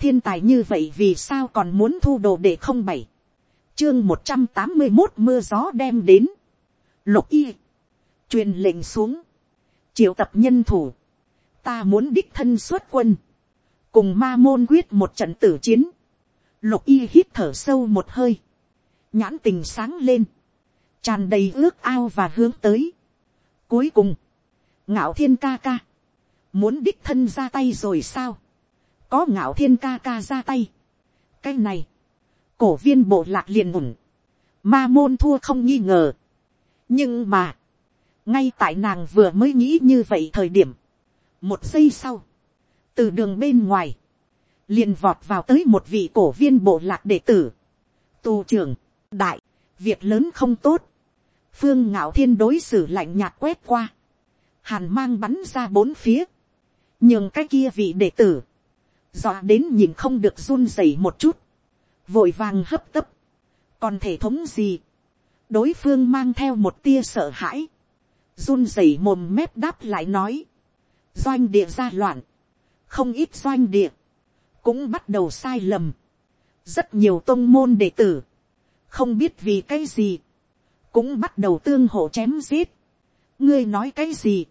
thiên tài như vậy vì sao còn muốn thu đồ để không bảy? Chương một trăm tám mươi một mưa gió đem đến. Lục y. Truyền lệnh xuống. Triệu tập nhân thủ. Ta muốn đích thân xuất quân. Cùng ma môn quyết một trận tử chiến. Lục y hít thở sâu một hơi. Nhãn tình sáng lên. Tràn đầy ước ao và hướng tới. Cuối cùng. Ngạo thiên ca ca. Muốn đích thân ra tay rồi sao? Có ngạo thiên ca ca ra tay. Cái này, cổ viên bộ lạc liền ủng ma môn thua không nghi ngờ. Nhưng mà, ngay tại nàng vừa mới nghĩ như vậy thời điểm, một giây sau, từ đường bên ngoài, liền vọt vào tới một vị cổ viên bộ lạc đệ tử. Tu trưởng, đại, việc lớn không tốt. Phương ngạo thiên đối xử lạnh nhạt quét qua. Hàn mang bắn ra bốn phía. Nhường cái kia vị đệ tử dọa đến nhìn không được run rẩy một chút. Vội vàng hấp tấp. Còn thể thống gì? Đối phương mang theo một tia sợ hãi. Run rẩy mồm mép đáp lại nói. Doanh địa ra loạn. Không ít doanh địa. Cũng bắt đầu sai lầm. Rất nhiều tôn môn đệ tử. Không biết vì cái gì. Cũng bắt đầu tương hộ chém giết. Ngươi nói cái gì?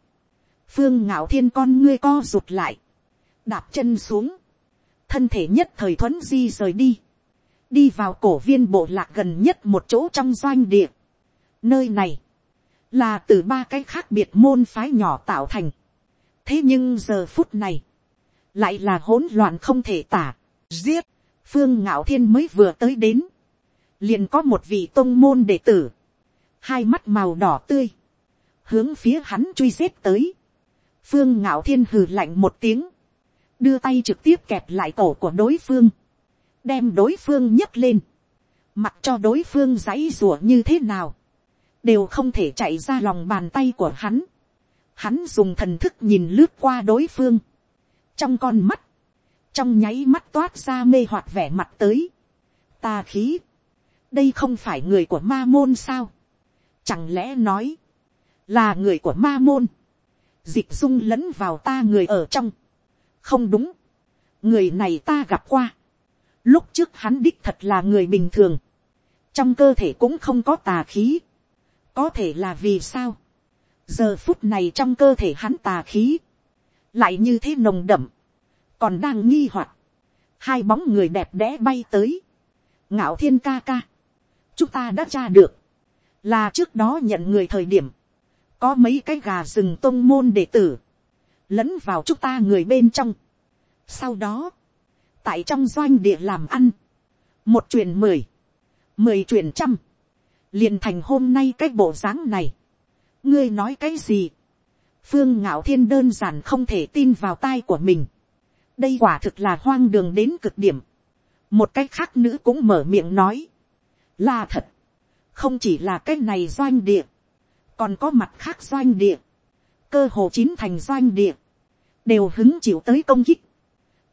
Phương ngạo thiên con ngươi co rụt lại. Đạp chân xuống thân thể nhất thời thuấn di rời đi. Đi vào cổ viên bộ lạc gần nhất một chỗ trong doanh địa. Nơi này, là từ ba cái khác biệt môn phái nhỏ tạo thành. thế nhưng giờ phút này, lại là hỗn loạn không thể tả, giết, phương ngạo thiên mới vừa tới đến, liền có một vị tôn môn đệ tử, hai mắt màu đỏ tươi, hướng phía hắn truy giết tới, phương ngạo thiên hừ lạnh một tiếng, đưa tay trực tiếp kẹp lại cổ của đối phương, đem đối phương nhấc lên, mặc cho đối phương giấy rủa như thế nào, đều không thể chạy ra lòng bàn tay của hắn. Hắn dùng thần thức nhìn lướt qua đối phương, trong con mắt, trong nháy mắt toát ra mê hoặc vẻ mặt tới. Ta khí, đây không phải người của ma môn sao, chẳng lẽ nói, là người của ma môn, dịch dung lẫn vào ta người ở trong, không đúng, người này ta gặp qua, Lúc trước hắn đích thật là người bình thường. Trong cơ thể cũng không có tà khí. Có thể là vì sao? Giờ phút này trong cơ thể hắn tà khí. Lại như thế nồng đậm. Còn đang nghi hoặc Hai bóng người đẹp đẽ bay tới. Ngạo thiên ca ca. Chúng ta đã tra được. Là trước đó nhận người thời điểm. Có mấy cái gà rừng tôn môn đệ tử. Lẫn vào chúng ta người bên trong. Sau đó tại trong doanh địa làm ăn, một chuyện mười, mười chuyện trăm, liền thành hôm nay cái bộ dáng này. ngươi nói cái gì, phương ngạo thiên đơn giản không thể tin vào tai của mình. đây quả thực là hoang đường đến cực điểm. một cái khác nữ cũng mở miệng nói, là thật, không chỉ là cái này doanh địa, còn có mặt khác doanh địa, cơ hồ chín thành doanh địa, đều hứng chịu tới công kích.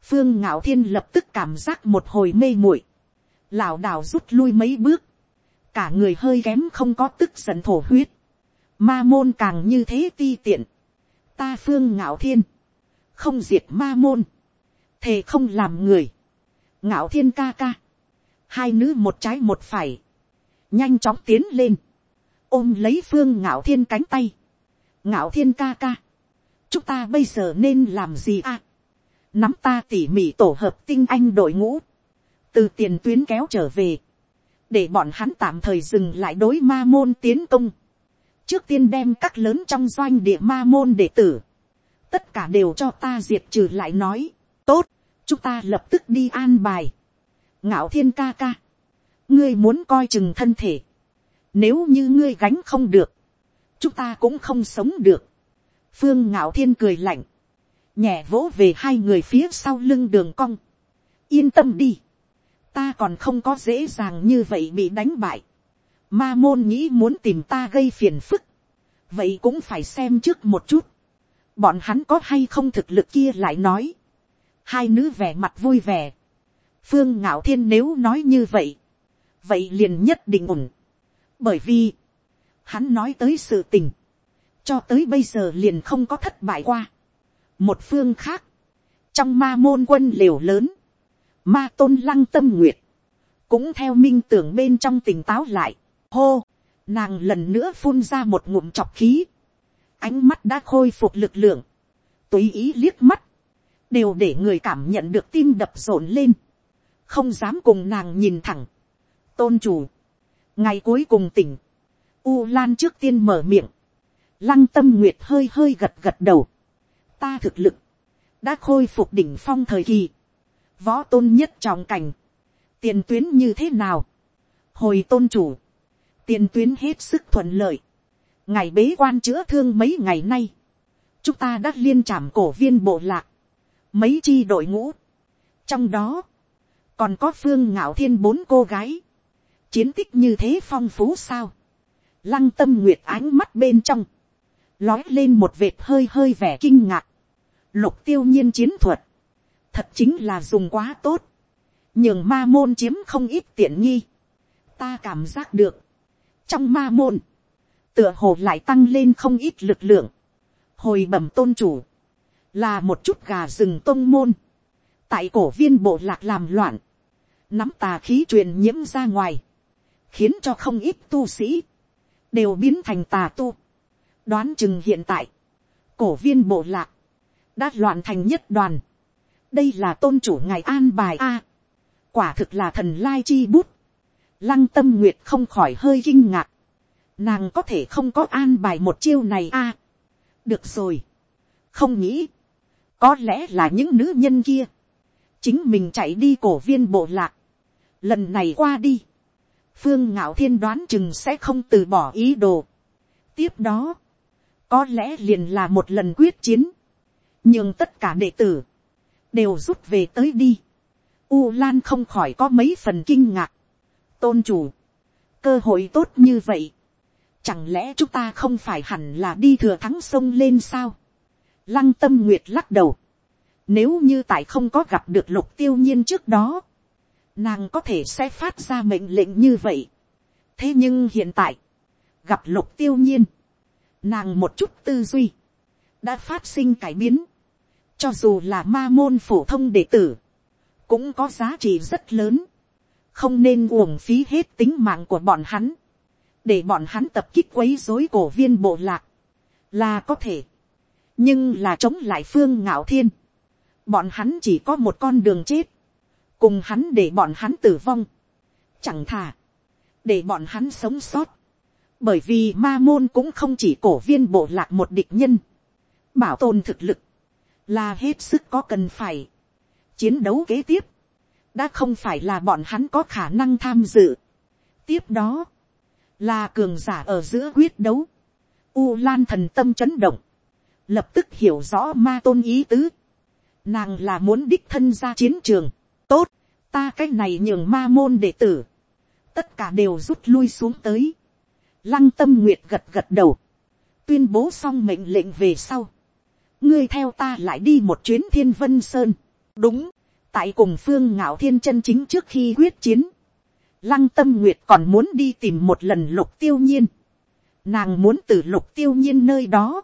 Phương ngạo thiên lập tức cảm giác một hồi mê muội, lảo đảo rút lui mấy bước, cả người hơi kém không có tức giận thổ huyết, ma môn càng như thế ti tiện, ta phương ngạo thiên, không diệt ma môn, thề không làm người, ngạo thiên ca ca, hai nữ một trái một phải, nhanh chóng tiến lên, ôm lấy phương ngạo thiên cánh tay, ngạo thiên ca ca, chúng ta bây giờ nên làm gì à, nắm ta tỉ mỉ tổ hợp tinh anh đội ngũ, từ tiền tuyến kéo trở về, để bọn hắn tạm thời dừng lại đối ma môn tiến công, trước tiên đem các lớn trong doanh địa ma môn đệ tử, tất cả đều cho ta diệt trừ lại nói, tốt, chúng ta lập tức đi an bài, ngạo thiên ca ca, ngươi muốn coi chừng thân thể, nếu như ngươi gánh không được, chúng ta cũng không sống được, phương ngạo thiên cười lạnh, nhẹ vỗ về hai người phía sau lưng đường cong. yên tâm đi, ta còn không có dễ dàng như vậy bị đánh bại. ma môn nghĩ muốn tìm ta gây phiền phức, vậy cũng phải xem trước một chút. bọn hắn có hay không thực lực kia lại nói. hai nữ vẻ mặt vui vẻ. phương ngạo thiên nếu nói như vậy, vậy liền nhất định ổn. bởi vì, hắn nói tới sự tình, cho tới bây giờ liền không có thất bại qua một phương khác, trong ma môn quân liều lớn, Ma tôn lăng tâm nguyệt. Cũng theo minh tưởng bên trong tỉnh táo lại. Hô. Nàng lần nữa phun ra một ngụm chọc khí. Ánh mắt đã khôi phục lực lượng. Tùy ý liếc mắt. Đều để người cảm nhận được tim đập rộn lên. Không dám cùng nàng nhìn thẳng. Tôn chủ. Ngày cuối cùng tỉnh. U Lan trước tiên mở miệng. Lăng tâm nguyệt hơi hơi gật gật đầu. Ta thực lực. Đã khôi phục đỉnh phong thời kỳ. Võ tôn nhất trọng cảnh. Tiền tuyến như thế nào? Hồi tôn chủ. Tiền tuyến hết sức thuận lợi. Ngày bế quan chữa thương mấy ngày nay. Chúng ta đã liên trảm cổ viên bộ lạc. Mấy chi đội ngũ. Trong đó. Còn có phương ngạo thiên bốn cô gái. Chiến tích như thế phong phú sao? Lăng tâm nguyệt ánh mắt bên trong. Lói lên một vệt hơi hơi vẻ kinh ngạc. Lục tiêu nhiên chiến thuật. Thật chính là dùng quá tốt. nhường ma môn chiếm không ít tiện nghi. Ta cảm giác được. Trong ma môn. Tựa hồ lại tăng lên không ít lực lượng. Hồi bẩm tôn chủ. Là một chút gà rừng tôn môn. Tại cổ viên bộ lạc làm loạn. Nắm tà khí truyền nhiễm ra ngoài. Khiến cho không ít tu sĩ đều biến thành tà tu. đoán chừng hiện tại, cổ viên bộ lạc, đã loạn thành nhất đoàn. đây là tôn chủ ngài an bài a. quả thực là thần lai chi bút. lăng tâm nguyệt không khỏi hơi kinh ngạc. nàng có thể không có an bài một chiêu này a. được rồi. không nghĩ. có lẽ là những nữ nhân kia. chính mình chạy đi cổ viên bộ lạc. lần này qua đi phương ngạo thiên đoán chừng sẽ không từ bỏ ý đồ. tiếp đó, có lẽ liền là một lần quyết chiến, nhưng tất cả đệ tử, đều rút về tới đi. U Lan không khỏi có mấy phần kinh ngạc. Tôn chủ, cơ hội tốt như vậy. Chẳng lẽ chúng ta không phải hẳn là đi thừa thắng sông lên sao? Lăng tâm nguyệt lắc đầu. Nếu như tại không có gặp được lục tiêu nhiên trước đó nàng có thể sẽ phát ra mệnh lệnh như vậy. thế nhưng hiện tại, gặp lục tiêu nhiên, nàng một chút tư duy, đã phát sinh cải biến, cho dù là ma môn phổ thông đệ tử, cũng có giá trị rất lớn, không nên uổng phí hết tính mạng của bọn hắn, để bọn hắn tập kích quấy dối cổ viên bộ lạc, là có thể, nhưng là chống lại phương ngạo thiên, bọn hắn chỉ có một con đường chết, cùng hắn để bọn hắn tử vong, chẳng thà, để bọn hắn sống sót, bởi vì ma môn cũng không chỉ cổ viên bộ lạc một địch nhân, bảo tồn thực lực, là hết sức có cần phải, chiến đấu kế tiếp, đã không phải là bọn hắn có khả năng tham dự. tiếp đó, là cường giả ở giữa quyết đấu, u lan thần tâm chấn động, lập tức hiểu rõ ma tôn ý tứ, nàng là muốn đích thân ra chiến trường, tốt, ta cái này nhường ma môn đệ tử, tất cả đều rút lui xuống tới, lăng tâm nguyệt gật gật đầu, tuyên bố xong mệnh lệnh về sau, ngươi theo ta lại đi một chuyến thiên vân sơn, đúng, tại cùng phương ngạo thiên chân chính trước khi quyết chiến, lăng tâm nguyệt còn muốn đi tìm một lần lục tiêu nhiên, nàng muốn từ lục tiêu nhiên nơi đó,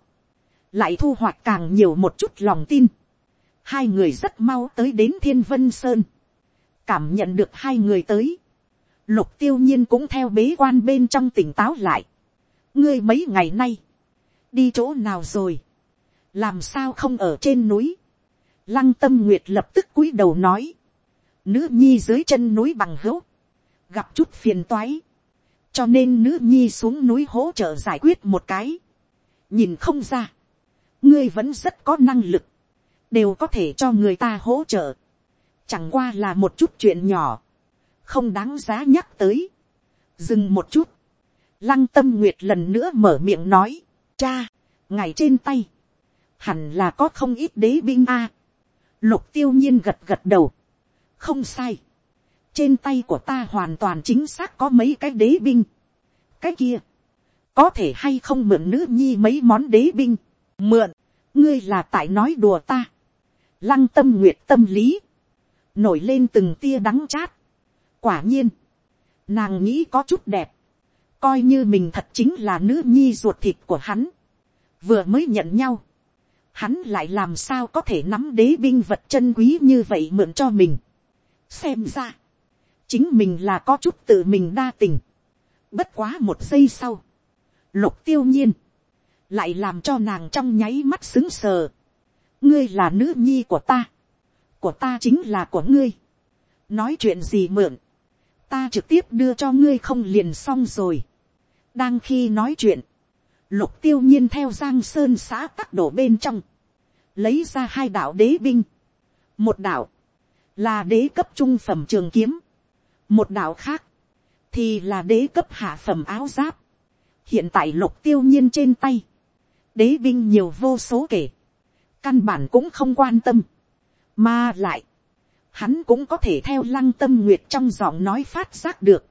lại thu hoạch càng nhiều một chút lòng tin, hai người rất mau tới đến thiên vân sơn, cảm nhận được hai người tới, lục tiêu nhiên cũng theo bế quan bên trong tỉnh táo lại. ngươi mấy ngày nay, đi chỗ nào rồi, làm sao không ở trên núi, lăng tâm nguyệt lập tức cúi đầu nói, nữ nhi dưới chân núi bằng hữu, gặp chút phiền toái, cho nên nữ nhi xuống núi hỗ trợ giải quyết một cái, nhìn không ra, ngươi vẫn rất có năng lực, đều có thể cho người ta hỗ trợ chẳng qua là một chút chuyện nhỏ, không đáng giá nhắc tới. dừng một chút, lăng tâm nguyệt lần nữa mở miệng nói, cha, ngày trên tay, hẳn là có không ít đế binh a. lục tiêu nhiên gật gật đầu, không sai, trên tay của ta hoàn toàn chính xác có mấy cái đế binh, cái kia, có thể hay không mượn nữ nhi mấy món đế binh, mượn, ngươi là tại nói đùa ta, lăng tâm nguyệt tâm lý, nổi lên từng tia đắng chát. quả nhiên, nàng nghĩ có chút đẹp, coi như mình thật chính là nữ nhi ruột thịt của hắn, vừa mới nhận nhau, hắn lại làm sao có thể nắm đế binh vật chân quý như vậy mượn cho mình. xem ra, chính mình là có chút tự mình đa tình, bất quá một giây sau, lục tiêu nhiên, lại làm cho nàng trong nháy mắt xứng sờ, ngươi là nữ nhi của ta, của ta chính là của ngươi, nói chuyện gì mượn, ta trực tiếp đưa cho ngươi không liền xong rồi, đang khi nói chuyện, lục tiêu nhiên theo giang sơn xã tắc đổ bên trong, lấy ra hai đạo đế binh, một đạo, là đế cấp trung phẩm trường kiếm, một đạo khác, thì là đế cấp hạ phẩm áo giáp, hiện tại lục tiêu nhiên trên tay, đế binh nhiều vô số kể, căn bản cũng không quan tâm, mà lại, hắn cũng có thể theo lăng tâm nguyệt trong giọng nói phát giác được,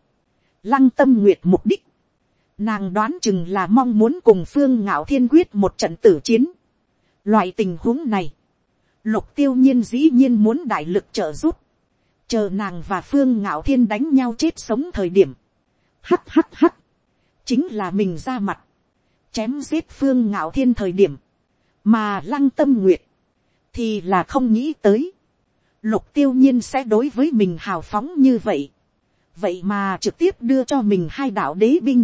lăng tâm nguyệt mục đích, nàng đoán chừng là mong muốn cùng phương ngạo thiên quyết một trận tử chiến, loại tình huống này, lục tiêu nhiên dĩ nhiên muốn đại lực trợ giúp, chờ nàng và phương ngạo thiên đánh nhau chết sống thời điểm, hắt hắt hắt, chính là mình ra mặt, chém giết phương ngạo thiên thời điểm, mà lăng tâm nguyệt, thì là không nghĩ tới, lục tiêu nhiên sẽ đối với mình hào phóng như vậy, vậy mà trực tiếp đưa cho mình hai đạo đế binh,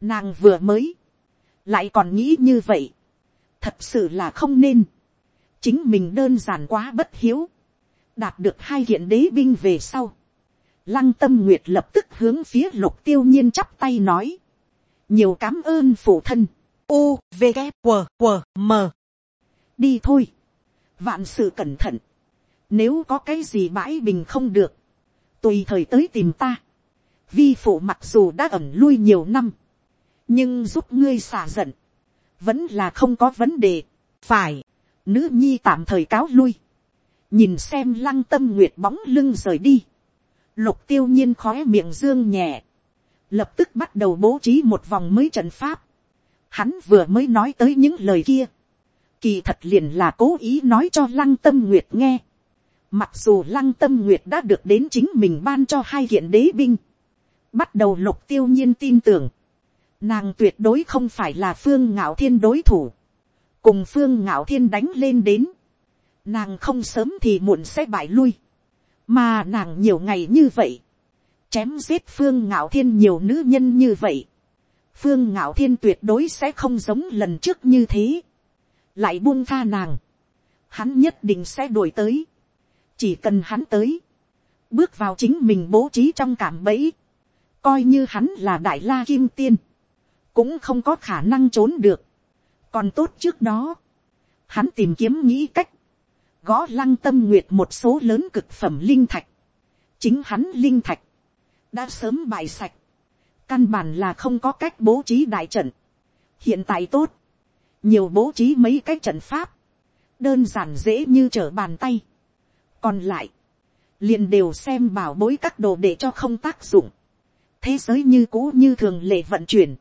nàng vừa mới, lại còn nghĩ như vậy, thật sự là không nên, chính mình đơn giản quá bất hiếu, đạt được hai hiện đế binh về sau, lăng tâm nguyệt lập tức hướng phía lục tiêu nhiên chắp tay nói, nhiều cảm ơn phụ thân, u v g q q m. Đi thôi, vạn sự cẩn thận, nếu có cái gì bãi bình không được, tùy thời tới tìm ta, vi phụ mặc dù đã ẩn lui nhiều năm, nhưng giúp ngươi xả giận, vẫn là không có vấn đề, phải, nữ nhi tạm thời cáo lui, nhìn xem lăng tâm nguyệt bóng lưng rời đi, lục tiêu nhiên khói miệng dương nhẹ, lập tức bắt đầu bố trí một vòng mới trận pháp, hắn vừa mới nói tới những lời kia, kỳ thật liền là cố ý nói cho lăng tâm nguyệt nghe, mặc dù lăng tâm nguyệt đã được đến chính mình ban cho hai hiện đế binh, bắt đầu lục tiêu nhiên tin tưởng, nàng tuyệt đối không phải là phương ngạo thiên đối thủ, cùng phương ngạo thiên đánh lên đến, nàng không sớm thì muộn sẽ bại lui, mà nàng nhiều ngày như vậy, chém giết phương ngạo thiên nhiều nữ nhân như vậy, phương ngạo thiên tuyệt đối sẽ không giống lần trước như thế, lại buông tha nàng, hắn nhất định sẽ đuổi tới, chỉ cần hắn tới, bước vào chính mình bố trí trong cảm bẫy, coi như hắn là đại la kim tiên, cũng không có khả năng trốn được. còn tốt trước đó, hắn tìm kiếm nghĩ cách, gõ lăng tâm nguyệt một số lớn cực phẩm linh thạch, chính hắn linh thạch, đã sớm bài sạch, căn bản là không có cách bố trí đại trận, hiện tại tốt, nhiều bố trí mấy cái trận pháp, đơn giản dễ như trở bàn tay, còn lại, liền đều xem bảo bối các đồ để cho không tác dụng, thế giới như cũ như thường lệ vận chuyển,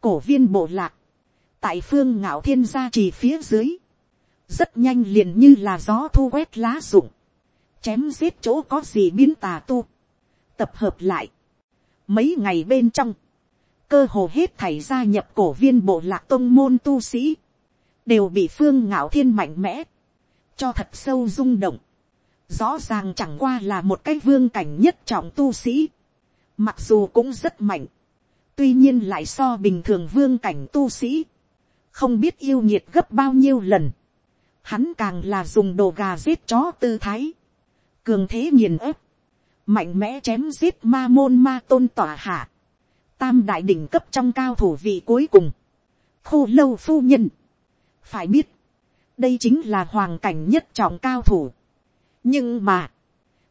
cổ viên bộ lạc, tại phương ngạo thiên gia trì phía dưới, rất nhanh liền như là gió thu quét lá rụng, chém giết chỗ có gì biến tà tu, tập hợp lại, mấy ngày bên trong, cơ hồ hết thảy gia nhập cổ viên bộ lạc tôn môn tu sĩ, đều bị phương ngạo thiên mạnh mẽ, cho thật sâu rung động, rõ ràng chẳng qua là một cái vương cảnh nhất trọng tu sĩ, mặc dù cũng rất mạnh, tuy nhiên lại so bình thường vương cảnh tu sĩ, không biết yêu nhiệt gấp bao nhiêu lần, hắn càng là dùng đồ gà giết chó tư thái, cường thế nghiền ép, mạnh mẽ chém giết ma môn ma tôn tỏa hạ, tam đại đỉnh cấp trong cao thủ vị cuối cùng, khô lâu phu nhân, phải biết, đây chính là hoàng cảnh nhất trọng cao thủ, nhưng mà,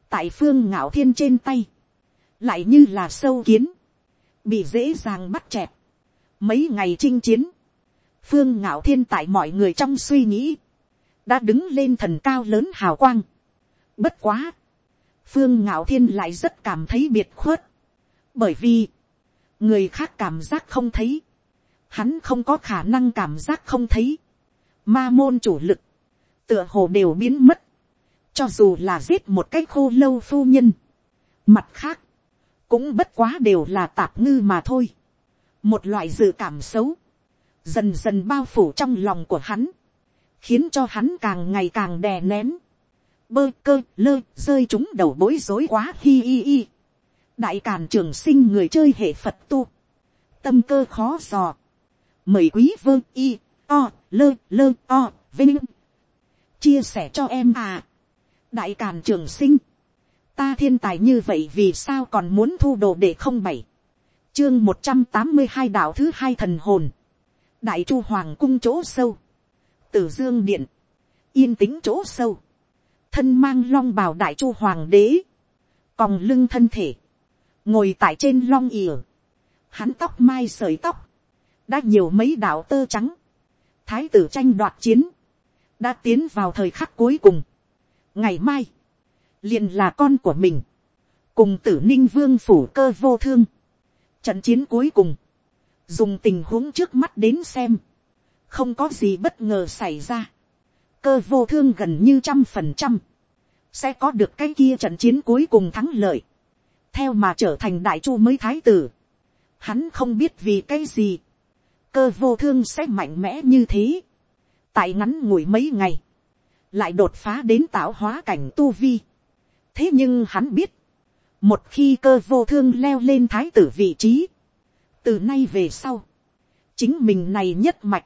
tại phương ngạo thiên trên tay, lại như là sâu kiến, bị dễ dàng bắt chẹp Mấy ngày chinh chiến, phương ngạo thiên tại mọi người trong suy nghĩ, đã đứng lên thần cao lớn hào quang. Bất quá, phương ngạo thiên lại rất cảm thấy biệt khuất, bởi vì, người khác cảm giác không thấy, hắn không có khả năng cảm giác không thấy, ma môn chủ lực, tựa hồ đều biến mất, cho dù là giết một cái khô lâu phu nhân. Mặt khác, cũng bất quá đều là tạp ngư mà thôi. một loại dự cảm xấu, dần dần bao phủ trong lòng của hắn, khiến cho hắn càng ngày càng đè nén. bơ cơ lơ rơi chúng đầu bối rối quá hi hi hi đại càn trường sinh người chơi hệ phật tu. tâm cơ khó dò. mời quý vương y o lơ lơ o vinh. chia sẻ cho em à. đại càn trường sinh. ta thiên tài như vậy vì sao còn muốn thu đồ để không bảy. chương một trăm tám mươi hai đạo thứ hai thần hồn. đại chu hoàng cung chỗ sâu. tử dương điện. yên tĩnh chỗ sâu thân mang long bào đại chu hoàng đế, còng lưng thân thể, ngồi tại trên long ỉa, hắn tóc mai sợi tóc, đã nhiều mấy đạo tơ trắng, thái tử tranh đoạt chiến, đã tiến vào thời khắc cuối cùng. ngày mai, liền là con của mình, cùng tử ninh vương phủ cơ vô thương, trận chiến cuối cùng, dùng tình huống trước mắt đến xem, không có gì bất ngờ xảy ra. Cơ vô thương gần như trăm phần trăm, sẽ có được cái kia trận chiến cuối cùng thắng lợi, theo mà trở thành đại chu mới thái tử. Hắn không biết vì cái gì, cơ vô thương sẽ mạnh mẽ như thế. tại ngắn ngủi mấy ngày, lại đột phá đến tạo hóa cảnh tu vi. thế nhưng hắn biết, một khi cơ vô thương leo lên thái tử vị trí, từ nay về sau, chính mình này nhất mạch,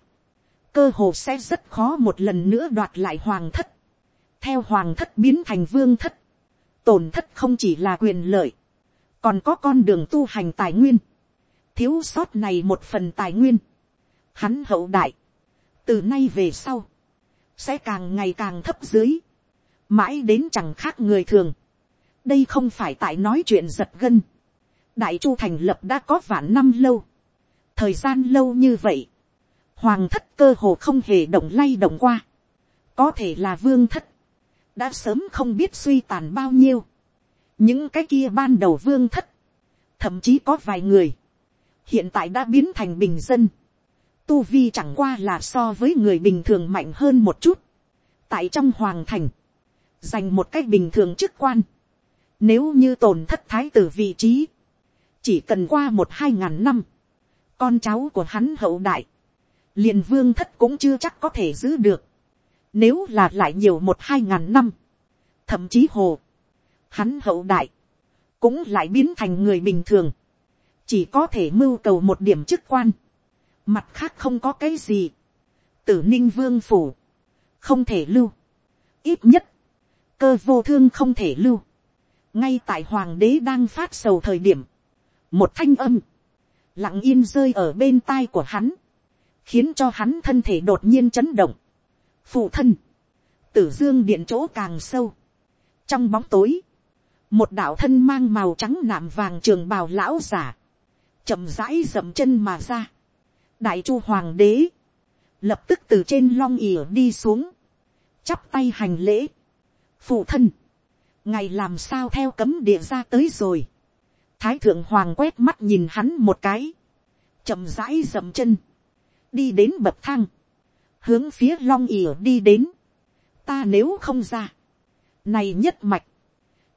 cơ hồ sẽ rất khó một lần nữa đoạt lại hoàng thất, theo hoàng thất biến thành vương thất, tổn thất không chỉ là quyền lợi, còn có con đường tu hành tài nguyên, thiếu sót này một phần tài nguyên, hắn hậu đại, từ nay về sau, sẽ càng ngày càng thấp dưới, mãi đến chẳng khác người thường, đây không phải tại nói chuyện giật gân, đại chu thành lập đã có vạn năm lâu, thời gian lâu như vậy, hoàng thất cơ hồ không hề động lay động qua, có thể là vương thất, đã sớm không biết suy tàn bao nhiêu, những cái kia ban đầu vương thất, thậm chí có vài người, hiện tại đã biến thành bình dân, tu vi chẳng qua là so với người bình thường mạnh hơn một chút, tại trong hoàng thành, dành một cách bình thường chức quan, nếu như tổn thất thái tử vị trí, chỉ cần qua một hai ngàn năm, con cháu của hắn hậu đại, liền vương thất cũng chưa chắc có thể giữ được. Nếu là lại nhiều một hai ngàn năm. Thậm chí hồ. Hắn hậu đại. Cũng lại biến thành người bình thường. Chỉ có thể mưu cầu một điểm chức quan. Mặt khác không có cái gì. Tử ninh vương phủ. Không thể lưu. Ít nhất. Cơ vô thương không thể lưu. Ngay tại hoàng đế đang phát sầu thời điểm. Một thanh âm. Lặng yên rơi ở bên tai của hắn khiến cho hắn thân thể đột nhiên chấn động. phụ thân, tử dương điện chỗ càng sâu, trong bóng tối, một đạo thân mang màu trắng nạm vàng trường bào lão giả, chậm rãi dậm chân mà ra. đại chu hoàng đế, lập tức từ trên long ỉa đi xuống, chắp tay hành lễ, phụ thân, ngày làm sao theo cấm địa ra tới rồi, thái thượng hoàng quét mắt nhìn hắn một cái, chậm rãi dậm chân, đi đến bậc thang, hướng phía long ỉa đi đến, ta nếu không ra, này nhất mạch,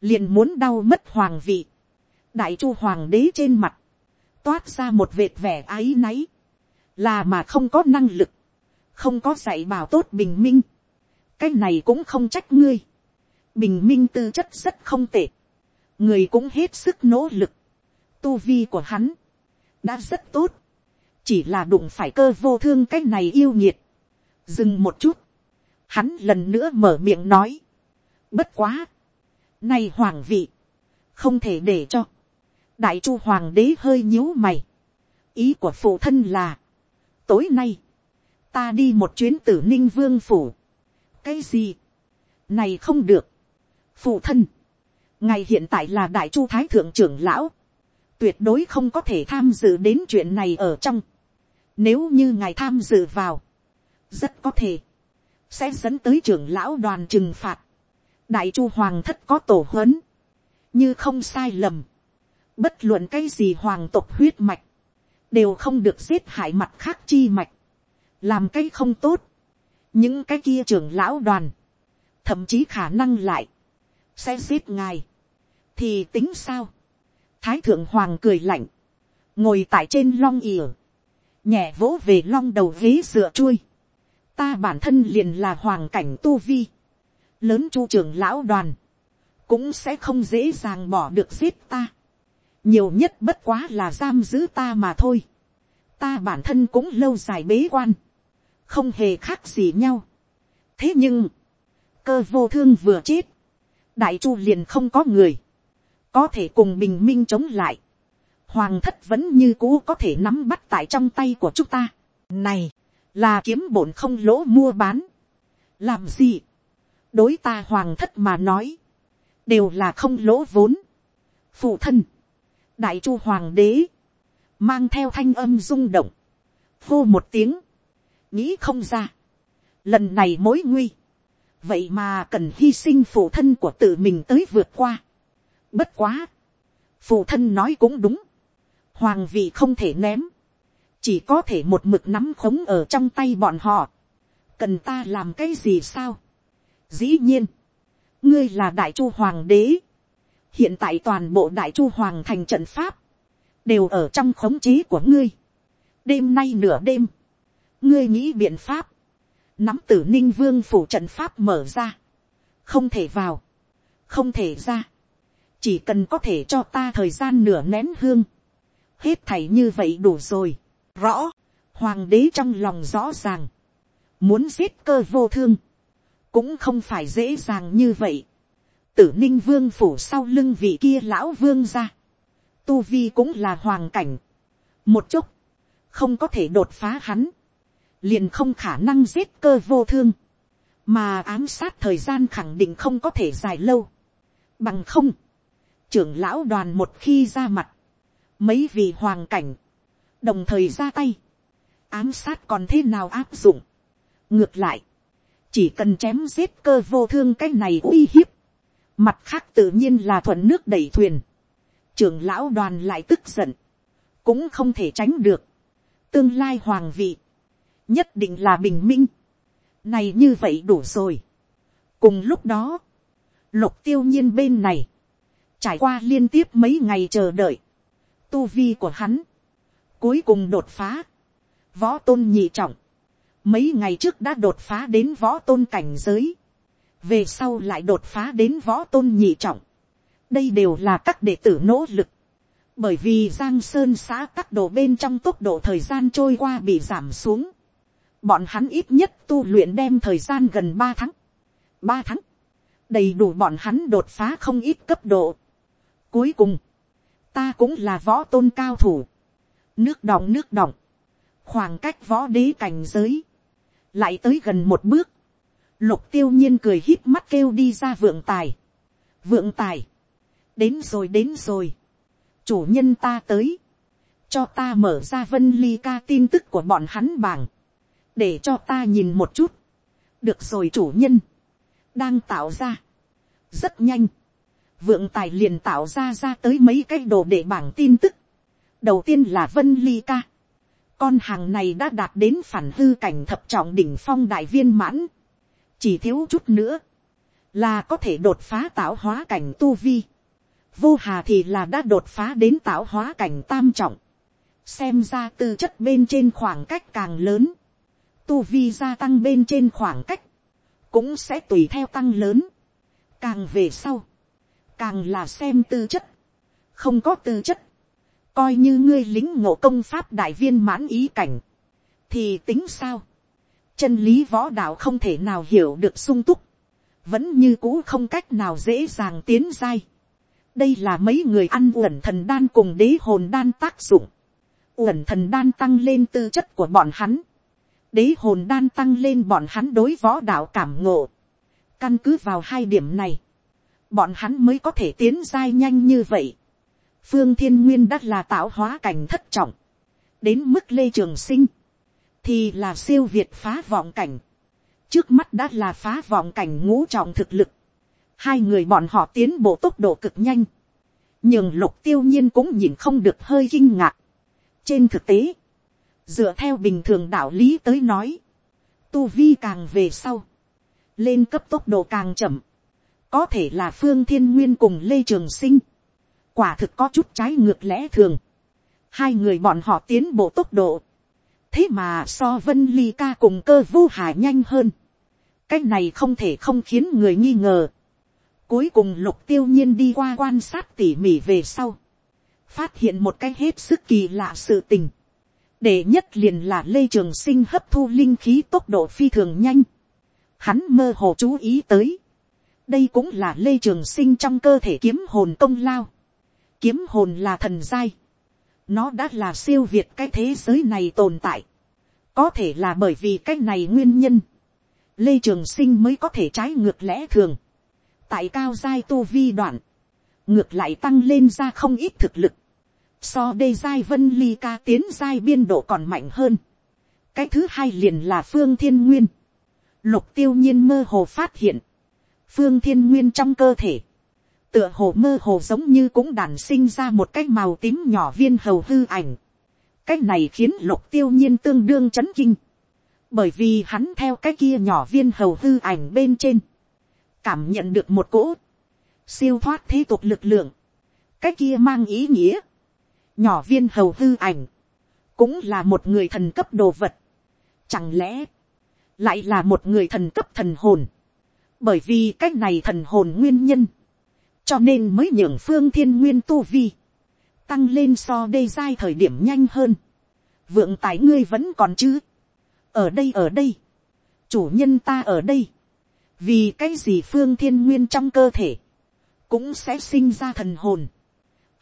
liền muốn đau mất hoàng vị, đại chu hoàng đế trên mặt, toát ra một vệt vẻ áy náy, là mà không có năng lực, không có dạy bảo tốt bình minh, cái này cũng không trách ngươi, bình minh tư chất rất không tệ, người cũng hết sức nỗ lực, tu vi của hắn, đã rất tốt, chỉ là đụng phải cơ vô thương cái này yêu nhiệt. dừng một chút, hắn lần nữa mở miệng nói, bất quá, nay hoàng vị, không thể để cho, đại chu hoàng đế hơi nhíu mày, ý của phụ thân là, tối nay, ta đi một chuyến tử ninh vương phủ, cái gì, này không được, phụ thân, ngài hiện tại là đại chu thái thượng trưởng lão, tuyệt đối không có thể tham dự đến chuyện này ở trong. Nếu như ngài tham dự vào, rất có thể, sẽ dẫn tới trưởng lão đoàn trừng phạt. Đại chu hoàng thất có tổ huấn, như không sai lầm. Bất luận cái gì hoàng tộc huyết mạch, đều không được giết hại mặt khác chi mạch. Làm cái không tốt, những cái kia trưởng lão đoàn, thậm chí khả năng lại, sẽ giết ngài. Thì tính sao? Thái thượng hoàng cười lạnh, ngồi tại trên long ỉa, nhẹ vỗ về long đầu ghế dựa chui, ta bản thân liền là hoàng cảnh tu vi, lớn chu trưởng lão đoàn, cũng sẽ không dễ dàng bỏ được giết ta. nhiều nhất bất quá là giam giữ ta mà thôi. ta bản thân cũng lâu dài bế quan, không hề khác gì nhau. thế nhưng, cơ vô thương vừa chết, đại chu liền không có người, có thể cùng bình minh chống lại. hoàng thất vẫn như cũ có thể nắm bắt tại trong tay của chúng ta. này, là kiếm bổn không lỗ mua bán. làm gì, đối ta hoàng thất mà nói, đều là không lỗ vốn. phụ thân, đại chu hoàng đế, mang theo thanh âm rung động, hô một tiếng, nghĩ không ra, lần này mối nguy, vậy mà cần hy sinh phụ thân của tự mình tới vượt qua. bất quá, phụ thân nói cũng đúng, hoàng vị không thể ném, chỉ có thể một mực nắm khống ở trong tay bọn họ, cần ta làm cái gì sao dĩ nhiên, ngươi là đại chu hoàng đế, hiện tại toàn bộ đại chu hoàng thành trận pháp, đều ở trong khống chế của ngươi. đêm nay nửa đêm, ngươi nghĩ biện pháp, nắm tử ninh vương phủ trận pháp mở ra, không thể vào, không thể ra, chỉ cần có thể cho ta thời gian nửa nén hương, hết thảy như vậy đủ rồi, rõ, hoàng đế trong lòng rõ ràng, muốn giết cơ vô thương, cũng không phải dễ dàng như vậy, tử ninh vương phủ sau lưng vị kia lão vương ra, tu vi cũng là hoàng cảnh, một chút, không có thể đột phá hắn, liền không khả năng giết cơ vô thương, mà ám sát thời gian khẳng định không có thể dài lâu, bằng không, trưởng lão đoàn một khi ra mặt, mấy vị hoàng cảnh, đồng thời ra tay, ám sát còn thế nào áp dụng, ngược lại, chỉ cần chém giết cơ vô thương cái này uy hiếp, mặt khác tự nhiên là thuận nước đẩy thuyền, trưởng lão đoàn lại tức giận, cũng không thể tránh được, tương lai hoàng vị, nhất định là bình minh. này như vậy đủ rồi. cùng lúc đó, lục tiêu nhiên bên này, trải qua liên tiếp mấy ngày chờ đợi, tu vi của hắn, cuối cùng đột phá, võ tôn nhị trọng, mấy ngày trước đã đột phá đến võ tôn cảnh giới, về sau lại đột phá đến võ tôn nhị trọng, đây đều là các đệ tử nỗ lực, bởi vì giang sơn xã các đồ bên trong tốc độ thời gian trôi qua bị giảm xuống, bọn hắn ít nhất tu luyện đem thời gian gần ba tháng, ba tháng, đầy đủ bọn hắn đột phá không ít cấp độ. Cuối cùng, ta cũng là võ tôn cao thủ, nước đọng nước đọng, khoảng cách võ đế cảnh giới, lại tới gần một bước, lục tiêu nhiên cười hít mắt kêu đi ra vượng tài, vượng tài, đến rồi đến rồi, chủ nhân ta tới, cho ta mở ra vân ly ca tin tức của bọn hắn bảng, để cho ta nhìn một chút, được rồi chủ nhân, đang tạo ra, rất nhanh, vượng tài liền tạo ra ra tới mấy cái đồ để bảng tin tức, đầu tiên là vân ly ca, con hàng này đã đạt đến phản hư cảnh thập trọng đỉnh phong đại viên mãn, chỉ thiếu chút nữa, là có thể đột phá tạo hóa cảnh tu vi, vô hà thì là đã đột phá đến tạo hóa cảnh tam trọng, xem ra tư chất bên trên khoảng cách càng lớn, tu vi gia tăng bên trên khoảng cách, cũng sẽ tùy theo tăng lớn. Càng về sau, càng là xem tư chất, không có tư chất, coi như ngươi lính ngộ công pháp đại viên mãn ý cảnh, thì tính sao, chân lý võ đạo không thể nào hiểu được sung túc, vẫn như cũ không cách nào dễ dàng tiến dai. đây là mấy người ăn uẩn thần đan cùng đế hồn đan tác dụng, uẩn thần đan tăng lên tư chất của bọn hắn, đế hồn đan tăng lên bọn hắn đối võ đạo cảm ngộ. Căn cứ vào hai điểm này, bọn hắn mới có thể tiến dai nhanh như vậy. Phương Thiên Nguyên đã là tạo hóa cảnh thất trọng. Đến mức Lê Trường Sinh, thì là siêu việt phá vọng cảnh. Trước mắt đã là phá vọng cảnh ngũ trọng thực lực. Hai người bọn họ tiến bộ tốc độ cực nhanh. Nhưng lục tiêu nhiên cũng nhìn không được hơi kinh ngạc. Trên thực tế, dựa theo bình thường đạo lý tới nói, tu vi càng về sau, lên cấp tốc độ càng chậm, có thể là phương thiên nguyên cùng lê trường sinh, quả thực có chút trái ngược lẽ thường, hai người bọn họ tiến bộ tốc độ, thế mà so vân ly ca cùng cơ vô hà nhanh hơn, cái này không thể không khiến người nghi ngờ. Cuối cùng lục tiêu nhiên đi qua quan sát tỉ mỉ về sau. Phát hiện một cái hết sức kỳ lạ sự tình. Để nhất liền là Lê Trường Sinh hấp thu linh khí tốc độ phi thường nhanh. Hắn mơ hồ chú ý tới. Đây cũng là Lê Trường Sinh trong cơ thể kiếm hồn công lao. Kiếm hồn là thần giai. Nó đã là siêu việt cái thế giới này tồn tại. Có thể là bởi vì cái này nguyên nhân. Lê Trường Sinh mới có thể trái ngược lẽ thường. Tại cao giai tu vi đoạn. Ngược lại tăng lên ra không ít thực lực. So đây giai vân ly ca tiến giai biên độ còn mạnh hơn. Cái thứ hai liền là phương thiên nguyên. Lục tiêu nhiên mơ hồ phát hiện. Phương thiên nguyên trong cơ thể. Tựa hồ mơ hồ giống như cũng đàn sinh ra một cái màu tím nhỏ viên hầu hư ảnh. Cái này khiến lục tiêu nhiên tương đương chấn kinh. Bởi vì hắn theo cái kia nhỏ viên hầu hư ảnh bên trên. Cảm nhận được một cỗ. Siêu thoát thế tục lực lượng. Cái kia mang ý nghĩa nhỏ viên hầu hư ảnh, cũng là một người thần cấp đồ vật. Chẳng lẽ, lại là một người thần cấp thần hồn, bởi vì cái này thần hồn nguyên nhân, cho nên mới nhường phương thiên nguyên tu vi, tăng lên so đê giai thời điểm nhanh hơn, vượng tài ngươi vẫn còn chứ, ở đây ở đây, chủ nhân ta ở đây, vì cái gì phương thiên nguyên trong cơ thể, cũng sẽ sinh ra thần hồn,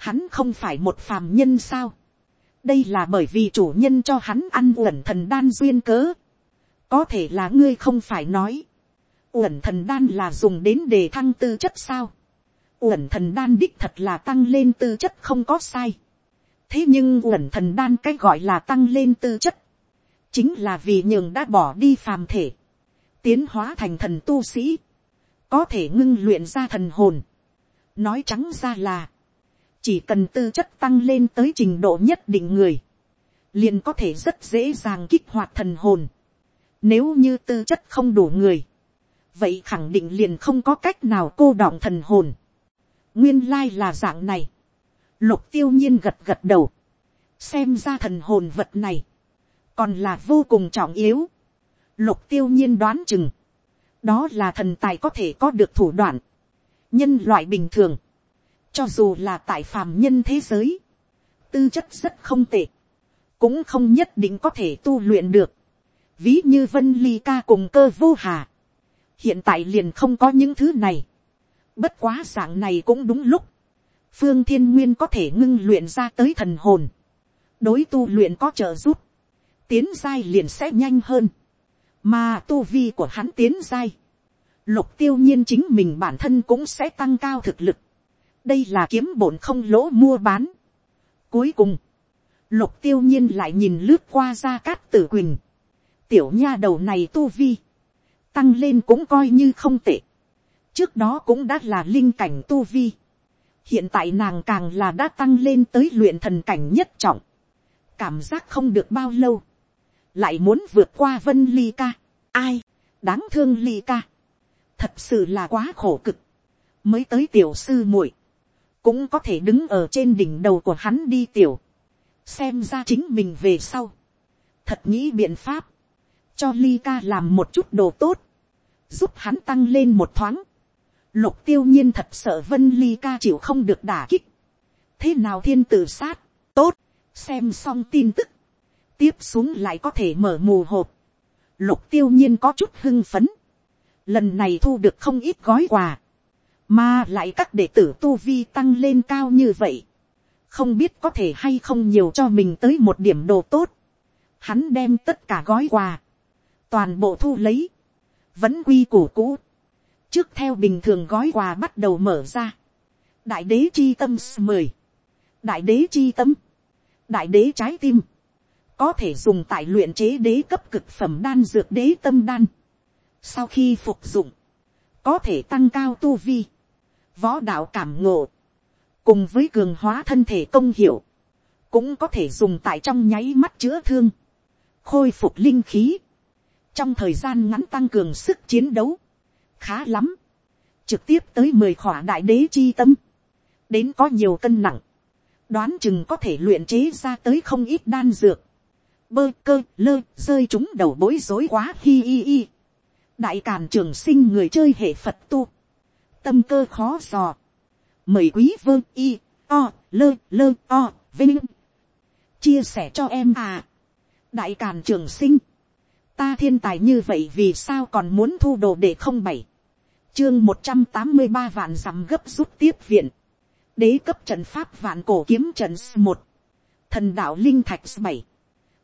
hắn không phải một phàm nhân sao. đây là bởi vì chủ nhân cho hắn ăn uẩn thần đan duyên cớ. có thể là ngươi không phải nói. uẩn thần đan là dùng đến để thăng tư chất sao uẩn thần đan đích thật là tăng lên tư chất không có sai. thế nhưng uẩn thần đan cái gọi là tăng lên tư chất. chính là vì nhường đã bỏ đi phàm thể. tiến hóa thành thần tu sĩ. có thể ngưng luyện ra thần hồn. nói trắng ra là chỉ cần tư chất tăng lên tới trình độ nhất định người, liền có thể rất dễ dàng kích hoạt thần hồn. Nếu như tư chất không đủ người, vậy khẳng định liền không có cách nào cô đọng thần hồn nguyên lai là dạng này. lục tiêu nhiên gật gật đầu. xem ra thần hồn vật này, còn là vô cùng trọng yếu. lục tiêu nhiên đoán chừng, đó là thần tài có thể có được thủ đoạn. nhân loại bình thường, cho dù là tại phàm nhân thế giới, tư chất rất không tệ, cũng không nhất định có thể tu luyện được. Ví như vân ly ca cùng cơ vô hà, hiện tại liền không có những thứ này. Bất quá dạng này cũng đúng lúc, phương thiên nguyên có thể ngưng luyện ra tới thần hồn, đối tu luyện có trợ giúp, tiến giai liền sẽ nhanh hơn, mà tu vi của hắn tiến giai, lục tiêu nhiên chính mình bản thân cũng sẽ tăng cao thực lực, đây là kiếm bổn không lỗ mua bán. Cuối cùng, lục tiêu nhiên lại nhìn lướt qua ra cát tử quỳnh. Tiểu nha đầu này tu vi, tăng lên cũng coi như không tệ. Trước đó cũng đã là linh cảnh tu vi. Hiện tại nàng càng là đã tăng lên tới luyện thần cảnh nhất trọng. Cảm giác không được bao lâu. Lại muốn vượt qua vân ly ca. Ai, đáng thương ly ca. Thật sự là quá khổ cực. Mới tới tiểu sư muội cũng có thể đứng ở trên đỉnh đầu của hắn đi tiểu, xem ra chính mình về sau, thật nghĩ biện pháp, cho ly ca làm một chút đồ tốt, giúp hắn tăng lên một thoáng, lục tiêu nhiên thật sợ vân ly ca chịu không được đả kích, thế nào thiên tử sát, tốt, xem xong tin tức, tiếp xuống lại có thể mở mù hộp, lục tiêu nhiên có chút hưng phấn, lần này thu được không ít gói quà, mà lại các đệ tử tu vi tăng lên cao như vậy, không biết có thể hay không nhiều cho mình tới một điểm đồ tốt, hắn đem tất cả gói quà, toàn bộ thu lấy, vẫn quy củ cũ, trước theo bình thường gói quà bắt đầu mở ra, đại đế chi tâm mười, đại đế chi tâm, đại đế trái tim, có thể dùng tại luyện chế đế cấp cực phẩm đan dược đế tâm đan, sau khi phục dụng, có thể tăng cao tu vi, võ đạo cảm ngộ, cùng với cường hóa thân thể công hiệu, cũng có thể dùng tại trong nháy mắt chữa thương, khôi phục linh khí, trong thời gian ngắn tăng cường sức chiến đấu, khá lắm, trực tiếp tới mười khỏa đại đế chi tâm, đến có nhiều cân nặng, đoán chừng có thể luyện chế ra tới không ít đan dược, bơ cơ lơ rơi chúng đầu bối rối quá hi hi hi, đại càn trường sinh người chơi hệ phật tu, tâm cơ khó dò, mời quý vơ y, o, lơ lơ o, vinh, chia sẻ cho em à, đại càn trường sinh, ta thiên tài như vậy vì sao còn muốn thu đồ để không bảy, chương một trăm tám mươi ba vạn dặm gấp rút tiếp viện, đế cấp trận pháp vạn cổ kiếm trận s một, thần đạo linh thạch s bảy,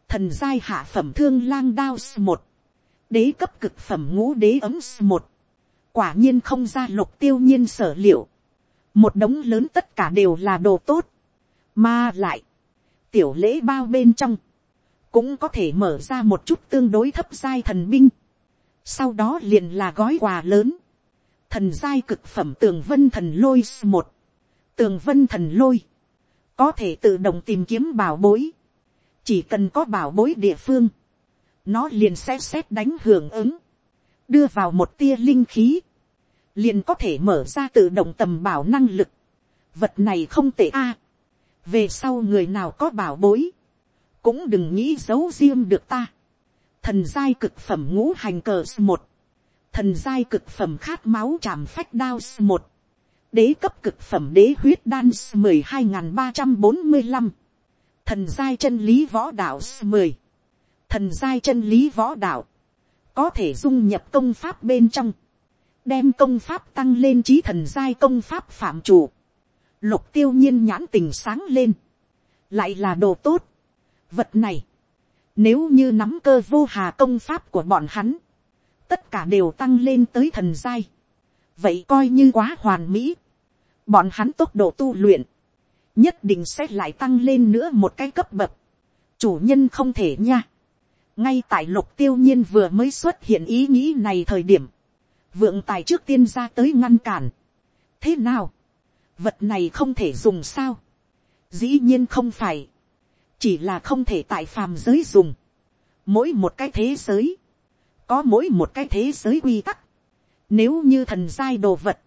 thần giai hạ phẩm thương lang đao s một, đế cấp cực phẩm ngũ đế ấm s một, quả nhiên không ra lục tiêu nhiên sở liệu, một đống lớn tất cả đều là đồ tốt, mà lại, tiểu lễ bao bên trong, cũng có thể mở ra một chút tương đối thấp giai thần binh, sau đó liền là gói quà lớn, thần giai cực phẩm tường vân thần lôi một, tường vân thần lôi, có thể tự động tìm kiếm bảo bối, chỉ cần có bảo bối địa phương, nó liền sẽ xét đánh hưởng ứng, đưa vào một tia linh khí, liền có thể mở ra tự động tầm bảo năng lực. Vật này không tệ a. về sau người nào có bảo bối, cũng đừng nghĩ giấu riêng được ta. Thần giai cực phẩm ngũ hành cờ một, thần giai cực phẩm khát máu chạm phách đao một, đế cấp cực phẩm đế huyết đan mười hai n ba trăm bốn mươi năm, thần giai chân lý võ đạo mười, thần giai chân lý võ đạo, có thể dung nhập công pháp bên trong, đem công pháp tăng lên trí thần giai công pháp phạm chủ, lục tiêu nhiên nhãn tình sáng lên, lại là đồ tốt. Vật này, nếu như nắm cơ vô hà công pháp của bọn hắn, tất cả đều tăng lên tới thần giai, vậy coi như quá hoàn mỹ, bọn hắn tốc độ tu luyện, nhất định sẽ lại tăng lên nữa một cái cấp bậc, chủ nhân không thể nha, ngay tại lục tiêu nhiên vừa mới xuất hiện ý nghĩ này thời điểm, vượng tài trước tiên ra tới ngăn cản. thế nào, vật này không thể dùng sao, dĩ nhiên không phải, chỉ là không thể tại phàm giới dùng, mỗi một cái thế giới, có mỗi một cái thế giới quy tắc, nếu như thần giai đồ vật,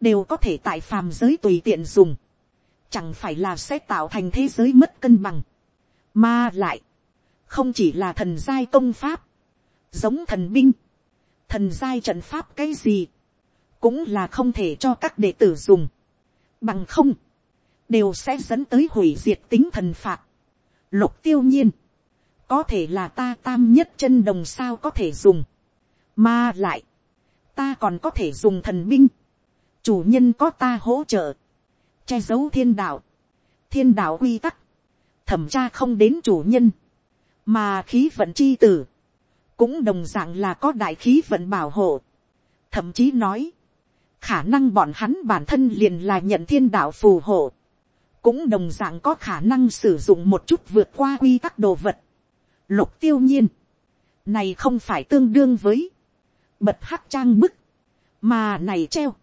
đều có thể tại phàm giới tùy tiện dùng, chẳng phải là sẽ tạo thành thế giới mất cân bằng, mà lại, không chỉ là thần giai công pháp, giống thần binh, thần giai trận pháp cái gì, cũng là không thể cho các đệ tử dùng, bằng không, đều sẽ dẫn tới hủy diệt tính thần phạt. Lục tiêu nhiên, có thể là ta tam nhất chân đồng sao có thể dùng, mà lại, ta còn có thể dùng thần binh, chủ nhân có ta hỗ trợ, che giấu thiên đạo, thiên đạo quy tắc, thẩm tra không đến chủ nhân, mà khí vận chi tử, cũng đồng dạng là có đại khí vận bảo hộ. Thậm chí nói, khả năng bọn hắn bản thân liền là nhận thiên đạo phù hộ, cũng đồng dạng có khả năng sử dụng một chút vượt qua quy tắc đồ vật. Lục tiêu nhiên, này không phải tương đương với bật hắc trang bức, mà này treo,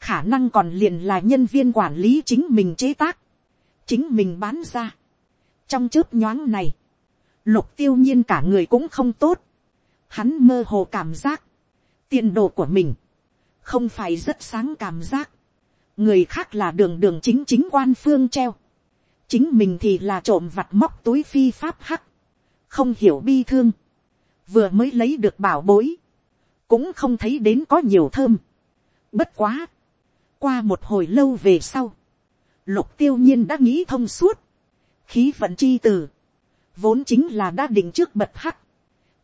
khả năng còn liền là nhân viên quản lý chính mình chế tác, chính mình bán ra. trong chớp nhoáng này, lục tiêu nhiên cả người cũng không tốt, hắn mơ hồ cảm giác, tiền đồ của mình, không phải rất sáng cảm giác, người khác là đường đường chính chính quan phương treo, chính mình thì là trộm vặt móc túi phi pháp hắc, không hiểu bi thương, vừa mới lấy được bảo bối, cũng không thấy đến có nhiều thơm. Bất quá, qua một hồi lâu về sau, lục tiêu nhiên đã nghĩ thông suốt, khí vận chi từ, vốn chính là đã định trước bật hắc,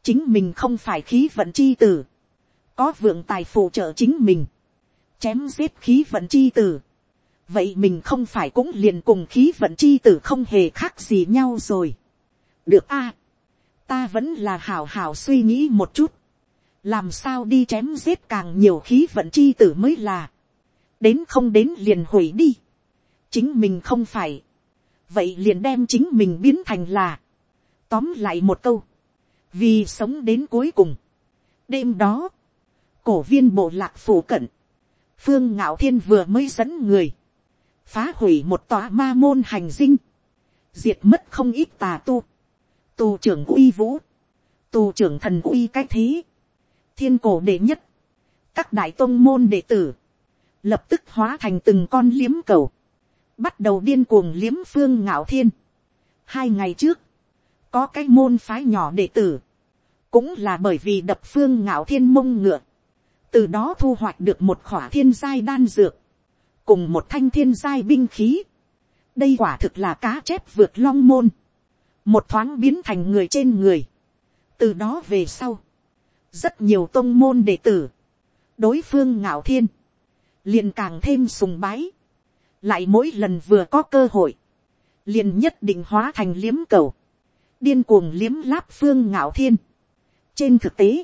chính mình không phải khí vận chi tử, có vượng tài phụ trợ chính mình, chém giết khí vận chi tử, vậy mình không phải cũng liền cùng khí vận chi tử không hề khác gì nhau rồi. được a, ta vẫn là hào hào suy nghĩ một chút, làm sao đi chém giết càng nhiều khí vận chi tử mới là, đến không đến liền hủy đi, chính mình không phải, vậy liền đem chính mình biến thành là, tóm lại một câu, vì sống đến cuối cùng. đêm đó, cổ viên bộ lạc phủ cận, phương ngạo thiên vừa mới dẫn người, phá hủy một tòa ma môn hành dinh, diệt mất không ít tà tu, tù trưởng uy vũ, tù trưởng thần uy cái thế, thiên cổ đệ nhất, các đại tôn môn đệ tử, lập tức hóa thành từng con liếm cầu, bắt đầu điên cuồng liếm phương ngạo thiên. hai ngày trước, có cái môn phái nhỏ đệ tử, cũng là bởi vì đập phương ngạo thiên mông ngựa, từ đó thu hoạch được một khỏa thiên giai đan dược, cùng một thanh thiên giai binh khí. đây quả thực là cá chép vượt long môn, một thoáng biến thành người trên người. từ đó về sau, rất nhiều tôn môn đệ tử, đối phương ngạo thiên, liền càng thêm sùng bái, lại mỗi lần vừa có cơ hội, liền nhất định hóa thành liếm cầu, điên cuồng liếm láp phương ngạo thiên. trên thực tế,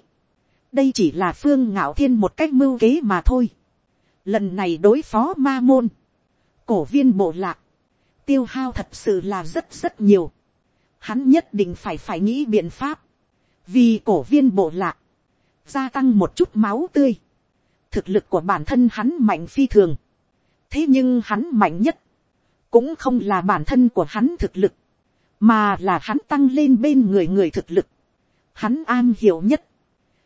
đây chỉ là phương ngạo thiên một cách mưu kế mà thôi. lần này đối phó ma môn, cổ viên bộ lạc, tiêu hao thật sự là rất rất nhiều hắn nhất định phải phải nghĩ biện pháp, vì cổ viên bộ lạc, gia tăng một chút máu tươi. thực lực của bản thân hắn mạnh phi thường. thế nhưng hắn mạnh nhất, cũng không là bản thân của hắn thực lực, mà là hắn tăng lên bên người người thực lực. Hắn an hiểu nhất,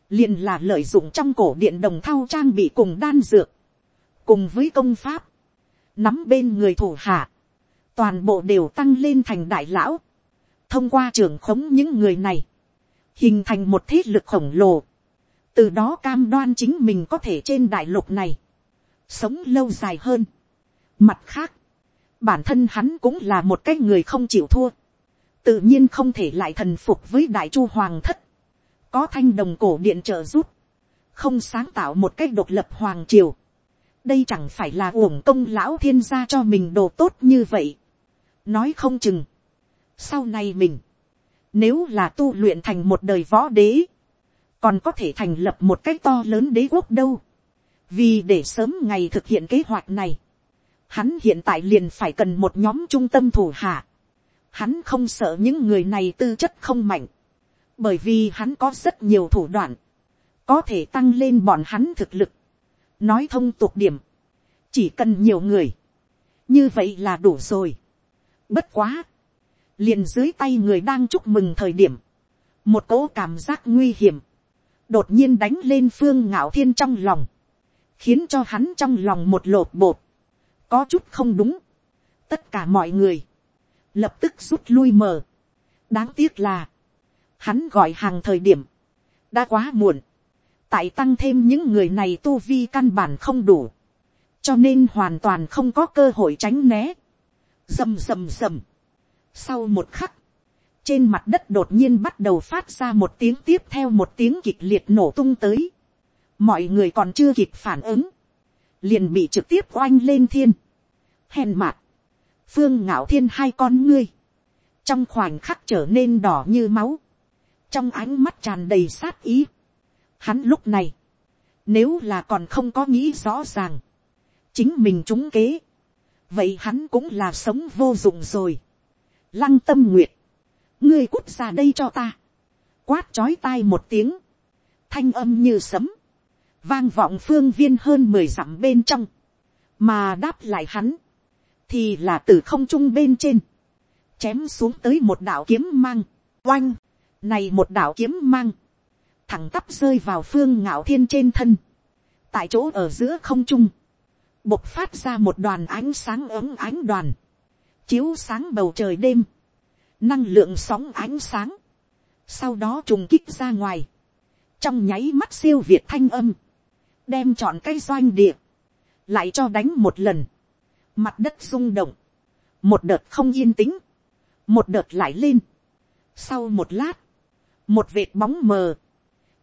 liền là lợi dụng trong cổ điện đồng thao trang bị cùng đan dược, cùng với công pháp, nắm bên người thủ hạ, toàn bộ đều tăng lên thành đại lão, thông qua trưởng khống những người này, hình thành một thế lực khổng lồ, từ đó cam đoan chính mình có thể trên đại lục này, sống lâu dài hơn. Mặt khác, bản thân hắn cũng là một cái người không chịu thua, tự nhiên không thể lại thần phục với đại chu hoàng thất, có thanh đồng cổ điện trợ giúp, không sáng tạo một cách độc lập hoàng triều. đây chẳng phải là uổng công lão thiên gia cho mình đồ tốt như vậy. nói không chừng, sau này mình, nếu là tu luyện thành một đời võ đế, còn có thể thành lập một cái to lớn đế quốc đâu. vì để sớm ngày thực hiện kế hoạch này, hắn hiện tại liền phải cần một nhóm trung tâm thủ hạ. Hắn không sợ những người này tư chất không mạnh, bởi vì hắn có rất nhiều thủ đoạn, có thể tăng lên bọn hắn thực lực. nói thông tục điểm, chỉ cần nhiều người, như vậy là đủ rồi. bất quá, liền dưới tay người đang chúc mừng thời điểm, một cỗ cảm giác nguy hiểm, đột nhiên đánh lên phương ngạo thiên trong lòng, khiến cho hắn trong lòng một lột bột, có chút không đúng, tất cả mọi người, lập tức rút lui mờ. đáng tiếc là, hắn gọi hàng thời điểm, đã quá muộn, tại tăng thêm những người này tu vi căn bản không đủ, cho nên hoàn toàn không có cơ hội tránh né, rầm rầm rầm sau một khắc, trên mặt đất đột nhiên bắt đầu phát ra một tiếng tiếp theo một tiếng kịch liệt nổ tung tới. mọi người còn chưa kịp phản ứng, liền bị trực tiếp oanh lên thiên. hèn mặt phương ngạo thiên hai con ngươi, trong khoảnh khắc trở nên đỏ như máu, trong ánh mắt tràn đầy sát ý. Hắn lúc này, nếu là còn không có nghĩ rõ ràng, chính mình trúng kế, vậy hắn cũng là sống vô dụng rồi. Lăng tâm nguyệt, ngươi cút ra đây cho ta, quát chói tai một tiếng, thanh âm như sấm, vang vọng phương viên hơn mười dặm bên trong, mà đáp lại hắn, thì là từ không trung bên trên, chém xuống tới một đạo kiếm mang, oanh, này một đạo kiếm mang, thẳng tắp rơi vào phương ngạo thiên trên thân, tại chỗ ở giữa không trung, bộc phát ra một đoàn ánh sáng ấm ánh đoàn, chiếu sáng bầu trời đêm, năng lượng sóng ánh sáng, sau đó trùng kích ra ngoài, trong nháy mắt siêu việt thanh âm, đem chọn cây doanh địa, lại cho đánh một lần, mặt đất rung động, một đợt không yên tĩnh, một đợt lại lên. Sau một lát, một vệt bóng mờ,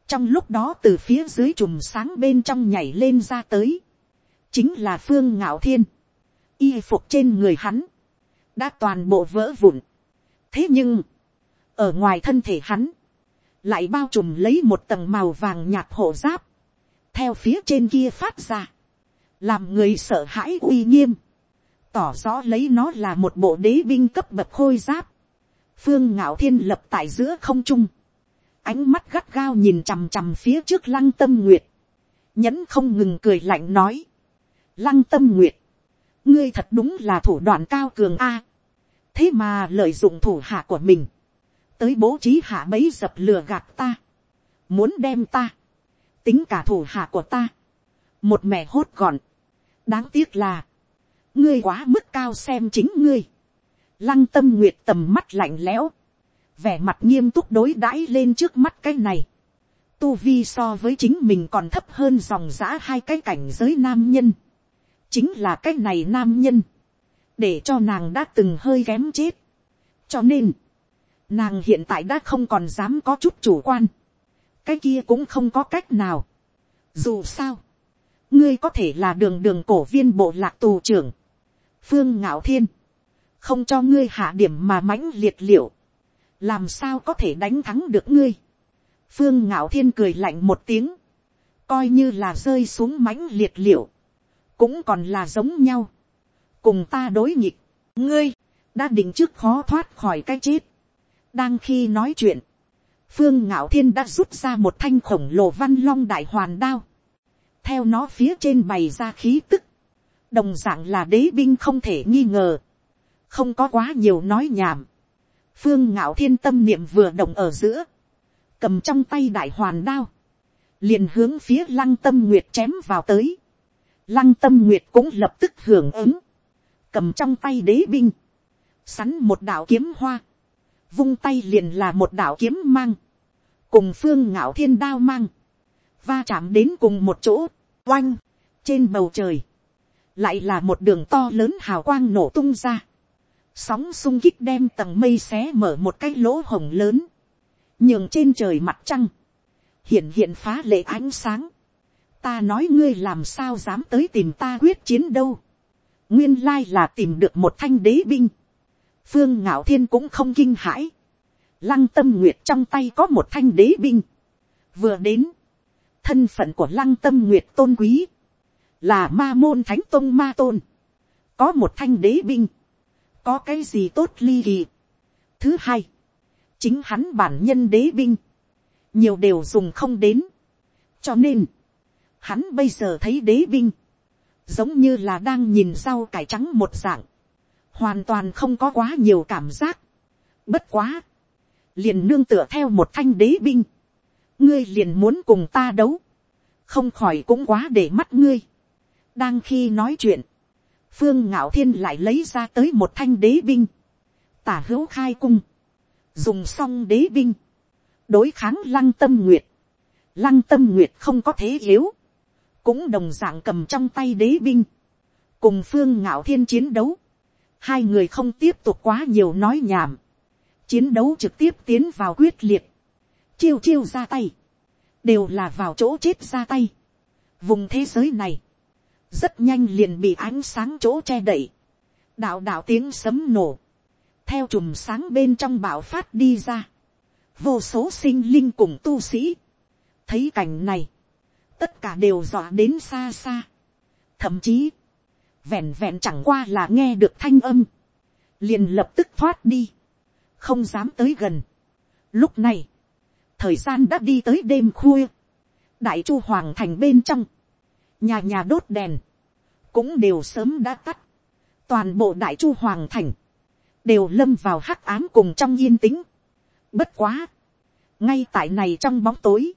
trong lúc đó từ phía dưới chùm sáng bên trong nhảy lên ra tới, chính là phương ngạo thiên, y phục trên người hắn, đã toàn bộ vỡ vụn, thế nhưng, ở ngoài thân thể hắn, lại bao trùm lấy một tầng màu vàng nhạt hộ giáp, theo phía trên kia phát ra, làm người sợ hãi uy nghiêm, tỏ rõ lấy nó là một bộ đế binh cấp bậc khôi giáp, phương ngạo thiên lập tại giữa không trung, ánh mắt gắt gao nhìn chằm chằm phía trước lăng tâm nguyệt, nhẫn không ngừng cười lạnh nói, lăng tâm nguyệt, ngươi thật đúng là thủ đoạn cao cường a, thế mà lợi dụng thủ hạ của mình, tới bố trí hạ bấy dập lừa gạt ta, muốn đem ta, tính cả thủ hạ của ta, một mẹ hốt gọn, đáng tiếc là, ngươi quá mức cao xem chính ngươi, lăng tâm nguyệt tầm mắt lạnh lẽo, vẻ mặt nghiêm túc đối đãi lên trước mắt cái này, tu vi so với chính mình còn thấp hơn dòng giã hai cái cảnh giới nam nhân, chính là cái này nam nhân, để cho nàng đã từng hơi kém chết, cho nên, nàng hiện tại đã không còn dám có chút chủ quan, cái kia cũng không có cách nào, dù sao, ngươi có thể là đường đường cổ viên bộ lạc tù trưởng, phương ngạo thiên, không cho ngươi hạ điểm mà mãnh liệt liệu, làm sao có thể đánh thắng được ngươi. phương ngạo thiên cười lạnh một tiếng, coi như là rơi xuống mãnh liệt liệu, cũng còn là giống nhau, cùng ta đối nghịch, ngươi, đã định trước khó thoát khỏi cái chết. đang khi nói chuyện, phương ngạo thiên đã rút ra một thanh khổng lồ văn long đại hoàn đao, theo nó phía trên bày ra khí tức, đồng d ạ n g là đế binh không thể nghi ngờ, không có quá nhiều nói nhảm, phương ngạo thiên tâm niệm vừa động ở giữa, cầm trong tay đại hoàn đao, liền hướng phía lăng tâm nguyệt chém vào tới, lăng tâm nguyệt cũng lập tức hưởng ứng, cầm trong tay đế binh, sắn một đạo kiếm hoa, vung tay liền là một đạo kiếm mang, cùng phương ngạo thiên đao mang, va chạm đến cùng một chỗ, oanh, trên bầu trời, lại là một đường to lớn hào quang nổ tung ra, sóng sung kích đem tầng mây xé mở một cái lỗ hồng lớn, nhường trên trời mặt trăng, hiện hiện phá lệ ánh sáng, ta nói ngươi làm sao dám tới tìm ta quyết chiến đâu, nguyên lai là tìm được một thanh đế binh, phương ngạo thiên cũng không kinh hãi, lăng tâm nguyệt trong tay có một thanh đế binh, vừa đến, thân phận của lăng tâm nguyệt tôn quý, là ma môn thánh tông ma tôn, có một thanh đế binh, có cái gì tốt ly kỳ. thứ hai, chính hắn bản nhân đế binh, nhiều đều dùng không đến, cho nên, hắn bây giờ thấy đế binh, giống như là đang nhìn rau cải trắng một dạng, hoàn toàn không có quá nhiều cảm giác. bất quá, liền nương tựa theo một thanh đế binh, ngươi liền muốn cùng ta đấu, không khỏi cũng quá để mắt ngươi. Đang khi nói chuyện, phương ngạo thiên lại lấy ra tới một thanh đế binh, tả hữu khai cung, dùng xong đế binh, đối kháng lăng tâm nguyệt, lăng tâm nguyệt không có thế yếu, cũng đồng dạng cầm trong tay đế binh, cùng phương ngạo thiên chiến đấu, hai người không tiếp tục quá nhiều nói nhảm, chiến đấu trực tiếp tiến vào quyết liệt, chiêu chiêu ra tay, đều là vào chỗ chết ra tay. Vùng thế giới này, rất nhanh liền bị ánh sáng chỗ che đậy, đạo đạo tiếng sấm nổ, theo chùm sáng bên trong bạo phát đi ra, vô số sinh linh cùng tu sĩ, thấy cảnh này, tất cả đều dọa đến xa xa, thậm chí, vẹn vẹn chẳng qua là nghe được thanh âm, liền lập tức thoát đi, không dám tới gần. Lúc này, thời gian đã đi tới đêm khuya, đại chu hoàng thành bên trong, nhà nhà đốt đèn, cũng đều sớm đã tắt, toàn bộ đại chu hoàng thành, đều lâm vào hắc ám cùng trong yên tĩnh. Bất quá, ngay tại này trong bóng tối,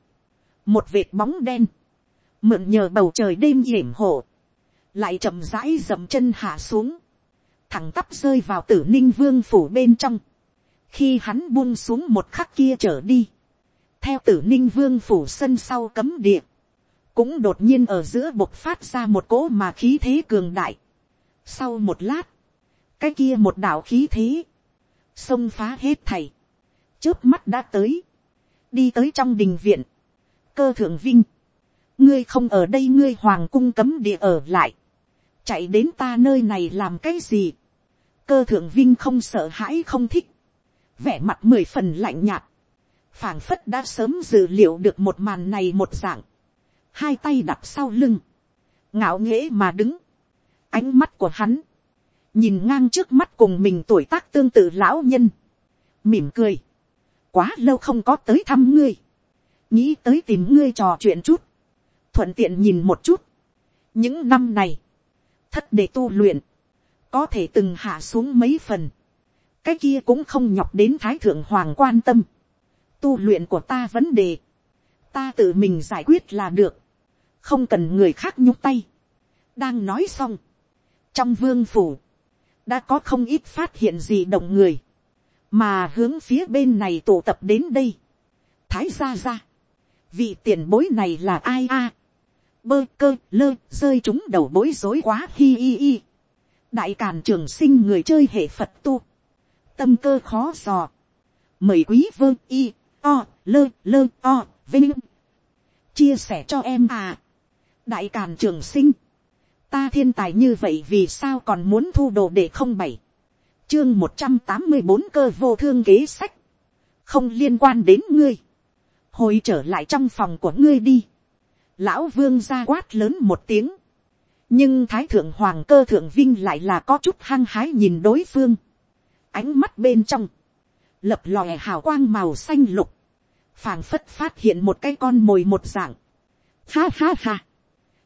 một vệt bóng đen, mượn nhờ bầu trời đêm hiểm hộ, lại chậm rãi dậm chân hạ xuống, thẳng tắp rơi vào tử ninh vương phủ bên trong, khi hắn buông xuống một khắc kia trở đi, theo tử ninh vương phủ sân sau cấm địa, cũng đột nhiên ở giữa bộc phát ra một cỗ mà khí thế cường đại. Sau một lát, cái kia một đạo khí thế, xông phá hết thầy, trước mắt đã tới, đi tới trong đình viện, cơ thượng vinh, ngươi không ở đây ngươi hoàng cung cấm địa ở lại, chạy đến ta nơi này làm cái gì, cơ thượng vinh không sợ hãi không thích, vẻ mặt mười phần lạnh nhạt, phảng phất đã sớm dự liệu được một màn này một dạng, hai tay đặt sau lưng, ngạo nghễ mà đứng, ánh mắt của hắn, nhìn ngang trước mắt cùng mình tuổi tác tương tự lão nhân, mỉm cười, quá lâu không có tới thăm ngươi, nghĩ tới tìm ngươi trò chuyện chút, thuận tiện nhìn một chút, những năm này, thất để tu luyện, có thể từng hạ xuống mấy phần, cái kia cũng không nhọc đến thái thượng hoàng quan tâm, tu luyện của ta vấn đề, ta tự mình giải quyết là được, không cần người khác nhúc tay. đang nói xong, trong vương phủ, đã có không ít phát hiện gì động người, mà hướng phía bên này tụ tập đến đây, thái ra ra, vị tiền bối này là ai a, bơ cơ lơ rơi chúng đầu bối rối quá hi hi hi, đại càn trường sinh người chơi hệ phật tu, tâm cơ khó dò, mời quý vơ y, o, lơ lơ o, vinh, chia sẻ cho em à, đại càn trường sinh, ta thiên tài như vậy vì sao còn muốn thu đồ để không bảy, chương một trăm tám mươi bốn cơ vô thương kế sách, không liên quan đến ngươi, hồi trở lại trong phòng của ngươi đi, lão vương ra quát lớn một tiếng, nhưng thái thượng hoàng cơ thượng vinh lại là có chút hăng hái nhìn đối phương, ánh mắt bên trong, lập lòe hào quang màu xanh lục, phảng phất phát hiện một cái con mồi một dạng. Ha ha ha.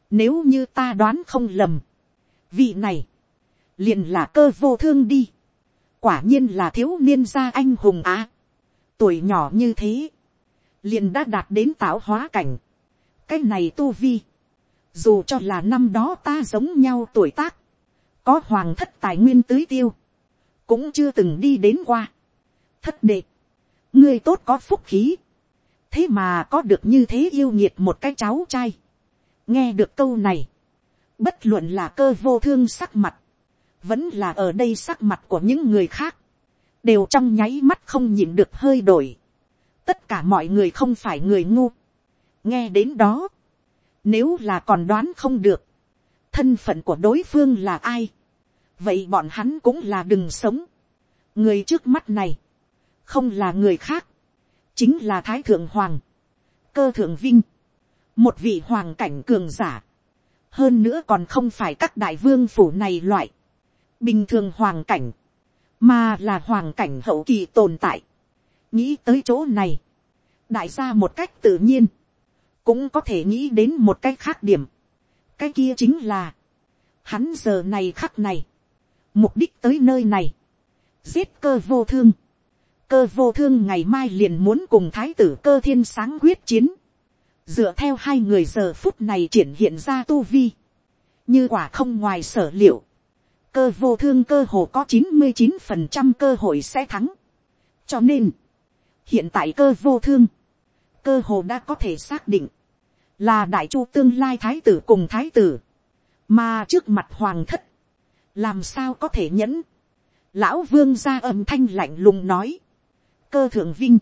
Nếu như ta đoán không lầm. Vị này. liền là cơ vô thương đi. Quả nhiên là thiếu niên gia anh hùng á. Tuổi nhỏ như thế. liền đã đạt đến tạo hóa cảnh. Cái này tu vi. Dù cho là năm đó ta giống nhau tuổi tác. Có hoàng thất tài nguyên tưới tiêu. Cũng chưa từng đi đến qua. Thất đệ. Ngươi tốt có phúc khí thế mà có được như thế yêu nhiệt một cái cháu trai. nghe được câu này, bất luận là cơ vô thương sắc mặt, vẫn là ở đây sắc mặt của những người khác, đều trong nháy mắt không nhịn được hơi đổi. tất cả mọi người không phải người ngu nghe đến đó, nếu là còn đoán không được, thân phận của đối phương là ai, vậy bọn hắn cũng là đừng sống. người trước mắt này, không là người khác, chính là thái thượng hoàng, cơ thượng vinh, một vị hoàng cảnh cường giả, hơn nữa còn không phải các đại vương phủ này loại, bình thường hoàng cảnh, mà là hoàng cảnh hậu kỳ tồn tại. nghĩ tới chỗ này, đại gia một cách tự nhiên, cũng có thể nghĩ đến một cách khác điểm. cái kia chính là, hắn giờ này khắc này, mục đích tới nơi này, giết cơ vô thương, cơ vô thương ngày mai liền muốn cùng thái tử cơ thiên sáng quyết chiến. dựa theo hai người giờ phút này triển hiện ra tu vi. như quả không ngoài sở liệu. cơ vô thương cơ hồ có chín mươi chín phần trăm cơ hội sẽ thắng. cho nên, hiện tại cơ vô thương, cơ hồ đã có thể xác định, là đại chu tương lai thái tử cùng thái tử, mà trước mặt hoàng thất, làm sao có thể nhẫn. lão vương ra âm thanh lạnh lùng nói, cơ thượng vinh,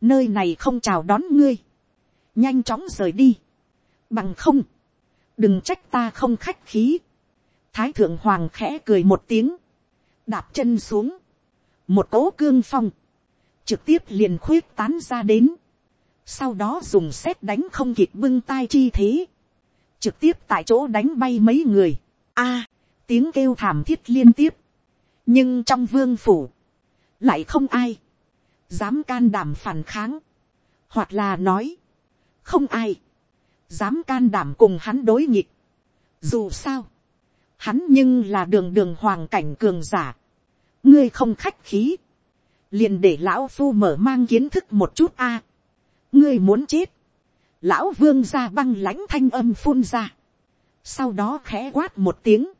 nơi này không chào đón ngươi, nhanh chóng rời đi, bằng không, đừng trách ta không khách khí, thái thượng hoàng khẽ cười một tiếng, đạp chân xuống, một cỗ cương phong, trực tiếp liền khuyết tán ra đến, sau đó dùng xét đánh không kịp bưng tai chi thế, trực tiếp tại chỗ đánh bay mấy người, a, tiếng kêu thảm thiết liên tiếp, nhưng trong vương phủ, lại không ai, dám can đảm phản kháng, hoặc là nói, không ai, dám can đảm cùng hắn đối nghịch. Dù sao, hắn nhưng là đường đường hoàng cảnh cường giả, ngươi không khách khí, liền để lão phu mở mang kiến thức một chút a ngươi muốn chết, lão vương ra băng lãnh thanh âm phun ra, sau đó khẽ quát một tiếng,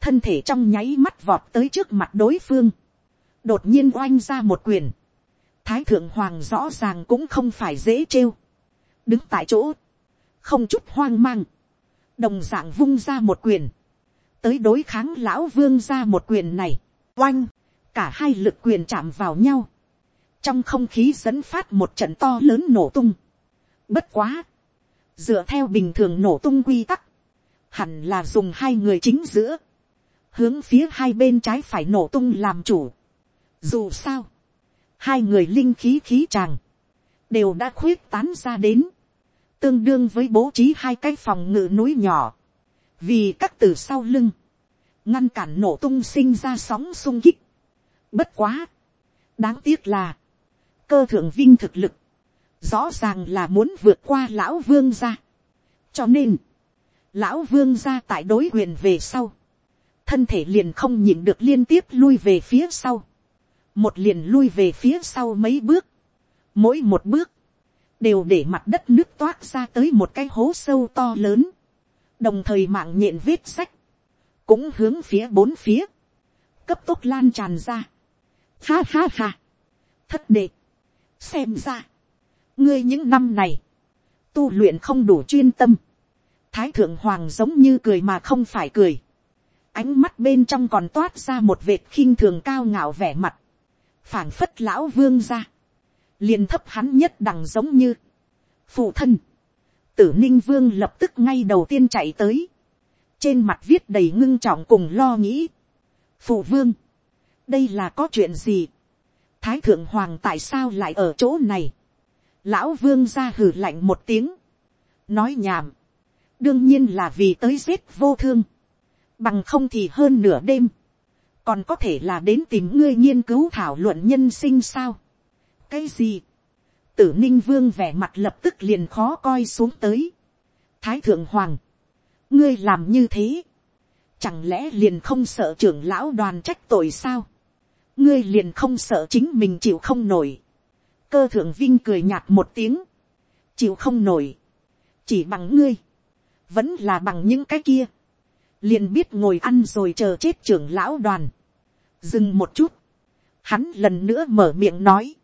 thân thể trong nháy mắt vọt tới trước mặt đối phương, đột nhiên oanh ra một quyền, thái thượng hoàng rõ ràng cũng không phải dễ trêu, đứng tại chỗ, không chút hoang mang, đồng d ạ n g vung ra một quyền, tới đối kháng lão vương ra một quyền này, oanh, cả hai lực quyền chạm vào nhau, trong không khí dẫn phát một trận to lớn nổ tung, bất quá, dựa theo bình thường nổ tung quy tắc, hẳn là dùng hai người chính giữa, hướng phía hai bên trái phải nổ tung làm chủ. Dù sao, hai người linh khí khí tràng, đều đã khuyết tán ra đến, tương đương với bố trí hai cái phòng ngự núi nhỏ, vì các từ sau lưng, ngăn cản nổ tung sinh ra sóng sung kích. Bất quá, đáng tiếc là, cơ thượng vinh thực lực, rõ ràng là muốn vượt qua lão vương gia. cho nên, lão vương gia tại đối quyền về sau, thân thể liền không nhịn được liên tiếp lui về phía sau một liền lui về phía sau mấy bước, mỗi một bước, đều để mặt đất nước toát ra tới một cái hố sâu to lớn, đồng thời mạng nhện vết sách, cũng hướng phía bốn phía, cấp tốc lan tràn ra, Ha ha ha. Thất đệ. Xem ra. Ngươi những năm này. Tu luyện không đủ chuyên tâm. Thái thượng hoàng giống như cười mà không phải cười. Ánh mắt bên trong còn toát ra một vệt khinh thường cao ngạo vẻ mặt. phảng phất lão vương ra. liền thấp hắn nhất đằng giống như. Phụ thân. Tử ninh vương lập tức ngay đầu tiên chạy tới. Trên mặt viết đầy ngưng trọng cùng lo nghĩ. Phụ vương. Đây là có chuyện gì? Thái thượng hoàng tại sao lại ở chỗ này? Lão vương ra hử lạnh một tiếng. Nói nhảm. Đương nhiên là vì tới giết vô thương. Bằng không thì hơn nửa đêm. Còn có thể là đến tìm ngươi nghiên cứu thảo luận nhân sinh sao? Cái gì? Tử ninh vương vẻ mặt lập tức liền khó coi xuống tới. Thái thượng hoàng. Ngươi làm như thế. Chẳng lẽ liền không sợ trưởng lão đoàn trách tội sao? Ngươi liền không sợ chính mình chịu không nổi. Cơ thượng vinh cười nhạt một tiếng. Chịu không nổi. Chỉ bằng ngươi. Vẫn là bằng những cái kia. Liền biết ngồi ăn rồi chờ chết trưởng lão đoàn. Dừng một chút. Hắn lần nữa mở miệng nói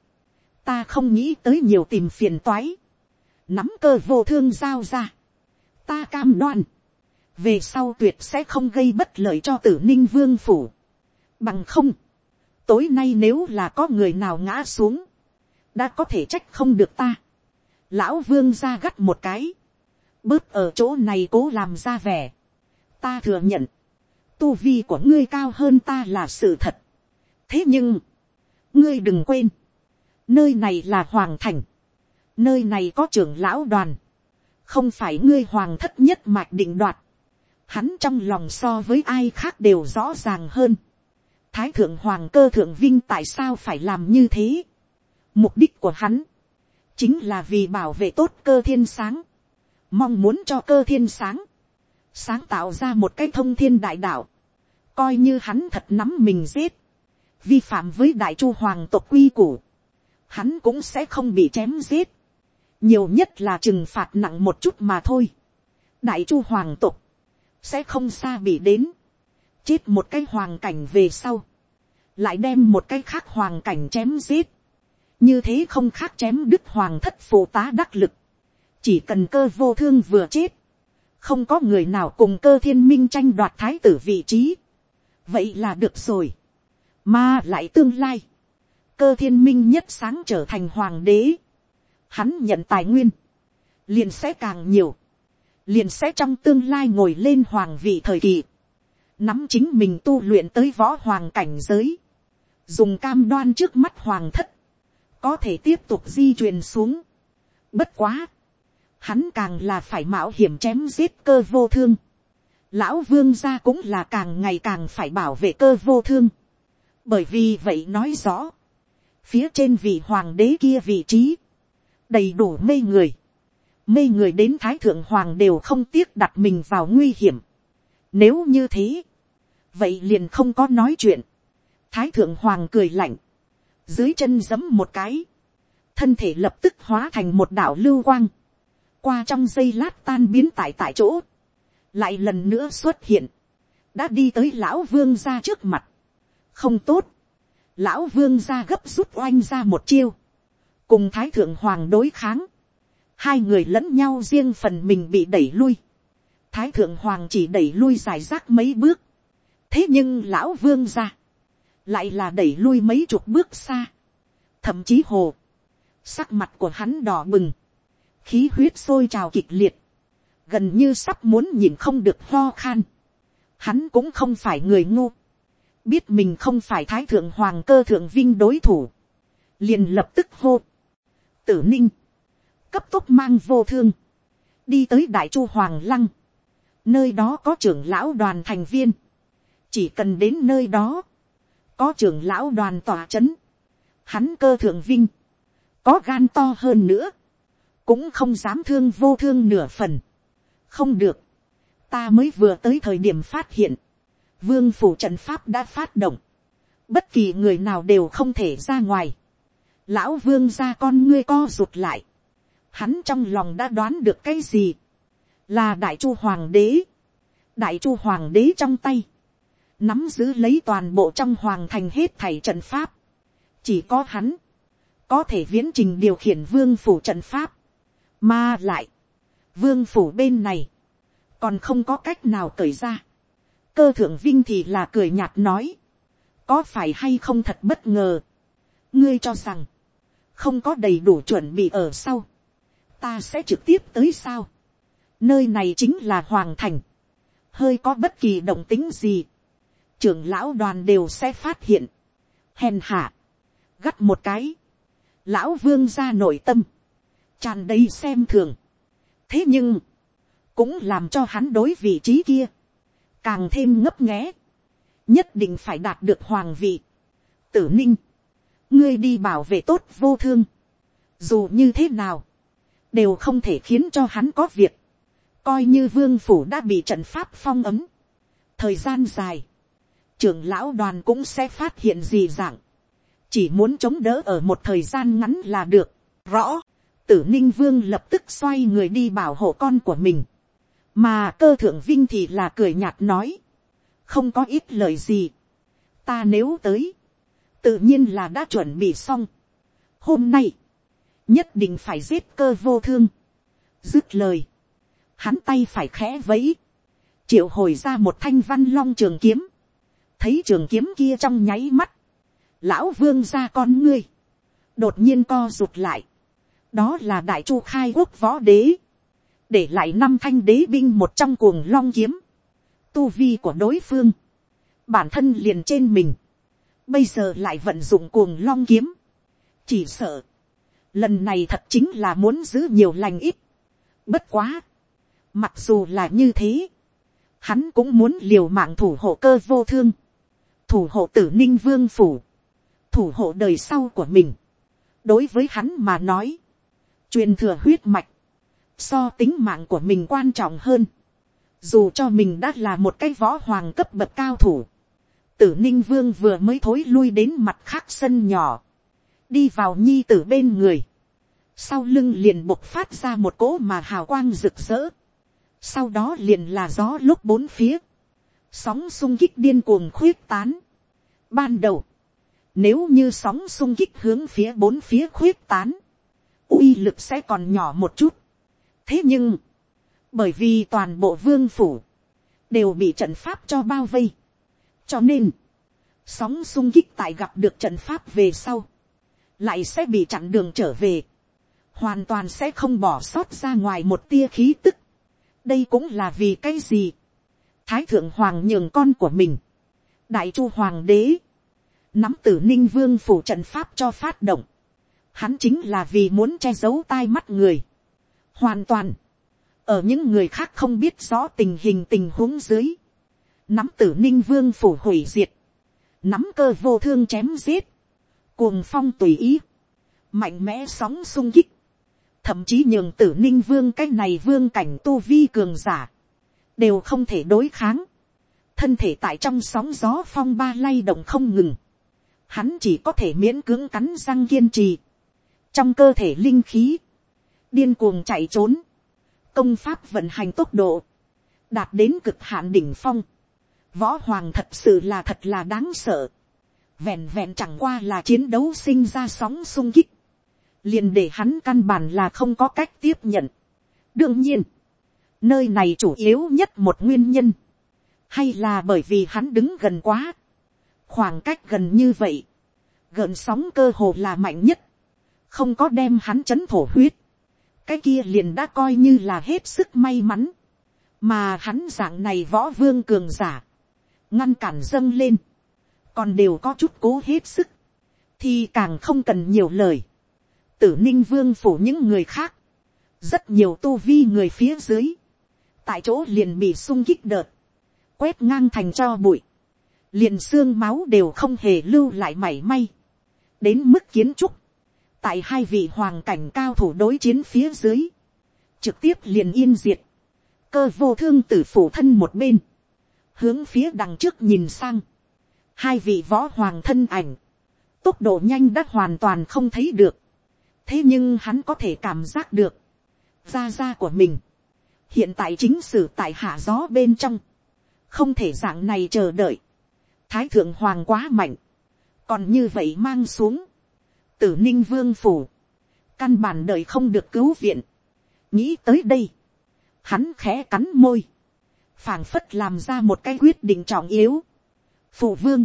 ta không nghĩ tới nhiều tìm phiền toái, nắm cơ vô thương giao ra, ta cam đoan, về sau tuyệt sẽ không gây bất lợi cho tử ninh vương phủ, bằng không, tối nay nếu là có người nào ngã xuống, đã có thể trách không được ta, lão vương ra gắt một cái, bớt ở chỗ này cố làm ra vẻ, ta thừa nhận, tu vi của ngươi cao hơn ta là sự thật, thế nhưng, ngươi đừng quên, nơi này là hoàng thành, nơi này có trưởng lão đoàn, không phải ngươi hoàng thất nhất mạch định đoạt, hắn trong lòng so với ai khác đều rõ ràng hơn. Thái thượng hoàng cơ thượng vinh tại sao phải làm như thế. Mục đích của hắn, chính là vì bảo vệ tốt cơ thiên sáng, mong muốn cho cơ thiên sáng, sáng tạo ra một cái thông thiên đại đạo, coi như hắn thật nắm mình giết, vi phạm với đại chu hoàng tộc quy củ, hắn cũng sẽ không bị chém giết, nhiều nhất là trừng phạt nặng một chút mà thôi. đại chu hoàng tộc sẽ không xa bị đến, chết một cái hoàng cảnh về sau, lại đem một cái khác hoàng cảnh chém giết, như thế không khác chém đức hoàng thất phụ tá đắc lực, chỉ cần cơ vô thương vừa chết, không có người nào cùng cơ thiên minh tranh đoạt thái tử vị trí, vậy là được rồi, mà lại tương lai, cơ thiên minh nhất sáng trở thành hoàng đế, hắn nhận tài nguyên, liền sẽ càng nhiều, liền sẽ trong tương lai ngồi lên hoàng vị thời kỳ, nắm chính mình tu luyện tới võ hoàng cảnh giới, dùng cam đoan trước mắt hoàng thất, có thể tiếp tục di truyền xuống. Bất quá, hắn càng là phải mạo hiểm chém giết cơ vô thương. Lão vương gia cũng là càng ngày càng phải bảo vệ cơ vô thương. Bởi vì vậy nói rõ, phía trên vị hoàng đế kia vị trí, đầy đủ mê người, mê người đến thái thượng hoàng đều không tiếc đặt mình vào nguy hiểm. Nếu như thế, vậy liền không có nói chuyện. Thái thượng hoàng cười lạnh, dưới chân giấm một cái, thân thể lập tức hóa thành một đảo lưu quang, qua trong giây lát tan biến tại tại chỗ, lại lần nữa xuất hiện, đã đi tới lão vương ra trước mặt, không tốt, lão vương ra gấp rút oanh ra một chiêu, cùng thái thượng hoàng đối kháng, hai người lẫn nhau riêng phần mình bị đẩy lui, thái thượng hoàng chỉ đẩy lui dài rác mấy bước, thế nhưng lão vương ra, lại là đẩy lui mấy chục bước xa, thậm chí hồ, sắc mặt của hắn đỏ bừng, khí huyết sôi trào kịch liệt, gần như sắp muốn nhìn không được ho khan, hắn cũng không phải người ngu, biết mình không phải thái thượng hoàng cơ thượng vinh đối thủ, liền lập tức hô, tử ninh, cấp tốc mang vô thương, đi tới đại chu hoàng lăng, nơi đó có trưởng lão đoàn thành viên, chỉ cần đến nơi đó, có trưởng lão đoàn tòa c h ấ n hắn cơ thượng vinh, có gan to hơn nữa, cũng không dám thương vô thương nửa phần, không được, ta mới vừa tới thời điểm phát hiện, vương phủ trận pháp đã phát động, bất kỳ người nào đều không thể ra ngoài, lão vương ra con ngươi co rụt lại, hắn trong lòng đã đoán được cái gì, là đại chu hoàng đế, đại chu hoàng đế trong tay, nắm giữ lấy toàn bộ trong hoàng thành hết thảy trận pháp, chỉ có hắn, có thể viễn trình điều khiển vương phủ trận pháp, mà lại, vương phủ bên này, còn không có cách nào cởi ra. cơ thượng vinh thì là cười nhạt nói, có phải hay không thật bất ngờ, ngươi cho rằng, không có đầy đủ chuẩn bị ở sau, ta sẽ trực tiếp tới sao, nơi này chính là hoàng thành, hơi có bất kỳ động tính gì, trưởng lão đoàn đều sẽ phát hiện, hèn hạ, gắt một cái, lão vương ra nội tâm, tràn đầy xem thường. thế nhưng, cũng làm cho hắn đối vị trí kia, càng thêm ngấp nghé, nhất định phải đạt được hoàng vị. tử ninh, ngươi đi bảo vệ tốt vô thương, dù như thế nào, đều không thể khiến cho hắn có việc, coi như vương phủ đã bị trận pháp phong ấm, thời gian dài, trưởng lão đoàn cũng sẽ phát hiện gì dạng, chỉ muốn chống đỡ ở một thời gian ngắn là được, rõ, tử ninh vương lập tức xoay người đi bảo hộ con của mình, mà cơ thượng vinh thì là cười nhạt nói, không có ít lời gì, ta nếu tới, tự nhiên là đã chuẩn bị xong, hôm nay, nhất định phải giết cơ vô thương, dứt lời, hắn tay phải khẽ vẫy, triệu hồi ra một thanh văn long trường kiếm, thấy trường kiếm kia trong nháy mắt, lão vương ra con ngươi, đột nhiên co rụt lại, đó là đại chu khai quốc võ đế, để lại năm thanh đế binh một trong cuồng long kiếm, tu vi của đối phương, bản thân liền trên mình, bây giờ lại vận dụng cuồng long kiếm, chỉ sợ, lần này thật chính là muốn giữ nhiều lành ít, bất quá, mặc dù là như thế, hắn cũng muốn liều mạng thủ hộ cơ vô thương, thủ hộ tử ninh vương phủ, thủ hộ đời sau của mình. đối với hắn mà nói, truyền thừa huyết mạch, so tính mạng của mình quan trọng hơn. dù cho mình đã là một cái võ hoàng cấp bậc cao thủ, tử ninh vương vừa mới thối lui đến mặt khác sân nhỏ, đi vào nhi tử bên người, sau lưng liền bộc phát ra một cỗ mà hào quang rực rỡ, sau đó liền là gió lúc bốn phía, sóng sung kích điên cuồng khuyết tán. Ban đầu, nếu như sóng sung kích hướng phía bốn phía khuyết tán, uy lực sẽ còn nhỏ một chút. thế nhưng, bởi vì toàn bộ vương phủ, đều bị trận pháp cho bao vây. cho nên, sóng sung kích tại gặp được trận pháp về sau, lại sẽ bị chặn đường trở về, hoàn toàn sẽ không bỏ sót ra ngoài một tia khí tức. đây cũng là vì cái gì thái thượng hoàng nhường con của mình, đại chu hoàng đế, nắm tử ninh vương phủ trận pháp cho phát động, hắn chính là vì muốn che giấu tai mắt người, hoàn toàn, ở những người khác không biết rõ tình hình tình huống dưới, nắm tử ninh vương phủ hủy diệt, nắm cơ vô thương chém giết, cuồng phong tùy ý, mạnh mẽ sóng sung kích, thậm chí nhường tử ninh vương cái này vương cảnh tu vi cường giả, đều không thể đối kháng, thân thể tại trong sóng gió phong ba lay động không ngừng, hắn chỉ có thể miễn cưỡng cắn răng kiên trì, trong cơ thể linh khí, điên cuồng chạy trốn, công pháp vận hành tốc độ, đạt đến cực hạn đỉnh phong, võ hoàng thật sự là thật là đáng sợ, vẹn vẹn chẳng qua là chiến đấu sinh ra sóng sung kích, liền để hắn căn bản là không có cách tiếp nhận. đương nhiên, nơi này chủ yếu nhất một nguyên nhân, hay là bởi vì hắn đứng gần quá, khoảng cách gần như vậy, gợn sóng cơ hồ là mạnh nhất, không có đem hắn chấn thổ huyết, cái kia liền đã coi như là hết sức may mắn, mà hắn dạng này võ vương cường giả, ngăn cản dâng lên, còn đều có chút cố hết sức, thì càng không cần nhiều lời, tử ninh vương phủ những người khác, rất nhiều tu vi người phía dưới, tại chỗ liền bị sung kích đợt, quét ngang thành cho bụi, liền xương máu đều không hề lưu lại mảy may, đến mức kiến trúc, tại hai vị hoàng cảnh cao thủ đối chiến phía dưới, trực tiếp liền yên diệt, cơ vô thương tử phủ thân một bên, hướng phía đằng trước nhìn sang, hai vị võ hoàng thân ảnh, tốc độ nhanh đã hoàn toàn không thấy được, thế nhưng hắn có thể cảm giác được, da da của mình, hiện tại chính sử tại hạ gió bên trong, không thể dạng này chờ đợi, thái thượng hoàng quá mạnh, còn như vậy mang xuống, tử ninh vương phủ, căn bản đời không được cứu viện, nghĩ tới đây, hắn khẽ cắn môi, phảng phất làm ra một cái quyết định trọng yếu. phụ vương,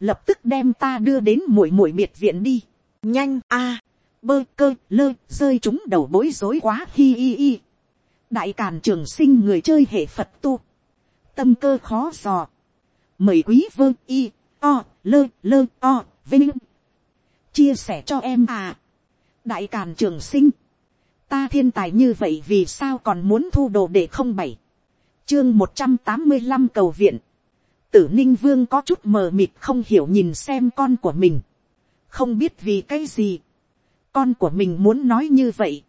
lập tức đem ta đưa đến mũi mũi biệt viện đi, nhanh a, bơ cơ lơ rơi chúng đầu bối rối quá hi hi hi đại càn trường sinh người chơi hệ phật tu, tâm cơ khó dò, mời quý vương y o lơ lơ o vinh. Chia sẻ cho em à. đại càn trường sinh, ta thiên tài như vậy vì sao còn muốn thu đồ để không bảy, chương một trăm tám mươi năm cầu viện, tử ninh vương có chút mờ mịt không hiểu nhìn xem con của mình, không biết vì cái gì, con của mình muốn nói như vậy,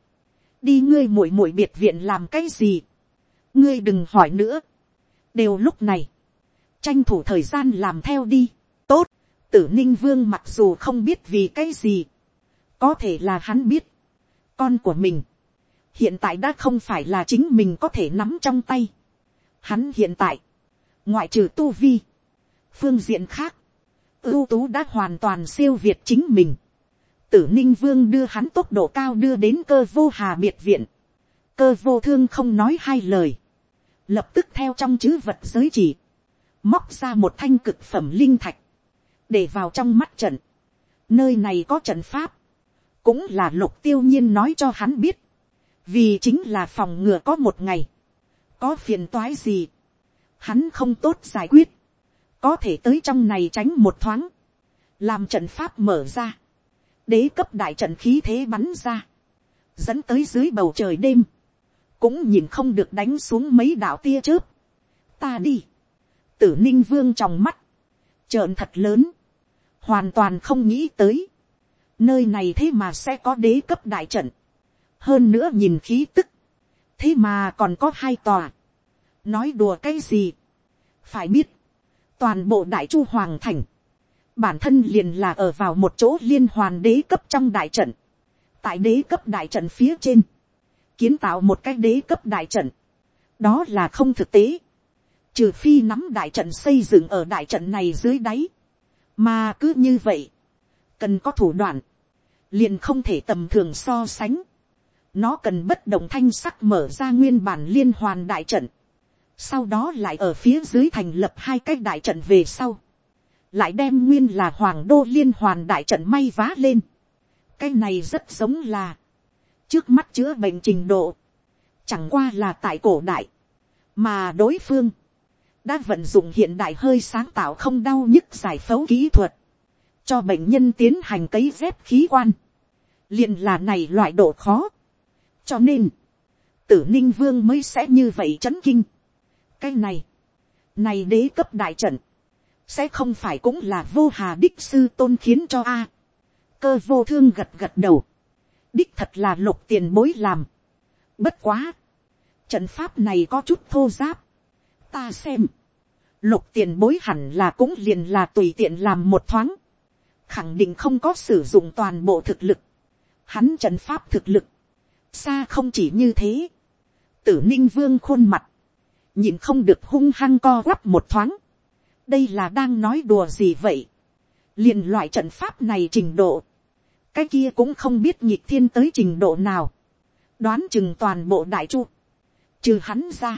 đi ngươi muội muội biệt viện làm cái gì, ngươi đừng hỏi nữa, đều lúc này, tranh thủ thời gian làm theo đi, tốt, tử ninh vương mặc dù không biết vì cái gì, có thể là hắn biết, con của mình, hiện tại đã không phải là chính mình có thể nắm trong tay. Hắn hiện tại, ngoại trừ tu vi, phương diện khác, ưu tú đã hoàn toàn siêu việt chính mình. Tử ninh vương đưa hắn tốc độ cao đưa đến cơ vô hà biệt viện. cơ vô thương không nói hai lời. lập tức theo trong chữ vật giới chỉ, móc ra một thanh cực phẩm linh thạch, để vào trong mắt trận. nơi này có trận pháp, cũng là lục tiêu nhiên nói cho hắn biết, vì chính là phòng ngừa có một ngày, có phiền toái gì, hắn không tốt giải quyết, có thể tới trong này tránh một thoáng, làm trận pháp mở ra, đế cấp đại trận khí thế bắn ra, dẫn tới dưới bầu trời đêm, cũng nhìn không được đánh xuống mấy đạo tia chớp. Ta đi, tử ninh vương trong mắt, trợn thật lớn, hoàn toàn không nghĩ tới, nơi này thế mà sẽ có đế cấp đại trận, hơn nữa nhìn khí tức, thế mà còn có hai tòa, nói đùa cái gì, phải biết, toàn bộ đại chu hoàng thành, bản thân liền là ở vào một chỗ liên hoàn đế cấp trong đại trận, tại đế cấp đại trận phía trên, kiến tạo một cái đế cấp đại trận, đó là không thực tế, trừ phi nắm đại trận xây dựng ở đại trận này dưới đáy, mà cứ như vậy, cần có thủ đoạn, liền không thể tầm thường so sánh, nó cần bất động thanh sắc mở ra nguyên bản liên hoàn đại trận, sau đó lại ở phía dưới thành lập hai cái đại trận về sau, lại đem nguyên là hoàng đô liên hoàn đại trận may vá lên. cái này rất giống là, trước mắt chữa bệnh trình độ, chẳng qua là tại cổ đại, mà đối phương, đã vận dụng hiện đại hơi sáng tạo không đau nhức giải phẫu kỹ thuật, cho bệnh nhân tiến hành cấy dép khí quan, liền là này loại độ khó. cho nên, tử ninh vương mới sẽ như vậy c h ấ n kinh. cái này, này đế cấp đại trận, sẽ không phải cũng là vô hà đích sư tôn khiến cho a. cơ vô thương gật gật đầu, đích thật là lục tiền bối làm. bất quá, trận pháp này có chút thô giáp, ta xem, lục tiền bối hẳn là cũng liền là tùy tiện làm một thoáng, khẳng định không có sử dụng toàn bộ thực lực, hắn trận pháp thực lực, xa không chỉ như thế, tử ninh vương khuôn mặt, nhìn không được hung hăng co quắp một thoáng, đây là đang nói đùa gì vậy, liền loại trận pháp này trình độ, cái kia cũng không biết nhịp thiên tới trình độ nào, đoán chừng toàn bộ đại chu, trừ hắn ra,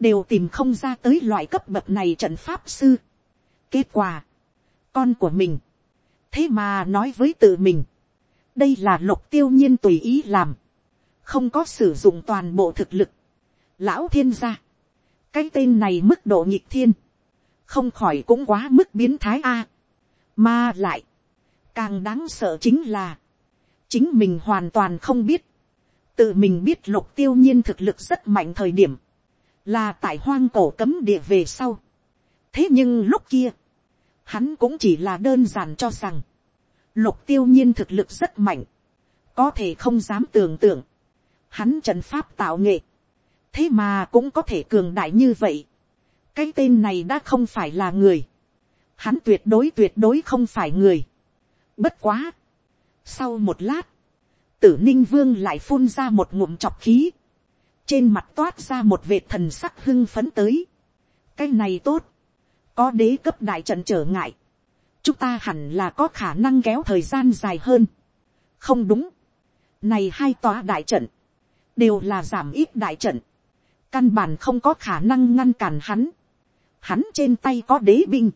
đều tìm không ra tới loại cấp bậc này trận pháp sư. kết quả, con của mình, thế mà nói với tự mình, đây là lục tiêu nhiên tùy ý làm, không có sử dụng toàn bộ thực lực. Lão thiên gia, cái tên này mức độ nhịp thiên, không khỏi cũng quá mức biến thái a. mà lại, càng đáng sợ chính là, chính mình hoàn toàn không biết, tự mình biết lục tiêu nhiên thực lực rất mạnh thời điểm, là tại hoang cổ cấm địa về sau. thế nhưng lúc kia, hắn cũng chỉ là đơn giản cho rằng, lục tiêu nhiên thực lực rất mạnh, có thể không dám tưởng tượng, hắn trận pháp tạo nghệ, thế mà cũng có thể cường đại như vậy, cái tên này đã không phải là người, hắn tuyệt đối tuyệt đối không phải người, bất quá, sau một lát, tử ninh vương lại phun ra một ngụm chọc khí, trên mặt toát ra một vệt thần sắc hưng phấn tới, cái này tốt, có đế cấp đại trận trở ngại, chúng ta hẳn là có khả năng kéo thời gian dài hơn. không đúng. này hai tòa đại trận, đều là giảm ít đại trận. căn bản không có khả năng ngăn cản hắn hắn trên tay có đế binh,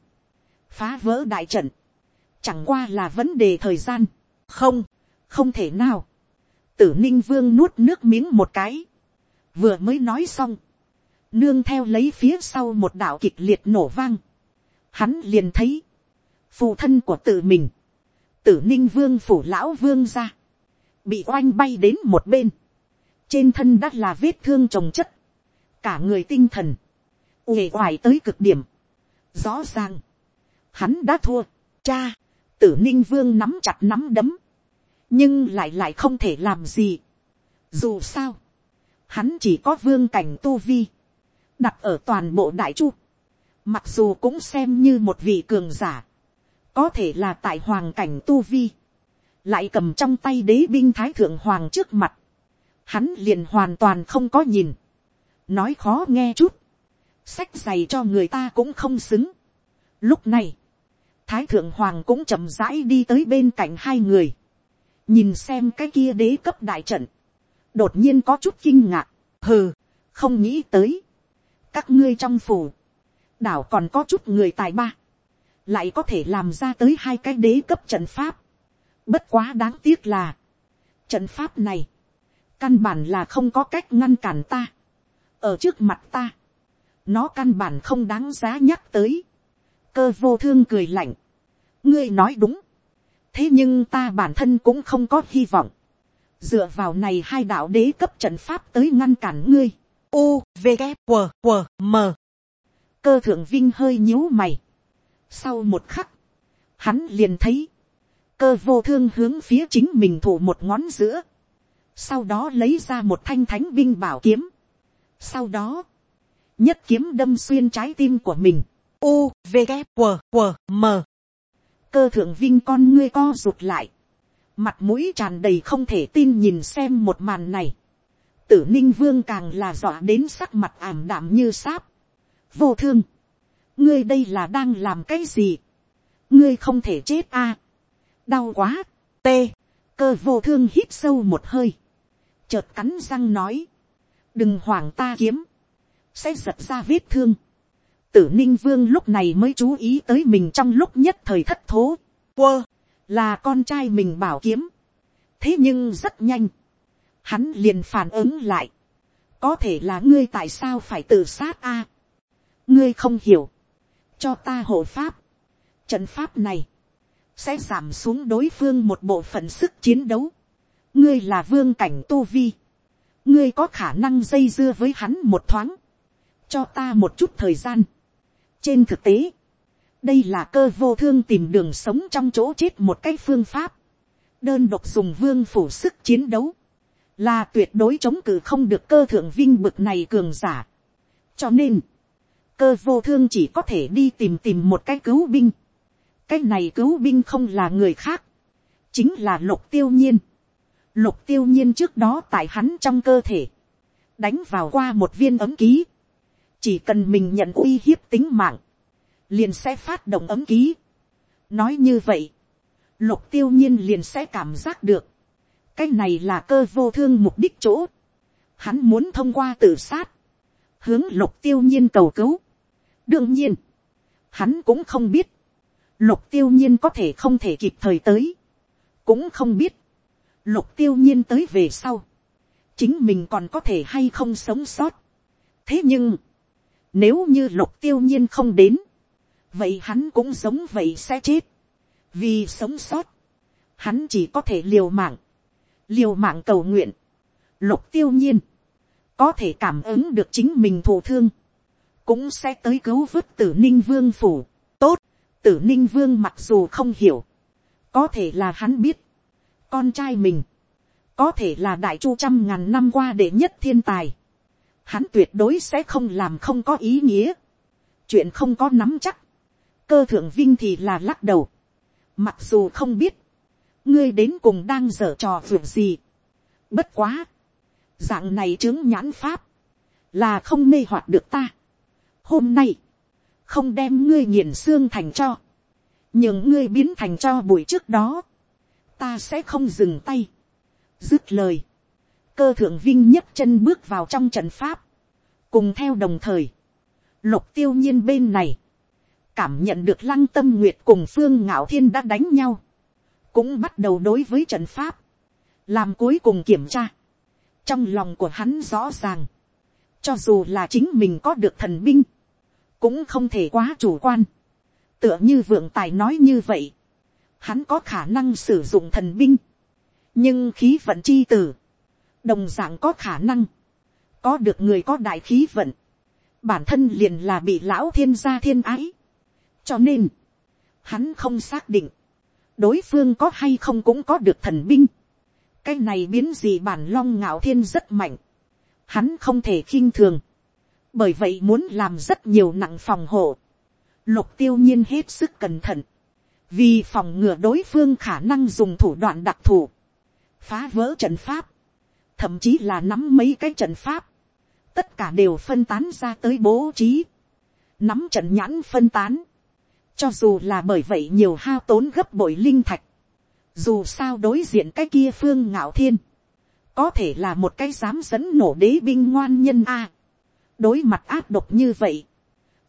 phá vỡ đại trận, chẳng qua là vấn đề thời gian. không, không thể nào. tử ninh vương nuốt nước miếng một cái, vừa mới nói xong, nương theo lấy phía sau một đạo kịch liệt nổ vang, hắn liền thấy, phù thân của tự mình, tử ninh vương phủ lão vương ra, bị oanh bay đến một bên, trên thân đã là vết thương trồng chất, cả người tinh thần, uể oải tới cực điểm, rõ ràng, hắn đã thua, cha, tử ninh vương nắm chặt nắm đấm, nhưng lại lại không thể làm gì. Dù sao, hắn chỉ có vương cảnh tu vi, đặt ở toàn bộ đại chu, mặc dù cũng xem như một vị cường giả, có thể là tại hoàng cảnh tu vi, lại cầm trong tay đế binh thái thượng hoàng trước mặt, hắn liền hoàn toàn không có nhìn, nói khó nghe chút, sách giày cho người ta cũng không xứng. Lúc này, thái thượng hoàng cũng chậm rãi đi tới bên cạnh hai người, nhìn xem cái kia đế cấp đại trận, đột nhiên có chút kinh ngạc, hừ, không nghĩ tới, các ngươi trong phủ, đảo còn có chút người tài ba, lại có thể làm ra tới hai cái đế cấp trận pháp, bất quá đáng tiếc là, trận pháp này, căn bản là không có cách ngăn cản ta, ở trước mặt ta, nó căn bản không đáng giá nhắc tới, cơ vô thương cười lạnh, ngươi nói đúng, thế nhưng ta bản thân cũng không có hy vọng, dựa vào này hai đạo đế cấp trận pháp tới ngăn cản ngươi, u v g q q m. Cơ thượng vinh hơi nhíu mày, sau một khắc, hắn liền thấy, cơ vô thương hướng phía chính mình thủ một ngón giữa, sau đó lấy ra một thanh thánh binh bảo kiếm, sau đó, nhất kiếm đâm xuyên trái tim của mình, u v k, q q m. Cơ thượng vinh con ngươi co rụt lại, mặt mũi tràn đầy không thể tin nhìn xem một màn này, tử ninh vương càng là dọa đến sắc mặt ảm đạm như sáp, vô thương, ngươi đây là đang làm cái gì, ngươi không thể chết a, đau quá, t, cơ vô thương hít sâu một hơi, chợt cắn răng nói, đừng hoảng ta kiếm, sẽ giật ra vết thương, tử ninh vương lúc này mới chú ý tới mình trong lúc nhất thời thất thố. Quơ, là con trai mình bảo kiếm. thế nhưng rất nhanh, hắn liền phản ứng lại. có thể là ngươi tại sao phải tự sát a. ngươi không hiểu, cho ta hộ pháp. trận pháp này, sẽ giảm xuống đối phương một bộ phận sức chiến đấu. ngươi là vương cảnh tu vi. ngươi có khả năng dây dưa với hắn một thoáng cho ta một chút thời gian trên thực tế, đây là cơ vô thương tìm đường sống trong chỗ chết một cái phương pháp. Đơn độc dùng vương phủ sức chiến đấu. Là tuyệt đối chống cự không được cơ thượng vinh bực này cường giả. Cho nên, cơ vô thương chỉ có thể đi tìm tìm một cái cứu binh. Cái này cứu binh không là người khác. Chính là lục tiêu nhiên. Lục tiêu nhiên trước đó tại hắn trong cơ thể. Đánh vào qua một viên ấm ký chỉ cần mình nhận uy hiếp tính mạng, liền sẽ phát động ấm ký. nói như vậy, lục tiêu nhiên liền sẽ cảm giác được, cái này là cơ vô thương mục đích chỗ. hắn muốn thông qua tự sát, hướng lục tiêu nhiên cầu cứu. đương nhiên, hắn cũng không biết, lục tiêu nhiên có thể không thể kịp thời tới, cũng không biết, lục tiêu nhiên tới về sau, chính mình còn có thể hay không sống sót. thế nhưng, nếu như lục tiêu nhiên không đến. Vậy hắn cũng sống vậy sẽ chết. Vì sống sót. Hắn chỉ có thể liều mạng. Liều mạng cầu nguyện. Lục tiêu nhiên. Có thể cảm ứng được chính mình thụ thương. Cũng sẽ tới cứu vớt tử ninh vương phủ. Tốt. Tử ninh vương mặc dù không hiểu. Có thể là hắn biết. Con trai mình. Có thể là đại chu trăm ngàn năm qua đệ nhất thiên tài hắn tuyệt đối sẽ không làm không có ý nghĩa, chuyện không có nắm chắc, cơ thượng vinh thì là lắc đầu, mặc dù không biết, ngươi đến cùng đang dở trò việc gì, bất quá, dạng này chứng nhãn pháp, là không mê hoạt được ta. Hôm nay, không đem ngươi nghiền xương thành cho, nhưng ngươi biến thành cho buổi trước đó, ta sẽ không dừng tay. dứt lời, cơ thượng vinh nhất chân bước vào trong trận pháp, cùng theo đồng thời, lục tiêu nhiên bên này, cảm nhận được lăng tâm nguyệt cùng phương ngạo thiên đã đánh nhau, cũng bắt đầu đối với trận pháp, làm cuối cùng kiểm tra. trong lòng của hắn rõ ràng, cho dù là chính mình có được thần binh, cũng không thể quá chủ quan, tựa như vượng tài nói như vậy, hắn có khả năng sử dụng thần binh, nhưng khí vận chi tử, đồng d ạ n g có khả năng, có được người có đại khí vận, bản thân liền là bị lão thiên gia thiên ái, cho nên, hắn không xác định, đối phương có hay không cũng có được thần binh, cái này biến gì bản long ngạo thiên rất mạnh, hắn không thể khinh thường, bởi vậy muốn làm rất nhiều nặng phòng hộ, lục tiêu nhiên hết sức cẩn thận, vì phòng ngừa đối phương khả năng dùng thủ đoạn đặc thù, phá vỡ trận pháp, thậm chí là nắm mấy cái trận pháp, tất cả đều phân tán ra tới bố trí, nắm trận nhãn phân tán, cho dù là bởi vậy nhiều hao tốn gấp bội linh thạch, dù sao đối diện cái kia phương ngạo thiên, có thể là một cái dám dẫn nổ đế binh ngoan nhân a, đối mặt áp độc như vậy,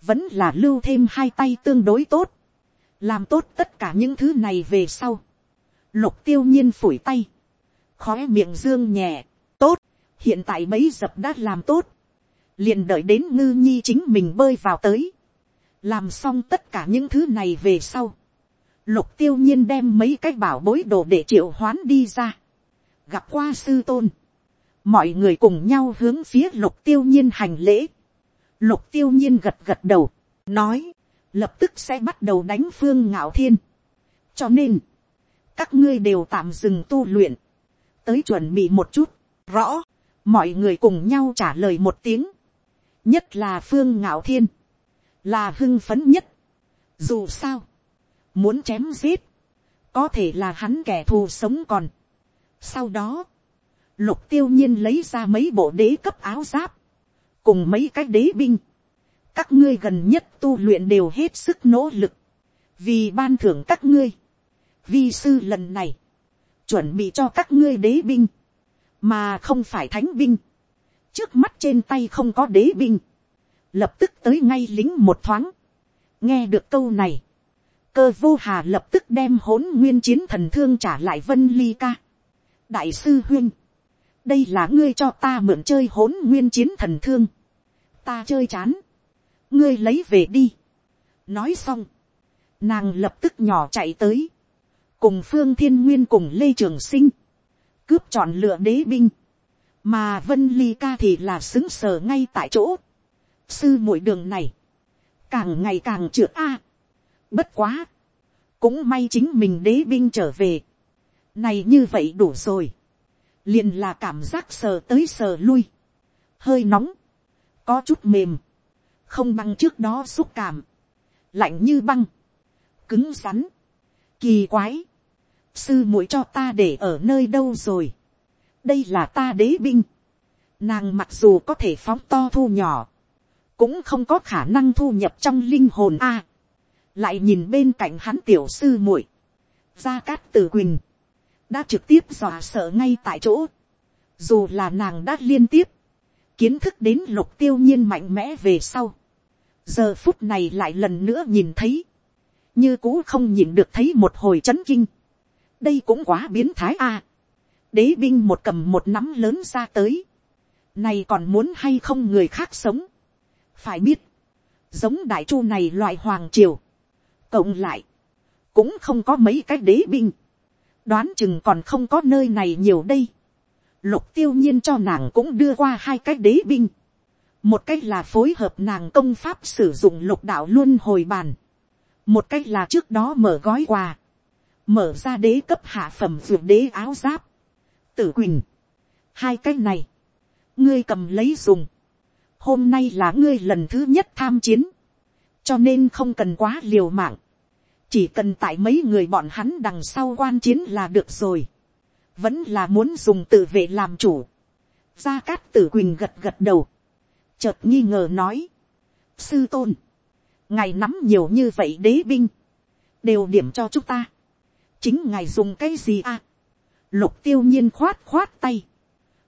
vẫn là lưu thêm hai tay tương đối tốt, làm tốt tất cả những thứ này về sau, lục tiêu nhiên phủi tay, khó miệng dương nhẹ, tốt, hiện tại mấy dập đã làm tốt, liền đợi đến ngư nhi chính mình bơi vào tới, làm xong tất cả những thứ này về sau, lục tiêu nhiên đem mấy cái bảo bối đồ để triệu hoán đi ra, gặp qua sư tôn, mọi người cùng nhau hướng phía lục tiêu nhiên hành lễ, lục tiêu nhiên gật gật đầu, nói, lập tức sẽ bắt đầu đánh phương ngạo thiên. cho nên, các ngươi đều tạm dừng tu luyện, tới chuẩn bị một chút, rõ, mọi người cùng nhau trả lời một tiếng, nhất là phương ngạo thiên, là hưng phấn nhất. dù sao, muốn chém giết, có thể là hắn kẻ thù sống còn. sau đó, lục tiêu nhiên lấy ra mấy bộ đế cấp áo giáp, cùng mấy cái đế binh, các ngươi gần nhất tu luyện đều hết sức nỗ lực, vì ban thưởng các ngươi, vi sư lần này, chuẩn bị cho các ngươi đế binh, mà không phải thánh binh, trước mắt trên tay không có đế binh, lập tức tới ngay lính một thoáng, nghe được câu này, cơ vô hà lập tức đem hỗn nguyên chiến thần thương trả lại vân ly ca. đại sư huyên, đây là ngươi cho ta mượn chơi hỗn nguyên chiến thần thương, ta chơi chán, ngươi lấy về đi. nói xong, nàng lập tức nhỏ chạy tới, cùng phương thiên nguyên cùng lê trường sinh, cướp chọn lựa đế binh, mà vân ly ca thì là xứng sở ngay tại chỗ, sư mũi đường này, càng ngày càng trượt a, bất quá, cũng may chính mình đế binh trở về, này như vậy đủ rồi, liền là cảm giác sờ tới sờ lui, hơi nóng, có chút mềm, không băng trước đó xúc cảm, lạnh như băng, cứng rắn, kỳ quái, sư muội cho ta để ở nơi đâu rồi, đây là ta đế binh, nàng mặc dù có thể phóng to thu nhỏ, cũng không có khả năng thu nhập trong linh hồn a, lại nhìn bên cạnh hắn tiểu sư muội, gia cát tử quỳnh, đã trực tiếp dọa sợ ngay tại chỗ, dù là nàng đã liên tiếp, kiến thức đến lục tiêu nhiên mạnh mẽ về sau, giờ phút này lại lần nữa nhìn thấy, như cũ không nhìn được thấy một hồi c h ấ n kinh, đây cũng quá biến thái a, đế binh một cầm một nắm lớn ra tới, này còn muốn hay không người khác sống, phải biết, giống đại chu này loại hoàng triều, cộng lại, cũng không có mấy cái đế binh, đoán chừng còn không có nơi này nhiều đây, lục tiêu nhiên cho nàng cũng đưa qua hai cái đế binh, một cách là phối hợp nàng công pháp sử dụng lục đạo luôn hồi bàn, một cách là trước đó mở gói quà, mở ra đế cấp hạ phẩm ruột đế áo giáp, tử quỳnh, hai cái này, ngươi cầm lấy dùng, hôm nay là ngươi lần thứ nhất tham chiến, cho nên không cần quá liều mạng, chỉ cần tại mấy người bọn hắn đằng sau quan chiến là được rồi, vẫn là muốn dùng tự vệ làm chủ, gia cát tử quỳnh gật gật đầu, chợt nghi ngờ nói, sư tôn, ngài nắm nhiều như vậy đế binh, đều điểm cho chúng ta, chính ngài dùng cái gì à, lục tiêu nhiên khoát khoát tay,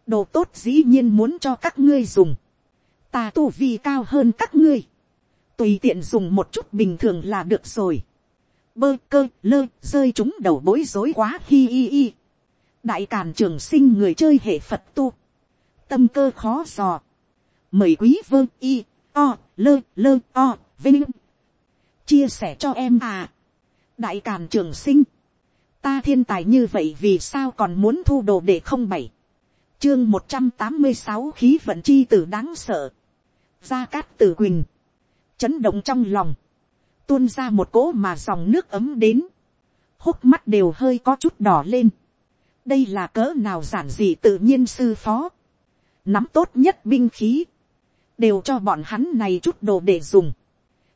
đồ tốt dĩ nhiên muốn cho các ngươi dùng, ta tu vi cao hơn các ngươi, tùy tiện dùng một chút bình thường là được rồi, bơ cơ lơ rơi chúng đầu bối rối quá hi hi hi, đại càn trường sinh người chơi hệ phật tu, tâm cơ khó dò, mời quý vơ y o lơ lơ o vinh. Chia sẻ cho em à. Đại càn trường sinh ta thiên tài như vậy vì sao còn muốn thu đồ để không bảy? Chương một trăm tám mươi sáu khí vận chi tử đáng sợ. Gia cát tử quỳnh. Chấn động trong lòng. Tuôn ra một cỗ mà dòng nước ấm đến. Hốc mắt đều hơi có chút đỏ lên. Đây là cỡ nào giản dị tự nhiên sư phó? Nắm tốt nhất binh khí. Đều cho bọn hắn này chút đồ để dùng.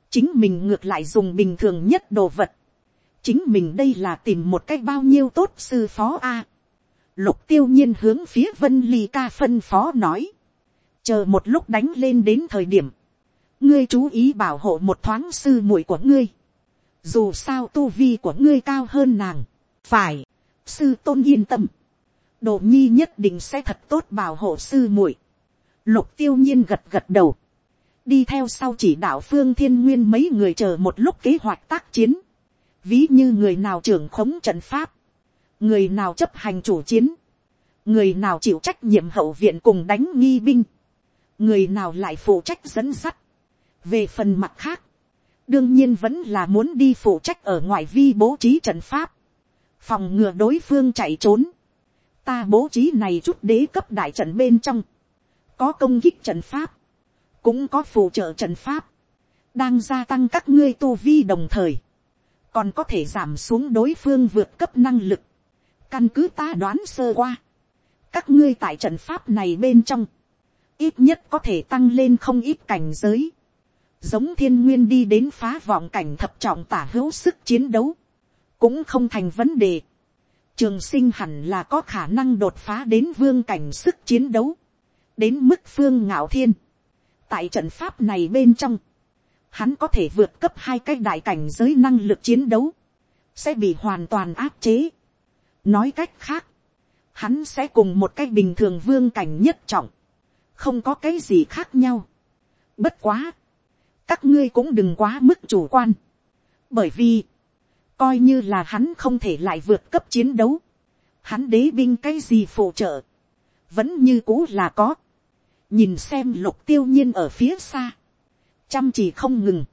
Chính mình ngược lại dùng bình thường nhất đồ vật chính mình đây là tìm một cách bao nhiêu tốt sư phó a. lục tiêu nhiên hướng phía vân ly ca phân phó nói. chờ một lúc đánh lên đến thời điểm. ngươi chú ý bảo hộ một thoáng sư muội của ngươi. dù sao tu vi của ngươi cao hơn nàng. phải, sư tôn yên tâm. đồ nhi nhất định sẽ thật tốt bảo hộ sư muội. lục tiêu nhiên gật gật đầu. đi theo sau chỉ đạo phương thiên nguyên mấy người chờ một lúc kế hoạch tác chiến ví như người nào trưởng khống trận pháp, người nào chấp hành chủ chiến, người nào chịu trách nhiệm hậu viện cùng đánh nghi binh, người nào lại phụ trách dẫn sắt. về phần mặt khác, đương nhiên vẫn là muốn đi phụ trách ở ngoại vi bố trí trận pháp, phòng ngừa đối phương chạy trốn. ta bố trí này chút đế cấp đại trận bên trong, có công kích trận pháp, cũng có phụ trợ trận pháp, đang gia tăng các ngươi tu vi đồng thời, còn có thể giảm xuống đối phương vượt cấp năng lực. căn cứ ta đoán sơ qua, các ngươi tại trận pháp này bên trong, ít nhất có thể tăng lên không ít cảnh giới, giống thiên nguyên đi đến phá vọng cảnh thập trọng tả hữu sức chiến đấu, cũng không thành vấn đề. Trường sinh hẳn là có khả năng đột phá đến vương cảnh sức chiến đấu, đến mức phương ngạo thiên. tại trận pháp này bên trong, hắn có thể vượt cấp hai cái đại cảnh giới năng lực chiến đấu, sẽ bị hoàn toàn áp chế. nói cách khác, hắn sẽ cùng một cái bình thường vương cảnh nhất trọng, không có cái gì khác nhau. bất quá, các ngươi cũng đừng quá mức chủ quan, bởi vì, coi như là hắn không thể lại vượt cấp chiến đấu, hắn đế binh cái gì phụ trợ, vẫn như cũ là có. nhìn xem lục tiêu nhiên ở phía xa, chăm chỉ không ngừng,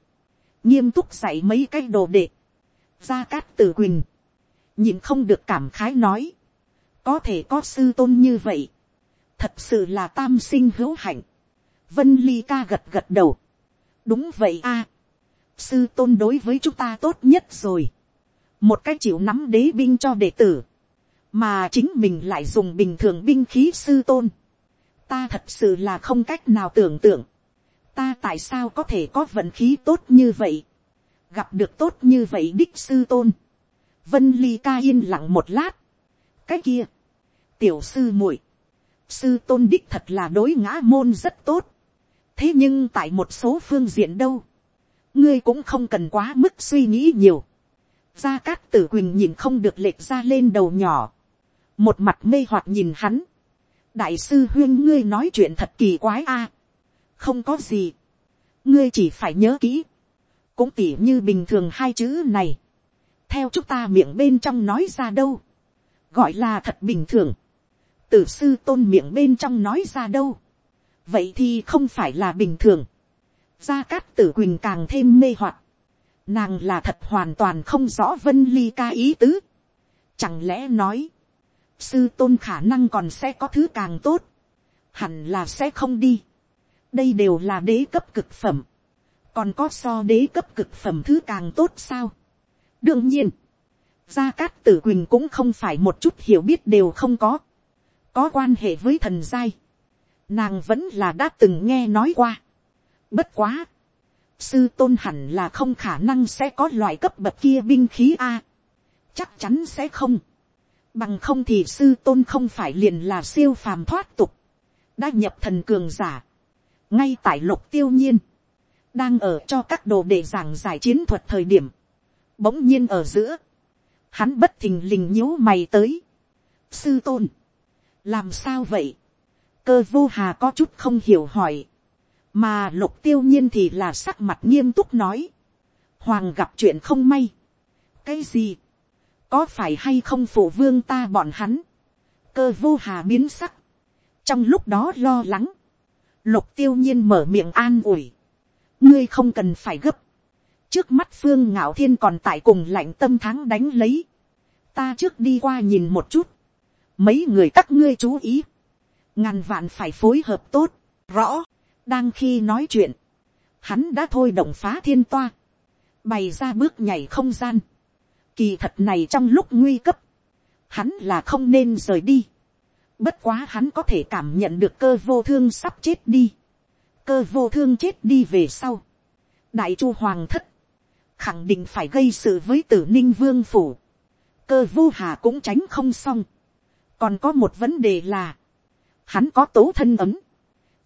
nghiêm túc dạy mấy cái đồ đệ, gia cát tử quỳnh, nhìn không được cảm khái nói, có thể có sư tôn như vậy, thật sự là tam sinh hữu hạnh, vân ly ca gật gật đầu, đúng vậy a, sư tôn đối với chúng ta tốt nhất rồi, một cái chịu nắm đế binh cho đệ tử, mà chính mình lại dùng bình thường binh khí sư tôn, ta thật sự là không cách nào tưởng tượng, ta tại sao có thể có vận khí tốt như vậy, gặp được tốt như vậy đích sư tôn, vân ly ca yên lặng một lát, cái kia, tiểu sư muội, sư tôn đích thật là đối ngã môn rất tốt, thế nhưng tại một số phương diện đâu, ngươi cũng không cần quá mức suy nghĩ nhiều, gia cát tử quỳnh nhìn không được lệch ra lên đầu nhỏ, một mặt mê hoặc nhìn hắn, đại sư huyên ngươi nói chuyện thật kỳ quái a, không có gì, ngươi chỉ phải nhớ kỹ, cũng tỉ như bình thường hai chữ này, theo chúng ta miệng bên trong nói ra đâu, gọi là thật bình thường, tử sư tôn miệng bên trong nói ra đâu, vậy thì không phải là bình thường, gia cát tử quỳnh càng thêm mê hoặc, nàng là thật hoàn toàn không rõ vân ly ca ý tứ, chẳng lẽ nói, sư tôn khả năng còn sẽ có thứ càng tốt, hẳn là sẽ không đi, đây đều là đế cấp cực phẩm, còn có so đế cấp cực phẩm thứ càng tốt sao. đương nhiên, gia cát tử quỳnh cũng không phải một chút hiểu biết đều không có, có quan hệ với thần giai, nàng vẫn là đã từng nghe nói qua. bất quá, sư tôn hẳn là không khả năng sẽ có loại cấp bậc kia binh khí a, chắc chắn sẽ không, bằng không thì sư tôn không phải liền là siêu phàm thoát tục, đã nhập thần cường giả, ngay tại lục tiêu nhiên, đang ở cho các đồ để giảng giải chiến thuật thời điểm, bỗng nhiên ở giữa, hắn bất thình lình nhíu mày tới. sư tôn, làm sao vậy, cơ vô hà có chút không hiểu hỏi, mà lục tiêu nhiên thì là sắc mặt nghiêm túc nói, hoàng gặp chuyện không may, cái gì, có phải hay không phụ vương ta bọn hắn, cơ vô hà biến sắc, trong lúc đó lo lắng, lục tiêu nhiên mở miệng an ủi, ngươi không cần phải gấp, trước mắt phương ngạo thiên còn tại cùng lạnh tâm tháng đánh lấy, ta trước đi qua nhìn một chút, mấy người các ngươi chú ý, ngàn vạn phải phối hợp tốt, rõ, đang khi nói chuyện, hắn đã thôi động phá thiên toa, bày ra bước nhảy không gian, kỳ thật này trong lúc nguy cấp, hắn là không nên rời đi, bất quá hắn có thể cảm nhận được cơ vô thương sắp chết đi, cơ vô thương chết đi về sau, đại chu hoàng thất, khẳng định phải gây sự với tử ninh vương phủ, cơ vô hà cũng tránh không xong, còn có một vấn đề là, hắn có tố thân ấm,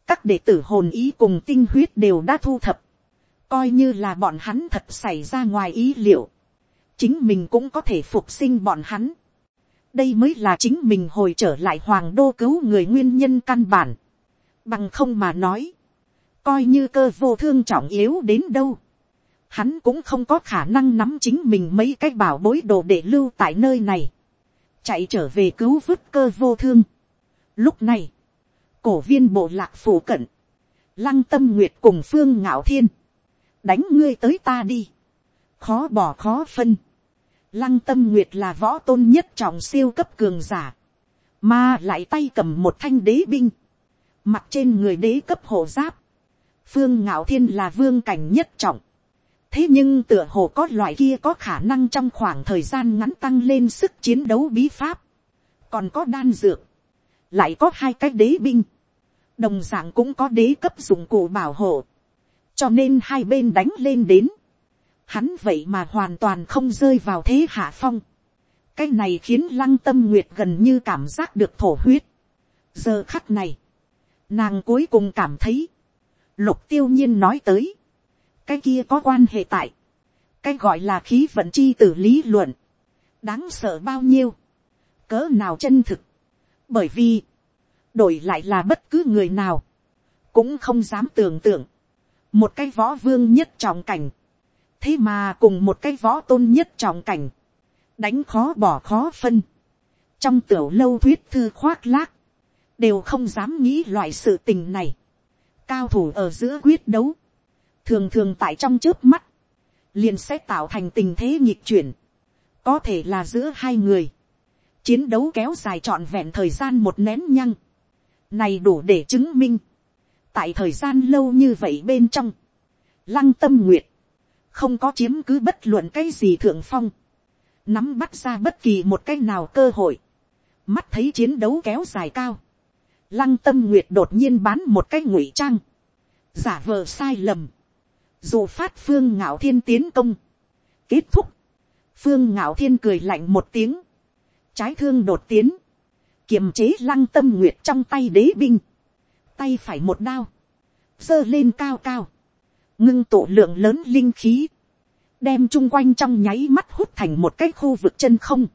các đệ tử hồn ý cùng tinh huyết đều đã thu thập, coi như là bọn hắn thật xảy ra ngoài ý liệu, chính mình cũng có thể phục sinh bọn hắn đây mới là chính mình hồi trở lại hoàng đô cứu người nguyên nhân căn bản, bằng không mà nói, coi như cơ vô thương trọng yếu đến đâu, hắn cũng không có khả năng nắm chính mình mấy cái bảo bối đồ để lưu tại nơi này, chạy trở về cứu vứt cơ vô thương. Lúc này, cổ viên bộ lạc phủ cận, lăng tâm nguyệt cùng phương ngạo thiên, đánh ngươi tới ta đi, khó bỏ khó phân, lăng tâm nguyệt là võ tôn nhất trọng siêu cấp cường giả, mà lại tay cầm một thanh đế binh, mặt trên người đế cấp hộ giáp, phương ngạo thiên là vương cảnh nhất trọng, thế nhưng tựa hồ có loại kia có khả năng trong khoảng thời gian ngắn tăng lên sức chiến đấu bí pháp, còn có đan dược, lại có hai cái đế binh, đồng dạng cũng có đế cấp dụng cụ bảo hộ, cho nên hai bên đánh lên đến, hắn vậy mà hoàn toàn không rơi vào thế hạ phong, cái này khiến lăng tâm nguyệt gần như cảm giác được thổ huyết. giờ khắc này, nàng cuối cùng cảm thấy, lục tiêu nhiên nói tới, cái kia có quan hệ tại, cái gọi là khí vận chi t ử lý luận, đáng sợ bao nhiêu, cỡ nào chân thực, bởi vì, đổi lại là bất cứ người nào, cũng không dám tưởng tượng, một cái võ vương nhất trọng cảnh, thế mà cùng một cái võ tôn nhất trọng cảnh, đánh khó bỏ khó phân, trong tiểu lâu thuyết thư khoác lác, đều không dám nghĩ loại sự tình này, cao thủ ở giữa quyết đấu, thường thường tại trong trước mắt, liền sẽ tạo thành tình thế nhịp chuyển, có thể là giữa hai người, chiến đấu kéo dài trọn vẹn thời gian một nén nhăng, này đủ để chứng minh. Tại thời gian lâu như vậy bên trong. Lăng tâm nguyệt. Không có chiếm cứ bất luận cái gì thượng phong. Nắm bắt ra bất kỳ một cái nào cơ hội. Mắt thấy chiến đấu kéo dài cao. Lăng tâm nguyệt đột nhiên bán một cái ngụy trang. Giả vờ sai lầm. Dù phát phương ngạo thiên tiến công. Kết thúc. Phương ngạo thiên cười lạnh một tiếng. Trái thương đột tiến kiềm chế lăng tâm nguyệt trong tay đế binh, tay phải một đao, giơ lên cao cao, ngưng tụ lượng lớn linh khí, đem chung quanh trong nháy mắt hút thành một cái khu vực chân không,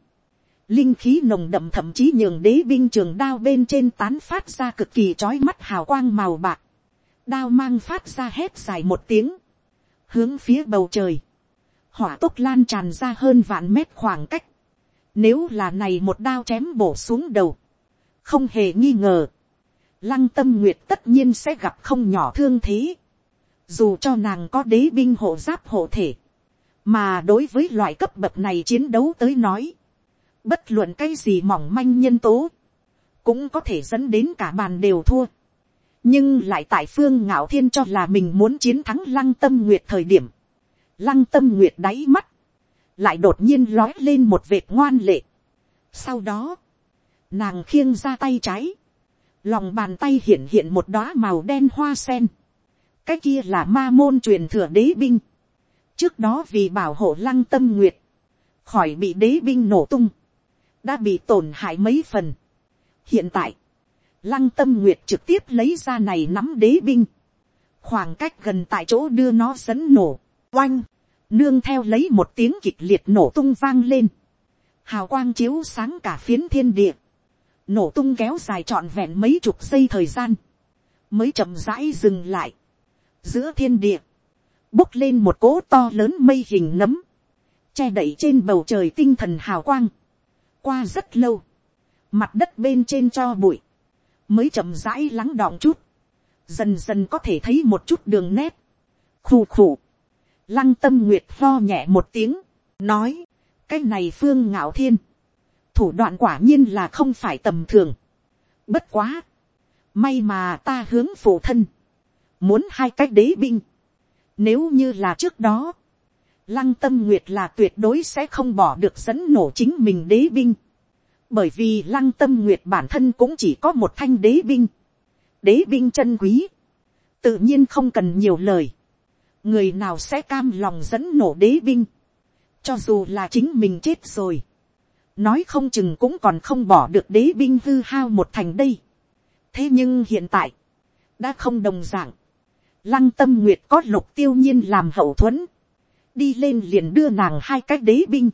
linh khí nồng đậm thậm chí nhường đế binh trường đao bên trên tán phát ra cực kỳ trói mắt hào quang màu bạc, đao mang phát ra hét dài một tiếng, hướng phía bầu trời, hỏa tốc lan tràn ra hơn vạn mét khoảng cách, nếu là này một đao chém bổ xuống đầu, không hề nghi ngờ, lăng tâm nguyệt tất nhiên sẽ gặp không nhỏ thương thế, dù cho nàng có đế binh hộ giáp hộ thể, mà đối với loại cấp bậc này chiến đấu tới nói, bất luận cái gì mỏng manh nhân tố, cũng có thể dẫn đến cả bàn đều thua. nhưng lại tại phương ngạo thiên cho là mình muốn chiến thắng lăng tâm nguyệt thời điểm, lăng tâm nguyệt đáy mắt, lại đột nhiên lói lên một vệt ngoan lệ. sau đó, nàng khiêng ra tay trái, lòng bàn tay hiện hiện một đóa màu đen hoa sen, cái kia là ma môn truyền thừa đế binh, trước đó vì bảo hộ lăng tâm nguyệt, khỏi bị đế binh nổ tung, đã bị tổn hại mấy phần. hiện tại, lăng tâm nguyệt trực tiếp lấy ra này nắm đế binh, khoảng cách gần tại chỗ đưa nó dẫn nổ, oanh, nương theo lấy một tiếng kịch liệt nổ tung vang lên, hào quang chiếu sáng cả phiến thiên địa, nổ tung kéo dài trọn vẹn mấy chục giây thời gian, mới chậm rãi dừng lại, giữa thiên địa, bốc lên một cỗ to lớn mây hình nấm, che đậy trên bầu trời tinh thần hào quang, qua rất lâu, mặt đất bên trên cho bụi, mới chậm rãi lắng đọng chút, dần dần có thể thấy một chút đường nét, khù khù, lăng tâm nguyệt lo nhẹ một tiếng, nói, cái này phương ngạo thiên, thủ đoạn quả nhiên là không phải tầm thường, bất quá, may mà ta hướng phụ thân, muốn hai cách đế binh, nếu như là trước đó, lăng tâm nguyệt là tuyệt đối sẽ không bỏ được dẫn nổ chính mình đế binh, bởi vì lăng tâm nguyệt bản thân cũng chỉ có một thanh đế binh, đế binh chân quý, tự nhiên không cần nhiều lời, người nào sẽ cam lòng dẫn nổ đế binh, cho dù là chính mình chết rồi, nói không chừng cũng còn không bỏ được đế binh hư hao một thành đây. thế nhưng hiện tại, đã không đồng dạng lăng tâm nguyệt có lục tiêu nhiên làm hậu thuẫn, đi lên liền đưa nàng hai cái đế binh,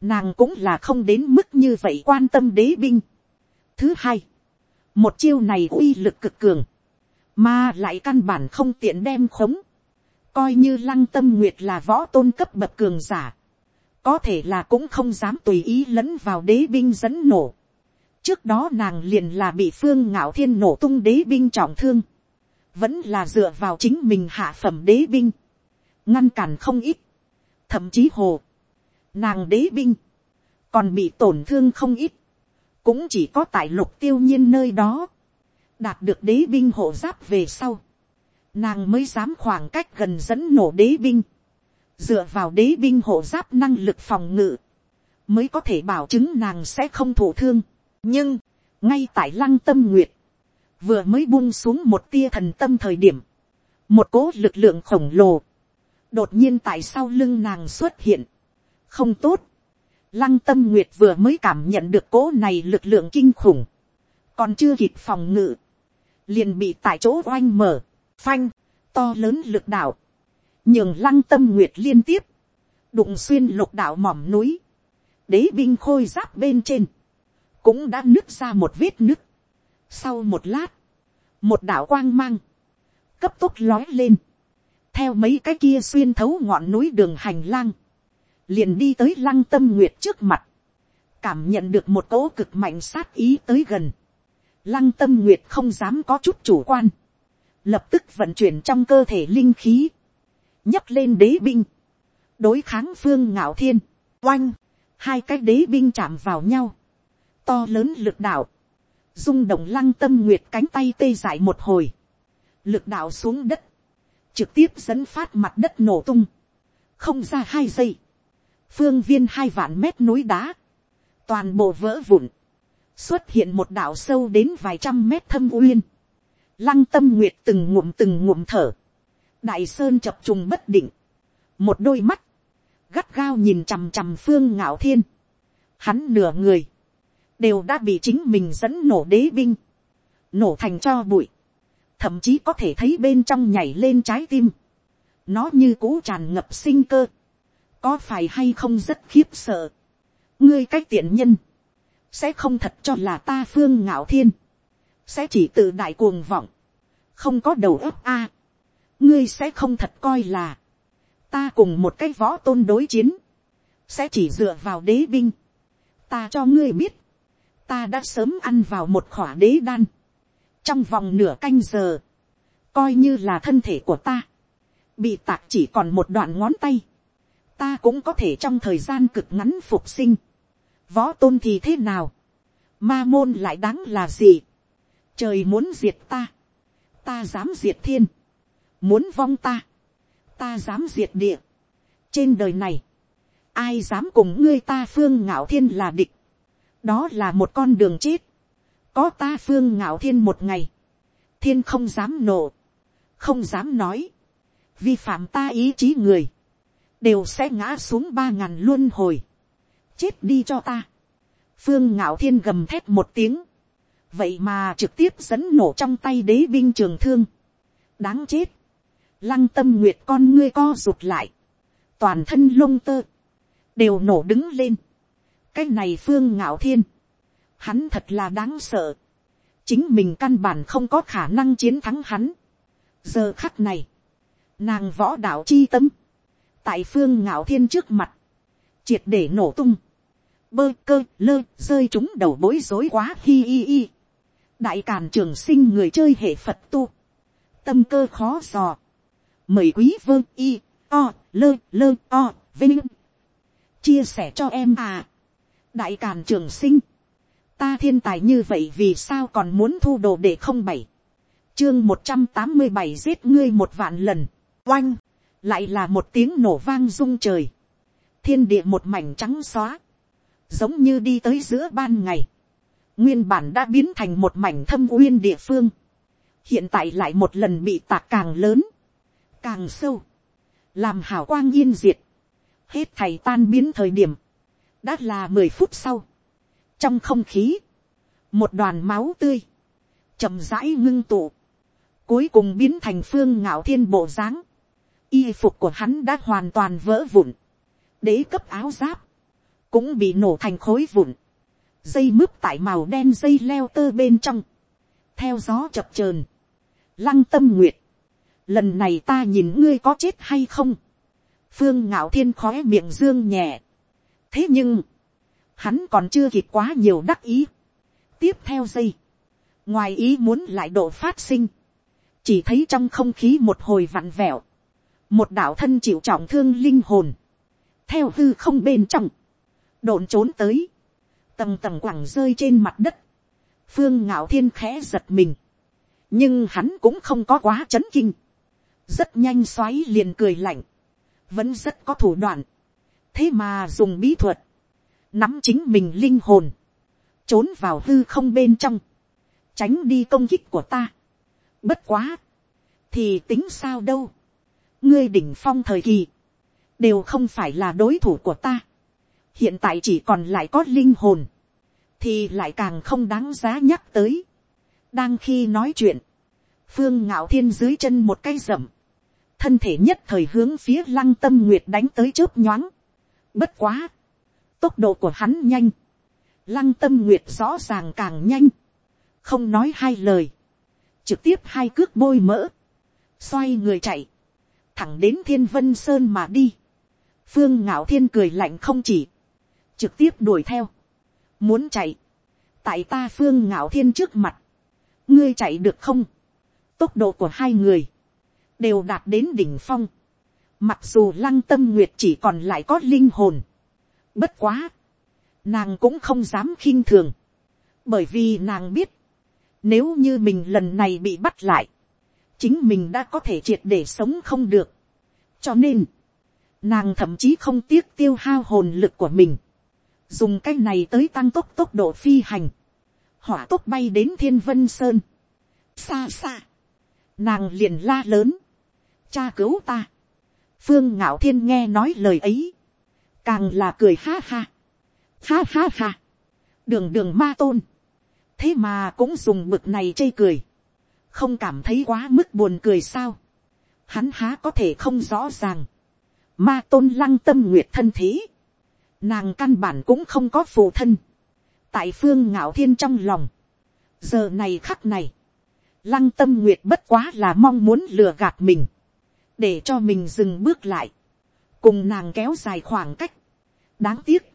nàng cũng là không đến mức như vậy quan tâm đế binh. thứ hai, một chiêu này uy lực cực cường, mà lại căn bản không tiện đem khống, coi như lăng tâm nguyệt là võ tôn cấp bậc cường giả, có thể là cũng không dám tùy ý lẫn vào đế binh dẫn nổ. trước đó nàng liền là bị phương ngạo thiên nổ tung đế binh trọng thương, vẫn là dựa vào chính mình hạ phẩm đế binh, ngăn cản không ít, thậm chí hồ, nàng đế binh, còn bị tổn thương không ít, cũng chỉ có tại lục tiêu nhiên nơi đó, đạt được đế binh hộ giáp về sau, nàng mới dám khoảng cách gần dẫn nổ đế binh, dựa vào đế binh hộ giáp năng lực phòng ngự, mới có thể bảo chứng nàng sẽ không thổ thương. nhưng, ngay tại lăng tâm nguyệt, vừa mới buông xuống một tia thần tâm thời điểm, một cố lực lượng khổng lồ, đột nhiên tại sau lưng nàng xuất hiện, không tốt, lăng tâm nguyệt vừa mới cảm nhận được cố này lực lượng kinh khủng, còn chưa kịp phòng ngự, liền bị tại chỗ oanh mở, phanh, to lớn lực đạo, nhường lăng tâm nguyệt liên tiếp, đụng xuyên lục đạo mỏm núi, đế binh khôi giáp bên trên, cũng đã nứt ra một vết nứt. Sau một lát, một đạo quang mang, cấp tốc lói lên, theo mấy cái kia xuyên thấu ngọn núi đường hành lang, liền đi tới lăng tâm nguyệt trước mặt, cảm nhận được một cỗ cực mạnh sát ý tới gần, lăng tâm nguyệt không dám có chút chủ quan, lập tức vận chuyển trong cơ thể linh khí, nhấc lên đế binh, đối kháng phương ngạo thiên, oanh, hai cái đế binh chạm vào nhau, to lớn lực đạo, rung động lăng tâm nguyệt cánh tay tê dại một hồi, lực đạo xuống đất, trực tiếp dẫn phát mặt đất nổ tung, không ra hai giây, phương viên hai vạn mét núi đá, toàn bộ vỡ vụn, xuất hiện một đạo sâu đến vài trăm mét thâm uyên, lăng tâm nguyệt từng ngụm từng ngụm thở, đại sơn chập trùng bất định, một đôi mắt, gắt gao nhìn chằm chằm phương ngạo thiên, hắn nửa người, đều đã bị chính mình dẫn nổ đế binh, nổ thành cho bụi, thậm chí có thể thấy bên trong nhảy lên trái tim, nó như cũ tràn ngập sinh cơ, có phải hay không rất khiếp sợ, ngươi cách tiện nhân, sẽ không thật cho là ta phương ngạo thiên, sẽ chỉ tự đại cuồng vọng, không có đầu óc a, ngươi sẽ không thật coi là, ta cùng một cái võ tôn đối chiến, sẽ chỉ dựa vào đế binh. ta cho ngươi biết, ta đã sớm ăn vào một khỏa đế đan, trong vòng nửa canh giờ, coi như là thân thể của ta, bị tạc chỉ còn một đoạn ngón tay, ta cũng có thể trong thời gian cực ngắn phục sinh, võ tôn thì thế nào, ma môn lại đáng là gì, trời muốn diệt ta, ta dám diệt thiên, muốn vong ta, ta dám diệt địa. trên đời này, ai dám cùng ngươi ta phương ngạo thiên là địch, đó là một con đường chết, có ta phương ngạo thiên một ngày, thiên không dám nổ, không dám nói, vi phạm ta ý chí người, đều sẽ ngã xuống ba ngàn luân hồi, chết đi cho ta, phương ngạo thiên gầm thét một tiếng, vậy mà trực tiếp dẫn nổ trong tay đế binh trường thương, đáng chết, Lăng tâm nguyệt con ngươi co rụt lại. toàn thân lông tơ, đều nổ đứng lên cái này phương ngạo thiên, hắn thật là đáng sợ, chính mình căn bản không có khả năng chiến thắng hắn. giờ khắc này, nàng võ đạo chi tâm, tại phương ngạo thiên trước mặt, triệt để nổ tung, bơ cơ lơ rơi chúng đầu bối rối quá hi hi hi. đại càn trường sinh người chơi hệ phật tu, tâm cơ khó dò, mời quý vương y o lơ lơ o vinh. Chia sẻ cho em à đại càn trường sinh. Ta thiên tài như vậy vì sao còn muốn thu đồ để không bảy? Chương một trăm tám mươi bảy giết ngươi một vạn lần. Oanh! Lại là một tiếng nổ vang rung trời. Thiên địa một mảnh trắng xóa. Giống như đi tới giữa ban ngày. Nguyên bản đã biến thành một mảnh thâm uyên địa phương. Hiện tại lại một lần bị tạc càng lớn. Càng sâu. Làm hào quang yên diệt. Hết thầy tan biến thời điểm đã là mười phút sau. Trong không khí, một đoàn máu tươi, chậm rãi ngưng tụ, cuối cùng biến thành phương ngạo thiên bộ dáng, y phục của hắn đã hoàn toàn vỡ vụn, đế cấp áo giáp, cũng bị nổ thành khối vụn, dây mướp tại màu đen dây leo tơ bên trong, theo gió chập chờn, lăng tâm nguyệt, lần này ta nhìn ngươi có chết hay không, phương ngạo thiên khói miệng dương nhẹ, thế nhưng, hắn còn chưa kịp quá nhiều đắc ý. tiếp theo giây, ngoài ý muốn lại độ phát sinh, chỉ thấy trong không khí một hồi vặn vẹo, một đạo thân chịu trọng thương linh hồn, theo hư không bên trong, độn trốn tới, tầng tầng quẳng rơi trên mặt đất, phương ngạo thiên khẽ giật mình, nhưng hắn cũng không có quá chấn kinh, rất nhanh xoáy liền cười lạnh, vẫn rất có thủ đoạn, thế mà dùng bí thuật, nắm chính mình linh hồn, trốn vào hư không bên trong, tránh đi công kích của ta. Bất quá, thì tính sao đâu, ngươi đỉnh phong thời kỳ, đều không phải là đối thủ của ta. hiện tại chỉ còn lại có linh hồn, thì lại càng không đáng giá nhắc tới. đang khi nói chuyện, phương ngạo thiên dưới chân một cái rậm, thân thể nhất thời hướng phía lăng tâm nguyệt đánh tới chớp nhoáng bất quá, tốc độ của hắn nhanh, lăng tâm nguyệt rõ ràng càng nhanh, không nói hai lời, trực tiếp hai cước bôi mỡ, xoay người chạy, thẳng đến thiên vân sơn mà đi, phương ngạo thiên cười lạnh không chỉ, trực tiếp đuổi theo, muốn chạy, tại ta phương ngạo thiên trước mặt, ngươi chạy được không, tốc độ của hai người, đều đạt đến đỉnh phong, mặc dù lăng tâm nguyệt chỉ còn lại có linh hồn, Bất quá. Nàng cũng không dám khinh thường. Bởi vì nàng biết. Nếu như mình lần này bị bắt lại. Chính mình đã có thể triệt để sống không được. Cho nên. Nàng thậm chí không tiếc tiêu hao hồn lực của mình. Dùng cái này tới tăng tốc tốc độ phi hành. Hỏa tốc bay đến thiên vân sơn. Xa xa. Nàng liền la lớn. Cha cứu ta. Phương ngạo thiên nghe nói lời ấy. Càng là cười ha ha, ha ha ha, đường đường ma tôn, thế mà cũng dùng bực này chê cười, không cảm thấy quá mức buồn cười sao, hắn há có thể không rõ ràng, ma tôn lăng tâm nguyệt thân thế, nàng căn bản cũng không có phụ thân, tại phương ngạo thiên trong lòng, giờ này khắc này, lăng tâm nguyệt bất quá là mong muốn lừa gạt mình, để cho mình dừng bước lại, cùng nàng kéo dài khoảng cách, đáng tiếc,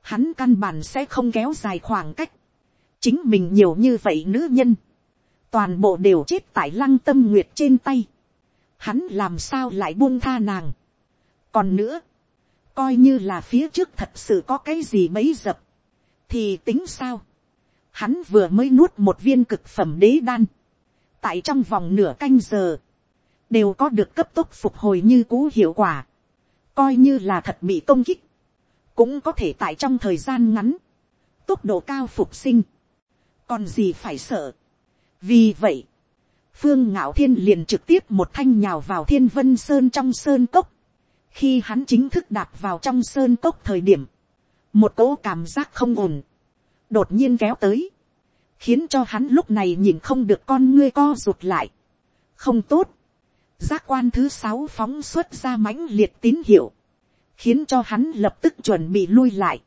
hắn căn bản sẽ không kéo dài khoảng cách, chính mình nhiều như vậy nữ nhân, toàn bộ đều chết tại lăng tâm nguyệt trên tay, hắn làm sao lại buông tha nàng. còn nữa, coi như là phía trước thật sự có cái gì bấy dập, thì tính sao, hắn vừa mới nuốt một viên cực phẩm đế đan, tại trong vòng nửa canh giờ, đều có được cấp tốc phục hồi như cũ hiệu quả, coi như là thật bị công kích, cũng có thể tại trong thời gian ngắn, tốc độ cao phục sinh, còn gì phải sợ. vì vậy, phương ngạo thiên liền trực tiếp một thanh nhào vào thiên vân sơn trong sơn cốc, khi hắn chính thức đạp vào trong sơn cốc thời điểm, một cỗ cảm giác không ổn, đột nhiên kéo tới, khiến cho hắn lúc này nhìn không được con ngươi co rụt lại. không tốt, giác quan thứ sáu phóng xuất ra mãnh liệt tín hiệu, khiến cho hắn lập tức chuẩn bị lui lại.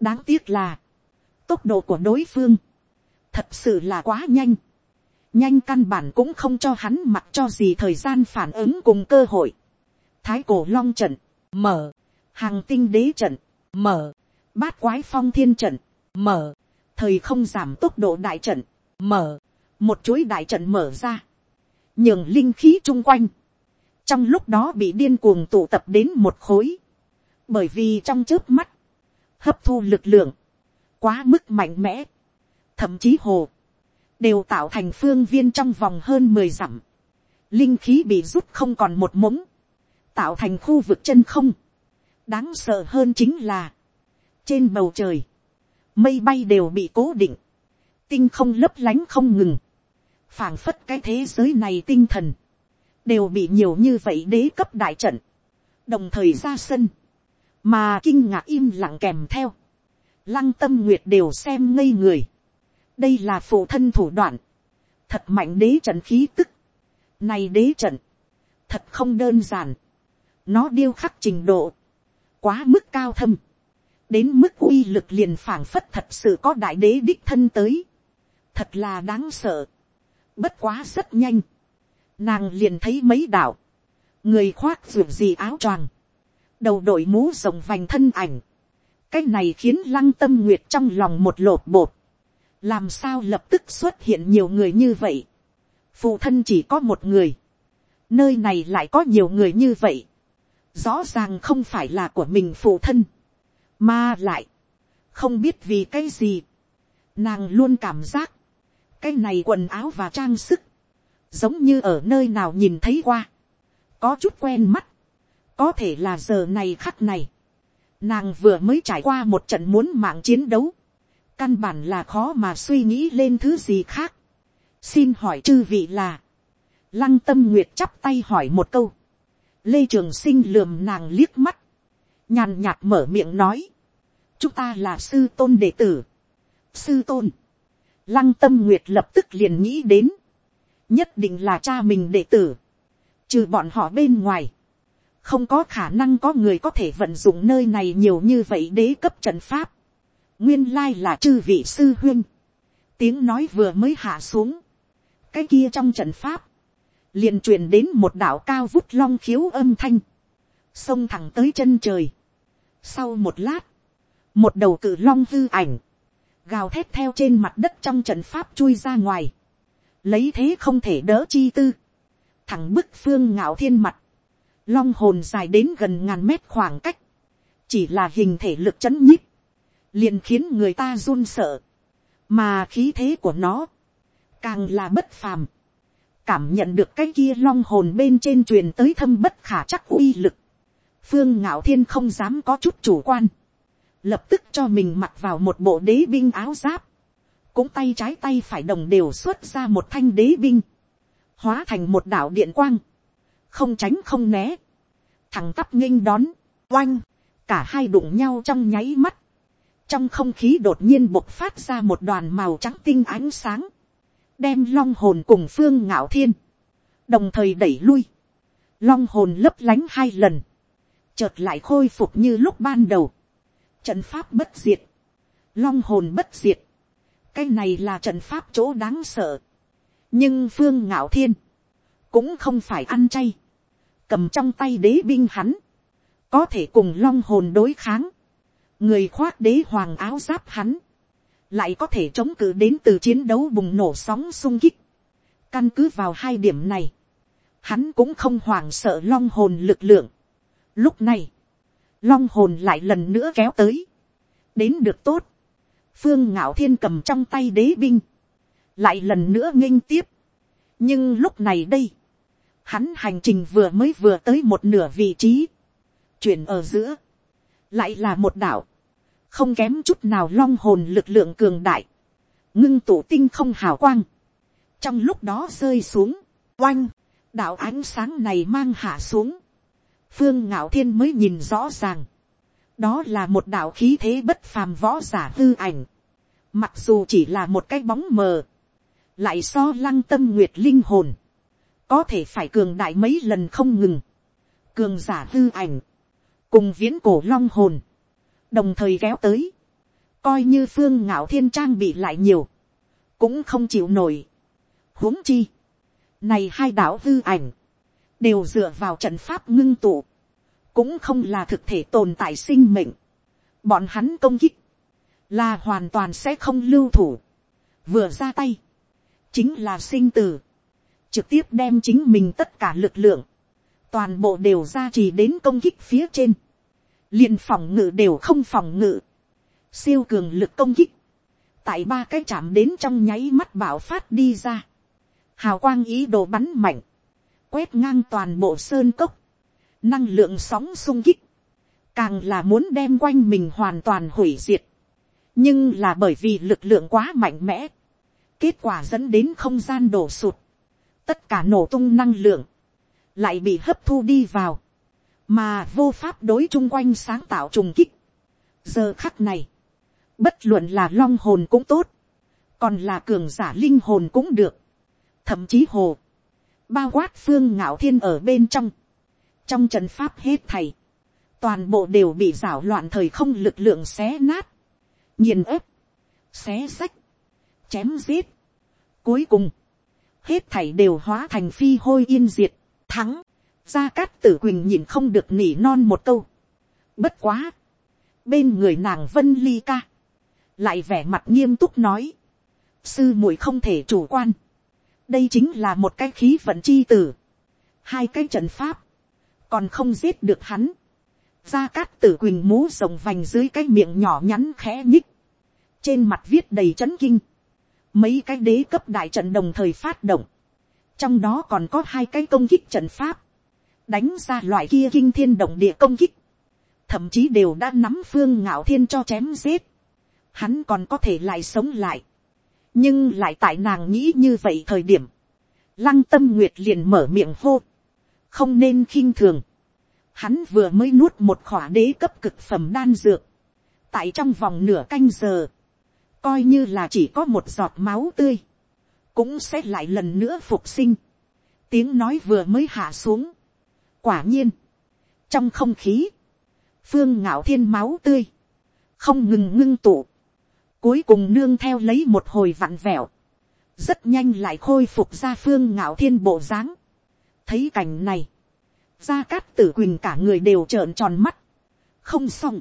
đáng tiếc là, tốc độ của đối phương, thật sự là quá nhanh, nhanh căn bản cũng không cho hắn mặc cho gì thời gian phản ứng cùng cơ hội. thái cổ long trận, mở, hàng tinh đế trận, mở, bát quái phong thiên trận, mở, thời không giảm tốc độ đại trận, mở, một chuỗi đại trận mở ra, nhường linh khí chung quanh, trong lúc đó bị điên cuồng tụ tập đến một khối, bởi vì trong trước mắt, hấp thu lực lượng, quá mức mạnh mẽ, thậm chí hồ, đều tạo thành phương viên trong vòng hơn mười dặm, linh khí bị rút không còn một mống, tạo thành khu vực chân không, đáng sợ hơn chính là, trên bầu trời, mây bay đều bị cố định, tinh không lấp lánh không ngừng, phảng phất cái thế giới này tinh thần, đều bị nhiều như vậy đế cấp đại trận, đồng thời ra sân, mà kinh ngạc im lặng kèm theo, lăng tâm nguyệt đều xem ngây người, đây là phụ thân thủ đoạn, thật mạnh đế trận khí tức, này đế trận, thật không đơn giản, nó điêu khắc trình độ, quá mức cao thâm, đến mức uy lực liền phảng phất thật sự có đại đế đích thân tới, thật là đáng sợ, bất quá rất nhanh, nàng liền thấy mấy đạo, người khoác ruột gì áo choàng, đầu đội mũ rồng vành thân ảnh, cái này khiến lăng tâm nguyệt trong lòng một lột bột, làm sao lập tức xuất hiện nhiều người như vậy, phụ thân chỉ có một người, nơi này lại có nhiều người như vậy, rõ ràng không phải là của mình phụ thân, mà lại, không biết vì cái gì, nàng luôn cảm giác, cái này quần áo và trang sức, giống như ở nơi nào nhìn thấy qua, có chút quen mắt, có thể là giờ này khắc này, nàng vừa mới trải qua một trận muốn mạng chiến đấu, căn bản là khó mà suy nghĩ lên thứ gì khác. xin hỏi chư vị là, lăng tâm nguyệt chắp tay hỏi một câu, lê trường sinh lườm nàng liếc mắt, nhàn nhạt mở miệng nói, chúng ta là sư tôn đệ tử, sư tôn, lăng tâm nguyệt lập tức liền nghĩ đến, nhất định là cha mình đệ tử, trừ bọn họ bên ngoài, không có khả năng có người có thể vận dụng nơi này nhiều như vậy đế cấp trận pháp, nguyên lai là chư vị sư huyên, tiếng nói vừa mới hạ xuống, cái kia trong trận pháp, liền truyền đến một đạo cao vút long khiếu âm thanh, xông thẳng tới chân trời. Sau một lát, một đầu cự long hư ảnh, gào thét theo trên mặt đất trong trận pháp chui ra ngoài, lấy thế không thể đỡ chi tư, thẳng bức phương ngạo thiên mặt, long hồn dài đến gần ngàn mét khoảng cách, chỉ là hình thể lực chấn nhíp, liền khiến người ta run sợ, mà khí thế của nó, càng là bất phàm, cảm nhận được cái kia long hồn bên trên truyền tới thâm bất khả chắc uy lực, phương ngạo thiên không dám có chút chủ quan, lập tức cho mình mặc vào một bộ đế binh áo giáp, cũng tay trái tay phải đồng đều xuất ra một thanh đế binh, hóa thành một đạo điện quang, không tránh không né, thằng tắp nghinh đón, oanh, cả hai đụng nhau trong nháy mắt, trong không khí đột nhiên bộc phát ra một đoàn màu trắng tinh ánh sáng, đem long hồn cùng phương ngạo thiên, đồng thời đẩy lui, long hồn lấp lánh hai lần, chợt lại khôi phục như lúc ban đầu, trận pháp bất diệt, long hồn bất diệt, cái này là trận pháp chỗ đáng sợ, nhưng phương ngạo thiên, cũng không phải ăn chay, cầm trong tay đế binh hắn, có thể cùng long hồn đối kháng, người khoác đế hoàng áo giáp hắn, lại có thể chống cự đến từ chiến đấu bùng nổ sóng sung kích. Căn cứ vào hai điểm này, hắn cũng không hoảng sợ long hồn lực lượng. Lúc này, long hồn lại lần nữa kéo tới. đến được tốt. phương ngạo thiên cầm trong tay đế binh, lại lần nữa nghênh tiếp. nhưng lúc này đây, hắn hành trình vừa mới vừa tới một nửa vị trí, chuyển ở giữa, lại là một đảo, không kém chút nào long hồn lực lượng cường đại, ngưng tụ tinh không hào quang, trong lúc đó rơi xuống, oanh, đạo ánh sáng này mang hạ xuống, phương ngạo thiên mới nhìn rõ ràng, đó là một đạo khí thế bất phàm võ giả hư ảnh, mặc dù chỉ là một cái bóng mờ, lại so lăng tâm nguyệt linh hồn, có thể phải cường đại mấy lần không ngừng, cường giả hư ảnh, cùng viễn cổ long hồn, đồng thời kéo tới, coi như phương ngạo thiên trang bị lại nhiều, cũng không chịu nổi. huống chi, này hai đạo hư ảnh, đều dựa vào trận pháp ngưng tụ, cũng không là thực thể tồn tại sinh mệnh. Bọn hắn công kích, là hoàn toàn sẽ không lưu thủ. Vừa ra tay, chính là sinh tử, trực tiếp đem chính mình tất cả lực lượng, toàn bộ đều ra trì đến công kích phía trên, liền phòng ngự đều không phòng ngự, siêu cường lực công kích, tại ba cái chạm đến trong nháy mắt bảo phát đi ra, hào quang ý đồ bắn mạnh, quét ngang toàn bộ sơn cốc, năng lượng sóng sung kích, càng là muốn đem quanh mình hoàn toàn hủy diệt, nhưng là bởi vì lực lượng quá mạnh mẽ, kết quả dẫn đến không gian đổ sụt, tất cả nổ tung năng lượng, lại bị hấp thu đi vào, mà vô pháp đối chung quanh sáng tạo trùng kích. giờ khắc này, bất luận là long hồn cũng tốt, còn là cường giả linh hồn cũng được, thậm chí hồ, bao quát phương ngạo thiên ở bên trong, trong trận pháp hết thầy, toàn bộ đều bị rảo loạn thời không lực lượng xé nát, nghiền ép, xé sách, chém giết. Cuối cùng, hết thảy đều hóa thành phi hôi yên diệt, thắng, gia cát tử quỳnh nhìn không được nỉ non một câu. Bất quá, bên người nàng vân ly ca, lại vẻ mặt nghiêm túc nói, sư muội không thể chủ quan, đây chính là một cái khí vận chi tử, hai cái trận pháp, còn không giết được hắn, gia cát tử quỳnh mú rồng vành dưới cái miệng nhỏ nhắn khẽ nhích, trên mặt viết đầy c h ấ n kinh, mấy cái đế cấp đại trận đồng thời phát động, trong đó còn có hai cái công kích trận pháp, đánh ra loại kia kinh thiên động địa công kích, thậm chí đều đã nắm phương ngạo thiên cho chém giết, hắn còn có thể lại sống lại, nhưng lại tại nàng nghĩ như vậy thời điểm, lăng tâm nguyệt liền mở miệng hô, không nên khinh thường, hắn vừa mới nuốt một khỏa đế cấp cực phẩm đan dược, tại trong vòng nửa canh giờ, coi như là chỉ có một giọt máu tươi, cũng sẽ lại lần nữa phục sinh. tiếng nói vừa mới hạ xuống. quả nhiên, trong không khí, phương ngạo thiên máu tươi, không ngừng ngưng tụ, cuối cùng nương theo lấy một hồi vặn vẹo, rất nhanh lại khôi phục ra phương ngạo thiên bộ dáng. thấy cảnh này, gia cát tử quỳnh cả người đều trợn tròn mắt. không xong.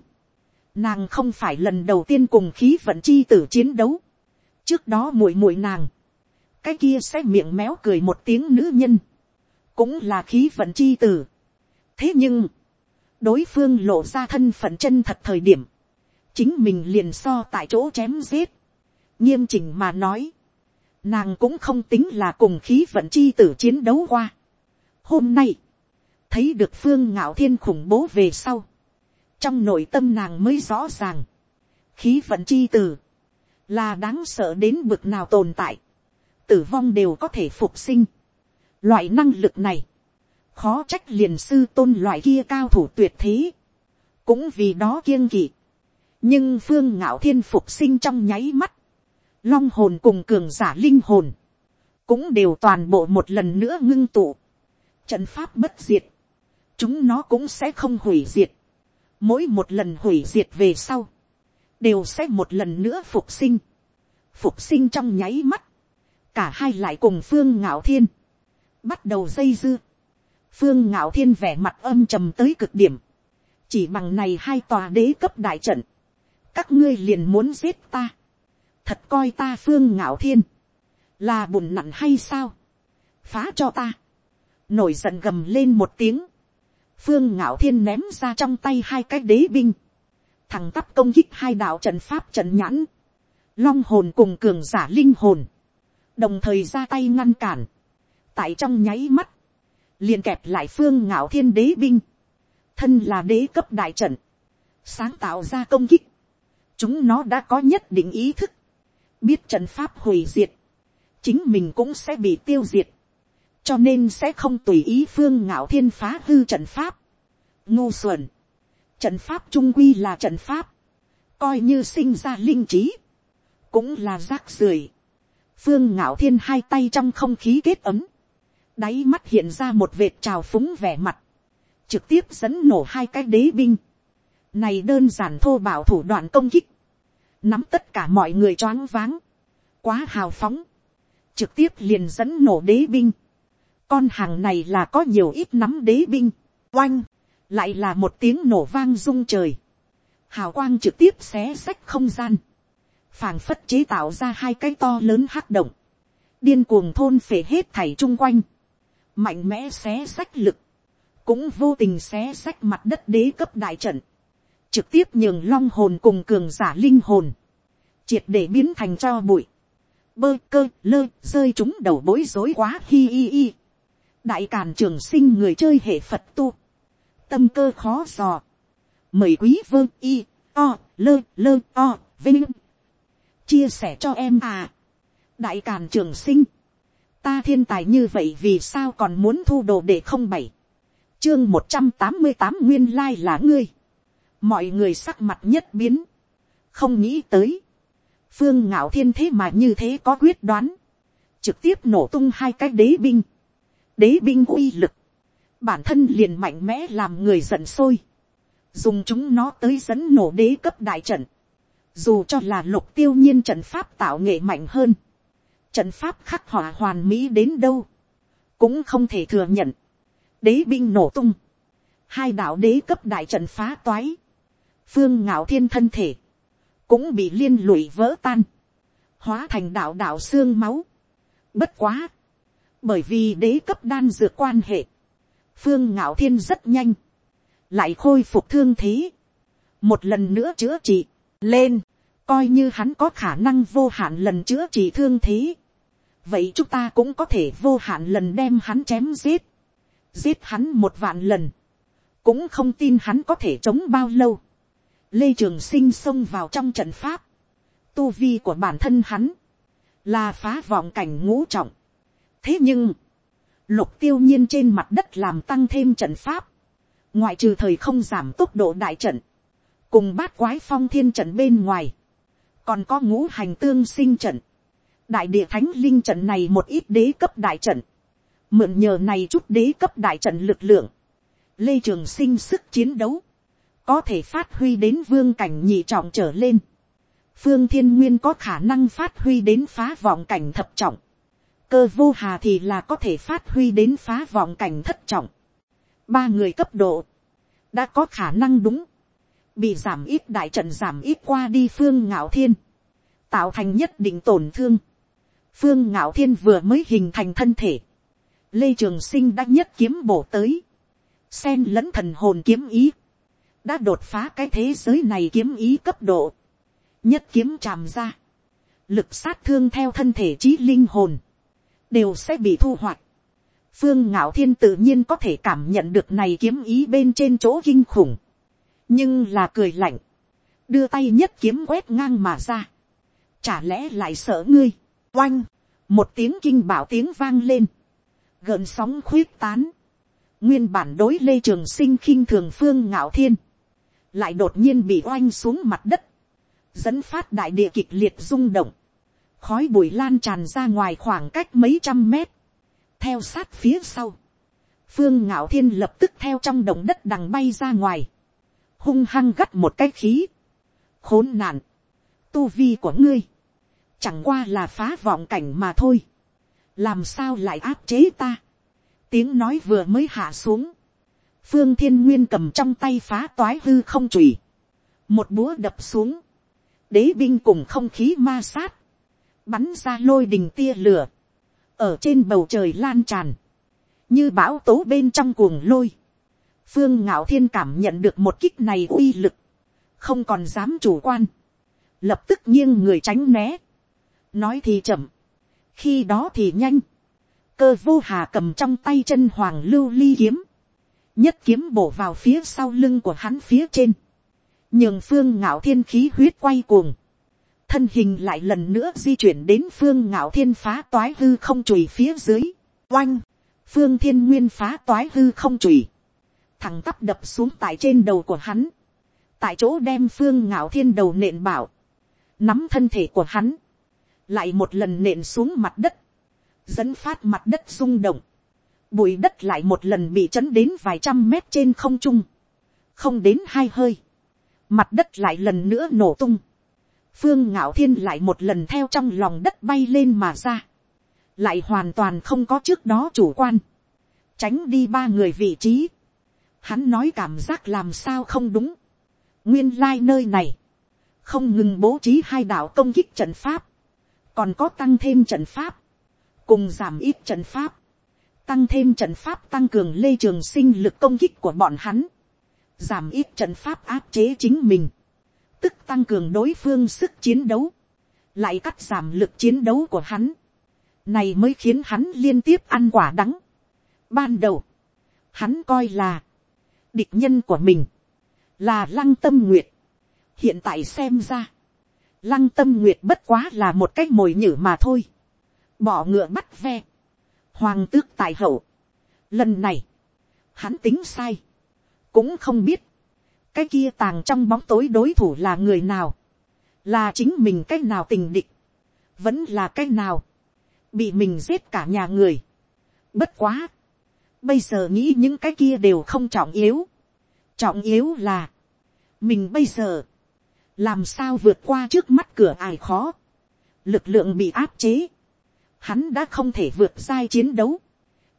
nàng không phải lần đầu tiên cùng khí vận chi tử chiến đấu. trước đó muội muội nàng, cái kia sẽ miệng méo cười một tiếng nữ nhân, cũng là khí vận chi tử. thế nhưng, đối phương lộ ra thân phận chân thật thời điểm, chính mình liền so tại chỗ chém giết. nghiêm chỉnh mà nói, nàng cũng không tính là cùng khí vận chi tử chiến đấu qua. hôm nay, thấy được phương ngạo thiên khủng bố về sau, trong nội tâm nàng mới rõ ràng, khí vận chi tử, là đáng sợ đến bực nào tồn tại, tử vong đều có thể phục sinh. Loại năng lực này, khó trách liền sư tôn loại kia cao thủ tuyệt thế, cũng vì đó kiêng kỵ nhưng phương ngạo thiên phục sinh trong nháy mắt, long hồn cùng cường giả linh hồn, cũng đều toàn bộ một lần nữa ngưng tụ, trận pháp bất diệt, chúng nó cũng sẽ không hủy diệt. Mỗi một lần hủy diệt về sau, đều sẽ một lần nữa phục sinh. Phục sinh trong nháy mắt, cả hai lại cùng phương ngạo thiên, bắt đầu dây dưa. Phương ngạo thiên vẻ mặt âm trầm tới cực điểm, chỉ bằng này hai tòa đế cấp đại trận, các ngươi liền muốn giết ta, thật coi ta phương ngạo thiên, là bùn nặn hay sao, phá cho ta, nổi giận gầm lên một tiếng, phương ngạo thiên ném ra trong tay hai cái đế binh, thằng tắp công kích hai đạo trận pháp trận nhãn, long hồn cùng cường giả linh hồn, đồng thời ra tay ngăn cản, tại trong nháy mắt, liền kẹp lại phương ngạo thiên đế binh, thân là đế cấp đại trận, sáng tạo ra công kích, chúng nó đã có nhất định ý thức, biết trận pháp hủy diệt, chính mình cũng sẽ bị tiêu diệt, cho nên sẽ không tùy ý phương ngạo thiên phá hư trận pháp. ngu xuẩn, trận pháp trung quy là trận pháp, coi như sinh ra linh trí, cũng là rác rưởi. phương ngạo thiên hai tay trong không khí kết ấm, đáy mắt hiện ra một vệt trào phúng vẻ mặt, trực tiếp dẫn nổ hai cái đế binh, này đơn giản thô bảo thủ đoạn công kích, nắm tất cả mọi người choáng váng, quá hào phóng, trực tiếp liền dẫn nổ đế binh, con hàng này là có nhiều ít nắm đế binh, oanh, lại là một tiếng nổ vang rung trời, hào quang trực tiếp xé sách không gian, phảng phất chế tạo ra hai cái to lớn hắc động, điên cuồng thôn phể hết thảy chung quanh, mạnh mẽ xé sách lực, cũng vô tình xé sách mặt đất đế cấp đại trận, trực tiếp nhường long hồn cùng cường giả linh hồn, triệt để biến thành cho bụi, bơ cơ lơ rơi chúng đầu bối rối quá hi hi hi. đại càn trường sinh người chơi hệ phật tu, tâm cơ khó dò, mời quý vương y o lơ lơ o vinh. Chia sẻ cho em à. đại càn trường sinh, ta thiên tài như vậy vì sao còn muốn thu đồ để không bảy, chương một trăm tám mươi tám nguyên lai là ngươi, mọi người sắc mặt nhất biến, không nghĩ tới, phương ngạo thiên thế mà như thế có quyết đoán, trực tiếp nổ tung hai cái đế binh, đế binh uy lực, bản thân liền mạnh mẽ làm người giận sôi, dùng chúng nó tới dẫn nổ đế cấp đại trận, dù cho là lục tiêu nhiên trận pháp tạo nghệ mạnh hơn, trận pháp khắc họa hoàn mỹ đến đâu, cũng không thể thừa nhận, đế binh nổ tung, hai đạo đế cấp đại trận phá toái, phương ngạo thiên thân thể, cũng bị liên lụy vỡ tan, hóa thành đạo đạo xương máu. Bất quá, bởi vì đế cấp đan dược quan hệ, phương ngạo thiên rất nhanh, lại khôi phục thương thế, một lần nữa chữa trị, lên, coi như hắn có khả năng vô hạn lần chữa trị thương thế, vậy chúng ta cũng có thể vô hạn lần đem hắn chém giết, giết hắn một vạn lần, cũng không tin hắn có thể chống bao lâu. Lê Trường Sinh xông vào trong trận pháp. Tu vi của bản thân hắn. Là phá vọng cảnh ngũ trọng. Thế nhưng. Lục tiêu nhiên trên mặt đất làm tăng thêm trận pháp. Ngoại trừ thời không giảm tốc độ đại trận. Cùng bát quái phong thiên trận bên ngoài. Còn có ngũ hành tương sinh trận. Đại địa thánh linh trận này một ít đế cấp đại trận. Mượn nhờ này chút đế cấp đại trận lực lượng. Lê Trường Sinh sức chiến đấu có thể phát huy đến vương cảnh nhị trọng trở lên. Phương thiên nguyên có khả năng phát huy đến phá vọng cảnh thập trọng. Cơ vô hà thì là có thể phát huy đến phá vọng cảnh thất trọng. Ba người cấp độ. Đã có khả năng đúng. Bị giảm ít đại trận giảm ít qua đi phương ngạo thiên. Tạo thành nhất định tổn thương. Phương ngạo thiên vừa mới hình thành thân thể. Lê Trường Sinh đã nhất kiếm bổ tới. Xen lẫn thần hồn kiếm ý đã đột phá cái thế giới này kiếm ý cấp độ, nhất kiếm tràm ra, lực sát thương theo thân thể trí linh hồn, đều sẽ bị thu hoạch. Phương ngạo thiên tự nhiên có thể cảm nhận được này kiếm ý bên trên chỗ kinh khủng, nhưng là cười lạnh, đưa tay nhất kiếm quét ngang mà ra, chả lẽ lại sợ ngươi, oanh, một tiếng kinh bảo tiếng vang lên, gợn sóng khuyết tán, nguyên bản đối lê trường sinh khinh thường phương ngạo thiên, lại đột nhiên bị oanh xuống mặt đất, dẫn phát đại địa kịch liệt rung động, khói bụi lan tràn ra ngoài khoảng cách mấy trăm mét, theo sát phía sau, phương ngạo thiên lập tức theo trong động đất đằng bay ra ngoài, hung hăng gắt một cái khí, khốn nạn, tu vi của ngươi, chẳng qua là phá vọng cảnh mà thôi, làm sao lại áp chế ta, tiếng nói vừa mới hạ xuống, phương thiên nguyên cầm trong tay phá toái hư không chùy, một búa đập xuống, đế binh cùng không khí ma sát, bắn ra lôi đình tia lửa, ở trên bầu trời lan tràn, như bão tố bên trong cuồng lôi, phương ngạo thiên cảm nhận được một kích này uy lực, không còn dám chủ quan, lập tức nghiêng người tránh né, nói thì chậm, khi đó thì nhanh, cơ vô hà cầm trong tay chân hoàng lưu ly kiếm, nhất kiếm bổ vào phía sau lưng của hắn phía trên, nhường phương ngạo thiên khí huyết quay cuồng, thân hình lại lần nữa di chuyển đến phương ngạo thiên phá toái hư không chùi phía dưới, oanh, phương thiên nguyên phá toái hư không chùi, thằng tắp đập xuống tại trên đầu của hắn, tại chỗ đem phương ngạo thiên đầu nện bảo, nắm thân thể của hắn, lại một lần nện xuống mặt đất, dẫn phát mặt đất rung động, bụi đất lại một lần bị chấn đến vài trăm mét trên không trung, không đến hai hơi, mặt đất lại lần nữa nổ tung, phương ngạo thiên lại một lần theo trong lòng đất bay lên mà ra, lại hoàn toàn không có trước đó chủ quan, tránh đi ba người vị trí, hắn nói cảm giác làm sao không đúng, nguyên lai、like、nơi này, không ngừng bố trí hai đạo công kích trận pháp, còn có tăng thêm trận pháp, cùng giảm ít trận pháp, tăng thêm trận pháp tăng cường lê trường sinh lực công kích của bọn hắn, giảm ít trận pháp áp chế chính mình, tức tăng cường đối phương sức chiến đấu, lại cắt giảm lực chiến đấu của hắn, này mới khiến hắn liên tiếp ăn quả đắng. Ban đầu, hắn coi là, địch nhân của mình, là lăng tâm nguyệt. hiện tại xem ra, lăng tâm nguyệt bất quá là một cách mồi nhử mà thôi, bỏ ngựa bắt ve, hoàng tước tại hậu. lần này, hắn tính sai, cũng không biết, cái kia tàng trong bóng tối đối thủ là người nào, là chính mình cái nào tình địch, vẫn là cái nào, bị mình giết cả nhà người. Bất quá, bây giờ nghĩ những cái kia đều không trọng yếu, trọng yếu là, mình bây giờ, làm sao vượt qua trước mắt cửa ải khó, lực lượng bị áp chế, hắn đã không thể vượt sai chiến đấu,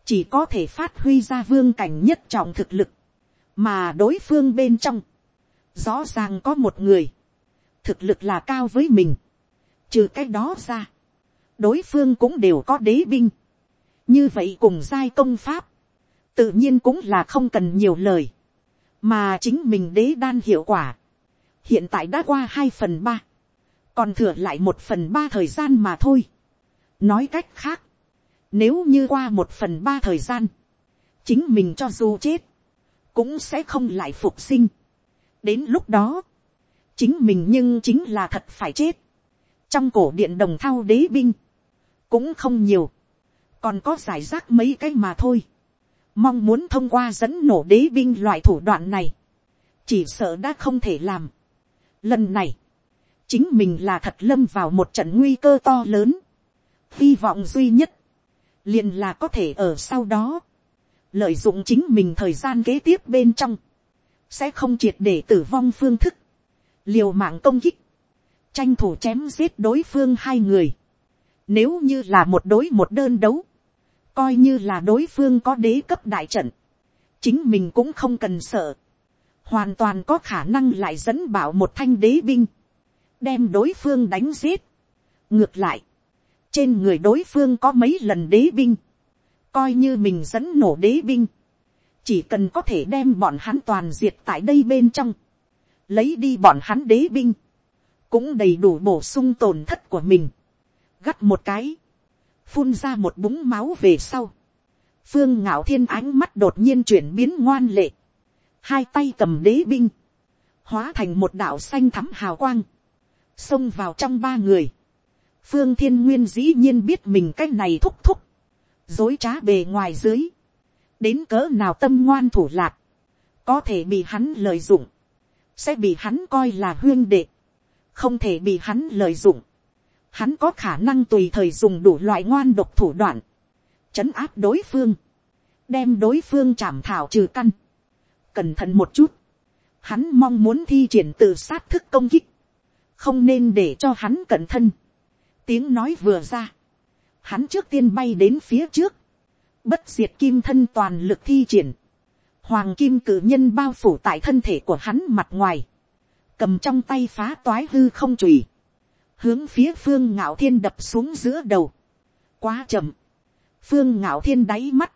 chỉ có thể phát huy ra vương cảnh nhất trọng thực lực, mà đối phương bên trong, rõ ràng có một người, thực lực là cao với mình, trừ cái đó ra, đối phương cũng đều có đế binh, như vậy cùng giai công pháp, tự nhiên cũng là không cần nhiều lời, mà chính mình đế đan hiệu quả, hiện tại đã qua hai phần ba, còn thừa lại một phần ba thời gian mà thôi nói cách khác, nếu như qua một phần ba thời gian, chính mình cho dù chết, cũng sẽ không lại phục sinh. đến lúc đó, chính mình nhưng chính là thật phải chết. trong cổ điện đồng thao đế binh, cũng không nhiều, còn có giải rác mấy cái mà thôi. mong muốn thông qua dẫn nổ đế binh loại thủ đoạn này, chỉ sợ đã không thể làm. lần này, chính mình là thật lâm vào một trận nguy cơ to lớn hy vọng duy nhất, liền là có thể ở sau đó, lợi dụng chính mình thời gian kế tiếp bên trong, sẽ không triệt để tử vong phương thức, liều mạng công kích, tranh thủ chém giết đối phương hai người, nếu như là một đối một đơn đấu, coi như là đối phương có đế cấp đại trận, chính mình cũng không cần sợ, hoàn toàn có khả năng lại dẫn bảo một thanh đế binh, đem đối phương đánh giết. ngược lại, trên người đối phương có mấy lần đế binh, coi như mình dẫn nổ đế binh, chỉ cần có thể đem bọn hắn toàn diệt tại đây bên trong, lấy đi bọn hắn đế binh, cũng đầy đủ bổ sung tổn thất của mình. Gắt một cái, phun ra một búng máu về sau, phương ngạo thiên ánh mắt đột nhiên chuyển biến ngoan lệ, hai tay cầm đế binh, hóa thành một đạo xanh thắm hào quang, xông vào trong ba người, phương thiên nguyên dĩ nhiên biết mình cái này thúc thúc, dối trá bề ngoài dưới, đến cỡ nào tâm ngoan thủ lạc, có thể bị hắn lợi dụng, sẽ bị hắn coi là huyên đệ, không thể bị hắn lợi dụng, hắn có khả năng tùy thời dùng đủ loại ngoan độc thủ đoạn, chấn áp đối phương, đem đối phương chảm thảo trừ căn. Cẩn thận một chút, hắn mong muốn thi triển tự sát thức công kích, không nên để cho hắn cẩn thân tiếng nói vừa ra, hắn trước tiên bay đến phía trước, bất diệt kim thân toàn lực thi triển, hoàng kim cử nhân bao phủ tại thân thể của hắn mặt ngoài, cầm trong tay phá toái hư không chùy, hướng phía phương ngạo thiên đập xuống giữa đầu, quá chậm, phương ngạo thiên đáy mắt,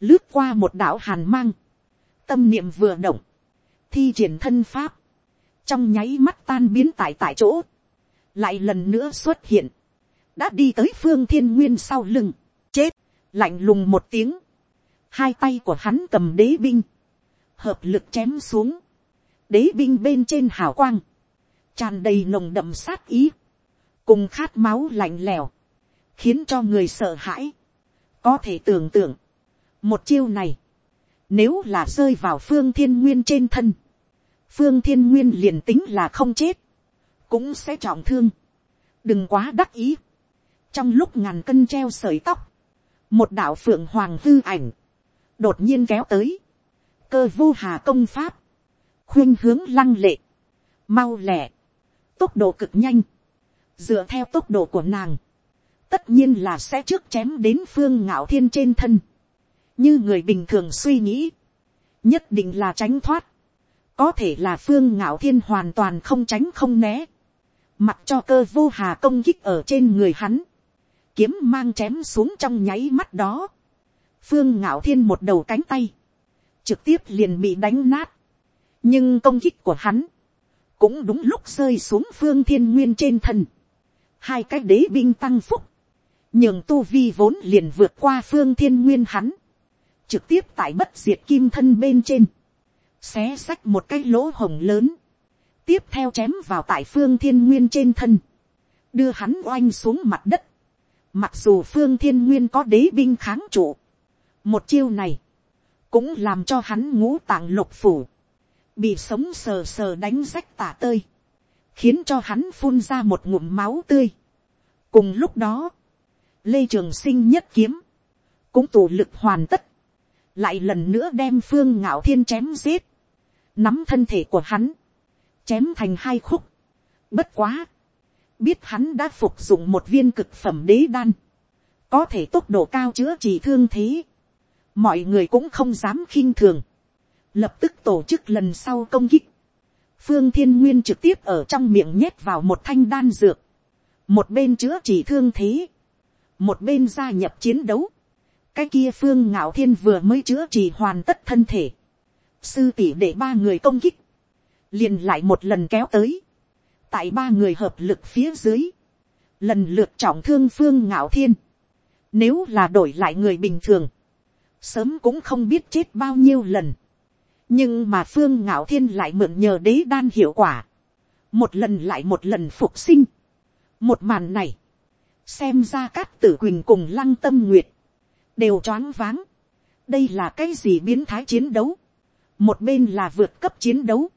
lướt qua một đạo hàn mang, tâm niệm vừa động, thi triển thân pháp, trong nháy mắt tan biến tại tại chỗ, lại lần nữa xuất hiện, đã đi tới phương thiên nguyên sau lưng, chết, lạnh lùng một tiếng, hai tay của hắn cầm đế binh, hợp lực chém xuống, đế binh bên trên hào quang, tràn đầy nồng đậm sát ý, cùng khát máu lạnh lèo, khiến cho người sợ hãi. có thể tưởng tượng, một chiêu này, nếu là rơi vào phương thiên nguyên trên thân, phương thiên nguyên liền tính là không chết, cũng sẽ trọng thương. đừng quá đắc ý. trong lúc ngàn cân treo sợi tóc, một đạo phượng hoàng hư ảnh, đột nhiên kéo tới, cơ vô hà công pháp, khuyên hướng lăng lệ, mau lẻ, tốc độ cực nhanh, dựa theo tốc độ của nàng, tất nhiên là sẽ trước chém đến phương ngạo thiên trên thân, như người bình thường suy nghĩ, nhất định là tránh thoát, có thể là phương ngạo thiên hoàn toàn không tránh không né, mặc cho cơ vô hà công kích ở trên người hắn, kiếm mang chém xuống trong nháy mắt đó, phương ngạo thiên một đầu cánh tay, trực tiếp liền bị đánh nát, nhưng công kích của hắn, cũng đúng lúc rơi xuống phương thiên nguyên trên thân, hai cái đế binh tăng phúc, nhường tu vi vốn liền vượt qua phương thiên nguyên hắn, trực tiếp tại bất diệt kim thân bên trên, xé sách một cái lỗ hồng lớn, tiếp theo chém vào tại phương thiên nguyên trên thân, đưa hắn oanh xuống mặt đất, mặc dù phương thiên nguyên có đế binh kháng trụ, một chiêu này, cũng làm cho hắn ngũ tạng lục phủ, bị sống sờ sờ đánh rách tả tơi, khiến cho hắn phun ra một ngụm máu tươi. cùng lúc đó, lê trường sinh nhất kiếm, cũng tụ lực hoàn tất, lại lần nữa đem phương ngạo thiên chém giết, nắm thân thể của hắn, chém thành hai khúc. Bất quá, biết hắn đã phục dụng một viên cực phẩm đế đan, có thể tốc độ cao chữa trị thương thế, mọi người cũng không dám khinh thường, lập tức tổ chức lần sau công kích, phương thiên nguyên trực tiếp ở trong miệng nhét vào một thanh đan dược, một bên chữa trị thương thế, một bên gia nhập chiến đấu, cái kia phương ngạo thiên vừa mới chữa trị hoàn tất thân thể, sư tỷ để ba người công kích, liền lại một lần kéo tới, tại ba người hợp lực phía dưới, lần lượt trọng thương phương ngạo thiên, nếu là đổi lại người bình thường, sớm cũng không biết chết bao nhiêu lần, nhưng mà phương ngạo thiên lại mượn nhờ đế đan hiệu quả, một lần lại một lần phục sinh, một màn này, xem ra cát tử quỳnh cùng lăng tâm nguyệt, đều choáng váng, đây là cái gì biến thái chiến đấu, một bên là vượt cấp chiến đấu,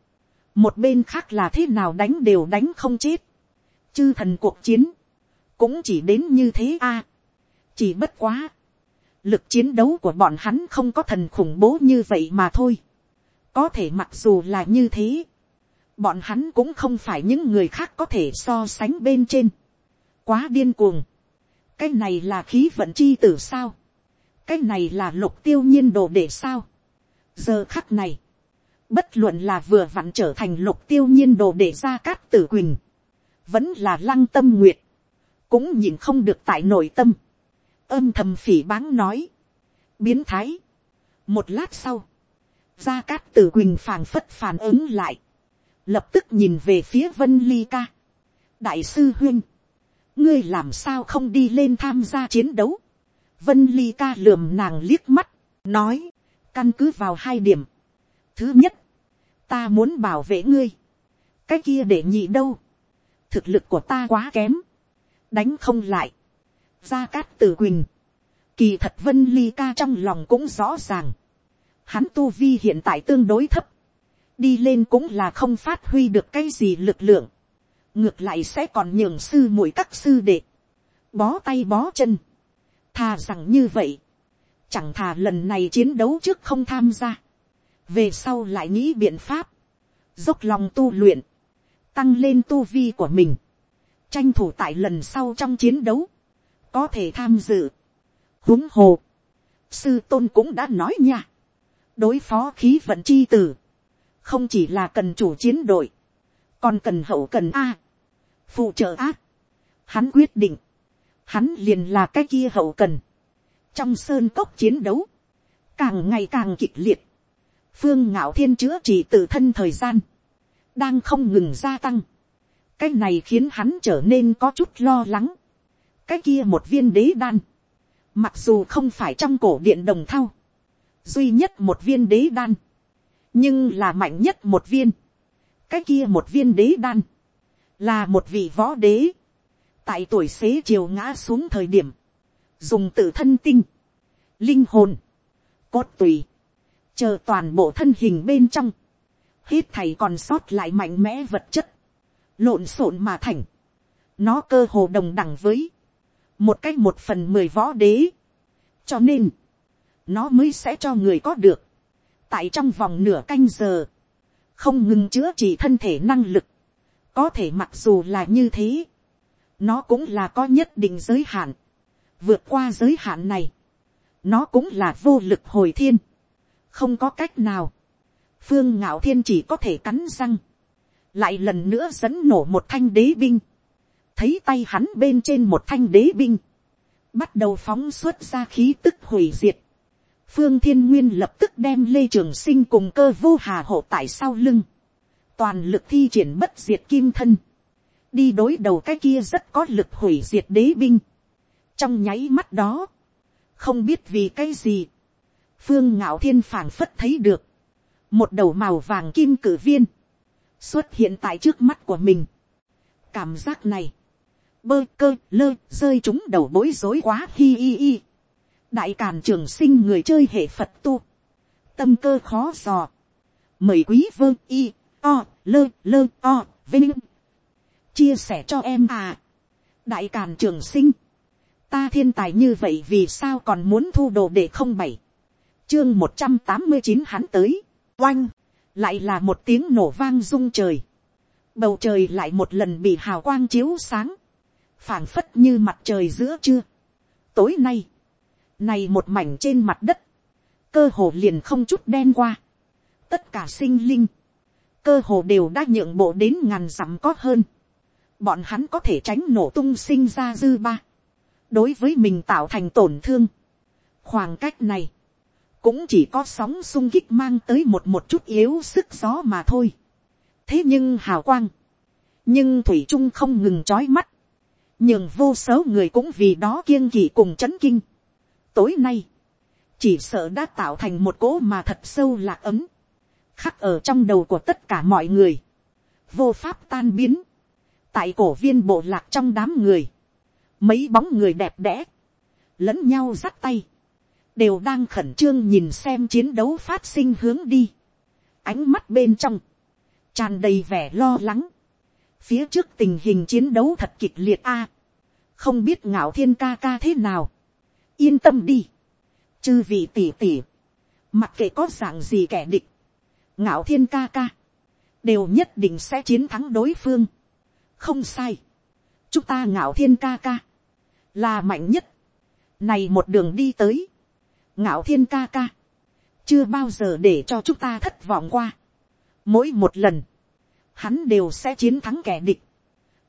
một bên khác là thế nào đánh đều đánh không chết, chư thần cuộc chiến, cũng chỉ đến như thế a, chỉ bất quá, lực chiến đấu của bọn hắn không có thần khủng bố như vậy mà thôi, có thể mặc dù là như thế, bọn hắn cũng không phải những người khác có thể so sánh bên trên, quá điên cuồng, cái này là khí vận chi tử sao, cái này là lục tiêu nhiên đồ để sao, giờ khắc này, bất luận là vừa vặn trở thành lục tiêu nhiên đồ để ra cát tử quỳnh, vẫn là lăng tâm nguyệt, cũng nhìn không được tại nội tâm, âm thầm phỉ báng nói, biến thái. một lát sau, gia cát tử quỳnh phàng phất phản ứng lại, lập tức nhìn về phía vân ly ca. đại sư huyên, ngươi làm sao không đi lên tham gia chiến đấu. vân ly ca lườm nàng liếc mắt, nói, căn cứ vào hai điểm thứ nhất, ta muốn bảo vệ ngươi, cái kia để nhị đâu, thực lực của ta quá kém, đánh không lại, gia cát tử quỳnh, kỳ thật vân ly ca trong lòng cũng rõ ràng, hắn tu vi hiện tại tương đối thấp, đi lên cũng là không phát huy được cái gì lực lượng, ngược lại sẽ còn nhường sư mũi các sư đệ, bó tay bó chân, thà rằng như vậy, chẳng thà lần này chiến đấu trước không tham gia, về sau lại nghĩ biện pháp, dốc lòng tu luyện, tăng lên tu vi của mình, tranh thủ tại lần sau trong chiến đấu, có thể tham dự. huống hồ, sư tôn cũng đã nói nha, đối phó khí vận chi tử, không chỉ là cần chủ chiến đội, còn cần hậu cần a, phụ trợ a. Hắn quyết định, hắn liền là cái kia hậu cần, trong sơn cốc chiến đấu, càng ngày càng kịch liệt, phương ngạo thiên chữa trị tự thân thời gian, đang không ngừng gia tăng, cái này khiến hắn trở nên có chút lo lắng, cái kia một viên đế đan, mặc dù không phải trong cổ điện đồng thau, duy nhất một viên đế đan, nhưng là mạnh nhất một viên, cái kia một viên đế đan, là một vị võ đế, tại tuổi xế chiều ngã xuống thời điểm, dùng tự thân tinh, linh hồn, cốt tùy, chờ toàn bộ thân hình bên trong, hết thầy còn sót lại mạnh mẽ vật chất, lộn xộn mà thành, nó cơ hồ đồng đẳng với, một cách một phần mười võ đế, cho nên, nó mới sẽ cho người có được, tại trong vòng nửa canh giờ, không ngừng chữa trị thân thể năng lực, có thể mặc dù là như thế, nó cũng là có nhất định giới hạn, vượt qua giới hạn này, nó cũng là vô lực hồi thiên, không có cách nào, phương ngạo thiên chỉ có thể cắn răng, lại lần nữa dẫn nổ một thanh đế binh, thấy tay hắn bên trên một thanh đế binh, bắt đầu phóng xuất ra khí tức hủy diệt, phương thiên nguyên lập tức đem lê trường sinh cùng cơ vô hà hộ tại sau lưng, toàn lực thi triển bất diệt kim thân, đi đối đầu cái kia rất có lực hủy diệt đế binh. trong nháy mắt đó, không biết vì cái gì, phương ngạo thiên phảng phất thấy được, một đầu màu vàng kim cử viên, xuất hiện tại trước mắt của mình. cảm giác này, bơ cơ lơ rơi chúng đầu bối rối quá hi hi hi. đại càn trường sinh người chơi hệ phật tu, tâm cơ khó dò, mời quý vơ y o lơ lơ o vinh. Chia sẻ cho em à. đại càn trường sinh, ta thiên tài như vậy vì sao còn muốn thu đồ để không bảy, chương một trăm tám mươi chín hắn tới, oanh, lại là một tiếng nổ vang rung trời, bầu trời lại một lần bị hào quang chiếu sáng, phảng phất như mặt trời giữa trưa. tối nay, này một mảnh trên mặt đất, cơ hồ liền không chút đen qua, tất cả sinh linh, cơ hồ đều đã nhượng bộ đến ngàn dặm có hơn, bọn hắn có thể tránh nổ tung sinh ra dư ba, đối với mình tạo thành tổn thương. khoảng cách này, cũng chỉ có sóng sung kích mang tới một một chút yếu sức gió mà thôi. thế nhưng hào quang, nhưng thủy trung không ngừng trói mắt, nhưng vô số người cũng vì đó kiêng kỵ cùng c h ấ n kinh. tối nay, chỉ sợ đã tạo thành một cỗ mà thật sâu lạc ấm, khắc ở trong đầu của tất cả mọi người, vô pháp tan biến, tại cổ viên bộ lạc trong đám người, mấy bóng người đẹp đẽ, lẫn nhau dắt tay, đều đang khẩn trương nhìn xem chiến đấu phát sinh hướng đi, ánh mắt bên trong, tràn đầy vẻ lo lắng, phía trước tình hình chiến đấu thật kịch liệt a, không biết ngạo thiên ca ca thế nào, yên tâm đi, chư vị tỉ tỉ, mặc kệ có dạng gì kẻ địch, ngạo thiên ca ca, đều nhất định sẽ chiến thắng đối phương. Không sai, chúng ta ngạo thiên ca ca, là mạnh nhất, này một đường đi tới, ngạo thiên ca ca, chưa bao giờ để cho chúng ta thất vọng qua, mỗi một lần, hắn đều sẽ chiến thắng kẻ địch,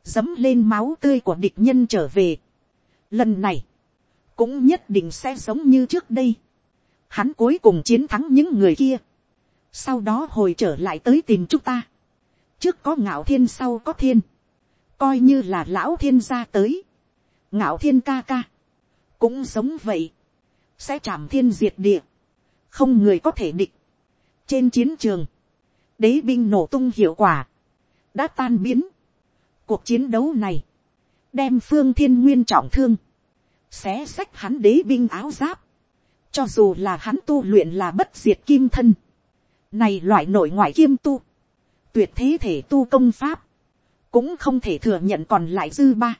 dấm lên máu tươi của địch nhân trở về. Lần này, cũng nhất định sẽ giống như trước đây. Hắn cuối cùng chiến thắng những người kia. Sau đó hồi trở lại tới tìm chúng ta. Trước có ngạo thiên sau có thiên coi như là lão thiên gia tới, ngạo thiên ca ca, cũng giống vậy, sẽ chạm thiên diệt địa, không người có thể địch. trên chiến trường, đế binh nổ tung hiệu quả, đã tan biến. cuộc chiến đấu này, đem phương thiên nguyên trọng thương, xé xách hắn đế binh áo giáp, cho dù là hắn tu luyện là bất diệt kim thân, này loại nội ngoại kim tu, tuyệt thế thể tu công pháp, cũng không thể thừa nhận còn lại dư ba.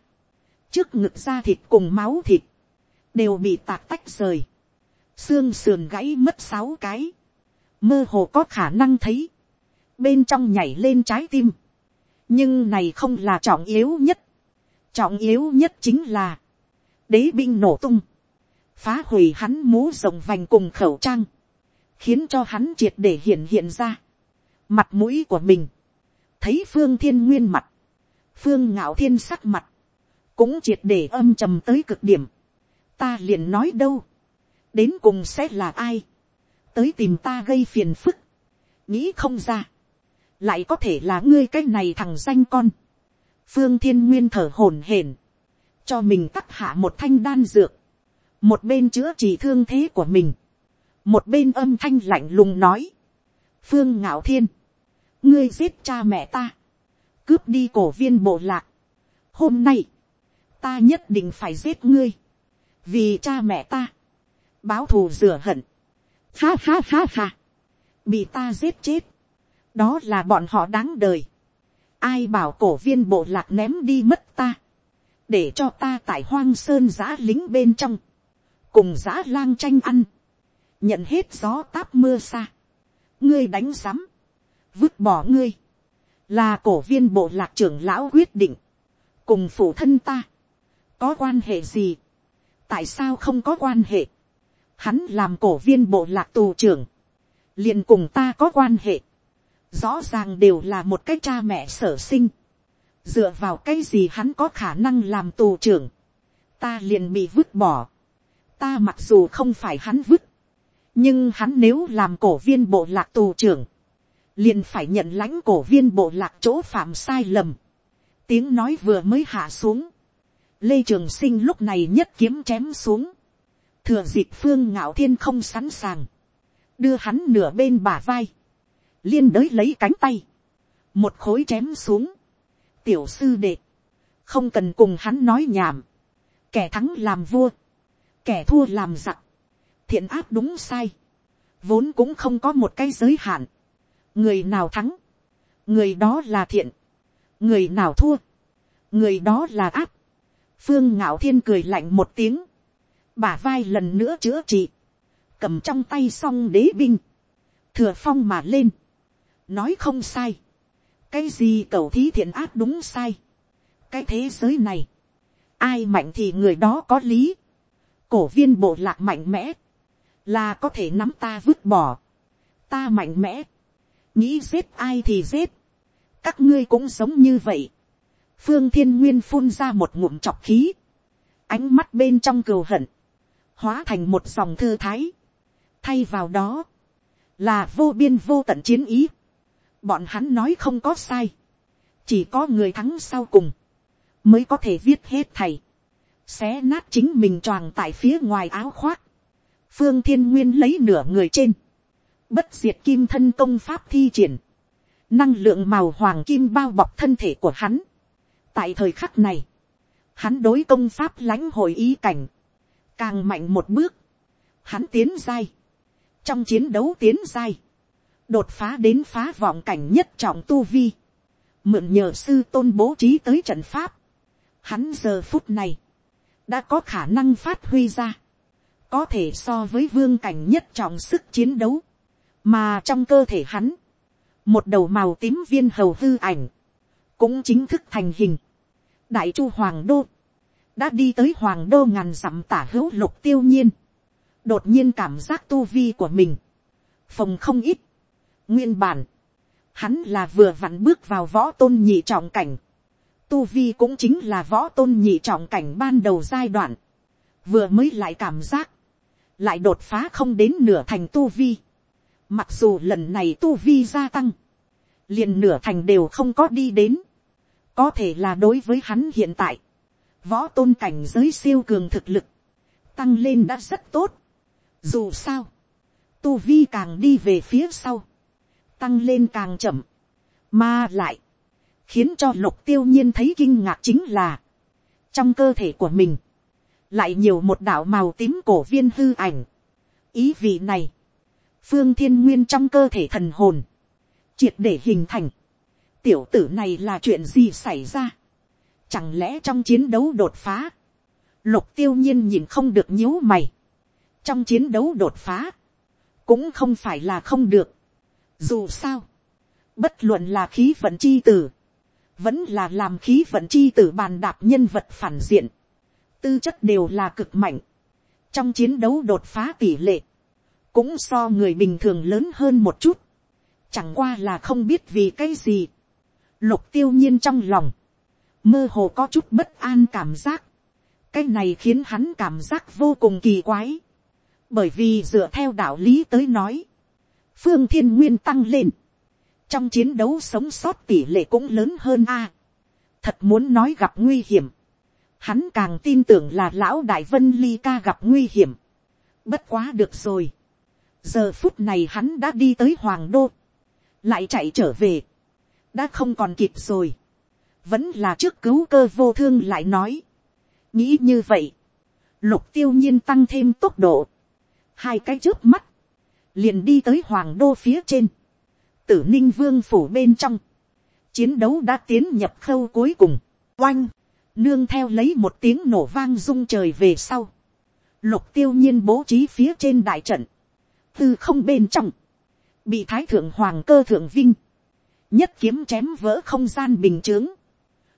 trước ngực da thịt cùng máu thịt, đều bị tạc tách rời, xương sườn gãy mất sáu cái, mơ hồ có khả năng thấy, bên trong nhảy lên trái tim, nhưng này không là trọng yếu nhất, trọng yếu nhất chính là, đế binh nổ tung, phá hủy hắn mũ rộng vành cùng khẩu trang, khiến cho hắn triệt để hiện hiện ra, mặt mũi của mình, thấy phương thiên nguyên mặt, phương ngạo thiên sắc mặt, cũng triệt để âm trầm tới cực điểm ta liền nói đâu, đến cùng sẽ là ai, tới tìm ta gây phiền phức, nghĩ không ra, lại có thể là ngươi cái này thằng danh con. phương thiên nguyên thở hổn hển, cho mình tắt hạ một thanh đan dược, một bên chữa trị thương thế của mình, một bên âm thanh lạnh lùng nói, phương ngạo thiên, ngươi giết cha mẹ ta, cướp đi cổ viên bộ lạc. Hôm nay, ta nhất định phải giết ngươi, vì cha mẹ ta, báo thù rửa hận. Ha ha ha ha, bị ta giết chết, đó là bọn họ đáng đời. Ai bảo cổ viên bộ lạc ném đi mất ta, để cho ta tại hoang sơn giã lính bên trong, cùng giã lang tranh ăn. nhận hết gió táp mưa xa, ngươi đánh giám, vứt bỏ ngươi, là cổ viên bộ lạc trưởng lão quyết định, cùng phụ thân ta, có quan hệ gì, tại sao không có quan hệ, hắn làm cổ viên bộ lạc tù trưởng, liền cùng ta có quan hệ, rõ ràng đều là một cái cha mẹ sở sinh, dựa vào cái gì hắn có khả năng làm tù trưởng, ta liền bị vứt bỏ, ta mặc dù không phải hắn vứt, nhưng hắn nếu làm cổ viên bộ lạc tù trưởng, liền phải nhận lãnh cổ viên bộ lạc chỗ phạm sai lầm. tiếng nói vừa mới hạ xuống, lê trường sinh lúc này nhất kiếm chém xuống, thừa dịp phương ngạo thiên không sẵn sàng, đưa hắn nửa bên bả vai, liên đới lấy cánh tay, một khối chém xuống, tiểu sư đệ, không cần cùng hắn nói nhảm, kẻ thắng làm vua, kẻ thua làm giặc, thiện áp đúng sai, vốn cũng không có một cái giới hạn, người nào thắng, người đó là thiện, người nào thua, người đó là áp, phương ngạo thiên cười lạnh một tiếng, bả vai lần nữa chữa trị, cầm trong tay song đế binh, thừa phong mà lên, nói không sai, cái gì cầu thí thiện ác đúng sai, cái thế giới này, ai mạnh thì người đó có lý, cổ viên bộ lạc mạnh mẽ, là có thể nắm ta vứt bỏ, ta mạnh mẽ, nghĩ giết ai thì giết, các ngươi cũng sống như vậy, phương thiên nguyên phun ra một ngụm chọc khí, ánh mắt bên trong cừu hận, hóa thành một dòng thư thái, thay vào đó, là vô biên vô tận chiến ý, bọn hắn nói không có sai, chỉ có người thắng sau cùng, mới có thể viết hết thầy, xé nát chính mình choàng tại phía ngoài áo khoác, phương thiên nguyên lấy nửa người trên, bất diệt kim thân công pháp thi triển, năng lượng màu hoàng kim bao bọc thân thể của hắn tại thời khắc này, hắn đối công pháp lãnh hội ý cảnh, càng mạnh một bước, hắn tiến dai, trong chiến đấu tiến dai, đột phá đến phá vọng cảnh nhất trọng tu vi, mượn nhờ sư tôn bố trí tới trận pháp, hắn giờ phút này, đã có khả năng phát huy ra, có thể so với vương cảnh nhất trọng sức chiến đấu, mà trong cơ thể hắn, một đầu màu tím viên hầu hư ảnh, cũng chính thức thành hình đại chu hoàng đô, đã đi tới hoàng đô ngàn dặm tả hữu lục tiêu nhiên, đột nhiên cảm giác tu vi của mình, phòng không ít, nguyên bản, hắn là vừa vặn bước vào võ tôn nhị trọng cảnh, tu vi cũng chính là võ tôn nhị trọng cảnh ban đầu giai đoạn, vừa mới lại cảm giác, lại đột phá không đến nửa thành tu vi, mặc dù lần này tu vi gia tăng, liền nửa thành đều không có đi đến, có thể là đối với hắn hiện tại, võ tôn cảnh giới siêu cường thực lực, tăng lên đã rất tốt. Dù sao, tu vi càng đi về phía sau, tăng lên càng chậm, mà lại, khiến cho lục tiêu nhiên thấy kinh ngạc chính là, trong cơ thể của mình, lại nhiều một đạo màu tím cổ viên hư ảnh. ý vị này, phương thiên nguyên trong cơ thể thần hồn, triệt để hình thành tiểu tử này là chuyện gì xảy ra. chẳng lẽ trong chiến đấu đột phá, lục tiêu nhiên nhìn không được nhíu mày. trong chiến đấu đột phá, cũng không phải là không được. dù sao, bất luận là khí vận chi tử, vẫn là làm khí vận chi tử bàn đạp nhân vật phản diện, tư chất đều là cực mạnh, trong chiến đấu đột phá tỷ lệ, cũng so người bình thường lớn hơn một chút, chẳng qua là không biết vì cái gì, lục tiêu nhiên trong lòng, mơ hồ có chút bất an cảm giác, cái này khiến hắn cảm giác vô cùng kỳ quái, bởi vì dựa theo đạo lý tới nói, phương thiên nguyên tăng lên, trong chiến đấu sống sót tỷ lệ cũng lớn hơn a. thật muốn nói gặp nguy hiểm, hắn càng tin tưởng là lão đại vân ly ca gặp nguy hiểm. bất quá được rồi. giờ phút này hắn đã đi tới hoàng đô, lại chạy trở về, đã không còn kịp rồi. vẫn là trước cứu cơ vô thương lại nói. nghĩ như vậy, lục tiêu nhiên tăng thêm tốc độ, hai cái trước mắt, liền đi tới hoàng đô phía trên, tử ninh vương phủ bên trong, chiến đấu đã tiến nhập khâu cuối cùng, oanh, nương theo lấy một tiếng nổ vang rung trời về sau, lục tiêu nhiên bố trí phía trên đại trận, tư không bên trong, bị thái thượng hoàng cơ thượng vinh, nhất kiếm chém vỡ không gian bình t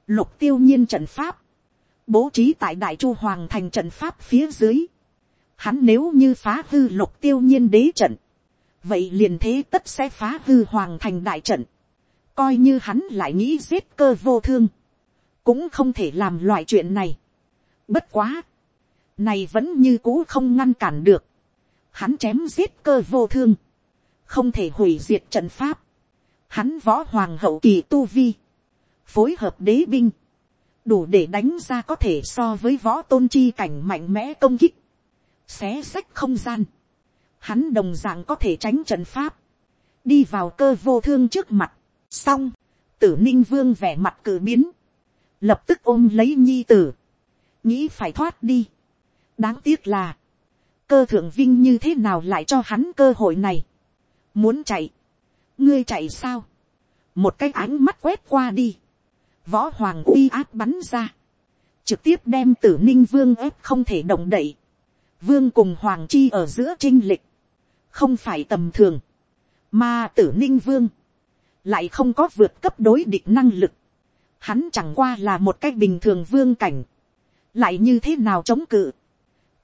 lục tiêu nhiên trận pháp, bố trí tại đại chu hoàng thành trận pháp phía dưới, hắn nếu như phá hư lục tiêu nhiên đế trận, vậy liền thế tất sẽ phá hư hoàng thành đại trận, coi như hắn lại nghĩ giết cơ vô thương, cũng không thể làm loại chuyện này. Bất quá, này vẫn như cũ không ngăn cản được, hắn chém giết cơ vô thương, không thể hủy diệt trận pháp, hắn võ hoàng hậu kỳ tu vi, phối hợp đế binh, đủ để đánh ra có thể so với võ tôn chi cảnh mạnh mẽ công kích, xé sách không gian, hắn đồng d ạ n g có thể tránh trận pháp, đi vào cơ vô thương trước mặt, xong, tử ninh vương vẻ mặt cử biến, lập tức ôm lấy nhi tử, nghĩ phải thoát đi. đáng tiếc là, cơ thượng vinh như thế nào lại cho hắn cơ hội này, muốn chạy, ngươi chạy sao, một cái ánh mắt quét qua đi, võ hoàng uy áp bắn ra, trực tiếp đem tử ninh vương ép không thể động đậy, vương cùng hoàng chi ở giữa trinh lịch, không phải tầm thường, mà tử ninh vương, lại không có vượt cấp đối địch năng lực, hắn chẳng qua là một cách bình thường vương cảnh, lại như thế nào chống cự,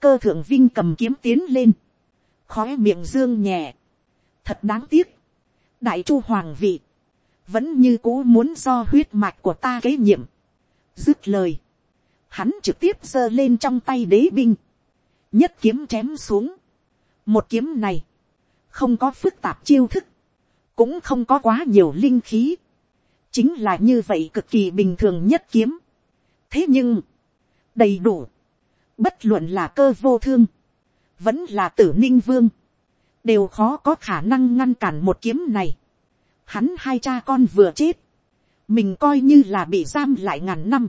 cơ thượng vinh cầm kiếm tiến lên, khói miệng dương nhẹ, thật đáng tiếc, đại chu hoàng vị, vẫn như cũ muốn do huyết mạch của ta kế nhiệm, dứt lời, hắn trực tiếp giơ lên trong tay đế binh, nhất kiếm chém xuống, một kiếm này, không có phức tạp chiêu thức, cũng không có quá nhiều linh khí, chính là như vậy cực kỳ bình thường nhất kiếm. thế nhưng, đầy đủ, bất luận là cơ vô thương, vẫn là tử ninh vương, đều khó có khả năng ngăn cản một kiếm này. Hắn hai cha con vừa chết, mình coi như là bị giam lại ngàn năm,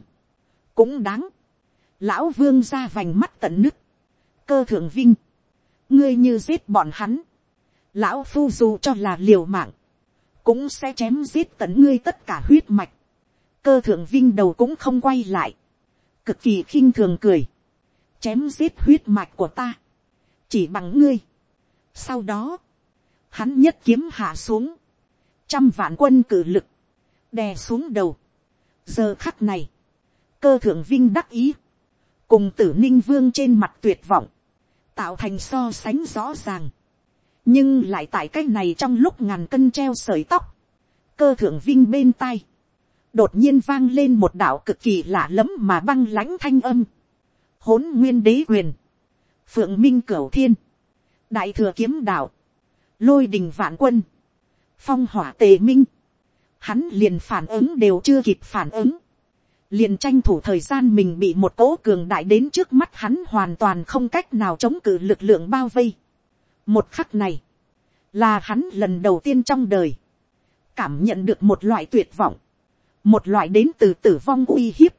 cũng đáng. Lão vương ra vành mắt tận nứt, cơ thượng vinh, ngươi như giết bọn hắn, lão phu dù cho là liều mạng, cũng sẽ chém giết tận ngươi tất cả huyết mạch, cơ thượng vinh đầu cũng không quay lại, cực kỳ khinh thường cười, chém giết huyết mạch của ta, chỉ bằng ngươi. Sau đó, hắn nhất kiếm hạ xuống, trăm vạn quân cử lực, đè xuống đầu. giờ khắc này, cơ thượng vinh đắc ý, cùng tử ninh vương trên mặt tuyệt vọng, tạo thành so sánh rõ ràng. Nhưng lại tại cái này trong lúc ngàn cân treo sợi tóc, cơ thượng vinh bên tai, đột nhiên vang lên một đạo cực kỳ lạ lẫm mà băng lãnh thanh âm, hỗn nguyên đế quyền, phượng minh cửu thiên, đại thừa kiếm đạo, lôi đình vạn quân, phong hỏa tề minh, hắn liền phản ứng đều chưa kịp phản ứng, liền tranh thủ thời gian mình bị một cỗ cường đại đến trước mắt hắn hoàn toàn không cách nào chống cự lực lượng bao vây. Một khắc này, là hắn lần đầu tiên trong đời, cảm nhận được một loại tuyệt vọng, một loại đến từ tử vong uy hiếp.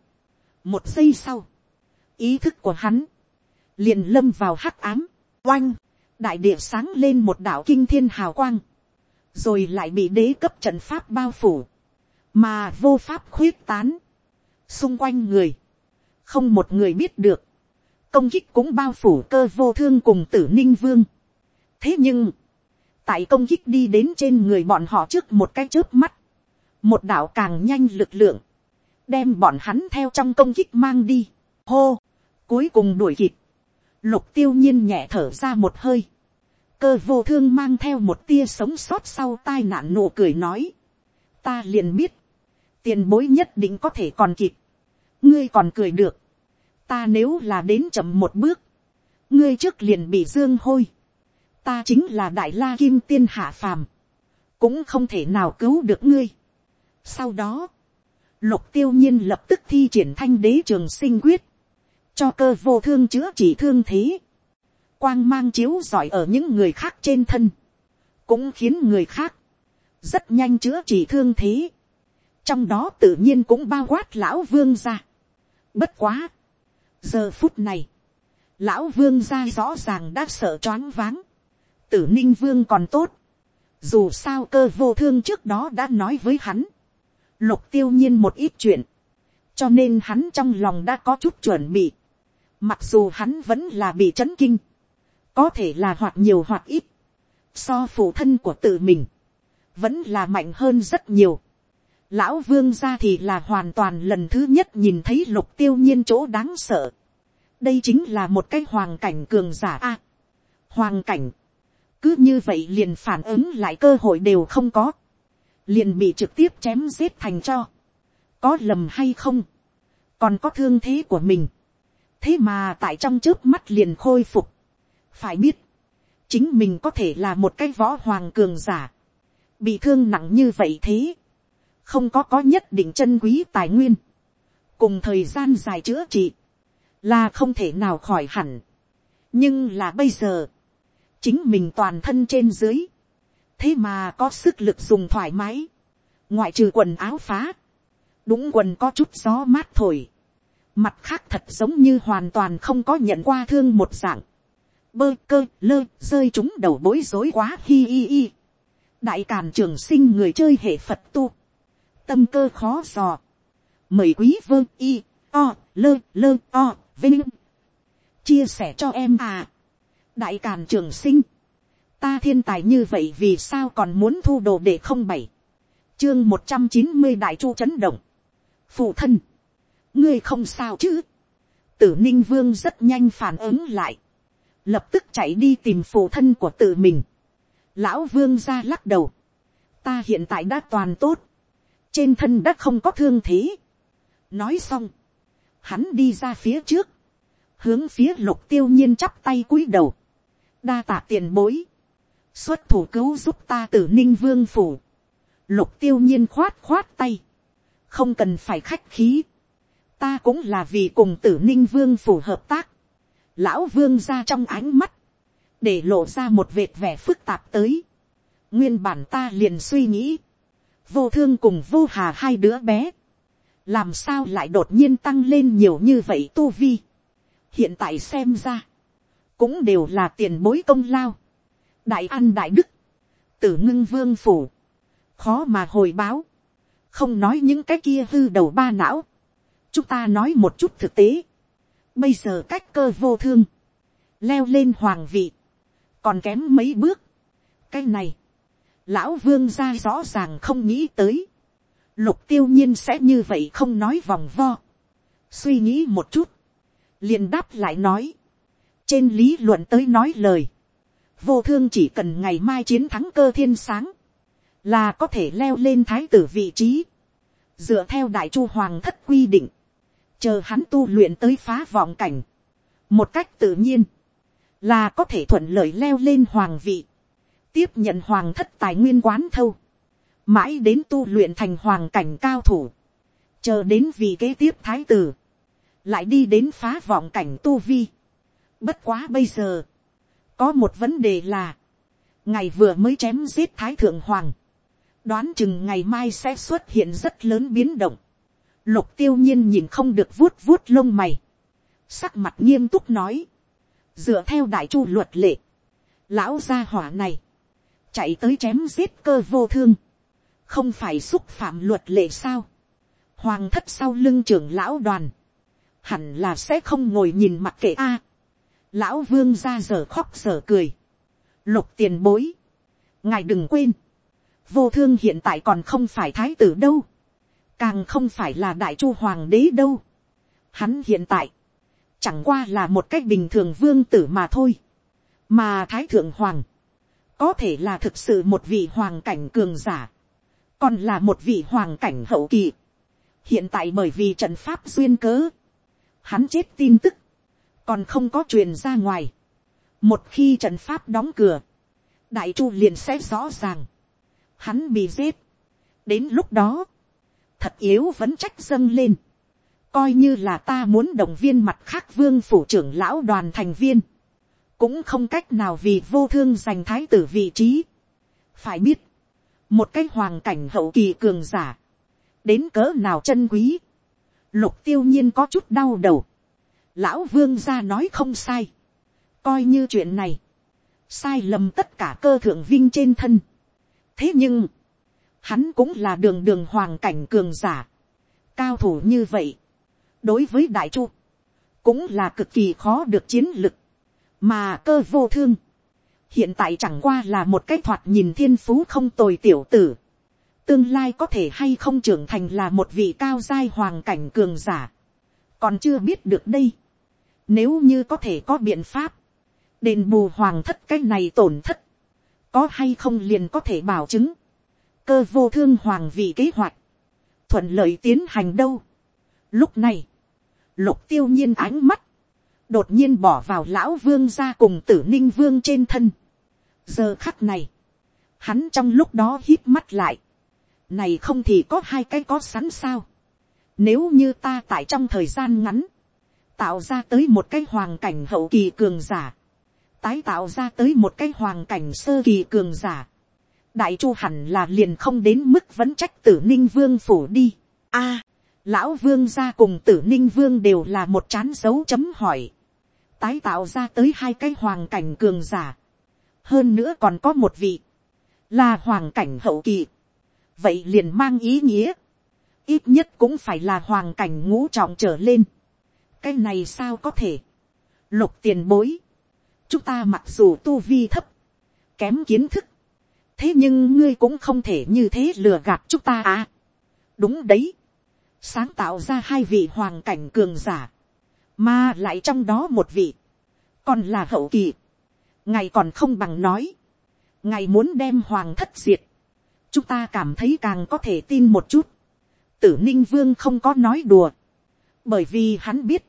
Một giây sau, ý thức của hắn, liền lâm vào hắc ám, oanh, đại địa sáng lên một đạo kinh thiên hào quang, rồi lại bị đế cấp trận pháp bao phủ, mà vô pháp khuyết tán, xung quanh người, không một người biết được, công kích cũng bao phủ cơ vô thương cùng tử ninh vương. thế nhưng, tại công kích đi đến trên người bọn họ trước một cái chớp mắt, một đạo càng nhanh lực lượng, đem bọn hắn theo trong công kích mang đi, hô, cuối cùng đuổi kịp, lục tiêu nhiên nhẹ thở ra một hơi, cơ vô thương mang theo một tia sống sót sau tai nạn nụ cười nói, ta liền biết, tiền bối nhất định có thể còn kịp, ngươi còn cười được, ta nếu là đến chậm một bước, ngươi trước liền bị dương hôi, ta chính là đại la kim tiên hạ phàm, cũng không thể nào cứu được ngươi. sau đó, lục tiêu nhiên lập tức thi triển thanh đế trường sinh quyết, cho cơ vô thương chữa trị thương thế, quang mang chiếu giỏi ở những người khác trên thân, cũng khiến người khác rất nhanh chữa trị thương thế, trong đó tự nhiên cũng bao quát lão vương ra. bất quá, giờ phút này, lão vương ra rõ ràng đã sợ choáng váng, tử ninh vương còn tốt. Dù sao cơ vô thương trước đó đã nói với hắn. Lục tiêu nhiên một ít chuyện. Cho nên hắn trong lòng đã có chút chuẩn bị. Mặc dù hắn vẫn là bị chấn kinh. Có thể là hoặc nhiều hoặc ít. so phụ thân của tự mình, vẫn là mạnh hơn rất nhiều. Lão vương gia thì là hoàn toàn lần thứ nhất nhìn thấy lục tiêu nhiên chỗ đáng sợ. đây chính là một cái hoàng cảnh cường giả a. hoàng cảnh, cứ như vậy liền phản ứng lại cơ hội đều không có, liền bị trực tiếp chém giết thành cho, có lầm hay không, còn có thương thế của mình, thế mà tại trong trước mắt liền khôi phục, phải biết, chính mình có thể là một cái võ hoàng cường giả, bị thương nặng như vậy thế, không có có nhất định chân quý tài nguyên, cùng thời gian dài chữa trị, là không thể nào khỏi hẳn. nhưng là bây giờ, chính mình toàn thân trên dưới, thế mà có sức lực dùng thoải mái, ngoại trừ quần áo phá, đúng quần có chút gió mát thổi, mặt khác thật giống như hoàn toàn không có nhận qua thương một dạng, bơ cơ lơ rơi chúng đầu bối rối quá hi hi hi. đại càn trường sinh người chơi hệ phật tu, tâm cơ khó dò, mời quý vơ y o lơ lơ o vinh. Chia sẻ cho em à. Đại càn trường sinh, ta thiên tài như vậy vì sao còn muốn thu đồ để không bảy, chương một trăm chín mươi đại chu chấn động, phụ thân, ngươi không sao chứ, tử ninh vương rất nhanh phản ứng lại, lập tức chạy đi tìm phụ thân của tự mình, lão vương ra lắc đầu, ta hiện tại đã toàn tốt, trên thân đã không có thương thế, nói xong, hắn đi ra phía trước, hướng phía lục tiêu nhiên chắp tay cúi đầu, đa tạ tiền bối, xuất thủ cứu giúp ta tử ninh vương phủ, lục tiêu nhiên khoát khoát tay, không cần phải khách khí, ta cũng là vì cùng tử ninh vương phủ hợp tác, lão vương ra trong ánh mắt, để lộ ra một vệt vẻ phức tạp tới, nguyên bản ta liền suy nghĩ, vô thương cùng vô hà hai đứa bé, làm sao lại đột nhiên tăng lên nhiều như vậy tu vi, hiện tại xem ra, cũng đều là tiền bối công lao, đại an đại đức, tử ngưng vương phủ, khó mà hồi báo, không nói những cái kia hư đầu ba não, chúng ta nói một chút thực tế, bây giờ cách cơ vô thương, leo lên hoàng vị, còn kém mấy bước, cái này, lão vương ra rõ ràng không nghĩ tới, lục tiêu nhiên sẽ như vậy không nói vòng vo, suy nghĩ một chút, liền đáp lại nói, trên lý luận tới nói lời, vô thương chỉ cần ngày mai chiến thắng cơ thiên sáng, là có thể leo lên thái tử vị trí, dựa theo đại chu hoàng thất quy định, chờ hắn tu luyện tới phá vọng cảnh, một cách tự nhiên, là có thể thuận lợi leo lên hoàng vị, tiếp nhận hoàng thất tài nguyên quán thâu, mãi đến tu luyện thành hoàng cảnh cao thủ, chờ đến vì kế tiếp thái tử, lại đi đến phá vọng cảnh tu vi, Bất quá bây giờ, có một vấn đề là, ngày vừa mới chém giết thái thượng hoàng, đoán chừng ngày mai sẽ xuất hiện rất lớn biến động. Lục tiêu nhiên nhìn không được vuốt vuốt lông mày, sắc mặt nghiêm túc nói, dựa theo đại chu luật lệ, lão gia hỏa này, chạy tới chém giết cơ vô thương, không phải xúc phạm luật lệ sao, hoàng thất sau lưng trưởng lão đoàn, hẳn là sẽ không ngồi nhìn mặt kệ a, Lão vương ra giờ khóc giờ cười. Lục tiền bối. Ngài đừng quên. Vô thương hiện tại còn không phải thái tử đâu. Càng không phải là đại chu hoàng đế đâu. Hắn hiện tại. Chẳng qua là một cách bình thường vương tử mà thôi. Mà thái thượng hoàng. Có thể là thực sự một vị hoàng cảnh cường giả. Còn là một vị hoàng cảnh hậu kỳ. Hiện tại bởi vì trận pháp duyên cớ. Hắn chết tin tức còn không có truyền ra ngoài. một khi trận pháp đóng cửa, đại chu liền sẽ rõ ràng, hắn bị giết. đến lúc đó, thật yếu vẫn trách dâng lên, coi như là ta muốn động viên mặt khác vương phủ trưởng lão đoàn thành viên, cũng không cách nào vì vô thương giành thái tử vị trí. phải biết, một cái hoàng cảnh hậu kỳ cường giả, đến cỡ nào chân quý, lục tiêu nhiên có chút đau đầu, lão vương gia nói không sai, coi như chuyện này, sai lầm tất cả cơ thượng vinh trên thân. thế nhưng, hắn cũng là đường đường hoàng cảnh cường giả, cao thủ như vậy, đối với đại chu, cũng là cực kỳ khó được chiến lực, mà cơ vô thương, hiện tại chẳng qua là một cái thoạt nhìn thiên phú không tồi tiểu tử, tương lai có thể hay không trưởng thành là một vị cao giai hoàng cảnh cường giả, còn chưa biết được đây, nếu như có thể có biện pháp, đền bù hoàng thất cái này tổn thất, có hay không liền có thể bảo chứng, cơ vô thương hoàng vị kế hoạch, thuận lợi tiến hành đâu. Lúc này, lục tiêu nhiên ánh mắt, đột nhiên bỏ vào lão vương ra cùng tử ninh vương trên thân. giờ khắc này, hắn trong lúc đó hít mắt lại, này không thì có hai cái có sẵn sao. nếu như ta tại trong thời gian ngắn, tạo ra tới một cái hoàng cảnh hậu kỳ cường giả, tái tạo ra tới một cái hoàng cảnh sơ kỳ cường giả, đại chu hẳn là liền không đến mức vẫn trách tử ninh vương phủ đi. a, lão vương gia cùng tử ninh vương đều là một chán dấu chấm hỏi. tái tạo ra tới hai cái hoàng cảnh cường giả. hơn nữa còn có một vị, là hoàng cảnh hậu kỳ. vậy liền mang ý nghĩa, ít nhất cũng phải là hoàng cảnh ngũ trọng trở lên. cái này sao có thể. lục tiền bối. chúng ta mặc dù tu vi thấp, kém kiến thức, thế nhưng ngươi cũng không thể như thế lừa gạt chúng ta à. đúng đấy. sáng tạo ra hai vị hoàng cảnh cường giả, mà lại trong đó một vị, còn là hậu kỳ. ngài còn không bằng nói, ngài muốn đem hoàng thất diệt, chúng ta cảm thấy càng có thể tin một chút. tử ninh vương không có nói đùa, bởi vì hắn biết,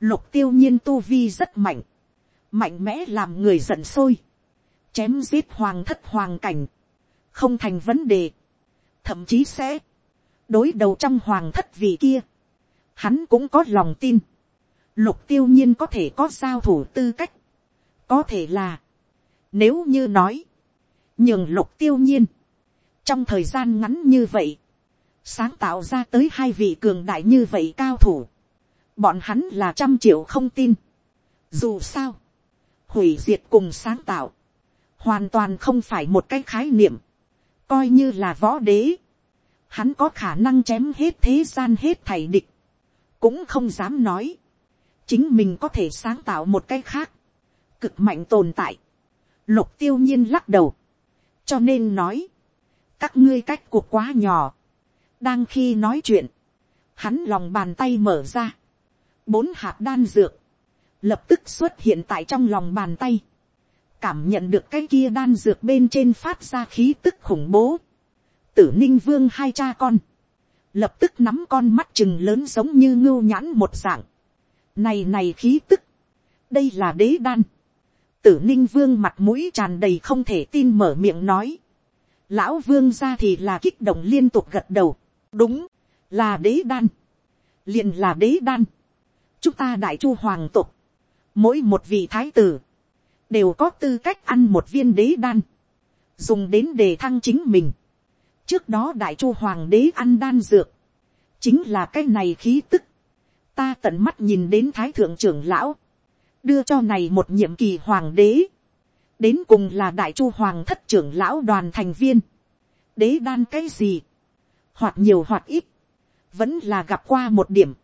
lục tiêu nhiên tu vi rất mạnh, mạnh mẽ làm người giận sôi chém giết hoàng thất hoàng cảnh, không thành vấn đề, thậm chí sẽ, đối đầu trong hoàng thất vị kia, hắn cũng có lòng tin, lục tiêu nhiên có thể có giao thủ tư cách, có thể là, nếu như nói, nhường lục tiêu nhiên, trong thời gian ngắn như vậy, sáng tạo ra tới hai vị cường đại như vậy cao thủ, bọn hắn là trăm triệu không tin. Dù sao, hủy diệt cùng sáng tạo, hoàn toàn không phải một cái khái niệm, coi như là võ đế, hắn có khả năng chém hết thế gian hết thảy địch, cũng không dám nói, chính mình có thể sáng tạo một cái khác, cực mạnh tồn tại, lục tiêu nhiên lắc đầu, cho nên nói, các ngươi cách cuộc quá nhỏ, đang khi nói chuyện, hắn lòng bàn tay mở ra, bốn hạt đan dược, lập tức xuất hiện tại trong lòng bàn tay, cảm nhận được cái kia đan dược bên trên phát ra khí tức khủng bố. Tử ninh vương hai cha con. Lập tức nắm con mắt chừng lớn giống như ngưu nhãn một dạng. Này này khí tức. Đây là đế đan. Tử ninh vương mặt mũi tràn đầy không thể tin mở miệng nói. Lão vương ra thì là kích động liên tục gật đầu. Đúng, là đế đan. liền là đế đan. Chúng ta đại chu hoàng tục. Mỗi một vị thái tử đều có tư cách ăn một viên đế đan, dùng đến đề thăng chính mình. trước đó đại chu hoàng đế ăn đan dược, chính là cái này khí tức. ta tận mắt nhìn đến thái thượng trưởng lão, đưa cho này một nhiệm kỳ hoàng đế, đến cùng là đại chu hoàng thất trưởng lão đoàn thành viên, đế đan cái gì, hoặc nhiều hoặc ít, vẫn là gặp qua một điểm,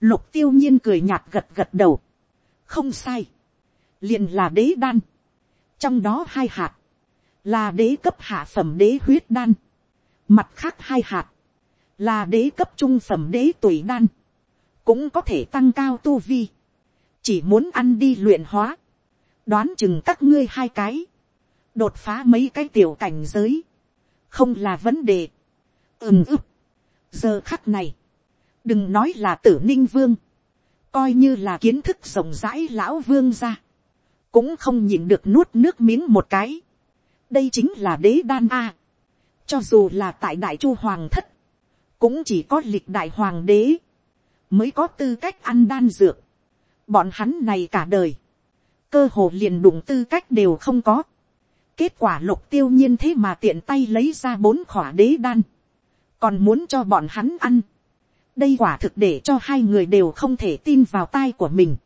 lục tiêu nhiên cười nhạt gật gật đầu, không sai, liền là đế đan, trong đó hai hạt, là đế cấp hạ phẩm đế huyết đan, mặt khác hai hạt, là đế cấp trung phẩm đế tuổi đan, cũng có thể tăng cao tu vi, chỉ muốn ăn đi luyện hóa, đoán chừng các ngươi hai cái, đột phá mấy cái tiểu cảnh giới, không là vấn đề, ừm ức, giờ khắc này, đừng nói là tử ninh vương, coi như là kiến thức rộng rãi lão vương ra, cũng không nhịn được nuốt nước miếng một cái. đây chính là đế đan a. cho dù là tại đại chu hoàng thất, cũng chỉ có lịch đại hoàng đế, mới có tư cách ăn đan dược. bọn hắn này cả đời, cơ hồ liền đụng tư cách đều không có. kết quả lục tiêu nhiên thế mà tiện tay lấy ra bốn khỏa đế đan, còn muốn cho bọn hắn ăn. đây quả thực để cho hai người đều không thể tin vào tai của mình.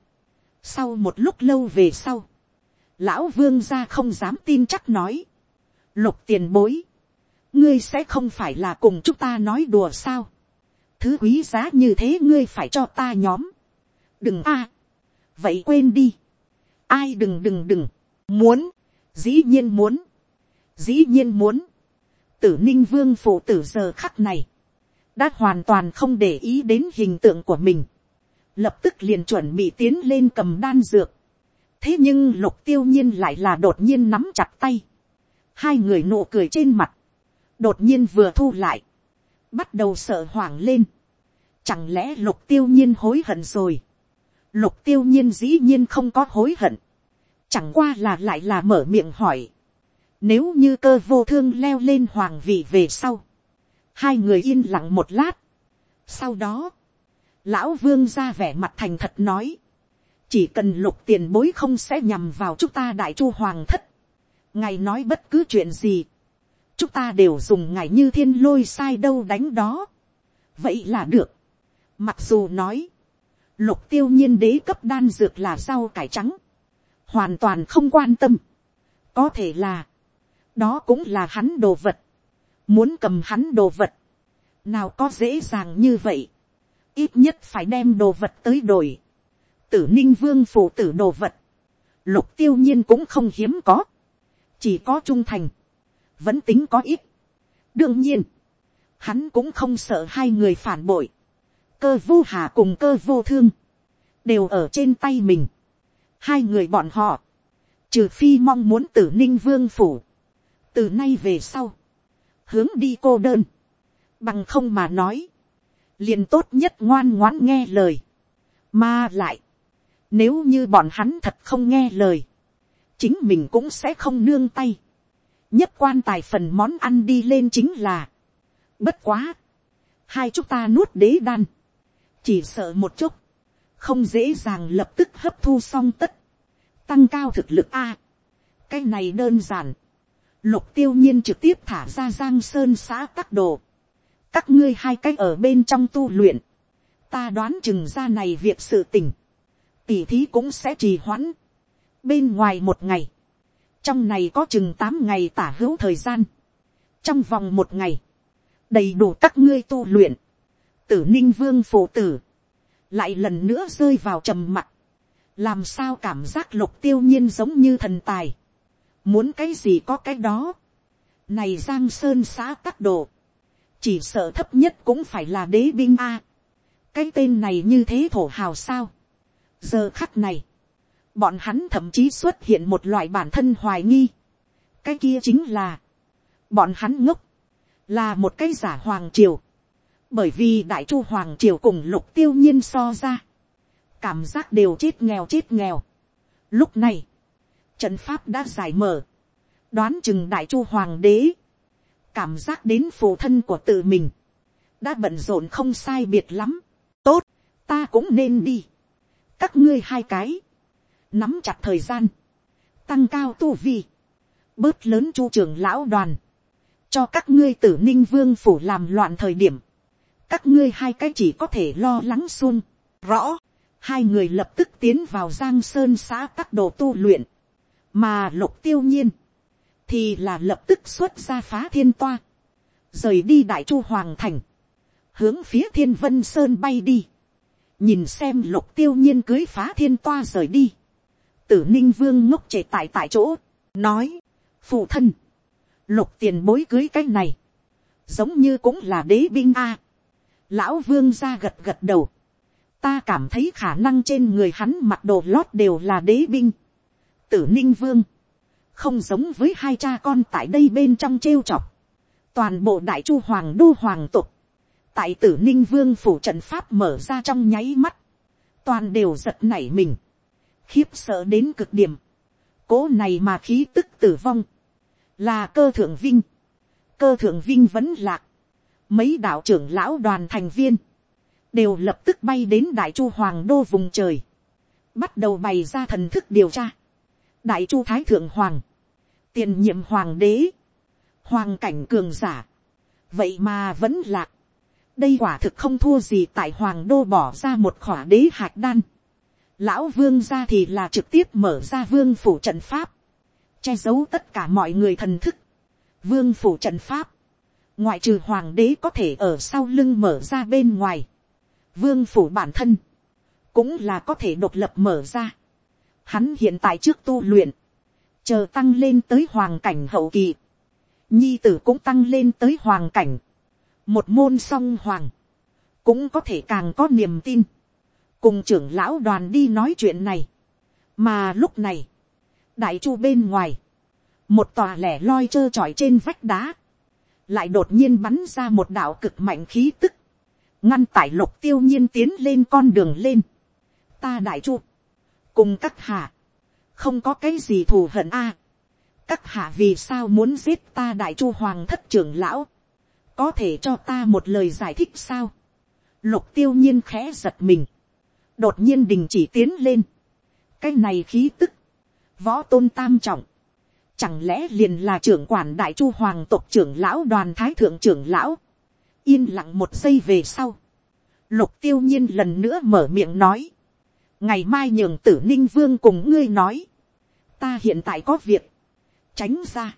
sau một lúc lâu về sau, lão vương gia không dám tin chắc nói, lục tiền bối, ngươi sẽ không phải là cùng chúng ta nói đùa sao, thứ quý giá như thế ngươi phải cho ta nhóm, đừng a, vậy quên đi, ai đừng đừng đừng, muốn, dĩ nhiên muốn, dĩ nhiên muốn, tử ninh vương phụ tử giờ khắc này, đã hoàn toàn không để ý đến hình tượng của mình, lập tức liền chuẩn bị tiến lên cầm đan dược, thế nhưng lục tiêu nhiên lại là đột nhiên nắm chặt tay, hai người nụ cười trên mặt, đột nhiên vừa thu lại, bắt đầu sợ hoảng lên, chẳng lẽ lục tiêu nhiên hối hận rồi, lục tiêu nhiên dĩ nhiên không có hối hận, chẳng qua là lại là mở miệng hỏi, nếu như cơ vô thương leo lên hoàng vị về sau, hai người yên lặng một lát, sau đó, lão vương ra vẻ mặt thành thật nói, chỉ cần lục tiền bối không sẽ nhằm vào chúng ta đại chu hoàng thất, ngài nói bất cứ chuyện gì, chúng ta đều dùng ngài như thiên lôi sai đâu đánh đó. vậy là được. mặc dù nói, lục tiêu nhiên đế cấp đan dược là rau cải trắng, hoàn toàn không quan tâm. có thể là, đó cũng là hắn đồ vật, muốn cầm hắn đồ vật, nào có dễ dàng như vậy, ít nhất phải đem đồ vật tới đổi, tử ninh vương phụ tử đồ vật, lục tiêu nhiên cũng không hiếm có, chỉ có trung thành, vẫn tính có ít. đương nhiên, hắn cũng không sợ hai người phản bội, cơ vô hà cùng cơ vô thương, đều ở trên tay mình. hai người bọn họ, trừ phi mong muốn tử ninh vương phủ, từ nay về sau, hướng đi cô đơn, bằng không mà nói, liền tốt nhất ngoan ngoãn nghe lời, mà lại, nếu như bọn hắn thật không nghe lời, chính mình cũng sẽ không nương tay, nhất quan tài phần món ăn đi lên chính là, bất quá, hai chúng ta nuốt đế đan, chỉ sợ một chút, không dễ dàng lập tức hấp thu xong tất, tăng cao thực lực a, cái này đơn giản, lục tiêu nhiên trực tiếp thả ra giang sơn xã các đồ, các ngươi hai cách ở bên trong tu luyện, ta đoán chừng ra này việc sự tình, tỉ thí cũng sẽ trì hoãn, bên ngoài một ngày, trong này có chừng tám ngày tả hữu thời gian, trong vòng một ngày, đầy đủ các ngươi tu luyện, tử ninh vương phụ tử, lại lần nữa rơi vào trầm mặt, làm sao cảm giác lục tiêu nhiên giống như thần tài, muốn cái gì có cái đó, này giang sơn xã tắc đồ, chỉ sợ thấp nhất cũng phải là đế binh a, cái tên này như thế thổ hào sao, giờ khắc này, bọn hắn thậm chí xuất hiện một loại bản thân hoài nghi. cái kia chính là, bọn hắn ngốc, là một cái giả hoàng triều, bởi vì đại chu hoàng triều cùng lục tiêu nhiên so ra, cảm giác đều chết nghèo chết nghèo. lúc này, trận pháp đã giải mở, đoán chừng đại chu hoàng đế, cảm giác đến phụ thân của tự mình, đã bận rộn không sai biệt lắm, tốt, ta cũng nên đi, các ngươi hai cái, nắm chặt thời gian, tăng cao tu vi, bớt lớn chu trưởng lão đoàn, cho các ngươi tử ninh vương phủ làm loạn thời điểm, các ngươi hai cái chỉ có thể lo lắng xuân, rõ, hai người lập tức tiến vào giang sơn xã các đồ tu luyện, mà lục tiêu nhiên, thì là lập tức xuất ra phá thiên toa, rời đi đại chu hoàng thành, hướng phía thiên vân sơn bay đi, nhìn xem lục tiêu nhiên cưới phá thiên toa rời đi, tử ninh vương ngốc trệ tại tại chỗ, nói, phụ thân, lục tiền bối cưới cái này, giống như cũng là đế binh a. lão vương ra gật gật đầu, ta cảm thấy khả năng trên người hắn mặc đồ lót đều là đế binh. tử ninh vương, không giống với hai cha con tại đây bên trong trêu chọc, toàn bộ đại chu hoàng đô hoàng tục, tại tử ninh vương phủ trận pháp mở ra trong nháy mắt, toàn đều giật nảy mình, khiếp sợ đến cực điểm, cố này mà khí tức tử vong, là cơ thượng vinh, cơ thượng vinh vẫn lạc, mấy đạo trưởng lão đoàn thành viên, đều lập tức bay đến đại chu hoàng đô vùng trời, bắt đầu bày ra thần thức điều tra, đại chu thái thượng hoàng, tiền nhiệm hoàng đế, hoàng cảnh cường giả, vậy mà vẫn lạc, đây quả thực không thua gì tại hoàng đô bỏ ra một khỏa đế hạt đan, Lão vương ra thì là trực tiếp mở ra vương phủ trận pháp. Che giấu tất cả mọi người thần thức. Vương phủ trận pháp. Ngoại trừ hoàng đế có thể ở sau lưng mở ra bên ngoài. Vương phủ bản thân. Cũng là có thể độc lập mở ra. Hắn hiện tại trước tu luyện. chờ tăng lên tới hoàng cảnh hậu kỳ, nhi tử cũng tăng lên tới hoàng cảnh, một môn song hoàng, cũng có thể càng có niềm tin, cùng trưởng lão đoàn đi nói chuyện này, mà lúc này, đại chu bên ngoài, một tòa lẻ loi trơ trọi trên vách đá, lại đột nhiên bắn ra một đạo cực mạnh khí tức, ngăn tải lục tiêu nhiên tiến lên con đường lên. ta đại chu, cùng các hạ, không có cái gì thù hận a. các hạ vì sao muốn giết ta đại chu hoàng thất trưởng lão, có thể cho ta một lời giải thích sao. lục tiêu nhiên khẽ giật mình, đột nhiên đình chỉ tiến lên. cái này khí tức, võ tôn tam trọng, chẳng lẽ liền là trưởng quản đại chu hoàng tộc trưởng lão đoàn thái thượng trưởng lão, yên lặng một giây về sau, lục tiêu nhiên lần nữa mở miệng nói, ngày mai nhường tử ninh vương cùng ngươi nói, ta hiện tại có việc, tránh ra,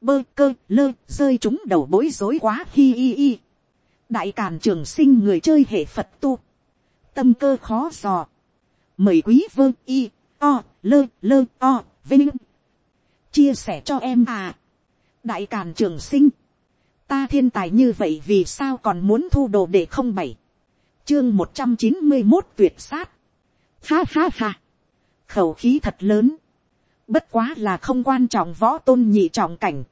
bơ cơ lơ rơi chúng đầu bối rối quá hi hi hi, đại càn trường sinh người chơi hệ phật tu, tâm cơ khó dò, mời quý vơ y, o, lơ lơ o, vinh, chia sẻ cho em à, đại càn trường sinh, ta thiên tài như vậy vì sao còn muốn thu đồ để không bảy, chương một trăm chín mươi một tuyệt sát, ha ha ha, khẩu khí thật lớn, bất quá là không quan trọng võ tôn nhị trọng cảnh,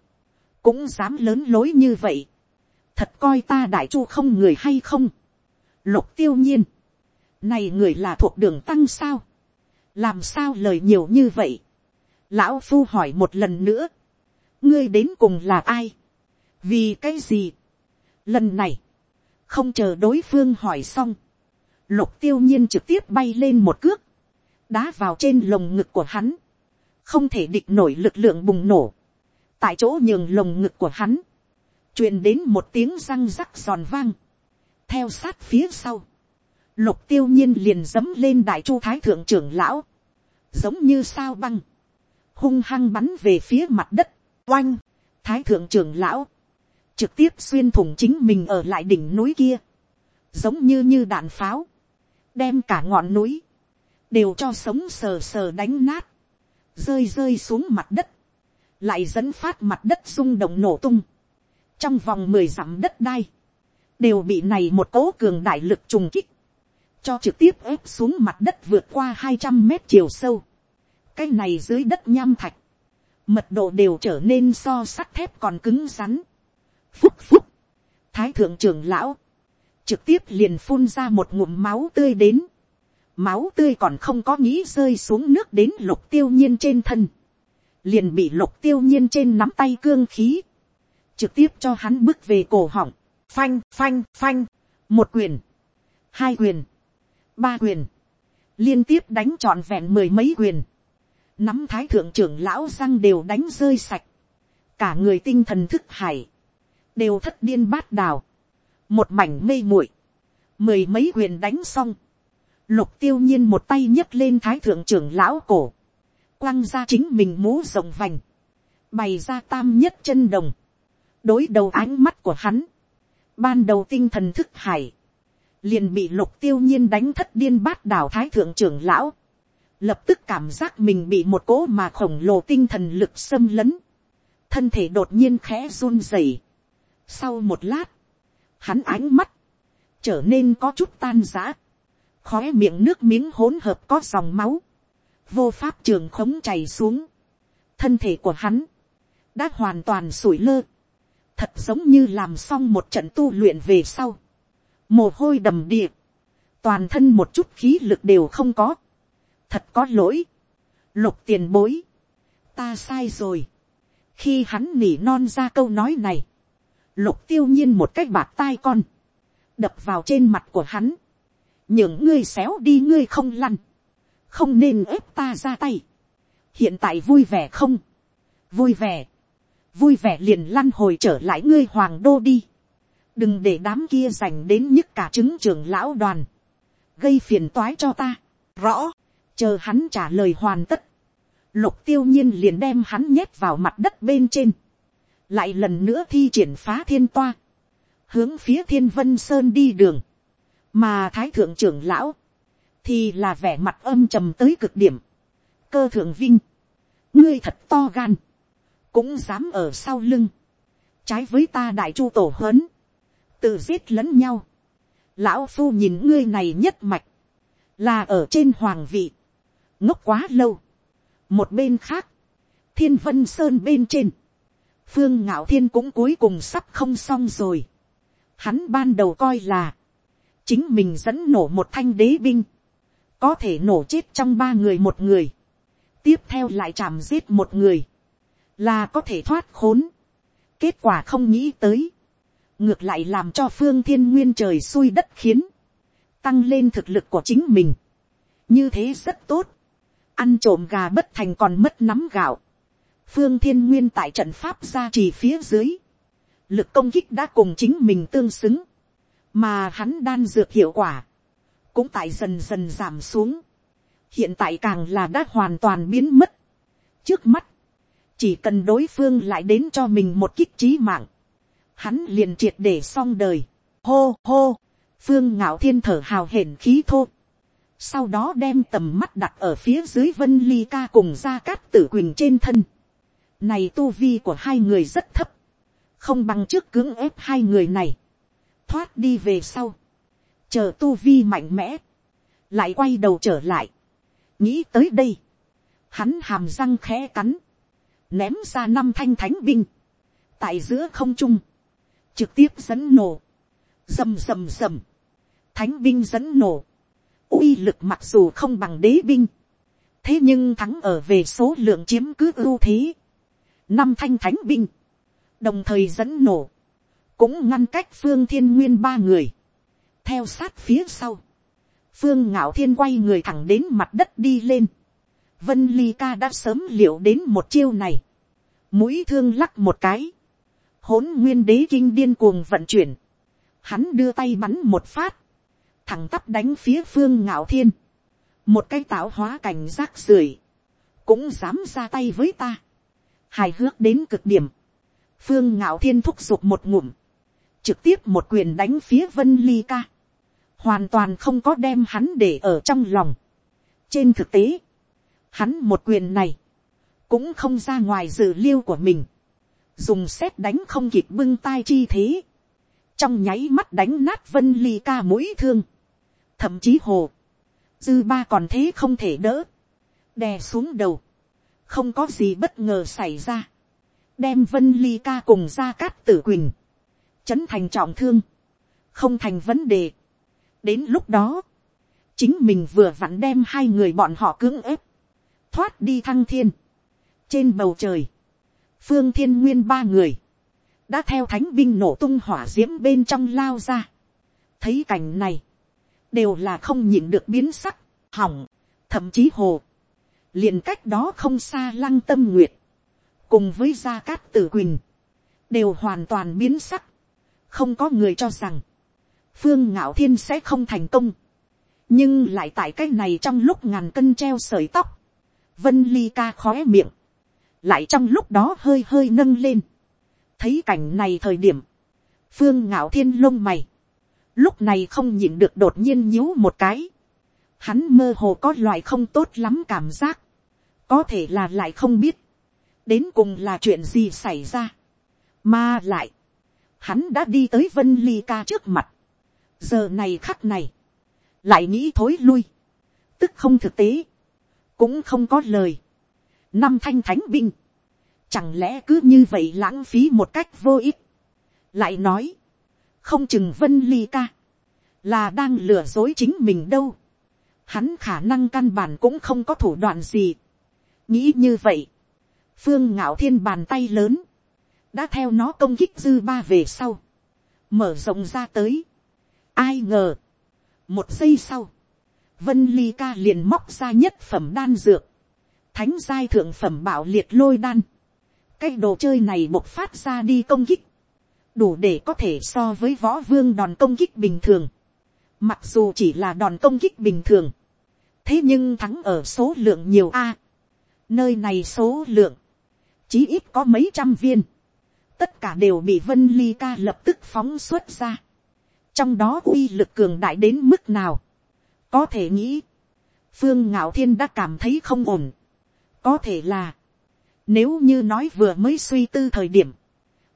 cũng dám lớn lối như vậy, thật coi ta đại chu không người hay không, lục tiêu nhiên, này người là thuộc đường tăng sao, làm sao lời nhiều như vậy, lão phu hỏi một lần nữa, ngươi đến cùng là ai, vì cái gì, lần này, không chờ đối phương hỏi xong, lục tiêu nhiên trực tiếp bay lên một cước, đá vào trên lồng ngực của hắn, không thể địch nổi lực lượng bùng nổ, tại chỗ nhường lồng ngực của hắn, truyền đến một tiếng răng rắc giòn vang, theo sát phía sau, lục tiêu nhiên liền dấm lên đại chu thái thượng trưởng lão, giống như sao băng, hung hăng bắn về phía mặt đất, oanh, thái thượng trưởng lão, trực tiếp xuyên thủng chính mình ở lại đỉnh núi kia, giống như như đạn pháo, đem cả ngọn núi, đều cho sống sờ sờ đánh nát, rơi rơi xuống mặt đất, lại dẫn phát mặt đất rung động nổ tung, trong vòng mười dặm đất đai, đều bị này một cố cường đại lực trùng kích, cho trực tiếp ép xuống mặt đất vượt qua hai trăm mét chiều sâu, cái này dưới đất nham thạch, mật độ đều trở nên so sắt thép còn cứng rắn. Phúc phúc, thái thượng trưởng lão, trực tiếp liền phun ra một ngụm máu tươi đến. Máu tươi còn không có nghĩ rơi xuống nước đến lục tiêu nhiên trên thân. Liền bị lục tiêu nhiên trên nắm tay cương khí. Trực tiếp cho hắn bước về cổ họng. Phanh, phanh, phanh. Một quyền. Hai quyền. Ba quyền. Liên tiếp đánh trọn vẹn mười mấy quyền nắm thái thượng trưởng lão răng đều đánh rơi sạch, cả người tinh thần thức hải, đều thất điên bát đào, một mảnh mê muội, mười mấy quyền đánh xong, lục tiêu nhiên một tay nhấc lên thái thượng trưởng lão cổ, quăng ra chính mình mũ rồng vành, bày ra tam nhất chân đồng, đối đầu ánh mắt của hắn, ban đầu tinh thần thức hải, liền bị lục tiêu nhiên đánh thất điên bát đảo thái thượng trưởng lão, lập tức cảm giác mình bị một cỗ mà khổng lồ tinh thần lực xâm lấn, thân thể đột nhiên khẽ run rẩy. Sau một lát, hắn ánh mắt trở nên có chút tan rã, khói miệng nước miếng hỗn hợp có dòng máu, vô pháp trường khống chảy xuống, thân thể của hắn đã hoàn toàn sủi lơ, thật giống như làm xong một trận tu luyện về sau, mồ hôi đầm địa, toàn thân một chút khí lực đều không có, thật có lỗi, lục tiền bối, ta sai rồi, khi hắn nỉ non ra câu nói này, lục tiêu nhiên một cách bạc tai con, đập vào trên mặt của hắn, những ngươi xéo đi ngươi không lăn, không nên ép ta ra tay, hiện tại vui vẻ không, vui vẻ, vui vẻ liền lăn hồi trở lại ngươi hoàng đô đi, đừng để đám kia dành đến nhức cả chứng trưởng lão đoàn, gây phiền toái cho ta, rõ, chờ hắn trả lời hoàn tất, lục tiêu nhiên liền đem hắn nhét vào mặt đất bên trên, lại lần nữa thi triển phá thiên toa, hướng phía thiên vân sơn đi đường, mà thái thượng trưởng lão, thì là vẻ mặt âm trầm tới cực điểm, cơ thượng vinh, ngươi thật to gan, cũng dám ở sau lưng, trái với ta đại chu tổ huấn, tự giết lẫn nhau, lão phu nhìn ngươi này nhất mạch, là ở trên hoàng vị, ngốc quá lâu. một bên khác, thiên vân sơn bên trên, phương ngạo thiên cũng cuối cùng sắp không xong rồi. hắn ban đầu coi là, chính mình dẫn nổ một thanh đế binh, có thể nổ chết trong ba người một người, tiếp theo lại chạm giết một người, là có thể thoát khốn. kết quả không nghĩ tới, ngược lại làm cho phương thiên nguyên trời xuôi đất khiến, tăng lên thực lực của chính mình. như thế rất tốt, ăn trộm gà bất thành còn mất nắm gạo. phương thiên nguyên tại trận pháp ra chỉ phía dưới, lực công kích đã cùng chính mình tương xứng, mà hắn đan dược hiệu quả, cũng tại dần dần giảm xuống, hiện tại càng là đã hoàn toàn biến mất. trước mắt, chỉ cần đối phương lại đến cho mình một kích trí mạng, hắn liền triệt để xong đời. hô hô, phương ngạo thiên thở hào hển khí thô. sau đó đem tầm mắt đặt ở phía dưới vân ly ca cùng gia cát tử quỳnh trên thân. này tu vi của hai người rất thấp, không bằng trước cưỡng ép hai người này, thoát đi về sau, chờ tu vi mạnh mẽ, lại quay đầu trở lại, nghĩ tới đây, hắn hàm răng khẽ cắn, ném ra năm thanh thánh binh, tại giữa không trung, trực tiếp dẫn nổ, rầm rầm rầm, thánh binh dẫn nổ, uy lực mặc dù không bằng đế binh, thế nhưng thắng ở về số lượng chiếm cứ ưu thế, năm thanh thánh binh, đồng thời dẫn nổ, cũng ngăn cách phương thiên nguyên ba người, theo sát phía sau, phương ngạo thiên quay người thẳng đến mặt đất đi lên, vân ly ca đã sớm liệu đến một chiêu này, mũi thương lắc một cái, hỗn nguyên đế kinh điên cuồng vận chuyển, hắn đưa tay bắn một phát, thẳng tắp đánh phía phương ngạo thiên, một cái tạo hóa cảnh rác rưởi, cũng dám ra tay với ta, hài hước đến cực điểm, phương ngạo thiên thúc giục một ngụm, trực tiếp một quyền đánh phía vân ly ca, hoàn toàn không có đem hắn để ở trong lòng. trên thực tế, hắn một quyền này, cũng không ra ngoài dự liêu của mình, dùng xét đánh không kịp bưng tai chi thế, trong nháy mắt đánh nát vân ly ca mũi thương, thậm chí hồ, dư ba còn thế không thể đỡ, đè xuống đầu, không có gì bất ngờ xảy ra, đem vân ly ca cùng ra cát tử quỳnh, chấn thành trọng thương, không thành vấn đề. đến lúc đó, chính mình vừa vặn đem hai người bọn họ cưỡng ép, thoát đi thăng thiên, trên bầu trời, phương thiên nguyên ba người, đã theo thánh binh nổ tung hỏa d i ễ m bên trong lao ra. thấy cảnh này, đều là không nhịn được biến sắc, hỏng, thậm chí hồ. liền cách đó không xa lăng tâm nguyệt, cùng với gia cát tử quỳnh, đều hoàn toàn biến sắc không có người cho rằng, phương ngạo thiên sẽ không thành công. nhưng lại tại cái này trong lúc ngàn cân treo sợi tóc, vân ly ca khóe miệng, lại trong lúc đó hơi hơi nâng lên. thấy cảnh này thời điểm, phương ngạo thiên lông mày, lúc này không nhịn được đột nhiên nhíu một cái. hắn mơ hồ có loại không tốt lắm cảm giác, có thể là lại không biết, đến cùng là chuyện gì xảy ra, mà lại, hắn đã đi tới vân ly ca trước mặt, giờ này khắc này, lại nghĩ thối lui, tức không thực tế, cũng không có lời, năm thanh thánh binh, chẳng lẽ cứ như vậy lãng phí một cách vô ích, lại nói, không chừng vân ly ca, là đang lừa dối chính mình đâu, hắn khả năng căn bản cũng không có thủ đoạn gì, nghĩ như vậy, phương ngạo thiên bàn tay lớn, đã theo nó công kích dư ba về sau, mở rộng ra tới, ai ngờ, một giây sau, vân ly ca liền móc ra nhất phẩm đan dược, thánh giai thượng phẩm bảo liệt lôi đan. Cái đồ chơi này bộc phát ra đi công kích. Đủ để có thể so với võ vương đòn công kích bình thường. Mặc dù chỉ là đòn công kích bình thường. Thế nhưng thắng ở số lượng nhiều A. nơi này số lượng. Chí ít có mấy trăm viên. Tất cả đều bị Vân Ly Ca lập tức phóng xuất ra. Trong đó uy lực cường đại đến mức nào. Có thể nghĩ. Phương Ngạo Thiên đã cảm thấy không ổn có thể là, Nếu như nói vừa mới suy tư thời điểm,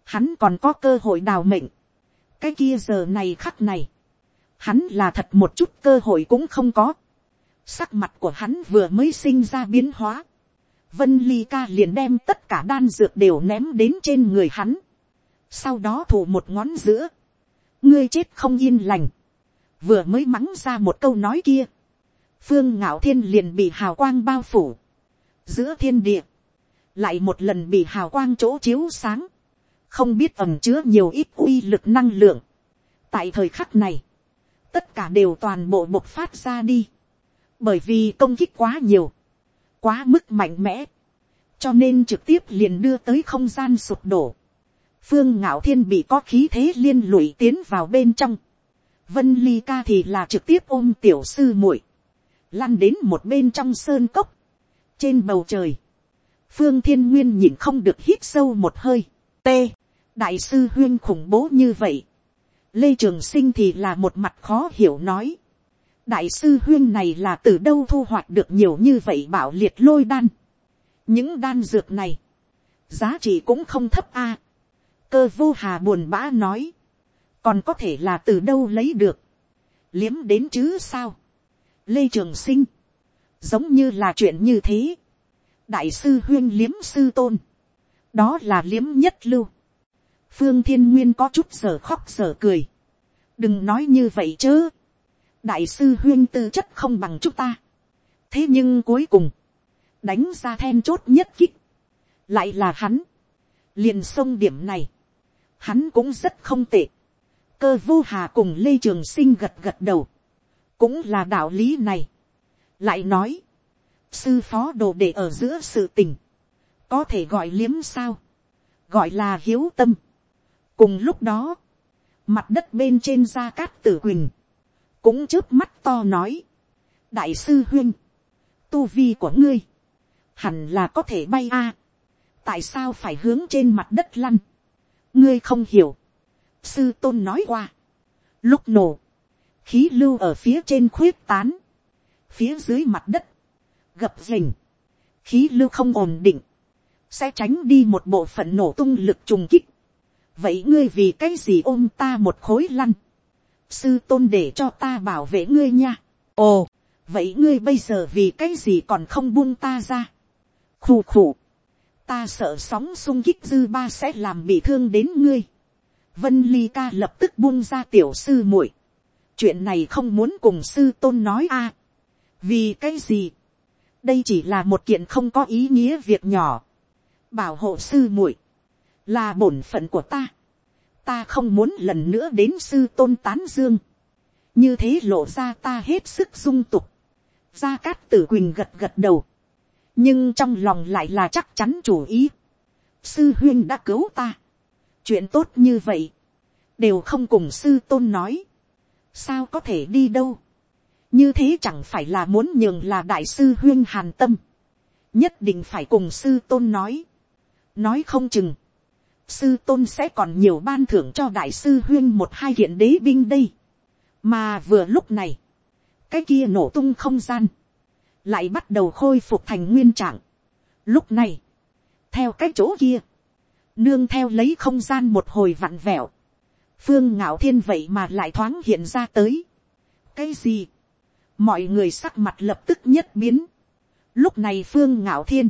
hắn còn có cơ hội đào mệnh. Cái kia giờ này khắc này, hắn là thật một chút cơ hội cũng không có. Sắc mặt của hắn vừa mới sinh ra biến hóa. Vân Ly Ca liền đem tất cả đan dược đều ném đến trên người hắn. Sau đó thủ một ngón giữa. Ngươi chết không yên lành. Vừa mới mắng ra một câu nói kia. Phương Ngạo Thiên liền bị hào quang bao phủ. Giữa thiên địa. Lại một lần bị hào quang chỗ chiếu sáng. Không biết ẩm chứa nhiều ít uy lực năng lượng. Tại thời khắc này. Tất cả đều toàn bộ bộc phát ra đi. Bởi vì công kích quá nhiều quá mức mạnh mẽ, cho nên trực tiếp liền đưa tới không gian sụp đổ. phương ngạo thiên bị có khí thế liên lụy tiến vào bên trong. vân ly ca thì là trực tiếp ôm tiểu sư muội, lăn đến một bên trong sơn cốc, trên bầu trời. phương thiên nguyên nhìn không được hít sâu một hơi, t, đại sư huyên khủng bố như vậy. lê trường sinh thì là một mặt khó hiểu nói đại sư huyên này là từ đâu thu hoạch được nhiều như vậy bảo liệt lôi đan. những đan dược này, giá trị cũng không thấp a. cơ vô hà buồn bã nói, còn có thể là từ đâu lấy được, liếm đến chứ sao. lê trường sinh, giống như là chuyện như thế. đại sư huyên liếm sư tôn, đó là liếm nhất lưu. phương thiên nguyên có chút sở khóc sở cười. đừng nói như vậy chứ đại sư huyên tư chất không bằng chúng ta. thế nhưng cuối cùng, đánh ra then chốt nhất kích, lại là hắn, liền sông điểm này, hắn cũng rất không tệ, cơ vô hà cùng lê trường sinh gật gật đầu, cũng là đạo lý này, lại nói, sư phó đồ để ở giữa sự tình, có thể gọi liếm sao, gọi là hiếu tâm. cùng lúc đó, mặt đất bên trên da cát tử quỳnh, cũng trước mắt to nói, đại sư huyên, tu vi của ngươi, hẳn là có thể bay a, tại sao phải hướng trên mặt đất lăn, ngươi không hiểu, sư tôn nói qua, lúc nổ, khí lưu ở phía trên khuyết tán, phía dưới mặt đất, gập rình, khí lưu không ổn định, sẽ tránh đi một bộ phận nổ tung lực trùng kích. vậy ngươi vì cái gì ôm ta một khối lăn, sư tôn để cho ta bảo vệ ngươi nha. ồ, vậy ngươi bây giờ vì cái gì còn không buông ta ra. khù khù, ta sợ sóng sung kích dư ba sẽ làm bị thương đến ngươi. vân ly ca lập tức buông ra tiểu sư muội. chuyện này không muốn cùng sư tôn nói a. vì cái gì. đây chỉ là một kiện không có ý nghĩa việc nhỏ. bảo hộ sư muội là bổn phận của ta ta không muốn lần nữa đến sư tôn tán dương. như thế lộ ra ta hết sức dung tục. gia cát tử quỳnh gật gật đầu. nhưng trong lòng lại là chắc chắn chủ ý. sư huyên đã cứu ta. chuyện tốt như vậy, đều không cùng sư tôn nói. sao có thể đi đâu. như thế chẳng phải là muốn nhường là đại sư huyên hàn tâm. nhất định phải cùng sư tôn nói. nói không chừng sư tôn sẽ còn nhiều ban thưởng cho đại sư huyên một hai kiện đế binh đây. mà vừa lúc này, cái kia nổ tung không gian, lại bắt đầu khôi phục thành nguyên trạng. lúc này, theo cái chỗ kia, nương theo lấy không gian một hồi vặn vẹo, phương ngạo thiên vậy mà lại thoáng hiện ra tới. cái gì, mọi người sắc mặt lập tức nhất biến. lúc này phương ngạo thiên,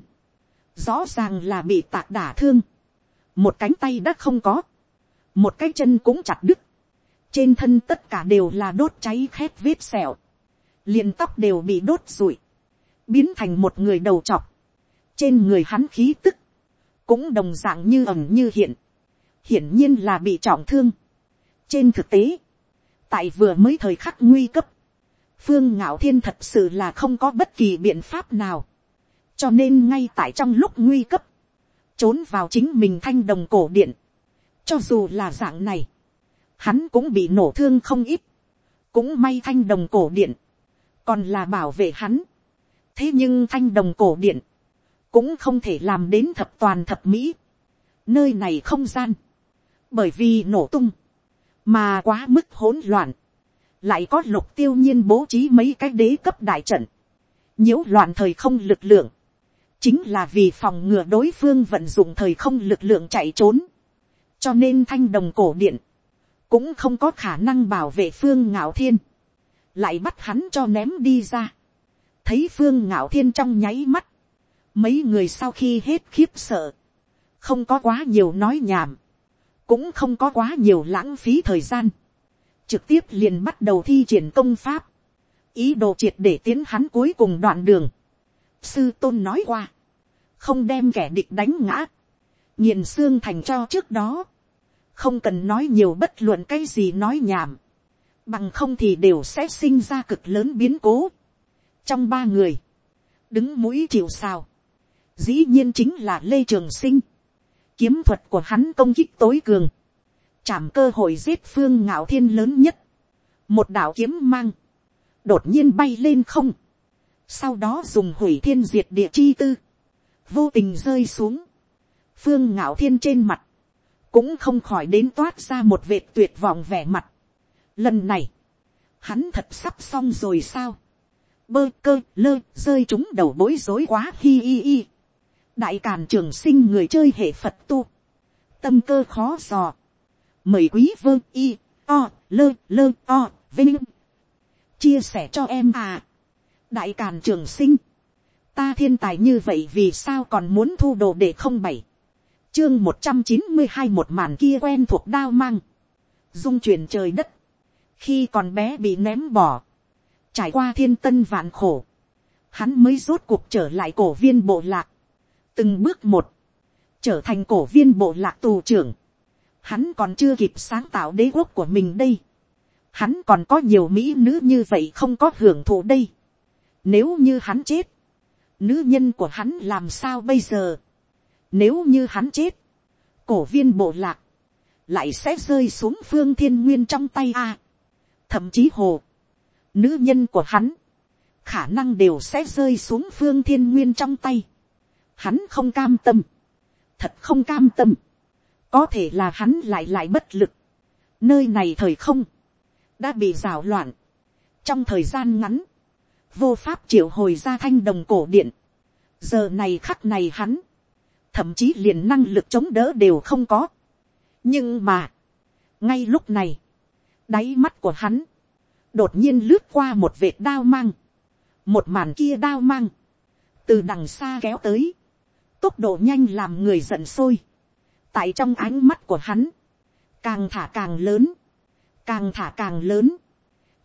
rõ ràng là bị tạc đả thương, một cánh tay đã không có, một cái chân cũng chặt đứt, trên thân tất cả đều là đốt cháy khét vết sẹo, liền tóc đều bị đốt rụi, biến thành một người đầu chọc, trên người hắn khí tức, cũng đồng d ạ n g như ẩm như hiện, hiển nhiên là bị trọng thương. trên thực tế, tại vừa mới thời khắc nguy cấp, phương ngạo thiên thật sự là không có bất kỳ biện pháp nào, cho nên ngay tại trong lúc nguy cấp, trốn vào chính mình thanh đồng cổ điện. cho dù là dạng này, hắn cũng bị nổ thương không ít, cũng may thanh đồng cổ điện, còn là bảo vệ hắn. thế nhưng thanh đồng cổ điện, cũng không thể làm đến thập toàn thập mỹ. nơi này không gian, bởi vì nổ tung, mà quá mức hỗn loạn, lại có lục tiêu nhiên bố trí mấy cái đế cấp đại trận, nhiễu loạn thời không lực lượng, chính là vì phòng ngừa đối phương vận dụng thời không lực lượng chạy trốn, cho nên thanh đồng cổ điện, cũng không có khả năng bảo vệ phương ngạo thiên, lại bắt hắn cho ném đi ra, thấy phương ngạo thiên trong nháy mắt, mấy người sau khi hết khiếp sợ, không có quá nhiều nói nhảm, cũng không có quá nhiều lãng phí thời gian, trực tiếp liền bắt đầu thi triển công pháp, ý đồ triệt để tiến hắn cuối cùng đoạn đường. Sư tôn nói qua, không đem kẻ địch đánh ngã, nghiền xương thành cho trước đó, không cần nói nhiều bất luận cái gì nói nhảm, bằng không thì đều sẽ sinh ra cực lớn biến cố. trong ba người, đứng mũi chịu sao, dĩ nhiên chính là lê trường sinh, kiếm thuật của hắn công kích tối cường, chạm cơ hội giết phương ngạo thiên lớn nhất, một đạo kiếm mang, đột nhiên bay lên không, sau đó dùng hủy thiên diệt địa chi tư, vô tình rơi xuống, phương ngạo thiên trên mặt, cũng không khỏi đến toát ra một vệt tuyệt vọng vẻ mặt. Lần này, hắn thật sắp xong rồi sao, bơ cơ lơ rơi chúng đầu bối rối quá hi hi hi. đại càn trường sinh người chơi hệ phật tu, tâm cơ khó dò, mời quý vơ y o lơ lơ o vinh chia sẻ cho em à đại càn trường sinh, ta thiên tài như vậy vì sao còn muốn thu đồ để không bảy, chương một trăm chín mươi hai một màn kia quen thuộc đao mang, dung chuyển trời đất, khi còn bé bị ném bỏ, trải qua thiên tân vạn khổ, hắn mới rốt cuộc trở lại cổ viên bộ lạc, từng bước một, trở thành cổ viên bộ lạc tù trưởng, hắn còn chưa kịp sáng tạo đế quốc của mình đây, hắn còn có nhiều mỹ nữ như vậy không có hưởng thụ đây. Nếu như hắn chết, nữ nhân của hắn làm sao bây giờ. Nếu như hắn chết, cổ viên bộ lạc, lại sẽ rơi xuống phương thiên nguyên trong tay a. thậm chí hồ, nữ nhân của hắn, khả năng đều sẽ rơi xuống phương thiên nguyên trong tay. Hắn không cam tâm, thật không cam tâm. có thể là hắn lại lại bất lực. nơi này thời không, đã bị rào loạn. trong thời gian ngắn, vô pháp triệu hồi ra thanh đồng cổ điện. giờ này khắc này hắn, thậm chí liền năng lực chống đỡ đều không có. nhưng mà, ngay lúc này, đáy mắt của hắn, đột nhiên lướt qua một vệt đao mang, một màn kia đao mang, từ đằng xa kéo tới, tốc độ nhanh làm người giận sôi, tại trong ánh mắt của hắn, càng thả càng lớn, càng thả càng lớn,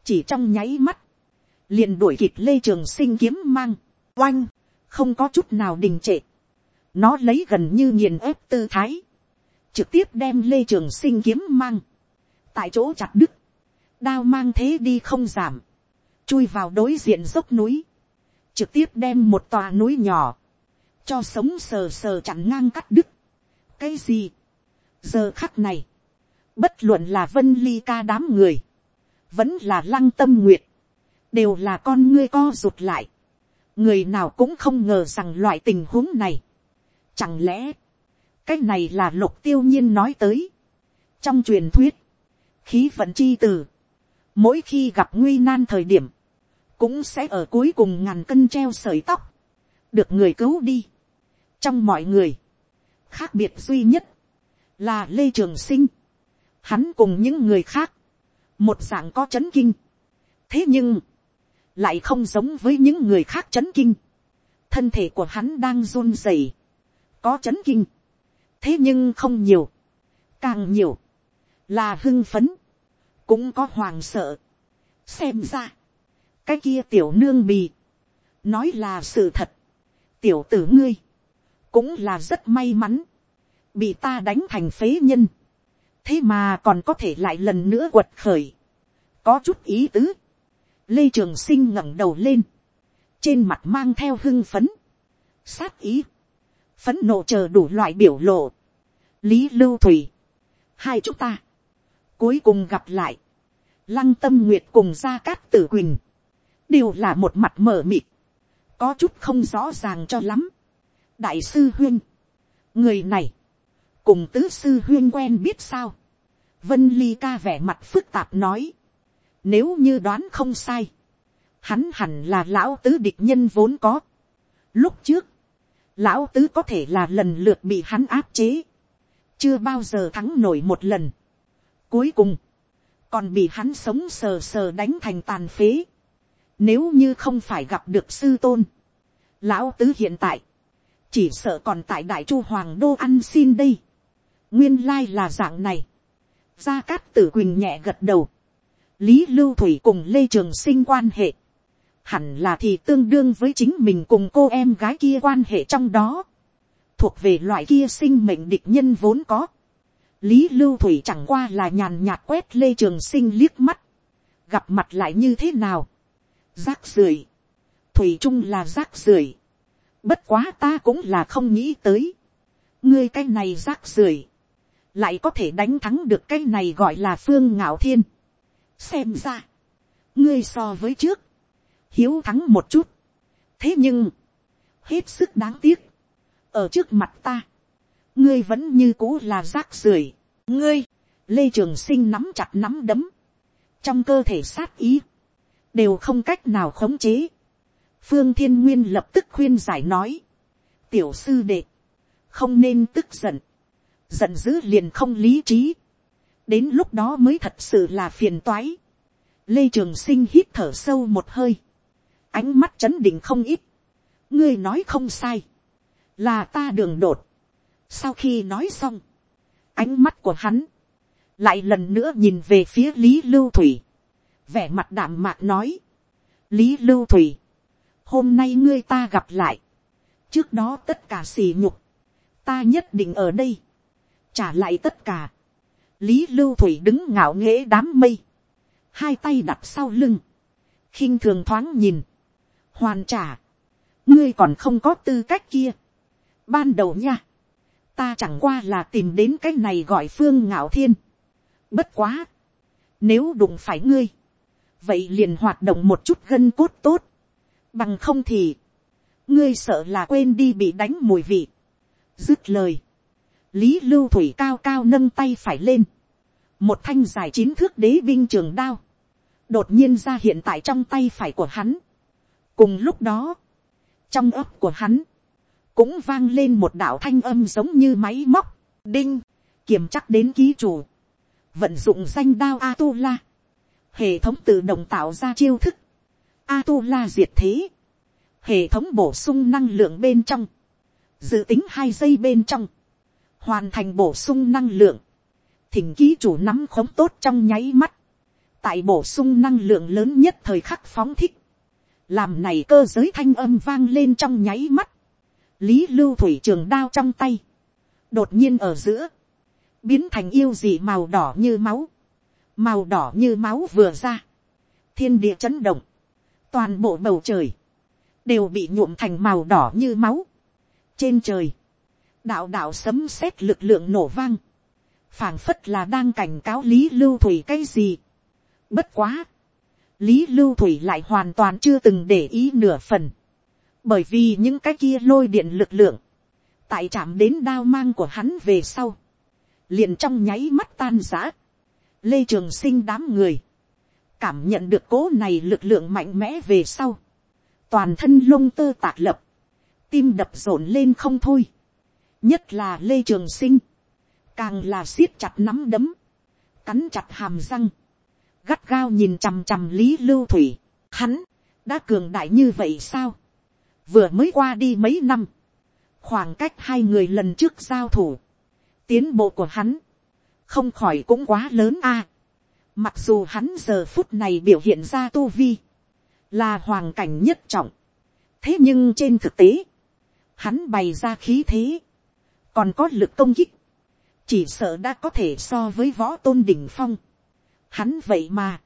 chỉ trong nháy mắt, liền đuổi kịp lê trường sinh kiếm mang, oanh, không có chút nào đình trệ, nó lấy gần như nghiền ép tư thái, trực tiếp đem lê trường sinh kiếm mang, tại chỗ chặt đứt, đao mang thế đi không giảm, chui vào đối diện dốc núi, trực tiếp đem một tòa núi nhỏ, cho sống sờ sờ chặn ngang cắt đứt. cái gì, giờ khắc này, bất luận là vân ly ca đám người, vẫn là lăng tâm nguyệt, đều là con ngươi co rụt lại. người nào cũng không ngờ rằng loại tình huống này. chẳng lẽ, cái này là lục tiêu nhiên nói tới. trong truyền thuyết, khí vận chi từ, mỗi khi gặp nguy nan thời điểm, cũng sẽ ở cuối cùng ngàn cân treo sợi tóc, được người cứu đi. trong mọi người, khác biệt duy nhất, là lê trường sinh, hắn cùng những người khác, một dạng có chấn kinh. thế nhưng, lại không giống với những người khác chấn kinh. thân thể của hắn đang run rẩy, có chấn kinh. thế nhưng không nhiều, càng nhiều, là hưng phấn, cũng có hoàng sợ. xem ra, cái kia tiểu nương bì, nói là sự thật, tiểu tử ngươi, cũng là rất may mắn, bị ta đánh thành phế nhân. Thế mà còn có thể lại lần nữa quật khởi, có chút ý tứ, lê trường sinh ngẩng đầu lên, trên mặt mang theo hưng phấn, sát ý, phấn nộ chờ đủ loại biểu lộ, lý lưu thủy, hai chúng ta, cuối cùng gặp lại, lăng tâm nguyệt cùng gia cát tử quỳnh, đều là một mặt mở mịt, có chút không rõ ràng cho lắm. đại sư huyên, người này, cùng tứ sư huyên quen biết sao. Vân ly ca vẻ mặt phức tạp nói. Nếu như đoán không sai. Hắn hẳn là lão tứ địch nhân vốn có. Lúc trước. lão tứ có thể là lần lượt bị hắn áp chế, chưa bao giờ thắng nổi một lần. Cuối cùng, còn bị hắn sống sờ sờ đánh thành tàn phế. Nếu như không phải gặp được sư tôn, lão tứ hiện tại, chỉ sợ còn tại đại chu hoàng đô ăn xin đây. nguyên lai là dạng này. gia cát tử quỳnh nhẹ gật đầu lý lưu thủy cùng lê trường sinh quan hệ. hẳn là thì tương đương với chính mình cùng cô em gái kia quan hệ trong đó. thuộc về loại kia sinh mệnh địch nhân vốn có. lý lưu thủy chẳng qua là nhàn nhạt quét lê trường sinh liếc mắt. gặp mặt lại như thế nào. rác rưởi. thủy trung là rác rưởi Bất quá ta cũng là không nghĩ tới. Ngươi cái này rác rưởi Lại có thể đánh thắng được cái này gọi là phương ngạo thiên. Xem ra. Ngươi so với trước. Hiếu thắng một chút. Thế nhưng. Hết sức đáng tiếc. Ở trước mặt ta. Ngươi vẫn như cũ là rác rưởi Ngươi. Lê Trường Sinh nắm chặt nắm đấm. Trong cơ thể sát ý. Đều không cách nào khống chế phương thiên nguyên lập tức khuyên giải nói, tiểu sư đệ, không nên tức giận, giận dữ liền không lý trí, đến lúc đó mới thật sự là phiền toái. lê trường sinh hít thở sâu một hơi, ánh mắt chấn định không ít, ngươi nói không sai, là ta đường đột. sau khi nói xong, ánh mắt của hắn, lại lần nữa nhìn về phía lý lưu thủy, vẻ mặt đạm mạc nói, lý lưu thủy, hôm nay ngươi ta gặp lại, trước đó tất cả xì nhục, ta nhất định ở đây, trả lại tất cả, lý lưu thủy đứng ngạo nghễ đám mây, hai tay đặt sau lưng, khinh thường thoáng nhìn, hoàn trả, ngươi còn không có tư cách kia, ban đầu nha, ta chẳng qua là tìm đến cái này gọi phương ngạo thiên, bất quá, nếu đụng phải ngươi, vậy liền hoạt động một chút gân cốt tốt, bằng không thì, ngươi sợ là quên đi bị đánh mùi vị. dứt lời, lý lưu thủy cao cao nâng tay phải lên, một thanh dài chín thước đế binh trường đao, đột nhiên ra hiện tại trong tay phải của hắn. cùng lúc đó, trong ấp của hắn, cũng vang lên một đạo thanh âm giống như máy móc, đinh, kiểm chắc đến ký chủ, vận dụng danh đao a tu la, hệ thống tự động tạo ra chiêu thức, a tu la diệt thế, hệ thống bổ sung năng lượng bên trong, dự tính hai giây bên trong, hoàn thành bổ sung năng lượng, thỉnh ký chủ nắm khống tốt trong nháy mắt, tại bổ sung năng lượng lớn nhất thời khắc phóng thích, làm này cơ giới thanh âm vang lên trong nháy mắt, lý lưu thủy trường đao trong tay, đột nhiên ở giữa, biến thành yêu dị màu đỏ như máu, màu đỏ như máu vừa ra, thiên địa chấn động, toàn bộ bầu trời, đều bị nhuộm thành màu đỏ như máu. trên trời, đạo đạo sấm sét lực lượng nổ vang, phảng phất là đang cảnh cáo lý lưu thủy cái gì. bất quá, lý lưu thủy lại hoàn toàn chưa từng để ý nửa phần, bởi vì những cái kia lôi điện lực lượng, tại chạm đến đao mang của hắn về sau, liền trong nháy mắt tan giã, lê trường sinh đám người, cảm nhận được cố này lực lượng mạnh mẽ về sau, toàn thân lông tơ tạc lập, tim đập rộn lên không thôi, nhất là lê trường sinh, càng là siết chặt nắm đấm, cắn chặt hàm răng, gắt gao nhìn chằm chằm lý lưu thủy, hắn, đã cường đại như vậy sao, vừa mới qua đi mấy năm, khoảng cách hai người lần trước giao thủ, tiến bộ của hắn, không khỏi cũng quá lớn a, mặc dù hắn giờ phút này biểu hiện ra tu vi, là hoàng cảnh nhất trọng. thế nhưng trên thực tế, hắn bày ra khí thế, còn có lực công kích, chỉ sợ đã có thể so với võ tôn đỉnh phong. Hắn vậy mà,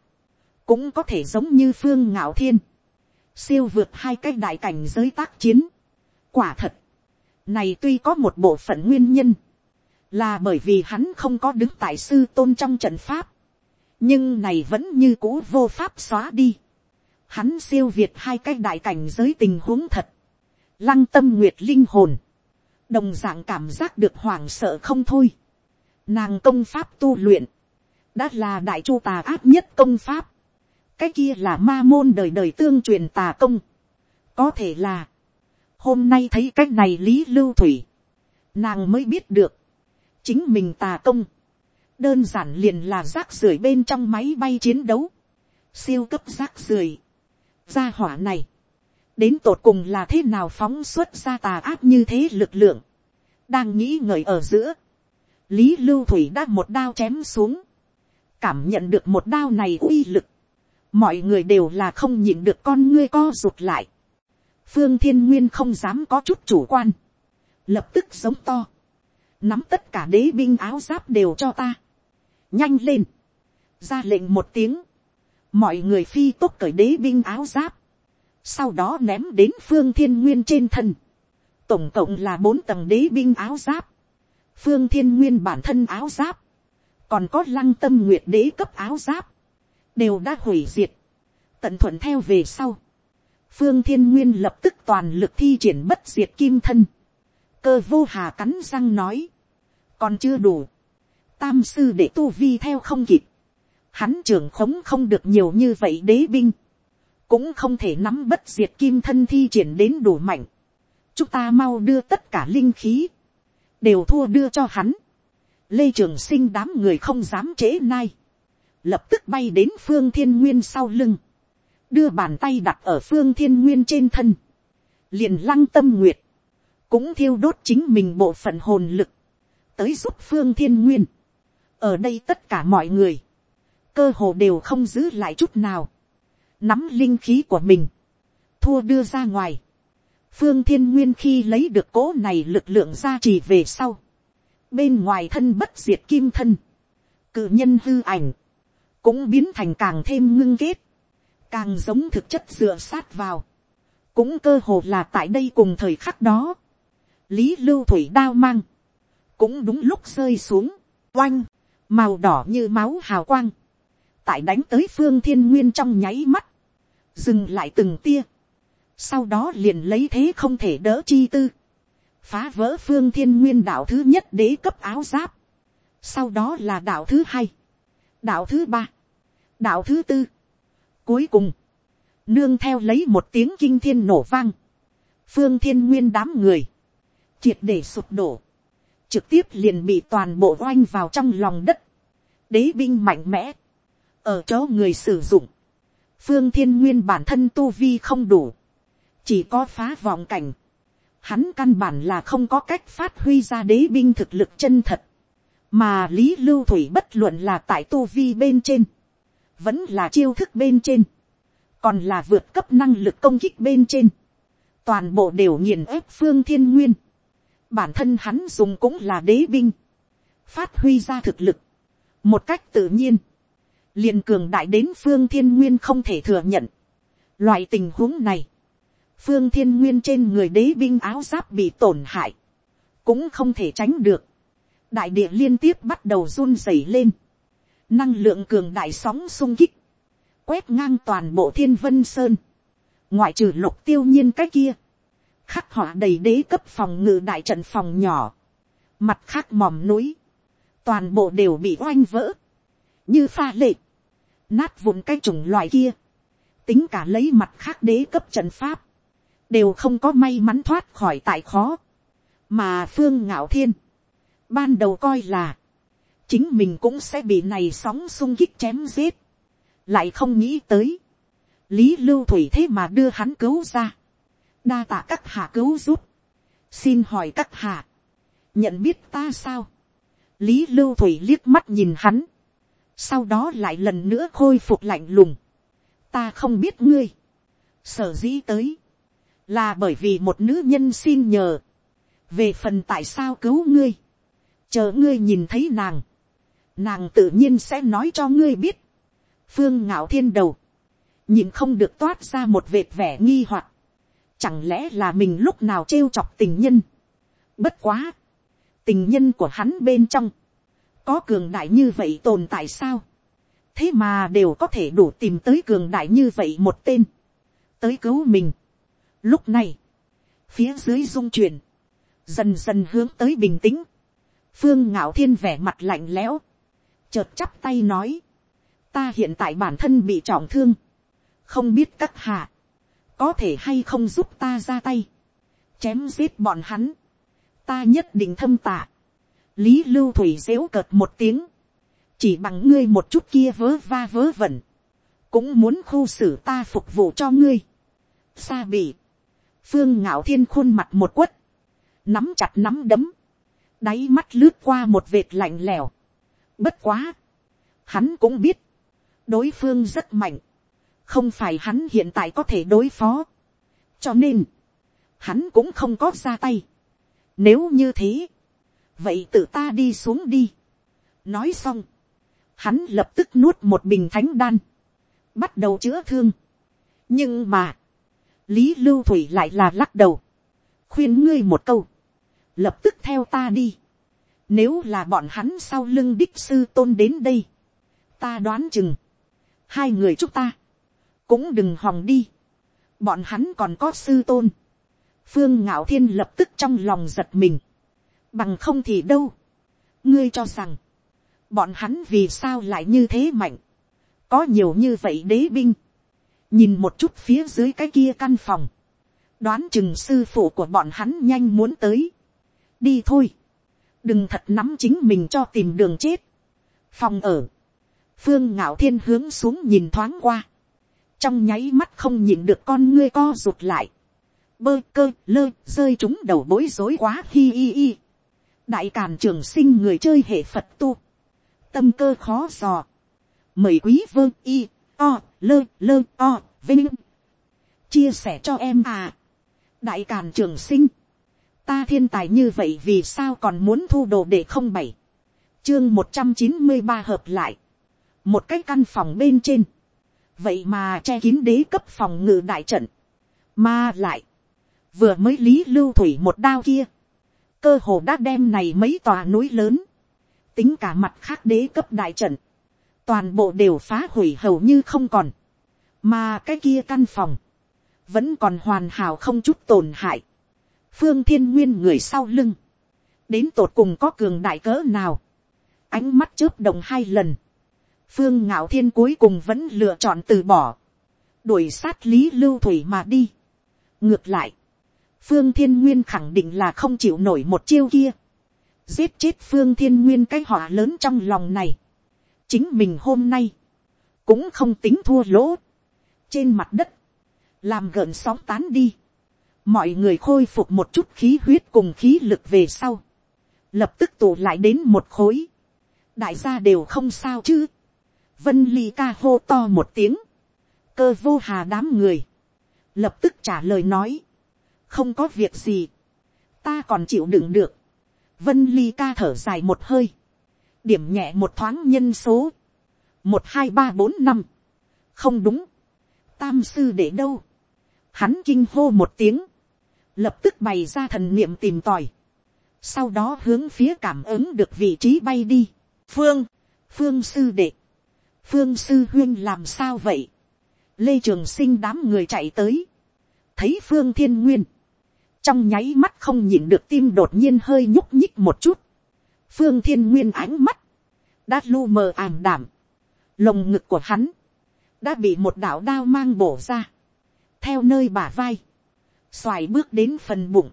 cũng có thể giống như phương ngạo thiên, siêu vượt hai cái đại cảnh giới tác chiến. quả thật, này tuy có một bộ phận nguyên nhân, là bởi vì hắn không có đứng tại sư tôn trong trận pháp, nhưng này vẫn như cũ vô pháp xóa đi. Hắn siêu việt hai cái đại cảnh giới tình huống thật, lăng tâm nguyệt linh hồn, đồng d ạ n g cảm giác được hoảng sợ không thôi, nàng công pháp tu luyện, đã là đại chu tà áp nhất công pháp, cái kia là ma môn đời đời tương truyền tà công, có thể là, hôm nay thấy cách này lý lưu thủy, nàng mới biết được, chính mình tà công, đơn giản liền là rác rưởi bên trong máy bay chiến đấu, siêu cấp rác rưởi, gia hỏa này, đến tột cùng là thế nào phóng xuất ra tà áp như thế lực lượng, đang nghĩ ngợi ở giữa, lý lưu thủy đã một đao chém xuống, cảm nhận được một đao này uy lực, mọi người đều là không nhịn được con ngươi co rụt lại, phương thiên nguyên không dám có chút chủ quan, lập tức giống to, nắm tất cả đế binh áo giáp đều cho ta, nhanh lên, ra lệnh một tiếng, mọi người phi tốt cởi đế binh áo giáp, sau đó ném đến phương thiên nguyên trên thân, tổng cộng là bốn tầng đế binh áo giáp, phương thiên nguyên bản thân áo giáp, còn có lăng tâm nguyệt đế cấp áo giáp, đều đã hủy diệt, tận thuận theo về sau, phương thiên nguyên lập tức toàn lực thi triển bất diệt kim thân, cơ vô hà cắn răng nói, còn chưa đủ, tam sư để tu vi theo không kịp, hắn trưởng khống không được nhiều như vậy đế binh, cũng không thể nắm bất diệt kim thân thi triển đến đủ mạnh, chúng ta mau đưa tất cả linh khí, đều thua đưa cho hắn, lê trường sinh đám người không dám trễ nai, lập tức bay đến phương thiên nguyên sau lưng, đưa bàn tay đặt ở phương thiên nguyên trên thân, liền lăng tâm nguyệt, cũng thiêu đốt chính mình bộ phận hồn lực, tới giúp phương thiên nguyên. ở đây tất cả mọi người, cơ hồ đều không giữ lại chút nào, nắm linh khí của mình, thua đưa ra ngoài phương thiên nguyên khi lấy được cố này lực lượng ra trì về sau, bên ngoài thân bất diệt kim thân, cự nhân hư ảnh, cũng biến thành càng thêm ngưng kết, càng giống thực chất dựa sát vào, cũng cơ hồ là tại đây cùng thời khắc đó, lý lưu thủy đao mang, cũng đúng lúc rơi xuống, oanh, màu đỏ như máu hào quang, tại đánh tới phương thiên nguyên trong nháy mắt, dừng lại từng tia, sau đó liền lấy thế không thể đỡ chi tư, phá vỡ phương thiên nguyên đạo thứ nhất đế cấp áo giáp, sau đó là đạo thứ hai, đạo thứ ba, đạo thứ tư, cuối cùng, nương theo lấy một tiếng kinh thiên nổ vang, phương thiên nguyên đám người, triệt để sụp đổ, trực tiếp liền bị toàn bộ oanh vào trong lòng đất, đế binh mạnh mẽ, ở chỗ người sử dụng, phương thiên nguyên bản thân tu vi không đủ, chỉ có phá vọng cảnh, hắn căn bản là không có cách phát huy ra đế binh thực lực chân thật, mà lý lưu thủy bất luận là tại tu vi bên trên, vẫn là chiêu thức bên trên, còn là vượt cấp năng lực công kích bên trên, toàn bộ đều nghiền ép phương thiên nguyên, bản thân hắn dùng cũng là đế binh, phát huy ra thực lực, một cách tự nhiên, liền cường đại đến phương thiên nguyên không thể thừa nhận. Loại tình huống này, phương thiên nguyên trên người đế binh áo giáp bị tổn hại, cũng không thể tránh được. đại địa liên tiếp bắt đầu run rẩy lên, năng lượng cường đại sóng sung kích, quét ngang toàn bộ thiên vân sơn, ngoại trừ lục tiêu nhiên cái kia, khắc họa đầy đế cấp phòng ngự đại trận phòng nhỏ, mặt khác mỏm núi, toàn bộ đều bị oanh vỡ, như pha lệ, nát vụn cái chủng loại kia, tính cả lấy mặt khác đế cấp trận pháp, đều không có may mắn thoát khỏi tại khó, mà phương ngạo thiên, ban đầu coi là, chính mình cũng sẽ bị này sóng sung kích chém giết, lại không nghĩ tới, lý lưu thủy thế mà đưa hắn cứu ra, đa tạ các hạ cứu giúp, xin hỏi các hạ, nhận biết ta sao, lý lưu thủy liếc mắt nhìn hắn, sau đó lại lần nữa khôi phục lạnh lùng, ta không biết ngươi, sở dĩ tới, là bởi vì một nữ nhân xin nhờ, về phần tại sao cứu ngươi, chờ ngươi nhìn thấy nàng, nàng tự nhiên sẽ nói cho ngươi biết, phương ngạo thiên đầu, nhìn không được toát ra một vệt vẻ nghi hoặc, chẳng lẽ là mình lúc nào trêu chọc tình nhân, bất quá, tình nhân của hắn bên trong, có cường đại như vậy tồn tại sao, thế mà đều có thể đủ tìm tới cường đại như vậy một tên, tới cứu mình. Lúc này, phía dưới dung chuyển, dần dần hướng tới bình tĩnh, phương ngạo thiên vẻ mặt lạnh lẽo, chợt chắp tay nói, ta hiện tại bản thân bị trọng thương, không biết các hạ, có thể hay không giúp ta ra tay, chém giết bọn hắn, ta nhất định thâm tạ, lý lưu thủy dễu cợt một tiếng, chỉ bằng ngươi một chút kia vớ va vớ vẩn, cũng muốn khu xử ta phục vụ cho ngươi. Sa bị, phương ngạo thiên khuôn mặt một quất, nắm chặt nắm đấm, đáy mắt lướt qua một vệt lạnh lẽo. Bất quá, hắn cũng biết, đối phương rất mạnh, không phải hắn hiện tại có thể đối phó. cho nên, hắn cũng không có ra tay. Nếu như thế, vậy tự ta đi xuống đi. nói xong, hắn lập tức nuốt một bình thánh đan, bắt đầu chữa thương. nhưng mà, lý lưu thủy lại là lắc đầu, khuyên ngươi một câu, lập tức theo ta đi. Nếu là bọn hắn sau lưng đích sư tôn đến đây, ta đoán chừng, hai người chúng ta, cũng đừng hòng đi, bọn hắn còn có sư tôn. phương ngạo thiên lập tức trong lòng giật mình, bằng không thì đâu, ngươi cho rằng, bọn hắn vì sao lại như thế mạnh, có nhiều như vậy đế binh, nhìn một chút phía dưới cái kia căn phòng, đoán chừng sư phụ của bọn hắn nhanh muốn tới, đi thôi, đừng thật nắm chính mình cho tìm đường chết, phòng ở, phương ngạo thiên hướng xuống nhìn thoáng qua, trong nháy mắt không nhìn được con ngươi co rụt lại, bơ cơ lơ rơi chúng đầu bối rối quá hi hi hi. đại càn trường sinh người chơi hệ phật tu, tâm cơ khó dò, mời quý vơ y o lơ lơ, o, vinh. Chia sẻ cho em à. Đại càn trường sinh. Ta thiên tài như vậy vì sao còn muốn thu đồ để không bảy? Chương một trăm chín mươi ba hợp lại. Một cái căn phòng bên trên. Vậy mà che kín đế cấp phòng ngự đại trận. Mà lại, vừa mới lý lưu thủy một đao kia. Cơ hồ đã đem này mấy tòa núi lớn. Tính cả mặt khác đế cấp đại trận toàn bộ đều phá hủy hầu như không còn. Mà cái kia căn phòng vẫn còn hoàn hảo không chút tổn hại. Phương thiên nguyên người sau lưng, đến tột cùng có cường đại cỡ nào, ánh mắt chớp đồng hai lần, phương ngạo thiên cuối cùng vẫn lựa chọn từ bỏ, đuổi sát lý lưu thủy mà đi. ngược lại, phương thiên nguyên khẳng định là không chịu nổi một chiêu kia, giết chết phương thiên nguyên cái họa lớn trong lòng này, chính mình hôm nay, cũng không tính thua lỗ, trên mặt đất, làm gợn sóng tán đi, mọi người khôi phục một chút khí huyết cùng khí lực về sau, lập tức tụ lại đến một khối, đại gia đều không sao chứ, vân ly ca hô to một tiếng, cơ vô hà đám người, lập tức trả lời nói, không có việc gì, ta còn chịu đựng được, vân ly ca thở dài một hơi, điểm nhẹ một thoáng nhân số, một hai ba bốn năm, không đúng, tam sư để đâu, hắn kinh hô một tiếng, lập tức bày ra thần niệm tìm tòi, sau đó hướng phía cảm ứng được vị trí bay đi. phương, phương sư đệ, phương sư huyên làm sao vậy, lê trường sinh đám người chạy tới, thấy phương thiên nguyên, trong nháy mắt không nhìn được tim đột nhiên hơi nhúc nhích một chút, phương thiên nguyên ánh mắt, đã lu mờ ảm đảm, lồng ngực của hắn, đã bị một đạo đao mang bổ ra, theo nơi bả vai, xoài bước đến phần bụng,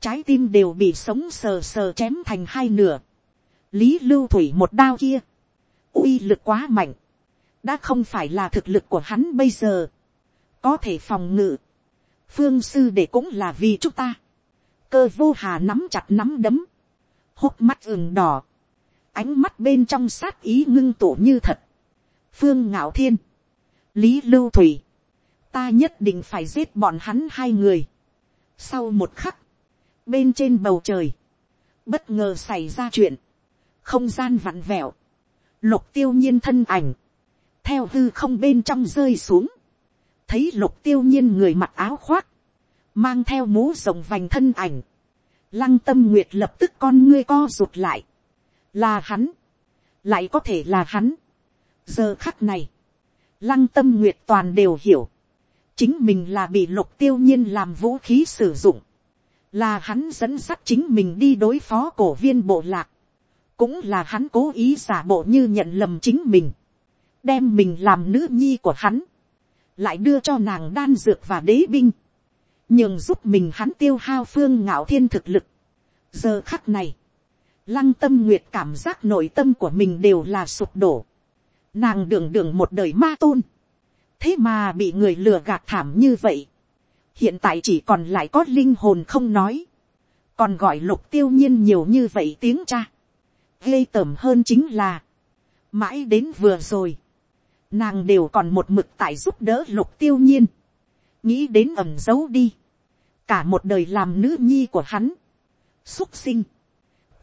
trái tim đều bị sống sờ sờ chém thành hai nửa, lý lưu thủy một đao kia, uy lực quá mạnh, đã không phải là thực lực của hắn bây giờ, có thể phòng ngự, phương sư để cũng là vì chúng ta, cơ vô hà nắm chặt nắm đấm, hốc mắt ửng đỏ, ánh mắt bên trong sát ý ngưng tụ như thật, phương ngạo thiên, lý lưu thủy, ta nhất định phải giết bọn hắn hai người. Sau một khắc, bên trên bầu trời, bất ngờ xảy ra chuyện, không gian vặn vẹo, lục tiêu nhiên thân ảnh, theo hư không bên trong rơi xuống, thấy lục tiêu nhiên người mặc áo khoác, mang theo mũ rồng vành thân ảnh, lăng tâm nguyệt lập tức con ngươi co rụt lại, là hắn, lại có thể là hắn. giờ khắc này, lăng tâm nguyệt toàn đều hiểu, chính mình là bị lục tiêu nhiên làm vũ khí sử dụng, là hắn dẫn dắt chính mình đi đối phó cổ viên bộ lạc, cũng là hắn cố ý giả bộ như nhận lầm chính mình, đem mình làm nữ nhi của hắn, lại đưa cho nàng đan dược và đế binh, nhường giúp mình hắn tiêu hao phương ngạo thiên thực lực. giờ khắc này, lăng tâm nguyệt cảm giác nội tâm của mình đều là sụp đổ. nàng đường đường một đời ma tôn. thế mà bị người lừa gạt thảm như vậy. hiện tại chỉ còn lại có linh hồn không nói. còn gọi lục tiêu nhiên nhiều như vậy tiếng cha. ghê tởm hơn chính là, mãi đến vừa rồi, nàng đều còn một mực tại giúp đỡ lục tiêu nhiên nghĩ đến ẩm giấu đi, cả một đời làm nữ nhi của hắn, xúc sinh,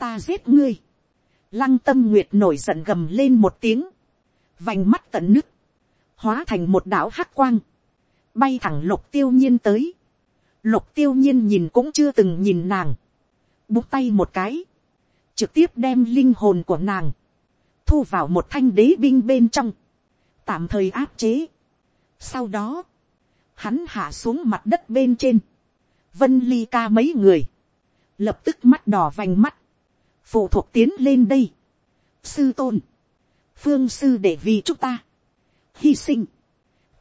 ta giết ngươi, lăng tâm nguyệt nổi giận gầm lên một tiếng, vành mắt tận nứt, hóa thành một đảo hắc quang, bay thẳng lục tiêu nhiên tới, lục tiêu nhiên nhìn cũng chưa từng nhìn nàng, búng tay một cái, trực tiếp đem linh hồn của nàng, thu vào một thanh đế binh bên trong, tạm thời áp chế. Sau đó, hắn hạ xuống mặt đất bên trên, vân ly ca mấy người, lập tức mắt đỏ vành mắt, phụ thuộc tiến lên đây, sư tôn, phương sư để vì chúng ta, hy sinh,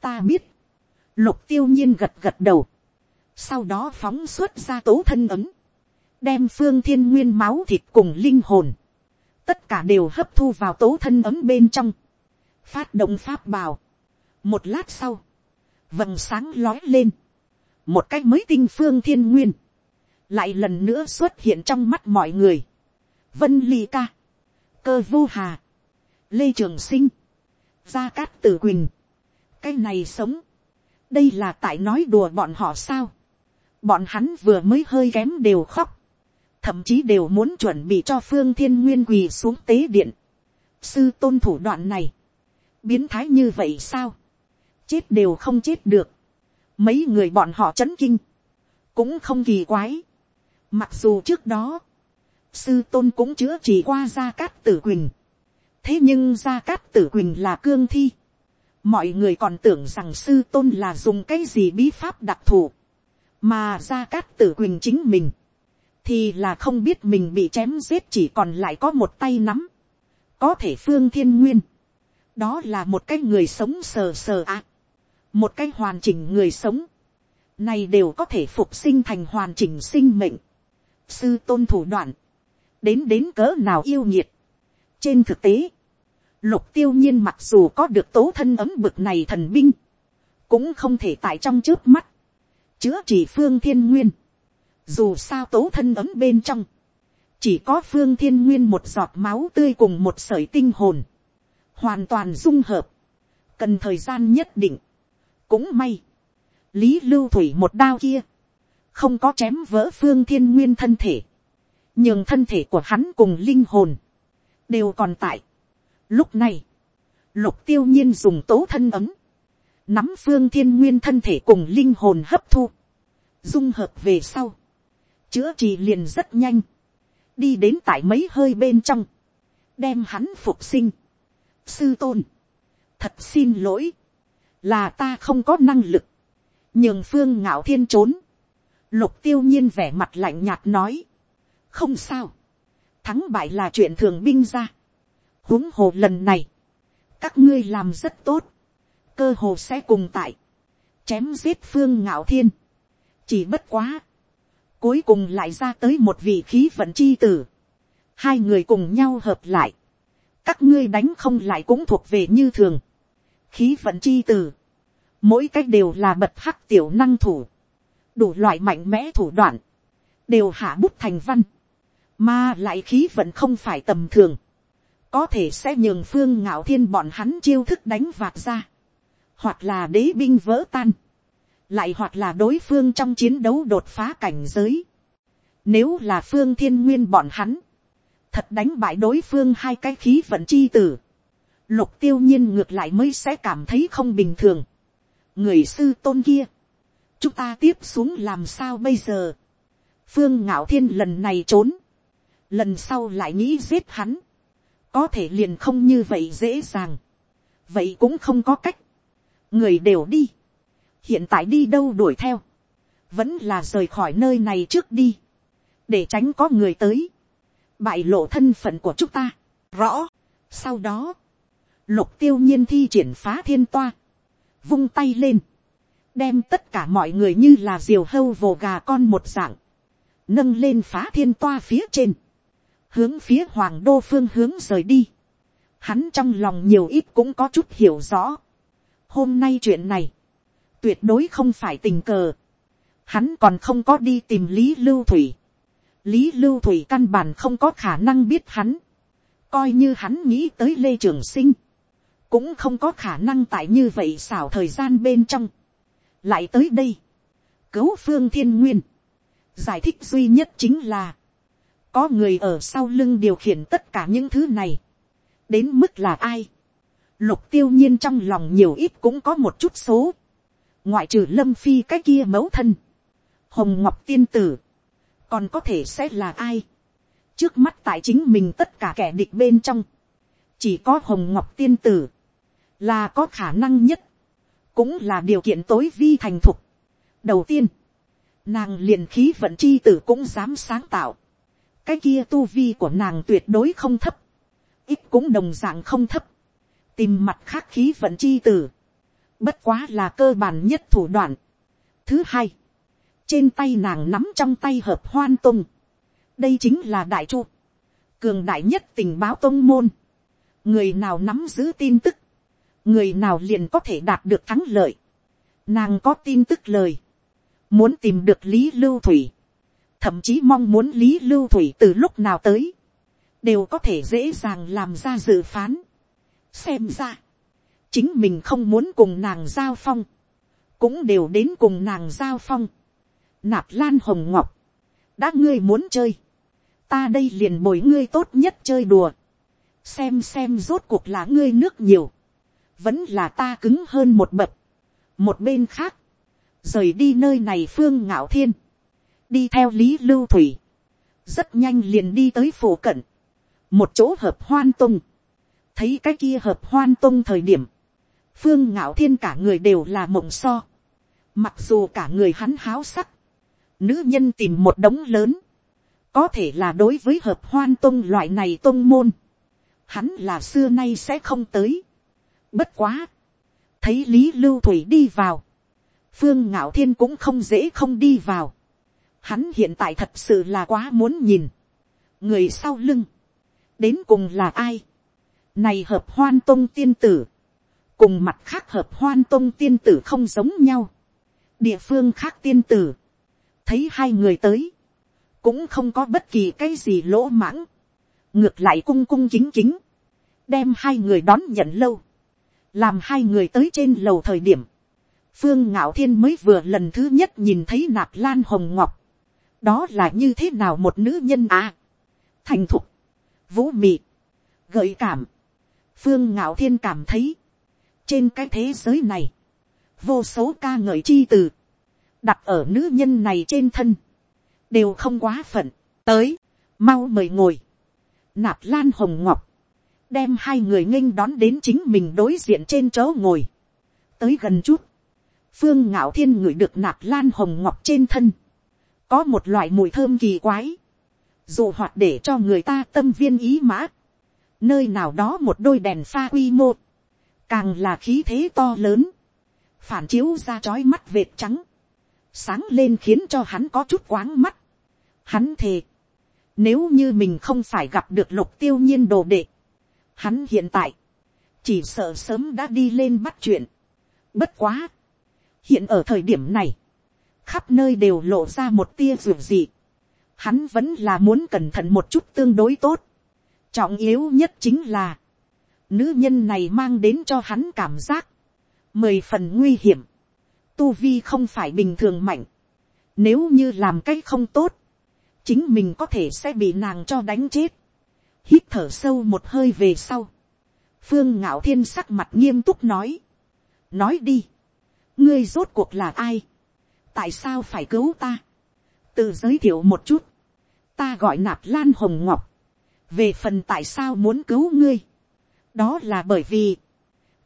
ta biết, lục tiêu nhiên gật gật đầu, sau đó phóng xuất ra tố thân ấm, đem phương thiên nguyên máu thịt cùng linh hồn, tất cả đều hấp thu vào tố thân ấm bên trong, phát động pháp bào. một lát sau, vầng sáng lói lên, một cách mới tinh phương thiên nguyên, lại lần nữa xuất hiện trong mắt mọi người, vân ly ca, cơ vô hà, lê trường sinh, gia cát tử quỳnh, cái này sống, đây là tại nói đùa bọn họ sao, bọn hắn vừa mới hơi kém đều khóc, thậm chí đều muốn chuẩn bị cho phương thiên nguyên quỳ xuống tế điện, sư tôn thủ đoạn này, biến thái như vậy sao, chết đều không chết được, mấy người bọn họ chấn kinh, cũng không kỳ quái. Mặc dù trước đó, sư tôn cũng chữa chỉ qua gia cát tử quỳnh, thế nhưng gia cát tử quỳnh là cương thi, mọi người còn tưởng rằng sư tôn là dùng cái gì bí pháp đặc thù, mà gia cát tử quỳnh chính mình, thì là không biết mình bị chém giết chỉ còn lại có một tay nắm, có thể phương thiên nguyên, đó là một cái người sống sờ sờ ạ, một cái hoàn chỉnh người sống, này đều có thể phục sinh thành hoàn chỉnh sinh mệnh, sư tôn thủ đoạn, đến đến cỡ nào yêu nhiệt. trên thực tế, lục tiêu nhiên mặc dù có được tố thân ấm bực này thần binh, cũng không thể tại trong trước mắt, chữa chỉ phương thiên nguyên, dù sao tố thân ấm bên trong, chỉ có phương thiên nguyên một giọt máu tươi cùng một sởi tinh hồn, hoàn toàn dung hợp, cần thời gian nhất định, cũng may, lý lưu thủy một đao kia, không có chém vỡ phương thiên nguyên thân thể, nhưng thân thể của hắn cùng linh hồn, đều còn tại. Lúc này, lục tiêu nhiên dùng tố thân ấm, nắm phương thiên nguyên thân thể cùng linh hồn hấp thu, dung hợp về sau, chữa trị liền rất nhanh, đi đến tại mấy hơi bên trong, đem hắn phục sinh. Sư tôn, thật xin lỗi, là ta không có năng lực, nhường phương ngạo thiên trốn, lục tiêu nhiên vẻ mặt lạnh nhạt nói, không sao, thắng bại là chuyện thường binh ra, huống hồ lần này, các ngươi làm rất tốt, cơ hồ sẽ cùng tại, chém giết phương ngạo thiên, chỉ bất quá, cuối cùng lại ra tới một vị khí vận chi tử, hai người cùng nhau hợp lại, các ngươi đánh không lại cũng thuộc về như thường, khí vận chi tử, mỗi cách đều là bật hắc tiểu năng thủ, đủ loại mạnh mẽ thủ đoạn, đều hạ bút thành văn, mà lại khí vận không phải tầm thường, có thể sẽ nhường phương ngạo thiên bọn hắn chiêu thức đánh vạt ra, hoặc là đế binh vỡ tan, lại hoặc là đối phương trong chiến đấu đột phá cảnh giới. Nếu là phương thiên nguyên bọn hắn, thật đánh bại đối phương hai cái khí vận chi tử, lục tiêu nhiên ngược lại mới sẽ cảm thấy không bình thường. người sư tôn kia, chúng ta tiếp xuống làm sao bây giờ. phương ngạo thiên lần này trốn, lần sau lại nghĩ giết hắn, có thể liền không như vậy dễ dàng, vậy cũng không có cách, người đều đi, hiện tại đi đâu đuổi theo, vẫn là rời khỏi nơi này trước đi, để tránh có người tới, bại lộ thân phận của chúng ta, rõ. Sau đó, lục tiêu nhiên thi triển phá thiên toa, vung tay lên, đem tất cả mọi người như là diều hâu vồ gà con một dạng, nâng lên phá thiên toa phía trên, hướng phía hoàng đô phương hướng rời đi. Hắn trong lòng nhiều ít cũng có chút hiểu rõ. Hôm nay chuyện này, tuyệt đối không phải tình cờ. Hắn còn không có đi tìm Lý Lưu Thủy. Lý Lưu Thủy căn bản không có khả năng biết hắn. Coi như hắn nghĩ tới Lê Trường Sinh. Cũng không có khả năng tại như vậy xảo thời gian bên trong. Lại tới đây. Cấu Phương Thiên Nguyên. Giải thích duy nhất chính là. Có người ở sau lưng điều khiển tất cả những thứ này. Đến mức là ai? Lục tiêu nhiên trong lòng nhiều ít cũng có một chút số. Ngoại trừ lâm phi cái kia mẫu thân. Hồng Ngọc Tiên Tử còn có thể sẽ là ai. trước mắt tại chính mình tất cả kẻ địch bên trong, chỉ có hồng ngọc tiên tử, là có khả năng nhất, cũng là điều kiện tối vi thành thục. đầu tiên, nàng liền khí vận chi tử cũng dám sáng tạo, cái kia tu vi của nàng tuyệt đối không thấp, ít cũng đồng d ạ n g không thấp, tìm mặt khác khí vận chi tử, bất quá là cơ bản nhất thủ đoạn. thứ hai, trên tay nàng nắm trong tay hợp hoan tung. đây chính là đại chu, cường đại nhất tình báo tông môn. người nào nắm giữ tin tức, người nào liền có thể đạt được thắng lợi. nàng có tin tức lời, muốn tìm được lý lưu thủy, thậm chí mong muốn lý lưu thủy từ lúc nào tới, đều có thể dễ dàng làm ra dự phán. xem ra, chính mình không muốn cùng nàng giao phong, cũng đều đến cùng nàng giao phong. Nạp lan hồng ngọc, đã ngươi muốn chơi, ta đây liền bồi ngươi tốt nhất chơi đùa, xem xem rốt cuộc là ngươi nước nhiều, vẫn là ta cứng hơn một bậc, một bên khác, rời đi nơi này phương ngạo thiên, đi theo lý lưu thủy, rất nhanh liền đi tới phủ cận, một chỗ hợp hoan tung, thấy cái kia hợp hoan tung thời điểm, phương ngạo thiên cả người đều là mộng so, mặc dù cả người hắn háo sắc, nữ nhân tìm một đống lớn, có thể là đối với hợp hoan tung loại này tung môn, hắn là xưa nay sẽ không tới. Bất quá, thấy lý lưu thủy đi vào, phương ngạo thiên cũng không dễ không đi vào. Hắn hiện tại thật sự là quá muốn nhìn. người sau lưng, đến cùng là ai. này hợp hoan tôn tiên tử, cùng mặt khác hợp hoan tôn tiên tử không giống nhau. địa phương khác tiên tử, thấy hai người tới, cũng không có bất kỳ cái gì lỗ mãng, ngược lại cung cung chính chính, đem hai người đón nhận lâu, làm hai người tới trên lầu thời điểm, phương ngạo thiên mới vừa lần thứ nhất nhìn thấy nạp lan hồng ngọc, đó là như thế nào một nữ nhân à, thành thục, vũ mị, gợi cảm, phương ngạo thiên cảm thấy, trên cái thế giới này, vô số ca ngợi chi từ, đặt ở nữ nhân này trên thân, đều không quá phận, tới, mau mời ngồi, nạp lan hồng ngọc, đem hai người nghênh đón đến chính mình đối diện trên chỗ ngồi, tới gần chút, phương ngạo thiên ngửi được nạp lan hồng ngọc trên thân, có một loại mùi thơm kỳ quái, dù hoạt để cho người ta tâm viên ý mã, nơi nào đó một đôi đèn pha quy mô, càng là khí thế to lớn, phản chiếu ra trói mắt vệt trắng, sáng lên khiến cho hắn có chút quáng mắt. Hắn thề, nếu như mình không phải gặp được lục tiêu nhiên đồ đệ, hắn hiện tại, chỉ sợ sớm đã đi lên bắt chuyện. Bất quá, hiện ở thời điểm này, khắp nơi đều lộ ra một tia ruột dị. Hắn vẫn là muốn cẩn thận một chút tương đối tốt. Trọng yếu nhất chính là, nữ nhân này mang đến cho hắn cảm giác, mười phần nguy hiểm tu vi không phải bình thường mạnh. Nếu như làm cách không tốt, chính mình có thể sẽ bị nàng cho đánh chết. Hít thở sâu một hơi về sau. Phương ngạo thiên sắc mặt nghiêm túc nói. Nói đi. Ngươi rốt cuộc là ai? Tại sao phải cứu ta? từ giới thiệu một chút. Ta gọi nạp lan hồng ngọc. Về phần tại sao muốn cứu ngươi? Đó là bởi vì.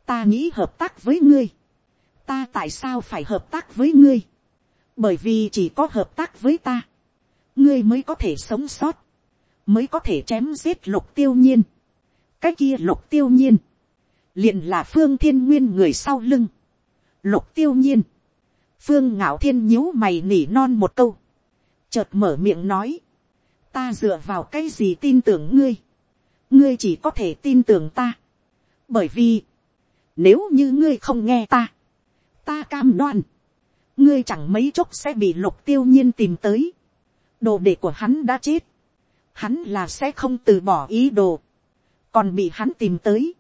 Ta nghĩ hợp tác với ngươi ta tại sao phải hợp tác với ngươi, bởi vì chỉ có hợp tác với ta, ngươi mới có thể sống sót, mới có thể chém giết lục tiêu nhiên, cái kia lục tiêu nhiên, liền là phương thiên nguyên người sau lưng, lục tiêu nhiên, phương ngạo thiên nhíu mày nỉ non một câu, chợt mở miệng nói, ta dựa vào cái gì tin tưởng ngươi, ngươi chỉ có thể tin tưởng ta, bởi vì, nếu như ngươi không nghe ta, ta cam đoan, ngươi chẳng mấy chốc sẽ bị lục tiêu nhiên tìm tới, đồ đệ của hắn đã chết, hắn là sẽ không từ bỏ ý đồ, còn bị hắn tìm tới,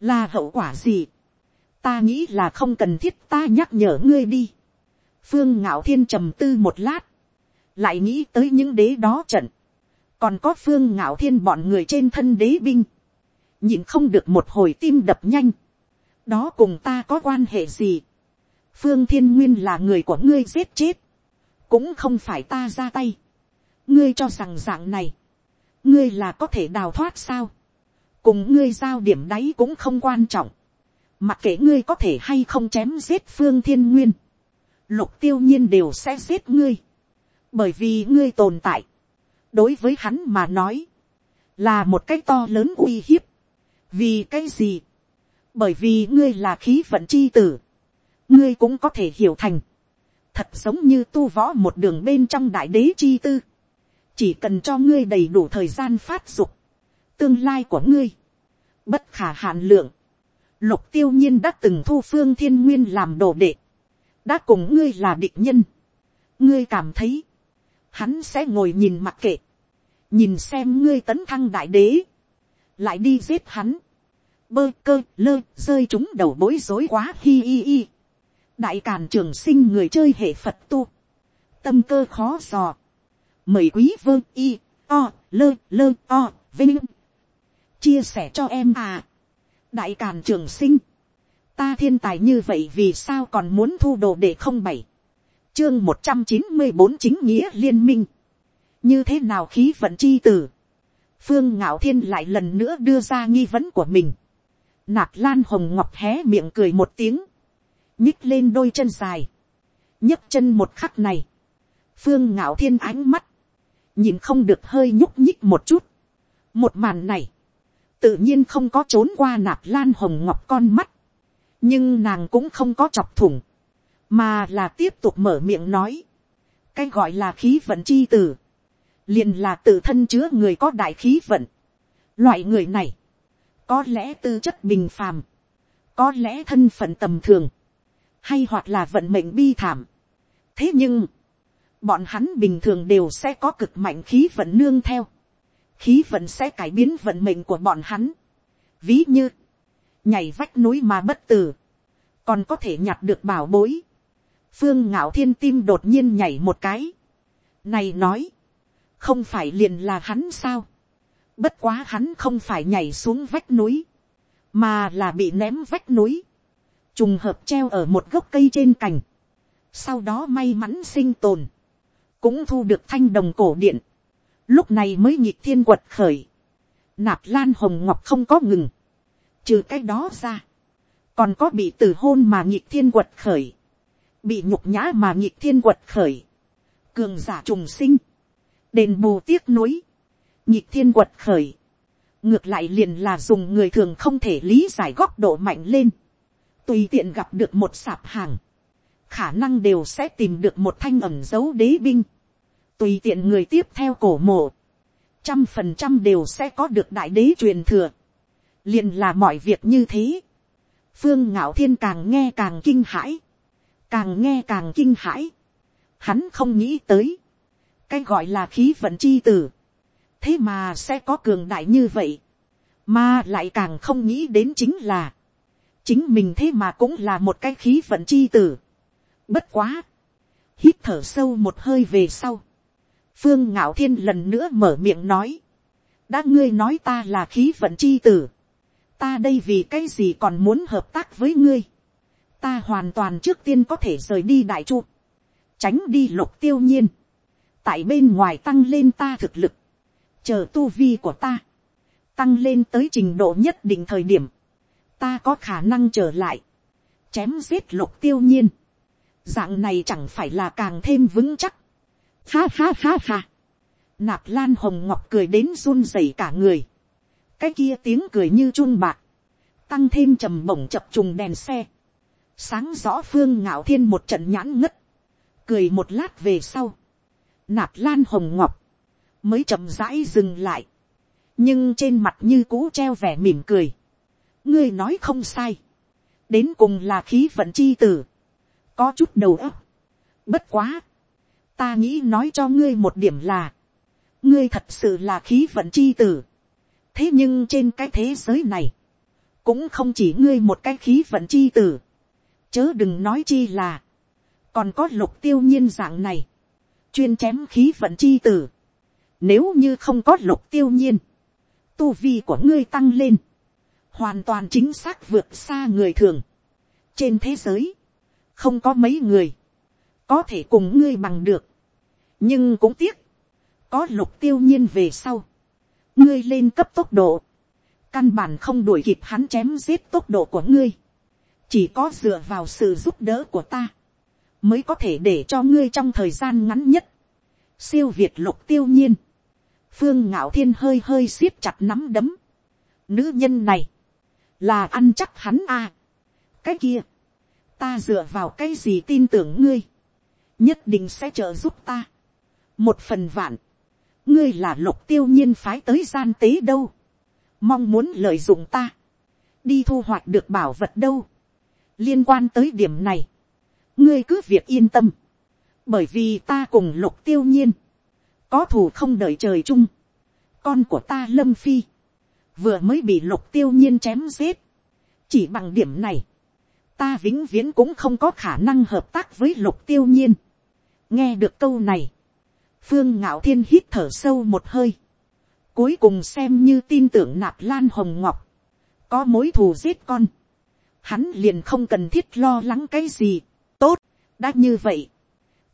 là hậu quả gì, ta nghĩ là không cần thiết ta nhắc nhở ngươi đi, phương ngạo thiên trầm tư một lát, lại nghĩ tới những đế đó trận, còn có phương ngạo thiên bọn người trên thân đế binh, nhìn không được một hồi tim đập nhanh, đó cùng ta có quan hệ gì, phương thiên nguyên là người của ngươi giết chết, cũng không phải ta ra tay, ngươi cho rằng dạng này, ngươi là có thể đào thoát sao, cùng ngươi giao điểm đáy cũng không quan trọng, mặc kệ ngươi có thể hay không chém giết phương thiên nguyên, lục tiêu nhiên đều sẽ giết ngươi, bởi vì ngươi tồn tại, đối với hắn mà nói, là một cái to lớn uy hiếp, vì cái gì, bởi vì ngươi là khí vận chi tử, ngươi cũng có thể hiểu thành, thật giống như tu võ một đường bên trong đại đế chi tư, chỉ cần cho ngươi đầy đủ thời gian phát dục, tương lai của ngươi, bất khả hạn lượng, lục tiêu nhiên đã từng thu phương thiên nguyên làm đồ đệ, đã cùng ngươi là địch nhân, ngươi cảm thấy, hắn sẽ ngồi nhìn mặc kệ, nhìn xem ngươi tấn thăng đại đế, lại đi giết hắn, bơ cơ lơ rơi chúng đầu bối rối quá hi hi hi. đại càn trường sinh người chơi hệ phật tu, tâm cơ khó dò, mời quý vơ y o lơ lơ o vinh. Chia sẻ cho em à. Đại càn trường sinh ta thiên tài như vậy vì sao còn muốn thu đồ để không bảy? Chương một trăm chín mươi bốn chính nghĩa liên minh. Như thế nào khí vận chi tử phương ngạo thiên lại lần nữa đưa ra nghi vấn của mình. Nạp lan hồng ngọc hé miệng cười một tiếng. Nhích lên đôi chân dài. Nhấc chân một khắc này. Phương ngạo thiên ánh mắt. Nhìn không được hơi nhúc nhích một chút. Một màn này. Tự nhiên không có trốn qua nạp lan hồng ngọc con mắt nhưng nàng cũng không có chọc thủng mà là tiếp tục mở miệng nói, cái gọi là khí vận chi tử, liền là tự thân chứa người có đại khí vận. Loại người này, có lẽ tư chất bình phàm, có lẽ thân phận tầm thường, hay hoặc là vận mệnh bi thảm. thế nhưng, bọn hắn bình thường đều sẽ có cực mạnh khí vận nương theo, khí vận sẽ cải biến vận mệnh của bọn hắn. ví như, nhảy vách núi mà bất tử, còn có thể nhặt được bảo bối, phương ngạo thiên tim đột nhiên nhảy một cái. này nói, không phải liền là hắn sao. bất quá hắn không phải nhảy xuống vách núi, mà là bị ném vách núi, trùng hợp treo ở một gốc cây trên cành. sau đó may mắn sinh tồn, cũng thu được thanh đồng cổ điện, lúc này mới nhịp thiên quật khởi. nạp lan hồng ngọc không có ngừng, trừ cái đó ra, còn có bị tử hôn mà nhịp thiên quật khởi. Bị nhục nhã mà nhịp thiên quật khởi, cường giả trùng sinh, đền bù tiếc nuối, nhịp thiên quật khởi, ngược lại liền là dùng người thường không thể lý giải góc độ mạnh lên, tùy tiện gặp được một sạp hàng, khả năng đều sẽ tìm được một thanh ẩm dấu đế binh, tùy tiện người tiếp theo cổ mộ, trăm phần trăm đều sẽ có được đại đế truyền thừa, liền là mọi việc như thế, phương ngạo thiên càng nghe càng kinh hãi, càng nghe càng kinh hãi, hắn không nghĩ tới, cái gọi là khí vận chi tử, thế mà sẽ có cường đại như vậy, mà lại càng không nghĩ đến chính là, chính mình thế mà cũng là một cái khí vận chi tử. Bất quá, hít thở sâu một hơi về sau, phương ngạo thiên lần nữa mở miệng nói, đã ngươi nói ta là khí vận chi tử, ta đây vì cái gì còn muốn hợp tác với ngươi, ta hoàn toàn trước tiên có thể rời đi đại chu, tránh đi lục tiêu nhiên, tại bên ngoài tăng lên ta thực lực, chờ tu vi của ta, tăng lên tới trình độ nhất định thời điểm, ta có khả năng trở lại, chém giết lục tiêu nhiên, dạng này chẳng phải là càng thêm vững chắc, ha ha ha ha, nạp lan hồng ngọc cười đến run rẩy cả người, cái kia tiếng cười như chun bạc, tăng thêm trầm bổng chập trùng đèn xe, sáng rõ phương ngạo thiên một trận nhãn ngất, cười một lát về sau, nạp lan hồng ngọc, mới chậm rãi dừng lại, nhưng trên mặt như cũ treo vẻ mỉm cười, ngươi nói không sai, đến cùng là khí vận chi tử, có chút đầu óc, bất quá, ta nghĩ nói cho ngươi một điểm là, ngươi thật sự là khí vận chi tử, thế nhưng trên cái thế giới này, cũng không chỉ ngươi một cái khí vận chi tử, chớ đừng nói chi là, còn có lục tiêu nhiên dạng này, chuyên chém khí vận chi tử, nếu như không có lục tiêu nhiên, tu vi của ngươi tăng lên, hoàn toàn chính xác vượt xa người thường. trên thế giới, không có mấy người, có thể cùng ngươi bằng được, nhưng cũng tiếc, có lục tiêu nhiên về sau, ngươi lên cấp tốc độ, căn bản không đuổi kịp hắn chém giết tốc độ của ngươi, chỉ có dựa vào sự giúp đỡ của ta, mới có thể để cho ngươi trong thời gian ngắn nhất, siêu việt lục tiêu nhiên, phương ngạo thiên hơi hơi siết chặt nắm đấm, nữ nhân này, là ăn chắc hắn à. cái kia, ta dựa vào cái gì tin tưởng ngươi, nhất định sẽ trợ giúp ta. một phần vạn, ngươi là lục tiêu nhiên phái tới gian tế đâu, mong muốn lợi dụng ta, đi thu hoạch được bảo vật đâu, liên quan tới điểm này, ngươi cứ việc yên tâm, bởi vì ta cùng lục tiêu nhiên, có thù không đợi trời chung, con của ta lâm phi, vừa mới bị lục tiêu nhiên chém giết, chỉ bằng điểm này, ta vĩnh viễn cũng không có khả năng hợp tác với lục tiêu nhiên. nghe được câu này, phương ngạo thiên hít thở sâu một hơi, cuối cùng xem như tin tưởng nạp lan hồng ngọc, có mối thù giết con, hắn liền không cần thiết lo lắng cái gì, tốt, đã như vậy,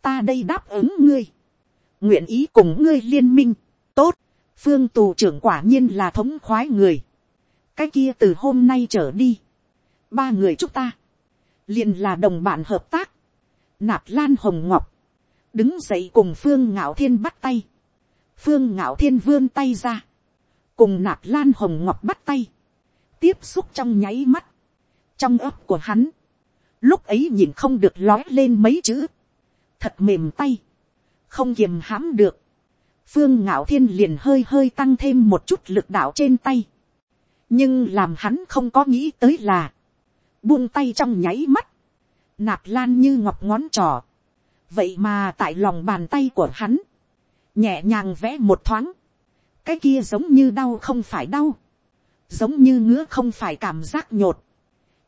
ta đây đáp ứng ngươi, nguyện ý cùng ngươi liên minh, tốt, phương tù trưởng quả nhiên là thống khoái người, cái kia từ hôm nay trở đi, ba người chúng ta, liền là đồng bạn hợp tác, nạp lan hồng ngọc, đứng dậy cùng phương ngạo thiên bắt tay, phương ngạo thiên vươn tay ra, cùng nạp lan hồng ngọc bắt tay, tiếp xúc trong nháy mắt, trong ấp của hắn, lúc ấy nhìn không được lói lên mấy chữ, thật mềm tay, không kiềm hãm được, phương ngạo thiên liền hơi hơi tăng thêm một chút lực đạo trên tay, nhưng làm hắn không có nghĩ tới là, buông tay trong nháy mắt, nạp lan như ngọc ngón trò, vậy mà tại lòng bàn tay của hắn, nhẹ nhàng vẽ một thoáng, cái kia giống như đau không phải đau, giống như ngứa không phải cảm giác nhột,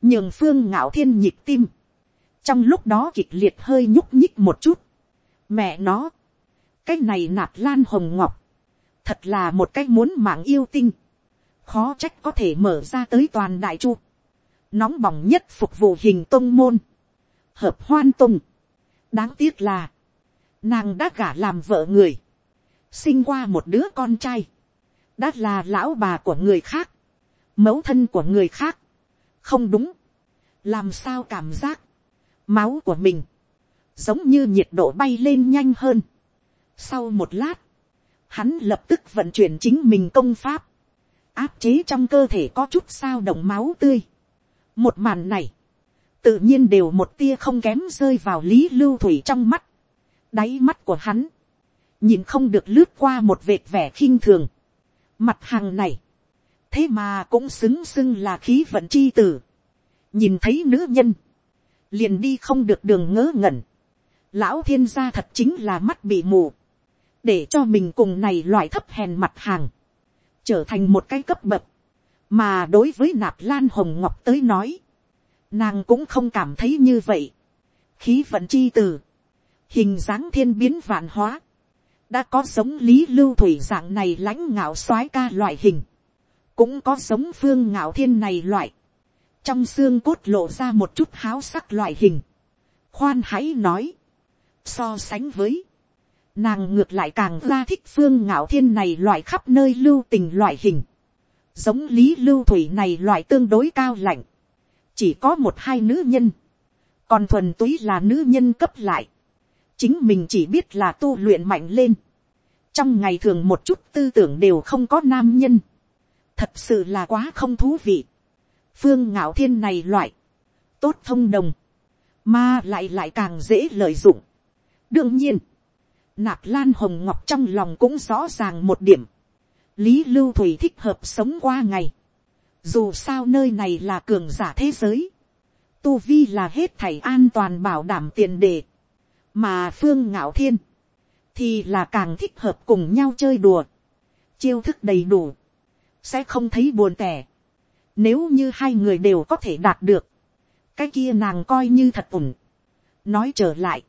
nhường phương ngạo thiên nhịp tim, trong lúc đó kịch liệt hơi nhúc nhích một chút, mẹ nó, cái này nạp lan hồng ngọc, thật là một cái muốn mạng yêu tinh, khó trách có thể mở ra tới toàn đại chu, nóng bỏng nhất phục vụ hình tôn môn, hợp hoan tùng đáng tiếc là, nàng đã gả làm vợ người, sinh qua một đứa con trai, đã là lão bà của người khác, mẫu thân của người khác, không đúng, làm sao cảm giác, máu của mình, giống như nhiệt độ bay lên nhanh hơn. Sau một lát, hắn lập tức vận chuyển chính mình công pháp, áp chế trong cơ thể có chút sao động máu tươi. Một màn này, tự nhiên đều một tia không kém rơi vào lý lưu thủy trong mắt. Đáy mắt của hắn, nhìn không được lướt qua một vệt vẻ khinh thường. Mặt hàng này, thế mà cũng xứng xưng là khí vận chi tử. Nhìn thấy nữ nhân, liền đi không được đường ngớ ngẩn. Lão thiên gia thật chính là mắt bị mù. Để cho mình cùng này loại thấp hèn mặt hàng. Trở thành một cái cấp bậc mà đối với nạp lan hồng ngọc tới nói, nàng cũng không cảm thấy như vậy. khí vận chi từ, hình dáng thiên biến vạn hóa, đã có giống lý lưu thủy dạng này lãnh ngạo soái ca loại hình, cũng có giống phương ngạo thiên này loại, trong xương cốt lộ ra một chút háo sắc loại hình. khoan hãy nói, so sánh với, nàng ngược lại càng ra thích phương ngạo thiên này loại khắp nơi lưu tình loại hình. Giống lý lưu thủy này loại tương đối cao lạnh, chỉ có một hai nữ nhân, còn thuần túy là nữ nhân cấp lại, chính mình chỉ biết là tu luyện mạnh lên, trong ngày thường một chút tư tưởng đều không có nam nhân, thật sự là quá không thú vị, phương ngạo thiên này loại, tốt thông đồng, mà lại lại càng dễ lợi dụng. đương nhiên, nạp lan hồng ngọc trong lòng cũng rõ ràng một điểm, lý lưu thủy thích hợp sống qua ngày, dù sao nơi này là cường giả thế giới, tu vi là hết thảy an toàn bảo đảm tiền đề, mà phương ngạo thiên, thì là càng thích hợp cùng nhau chơi đùa, chiêu thức đầy đủ, sẽ không thấy buồn tẻ. Nếu như hai người đều có thể đạt được, cái kia nàng coi như thật ổn. nói trở lại,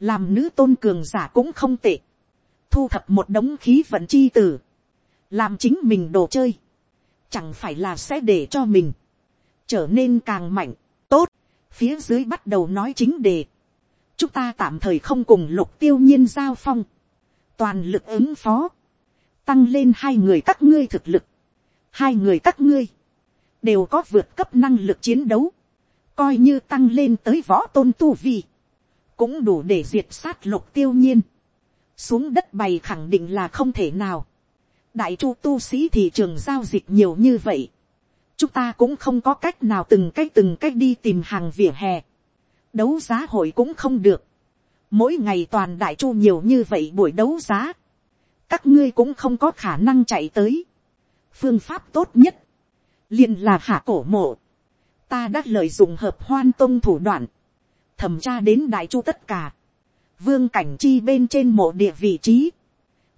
làm nữ tôn cường giả cũng không tệ, thu thập một đống khí vận chi tử, làm chính mình đồ chơi, chẳng phải là sẽ để cho mình trở nên càng mạnh, tốt, phía dưới bắt đầu nói chính đề, chúng ta tạm thời không cùng lục tiêu nhiên giao phong, toàn lực ứng phó, tăng lên hai người các ngươi thực lực, hai người các ngươi, đều có vượt cấp năng lực chiến đấu, coi như tăng lên tới võ tôn tu vi, cũng đủ để diệt sát lục tiêu nhiên, xuống đất bày khẳng định là không thể nào, đại chu tu sĩ thị trường giao dịch nhiều như vậy, chúng ta cũng không có cách nào từng cách từng cách đi tìm hàng vỉa hè, đấu giá hội cũng không được, mỗi ngày toàn đại chu nhiều như vậy buổi đấu giá, các ngươi cũng không có khả năng chạy tới, phương pháp tốt nhất, liền là hạ cổ mộ, ta đã lợi dụng hợp hoan tông thủ đoạn, thẩm tra đến đại chu tất cả, vương cảnh chi bên trên mộ địa vị trí,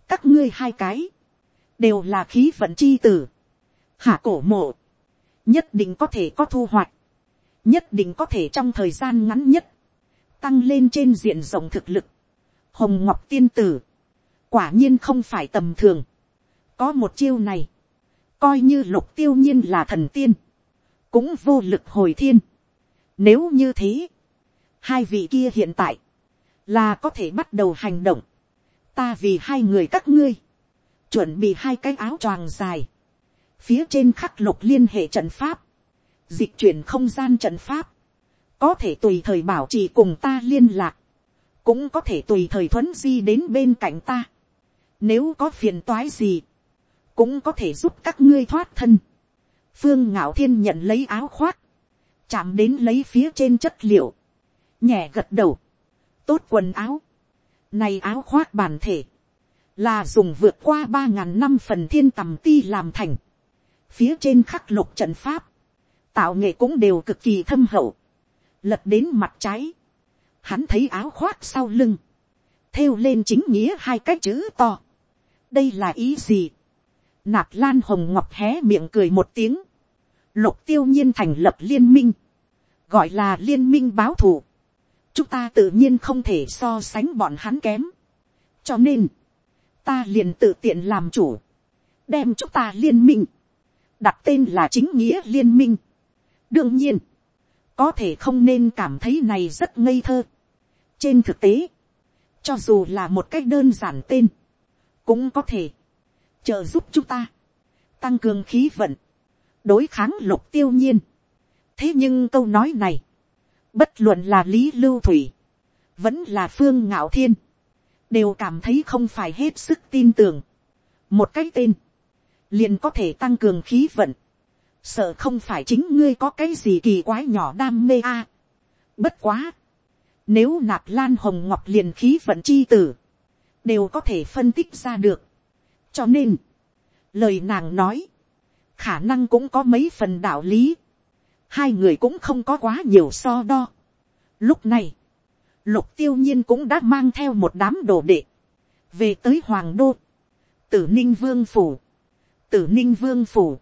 các ngươi hai cái, đều là khí vận chi tử, hạ cổ mộ, nhất định có thể có thu hoạch, nhất định có thể trong thời gian ngắn nhất, tăng lên trên diện rộng thực lực. Hồng Ngọc Tiên Tử, quả nhiên không phải tầm thường. Có một chiêu này, coi như lục tiêu nhiên là thần tiên, cũng vô lực hồi thiên. Nếu như thế, hai vị kia hiện tại, là có thể bắt đầu hành động. Ta vì hai người các ngươi, chuẩn bị hai cái áo choàng dài, phía trên khắc lục liên hệ trận pháp, dịch chuyển không gian trận pháp, có thể tùy thời bảo trì cùng ta liên lạc, cũng có thể tùy thời thuấn di đến bên cạnh ta. Nếu có phiền toái gì, cũng có thể giúp các ngươi thoát thân. Phương ngạo thiên nhận lấy áo khoác, chạm đến lấy phía trên chất liệu, nhẹ gật đầu, tốt quần áo, này áo khoác bản thể, là dùng vượt qua ba ngàn năm phần thiên tầm ti làm thành, phía trên khắc lục trận pháp, tạo nghệ cũng đều cực kỳ thâm hậu, lật đến mặt trái, hắn thấy áo khoác sau lưng, thêu lên chính nghĩa hai cái chữ to. đây là ý gì. nạp lan hồng ngọc hé miệng cười một tiếng, lục tiêu nhiên thành lập liên minh, gọi là liên minh báo thù. chúng ta tự nhiên không thể so sánh bọn hắn kém. cho nên, ta liền tự tiện làm chủ, đem chúng ta liên minh, đặt tên là chính nghĩa liên minh. đương nhiên, có thể không nên cảm thấy này rất ngây thơ. trên thực tế, cho dù là một cách đơn giản tên, cũng có thể trợ giúp chúng ta tăng cường khí vận, đối kháng lục tiêu nhiên. thế nhưng câu nói này, bất luận là lý lưu thủy, vẫn là phương ngạo thiên, đều cảm thấy không phải hết sức tin tưởng. một cái tên, liền có thể tăng cường khí vận, sợ không phải chính ngươi có cái gì kỳ quái nhỏ đam mê a. bất quá, nếu nạp lan hồng ngọc liền khí vận chi tử, đều có thể phân tích ra được. cho nên, lời nàng nói, khả năng cũng có mấy phần đạo lý, hai người cũng không có quá nhiều so đo. lúc này, lục tiêu nhiên cũng đã mang theo một đám đồ đệ, về tới hoàng đô, tử ninh vương phủ, tử ninh vương phủ,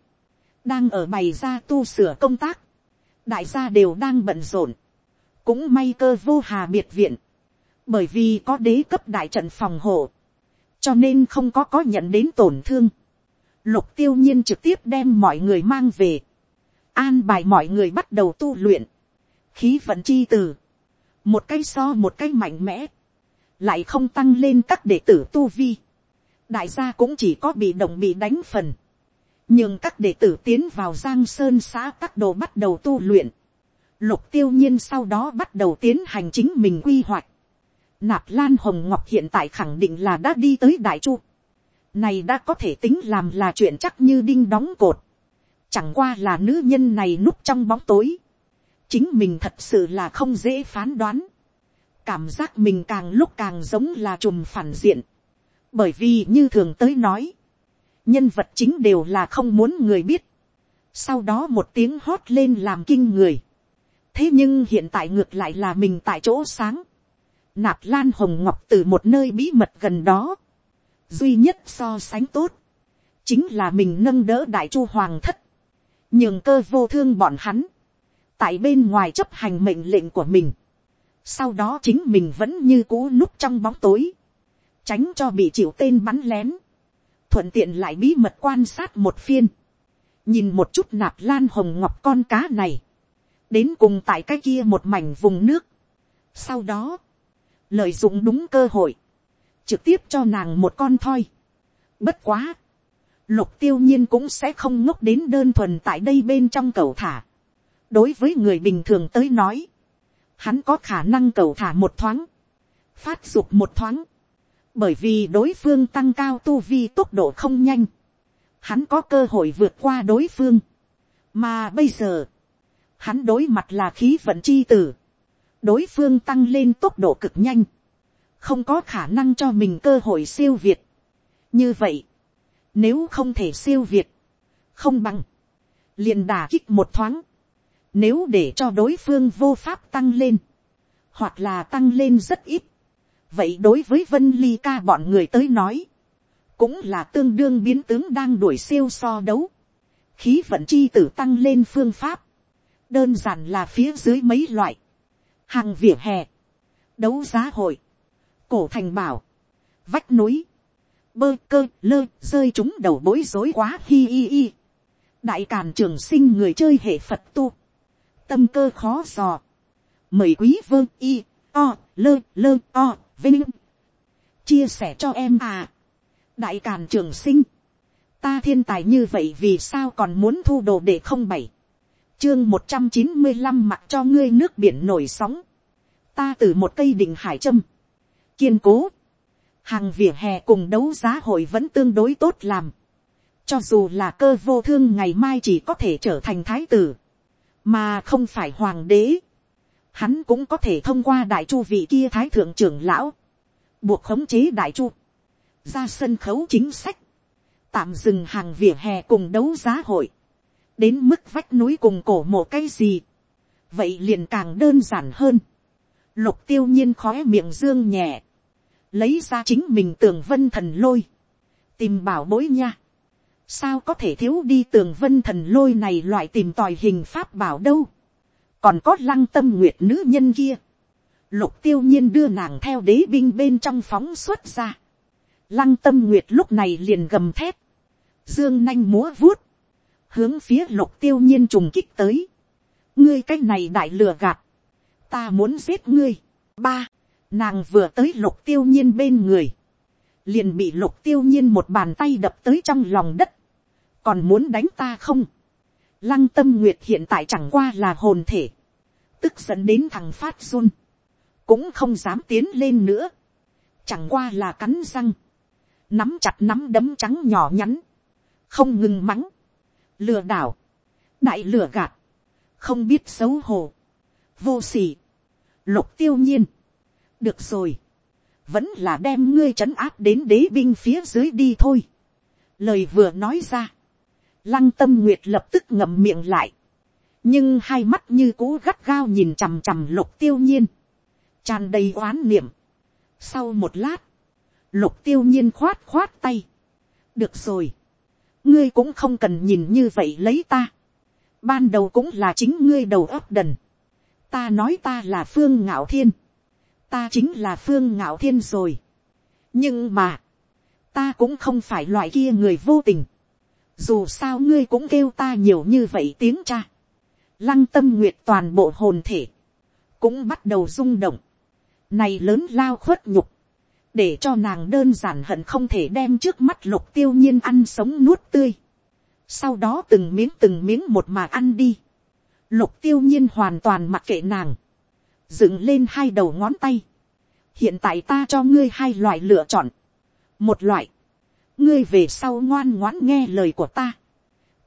đang ở bày ra tu sửa công tác, đại gia đều đang bận rộn, cũng may cơ vô hà biệt viện, bởi vì có đế cấp đại trận phòng hộ, cho nên không có có nhận đến tổn thương. Lục tiêu nhiên trực tiếp đem mọi người mang về, an bài mọi người bắt đầu tu luyện, khí vận chi từ, một cái so một cái mạnh mẽ, lại không tăng lên các đệ tử tu vi, đại gia cũng chỉ có bị động bị đánh phần, nhưng các đệ tử tiến vào giang sơn xã các đồ bắt đầu tu luyện, lục tiêu nhiên sau đó bắt đầu tiến hành chính mình quy hoạch. Nạp Lan Hồng Ngọc hiện tại khẳng định là đã đi tới Đại Chu. Này đã có thể tính làm là chuyện chắc như đinh đóng cột. Chẳng qua là nữ nhân này núp trong bóng tối chính mình thật sự là không dễ phán đoán, cảm giác mình càng lúc càng giống là trùm phản diện, bởi vì như thường tới nói, nhân vật chính đều là không muốn người biết, sau đó một tiếng hót lên làm kinh người, thế nhưng hiện tại ngược lại là mình tại chỗ sáng, nạp lan hồng ngọc từ một nơi bí mật gần đó, duy nhất so sánh tốt, chính là mình nâng đỡ đại chu hoàng thất, nhường cơ vô thương bọn hắn, tại bên ngoài chấp hành mệnh lệnh của mình, sau đó chính mình vẫn như cũ núp trong bóng tối, tránh cho bị chịu tên bắn lén, thuận tiện lại bí mật quan sát một phiên, nhìn một chút nạp lan hồng ngọc con cá này, đến cùng tại cái kia một mảnh vùng nước. Sau đó, lợi dụng đúng cơ hội, trực tiếp cho nàng một con thoi. Bất quá, lục tiêu nhiên cũng sẽ không ngốc đến đơn thuần tại đây bên trong cầu thả đối với người bình thường tới nói, hắn có khả năng cầu thả một thoáng, phát dục một thoáng, bởi vì đối phương tăng cao tu vi tốc độ không nhanh, hắn có cơ hội vượt qua đối phương, mà bây giờ, hắn đối mặt là khí vận chi tử, đối phương tăng lên tốc độ cực nhanh, không có khả năng cho mình cơ hội siêu việt. như vậy, nếu không thể siêu việt, không bằng, liền đà kích một thoáng, nếu để cho đối phương vô pháp tăng lên, hoặc là tăng lên rất ít, vậy đối với vân ly ca bọn người tới nói, cũng là tương đương biến tướng đang đuổi siêu so đấu, khí vận chi tử tăng lên phương pháp, đơn giản là phía dưới mấy loại, hàng vỉa hè, đấu giá hội, cổ thành bảo, vách núi, bơ cơ lơ rơi chúng đầu bối rối quá hi hi hi. đại càn trường sinh người chơi hệ phật tu, tâm cơ khó dò, mời quý vương y o lơ lơ o vinh. Chia sẻ cho em à. Đại càn trường sinh. Ta thiên tài như vậy vì sao còn muốn thu đồ để không bảy? Chương một trăm chín mươi năm mặc cho ngươi nước biển nổi sóng. Ta từ một cây đỉnh hải trâm kiên cố. Hàng vỉa hè cùng đấu giá hội vẫn tương đối tốt làm. Cho dù là cơ vô thương ngày mai chỉ có thể trở thành thái tử mà không phải hoàng đế hắn cũng có thể thông qua đại chu vị kia thái thượng trưởng lão buộc khống chế đại chu ra sân khấu chính sách tạm dừng hàng vỉa hè cùng đấu giá hội đến mức vách núi cùng cổ mộ cái gì, vậy liền càng đơn giản hơn. Lục tiêu nhiên khóe miệng dương nhẹ, lấy ra chính mình tường vân thần lôi, tìm bảo bối nha sao có thể thiếu đi tường vân thần lôi này loại tìm tòi hình pháp bảo đâu, còn có lăng tâm nguyệt nữ nhân kia. Lục tiêu nhiên đưa nàng theo đế binh bên trong phóng xuất ra. Lăng tâm nguyệt lúc này liền gầm thép. Dương nanh múa vuốt hướng phía lục tiêu nhiên trùng kích tới. ngươi cái này đại lừa gạt, ta muốn giết ngươi. ba, nàng vừa tới lục tiêu nhiên bên người, liền bị lục tiêu nhiên một bàn tay đập tới trong lòng đất, còn muốn đánh ta không. lăng tâm nguyệt hiện tại chẳng qua là hồn thể, tức dẫn đến thằng phát run, cũng không dám tiến lên nữa, chẳng qua là cắn răng, nắm chặt nắm đấm trắng nhỏ nhắn, không ngừng mắng, lừa đảo, đại lừa gạt, không biết xấu hổ, vô s ỉ lục tiêu nhiên, được rồi, vẫn là đem ngươi trấn áp đến đế binh phía dưới đi thôi. lời vừa nói ra, lăng tâm nguyệt lập tức ngậm miệng lại, nhưng hai mắt như cú gắt gao nhìn chằm chằm lục tiêu nhiên, tràn đầy oán niệm. sau một lát, lục tiêu nhiên khoát khoát tay, được rồi, ngươi cũng không cần nhìn như vậy lấy ta. ban đầu cũng là chính ngươi đầu óc đần. ta nói ta là phương ngạo thiên. ta chính là phương ngạo thiên rồi. nhưng mà, ta cũng không phải loại kia người vô tình dù sao ngươi cũng kêu ta nhiều như vậy tiếng cha. lăng tâm nguyệt toàn bộ hồn thể, cũng bắt đầu rung động. này lớn lao khuất nhục để cho nàng đơn giản hận không thể đem trước mắt lục tiêu nhiên ăn sống nuốt tươi. Sau đó từng miếng từng miếng một mà ăn đi. Lục tiêu nhiên hoàn toàn mặc kệ nàng. Dựng lên hai đầu ngón tay. Hiện tại ta cho ngươi hai loại lựa chọn. Một loại. Ngươi về sau ngoan ngoãn nghe lời của ta.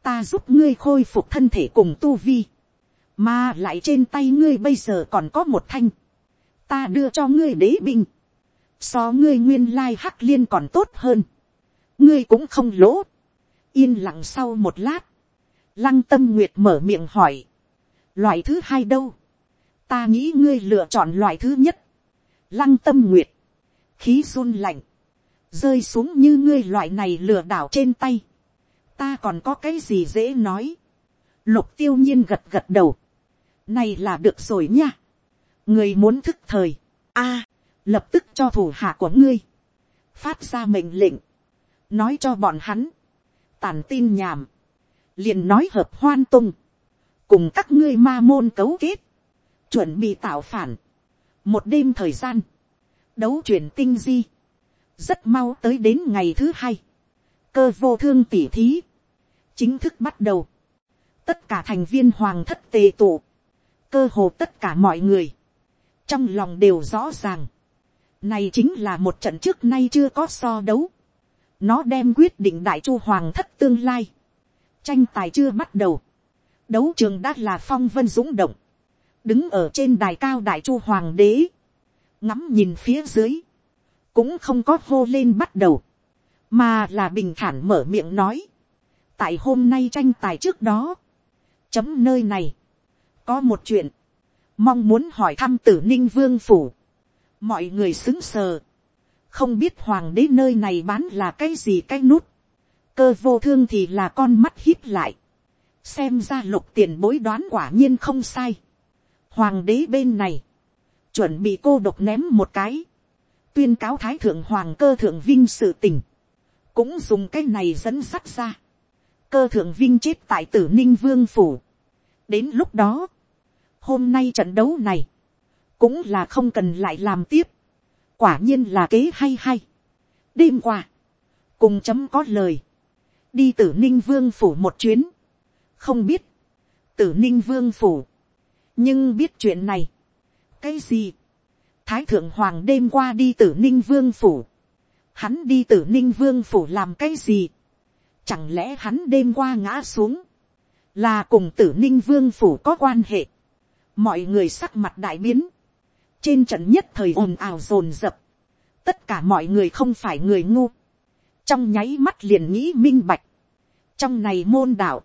Ta giúp ngươi khôi phục thân thể cùng tu vi. mà lại trên tay ngươi bây giờ còn có một thanh, ta đưa cho ngươi đế binh, so ngươi nguyên lai hắc liên còn tốt hơn, ngươi cũng không lỗ, yên lặng sau một lát, lăng tâm nguyệt mở miệng hỏi, loại thứ hai đâu, ta nghĩ ngươi lựa chọn loại thứ nhất, lăng tâm nguyệt, khí run lạnh, rơi xuống như ngươi loại này lừa đảo trên tay, ta còn có cái gì dễ nói, lục tiêu nhiên gật gật đầu, này là được rồi nha, người muốn thức thời, a, lập tức cho thủ hạ của ngươi, phát ra mệnh lệnh, nói cho bọn hắn, tàn tin nhảm, liền nói hợp hoan tung, cùng các ngươi ma môn cấu kết, chuẩn bị tạo phản, một đêm thời gian, đấu chuyển tinh di, rất mau tới đến ngày thứ hai, cơ vô thương tỉ thí, chính thức bắt đầu, tất cả thành viên hoàng thất tề tụ, cơ hồ tất cả mọi người, trong lòng đều rõ ràng, này chính là một trận trước nay chưa có so đấu, nó đem quyết định đại chu hoàng thất tương lai, tranh tài chưa bắt đầu, đấu trường đã là phong vân dũng động, đứng ở trên đài cao đại chu hoàng đế, ngắm nhìn phía dưới, cũng không có hô lên bắt đầu, mà là bình thản mở miệng nói, tại hôm nay tranh tài trước đó, chấm nơi này, có một chuyện, mong muốn hỏi thăm tử ninh vương phủ, mọi người xứng sờ, không biết hoàng đế nơi này bán là cái gì cái nút, cơ vô thương thì là con mắt hít lại, xem ra lục tiền bối đoán quả nhiên không sai, hoàng đế bên này, chuẩn bị cô độc ném một cái, tuyên cáo thái thượng hoàng cơ thượng vinh sự tình, cũng dùng cái này dẫn sắt ra, cơ thượng vinh chết tại tử ninh vương phủ. đến lúc đó, hôm nay trận đấu này, cũng là không cần lại làm tiếp, quả nhiên là kế hay hay. đêm qua, cùng chấm có lời, đi tử ninh vương phủ một chuyến, không biết, tử ninh vương phủ, nhưng biết chuyện này, cái gì, thái thượng hoàng đêm qua đi tử ninh vương phủ, hắn đi tử ninh vương phủ làm cái gì, chẳng lẽ hắn đêm qua ngã xuống, là cùng tử ninh vương phủ có quan hệ, mọi người sắc mặt đại biến, trên trận nhất thời ồn ào rồn rập. tất cả mọi người không phải người ngu, trong nháy mắt liền nghĩ minh bạch, trong này môn đạo,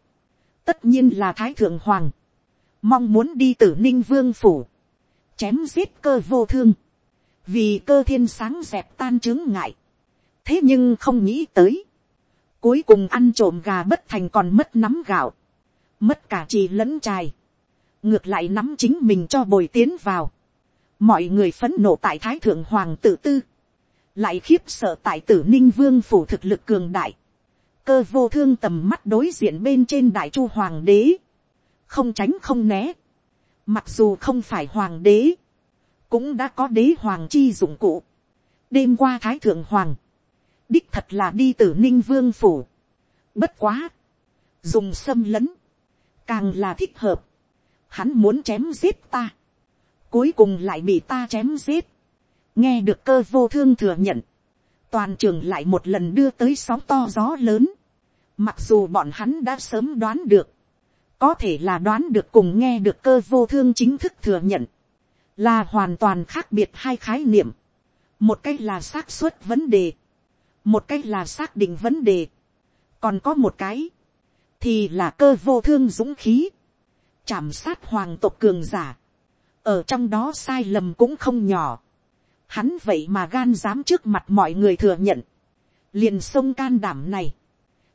tất nhiên là thái thượng hoàng, mong muốn đi tử ninh vương phủ, chém giết cơ vô thương, vì cơ thiên sáng dẹp tan chứng ngại, thế nhưng không nghĩ tới, cuối cùng ăn trộm gà bất thành còn mất nắm gạo, mất cả trì lẫn trài, ngược lại nắm chính mình cho bồi tiến vào, mọi người phấn nộ tại thái thượng hoàng tự tư, lại khiếp sợ tại tử ninh vương phủ thực lực cường đại, cơ vô thương tầm mắt đối diện bên trên đại chu hoàng đế, không tránh không né, mặc dù không phải hoàng đế, cũng đã có đế hoàng chi dụng cụ, đêm qua thái thượng hoàng, đích thật là đi từ ninh vương phủ, bất quá, dùng xâm lấn, càng là thích hợp, hắn muốn chém giết ta, cuối cùng lại bị ta chém giết, nghe được cơ vô thương thừa nhận, toàn trường lại một lần đưa tới sóng to gió lớn, mặc dù bọn hắn đã sớm đoán được, có thể là đoán được cùng nghe được cơ vô thương chính thức thừa nhận, là hoàn toàn khác biệt hai khái niệm, một cách là xác suất vấn đề, một cách là xác định vấn đề, còn có một cái, thì là cơ vô thương dũng khí, chạm sát hoàng tộc cường giả, ở trong đó sai lầm cũng không nhỏ, hắn vậy mà gan dám trước mặt mọi người thừa nhận, liền sông can đảm này,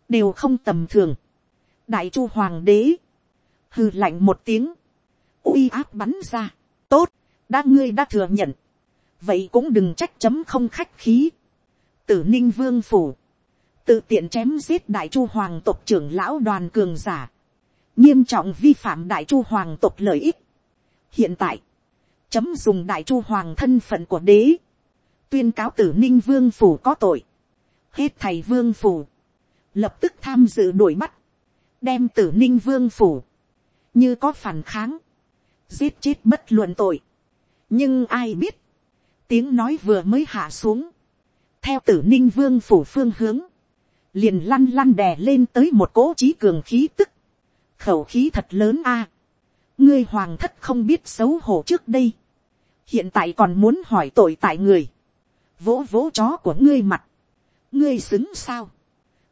đều không tầm thường, đại chu hoàng đế, hư lạnh một tiếng, uy áp bắn ra, tốt, đã ngươi đã thừa nhận, vậy cũng đừng trách chấm không khách khí, tử ninh vương phủ, tự tiện chém giết đại chu hoàng tộc trưởng lão đoàn cường giả, nghiêm trọng vi phạm đại chu hoàng tộc lợi ích. hiện tại, chấm dùng đại chu hoàng thân phận của đế, tuyên cáo tử ninh vương phủ có tội, hết thầy vương phủ, lập tức tham dự đuổi bắt, đem tử ninh vương phủ, như có phản kháng, giết chết bất luận tội. nhưng ai biết, tiếng nói vừa mới hạ xuống, theo tử ninh vương phủ phương hướng, liền lăn lăn đè lên tới một cỗ trí cường khí tức, khẩu khí thật lớn a, ngươi hoàng thất không biết xấu hổ trước đây, hiện tại còn muốn hỏi tội tại người, vỗ vỗ chó của ngươi mặt, ngươi xứng sao,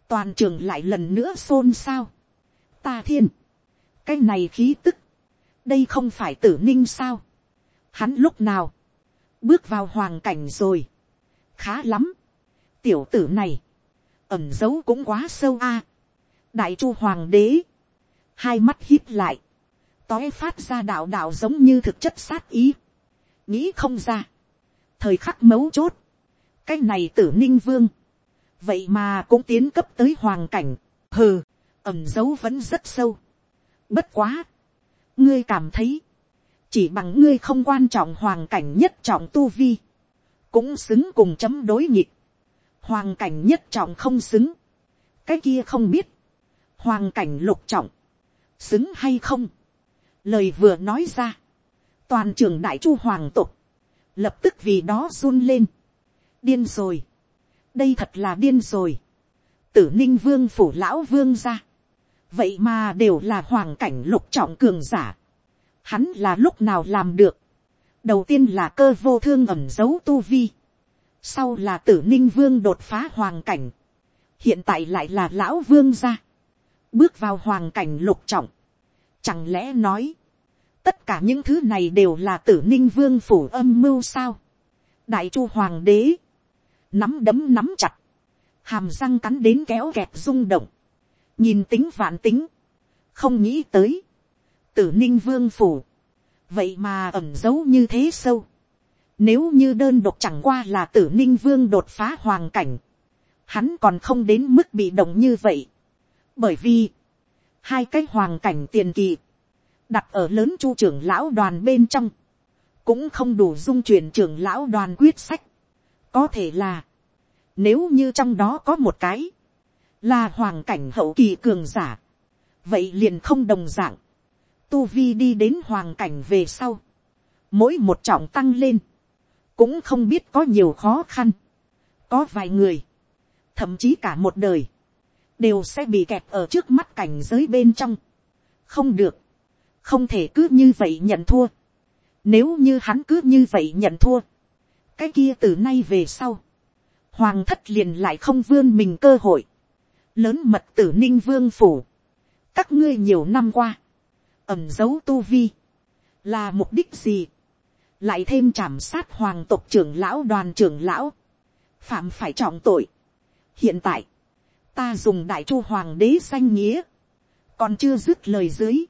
toàn trường lại lần nữa xôn xao, ta thiên, cái này khí tức, đây không phải tử ninh sao, hắn lúc nào, bước vào hoàng cảnh rồi, khá lắm, tiểu tử này, ẩm dấu cũng quá sâu a, đại chu hoàng đế, hai mắt hít lại, tói phát ra đạo đạo giống như thực chất sát ý, nghĩ không ra, thời khắc mấu chốt, cái này tử ninh vương, vậy mà cũng tiến cấp tới hoàng cảnh, hừ, ẩm dấu vẫn rất sâu bất quá, ngươi cảm thấy, chỉ bằng ngươi không quan trọng hoàng cảnh nhất trọng tu vi, cũng xứng cùng chấm đối nhịp, hoàng cảnh nhất trọng không xứng, cái kia không biết, hoàng cảnh lục trọng, xứng hay không, lời vừa nói ra, toàn trường đại chu hoàng tục, lập tức vì đó run lên, điên rồi, đây thật là điên rồi, tử ninh vương phủ lão vương ra, vậy mà đều là hoàng cảnh lục trọng cường giả, hắn là lúc nào làm được, đầu tiên là cơ vô thương ẩm dấu tu vi, sau là tử ninh vương đột phá hoàng cảnh, hiện tại lại là lão vương gia, bước vào hoàng cảnh lục trọng, chẳng lẽ nói, tất cả những thứ này đều là tử ninh vương phủ âm mưu sao, đại chu hoàng đế, nắm đấm nắm chặt, hàm răng cắn đến kéo kẹt rung động, nhìn tính vạn tính, không nghĩ tới, tử ninh vương phủ, vậy mà ẩm giấu như thế sâu, nếu như đơn độc chẳng qua là tử ninh vương đột phá hoàng cảnh, hắn còn không đến mức bị động như vậy, bởi vì, hai cái hoàng cảnh tiền kỳ, đặt ở lớn chu trưởng lão đoàn bên trong, cũng không đủ dung chuyển trưởng lão đoàn quyết sách, có thể là, nếu như trong đó có một cái, là hoàng cảnh hậu kỳ cường giả, vậy liền không đồng dạng, tu vi đi đến hoàng cảnh về sau, mỗi một trọng tăng lên, cũng không biết có nhiều khó khăn, có vài người, thậm chí cả một đời, đều sẽ bị kẹt ở trước mắt cảnh giới bên trong, không được, không thể cứ như vậy nhận thua, nếu như hắn cứ như vậy nhận thua, cái kia từ nay về sau, hoàng thất liền lại không vươn mình cơ hội, lớn mật tử ninh vương phủ, các ngươi nhiều năm qua, ẩm dấu tu vi, là mục đích gì, lại thêm chảm sát hoàng tộc trưởng lão đoàn trưởng lão, phạm phải trọng tội. hiện tại, ta dùng đại chu hoàng đế danh nghĩa, còn chưa dứt lời dưới,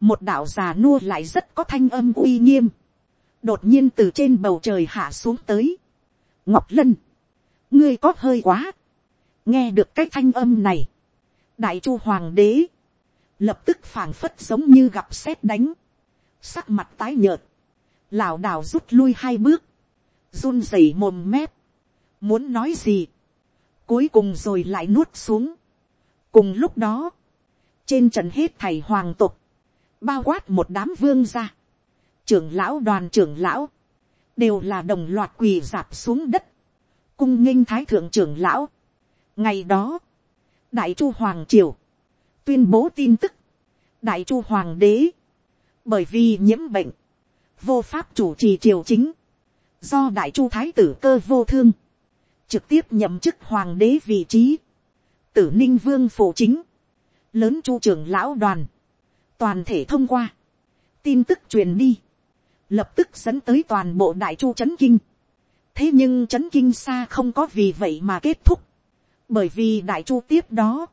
một đạo già nua lại rất có thanh âm uy nghiêm, đột nhiên từ trên bầu trời hạ xuống tới. ngọc lân, ngươi có hơi quá, nghe được cái thanh âm này, đại chu hoàng đế, lập tức phảng phất giống như gặp sét đánh, sắc mặt tái nhợt, lảo đảo rút lui hai bước, run rẩy mồm mép, muốn nói gì, cuối cùng rồi lại nuốt xuống. cùng lúc đó, trên trận hết thầy hoàng tục, bao quát một đám vương ra, trưởng lão đoàn trưởng lão, đều là đồng loạt quỳ dạp xuống đất, cung nghinh thái thượng trưởng lão ngày đó, đại chu hoàng triều, tuyên bố tin tức, đại chu hoàng đế, bởi vì nhiễm bệnh, vô pháp chủ trì triều chính, do đại chu thái tử cơ vô thương, trực tiếp nhậm chức hoàng đế vị trí, tử ninh vương phụ chính, lớn chu trưởng lão đoàn, toàn thể thông qua, tin tức truyền đi, lập tức dẫn tới toàn bộ đại chu c kinh, thế nhưng c kinh xa không có vì vậy mà kết thúc, bởi vì đại chu tiếp đó,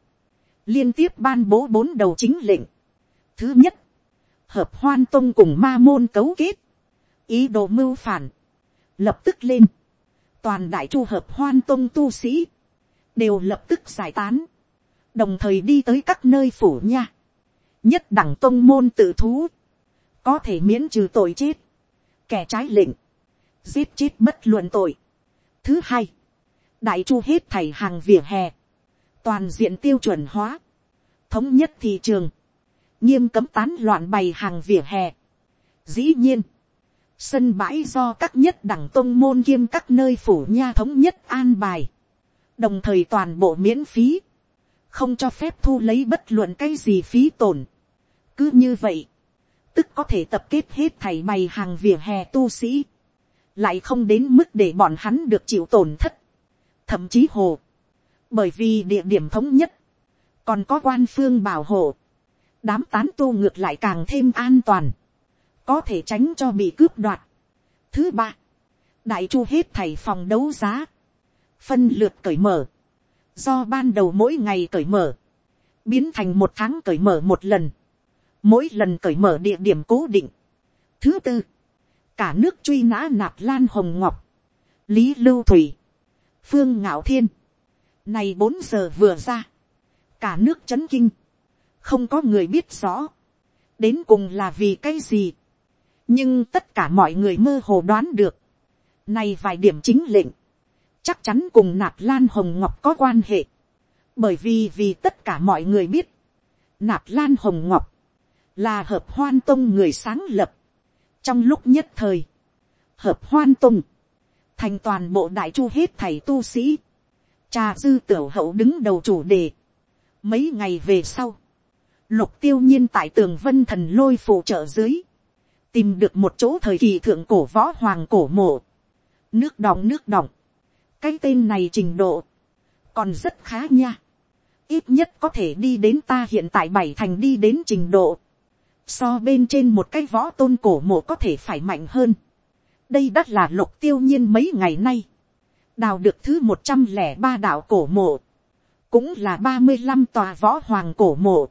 liên tiếp ban bố bốn đầu chính lệnh. thứ nhất, hợp hoan tông cùng ma môn cấu kết, ý đồ mưu phản, lập tức lên, toàn đại chu hợp hoan tông tu sĩ, đều lập tức giải tán, đồng thời đi tới các nơi phủ nha, nhất đẳng tông môn tự thú, có thể miễn trừ tội chết, kẻ trái lệnh, giết chết bất luận tội. Thứ hai, đại chu hết thảy hàng vỉa hè, toàn diện tiêu chuẩn hóa, thống nhất thị trường, nghiêm cấm tán loạn bày hàng vỉa hè. Dĩ nhiên, sân bãi do các nhất đẳng tôn môn kiêm các nơi phủ nha thống nhất an bài, đồng thời toàn bộ miễn phí, không cho phép thu lấy bất luận cái gì phí tổn. cứ như vậy, tức có thể tập kết hết thảy bày hàng vỉa hè tu sĩ, lại không đến mức để bọn hắn được chịu tổn thất, thậm chí hồ, bởi vì địa điểm thống nhất, còn có quan phương bảo hộ, đám tán tu ngược lại càng thêm an toàn, có thể tránh cho bị cướp đoạt. Thứ ba, đại chu hết thảy phòng đấu giá, phân lượt cởi mở, do ban đầu mỗi ngày cởi mở, biến thành một tháng cởi mở một lần, mỗi lần cởi mở địa điểm cố định. Thứ tư, cả nước truy nã nạp lan hồng ngọc, lý lưu thủy, phương ngạo thiên, này bốn giờ vừa ra, cả nước c h ấ n kinh, không có người biết rõ, đến cùng là vì cái gì, nhưng tất cả mọi người mơ hồ đoán được, này vài điểm chính lệnh, chắc chắn cùng nạp lan hồng ngọc có quan hệ, bởi vì vì tất cả mọi người biết, nạp lan hồng ngọc, là hợp hoan tông người sáng lập, trong lúc nhất thời, hợp hoan tông, thành toàn bộ đại chu hết thầy tu sĩ, trà dư tiểu hậu đứng đầu chủ đề, Mấy ngày về sau, lục tiêu nhiên tại tường vân thần lôi phụ trợ dưới, tìm được một chỗ thời kỳ thượng cổ võ hoàng cổ mộ. Nước đọng nước đọng. Cái tên này trình độ, còn rất khá nha. Ít nhất có thể đi đến ta hiện tại bảy thành đi đến trình độ. So bên trên một cái võ tôn cổ mộ có thể phải mạnh hơn. Đây đã là lục tiêu nhiên mấy ngày nay. Đào được thứ một trăm lẻ ba đạo cổ mộ. Cũng là ba mươi năm tòa võ hoàng cổ mộ.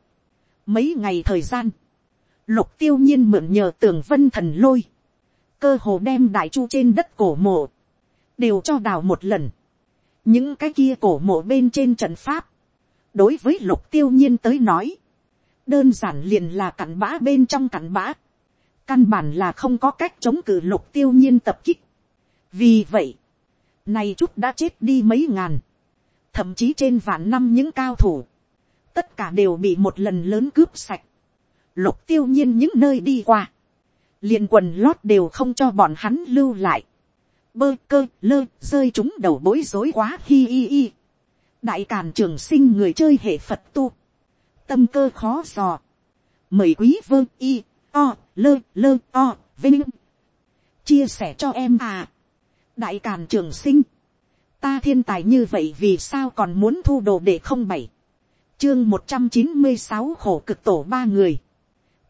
Mấy ngày thời gian, lục tiêu nhiên mượn nhờ tường vân thần lôi, cơ hồ đem đại chu trên đất cổ mộ, đều cho đào một lần. những cái kia cổ mộ bên trên trận pháp, đối với lục tiêu nhiên tới nói, đơn giản liền là cặn bã bên trong cặn bã, căn bản là không có cách chống cự lục tiêu nhiên tập kích. vì vậy, này chút đã chết đi mấy ngàn, thậm chí trên vạn năm những cao thủ, tất cả đều bị một lần lớn cướp sạch, lục tiêu nhiên những nơi đi qua, liền quần lót đều không cho bọn hắn lưu lại, bơ cơ lơ rơi chúng đầu bối rối quá hi hi hi, đại càn trường sinh người chơi hệ phật tu, tâm cơ khó dò, mời quý vương y o lơ lơ o vinh. Chia sẻ cho em à, đại càn trường sinh. Ta thiên tài như vậy vì sao còn muốn thu đồ để không bảy? Chương một trăm chín mươi sáu khổ cực tổ ba người.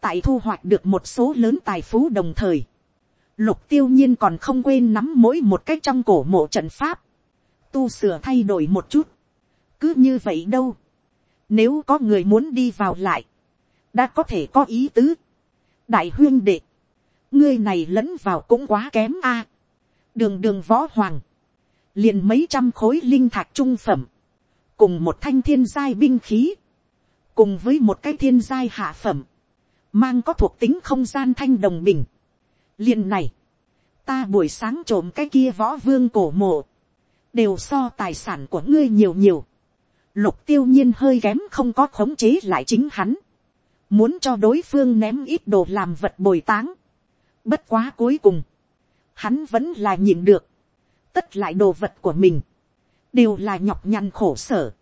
Tại thu hoạch được một số lớn tài phú đồng thời. Lục tiêu nhiên còn không quên nắm mỗi một cách trong cổ mộ trận pháp. Tu sửa thay đổi một chút. Cứ như vậy đâu. Nếu có người muốn đi vào lại đã có thể có ý tứ đại huyên đệ. Ngươi này lẫn vào cũng quá kém a. Đường đường võ hoàng. Liền mấy trăm khối linh thạch trung phẩm, cùng một thanh thiên giai binh khí, cùng với một cái thiên giai hạ phẩm, mang có thuộc tính không gian thanh đồng bình. liền này, ta buổi sáng trộm cái kia võ vương cổ mộ, đều so tài sản của ngươi nhiều nhiều. Lục tiêu nhiên hơi kém không có khống chế lại chính hắn. Muốn cho đối phương ném ít đồ làm vật bồi táng. Bất quá cuối cùng. Hắn vẫn là nhịn được. Tất lại đồ vật của mình, đều là nhọc nhằn khổ sở,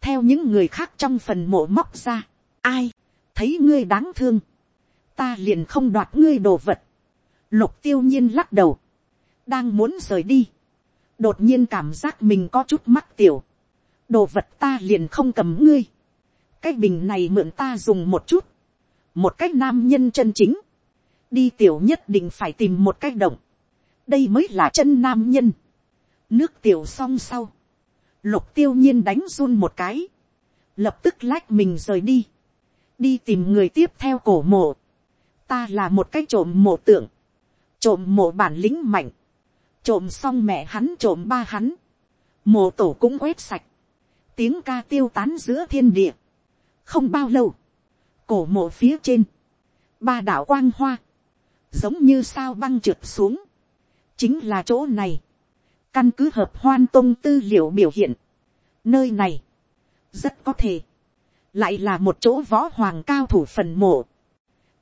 theo những người khác trong phần mộ móc ra, ai, thấy ngươi đáng thương, ta liền không đoạt ngươi đồ vật, lục tiêu nhiên lắc đầu, đang muốn rời đi, đột nhiên cảm giác mình có chút mắc tiểu, đồ vật ta liền không cầm ngươi, cái bình này mượn ta dùng một chút, một cách nam nhân chân chính, đi tiểu nhất định phải tìm một cách động, đây mới là chân nam nhân. nước tiểu xong sau, lục tiêu nhiên đánh run một cái, lập tức lách mình rời đi, đi tìm người tiếp theo cổ mộ. ta là một cái trộm mộ tượng, trộm mộ bản lĩnh mạnh, trộm xong mẹ hắn trộm ba hắn, mộ tổ cũng quét sạch, tiếng ca tiêu tán giữa thiên địa không bao lâu, cổ mộ phía trên, ba đảo quang hoa, giống như sao băng trượt xuống, chính là chỗ này, căn cứ hợp hoan tông tư liệu biểu hiện, nơi này, rất có thể, lại là một chỗ võ hoàng cao thủ phần mộ,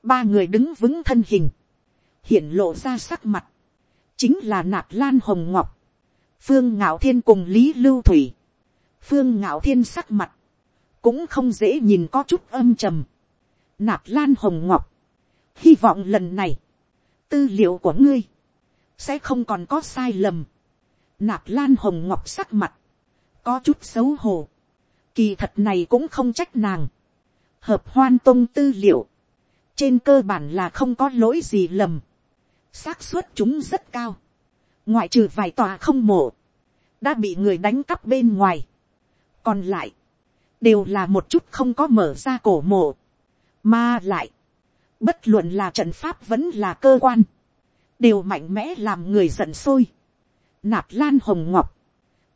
ba người đứng vững thân hình, hiện lộ ra sắc mặt, chính là nạp lan hồng ngọc, phương ngạo thiên cùng lý lưu thủy, phương ngạo thiên sắc mặt, cũng không dễ nhìn có chút âm trầm, nạp lan hồng ngọc, hy vọng lần này, tư liệu của ngươi, sẽ không còn có sai lầm. Nạp lan hồng ngọc sắc mặt, có chút xấu hổ. Kỳ thật này cũng không trách nàng. Hợp hoan tông tư liệu, trên cơ bản là không có lỗi gì lầm. xác suất chúng rất cao. ngoại trừ vài tòa không mổ, đã bị người đánh cắp bên ngoài. còn lại, đều là một chút không có mở ra cổ mộ, mà lại, bất luận là trận pháp vẫn là cơ quan, đều mạnh mẽ làm người giận sôi. Nạp lan hồng ngọc,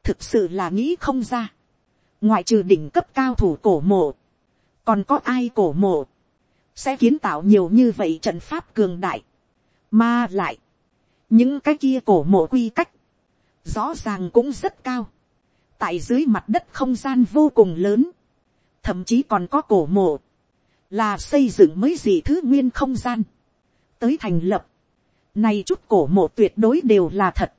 thực sự là nghĩ không ra. ngoại trừ đỉnh cấp cao thủ cổ mộ, còn có ai cổ mộ, sẽ kiến tạo nhiều như vậy trận pháp cường đại, mà lại, những cái kia cổ mộ quy cách, rõ ràng cũng rất cao, tại dưới mặt đất không gian vô cùng lớn, thậm chí còn có cổ mộ, là xây dựng mới gì thứ nguyên không gian, tới thành lập, nay chút cổ mộ tuyệt đối đều là thật,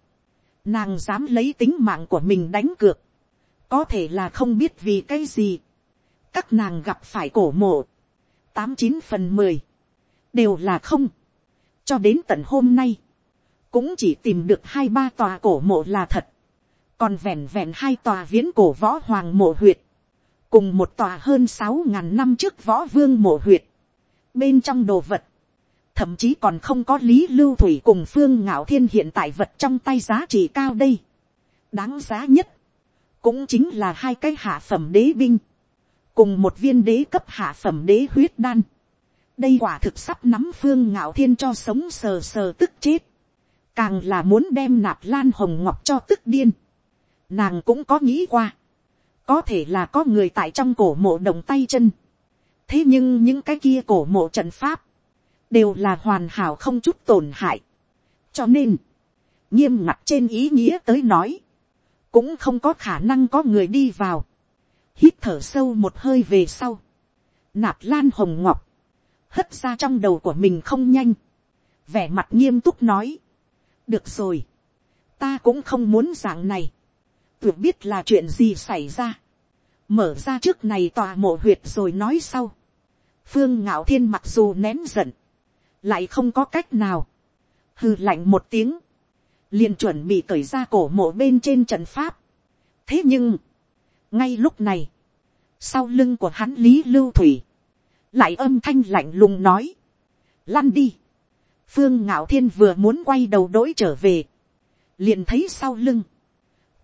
nàng dám lấy tính mạng của mình đánh cược, có thể là không biết vì cái gì, các nàng gặp phải cổ mộ, tám chín phần mười, đều là không, cho đến tận hôm nay, cũng chỉ tìm được hai ba tòa cổ mộ là thật, còn vẹn vẹn hai tòa viễn cổ võ hoàng mộ huyệt, cùng một tòa hơn sáu ngàn năm trước võ vương mộ huyệt, bên trong đồ vật, thậm chí còn không có lý lưu thủy cùng phương ngạo thiên hiện tại vật trong tay giá trị cao đây. đáng giá nhất, cũng chính là hai cái hạ phẩm đế binh, cùng một viên đế cấp hạ phẩm đế huyết đan. đây quả thực sắp nắm phương ngạo thiên cho sống sờ sờ tức chết, càng là muốn đem nạp lan hồng ngọc cho tức điên. nàng cũng có nghĩ qua, có thể là có người tại trong cổ mộ động tay chân. thế nhưng những cái kia cổ mộ trận pháp, đều là hoàn hảo không chút tổn hại. cho nên, nghiêm ngặt trên ý nghĩa tới nói, cũng không có khả năng có người đi vào. hít thở sâu một hơi về sau. nạp lan hồng ngọc, hất ra trong đầu của mình không nhanh. vẻ mặt nghiêm túc nói. được rồi, ta cũng không muốn dạng này tuyệt biết là chuyện gì xảy ra. Mở ra trước này tòa mộ huyệt rồi nói sau. Phương ngạo thiên mặc dù nén giận. Lại không có cách nào. Hừ lạnh một tiếng. liền chuẩn bị cởi ra cổ mộ bên trên trận pháp. Thế nhưng. Ngay lúc này. Sau lưng của hắn Lý Lưu Thủy. Lại âm thanh lạnh lùng nói. Lăn đi. Phương ngạo thiên vừa muốn quay đầu đổi trở về. Liền thấy sau lưng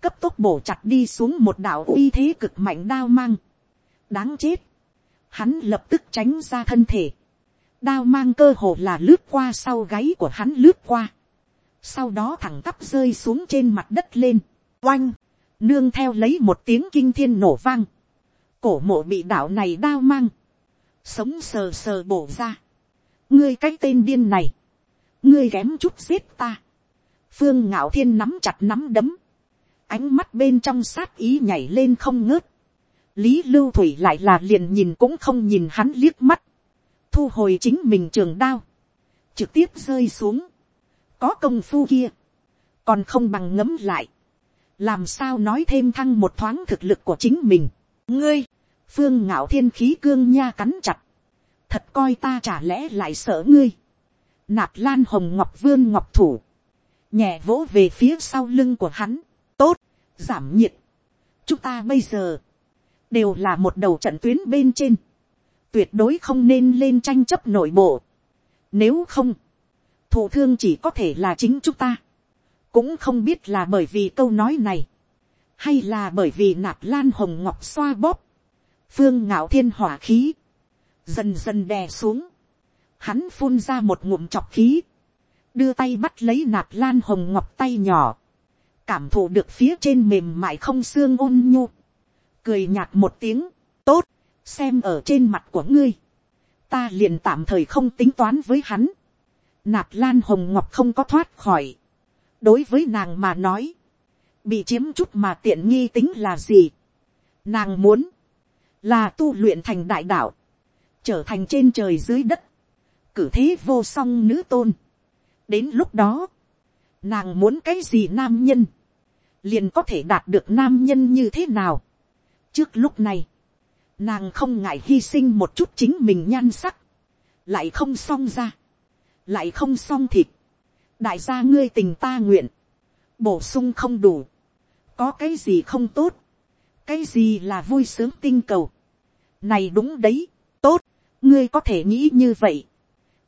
cấp tốc bổ chặt đi xuống một đạo uy thế cực mạnh đao mang. đáng chết. hắn lập tức tránh ra thân thể. đao mang cơ hồ là lướt qua sau gáy của hắn lướt qua. sau đó thẳng tắp rơi xuống trên mặt đất lên. oanh, nương theo lấy một tiếng kinh thiên nổ vang. cổ mộ bị đạo này đao mang. sống sờ sờ bổ ra. ngươi cái tên điên này. ngươi kém chút giết ta. phương ngạo thiên nắm chặt nắm đấm ánh mắt bên trong sát ý nhảy lên không ngớt. lý lưu thủy lại là liền nhìn cũng không nhìn hắn liếc mắt. thu hồi chính mình trường đao. trực tiếp rơi xuống. có công phu kia. còn không bằng ngấm lại. làm sao nói thêm thăng một thoáng thực lực của chính mình. ngươi, phương ngạo thiên khí cương nha cắn chặt. thật coi ta chả lẽ lại sợ ngươi. nạp lan hồng ngọc vương ngọc thủ. nhẹ vỗ về phía sau lưng của hắn giảm nhiệt. chúng ta bây giờ, đều là một đầu trận tuyến bên trên, tuyệt đối không nên lên tranh chấp nội bộ. Nếu không, thụ thương chỉ có thể là chính chúng ta, cũng không biết là bởi vì câu nói này, hay là bởi vì nạp lan hồng ngọc xoa bóp, phương ngạo thiên hỏa khí, dần dần đè xuống, hắn phun ra một ngụm chọc khí, đưa tay bắt lấy nạp lan hồng ngọc tay nhỏ, cảm thụ được phía trên mềm mại không xương ôn nhu, cười nhạt một tiếng, tốt, xem ở trên mặt của ngươi, ta liền tạm thời không tính toán với hắn, nạp lan hồng ngọc không có thoát khỏi, đối với nàng mà nói, bị chiếm chút mà tiện nghi tính là gì, nàng muốn, là tu luyện thành đại đạo, trở thành trên trời dưới đất, cử thế vô song nữ tôn. đến lúc đó, nàng muốn cái gì nam nhân, liền có thể đạt được nam nhân như thế nào. trước lúc này, nàng không ngại hy sinh một chút chính mình nhan sắc, lại không xong ra. lại không xong thịt, đại gia ngươi tình ta nguyện, bổ sung không đủ, có cái gì không tốt, cái gì là vui sướng tinh cầu, này đúng đấy, tốt, ngươi có thể nghĩ như vậy,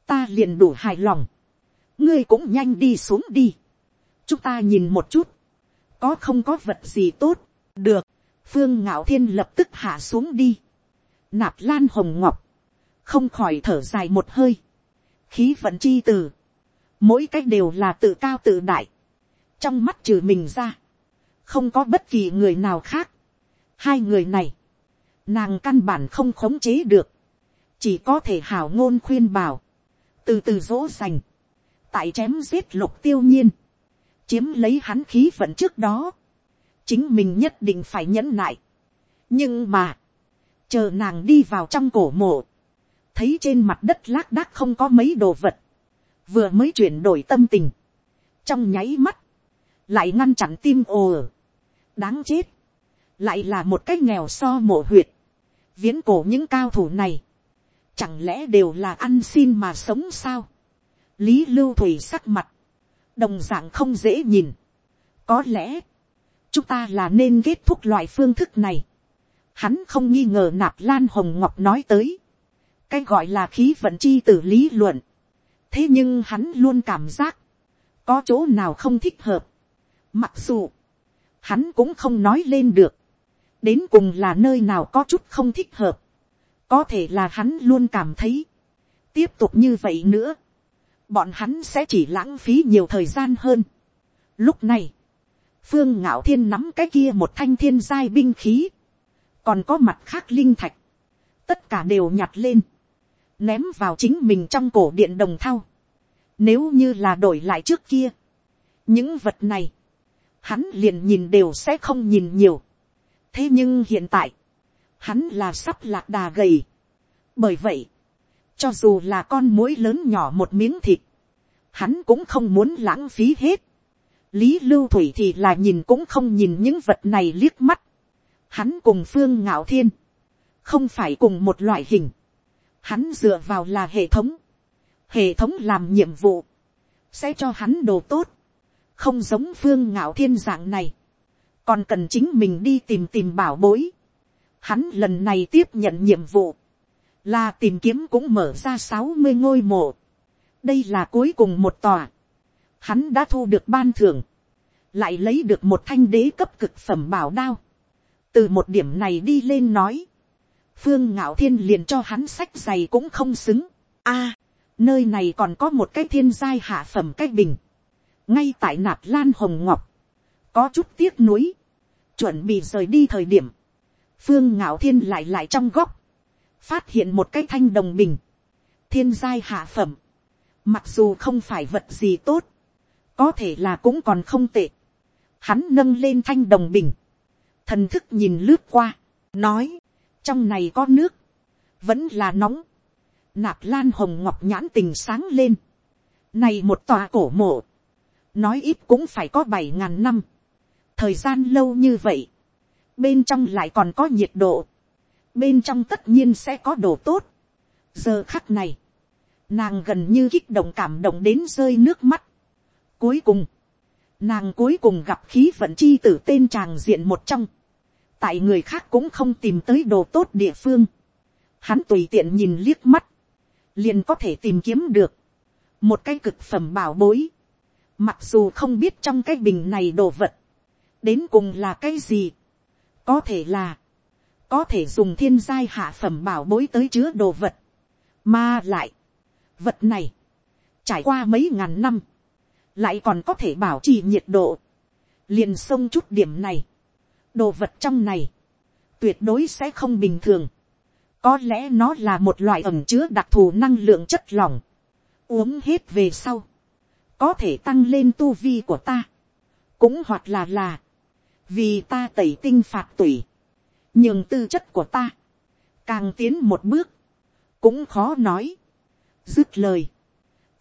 ta liền đủ hài lòng, ngươi cũng nhanh đi xuống đi, chúng ta nhìn một chút, có không có vật gì tốt, được, phương ngạo thiên lập tức hạ xuống đi, nạp lan hồng ngọc, không khỏi thở dài một hơi, khí vận chi từ, mỗi cách đều là tự cao tự đại, trong mắt trừ mình ra, không có bất kỳ người nào khác, hai người này, nàng căn bản không khống chế được, chỉ có thể hào ngôn khuyên bảo, từ từ dỗ dành, tại chém giết lục tiêu nhiên, chiếm lấy hắn khí vận trước đó, chính mình nhất định phải nhẫn nại. nhưng mà, chờ nàng đi vào trong cổ mộ, thấy trên mặt đất lác đác không có mấy đồ vật, vừa mới chuyển đổi tâm tình, trong nháy mắt, lại ngăn chặn tim ồ đáng chết, lại là một cái nghèo so mộ huyệt, viễn cổ những cao thủ này, chẳng lẽ đều là ăn xin mà sống sao, lý lưu thủy sắc mặt, đồng d ạ n g không dễ nhìn, có lẽ, chúng ta là nên kết thúc loại phương thức này, hắn không nghi ngờ nạp lan hồng ngọc nói tới, cái gọi là khí vận chi t ử lý luận, thế nhưng hắn luôn cảm giác, có chỗ nào không thích hợp, mặc dù, hắn cũng không nói lên được, đến cùng là nơi nào có chút không thích hợp, có thể là hắn luôn cảm thấy, tiếp tục như vậy nữa, bọn hắn sẽ chỉ lãng phí nhiều thời gian hơn. Lúc này, phương ngạo thiên nắm cái kia một thanh thiên giai binh khí, còn có mặt khác linh thạch, tất cả đều nhặt lên, ném vào chính mình trong cổ điện đồng thau. Nếu như là đổi lại trước kia, những vật này, hắn liền nhìn đều sẽ không nhìn nhiều. thế nhưng hiện tại, hắn là sắp lạc đà gầy. bởi vậy, cho dù là con muỗi lớn nhỏ một miếng thịt, hắn cũng không muốn lãng phí hết. lý lưu thủy thì là nhìn cũng không nhìn những vật này liếc mắt. hắn cùng phương ngạo thiên, không phải cùng một loại hình. hắn dựa vào là hệ thống. hệ thống làm nhiệm vụ, sẽ cho hắn đồ tốt, không giống phương ngạo thiên dạng này, còn cần chính mình đi tìm tìm bảo bối. Hắn lần này tiếp nhận nhiệm vụ, là tìm kiếm cũng mở ra sáu mươi ngôi mộ. đây là cuối cùng một tòa. Hắn đã thu được ban thưởng, lại lấy được một thanh đế cấp cực phẩm bảo đao. từ một điểm này đi lên nói, phương ngạo thiên liền cho hắn sách giày cũng không xứng. a, nơi này còn có một cái thiên giai hạ phẩm cái bình, ngay tại nạp lan hồng ngọc, có chút tiếc nuối, chuẩn bị rời đi thời điểm, phương ngạo thiên lại lại trong góc, phát hiện một cái thanh đồng bình, thiên giai hạ phẩm, mặc dù không phải vật gì tốt, có thể là cũng còn không tệ, hắn nâng lên thanh đồng bình, thần thức nhìn lướt qua, nói, trong này có nước, vẫn là nóng, nạp lan hồng ngọc nhãn tình sáng lên, này một tòa cổ mộ, nói ít cũng phải có bảy ngàn năm, thời gian lâu như vậy, bên trong lại còn có nhiệt độ, bên trong tất nhiên sẽ có đồ tốt. giờ khắc này, nàng gần như kích động cảm động đến rơi nước mắt. cuối cùng, nàng cuối cùng gặp khí vận chi tử tên tràng diện một trong, tại người khác cũng không tìm tới đồ tốt địa phương, hắn tùy tiện nhìn liếc mắt, liền có thể tìm kiếm được, một cái cực phẩm bảo bối, mặc dù không biết trong cái bình này đồ vật, đến cùng là cái gì, có thể là, có thể dùng thiên giai hạ phẩm bảo bối tới chứa đồ vật, mà lại, vật này, trải qua mấy ngàn năm, lại còn có thể bảo trì nhiệt độ, liền xông chút điểm này, đồ vật trong này, tuyệt đối sẽ không bình thường, có lẽ nó là một loại ẩm chứa đặc thù năng lượng chất lỏng, uống hết về sau, có thể tăng lên tu vi của ta, cũng hoặc là là, vì ta tẩy tinh phạt tủy, nhưng tư chất của ta, càng tiến một bước, cũng khó nói. dứt lời,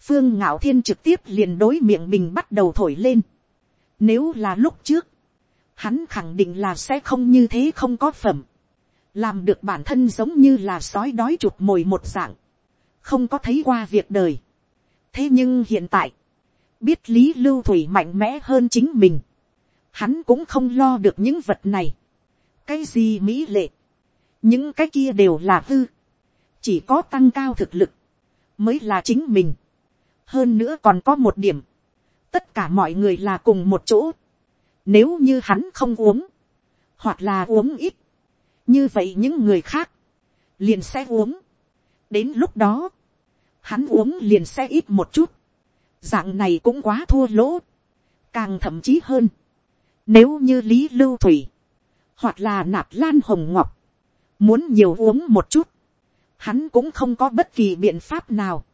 phương ngạo thiên trực tiếp liền đối miệng mình bắt đầu thổi lên. nếu là lúc trước, hắn khẳng định là sẽ không như thế không có phẩm, làm được bản thân giống như là sói đói chụp mồi một dạng, không có thấy qua việc đời. thế nhưng hiện tại, biết lý lưu thủy mạnh mẽ hơn chính mình, hắn cũng không lo được những vật này cái gì mỹ lệ, những cái kia đều là hư, chỉ có tăng cao thực lực, mới là chính mình. hơn nữa còn có một điểm, tất cả mọi người là cùng một chỗ, nếu như hắn không uống, hoặc là uống ít, như vậy những người khác, liền sẽ uống. đến lúc đó, hắn uống liền sẽ ít một chút, dạng này cũng quá thua lỗ, càng thậm chí hơn, nếu như lý lưu thủy, hoặc là nạp lan hồng ngọc, muốn nhiều uống một chút, hắn cũng không có bất kỳ biện pháp nào,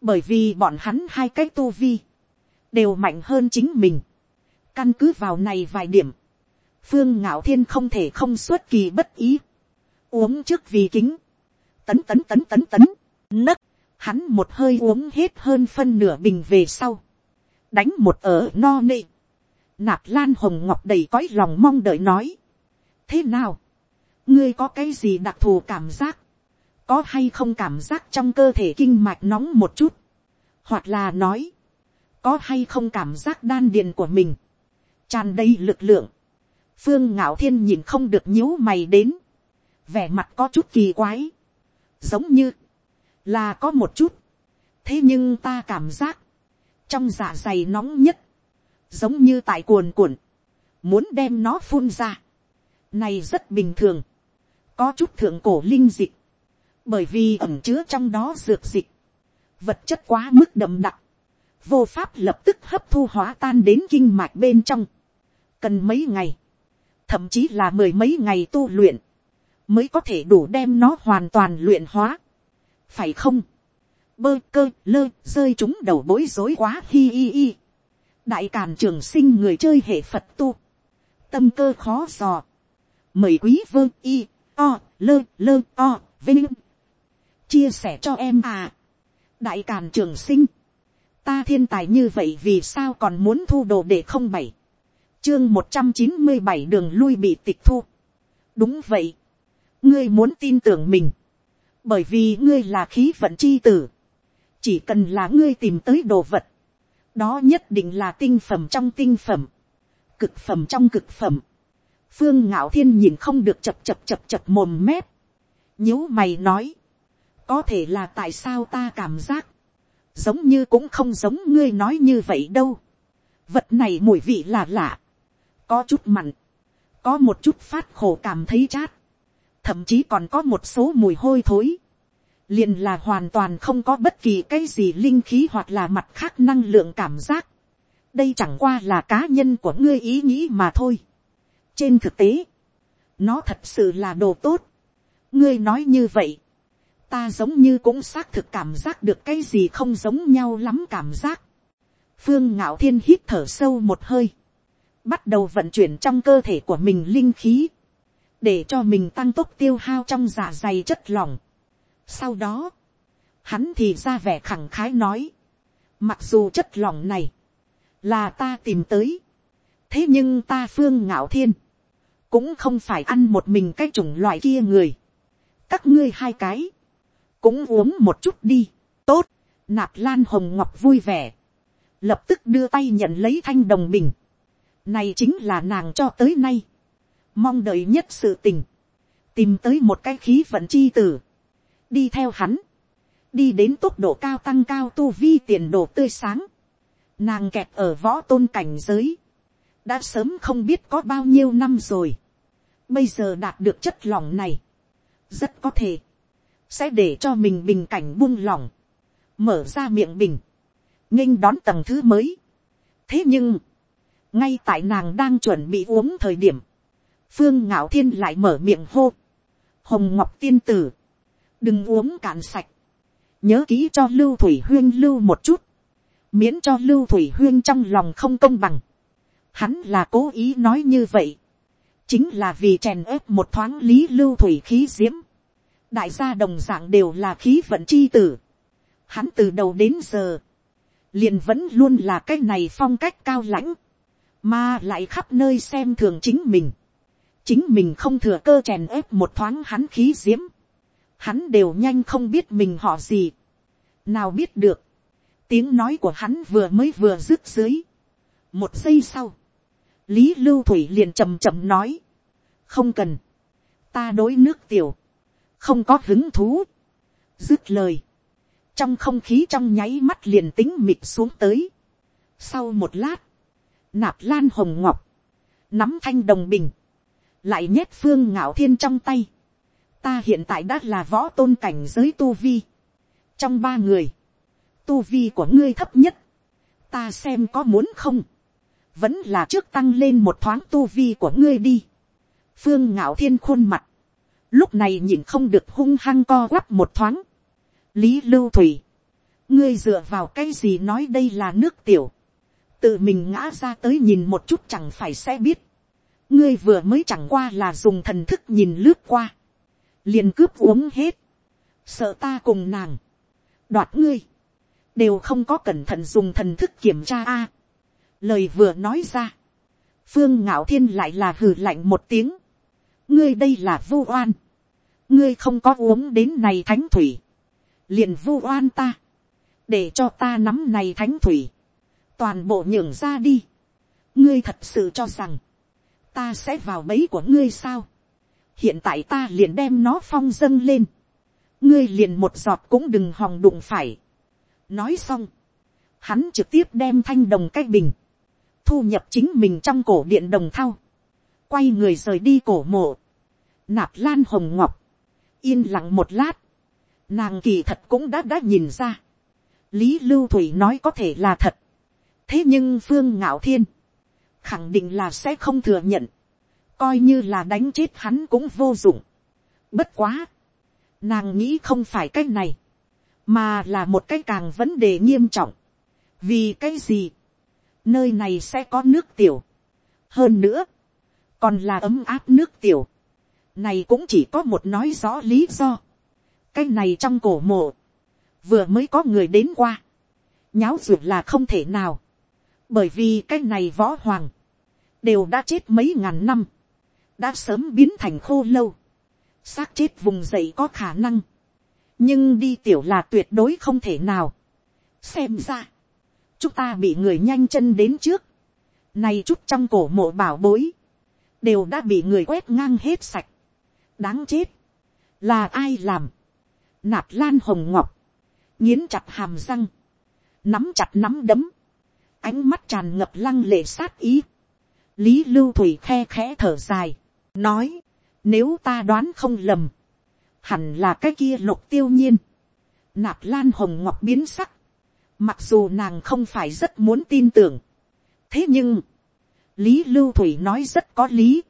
bởi vì bọn hắn hai cái tu vi, đều mạnh hơn chính mình. căn cứ vào này vài điểm, phương ngạo thiên không thể không xuất kỳ bất ý, uống trước vì kính, tấn tấn tấn tấn tấn, nấc, hắn một hơi uống hết hơn phân nửa bình về sau, đánh một ở no nê, nạp lan hồng ngọc đầy cõi lòng mong đợi nói, thế nào, ngươi có cái gì đặc thù cảm giác, có hay không cảm giác trong cơ thể kinh mạch nóng một chút, hoặc là nói, có hay không cảm giác đan điền của mình, tràn đầy lực lượng, phương ngạo thiên nhìn không được nhíu mày đến, vẻ mặt có chút kỳ quái, giống như, là có một chút, thế nhưng ta cảm giác, trong dạ dày nóng nhất, giống như tại cuồn cuộn, muốn đem nó phun ra, này rất bình thường, có chút thượng cổ linh dịch, bởi vì ẩm chứa trong đó dược dịch, vật chất quá mức đậm đặc, vô pháp lập tức hấp thu hóa tan đến kinh mạch bên trong, cần mấy ngày, thậm chí là mười mấy ngày tu luyện, mới có thể đủ đem nó hoàn toàn luyện hóa, phải không, bơ cơ lơ rơi chúng đầu bối rối quá hi hi hi, đại càn trường sinh người chơi hệ phật tu, tâm cơ khó dò, mời quý vơ y, o, lơ lơ o, vinh, chia sẻ cho em à, đại càn trường sinh, ta thiên tài như vậy vì sao còn muốn thu đồ để không bảy, chương một trăm chín mươi bảy đường lui bị tịch thu, đúng vậy, ngươi muốn tin tưởng mình, bởi vì ngươi là khí vận chi tử, chỉ cần là ngươi tìm tới đồ vật, đó nhất định là tinh phẩm trong tinh phẩm, cực phẩm trong cực phẩm phương ngạo thiên nhìn không được chập chập chập chập mồm mép, nhíu mày nói, có thể là tại sao ta cảm giác, giống như cũng không giống ngươi nói như vậy đâu. vật này mùi vị là lạ, có chút mặn, có một chút phát khổ cảm thấy chát, thậm chí còn có một số mùi hôi thối, liền là hoàn toàn không có bất kỳ cái gì linh khí hoặc là mặt khác năng lượng cảm giác. đây chẳng qua là cá nhân của ngươi ý nghĩ mà thôi trên thực tế, nó thật sự là đồ tốt. ngươi nói như vậy, ta giống như cũng xác thực cảm giác được cái gì không giống nhau lắm cảm giác. phương ngạo thiên hít thở sâu một hơi, bắt đầu vận chuyển trong cơ thể của mình linh khí, để cho mình tăng tốc tiêu hao trong dạ dày chất lỏng sau đó, hắn thì ra vẻ khẳng khái nói, mặc dù chất lỏng này, là ta tìm tới, thế nhưng ta phương ngạo thiên, cũng không phải ăn một mình cái chủng loại kia người, các ngươi hai cái, cũng uống một chút đi, tốt, nạp lan hồng ngọc vui vẻ, lập tức đưa tay nhận lấy thanh đồng bình, này chính là nàng cho tới nay, mong đợi nhất sự tình, tìm tới một cái khí vận chi tử, đi theo hắn, đi đến tốc độ cao tăng cao tu vi tiền đồ tươi sáng, nàng kẹt ở võ tôn cảnh giới, đã sớm không biết có bao nhiêu năm rồi, bây giờ đạt được chất lỏng này, rất có thể, sẽ để cho mình bình cảnh buông lỏng, mở ra miệng bình, nghênh đón tầng thứ mới. thế nhưng, ngay tại nàng đang chuẩn bị uống thời điểm, phương ngạo thiên lại mở miệng hô, hồng ngọc tiên tử, đừng uống cạn sạch, nhớ kỹ cho lưu thủy huyên lưu một chút, miễn cho lưu thủy huyên trong lòng không công bằng. Hắn là cố ý nói như vậy, chính là vì chèn ớp một thoáng lý lưu thủy khí diễm. đại gia đồng dạng đều là khí vận chi tử. Hắn từ đầu đến giờ, liền vẫn luôn là cái này phong cách cao lãnh, mà lại khắp nơi xem thường chính mình. chính mình không thừa cơ chèn ớp một thoáng hắn khí diễm hắn đều nhanh không biết mình họ gì. nào biết được, tiếng nói của hắn vừa mới vừa dứt dưới. một giây sau, lý lưu thủy liền chầm chậm nói, không cần, ta đối nước tiểu, không có hứng thú, dứt lời, trong không khí trong nháy mắt liền tính mịt xuống tới. sau một lát, nạp lan hồng ngọc, nắm thanh đồng bình, lại nhét phương ngạo thiên trong tay. ta hiện tại đã là võ tôn cảnh giới tu vi. trong ba người, tu vi của ngươi thấp nhất, ta xem có muốn không, vẫn là trước tăng lên một thoáng tu vi của ngươi đi. phương ngạo thiên khuôn mặt, lúc này nhìn không được hung hăng co quắp một thoáng. lý lưu thủy, ngươi dựa vào cái gì nói đây là nước tiểu, tự mình ngã ra tới nhìn một chút chẳng phải sẽ biết, ngươi vừa mới chẳng qua là dùng thần thức nhìn lướt qua, liền cướp uống hết, sợ ta cùng nàng, đoạt ngươi, đều không có cẩn thận dùng thần thức kiểm tra a lời vừa nói ra, phương ngạo thiên lại là hừ lạnh một tiếng, ngươi đây là vu oan, ngươi không có uống đến này thánh thủy, liền vu oan ta, để cho ta nắm này thánh thủy, toàn bộ nhường ra đi, ngươi thật sự cho rằng, ta sẽ vào bẫy của ngươi sao, hiện tại ta liền đem nó phong dâng lên, ngươi liền một giọt cũng đừng hòng đụng phải, nói xong, hắn trực tiếp đem thanh đồng cái bình, thu nhập chính mình trong cổ điện đồng thau, quay người rời đi cổ mộ, nạp lan hồng ngọc, yên lặng một lát, nàng kỳ thật cũng đã đã nhìn ra, lý lưu thủy nói có thể là thật, thế nhưng phương ngạo thiên, khẳng định là sẽ không thừa nhận, coi như là đánh chết hắn cũng vô dụng. Bất quá, nàng nghĩ không phải cái này, mà là một cái càng vấn đề nghiêm trọng. vì cái gì, nơi này sẽ có nước tiểu. hơn nữa, còn là ấm áp nước tiểu. này cũng chỉ có một nói rõ lý do. cái này trong cổ mộ, vừa mới có người đến qua, nháo ruột là không thể nào, bởi vì cái này võ hoàng, đều đã chết mấy ngàn năm, đã sớm biến thành khô lâu, xác chết vùng dậy có khả năng, nhưng đi tiểu là tuyệt đối không thể nào. xem ra, chúng ta bị người nhanh chân đến trước, này chút trong cổ mộ bảo bối, đều đã bị người quét ngang hết sạch, đáng chết, là ai làm, nạp lan hồng ngọc, nghiến chặt hàm răng, nắm chặt nắm đấm, ánh mắt tràn ngập lăng lệ sát ý, lý lưu thủy khe khẽ thở dài, nói, nếu ta đoán không lầm, hẳn là cái kia lục tiêu nhiên, nạp lan hồng ngọc biến sắc, mặc dù nàng không phải rất muốn tin tưởng, thế nhưng, lý lưu thủy nói rất có lý,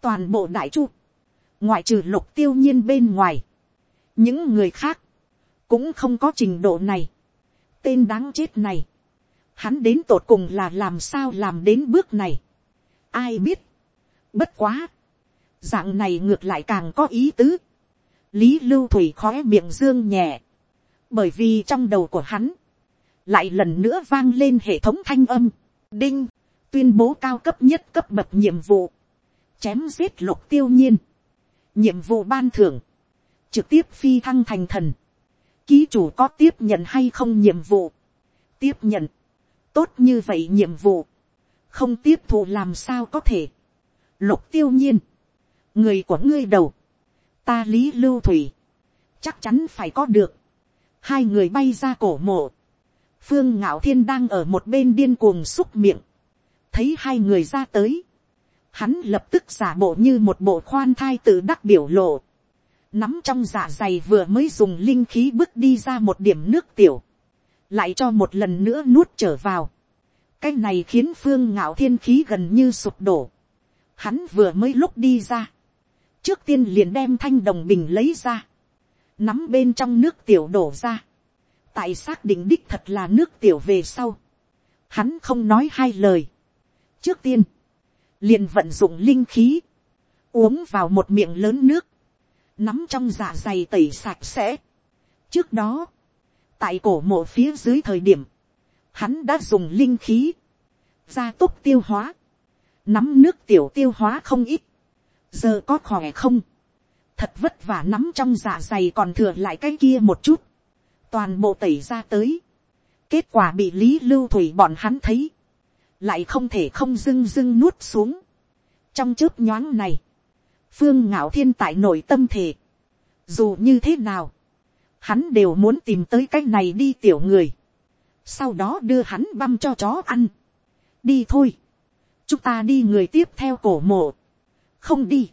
toàn bộ đại chu, ngoại trừ lục tiêu nhiên bên ngoài, những người khác, cũng không có trình độ này, tên đáng chết này, hắn đến tột cùng là làm sao làm đến bước này, ai biết, bất quá, dạng này ngược lại càng có ý tứ, lý lưu thủy khói miệng dương nhẹ, bởi vì trong đầu của hắn, lại lần nữa vang lên hệ thống thanh âm, đinh, tuyên bố cao cấp nhất cấp bậc nhiệm vụ, chém giết lục tiêu nhiên, nhiệm vụ ban thưởng, trực tiếp phi thăng thành thần, ký chủ có tiếp nhận hay không nhiệm vụ, tiếp nhận, tốt như vậy nhiệm vụ, không tiếp thụ làm sao có thể, lục tiêu nhiên, người của ngươi đầu, ta lý lưu thủy, chắc chắn phải có được, hai người bay ra cổ mộ, phương ngạo thiên đang ở một bên điên cuồng xúc miệng, thấy hai người ra tới, hắn lập tức giả bộ như một bộ khoan thai tự đắc biểu lộ, nắm trong dạ dày vừa mới dùng linh khí bước đi ra một điểm nước tiểu, lại cho một lần nữa nuốt trở vào. cái này khiến phương ngạo thiên khí gần như sụp đổ. hắn vừa mới lúc đi ra, trước tiên liền đem thanh đồng bình lấy ra, nắm bên trong nước tiểu đổ ra, tại xác định đích thật là nước tiểu về sau, hắn không nói hai lời. trước tiên, liền vận dụng linh khí, uống vào một miệng lớn nước, nắm trong dạ dày tẩy sạch sẽ. trước đó, tại cổ mộ phía dưới thời điểm, hắn đã dùng linh khí, gia tốc tiêu hóa, nắm nước tiểu tiêu hóa không ít, giờ có khỏe không, thật vất vả nắm trong dạ dày còn thừa lại cái kia một chút, toàn bộ tẩy ra tới, kết quả bị lý lưu thủy bọn hắn thấy, lại không thể không dưng dưng nuốt xuống. trong chớp nhoáng này, phương ngạo thiên tại nội tâm thể, dù như thế nào, hắn đều muốn tìm tới cái này đi tiểu người, sau đó đưa hắn băm cho chó ăn. đi thôi, chúng ta đi người tiếp theo cổ mộ, không đi,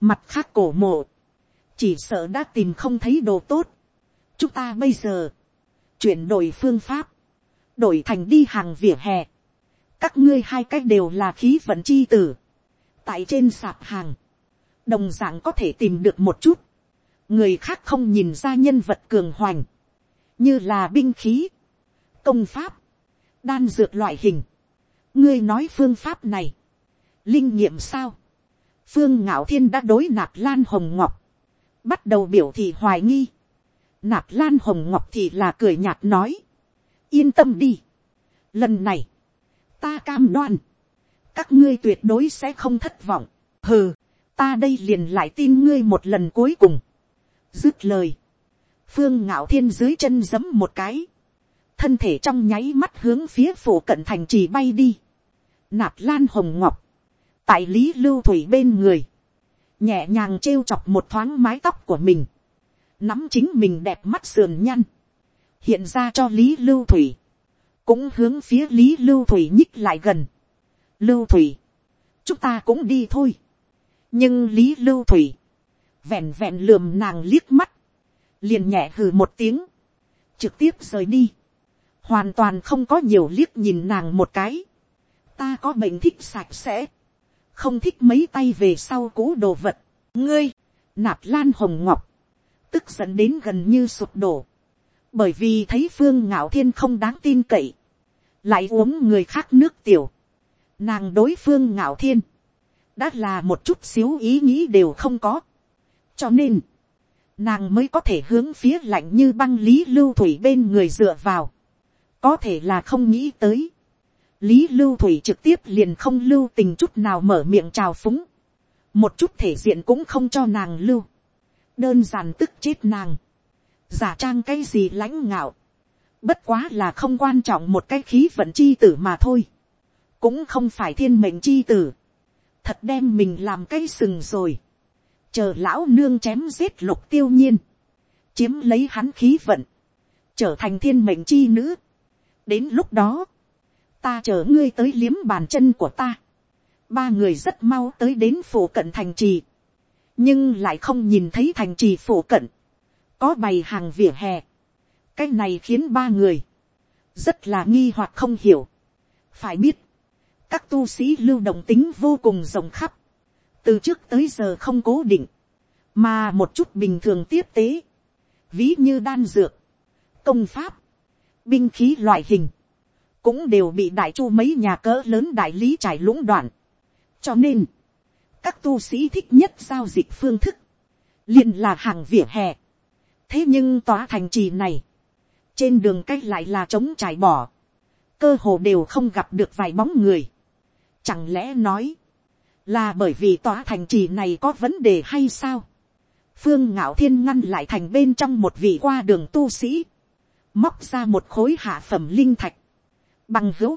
mặt khác cổ mộ, chỉ sợ đã tìm không thấy đồ tốt, chúng ta bây giờ, chuyển đổi phương pháp, đổi thành đi hàng vỉa hè, các ngươi hai cách đều là khí vận chi tử, tại trên sạp hàng, đồng d ạ n g có thể tìm được một chút, người khác không nhìn ra nhân vật cường hoành, như là binh khí, công pháp, đan dược loại hình, ngươi nói phương pháp này, linh nghiệm sao, phương ngạo thiên đã đối nạp lan hồng ngọc, bắt đầu biểu thị hoài nghi, nạp lan hồng ngọc thì là cười nhạt nói, yên tâm đi, lần này, ta cam đoan, các ngươi tuyệt đối sẽ không thất vọng, hừ, ta đây liền lại tin ngươi một lần cuối cùng. dứt lời, phương ngạo thiên dưới chân giấm một cái, thân thể trong nháy mắt hướng phía phủ cận thành trì bay đi, nạp lan hồng ngọc, tại lý lưu thủy bên người, nhẹ nhàng trêu chọc một thoáng mái tóc của mình, nắm chính mình đẹp mắt sườn nhăn, hiện ra cho lý lưu thủy, cũng hướng phía lý lưu thủy nhích lại gần. lưu thủy, chúng ta cũng đi thôi. Nhưng lý lưu thủy, vẹn vẹn lườm nàng liếc mắt, liền nhẹ hừ một tiếng, trực tiếp rời đi, hoàn toàn không có nhiều liếc nhìn nàng một cái, ta có bệnh thích sạch sẽ, không thích mấy tay về sau cũ đồ vật, ngươi, nạp lan hồng ngọc, tức dẫn đến gần như sụp đổ, bởi vì thấy phương ngạo thiên không đáng tin cậy, lại uống người khác nước tiểu, nàng đối phương ngạo thiên, đã là một chút xíu ý nghĩ đều không có. cho nên, nàng mới có thể hướng phía lạnh như băng lý lưu thủy bên người dựa vào. có thể là không nghĩ tới. lý lưu thủy trực tiếp liền không lưu tình chút nào mở miệng trào phúng. một chút thể diện cũng không cho nàng lưu đơn giản tức chết nàng. giả trang cái gì lãnh ngạo. bất quá là không quan trọng một cái khí vận chi tử mà thôi. cũng không phải thiên mệnh chi tử thật đem mình làm cây sừng rồi, chờ lão nương chém giết lục tiêu nhiên, chiếm lấy hắn khí vận, trở thành thiên mệnh chi nữ. đến lúc đó, ta chờ ngươi tới liếm bàn chân của ta. ba người rất mau tới đến phủ cận thành trì, nhưng lại không nhìn thấy thành trì phổ cận, có bày hàng vỉa hè. cái này khiến ba người rất là nghi hoặc không hiểu. phải biết, các tu sĩ lưu động tính vô cùng rộng khắp, từ trước tới giờ không cố định, mà một chút bình thường tiếp tế, ví như đan dược, công pháp, binh khí loại hình, cũng đều bị đại chu mấy nhà cỡ lớn đại lý trải lũng đoạn. cho nên, các tu sĩ thích nhất giao dịch phương thức, liền là hàng vỉa hè. thế nhưng tòa thành trì này, trên đường cách lại là trống trải bỏ, cơ hồ đều không gặp được vài bóng người. Chẳng lẽ nói, là bởi vì tòa thành trì này có vấn đề hay sao? Phương ngạo thiên ngăn lại thành bên trong một vị qua đường tu sĩ, móc ra một khối hạ phẩm linh thạch, bằng hữu,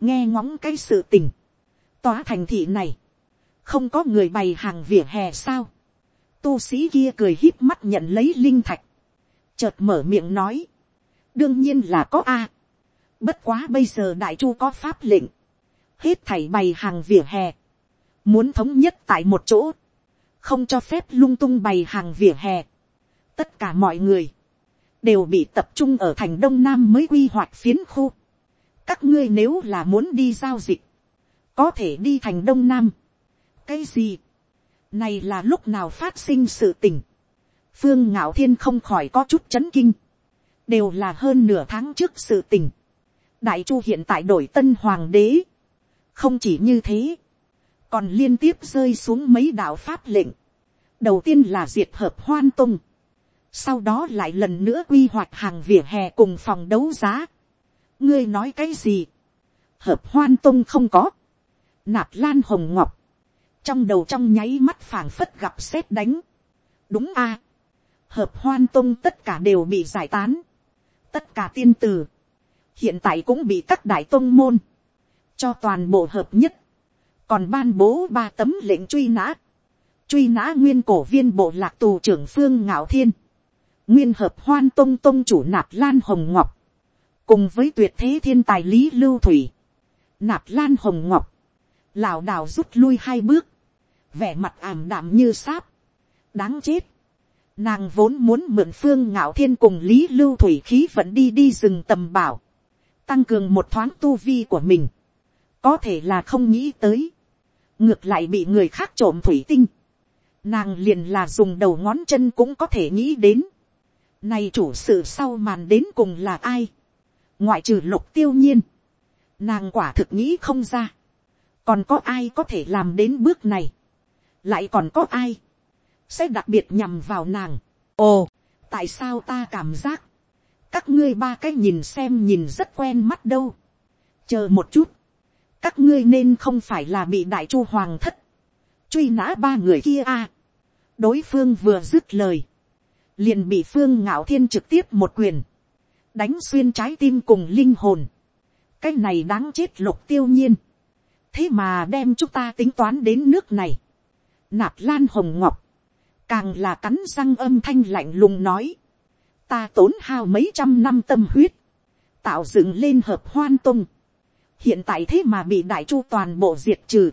nghe ngóng cái sự tình, tòa thành thị này, không có người bày hàng vỉa hè sao, tu sĩ kia cười hít mắt nhận lấy linh thạch, chợt mở miệng nói, đương nhiên là có a, bất quá bây giờ đại chu có pháp lệnh, hết thảy bày hàng vỉa hè, muốn thống nhất tại một chỗ, không cho phép lung tung bày hàng vỉa hè. tất cả mọi người, đều bị tập trung ở thành đông nam mới quy hoạch phiến khu. các ngươi nếu là muốn đi giao dịch, có thể đi thành đông nam cái gì, này là lúc nào phát sinh sự tình. phương ngạo thiên không khỏi có chút chấn kinh, đều là hơn nửa tháng trước sự tình. đại chu hiện tại đổi tân hoàng đế, không chỉ như thế, còn liên tiếp rơi xuống mấy đạo pháp lệnh. đầu tiên là diệt hợp hoan tung, sau đó lại lần nữa quy hoạch hàng vỉa hè cùng phòng đấu giá. ngươi nói cái gì, hợp hoan tung không có, nạp lan hồng ngọc, trong đầu trong nháy mắt phảng phất gặp xét đánh. đúng a, hợp hoan tung tất cả đều bị giải tán, tất cả tiên tử, hiện tại cũng bị các đại tông môn, cho toàn bộ hợp nhất, còn ban bố ba tấm lệnh truy nã, truy nã nguyên cổ viên bộ lạc tù trưởng phương ngạo thiên, nguyên hợp hoan tông tông chủ nạp lan hồng ngọc, cùng với tuyệt thế thiên tài lý lưu thủy, nạp lan hồng ngọc, lảo đảo rút lui hai bước, vẻ mặt ảm đạm như sáp, đáng chết, nàng vốn muốn mượn phương ngạo thiên cùng lý lưu thủy khí vẫn đi đi rừng tầm bảo, tăng cường một thoáng tu vi của mình, có thể là không nghĩ tới, ngược lại bị người khác trộm thủy tinh, nàng liền là dùng đầu ngón chân cũng có thể nghĩ đến, nay chủ sự sau màn đến cùng là ai, ngoại trừ lục tiêu nhiên, nàng quả thực nghĩ không ra, còn có ai có thể làm đến bước này, lại còn có ai, sẽ đặc biệt nhằm vào nàng. ồ, tại sao ta cảm giác, các ngươi ba cái nhìn xem nhìn rất quen mắt đâu. chờ một chút, các ngươi nên không phải là bị đại chu hoàng thất, truy nã ba người kia à. đối phương vừa dứt lời, liền bị phương ngạo thiên trực tiếp một quyền, đánh xuyên trái tim cùng linh hồn. cái này đáng chết lục tiêu nhiên. thế mà đem chúng ta tính toán đến nước này nạp lan hồng ngọc, càng là cắn răng âm thanh lạnh lùng nói, ta tốn hao mấy trăm năm tâm huyết, tạo dựng lên hợp hoan tung, hiện tại thế mà bị đại chu toàn bộ diệt trừ,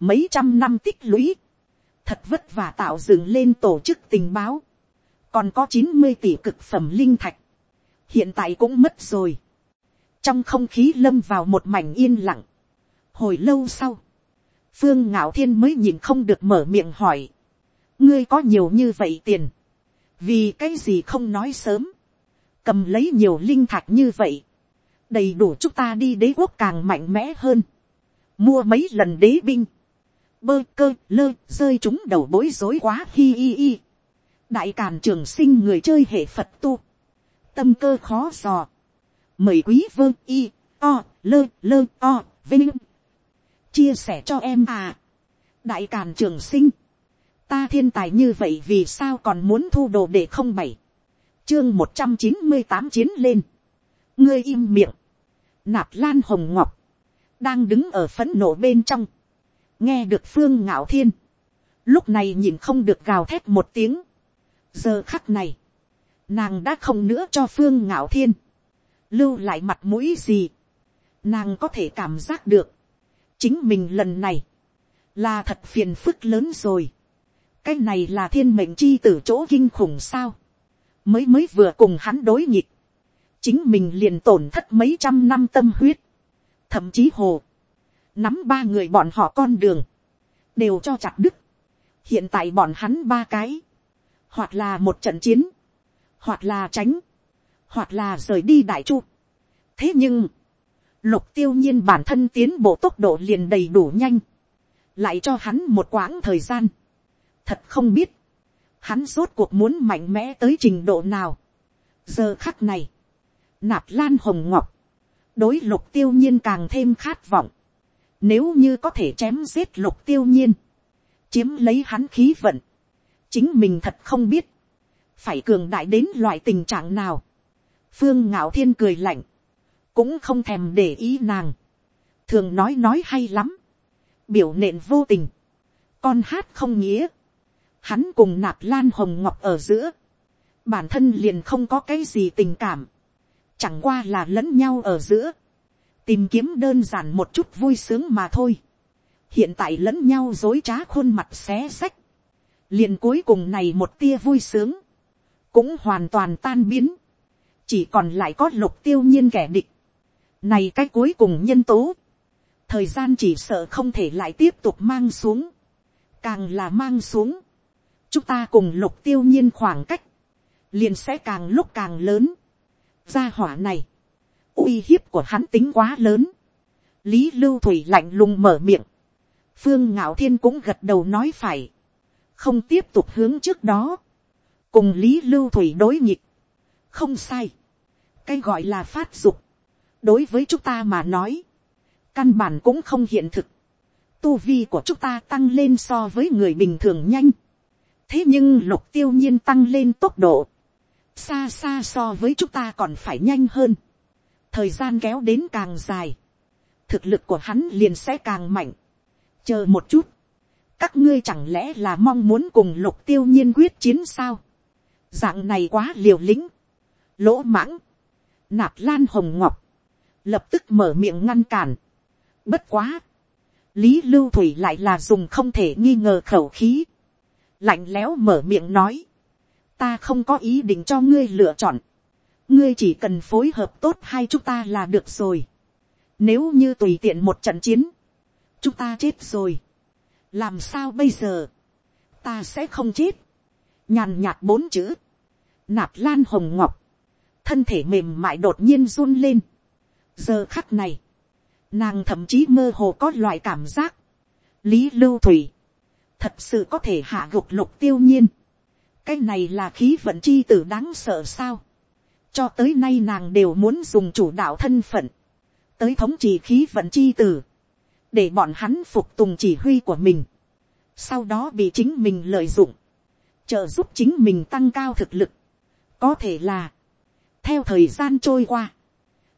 mấy trăm năm tích lũy, thật vất vả tạo dựng lên tổ chức tình báo, còn có chín mươi tỷ cực phẩm linh thạch, hiện tại cũng mất rồi, trong không khí lâm vào một mảnh yên lặng, hồi lâu sau, phương ngạo thiên mới nhìn không được mở miệng hỏi, ngươi có nhiều như vậy tiền, vì cái gì không nói sớm, cầm lấy nhiều linh thạch như vậy, đầy đủ chúng ta đi đế quốc càng mạnh mẽ hơn, mua mấy lần đế binh, bơ cơ lơ rơi chúng đầu bối rối quá hi hi hi. đại càn trường sinh người chơi hệ phật tu, tâm cơ khó dò, mời quý vơ y o lơ lơ o vinh chia sẻ cho em à. Đại càn trường sinh. Ta thiên tài như vậy vì sao còn muốn thu đồ để không bảy chương một trăm chín mươi tám chiến lên. Ngươi im miệng. Nạp lan hồng ngọc. Đang đứng ở phấn nộ bên trong. Nghe được phương ngạo thiên. Lúc này nhìn không được gào thét một tiếng. Giờ khắc này, nàng đã không nữa cho phương ngạo thiên. Lưu lại mặt mũi gì? Nàng có thể cảm giác được chính mình lần này là thật phiền phức lớn rồi. Cái này là thiên mệnh chi từ chỗ kinh khủng sao, mới mới vừa cùng hắn đối nhịp, chính mình liền tổn thất mấy trăm năm tâm huyết, thậm chí hồ, nắm ba người bọn họ con đường, đều cho chặt đứt, hiện tại bọn hắn ba cái, hoặc là một trận chiến, hoặc là tránh, hoặc là rời đi đại chu. thế nhưng, lục tiêu nhiên bản thân tiến bộ tốc độ liền đầy đủ nhanh, lại cho hắn một quãng thời gian, thật không biết, hắn rốt cuộc muốn mạnh mẽ tới trình độ nào. giờ khắc này, nạp lan hồng ngọc, đối lục tiêu nhiên càng thêm khát vọng, nếu như có thể chém giết lục tiêu nhiên, chiếm lấy hắn khí vận, chính mình thật không biết, phải cường đại đến loại tình trạng nào. phương ngạo thiên cười lạnh, cũng không thèm để ý nàng, thường nói nói hay lắm, biểu nện vô tình, con hát không nghĩa, hắn cùng nạp lan hồng ngọc ở giữa, bản thân liền không có cái gì tình cảm, chẳng qua là lẫn nhau ở giữa, tìm kiếm đơn giản một chút vui sướng mà thôi, hiện tại lẫn nhau dối trá khuôn mặt xé xách, liền cuối cùng này một tia vui sướng, cũng hoàn toàn tan biến, chỉ còn lại có lục tiêu nhiên kẻ địch, này cái cuối cùng nhân tố, thời gian chỉ sợ không thể lại tiếp tục mang xuống, càng là mang xuống, chúng ta cùng lục tiêu nhiên khoảng cách, liền sẽ càng lúc càng lớn. gia hỏa này, uy hiếp của hắn tính quá lớn. lý lưu thủy lạnh lùng mở miệng. phương ngạo thiên cũng gật đầu nói phải. không tiếp tục hướng trước đó. cùng lý lưu thủy đối nghịch. không sai. cái gọi là phát dục đối với chúng ta mà nói, căn bản cũng không hiện thực. tu vi của chúng ta tăng lên so với người bình thường nhanh thế nhưng lục tiêu nhiên tăng lên tốc độ, xa xa so với chúng ta còn phải nhanh hơn. thời gian kéo đến càng dài, thực lực của hắn liền sẽ càng mạnh. chờ một chút, các ngươi chẳng lẽ là mong muốn cùng lục tiêu nhiên quyết chiến sao. dạng này quá liều lĩnh, lỗ mãng, nạp lan hồng ngọc, lập tức mở miệng ngăn cản. bất quá, lý lưu thủy lại là dùng không thể nghi ngờ khẩu khí, lạnh lẽo mở miệng nói, ta không có ý định cho ngươi lựa chọn, ngươi chỉ cần phối hợp tốt hai chúng ta là được rồi. Nếu như tùy tiện một trận chiến, chúng ta chết rồi. làm sao bây giờ, ta sẽ không chết. nhàn nhạt bốn chữ, nạp lan hồng ngọc, thân thể mềm mại đột nhiên run lên giờ khắc này, nàng thậm chí mơ hồ có loại cảm giác, lý lưu thủy, thật sự có thể hạ gục lục tiêu nhiên. cái này là khí vận chi tử đáng sợ sao. cho tới nay nàng đều muốn dùng chủ đạo thân phận, tới thống trị khí vận chi tử, để bọn hắn phục tùng chỉ huy của mình, sau đó bị chính mình lợi dụng, trợ giúp chính mình tăng cao thực lực. có thể là, theo thời gian trôi qua,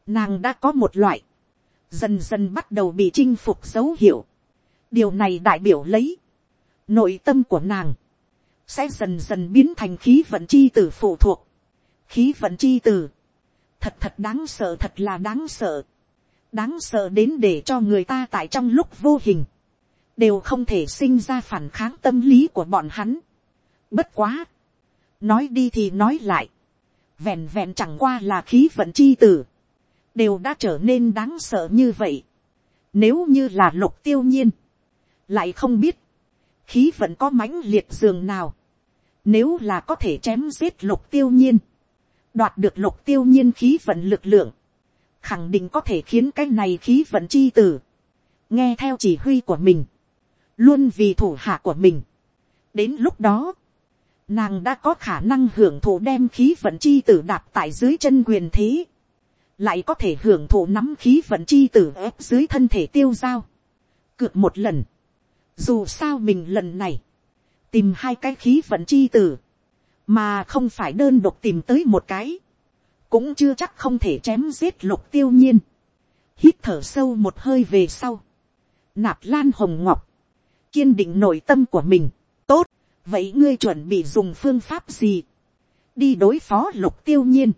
nàng đã có một loại, dần dần bắt đầu bị chinh phục dấu hiệu. điều này đại biểu lấy, nội tâm của nàng, sẽ dần dần biến thành khí vận chi tử phụ thuộc. khí vận chi tử, thật thật đáng sợ thật là đáng sợ. đáng sợ đến để cho người ta tại trong lúc vô hình, đều không thể sinh ra phản kháng tâm lý của bọn hắn. bất quá, nói đi thì nói lại, vẹn vẹn chẳng qua là khí vận chi tử, đều đã trở nên đáng sợ như vậy. Nếu như là lục tiêu nhiên, lại không biết, khí vận có mãnh liệt giường nào, nếu là có thể chém giết lục tiêu nhiên, đoạt được lục tiêu nhiên khí vận lực lượng, khẳng định có thể khiến cái này khí vận chi tử, nghe theo chỉ huy của mình, luôn vì thủ hạ của mình. đến lúc đó, nàng đã có khả năng hưởng thụ đem khí vận chi tử đạp tại dưới chân quyền thế, lại có thể hưởng thụ nắm khí vận chi tử ép dưới thân thể tiêu dao, cược một lần, dù sao mình lần này, tìm hai cái khí vận chi tử, mà không phải đơn độc tìm tới một cái, cũng chưa chắc không thể chém giết lục tiêu nhiên, hít thở sâu một hơi về sau, nạp lan hồng ngọc, kiên định nội tâm của mình, tốt, vậy ngươi chuẩn bị dùng phương pháp gì, đi đối phó lục tiêu nhiên,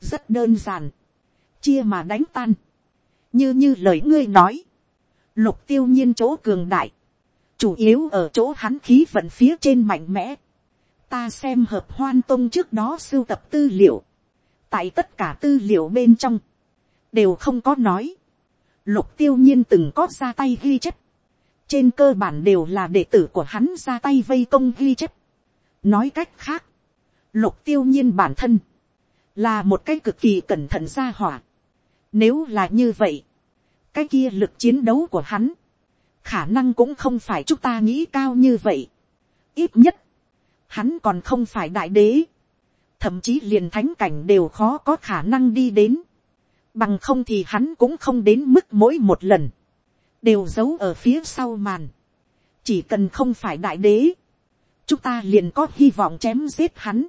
rất đơn giản, chia mà đánh tan, như như lời ngươi nói, lục tiêu nhiên chỗ cường đại, chủ yếu ở chỗ hắn khí vận phía trên mạnh mẽ, ta xem hợp hoan tông trước đó sưu tập tư liệu, tại tất cả tư liệu bên trong, đều không có nói, lục tiêu nhiên từng có ra tay ghi chép, trên cơ bản đều là đệ tử của hắn ra tay vây công ghi chép. nói cách khác, lục tiêu nhiên bản thân, là một cái cực kỳ cẩn thận ra hỏa nếu là như vậy, cái kia lực chiến đấu của hắn, khả năng cũng không phải chúng ta nghĩ cao như vậy. ít nhất, hắn còn không phải đại đế, thậm chí liền thánh cảnh đều khó có khả năng đi đến, bằng không thì hắn cũng không đến mức mỗi một lần, đều giấu ở phía sau màn. chỉ cần không phải đại đế, chúng ta liền có hy vọng chém giết hắn.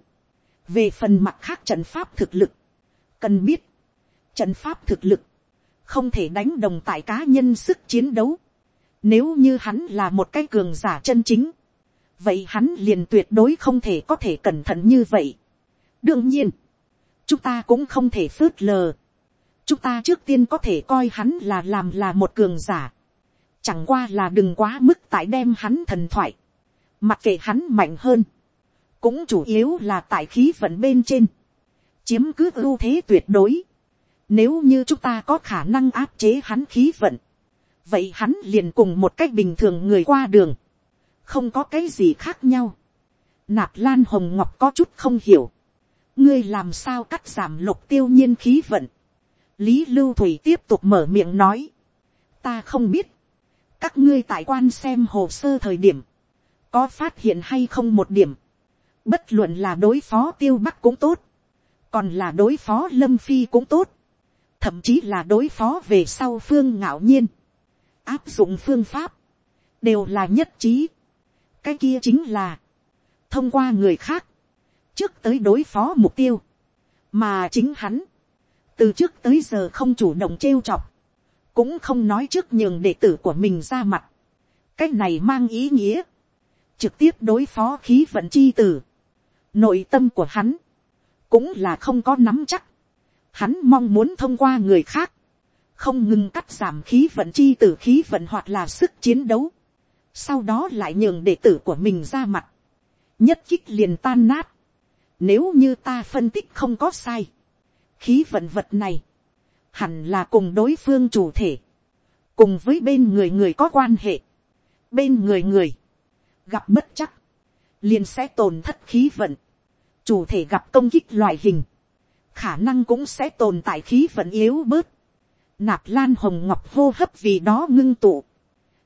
về phần mặt khác trận pháp thực lực, cần biết, trận pháp thực lực, không thể đánh đồng tại cá nhân sức chiến đấu. Nếu như hắn là một cái cường giả chân chính, vậy hắn liền tuyệt đối không thể có thể cẩn thận như vậy. đương nhiên, chúng ta cũng không thể phớt lờ. chúng ta trước tiên có thể coi hắn là làm là một cường giả chẳng qua là đừng quá mức tại đem hắn thần thoại, mặc kệ hắn mạnh hơn, cũng chủ yếu là tại khí vận bên trên, chiếm cứ ưu thế tuyệt đối. Nếu như chúng ta có khả năng áp chế hắn khí vận, vậy hắn liền cùng một cách bình thường người qua đường, không có cái gì khác nhau. Nạp lan hồng ngọc có chút không hiểu, ngươi làm sao cắt giảm lục tiêu nhiên khí vận. lý lưu thủy tiếp tục mở miệng nói, ta không biết, các ngươi tại quan xem hồ sơ thời điểm, có phát hiện hay không một điểm, bất luận là đối phó tiêu bắc cũng tốt, còn là đối phó lâm phi cũng tốt, thậm chí là đối phó về sau phương ngạo nhiên, áp dụng phương pháp, đều là nhất trí. cái kia chính là, thông qua người khác, trước tới đối phó mục tiêu, mà chính hắn, từ trước tới giờ không chủ động trêu chọc, cũng không nói trước nhường đệ tử của mình ra mặt, cái này mang ý nghĩa, trực tiếp đối phó khí vận chi tử, nội tâm của hắn, cũng là không có nắm chắc, hắn mong muốn thông qua người khác, không ngừng cắt giảm khí vận chi tử khí vận hoặc là sức chiến đấu, sau đó lại nhường đệ tử của mình ra mặt, nhất kích liền tan nát, nếu như ta phân tích không có sai, khí vận vật này, hẳn là cùng đối phương chủ thể, cùng với bên người người có quan hệ, bên người người, gặp bất chắc, liền sẽ tồn thất khí vận, chủ thể gặp công kích loại hình, khả năng cũng sẽ tồn tại khí vận yếu bớt, nạp lan hồng ngọc hô hấp vì đó ngưng tụ,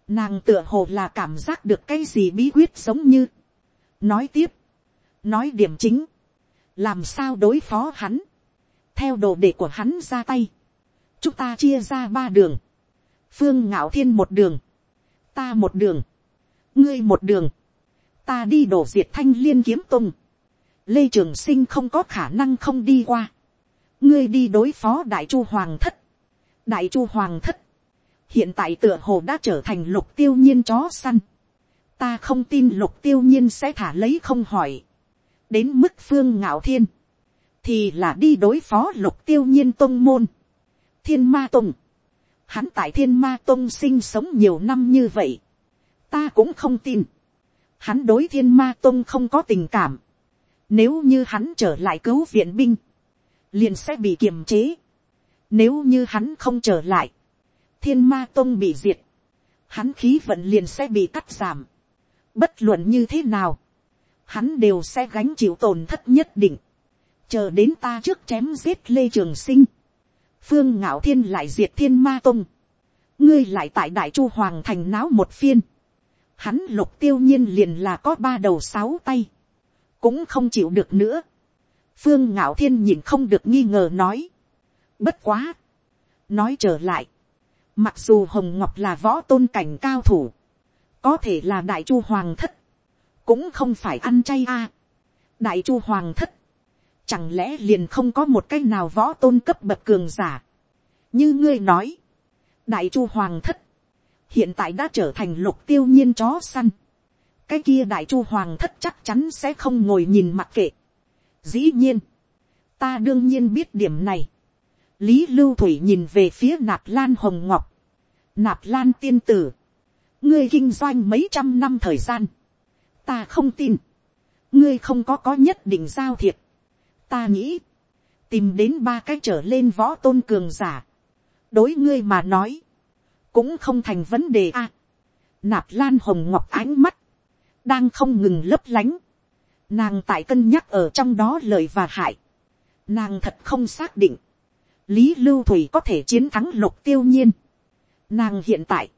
nàng tựa hồ là cảm giác được cái gì bí quyết giống như, nói tiếp, nói điểm chính, làm sao đối phó hắn, theo đồ đệ của hắn ra tay, chúng ta chia ra ba đường, phương ngạo thiên một đường, ta một đường, ngươi một đường, ta đi đổ diệt thanh liên kiếm tung, lê trường sinh không có khả năng không đi qua, ngươi đi đối phó đại chu hoàng thất, đại chu hoàng thất, hiện tại tựa hồ đã trở thành lục tiêu nhiên chó săn, ta không tin lục tiêu nhiên sẽ thả lấy không hỏi, đến mức phương ngạo thiên, thì là đi đối phó lục tiêu nhiên tôn môn, thiên ma tông, hắn tại thiên ma tông sinh sống nhiều năm như vậy, ta cũng không tin, hắn đối thiên ma tông không có tình cảm, nếu như hắn trở lại cứu viện binh, liền sẽ bị kiềm chế, nếu như hắn không trở lại, thiên ma tông bị diệt, hắn khí vận liền sẽ bị cắt giảm, bất luận như thế nào, hắn đều sẽ gánh chịu tổn thất nhất định, chờ đến ta trước chém giết lê trường sinh, phương ngạo thiên lại diệt thiên ma tông, ngươi lại tại đại chu hoàng thành náo một phiên, hắn lục tiêu nhiên liền là có ba đầu sáu tay, cũng không chịu được nữa, phương ngạo thiên nhìn không được nghi ngờ nói, bất quá, nói trở lại, mặc dù hồng ngọc là võ tôn cảnh cao thủ, có thể là đại chu hoàng thất, cũng không phải ăn chay a. đại chu hoàng thất, chẳng lẽ liền không có một cái nào võ tôn cấp bậc cường giả. như ngươi nói, đại chu hoàng thất, hiện tại đã trở thành lục tiêu nhiên chó săn. cái kia đại chu hoàng thất chắc chắn sẽ không ngồi nhìn mặc kệ dĩ nhiên, ta đương nhiên biết điểm này. lý lưu thủy nhìn về phía nạp lan hồng ngọc, nạp lan tiên tử, ngươi kinh doanh mấy trăm năm thời gian, ta không tin, ngươi không có có nhất định giao thiệp, ta nghĩ, tìm đến ba cái trở lên võ tôn cường giả, đối ngươi mà nói, cũng không thành vấn đề a. nạp lan hồng ngọc ánh mắt, đang không ngừng lấp lánh, nàng tại cân nhắc ở trong đó lời và hại, nàng thật không xác định, lý lưu thủy có thể chiến thắng lục tiêu nhiên, nàng hiện tại,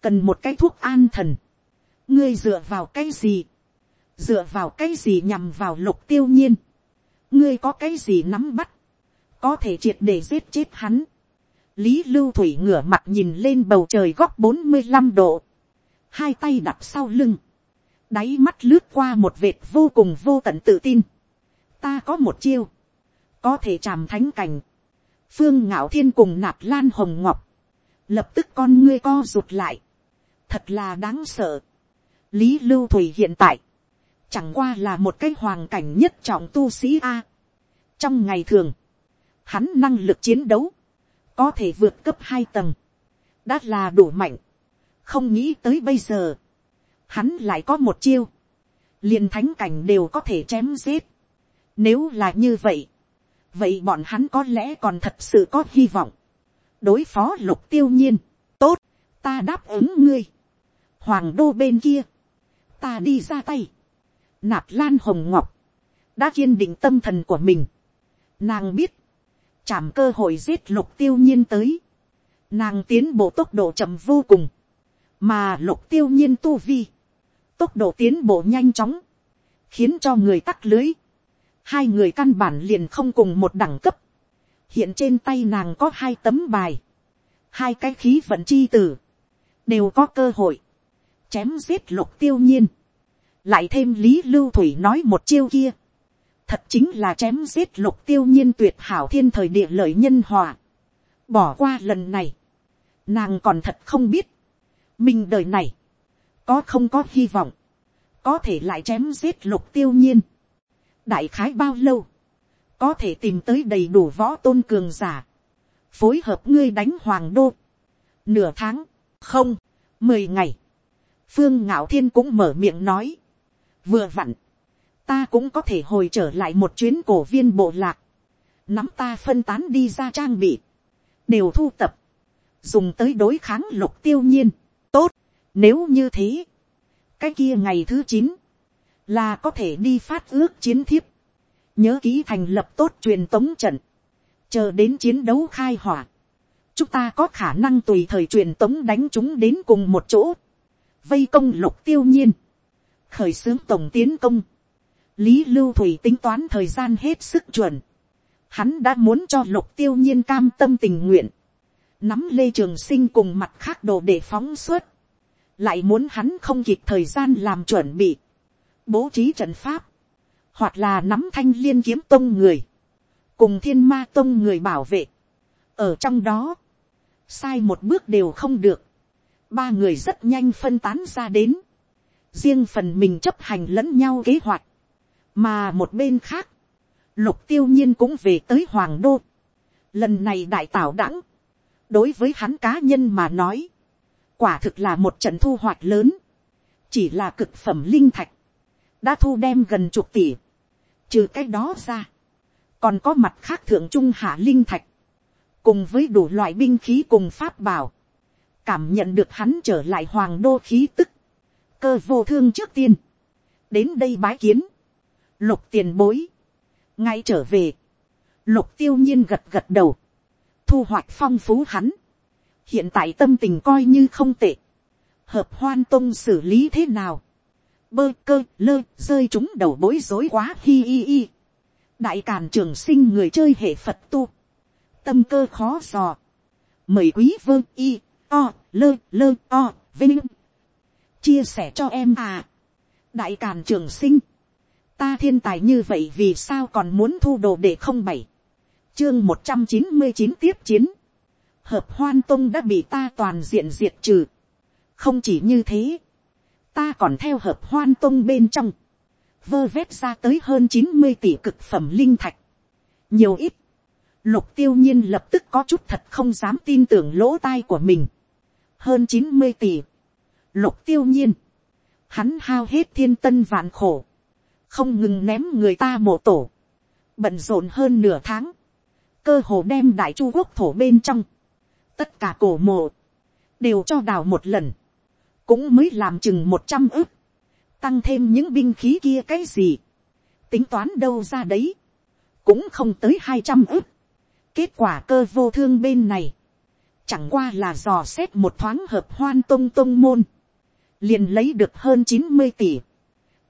cần một cái thuốc an thần, ngươi dựa vào cái gì, dựa vào cái gì nhằm vào lục tiêu nhiên, ngươi có cái gì nắm bắt, có thể triệt để giết chết hắn. lý lưu thủy ngửa mặt nhìn lên bầu trời góc bốn mươi năm độ, hai tay đặt sau lưng, đáy mắt lướt qua một vệt vô cùng vô tận tự tin. ta có một chiêu, có thể chạm thánh cảnh, phương ngạo thiên cùng nạp lan hồng ngọc, lập tức con ngươi co rụt lại, thật là đáng sợ. lý lưu thủy hiện tại, chẳng qua là một cái hoàng cảnh nhất trọng tu sĩ a. trong ngày thường, hắn năng lực chiến đấu, có thể vượt cấp hai tầng, đã là đủ mạnh, không nghĩ tới bây giờ, hắn lại có một chiêu, liền thánh cảnh đều có thể chém giết. Nếu là như vậy, vậy bọn hắn có lẽ còn thật sự có hy vọng. đối phó lục tiêu nhiên, tốt, ta đáp ứng ngươi. hoàng đô bên kia, ta đi ra tay nạp lan hồng ngọc, đã kiên định tâm thần của mình. Nàng biết, chạm cơ hội giết lục tiêu nhiên tới. Nàng tiến bộ tốc độ chậm vô cùng, mà lục tiêu nhiên tu vi, tốc độ tiến bộ nhanh chóng, khiến cho người tắt lưới. Hai người căn bản liền không cùng một đẳng cấp. Hiện trên tay nàng có hai tấm bài, hai cái khí vận chi tử, đều có cơ hội, chém giết lục tiêu nhiên lại thêm lý lưu thủy nói một chiêu kia, thật chính là chém giết lục tiêu nhiên tuyệt hảo thiên thời địa lợi nhân hòa. Bỏ qua lần này, nàng còn thật không biết, mình đời này, có không có hy vọng, có thể lại chém giết lục tiêu nhiên. đại khái bao lâu, có thể tìm tới đầy đủ võ tôn cường giả, phối hợp ngươi đánh hoàng đô. nửa tháng, không, mười ngày, phương ngạo thiên cũng mở miệng nói, vừa vặn, ta cũng có thể hồi trở lại một chuyến cổ viên bộ lạc, nắm ta phân tán đi ra trang bị, đều thu tập, dùng tới đối kháng lục tiêu nhiên, nếu như thế, cái kia ngày thứ chín, là có thể đi phát ước chiến thiếp, nhớ ký thành lập tốt truyền tống trận, chờ đến chiến đấu khai hỏa, chúng ta có khả năng tùy thời truyền tống đánh chúng đến cùng một chỗ, vây công lục tiêu nhiên, khởi xướng tổng tiến công, lý lưu thủy tính toán thời gian hết sức chuẩn, hắn đã muốn cho lục tiêu nhiên cam tâm tình nguyện, nắm lê trường sinh cùng mặt khác đồ để phóng suốt, lại muốn hắn không kịp thời gian làm chuẩn bị, bố trí trận pháp, hoặc là nắm thanh liên kiếm tông người, cùng thiên ma tông người bảo vệ, ở trong đó, sai một bước đều không được, ba người rất nhanh phân tán ra đến, riêng phần mình chấp hành lẫn nhau kế hoạch, mà một bên khác, lục tiêu nhiên cũng về tới hoàng đô, lần này đại tảo đẳng, đối với hắn cá nhân mà nói, quả thực là một trận thu hoạch lớn, chỉ là cực phẩm linh thạch, đã thu đem gần chục tỷ, trừ cái đó ra, còn có mặt khác thượng trung hạ linh thạch, cùng với đủ loại binh khí cùng pháp bảo, cảm nhận được hắn trở lại hoàng đô khí tức, cơ vô thương trước tiên, đến đây bái kiến, lục tiền bối, ngay trở về, lục tiêu nhiên gật gật đầu, thu hoạch phong phú hắn, hiện tại tâm tình coi như không tệ, hợp hoan tông xử lý thế nào, bơ cơ lơ rơi chúng đầu bối rối quá hi hi hi, đại càn trường sinh người chơi hệ phật tu, tâm cơ khó dò, mời quý vơ y, o, lơ lơ o, vinh, chia sẻ cho em à, đại càn trường sinh, ta thiên tài như vậy vì sao còn muốn thu đồ để không bảy, chương một trăm chín mươi chín tiếp chiến, hợp hoan tông đã bị ta toàn diện diệt trừ. không chỉ như thế, ta còn theo hợp hoan tông bên trong, vơ vét ra tới hơn chín mươi tỷ cực phẩm linh thạch. nhiều ít, lục tiêu nhiên lập tức có chút thật không dám tin tưởng lỗ tai của mình. hơn chín mươi tỷ, lục tiêu nhiên, hắn hao hết thiên tân vạn khổ, không ngừng ném người ta mộ tổ, bận rộn hơn nửa tháng, cơ hồ đem đại chu quốc thổ bên trong, tất cả cổ mộ, đều cho đào một lần, cũng mới làm chừng một trăm ức, tăng thêm những binh khí kia cái gì, tính toán đâu ra đấy, cũng không tới hai trăm ức. kết quả cơ vô thương bên này, chẳng qua là dò xét một thoáng hợp hoan tông tông môn, liền lấy được hơn chín mươi tỷ.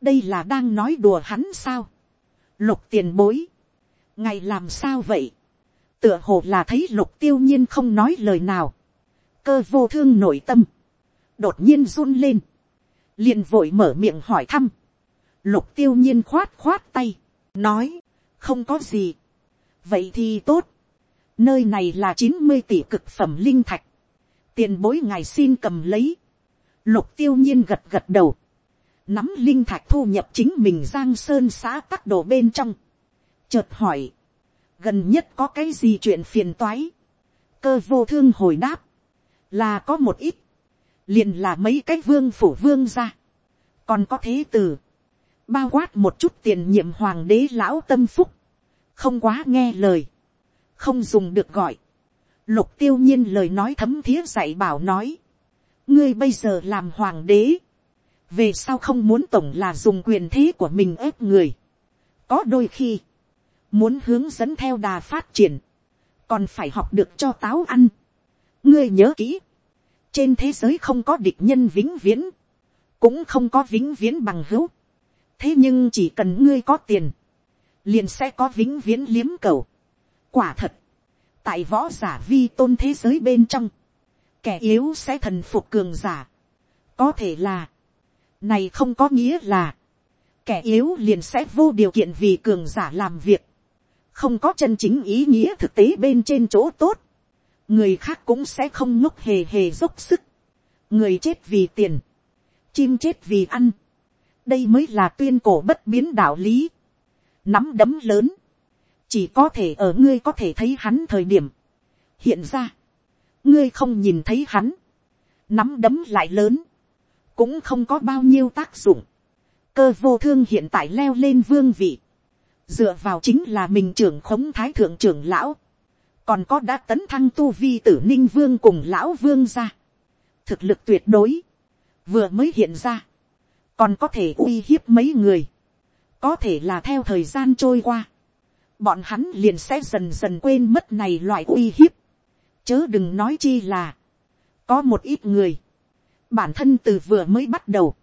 đây là đang nói đùa hắn sao. lục tiền bối, ngày làm sao vậy, tựa hồ là thấy lục tiêu nhiên không nói lời nào, cơ vô thương nội tâm, đột nhiên run lên, liền vội mở miệng hỏi thăm, lục tiêu nhiên khoát khoát tay, nói, không có gì, vậy thì tốt, nơi này là chín mươi tỷ cực phẩm linh thạch, tiền bối ngài xin cầm lấy, lục tiêu nhiên gật gật đầu, nắm linh thạch thu nhập chính mình giang sơn xã các đồ bên trong, chợt hỏi, gần nhất có cái gì chuyện phiền toái, cơ vô thương hồi đáp, là có một ít, liền là mấy cái vương phủ vương ra, còn có thế từ, bao quát một chút tiền nhiệm hoàng đế lão tâm phúc, không quá nghe lời, không dùng được gọi, lục tiêu nhiên lời nói thấm thía dạy bảo nói, ngươi bây giờ làm hoàng đế, về sau không muốn tổng là dùng quyền thế của mình ép người, có đôi khi, muốn hướng dẫn theo đà phát triển, còn phải học được cho táo ăn. ngươi nhớ kỹ, trên thế giới không có địch nhân vĩnh viễn, cũng không có vĩnh viễn bằng hữu. thế nhưng chỉ cần ngươi có tiền, liền sẽ có vĩnh viễn liếm cầu. quả thật, tại võ giả vi tôn thế giới bên trong, kẻ yếu sẽ thần phục cường giả. có thể là, này không có nghĩa là, kẻ yếu liền sẽ vô điều kiện vì cường giả làm việc, không có chân chính ý nghĩa thực tế bên trên chỗ tốt, người khác cũng sẽ không ngốc hề hề dốc sức, người chết vì tiền, chim chết vì ăn, đây mới là tuyên cổ bất biến đạo lý, nắm đấm lớn, chỉ có thể ở ngươi có thể thấy hắn thời điểm, hiện ra, ngươi không nhìn thấy hắn, nắm đấm lại lớn, cũng không có bao nhiêu tác dụng, cơ vô thương hiện tại leo lên vương vị, dựa vào chính là mình trưởng khống thái thượng trưởng lão, còn có đã tấn thăng tu vi tử ninh vương cùng lão vương ra, thực lực tuyệt đối, vừa mới hiện ra, còn có thể uy hiếp mấy người, có thể là theo thời gian trôi qua, bọn hắn liền sẽ dần dần quên mất này loại uy hiếp, chớ đừng nói chi là, có một ít người, bản thân từ vừa mới bắt đầu,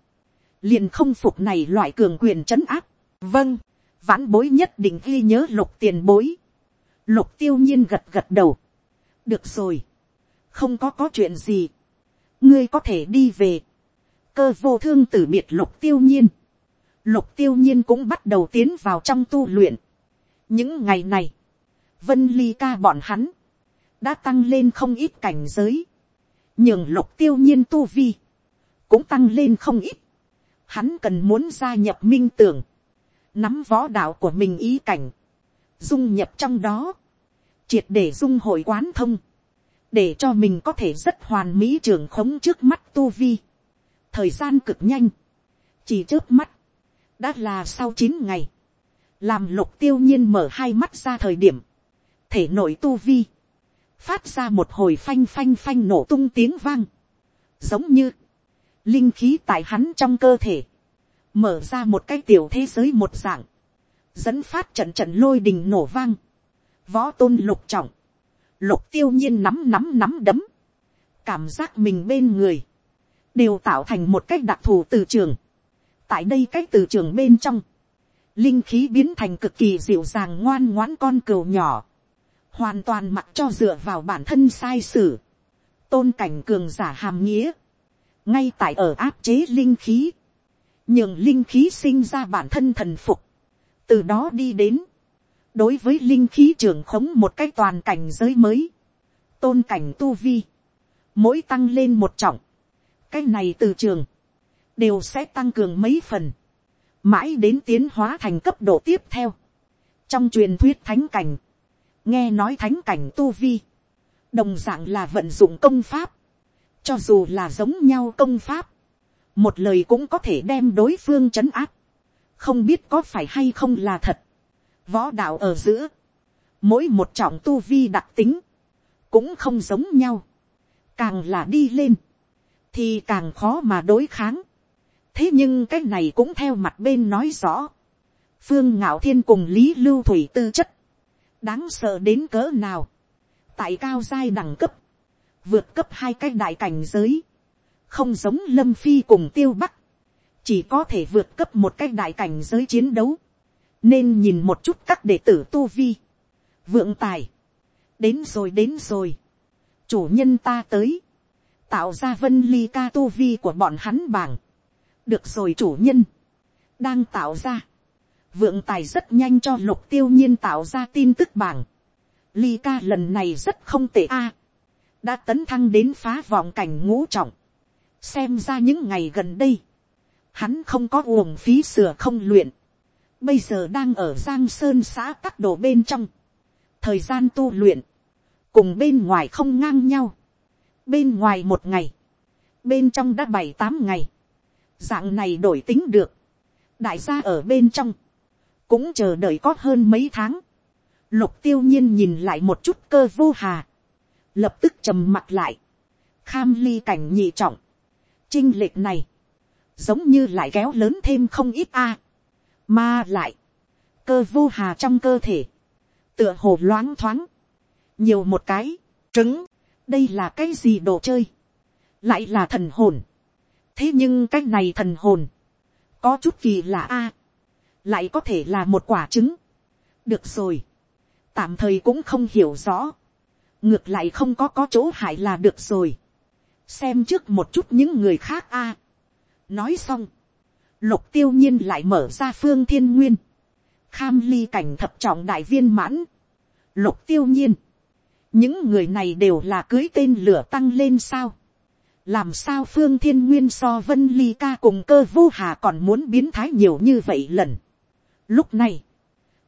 liền không phục này loại cường quyền c h ấ n áp, vâng, vãn bối nhất định ghi nhớ lục tiền bối, lục tiêu nhiên gật gật đầu, được rồi, không có có chuyện gì, ngươi có thể đi về, cơ vô thương tử biệt lục tiêu nhiên, lục tiêu nhiên cũng bắt đầu tiến vào trong tu luyện, những ngày này, vân ly ca bọn hắn, đã tăng lên không ít cảnh giới, nhường lục tiêu nhiên tu vi, cũng tăng lên không ít. Hắn cần muốn gia nhập minh tưởng, nắm võ đạo của mình ý cảnh, dung nhập trong đó, triệt để dung hội quán thông, để cho mình có thể rất hoàn mỹ trường khống trước mắt tu vi. thời gian cực nhanh, chỉ trước mắt, đã là sau chín ngày, làm lục tiêu nhiên mở hai mắt ra thời điểm, thể nội tu vi, phát ra một hồi phanh phanh phanh nổ tung tiếng vang, giống như, linh khí tại hắn trong cơ thể, mở ra một cái tiểu thế giới một dạng, dẫn phát trận trận lôi đình nổ vang, võ tôn lục trọng, lục tiêu nhiên nắm nắm nắm đấm, cảm giác mình bên người, đều tạo thành một cách đặc thù từ trường. tại đây cách từ trường bên trong, linh khí biến thành cực kỳ dịu dàng ngoan ngoãn con cừu nhỏ, hoàn toàn mặc cho dựa vào bản thân sai sử, tôn cảnh cường giả hàm nghĩa, ngay tại ở áp chế linh khí, nhường linh khí sinh ra bản thân thần phục, từ đó đi đến, đối với linh khí trường khống một cái toàn cảnh giới mới, tôn cảnh tu vi, mỗi tăng lên một trọng, cái này từ trường, đều sẽ tăng cường mấy phần, mãi đến tiến hóa thành cấp độ tiếp theo. trong truyền thuyết thánh cảnh, nghe nói thánh cảnh tu vi, đồng d ạ n g là vận dụng công pháp, cho dù là giống nhau công pháp, một lời cũng có thể đem đối phương c h ấ n áp, không biết có phải hay không là thật, võ đạo ở giữa, mỗi một trọng tu vi đặc tính, cũng không giống nhau, càng là đi lên, thì càng khó mà đối kháng, thế nhưng cái này cũng theo mặt bên nói rõ, phương ngạo thiên cùng lý lưu thủy tư chất, đáng sợ đến cỡ nào, tại cao giai đẳng cấp, vượt cấp hai cái đại cảnh giới, không giống lâm phi cùng tiêu bắc, chỉ có thể vượt cấp một cái đại cảnh giới chiến đấu, nên nhìn một chút các đệ tử tu vi, vượng tài, đến rồi đến rồi, chủ nhân ta tới, tạo ra vân ly ca tu vi của bọn hắn bảng, được rồi chủ nhân, đang tạo ra, vượng tài rất nhanh cho lục tiêu nhiên tạo ra tin tức bảng. Ly ca lần này rất không tệ a. đã tấn thăng đến phá vọng cảnh ngũ trọng xem ra những ngày gần đây, hắn không có uổng phí sửa không luyện. bây giờ đang ở giang sơn xã các đồ bên trong. thời gian tu luyện, cùng bên ngoài không ngang nhau. bên ngoài một ngày, bên trong đã bảy tám ngày. dạng này đổi tính được. đại gia ở bên trong cũng chờ đợi có hơn mấy tháng. Lục tiêu nhiên nhìn lại một chút cơ vô hà. Lập tức trầm mặt lại. Kham ly cảnh nhị trọng. Trinh lệch này. Giống như lại kéo lớn thêm không ít a Mà lại. Cơ vô hà trong cơ thể. Tựa hồ loáng thoáng. Nhiều một cái. Trứng. Đây là cái gì đồ chơi. Lại là thần hồn. Thế nhưng cái này thần hồn. Có chút kỳ là a lại có thể là một quả trứng. được rồi, tạm thời cũng không hiểu rõ, ngược lại không có có chỗ hại là được rồi, xem trước một chút những người khác a. nói xong, lục tiêu nhiên lại mở ra phương thiên nguyên, kham ly cảnh thập trọng đại viên mãn, lục tiêu nhiên, những người này đều là cưới tên lửa tăng lên sao, làm sao phương thiên nguyên so vân ly ca cùng cơ vô hà còn muốn biến thái nhiều như vậy lần. Lúc này,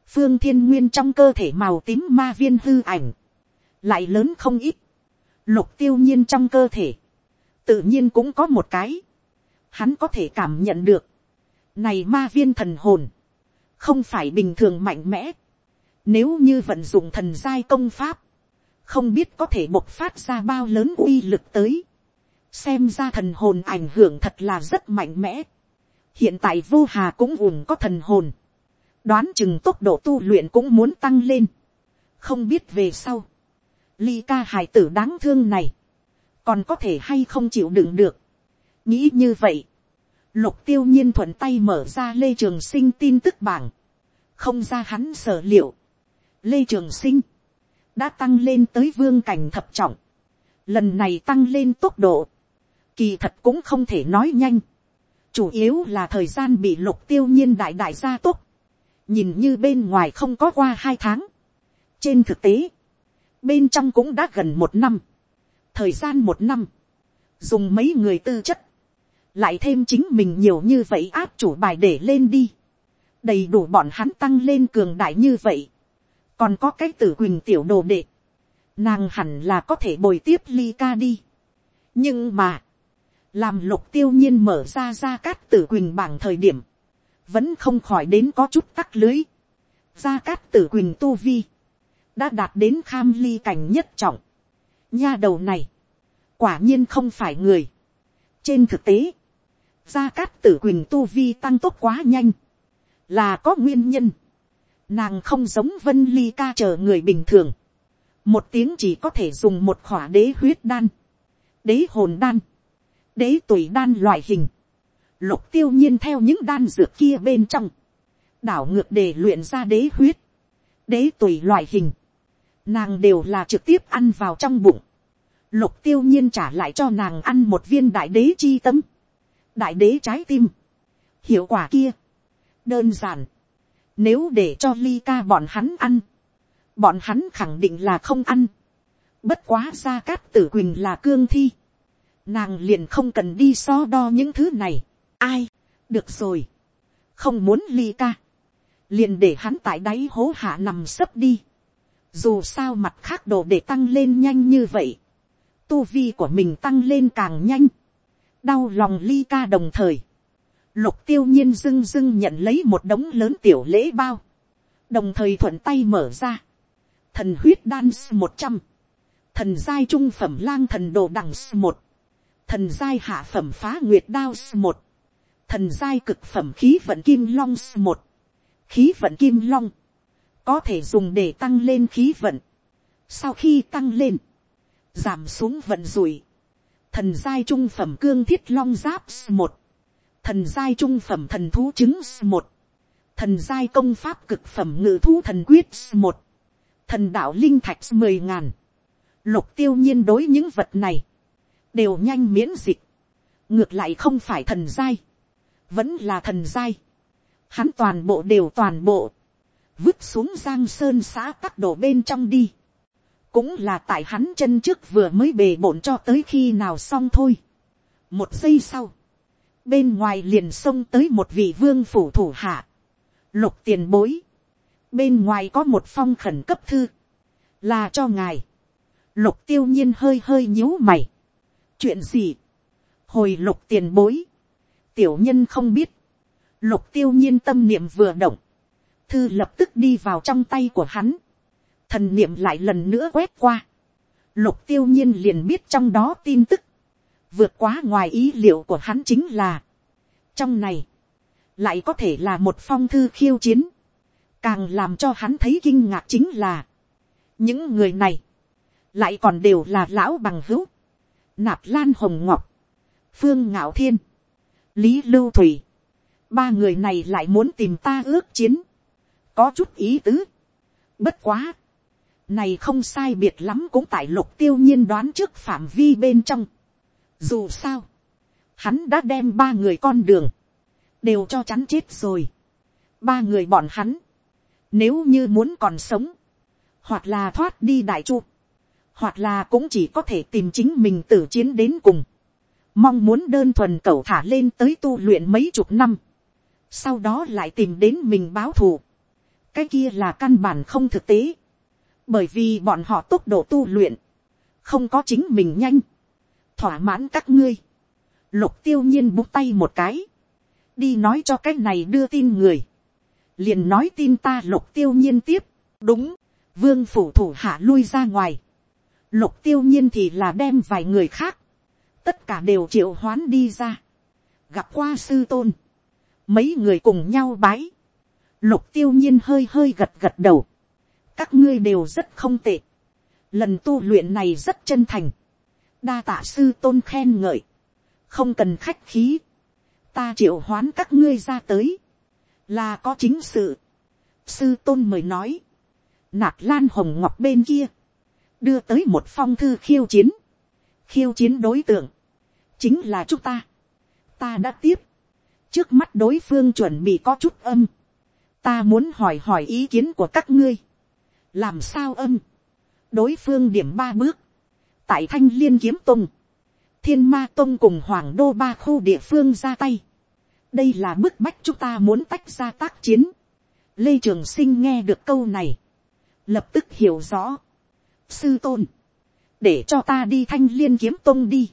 phương thiên nguyên trong cơ thể màu tím ma viên hư ảnh, lại lớn không ít, lục tiêu nhiên trong cơ thể, tự nhiên cũng có một cái, hắn có thể cảm nhận được, này ma viên thần hồn, không phải bình thường mạnh mẽ, nếu như vận dụng thần giai công pháp, không biết có thể bộc phát ra bao lớn uy lực tới, xem ra thần hồn ảnh hưởng thật là rất mạnh mẽ, hiện tại vô hà cũng ủng có thần hồn, đoán chừng tốc độ tu luyện cũng muốn tăng lên, không biết về sau, ly ca Hải tử đáng thương này, còn có thể hay không chịu đựng được. nghĩ như vậy, lục tiêu nhiên thuận tay mở ra lê trường sinh tin tức bảng, không ra hắn sở liệu, lê trường sinh, đã tăng lên tới vương cảnh thập trọng, lần này tăng lên tốc độ, kỳ thật cũng không thể nói nhanh, chủ yếu là thời gian bị lục tiêu nhiên đại đại gia tốc, nhìn như bên ngoài không có qua hai tháng, trên thực tế, bên trong cũng đã gần một năm, thời gian một năm, dùng mấy người tư chất, lại thêm chính mình nhiều như vậy áp chủ bài để lên đi, đầy đủ bọn hắn tăng lên cường đại như vậy, còn có cái tử quỳnh tiểu đồ đệ, nàng hẳn là có thể bồi tiếp ly ca đi. nhưng mà, làm lục tiêu nhiên mở ra ra cát tử quỳnh bảng thời điểm, vẫn không khỏi đến có chút tắc lưới. Gia cát tử quỳnh tu vi, đã đạt đến kham ly cảnh nhất trọng. Nha đầu này, quả nhiên không phải người. Trên thực tế, gia cát tử quỳnh tu vi tăng tốc quá nhanh, là có nguyên nhân. Nàng không giống vân ly ca chờ người bình thường. Một tiếng chỉ có thể dùng một khỏa đế huyết đan, đế hồn đan, đế tuổi đan loại hình. Lục tiêu nhiên theo những đan dược kia bên trong. Đảo ngược để luyện ra đế huyết, đế tuổi loại hình nàng đều là trực tiếp ăn vào trong bụng, lục tiêu nhiên trả lại cho nàng ăn một viên đại đế chi tâm, đại đế trái tim, hiệu quả kia, đơn giản, nếu để cho ly ca bọn hắn ăn, bọn hắn khẳng định là không ăn, bất quá ra cát tử quỳnh là cương thi, nàng liền không cần đi so đo những thứ này, ai, được rồi, không muốn ly ca, liền để hắn tại đáy hố hạ nằm sấp đi, dù sao mặt khác đồ để tăng lên nhanh như vậy, tu vi của mình tăng lên càng nhanh, đau lòng ly ca đồng thời, lục tiêu nhiên dưng dưng nhận lấy một đống lớn tiểu lễ bao, đồng thời thuận tay mở ra, thần huyết đan một trăm, thần giai trung phẩm lang thần đồ đằng một, thần giai hạ phẩm phá nguyệt đao một, thần giai cực phẩm khí vận kim long một, khí vận kim long, có thể dùng để tăng lên khí vận. Sau khi tăng lên, giảm xuống vận rủi. Thần giai trung phẩm cương thiết long giáp một, thần giai trung phẩm thần thú trứng một, thần giai công pháp cực phẩm ngự thú thần quyết một, thần đạo linh thạch mười ngàn. Lục tiêu nhiên đối những vật này, đều nhanh miễn dịch. Ngược lại không phải thần giai, vẫn là thần giai. Hắn toàn bộ đều toàn bộ vứt xuống giang sơn xã các đổ bên trong đi. cũng là tại hắn chân trước vừa mới bề bổn cho tới khi nào xong thôi. một giây sau, bên ngoài liền xông tới một vị vương phủ thủ hạ, lục tiền bối, bên ngoài có một phong khẩn cấp thư, là cho ngài, lục tiêu nhiên hơi hơi nhíu mày, chuyện gì, hồi lục tiền bối, tiểu nhân không biết, lục tiêu nhiên tâm niệm vừa động, thư lập tức đi vào trong tay của hắn, thần niệm lại lần nữa quét qua, lục tiêu nhiên liền biết trong đó tin tức, vượt quá ngoài ý liệu của hắn chính là, trong này, lại có thể là một phong thư khiêu chiến, càng làm cho hắn thấy kinh ngạc chính là, những người này, lại còn đều là lão bằng hữu, nạp lan hồng ngọc, phương ngạo thiên, lý lưu thủy, ba người này lại muốn tìm ta ước chiến, có chút ý tứ. Bất quá, này không sai biệt lắm cũng tại lục tiêu nhiên đoán trước phạm vi bên trong. Dù sao, hắn đã đem ba người con đường, đều cho chắn chết rồi. ba người bọn hắn, nếu như muốn còn sống, hoặc là thoát đi đại chu, hoặc là cũng chỉ có thể tìm chính mình tử chiến đến cùng, mong muốn đơn thuần cậu thả lên tới tu luyện mấy chục năm, sau đó lại tìm đến mình báo thù, cái kia là căn bản không thực tế, bởi vì bọn họ tốc độ tu luyện, không có chính mình nhanh, thỏa mãn các ngươi, lục tiêu nhiên búng tay một cái, đi nói cho cái này đưa tin người, liền nói tin ta lục tiêu nhiên tiếp, đúng, vương phủ thủ hạ lui ra ngoài, lục tiêu nhiên thì là đem vài người khác, tất cả đều triệu hoán đi ra, gặp qua sư tôn, mấy người cùng nhau bái, lục tiêu nhiên hơi hơi gật gật đầu, các ngươi đều rất không tệ, lần tu luyện này rất chân thành, đa tạ sư tôn khen ngợi, không cần khách khí, ta triệu hoán các ngươi ra tới, là có chính sự, sư tôn mời nói, nạt lan hồng ngọc bên kia, đưa tới một phong thư khiêu chiến, khiêu chiến đối tượng, chính là chúng ta, ta đã tiếp, trước mắt đối phương chuẩn bị có chút âm, ta muốn hỏi hỏi ý kiến của các ngươi, làm sao âm, đối phương điểm ba bước, tại thanh liên kiếm tông, thiên ma tông cùng hoàng đô ba khu địa phương ra tay, đây là bức bách chúng ta muốn tách ra tác chiến, lê trường sinh nghe được câu này, lập tức hiểu rõ, sư tôn, để cho ta đi thanh liên kiếm tông đi,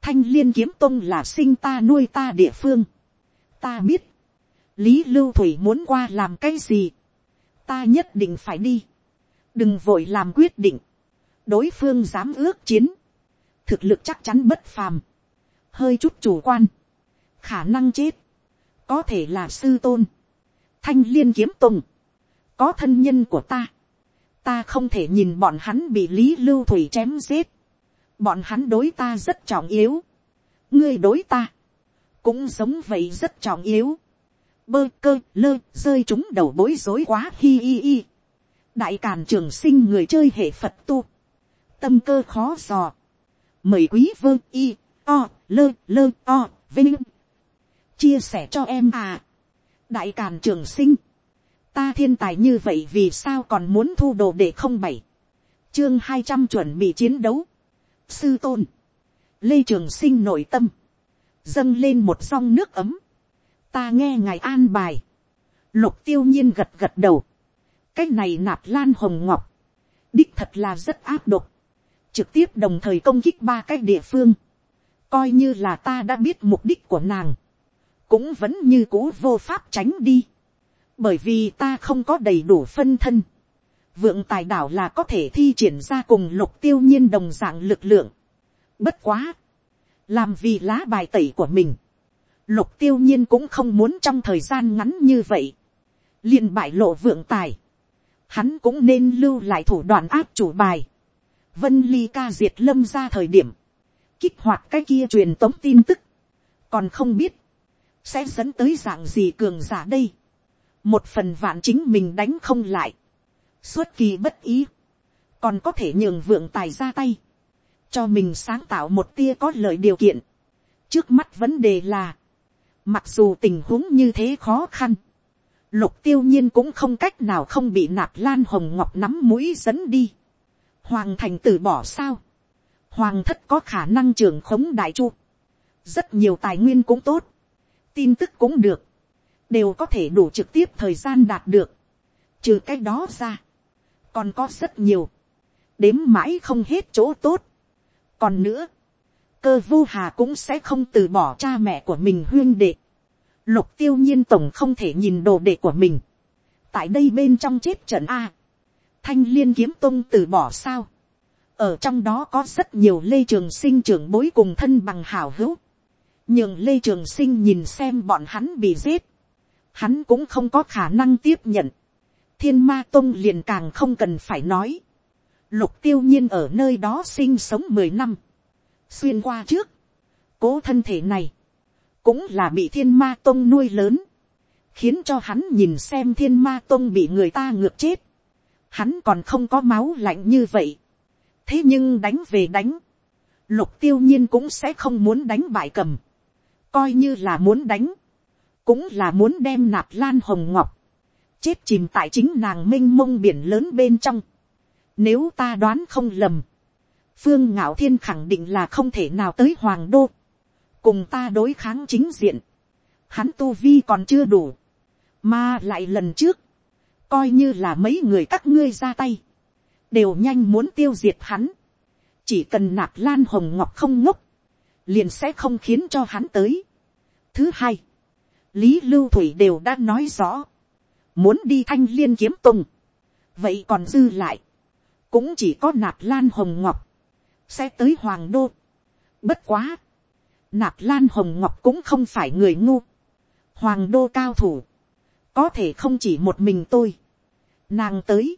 thanh liên kiếm tông là sinh ta nuôi ta địa phương, ta biết, lý lưu thủy muốn qua làm cái gì, ta nhất định phải đi, đừng vội làm quyết định, đối phương dám ước chiến, thực lực chắc chắn bất phàm, hơi chút chủ quan, khả năng chết, có thể là sư tôn, thanh liên kiếm tùng, có thân nhân của ta, ta không thể nhìn bọn hắn bị lý lưu thủy chém giết, bọn hắn đối ta rất trọng yếu, ngươi đối ta, cũng giống vậy rất trọng yếu, bơ cơ lơ rơi chúng đầu bối rối quá hi hi hi, đại càn trường sinh người chơi hệ phật tu, tâm cơ khó dò, mời quý vơ y, o, lơ lơ o, vinh, chia sẻ cho em à, đại càn trường sinh, ta thiên tài như vậy vì sao còn muốn thu đồ để không bảy, chương hai trăm chuẩn bị chiến đấu, sư tôn, lê trường sinh nội tâm, dâng lên một song nước ấm, ta nghe ngài an bài, lục tiêu nhiên gật gật đầu, cái này nạp lan hồng ngọc, đích thật là rất áp độc, trực tiếp đồng thời công kích ba cái địa phương, coi như là ta đã biết mục đích của nàng, cũng vẫn như cũ vô pháp tránh đi, bởi vì ta không có đầy đủ phân thân, vượng tài đảo là có thể thi triển ra cùng lục tiêu nhiên đồng dạng lực lượng, bất quá, làm vì lá bài tẩy của mình, lục tiêu nhiên cũng không muốn trong thời gian ngắn như vậy, liền bại lộ vượng tài, hắn cũng nên lưu lại thủ đoạn áp chủ bài, vân ly ca diệt lâm ra thời điểm, kích hoạt cái kia truyền tống tin tức, còn không biết, sẽ dẫn tới dạng gì cường giả đây, một phần vạn chính mình đánh không lại, suốt kỳ bất ý, còn có thể nhường vượng tài ra tay, cho mình sáng tạo một tia có lợi điều kiện. trước mắt vấn đề là, mặc dù tình huống như thế khó khăn, lục tiêu nhiên cũng không cách nào không bị nạp lan hồng ngọc nắm mũi dẫn đi. hoàng thành từ bỏ sao, hoàng thất có khả năng trưởng khống đại chu, rất nhiều tài nguyên cũng tốt, tin tức cũng được, đều có thể đủ trực tiếp thời gian đạt được, trừ cái đó ra, còn có rất nhiều, đếm mãi không hết chỗ tốt, còn nữa, cơ vô hà cũng sẽ không từ bỏ cha mẹ của mình huyên đệ lục tiêu nhiên tổng không thể nhìn đồ đệ của mình. tại đây bên trong chết trận a. thanh liên kiếm tông từ bỏ sao. ở trong đó có rất nhiều lê trường sinh trưởng bối cùng thân bằng hảo hữu. nhưng lê trường sinh nhìn xem bọn hắn bị giết. hắn cũng không có khả năng tiếp nhận. thiên ma tông liền càng không cần phải nói lục tiêu nhiên ở nơi đó sinh sống mười năm, xuyên qua trước, cố thân thể này, cũng là bị thiên ma tông nuôi lớn, khiến cho hắn nhìn xem thiên ma tông bị người ta ngược chết, hắn còn không có máu lạnh như vậy, thế nhưng đánh về đánh, lục tiêu nhiên cũng sẽ không muốn đánh bại cầm, coi như là muốn đánh, cũng là muốn đem nạp lan hồng ngọc, chết chìm tại chính nàng m i n h mông biển lớn bên trong. Nếu ta đoán không lầm, phương ngạo thiên khẳng định là không thể nào tới hoàng đô, cùng ta đối kháng chính diện, hắn tu vi còn chưa đủ, mà lại lần trước, coi như là mấy người các ngươi ra tay, đều nhanh muốn tiêu diệt hắn, chỉ cần nạp lan hồng ngọc không ngốc, liền sẽ không khiến cho hắn tới. Thứ hai, lý lưu thủy đều đã nói rõ, muốn đi thanh liên kiếm tùng, vậy còn dư lại, cũng chỉ có nạp lan hồng ngọc, sẽ tới hoàng đô. Bất quá, nạp lan hồng ngọc cũng không phải người ngu, hoàng đô cao thủ, có thể không chỉ một mình tôi, nàng tới,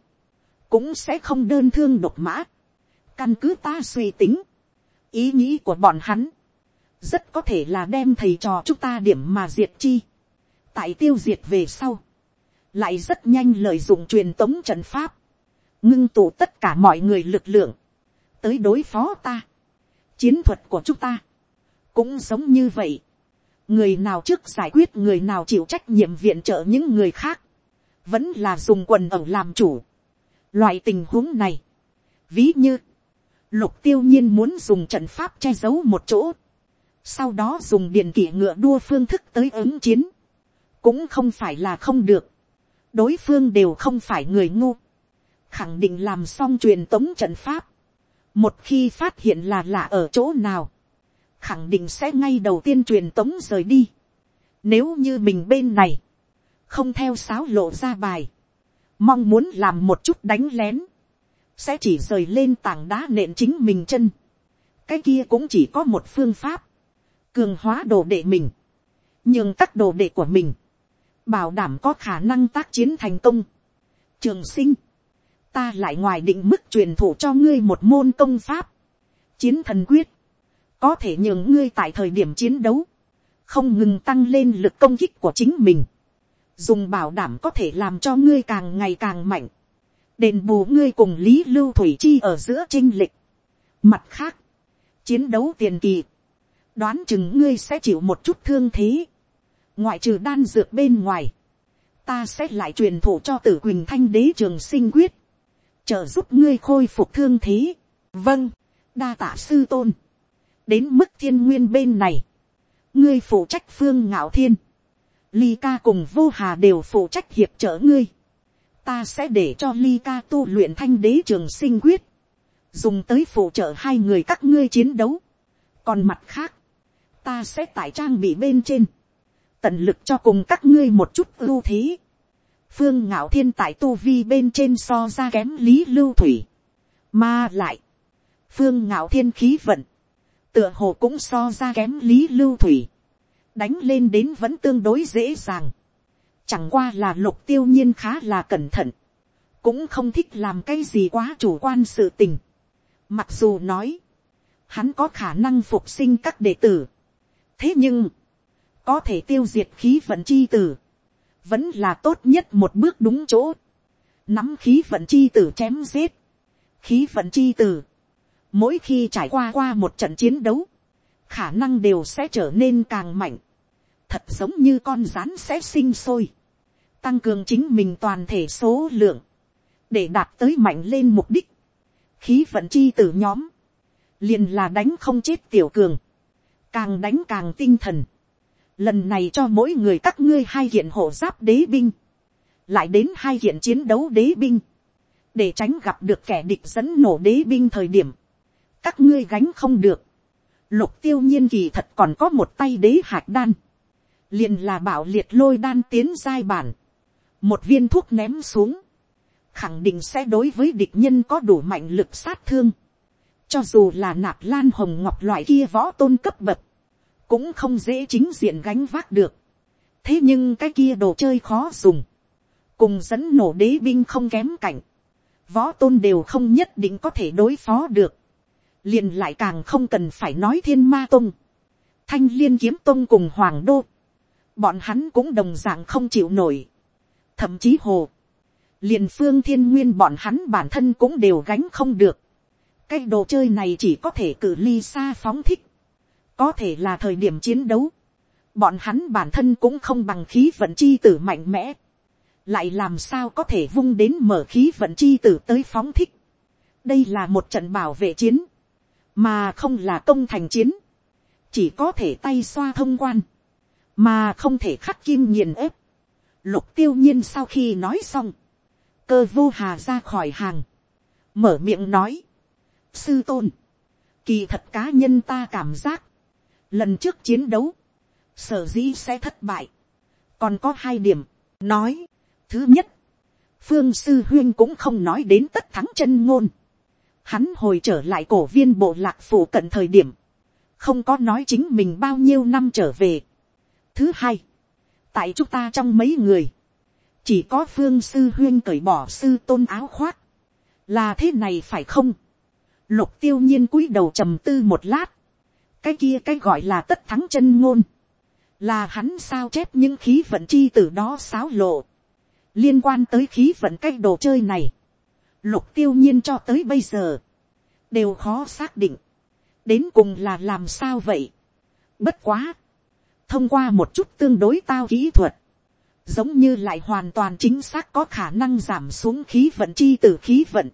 cũng sẽ không đơn thương độc mã, căn cứ ta suy tính, ý nghĩ của bọn hắn, rất có thể là đem thầy trò chúng ta điểm mà diệt chi. tại tiêu diệt về sau, lại rất nhanh lợi dụng truyền tống trận pháp, ngưng tụ tất cả mọi người lực lượng, tới đối phó ta. chiến thuật của chúng ta, cũng giống như vậy. người nào trước giải quyết người nào chịu trách nhiệm viện trợ những người khác, vẫn là dùng quần ẩu làm chủ. loại tình huống này, ví như, lục tiêu nhiên muốn dùng trận pháp che giấu một chỗ, sau đó dùng điện kỷ ngựa đua phương thức tới ứng chiến, cũng không phải là không được, đối phương đều không phải người ngu, khẳng định làm xong truyền tống trận pháp, một khi phát hiện là lạ ở chỗ nào, khẳng định sẽ ngay đầu tiên truyền tống rời đi, nếu như mình bên này, không theo sáo lộ ra bài, mong muốn làm một chút đánh lén, sẽ chỉ rời lên tảng đá nện chính mình chân, cái kia cũng chỉ có một phương pháp, cường hóa đồ đệ mình, nhưng các đồ đệ của mình, bảo đảm có khả năng tác chiến thành công. Trường sinh, ta lại ngoài định mức truyền thụ cho ngươi một môn công pháp, chiến thần quyết, có thể nhường ngươi tại thời điểm chiến đấu, không ngừng tăng lên lực công kích của chính mình, dùng bảo đảm có thể làm cho ngươi càng ngày càng mạnh, đền bù ngươi cùng lý lưu thủy chi ở giữa trinh lịch. Mặt khác, chiến đấu tiền kỳ, đoán chừng ngươi sẽ chịu một chút thương thế, ngoại trừ đan dược bên ngoài, ta sẽ lại truyền thụ cho tử quỳnh thanh đế trường sinh quyết, trợ giúp ngươi khôi phục thương thế. vâng, đa tạ sư tôn, đến mức thiên nguyên bên này, ngươi phụ trách phương ngạo thiên, ly ca cùng vô hà đều phụ trách hiệp trợ ngươi, ta sẽ để cho ly ca tu luyện thanh đế trường sinh quyết, dùng tới phụ trợ hai người các ngươi chiến đấu. còn mặt khác, ta sẽ tải trang bị bên trên, tận lực cho cùng các ngươi một chút ưu thế. phương ngạo thiên tại tu vi bên trên so ra kém lý lưu thủy, mà lại, phương ngạo thiên khí vận, tựa hồ cũng so ra kém lý lưu thủy, đánh lên đến vẫn tương đối dễ dàng, chẳng qua là lục tiêu nhiên khá là cẩn thận, cũng không thích làm cái gì quá chủ quan sự tình. Mặc dù nói, hắn có khả năng phục sinh các đệ tử, thế nhưng, có thể tiêu diệt khí vận chi tử, vẫn là tốt nhất một bước đúng chỗ, nắm khí vận chi tử chém giết, khí vận chi tử, mỗi khi trải qua qua một trận chiến đấu, khả năng đều sẽ trở nên càng mạnh, thật giống như con rắn sẽ sinh sôi, tăng cường chính mình toàn thể số lượng, để đạt tới mạnh lên mục đích, khí vận chi tử nhóm, liền là đánh không chết tiểu cường, càng đánh càng tinh thần, lần này cho mỗi người các ngươi hai hiện hộ giáp đế binh, lại đến hai hiện chiến đấu đế binh, để tránh gặp được kẻ địch dẫn nổ đế binh thời điểm, các ngươi gánh không được, lục tiêu nhiên kỳ thật còn có một tay đế hạt đan, liền là bảo liệt lôi đan tiến giai bản, một viên thuốc ném xuống, khẳng định sẽ đối với địch nhân có đủ mạnh lực sát thương, cho dù là nạp lan hồng ngọc loại kia võ tôn cấp bậc, cũng không dễ chính diện gánh vác được. thế nhưng cái kia đồ chơi khó dùng, cùng dẫn nổ đế binh không kém cảnh, võ tôn đều không nhất định có thể đối phó được, liền lại càng không cần phải nói thiên ma tông. Thanh liên kiếm tông cùng hoàng đô, bọn hắn cũng đồng d ạ n g không chịu nổi, thậm chí hồ, liền phương thiên nguyên bọn hắn bản thân cũng đều gánh không được, cái đồ chơi này chỉ có thể cử ly xa phóng thích, có thể là thời điểm chiến đấu, bọn hắn bản thân cũng không bằng khí vận chi tử mạnh mẽ, lại làm sao có thể vung đến mở khí vận chi tử tới phóng thích. đây là một trận bảo vệ chiến, mà không là công thành chiến, chỉ có thể tay xoa thông quan, mà không thể khắc kim nghiền ép. lục tiêu nhiên sau khi nói xong, cơ vô hà ra khỏi hàng, mở miệng nói, sư tôn, kỳ thật cá nhân ta cảm giác, lần trước chiến đấu, sở dĩ sẽ thất bại, còn có hai điểm, nói, thứ nhất, phương sư huyên cũng không nói đến tất thắng chân ngôn, hắn hồi trở lại cổ viên bộ lạc phủ cận thời điểm, không có nói chính mình bao nhiêu năm trở về. thứ hai, tại chúng ta trong mấy người, chỉ có phương sư huyên cởi bỏ sư tôn áo khoác, là thế này phải không, lục tiêu nhiên cúi đầu trầm tư một lát, cái kia cái gọi là tất thắng chân ngôn, là hắn sao chép những khí vận chi từ đó xáo lộ, liên quan tới khí vận cái đồ chơi này, lục tiêu nhiên cho tới bây giờ, đều khó xác định, đến cùng là làm sao vậy. bất quá, thông qua một chút tương đối tao kỹ thuật, giống như lại hoàn toàn chính xác có khả năng giảm xuống khí vận chi từ khí vận,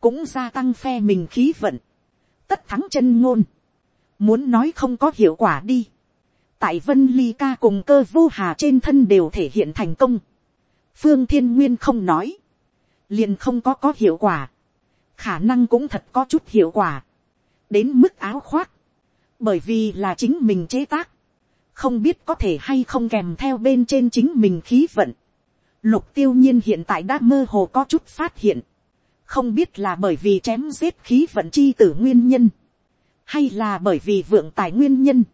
cũng gia tăng phe mình khí vận, tất thắng chân ngôn, muốn nói không có hiệu quả đi, tại vân ly ca cùng cơ vô hà trên thân đều thể hiện thành công, phương thiên nguyên không nói, liền không có có hiệu quả, khả năng cũng thật có chút hiệu quả, đến mức áo khoác, bởi vì là chính mình chế tác, không biết có thể hay không kèm theo bên trên chính mình khí vận. Lục tiêu nhiên hiện tại đã mơ hồ có chút phát hiện, không biết là bởi vì chém giết khí vận chi tử nguyên nhân, hay là bởi vì vượng tài nguyên nhân,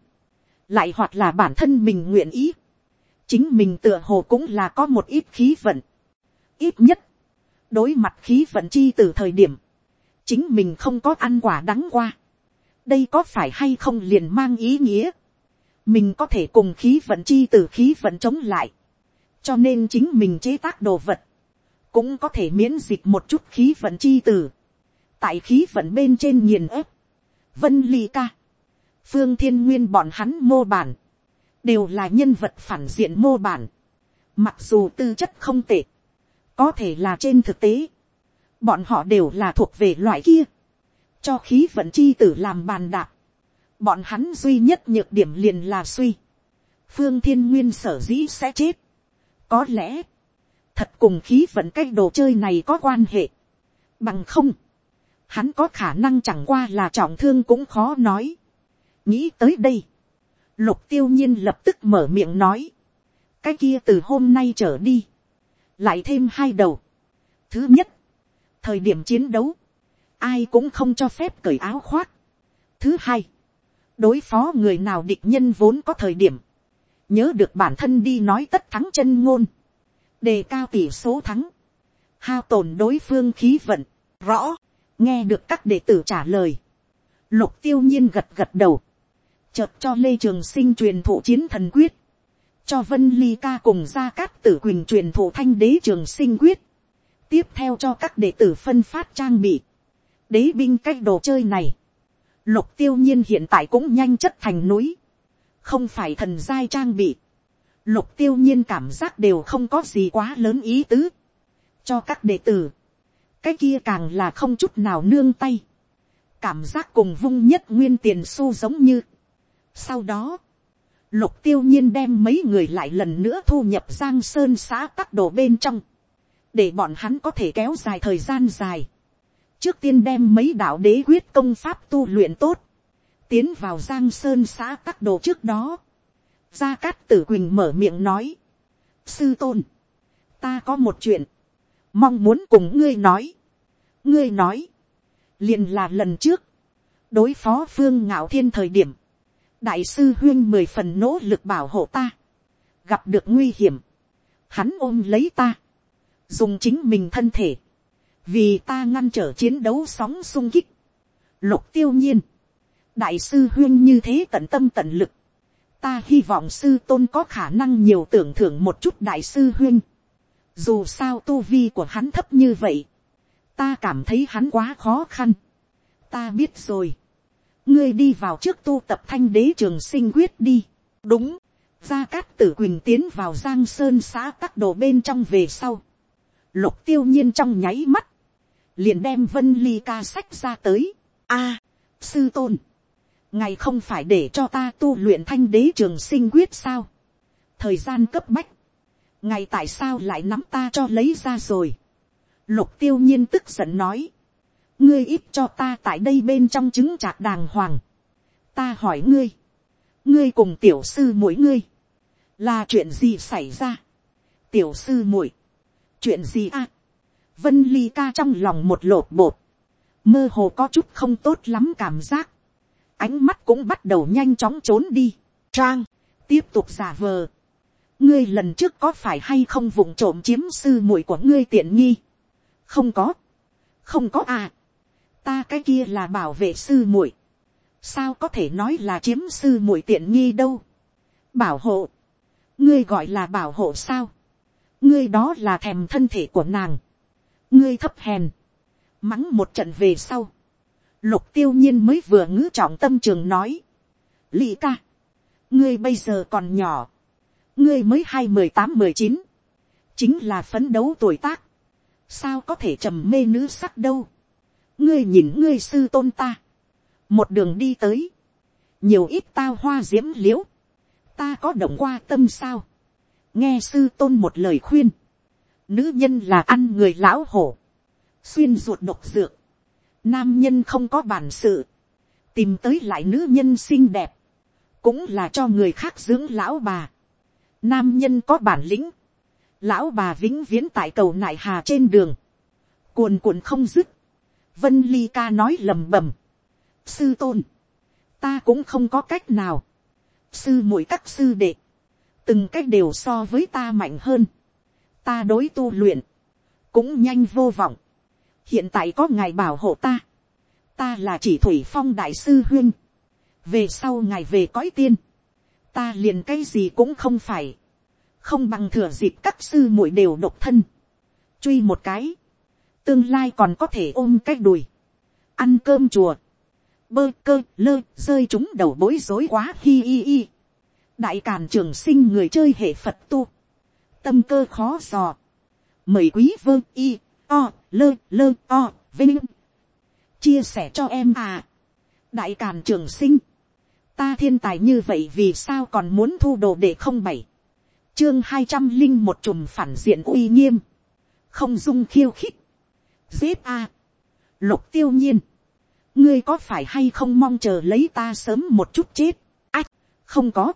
lại hoặc là bản thân mình nguyện ý, chính mình tựa hồ cũng là có một ít khí vận, ít nhất, đối mặt khí vận chi từ thời điểm, chính mình không có ăn quả đắng qua, đây có phải hay không liền mang ý nghĩa, mình có thể cùng khí vận chi từ khí vận chống lại, cho nên chính mình chế tác đồ vật, cũng có thể miễn dịch một chút khí vận chi từ, tại khí vận bên trên nghiền ép, vân ly ca, phương thiên nguyên bọn hắn mô bản, đều là nhân vật phản diện mô bản, mặc dù tư chất không tệ, có thể là trên thực tế, bọn họ đều là thuộc về loại kia, cho khí vận chi tử làm bàn đạp, bọn hắn duy nhất nhược điểm liền là suy, phương thiên nguyên sở dĩ sẽ chết, có lẽ, thật cùng khí vận cái đồ chơi này có quan hệ, bằng không, hắn có khả năng chẳng qua là trọng thương cũng khó nói, nghĩ tới đây, lục tiêu nhiên lập tức mở miệng nói, cái kia từ hôm nay trở đi, lại thêm hai đầu. Thứ nhất, thời điểm chiến đấu, ai cũng không cho phép cởi áo khoác. Thứ hai, đối phó người nào địch nhân vốn có thời điểm, nhớ được bản thân đi nói tất thắng chân ngôn, đề cao tỷ số thắng, hao tổn đối phương khí vận, rõ, nghe được các đệ tử trả lời, lục tiêu nhiên gật gật đầu, chợt cho lê trường sinh truyền thụ chiến thần quyết, cho vân ly ca cùng gia cát tử quỳnh truyền thụ thanh đế trường sinh quyết, tiếp theo cho các đệ tử phân phát trang bị, đế binh cách đồ chơi này, lục tiêu nhiên hiện tại cũng nhanh chất thành núi, không phải thần giai trang bị, lục tiêu nhiên cảm giác đều không có gì quá lớn ý tứ, cho các đệ tử, cái kia càng là không chút nào nương tay, cảm giác cùng vung nhất nguyên tiền xu giống như, sau đó, lục tiêu nhiên đem mấy người lại lần nữa thu nhập giang sơn xã tắc đồ bên trong, để bọn hắn có thể kéo dài thời gian dài. trước tiên đem mấy đạo đế quyết công pháp tu luyện tốt, tiến vào giang sơn xã tắc đồ trước đó. gia cát tử quỳnh mở miệng nói, sư tôn, ta có một chuyện, mong muốn cùng ngươi nói. ngươi nói, liền là lần trước, đối phó phương ngạo thiên thời điểm, đại sư huyên mười phần nỗ lực bảo hộ ta, gặp được nguy hiểm, hắn ôm lấy ta, dùng chính mình thân thể, vì ta ngăn trở chiến đấu sóng sung kích, lục tiêu nhiên, đại sư huyên như thế tận tâm tận lực, ta hy vọng sư tôn có khả năng nhiều tưởng thưởng một chút đại sư huyên, dù sao tu vi của hắn thấp như vậy, ta cảm thấy hắn quá khó khăn, ta biết rồi, ngươi đi vào trước tu tập thanh đế trường sinh quyết đi. đúng, gia cát tử quỳnh tiến vào giang sơn xã tắc đồ bên trong về sau, lục tiêu nhiên trong nháy mắt, liền đem vân ly ca sách ra tới. a, sư tôn, ngày không phải để cho ta tu luyện thanh đế trường sinh quyết sao. thời gian cấp bách, ngày tại sao lại nắm ta cho lấy ra rồi. lục tiêu nhiên tức giận nói, ngươi ít cho ta tại đây bên trong chứng trạc đàng hoàng. ta hỏi ngươi, ngươi cùng tiểu sư mỗi ngươi, là chuyện gì xảy ra. tiểu sư muội, chuyện gì à. vân ly ca trong lòng một lột bột, mơ hồ có chút không tốt lắm cảm giác, ánh mắt cũng bắt đầu nhanh chóng trốn đi. trang, tiếp tục giả vờ. ngươi lần trước có phải hay không vụng trộm chiếm sư muội của ngươi tiện nghi. không có, không có à ta cái kia là bảo vệ sư muội. sao có thể nói là chiếm sư muội tiện nghi đâu. bảo hộ, ngươi gọi là bảo hộ sao. ngươi đó là thèm thân thể của nàng. ngươi thấp hèn, mắng một trận về sau Lục tiêu nhiên mới vừa ngữ trọng tâm trường nói. lỵ ca. Ngươi bây giờ còn nhỏ. Ngươi mới hai mười tám mười chín. Chính là phấn đấu tuổi tác. Sao có thể trầm mê nữ sắc đâu. Ngươi nhìn ngươi sư tôn ta. Một đường đi tới. Nhiều ít tao hoa diễm liễu. Ta có động qua tâm sao. Nghe sư tôn một lời khuyên. Nữ nhân là ăn người lão hổ. Xuyên ruột độc dược Nam nhân không có bản sự. Tìm tới lại nữ nhân xinh đẹp. Cũng là cho người khác dưỡng lão bà. Nam nhân có bản lĩnh. Lão bà vĩnh viễn tại cầu nại hà trên đường. Cuồn cuộn không dứt. Vân Ly ca nói lầm bầm. Sư tôn. Ta cũng không có cách nào. Sư muội các sư đệ. Từng cách đều so với ta mạnh hơn. Ta đối tu luyện. Cũng nhanh vô vọng hiện tại có ngài bảo hộ ta, ta là chỉ thủy phong đại sư huyên, về sau ngài về cõi tiên, ta liền cái gì cũng không phải, không bằng thừa dịp các sư muội đều độc thân, truy một cái, tương lai còn có thể ôm cái đùi, ăn cơm chùa, bơ cơ lơ rơi chúng đầu bối rối quá hi hi hi, đại càn trường sinh người chơi hệ phật tu, tâm cơ khó dò, mời quý vơ y o, lơ, lơ, o, vinh. Chia sẻ cho em à. Đại Càn Trường Sinh. Ta thiên tài như vậy vì sao còn muốn thu đồ để không bảy. Chương hai trăm linh một chùm phản diện uy nghiêm. Không dung khiêu khích. Giết a. Lục tiêu nhiên. Ngươi có phải hay không mong chờ lấy ta sớm một chút chết. Ách, không có.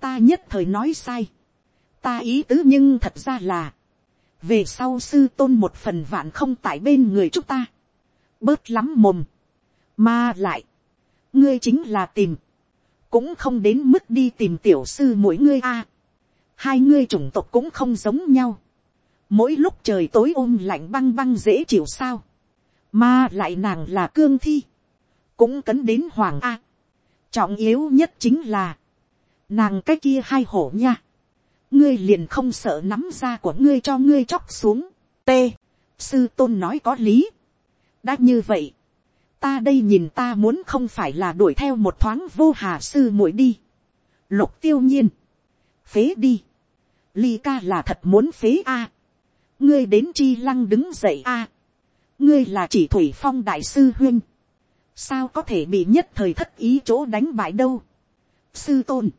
Ta nhất thời nói sai. Ta ý tứ nhưng thật ra là về sau sư tôn một phần vạn không tại bên người chúng ta, bớt lắm mồm, mà lại, ngươi chính là tìm, cũng không đến mức đi tìm tiểu sư mỗi ngươi a, hai ngươi chủng tộc cũng không giống nhau, mỗi lúc trời tối ôm lạnh băng băng dễ chịu sao, mà lại nàng là cương thi, cũng cấn đến hoàng a, trọng yếu nhất chính là, nàng cái kia hai hổ nha, ngươi liền không sợ nắm da của ngươi cho ngươi chóc xuống. T. Sư tôn nói có lý. đã như vậy, ta đây nhìn ta muốn không phải là đuổi theo một thoáng vô hà sư muội đi. Lục tiêu nhiên. Phế đi. Ly ca là thật muốn phế a ngươi đến chi lăng đứng dậy a. ngươi là chỉ thủy phong đại sư huyên. sao có thể bị nhất thời thất ý chỗ đánh bại đâu. sư tôn.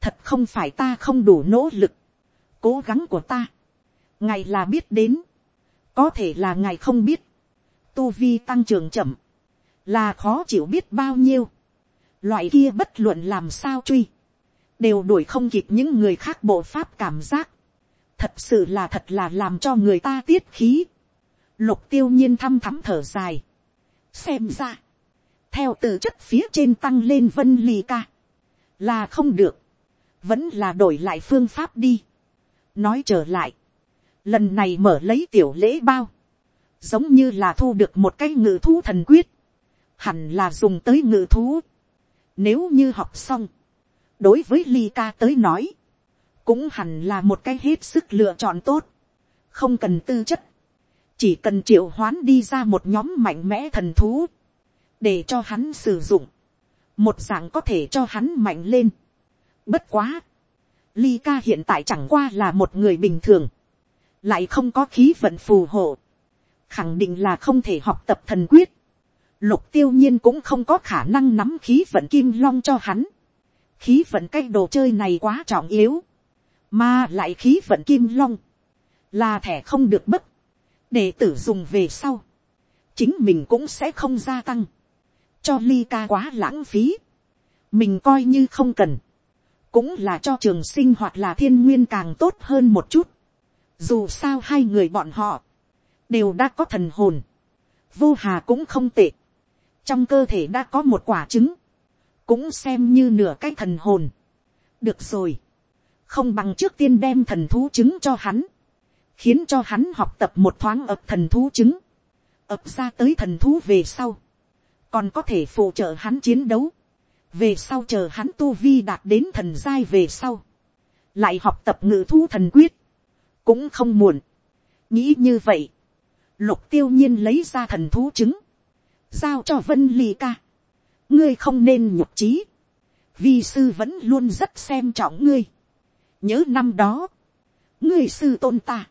Thật không phải ta không đủ nỗ lực, cố gắng của ta, ngài là biết đến, có thể là ngài không biết, tu vi tăng trưởng chậm, là khó chịu biết bao nhiêu, loại kia bất luận làm sao truy, đều đuổi không kịp những người khác bộ pháp cảm giác, thật sự là thật là làm cho người ta tiết khí, lục tiêu nhiên thăm thắm thở dài, xem ra, theo từ chất phía trên tăng lên vân ly ca, là không được, vẫn là đổi lại phương pháp đi. nói trở lại, lần này mở lấy tiểu lễ bao, giống như là thu được một cái ngự thú thần quyết, hẳn là dùng tới ngự thú. Nếu như học xong, đối với ly ca tới nói, cũng hẳn là một cái hết sức lựa chọn tốt, không cần tư chất, chỉ cần triệu hoán đi ra một nhóm mạnh mẽ thần thú, để cho hắn sử dụng, một dạng có thể cho hắn mạnh lên. Bất quá. ly ca hiện tại chẳng qua là một người bình thường, lại không có khí vận phù hộ, khẳng định là không thể học tập thần quyết, lục tiêu nhiên cũng không có khả năng nắm khí vận kim long cho hắn, khí vận cái đồ chơi này quá trọng yếu, mà lại khí vận kim long, là thẻ không được bất, để tử dùng về sau, chính mình cũng sẽ không gia tăng, cho ly ca quá lãng phí, mình coi như không cần, cũng là cho trường sinh hoặc là thiên nguyên càng tốt hơn một chút, dù sao hai người bọn họ, đều đã có thần hồn, vô hà cũng không tệ, trong cơ thể đã có một quả trứng, cũng xem như nửa cái thần hồn. được rồi, không bằng trước tiên đem thần thú trứng cho hắn, khiến cho hắn học tập một thoáng ập thần thú trứng, ập ra tới thần thú về sau, còn có thể phụ trợ hắn chiến đấu, về sau chờ hắn tu vi đạt đến thần giai về sau, lại học tập ngự thú thần quyết, cũng không muộn. nghĩ như vậy, lục tiêu nhiên lấy ra thần thú trứng, giao cho vân ly ca. ngươi không nên nhục trí, vi sư vẫn luôn rất xem trọng ngươi nhớ năm đó, ngươi sư tôn ta,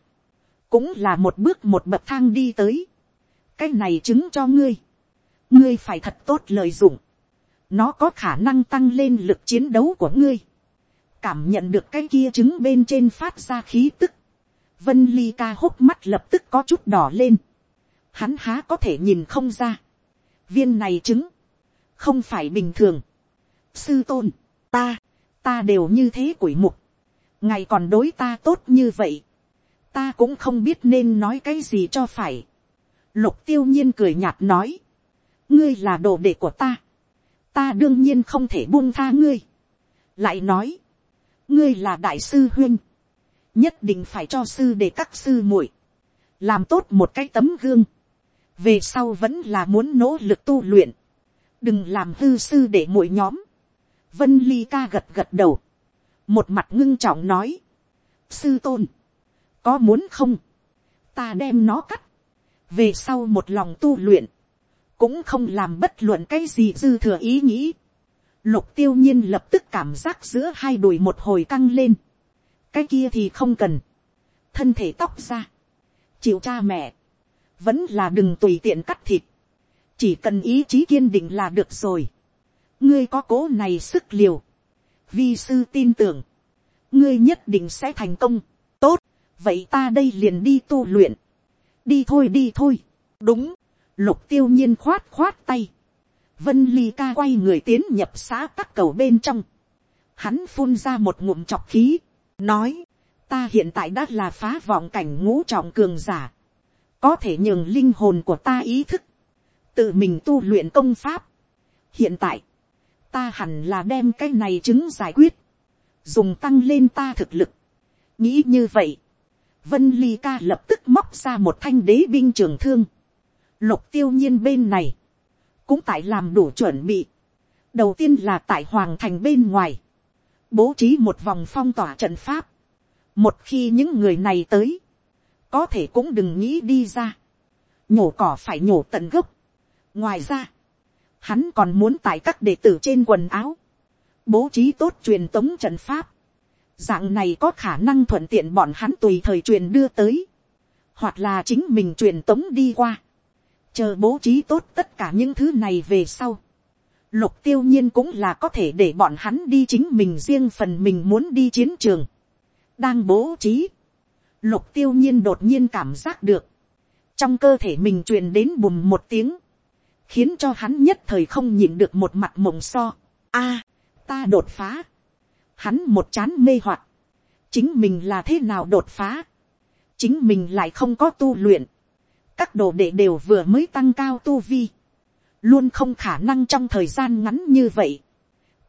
cũng là một bước một bậc thang đi tới. cái này chứng cho ngươi, ngươi phải thật tốt lợi dụng, nó có khả năng tăng lên lực chiến đấu của ngươi, cảm nhận được cái kia trứng bên trên phát ra khí tức, vân ly ca hốc mắt lập tức có chút đỏ lên, hắn há có thể nhìn không ra, viên này trứng, không phải bình thường, sư tôn, ta, ta đều như thế quỷ mục, ngài còn đối ta tốt như vậy, ta cũng không biết nên nói cái gì cho phải. Lục tiêu nhiên cười nhạt nói, ngươi là đồ đệ của ta, ta đương nhiên không thể buông tha ngươi. lại nói, ngươi là đại sư huyên, nhất định phải cho sư để các sư muội, làm tốt một cái tấm gương, về sau vẫn là muốn nỗ lực tu luyện, đừng làm hư sư để muội nhóm. vân ly ca gật gật đầu, một mặt ngưng trọng nói, sư tôn, có muốn không, ta đem nó cắt, về sau một lòng tu luyện, cũng không làm bất luận cái gì dư thừa ý nghĩ. Lục tiêu nhiên lập tức cảm giác giữa hai đùi một hồi căng lên. cái kia thì không cần. thân thể tóc ra. chịu cha mẹ. vẫn là đừng tùy tiện cắt thịt. chỉ cần ý chí kiên định là được rồi. ngươi có cố này sức liều vi sư tin tưởng. ngươi nhất định sẽ thành công. tốt. Vậy ta đây liền đi tu luyện, đi thôi đi thôi, đúng, lục tiêu nhiên khoát khoát tay, vân ly ca quay người tiến nhập xã các cầu bên trong, hắn phun ra một ngụm chọc khí, nói, ta hiện tại đã là phá vọng cảnh ngũ trọng cường giả, có thể nhường linh hồn của ta ý thức, tự mình tu luyện công pháp. hiện tại, ta hẳn là đem cái này chứng giải quyết, dùng tăng lên ta thực lực. nghĩ như vậy, Vân Ly Ca lập tức móc ra một thanh đế binh trường thương. Lục tiêu nhiên bên này. Cũng tại làm đủ chuẩn bị. Đầu tiên là tại Hoàng Thành bên ngoài. Bố trí một vòng phong tỏa trận pháp. Một khi những người này tới. Có thể cũng đừng nghĩ đi ra. Nhổ cỏ phải nhổ tận gốc. Ngoài ra. Hắn còn muốn tại các đệ tử trên quần áo. Bố trí tốt truyền tống trận pháp Dạng này có khả năng thuận tiện bọn hắn tùy thời truyền đưa tới. Hoặc là chính mình truyền tống đi qua. Chờ bố trí tốt tất cả những thứ này về sau. Lục tiêu nhiên cũng là có thể để bọn hắn đi chính mình riêng phần mình muốn đi chiến trường. Đang bố trí. Lục tiêu nhiên đột nhiên cảm giác được. Trong cơ thể mình truyền đến bùm một tiếng. Khiến cho hắn nhất thời không nhìn được một mặt mộng so. a ta đột phá. Hắn một chán mê hoặc, chính mình là thế nào đột phá, chính mình lại không có tu luyện, các đồ đệ đều vừa mới tăng cao tu vi, luôn không khả năng trong thời gian ngắn như vậy,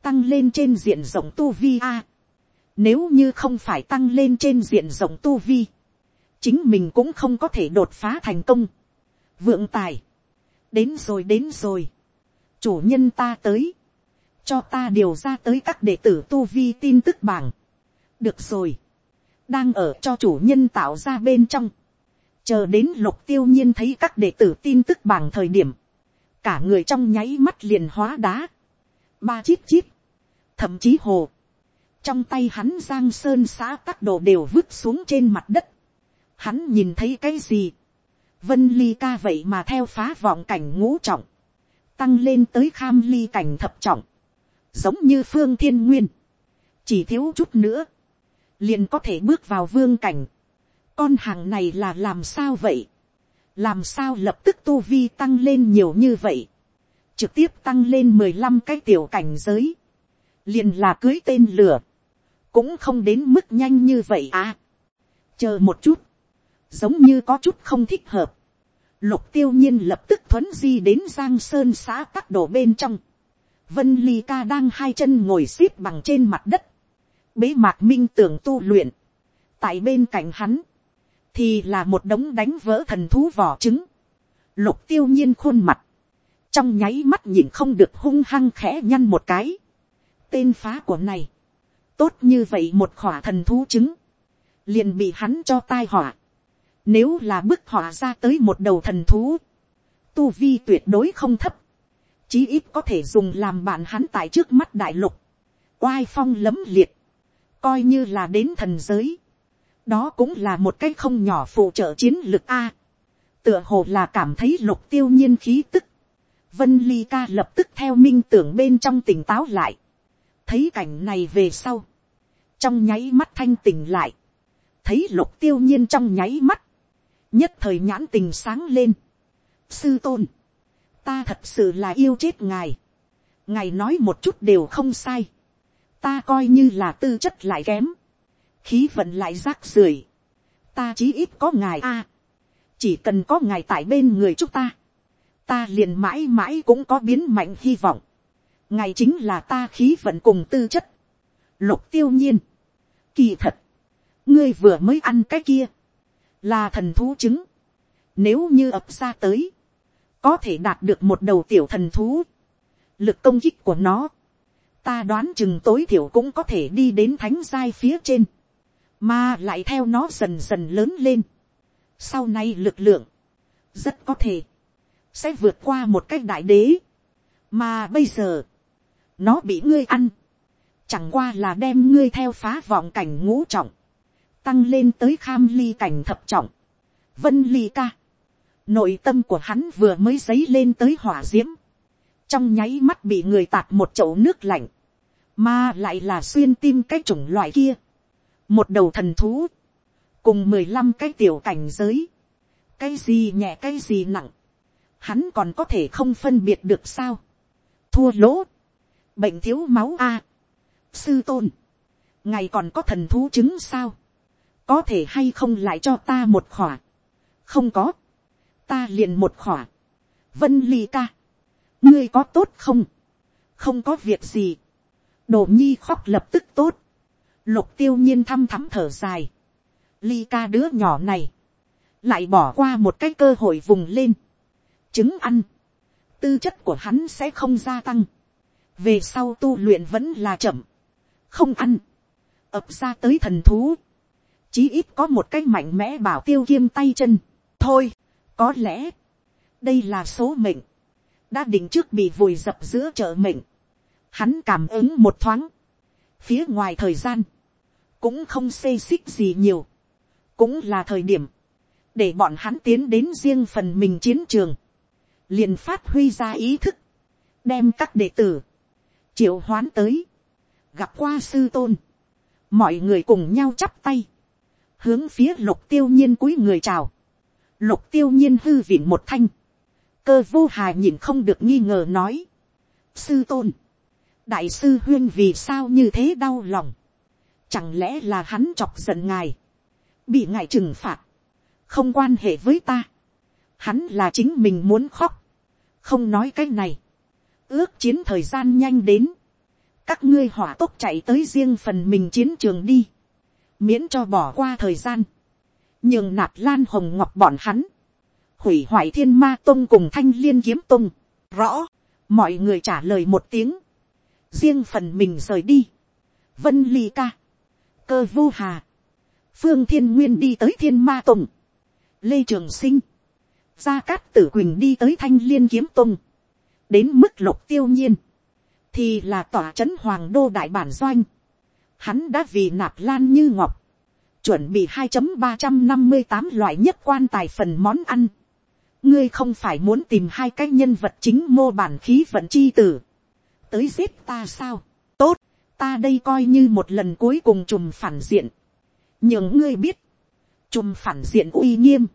tăng lên trên diện rộng tu vi a. nếu như không phải tăng lên trên diện rộng tu vi, chính mình cũng không có thể đột phá thành công. vượng tài, đến rồi đến rồi, chủ nhân ta tới, cho ta điều ra tới các đệ tử tu vi tin tức bảng. được rồi, đang ở cho chủ nhân tạo ra bên trong, chờ đến lục tiêu nhiên thấy các đệ tử tin tức bảng thời điểm, cả người trong nháy mắt liền hóa đá, ba chít chít, thậm chí hồ, trong tay hắn giang sơn xã các đồ đều vứt xuống trên mặt đất, hắn nhìn thấy cái gì, vân ly ca vậy mà theo phá vọng cảnh ngũ trọng, tăng lên tới kham ly cảnh thập trọng, giống như phương thiên nguyên, chỉ thiếu chút nữa, liền có thể bước vào vương cảnh, con hàng này là làm sao vậy, làm sao lập tức tu vi tăng lên nhiều như vậy, trực tiếp tăng lên mười lăm cái tiểu cảnh giới, liền là cưới tên lửa, cũng không đến mức nhanh như vậy à. chờ một chút, giống như có chút không thích hợp, lục tiêu nhiên lập tức thuấn di đến giang sơn xã các đồ bên trong, vân ly ca đang hai chân ngồi xếp bằng trên mặt đất, bế mạc minh tưởng tu luyện, tại bên cạnh hắn, thì là một đống đánh vỡ thần thú vỏ trứng, lục tiêu nhiên khuôn mặt, trong nháy mắt nhìn không được hung hăng khẽ nhăn một cái, tên phá của này, tốt như vậy một khỏa thần thú trứng, liền bị hắn cho tai họa, nếu là bức họa ra tới một đầu thần thú, tu vi tuyệt đối không thấp, chí ít có thể dùng làm bạn hắn tại trước mắt đại lục, oai phong lấm liệt, coi như là đến thần giới, đó cũng là một cái không nhỏ phụ trợ chiến lược a. tựa hồ là cảm thấy lục tiêu nhiên khí tức. vân ly ca lập tức theo minh tưởng bên trong tỉnh táo lại. thấy cảnh này về sau. trong nháy mắt thanh tỉnh lại. thấy lục tiêu nhiên trong nháy mắt nhất thời nhãn tình sáng lên. sư tôn. ta thật sự là yêu chết ngài. ngài nói một chút đều không sai. ta coi như là tư chất lại kém khí vận lại rác rưởi, ta chí ít có ngài a, chỉ cần có ngài tại bên người chúng ta, ta liền mãi mãi cũng có biến mạnh hy vọng, ngài chính là ta khí vận cùng tư chất, lục tiêu nhiên, kỳ thật, ngươi vừa mới ăn cái kia, là thần thú trứng, nếu như ập ra tới, có thể đạt được một đầu tiểu thần thú, lực công kích của nó, ta đoán chừng tối thiểu cũng có thể đi đến thánh giai phía trên. Mà lại theo nó dần dần lớn lên. sau này lực lượng, rất có thể, sẽ vượt qua một cách đại đế, mà bây giờ, nó bị ngươi ăn, chẳng qua là đem ngươi theo phá vọng cảnh ngũ trọng, tăng lên tới kham ly cảnh thập trọng, vân ly ca, nội tâm của hắn vừa mới dấy lên tới hỏa d i ễ m trong nháy mắt bị người tạt một chậu nước lạnh, mà lại là xuyên tim cái chủng loại kia, một đầu thần thú, cùng mười lăm cái tiểu cảnh giới, cái gì nhẹ cái gì nặng, hắn còn có thể không phân biệt được sao, thua lỗ, bệnh thiếu máu a, sư tôn, ngày còn có thần thú chứng sao, có thể hay không lại cho ta một khỏa, không có, ta liền một khỏa, vân ly ca, ngươi có tốt không, không có việc gì, đồ nhi khóc lập tức tốt, Lục tiêu nhiên thăm thắm thở dài. Ly ca đứa nhỏ này. Lại bỏ qua một cái cơ hội vùng lên. Trứng ăn. Tư chất của hắn sẽ không gia tăng. Về sau tu luyện vẫn là chậm. Không ăn. ập ra tới thần thú. Chí ít có một cái mạnh mẽ bảo tiêu kiêm tay chân. Thôi. Có lẽ. Đây là số mệnh. Đã định trước bị vùi dập giữa chợ mệnh. Hắn cảm ứng một thoáng. Phía ngoài thời gian cũng không xê xích gì nhiều, cũng là thời điểm, để bọn hắn tiến đến riêng phần mình chiến trường, liền phát huy ra ý thức, đem các đệ tử, triệu hoán tới, gặp qua sư tôn, mọi người cùng nhau chắp tay, hướng phía lục tiêu nhiên cúi người chào, lục tiêu nhiên hư vịn một thanh, cơ vô hà nhìn không được nghi ngờ nói, sư tôn, đại sư huyên vì sao như thế đau lòng, Chẳng lẽ là hắn chọc giận ngài. Bị ngài trừng phạt. Không quan hệ với ta. Hắn là chính mình muốn khóc. Không nói cái này. Ước chiến thời gian nhanh đến. Các ngươi hỏa tốc chạy tới riêng phần mình chiến trường đi. Miễn cho bỏ qua thời gian. Nhưng nạp lan hồng ngọc bọn hắn. Hủy hoại thiên ma tông cùng thanh liên kiếm tông. Rõ. Mọi người trả lời một tiếng. Riêng phần mình rời đi. Vân ly ca cơ vô hà, phương thiên nguyên đi tới thiên ma tông lê trường sinh, gia cát tử quỳnh đi tới thanh liên kiếm tông đến mức lục tiêu nhiên, thì là tòa c h ấ n hoàng đô đại bản doanh, hắn đã vì nạp lan như ngọc, chuẩn bị hai ba trăm năm mươi tám loại nhất quan tài phần món ăn. ngươi không phải muốn tìm hai cái nhân vật chính mô bản khí vận chi tử, tới giết ta sao, tốt, ta đây coi như một lần cuối cùng trùm phản diện, những ngươi biết, trùm phản diện uy nghiêm,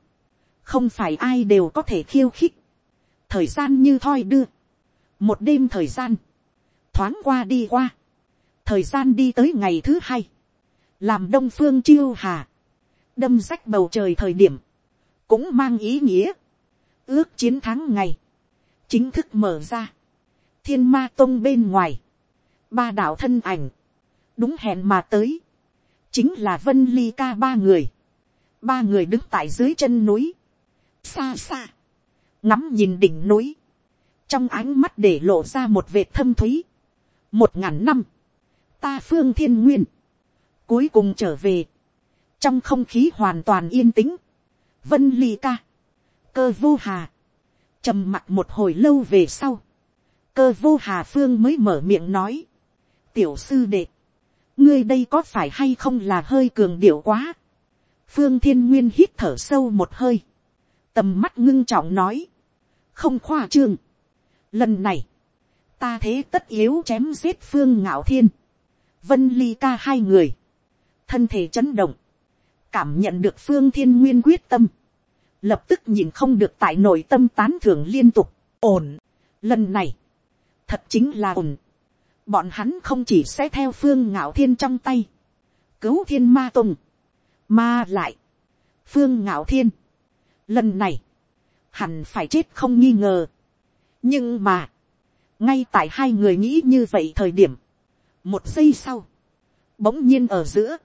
không phải ai đều có thể khiêu khích, thời gian như thoi đưa, một đêm thời gian, thoáng qua đi qua, thời gian đi tới ngày thứ hai, làm đông phương chiêu hà, đâm rách bầu trời thời điểm, cũng mang ý nghĩa, ước chiến thắng ngày, chính thức mở ra, thiên ma tông bên ngoài, ba đạo thân ảnh, đúng hẹn mà tới, chính là vân ly ca ba người, ba người đứng tại dưới chân núi, xa xa, ngắm nhìn đỉnh núi, trong ánh mắt để lộ ra một vệt thâm thúy, một ngàn năm, ta phương thiên nguyên, cuối cùng trở về, trong không khí hoàn toàn yên tĩnh, vân ly ca, cơ vô hà, trầm mặt một hồi lâu về sau, cơ vô hà phương mới mở miệng nói, tiểu sư đệ, ngươi đây có phải hay không là hơi cường điệu quá, phương thiên nguyên hít thở sâu một hơi, tầm mắt ngưng trọng nói, không khoa trương, lần này, ta thế tất yếu chém giết phương ngạo thiên, vân ly ca hai người, thân thể chấn động, cảm nhận được phương thiên nguyên quyết tâm, lập tức nhìn không được tại nội tâm tán thưởng liên tục, ổn, lần này, thật chính là ổn, bọn hắn không chỉ sẽ theo phương ngạo thiên trong tay, cứu thiên ma tùng, mà lại, phương ngạo thiên, lần này, hẳn phải chết không nghi ngờ. nhưng mà, ngay tại hai người nghĩ như vậy thời điểm, một giây sau, bỗng nhiên ở giữa,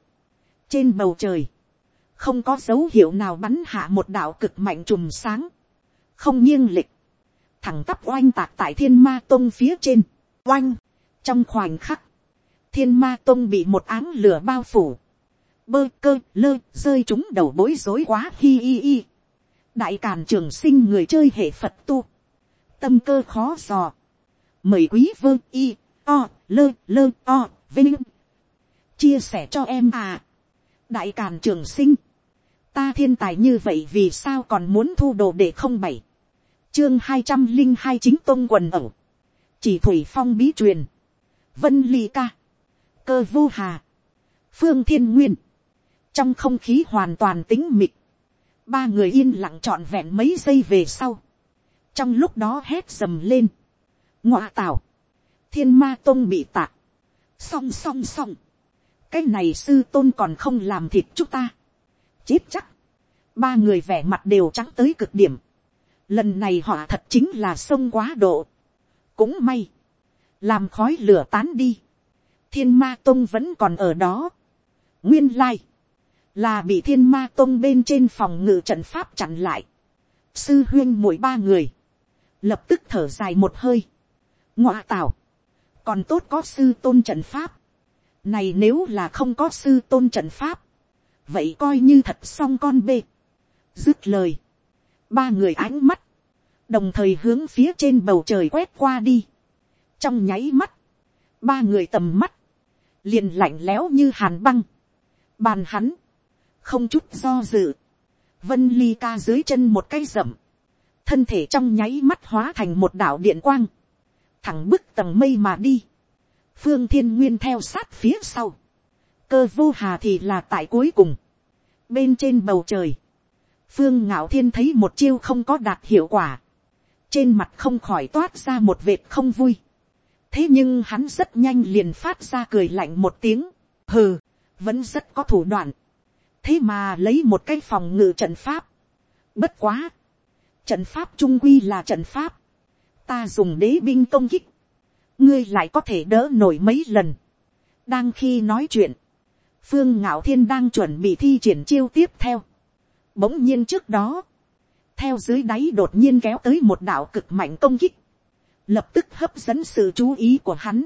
trên bầu trời, không có dấu hiệu nào bắn hạ một đạo cực mạnh trùm sáng, không nghiêng lịch, thẳng tắp oanh tạc tại thiên ma tông phía trên, oanh, trong khoảnh khắc, thiên ma tông bị một áng lửa bao phủ, bơ cơ lơ rơi chúng đầu bối rối quá hi hi hi. đại càn trường sinh người chơi hệ phật tu, tâm cơ khó dò, mời quý vơ y o, lơ lơ, o, vinh. Chia sẻ cho em à. Đại càn trường sinh. Ta thiên tài như vậy vì sao còn muốn thu đồ để không bảy chương hai trăm linh hai chính tôn quần ẩu. Chỉ thủy phong bí truyền. Vân ly ca. Cơ vô hà. Phương thiên nguyên. Trong không khí hoàn toàn tính mịch. Ba người yên lặng trọn vẹn mấy giây về sau. Trong lúc đó hét dầm lên. Ngọa tảo thiên ma tôn bị tạc. Song song song. Cái này sư tôn còn không làm thịt chúng ta. Chết chắc. Ba người vẻ mặt đều trắng tới cực điểm. Lần này họ thật chính là sông quá độ. Cũng may. Làm khói lửa tán đi. Thiên ma tông vẫn còn ở đó. Nguyên lai. Là bị thiên ma tông bên trên phòng ngự trận pháp chặn lại. Sư huyên mỗi ba người. Lập tức thở dài một hơi. Ngoạ tảo còn tốt có sư tôn trận pháp. Này nếu là không có sư tôn trận pháp, vậy coi như thật xong con bê. Dứt lời. Ba người ánh mắt, đồng thời hướng phía trên bầu trời quét qua đi. Trong nháy mắt, ba người tầm mắt, liền lạnh lẽo như hàn băng. Bàn hắn, không chút do dự. Vân ly ca dưới chân một cái rậm. Thân thể trong nháy mắt hóa thành một đảo điện quang thẳng bức tầng mây mà đi. Phương thiên nguyên theo sát phía sau. Cơ vô hà thì là tại cuối cùng. Bên trên bầu trời phương ngạo thiên thấy một chiêu không có đạt hiệu quả. Trên mặt không khỏi toát ra một vệt không vui. Thế nhưng hắn rất nhanh liền phát ra cười lạnh một tiếng, hừ, vẫn rất có thủ đoạn, thế mà lấy một cái phòng ngự trận pháp, bất quá, trận pháp trung quy là trận pháp, ta dùng đế binh công kích, ngươi lại có thể đỡ nổi mấy lần, đang khi nói chuyện, phương ngạo thiên đang chuẩn bị thi triển chiêu tiếp theo, bỗng nhiên trước đó, theo dưới đáy đột nhiên kéo tới một đạo cực mạnh công kích, lập tức hấp dẫn sự chú ý của hắn.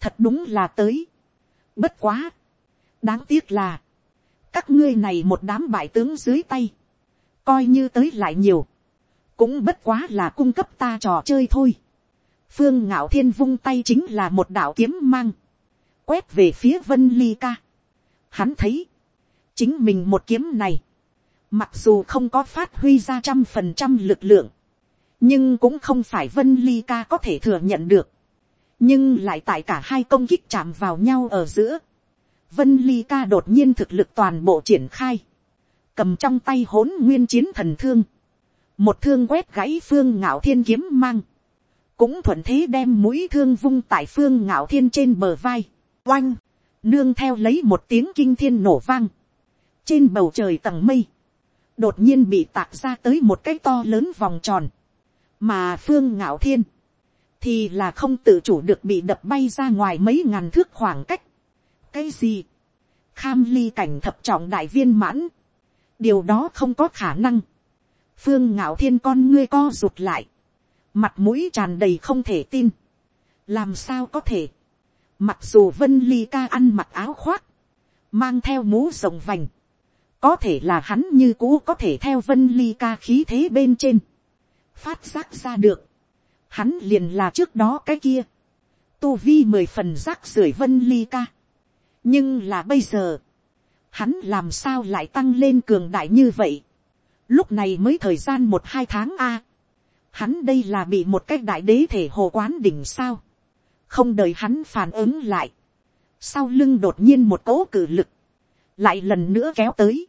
thật đúng là tới. bất quá. đáng tiếc là, các ngươi này một đám bại tướng dưới tay, coi như tới lại nhiều, cũng bất quá là cung cấp ta trò chơi thôi. phương ngạo thiên vung tay chính là một đạo kiếm mang, quét về phía vân ly ca. Hắn thấy, chính mình một kiếm này, mặc dù không có phát huy ra trăm phần trăm lực lượng, nhưng cũng không phải vân ly ca có thể thừa nhận được, nhưng lại tại cả hai công kích chạm vào nhau ở giữa, vân ly ca đột nhiên thực lực toàn bộ triển khai, cầm trong tay hỗn nguyên chiến thần thương, một thương quét gãy phương ngạo thiên kiếm mang, cũng thuận thế đem mũi thương vung tại phương ngạo thiên trên bờ vai, oanh, nương theo lấy một tiếng kinh thiên nổ vang, trên bầu trời tầng mây, đột nhiên bị tạc ra tới một cái to lớn vòng tròn, mà phương ngạo thiên, thì là không tự chủ được bị đập bay ra ngoài mấy ngàn thước khoảng cách. cái gì, kham ly cảnh thập trọng đại viên mãn, điều đó không có khả năng phương ngạo thiên con ngươi co rụt lại, mặt mũi tràn đầy không thể tin. làm sao có thể, mặc dù vân ly ca ăn mặc áo khoác, mang theo mũ rồng vành, có thể là hắn như cũ có thể theo vân ly ca khí thế bên trên, phát giác ra được, hắn liền là trước đó cái kia, tu vi mười phần rác rưởi vân ly ca. nhưng là bây giờ, hắn làm sao lại tăng lên cường đại như vậy lúc này mới thời gian một hai tháng a. hắn đây là bị một cái đại đế thể hồ quán đỉnh sao. không đợi hắn phản ứng lại. sau lưng đột nhiên một cỗ cử lực, lại lần nữa kéo tới.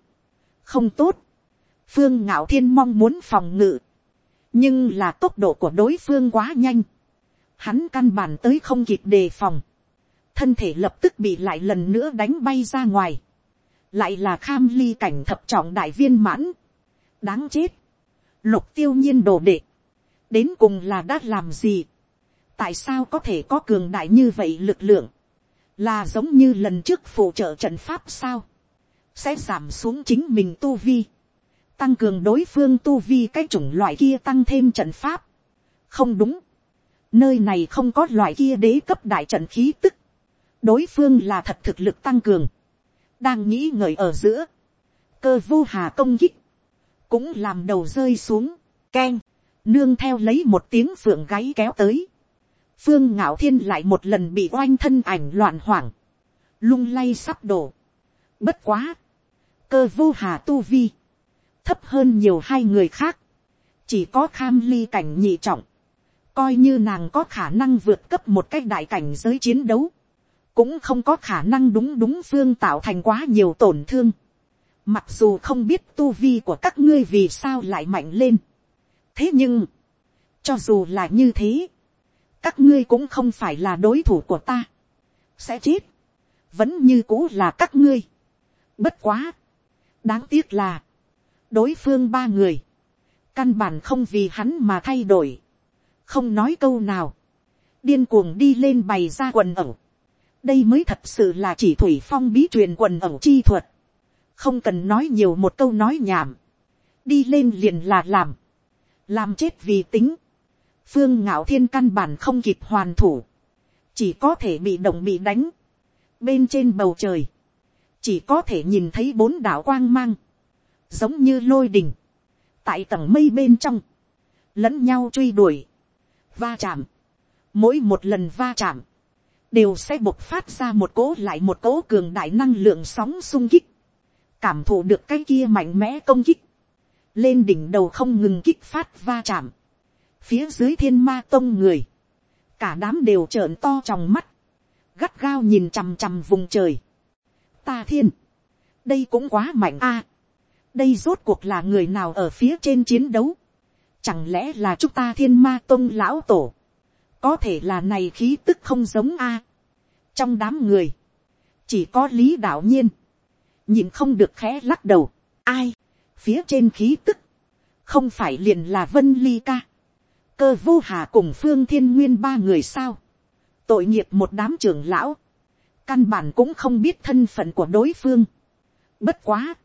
không tốt. phương ngạo thiên mong muốn phòng ngự nhưng là tốc độ của đối phương quá nhanh, hắn căn bản tới không kịp đề phòng, thân thể lập tức bị lại lần nữa đánh bay ra ngoài, lại là kham ly cảnh thập trọng đại viên mãn, đáng chết, lục tiêu nhiên đồ đệ, đến cùng là đã làm gì, tại sao có thể có cường đại như vậy lực lượng, là giống như lần trước phụ trợ trận pháp sao, sẽ giảm xuống chính mình tu vi, tăng cường đối phương tu vi cái chủng loại kia tăng thêm trận pháp. không đúng, nơi này không có loại kia đế cấp đại trận khí tức, đối phương là thật thực lực tăng cường, đang nghĩ ngợi ở giữa, cơ vô hà công kích, cũng làm đầu rơi xuống, keng, nương theo lấy một tiếng phượng gáy kéo tới, phương ngạo thiên lại một lần bị oanh thân ảnh loạn hoảng, lung lay sắp đổ. Bất quá, cơ vô hà tu vi, thấp hơn nhiều hai người khác, chỉ có kham ly cảnh nhị trọng, coi như nàng có khả năng vượt cấp một cách đại cảnh giới chiến đấu, cũng không có khả năng đúng đúng phương tạo thành quá nhiều tổn thương. Mặc dù không biết tu vi của các ngươi vì sao lại mạnh lên. thế nhưng, cho dù là như thế, các ngươi cũng không phải là đối thủ của ta. sẽ chết, vẫn như cũ là các ngươi. bất quá, đáng tiếc là, đối phương ba người, căn bản không vì hắn mà thay đổi, không nói câu nào, điên cuồng đi lên bày ra quần ẩu, đây mới thật sự là chỉ thủy phong bí truyền quần ẩu chi thuật, không cần nói nhiều một câu nói nhảm, đi lên liền là làm, làm chết vì tính, phương ngạo thiên căn bản không kịp hoàn thủ, chỉ có thể bị động bị đánh, bên trên bầu trời, chỉ có thể nhìn thấy bốn đạo quang mang, giống như lôi đình, tại tầng mây bên trong, lẫn nhau truy đuổi, va chạm, mỗi một lần va chạm, đều sẽ bộc phát ra một cỗ lại một cỗ cường đại năng lượng sóng sung kích, cảm thụ được cái kia mạnh mẽ công kích, lên đỉnh đầu không ngừng kích phát va chạm, phía dưới thiên ma tông người, cả đám đều trợn to trong mắt, gắt gao nhìn chằm chằm vùng trời, ta thiên, đây cũng quá mạnh a, đây rốt cuộc là người nào ở phía trên chiến đấu. Chẳng lẽ là chúng ta thiên ma tông lão tổ. Có thể là này khí tức không giống a. Trong đám người. Chỉ có lý đạo nhiên. Nhìn không được khẽ lắc đầu. Ai. Phía trên khí tức. Không phải liền là vân ly ca. Cơ vô hà cùng phương thiên nguyên ba người sao. Tội nghiệp một đám trưởng lão. Căn bản cũng không biết thân phận của đối phương. Bất quá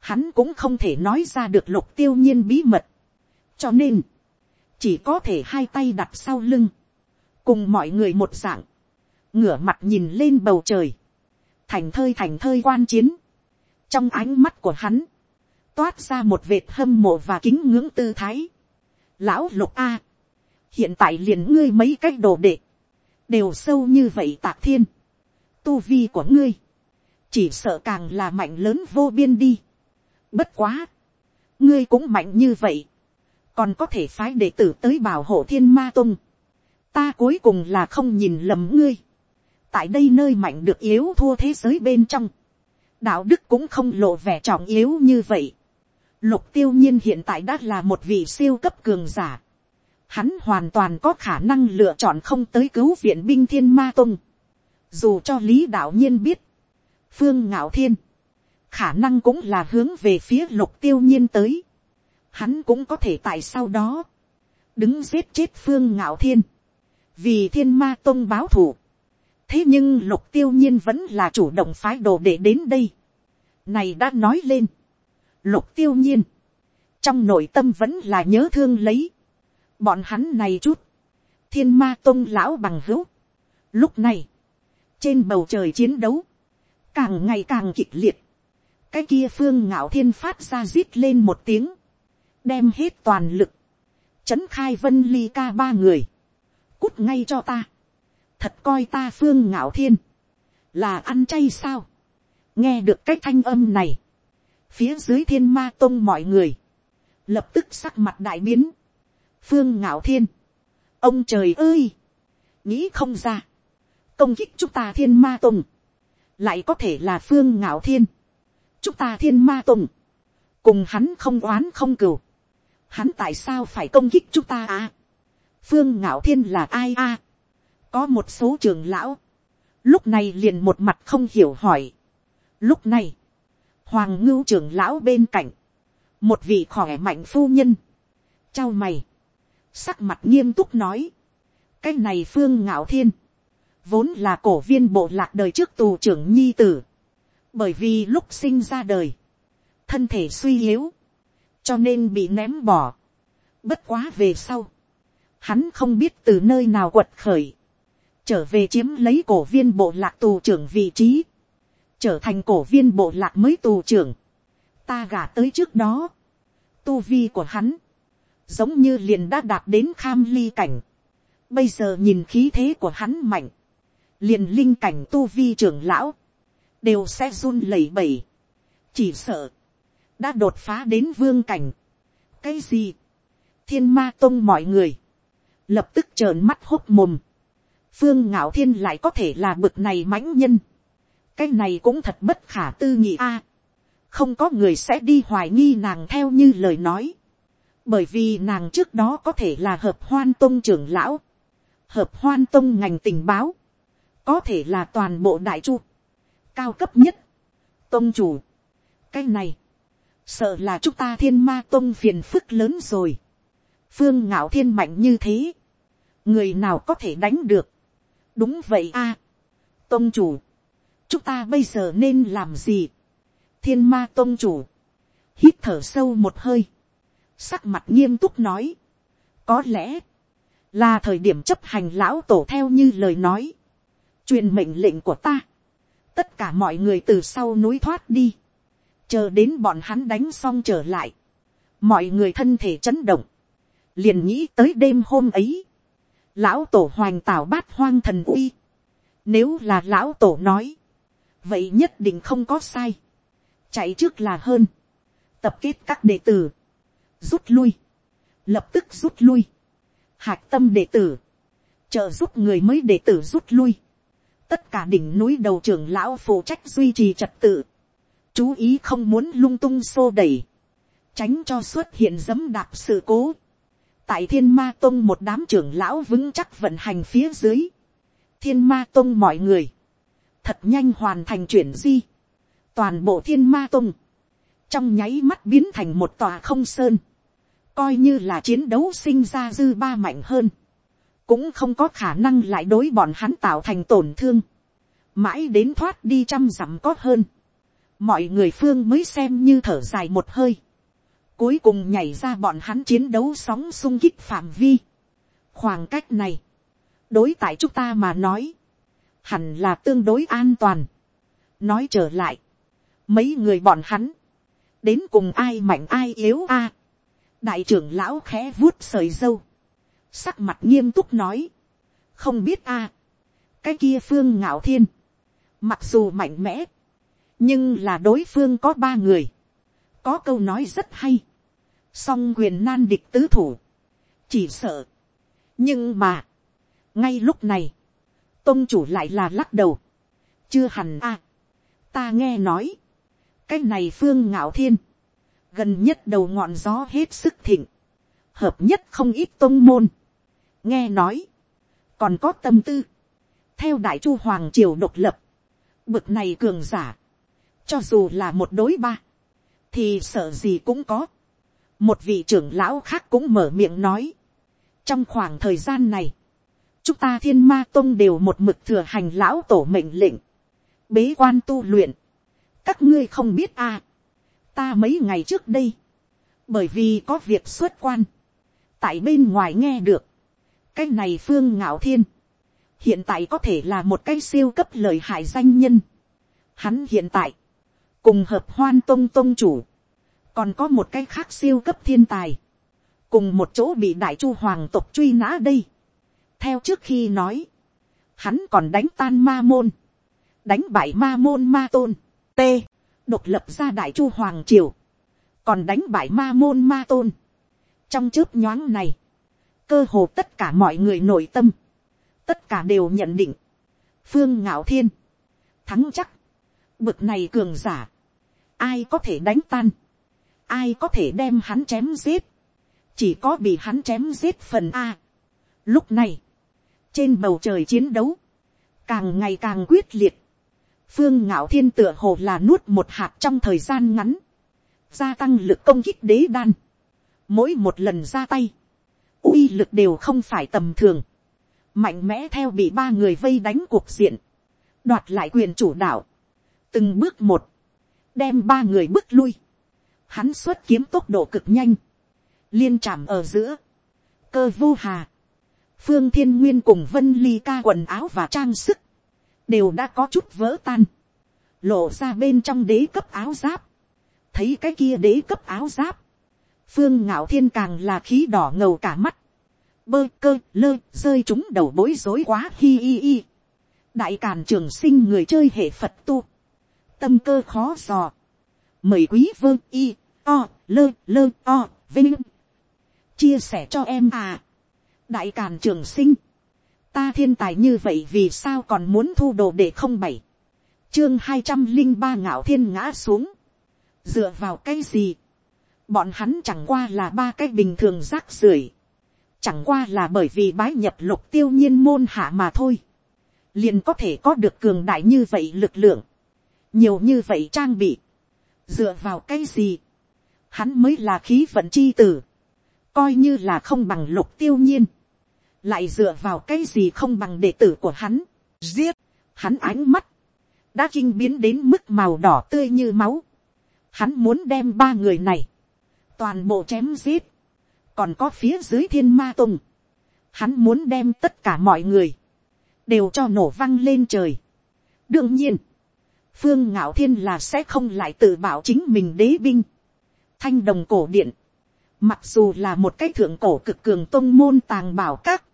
hắn cũng không thể nói ra được lục tiêu nhiên bí mật. cho nên, chỉ có thể hai tay đặt sau lưng, cùng mọi người một dạng, ngửa mặt nhìn lên bầu trời, thành thơi thành thơi quan chiến, trong ánh mắt của hắn, toát ra một vệt hâm mộ và kính ngưỡng tư thái. Lão lục a, hiện tại liền ngươi mấy cách đồ đệ, đều sâu như vậy tạc thiên, tu vi của ngươi, chỉ sợ càng là mạnh lớn vô biên đi. Bất quá, ngươi cũng mạnh như vậy, còn có thể phái đệ tử tới bảo hộ thiên ma tung. ta cuối cùng là không nhìn lầm ngươi. tại đây nơi mạnh được yếu thua thế giới bên trong, đạo đức cũng không lộ vẻ trọng yếu như vậy. lục tiêu nhiên hiện tại đã là một vị siêu cấp cường giả. hắn hoàn toàn có khả năng lựa chọn không tới cứu viện binh thiên ma tung. dù cho lý đạo nhiên biết, phương ngạo thiên, khả năng cũng là hướng về phía lục tiêu nhiên tới hắn cũng có thể tại sau đó, đứng giết chết phương ngạo thiên, vì thiên ma tông báo thù thế nhưng lục tiêu nhiên vẫn là chủ động phái đồ để đến đây. này đã nói lên, lục tiêu nhiên, trong nội tâm vẫn là nhớ thương lấy, bọn hắn này chút, thiên ma tôn lão bằng hữu. lúc này, trên bầu trời chiến đấu, càng ngày càng kịch liệt, cái kia phương ngạo thiên phát ra rít lên một tiếng, đem hết toàn lực, chấn khai vân ly ca ba người, cút ngay cho ta, thật coi ta phương ngạo thiên, là ăn chay sao, nghe được cái thanh âm này, phía dưới thiên ma tôn mọi người, lập tức sắc mặt đại biến, phương ngạo thiên, ông trời ơi, nghĩ không ra, công kích chúng ta thiên ma tông, lại có thể là phương ngạo thiên, chúng ta thiên ma tông. Cùng hắn không oán không cừu, hắn tại sao phải công kích chúng ta à? phương ngạo thiên là ai à? Có một số trường lão, lúc này liền một mặt không hiểu hỏi. lúc này, hoàng ngưu trường lão bên cạnh, một vị khỏe mạnh phu nhân, trao mày, sắc mặt nghiêm túc nói, cái này phương ngạo thiên, vốn là cổ viên bộ lạc đời trước tù trưởng nhi tử, bởi vì lúc sinh ra đời, thân thể suy yếu, cho nên bị ném bỏ. Bất quá về sau, hắn không biết từ nơi nào quật khởi, trở về chiếm lấy cổ viên bộ lạc tù trưởng vị trí, trở thành cổ viên bộ lạc mới tù trưởng. Ta gả tới trước đó, tu vi của hắn, giống như liền đã đạt đến kham ly cảnh. Bây giờ nhìn khí thế của hắn mạnh, liền linh cảnh tu vi trưởng lão, đều sẽ run lẩy bẩy. Chỉ sợ, đã đột phá đến vương cảnh. cái gì, thiên ma tông mọi người, lập tức trợn mắt hốt mồm phương ngạo thiên lại có thể là bực này mãnh nhân. cái này cũng thật bất khả tư nghị a. không có người sẽ đi hoài nghi nàng theo như lời nói. bởi vì nàng trước đó có thể là hợp hoan tông trưởng lão, hợp hoan tông ngành tình báo, có thể là toàn bộ đại chu, cao cấp nhất, tông chủ. cái này, sợ là chúng ta thiên ma tông phiền phức lớn rồi. phương ngạo thiên mạnh như thế, người nào có thể đánh được đúng vậy a. tông chủ, chúng ta bây giờ nên làm gì. thiên ma tông chủ, hít thở sâu một hơi, sắc mặt nghiêm túc nói, có lẽ, là thời điểm chấp hành lão tổ theo như lời nói, truyền mệnh lệnh của ta, tất cả mọi người từ sau núi thoát đi, chờ đến bọn hắn đánh xong trở lại, mọi người thân thể chấn động, liền nghĩ tới đêm hôm ấy, lão tổ hoành tảo bát hoang thần uy, nếu là lão tổ nói, vậy nhất định không có sai, chạy trước là hơn, tập kết các đệ tử, rút lui, lập tức rút lui, hạc tâm đệ tử, trợ giúp người mới đệ tử rút lui, tất cả đỉnh núi đầu trưởng lão phụ trách duy trì trật tự, chú ý không muốn lung tung xô đẩy, tránh cho xuất hiện dấm đạp sự cố tại thiên ma tông một đám trưởng lão vững chắc vận hành phía dưới, thiên ma tông mọi người, thật nhanh hoàn thành chuyển di, toàn bộ thiên ma tông, trong nháy mắt biến thành một tòa không sơn, coi như là chiến đấu sinh ra dư ba mạnh hơn, cũng không có khả năng lại đối bọn hắn tạo thành tổn thương, mãi đến thoát đi trăm dặm có hơn, mọi người phương mới xem như thở dài một hơi, cuối cùng nhảy ra bọn hắn chiến đấu sóng sung kích phạm vi. khoảng cách này, đối tại chúng ta mà nói, hẳn là tương đối an toàn. nói trở lại, mấy người bọn hắn, đến cùng ai mạnh ai yếu a. đại trưởng lão khẽ vuốt sợi dâu, sắc mặt nghiêm túc nói, không biết a, cái kia phương ngạo thiên, Mặc dù mạnh mẽ, nhưng là đối phương có ba người. Có câu nói rất hay. Song quyền nan địch tứ thủ. Chỉ sợ. Nhưng mà. Ngay lúc này. tôn chủ lại là lắc đầu. Chưa hẳn a Ta nghe nói. Cái này phương ngạo thiên. Gần nhất đầu ngọn gió hết sức thịnh. Hợp nhất không ít tôn môn. Nghe nói. Còn có tâm tư. Theo đại chu hoàng triều độc lập. Bực này cường giả. Cho dù là một đối ba. Thì sợ gì cũng có. Một vị trưởng lão khác cũng mở miệng nói. Trong khoảng thời gian này. Chúng ta thiên ma tông đều một mực thừa hành lão tổ mệnh lệnh. Bế quan tu luyện. Các ngươi không biết à. Ta mấy ngày trước đây. Bởi vì có việc xuất quan. Tại bên ngoài nghe được. Cái này phương ngạo thiên. Hiện tại có thể là một cái siêu cấp lợi hại danh nhân. Hắn hiện tại. Cùng hợp hoan tông tông chủ. Còn có một cái khác siêu cấp thiên tài. Cùng một chỗ bị đại chu hoàng tộc truy nã đây. Theo trước khi nói, hắn còn đánh tan ma môn, đánh bại ma môn ma tôn, t, độc lập ra đại chu hoàng triều, còn đánh bại ma môn ma tôn. trong chớp nhoáng này, cơ hồ tất cả mọi người nội tâm, tất cả đều nhận định, phương ngạo thiên, thắng chắc, bực này cường giả, ai có thể đánh tan, ai có thể đem hắn chém giết, chỉ có bị hắn chém giết phần a. Lúc này, trên bầu trời chiến đấu, càng ngày càng quyết liệt, phương ngạo thiên tựa hồ là nuốt một hạt trong thời gian ngắn, gia tăng lực công kích đế đan, mỗi một lần ra tay, uy lực đều không phải tầm thường, mạnh mẽ theo bị ba người vây đánh cuộc diện, đoạt lại quyền chủ đạo, từng bước một, đem ba người bước lui, hắn xuất kiếm tốc độ cực nhanh, liên chạm ở giữa, cơ vô hà, phương thiên nguyên cùng vân ly ca quần áo và trang sức, đều đã có chút vỡ tan, lộ ra bên trong đế cấp áo giáp, thấy cái kia đế cấp áo giáp, phương ngạo thiên càng là khí đỏ ngầu cả mắt, bơ cơ lơ rơi chúng đầu bối rối quá hi hi hi. đại càn trường sinh người chơi hệ phật tu, tâm cơ khó dò, mời quý vương y o lơ lơ o vinh. Chia sẻ cho em à. Đại càn trường sinh, ta thiên tài như vậy vì sao còn muốn thu đồ để không bảy, chương hai trăm linh ba ngạo thiên ngã xuống, dựa vào cái gì, bọn hắn chẳng qua là ba cái bình thường rác rưởi, chẳng qua là bởi vì bái nhập lục tiêu nhiên môn hạ mà thôi, liền có thể có được cường đại như vậy lực lượng, nhiều như vậy trang bị, dựa vào cái gì, hắn mới là khí vận chi tử, coi như là không bằng lục tiêu nhiên, lại dựa vào cái gì không bằng đệ tử của hắn, giết, hắn ánh mắt, đã kinh biến đến mức màu đỏ tươi như máu, hắn muốn đem ba người này, toàn bộ chém giết, còn có phía dưới thiên ma tùng, hắn muốn đem tất cả mọi người, đều cho nổ văng lên trời. đương nhiên, phương ngạo thiên là sẽ không lại tự bảo chính mình đế binh, thanh đồng cổ điện, mặc dù là một cái thượng cổ cực cường tôn môn tàng bảo các,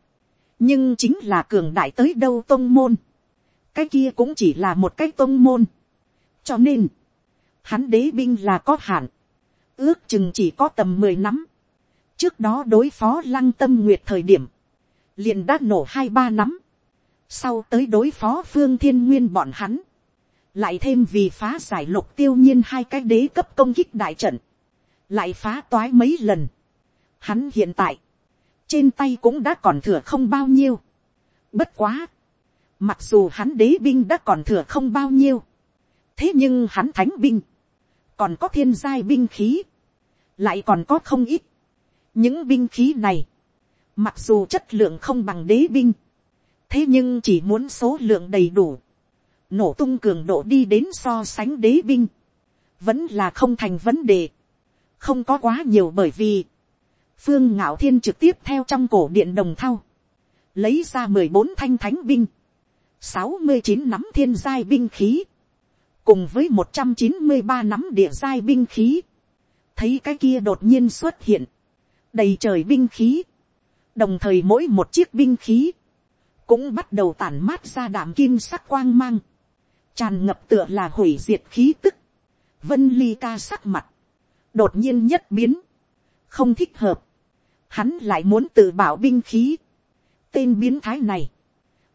nhưng chính là cường đại tới đâu tôn môn, cái kia cũng chỉ là một cái tôn môn, cho nên, hắn đế binh là có hạn, ước chừng chỉ có tầm mười nắm, trước đó đối phó lăng tâm nguyệt thời điểm, liền đã nổ hai ba nắm, sau tới đối phó phương thiên nguyên bọn hắn, lại thêm vì phá giải lục tiêu nhiên hai cái đế cấp công kích đại trận, lại phá toái mấy lần. Hắn hiện tại, trên tay cũng đã còn thừa không bao nhiêu. Bất quá, mặc dù hắn đế binh đã còn thừa không bao nhiêu, thế nhưng hắn thánh binh, còn có thiên giai binh khí, lại còn có không ít. những binh khí này, mặc dù chất lượng không bằng đế binh, thế nhưng chỉ muốn số lượng đầy đủ, nổ tung cường độ đi đến so sánh đế binh, vẫn là không thành vấn đề, không có quá nhiều bởi vì, phương ngạo thiên trực tiếp theo trong cổ điện đồng thau, lấy ra mười bốn thanh thánh binh, sáu mươi chín nắm thiên giai binh khí, cùng với một trăm chín mươi ba nắm địa giai binh khí, thấy cái kia đột nhiên xuất hiện, đầy trời binh khí, đồng thời mỗi một chiếc binh khí, cũng bắt đầu tản mát ra đạm kim sắc quang mang, tràn ngập tựa là hủy diệt khí tức, vân ly ca sắc mặt, đột nhiên nhất biến, không thích hợp, hắn lại muốn tự bảo binh khí, tên biến thái này,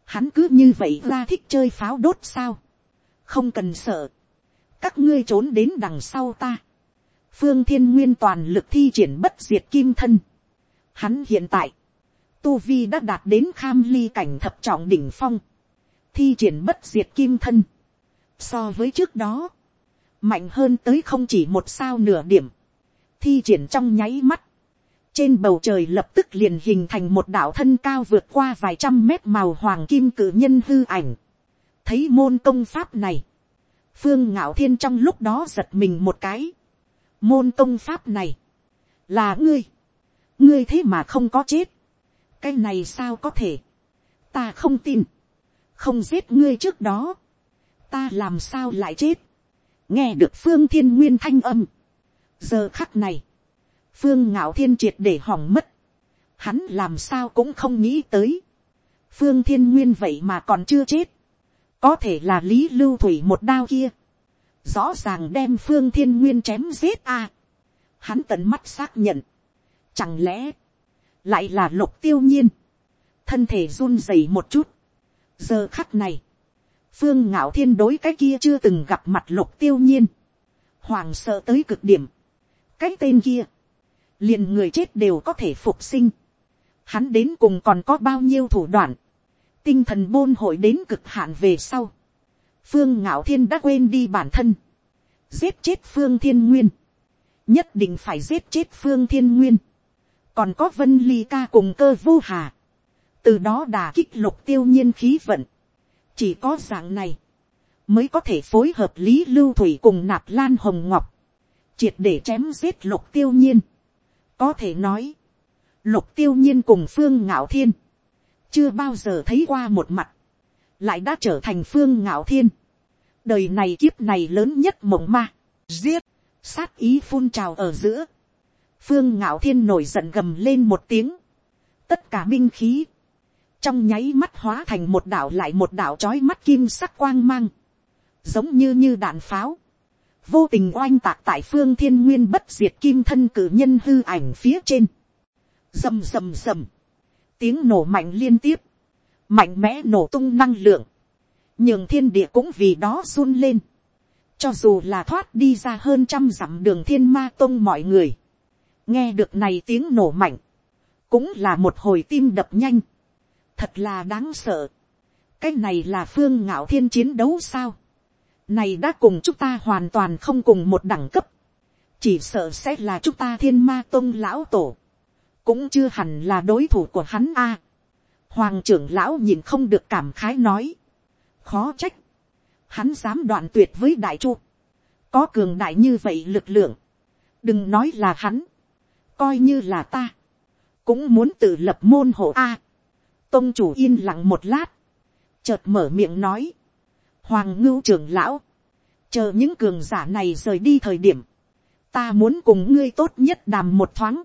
hắn cứ như vậy ra thích chơi pháo đốt sao, không cần sợ, các ngươi trốn đến đằng sau ta, phương thiên nguyên toàn lực thi triển bất diệt kim thân, hắn hiện tại, tu vi đã đạt đến kham ly cảnh thập trọng đỉnh phong, thi triển bất diệt kim thân, so với trước đó, mạnh hơn tới không chỉ một sao nửa điểm, thi triển trong nháy mắt, trên bầu trời lập tức liền hình thành một đạo thân cao vượt qua vài trăm mét màu hoàng kim cử nhân hư ảnh. thấy môn công pháp này, phương ngạo thiên trong lúc đó giật mình một cái. môn công pháp này, là ngươi, ngươi thế mà không có chết, cái này sao có thể, ta không tin, không giết ngươi trước đó, ta làm sao lại chết, nghe được phương thiên nguyên thanh âm, giờ khắc này, phương ngạo thiên triệt để hỏng mất, hắn làm sao cũng không nghĩ tới, phương thiên nguyên vậy mà còn chưa chết, có thể là lý lưu thủy một đao kia, rõ ràng đem phương thiên nguyên chém giết a, hắn tận mắt xác nhận, chẳng lẽ, lại là lục tiêu nhiên, thân thể run rẩy một chút, giờ khắc này, phương ngạo thiên đối cái kia chưa từng gặp mặt lục tiêu nhiên, hoàng sợ tới cực điểm, cái tên kia, liền người chết đều có thể phục sinh, hắn đến cùng còn có bao nhiêu thủ đoạn, tinh thần bôn hội đến cực hạn về sau, phương ngạo thiên đã quên đi bản thân, giết chết phương thiên nguyên, nhất định phải giết chết phương thiên nguyên, còn có vân ly ca cùng cơ vô hà, từ đó đà kích lục tiêu nhiên khí vận, chỉ có dạng này, mới có thể phối hợp lý lưu thủy cùng nạp lan hồng ngọc, triệt để chém giết lục tiêu nhiên. có thể nói, lục tiêu nhiên cùng phương ngạo thiên, chưa bao giờ thấy qua một mặt, lại đã trở thành phương ngạo thiên. đời này kiếp này lớn nhất mộng ma, giết, sát ý phun trào ở giữa. phương ngạo thiên nổi giận gầm lên một tiếng, tất cả binh khí, trong nháy mắt hóa thành một đảo lại một đảo trói mắt kim sắc quang mang, giống như như đạn pháo, vô tình oanh tạc tại phương thiên nguyên bất diệt kim thân cử nhân hư ảnh phía trên, rầm rầm rầm, tiếng nổ mạnh liên tiếp, mạnh mẽ nổ tung năng lượng, nhường thiên địa cũng vì đó run lên, cho dù là thoát đi ra hơn trăm dặm đường thiên ma tông mọi người, nghe được này tiếng nổ mạnh, cũng là một hồi tim đập nhanh, thật là đáng sợ. cái này là phương ngạo thiên chiến đấu sao. này đã cùng chúng ta hoàn toàn không cùng một đẳng cấp. chỉ sợ sẽ là chúng ta thiên ma tôn lão tổ. cũng chưa hẳn là đối thủ của hắn a. hoàng trưởng lão nhìn không được cảm khái nói. khó trách. hắn dám đoạn tuyệt với đại chu. có cường đại như vậy lực lượng. đừng nói là hắn. coi như là ta. cũng muốn tự lập môn hộ a Tông chủ yên lặng một lát. Chợt mở miệng nói. Hoàng ngưu trưởng lão. Chờ những cường giả này rời đi thời điểm. Ta muốn cùng ngươi tốt nhất đàm một thoáng.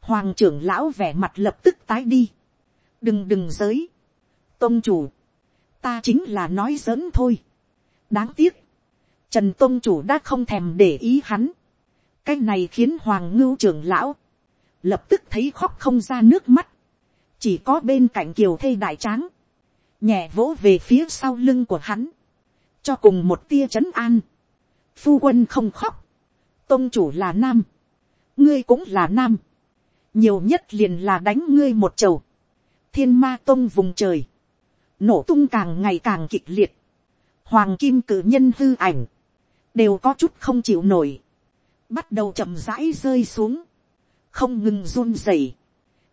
Hoàng trưởng lão vẻ mặt lập tức tái đi. Đừng đừng giới. Tông chủ. Ta chính là nói giỡn thôi. Đáng tiếc. Trần Tông chủ đã không thèm để ý hắn. Cái này khiến Hoàng ngưu trưởng lão. Lập tức thấy khóc không ra nước mắt chỉ có bên cạnh kiều thê đại tráng, nhẹ vỗ về phía sau lưng của hắn, cho cùng một tia c h ấ n an, phu quân không khóc, tôn chủ là nam, ngươi cũng là nam, nhiều nhất liền là đánh ngươi một chầu, thiên ma tôn vùng trời, nổ tung càng ngày càng kịch liệt, hoàng kim cử nhân hư ảnh, đều có chút không chịu nổi, bắt đầu chậm rãi rơi xuống, không ngừng run rẩy,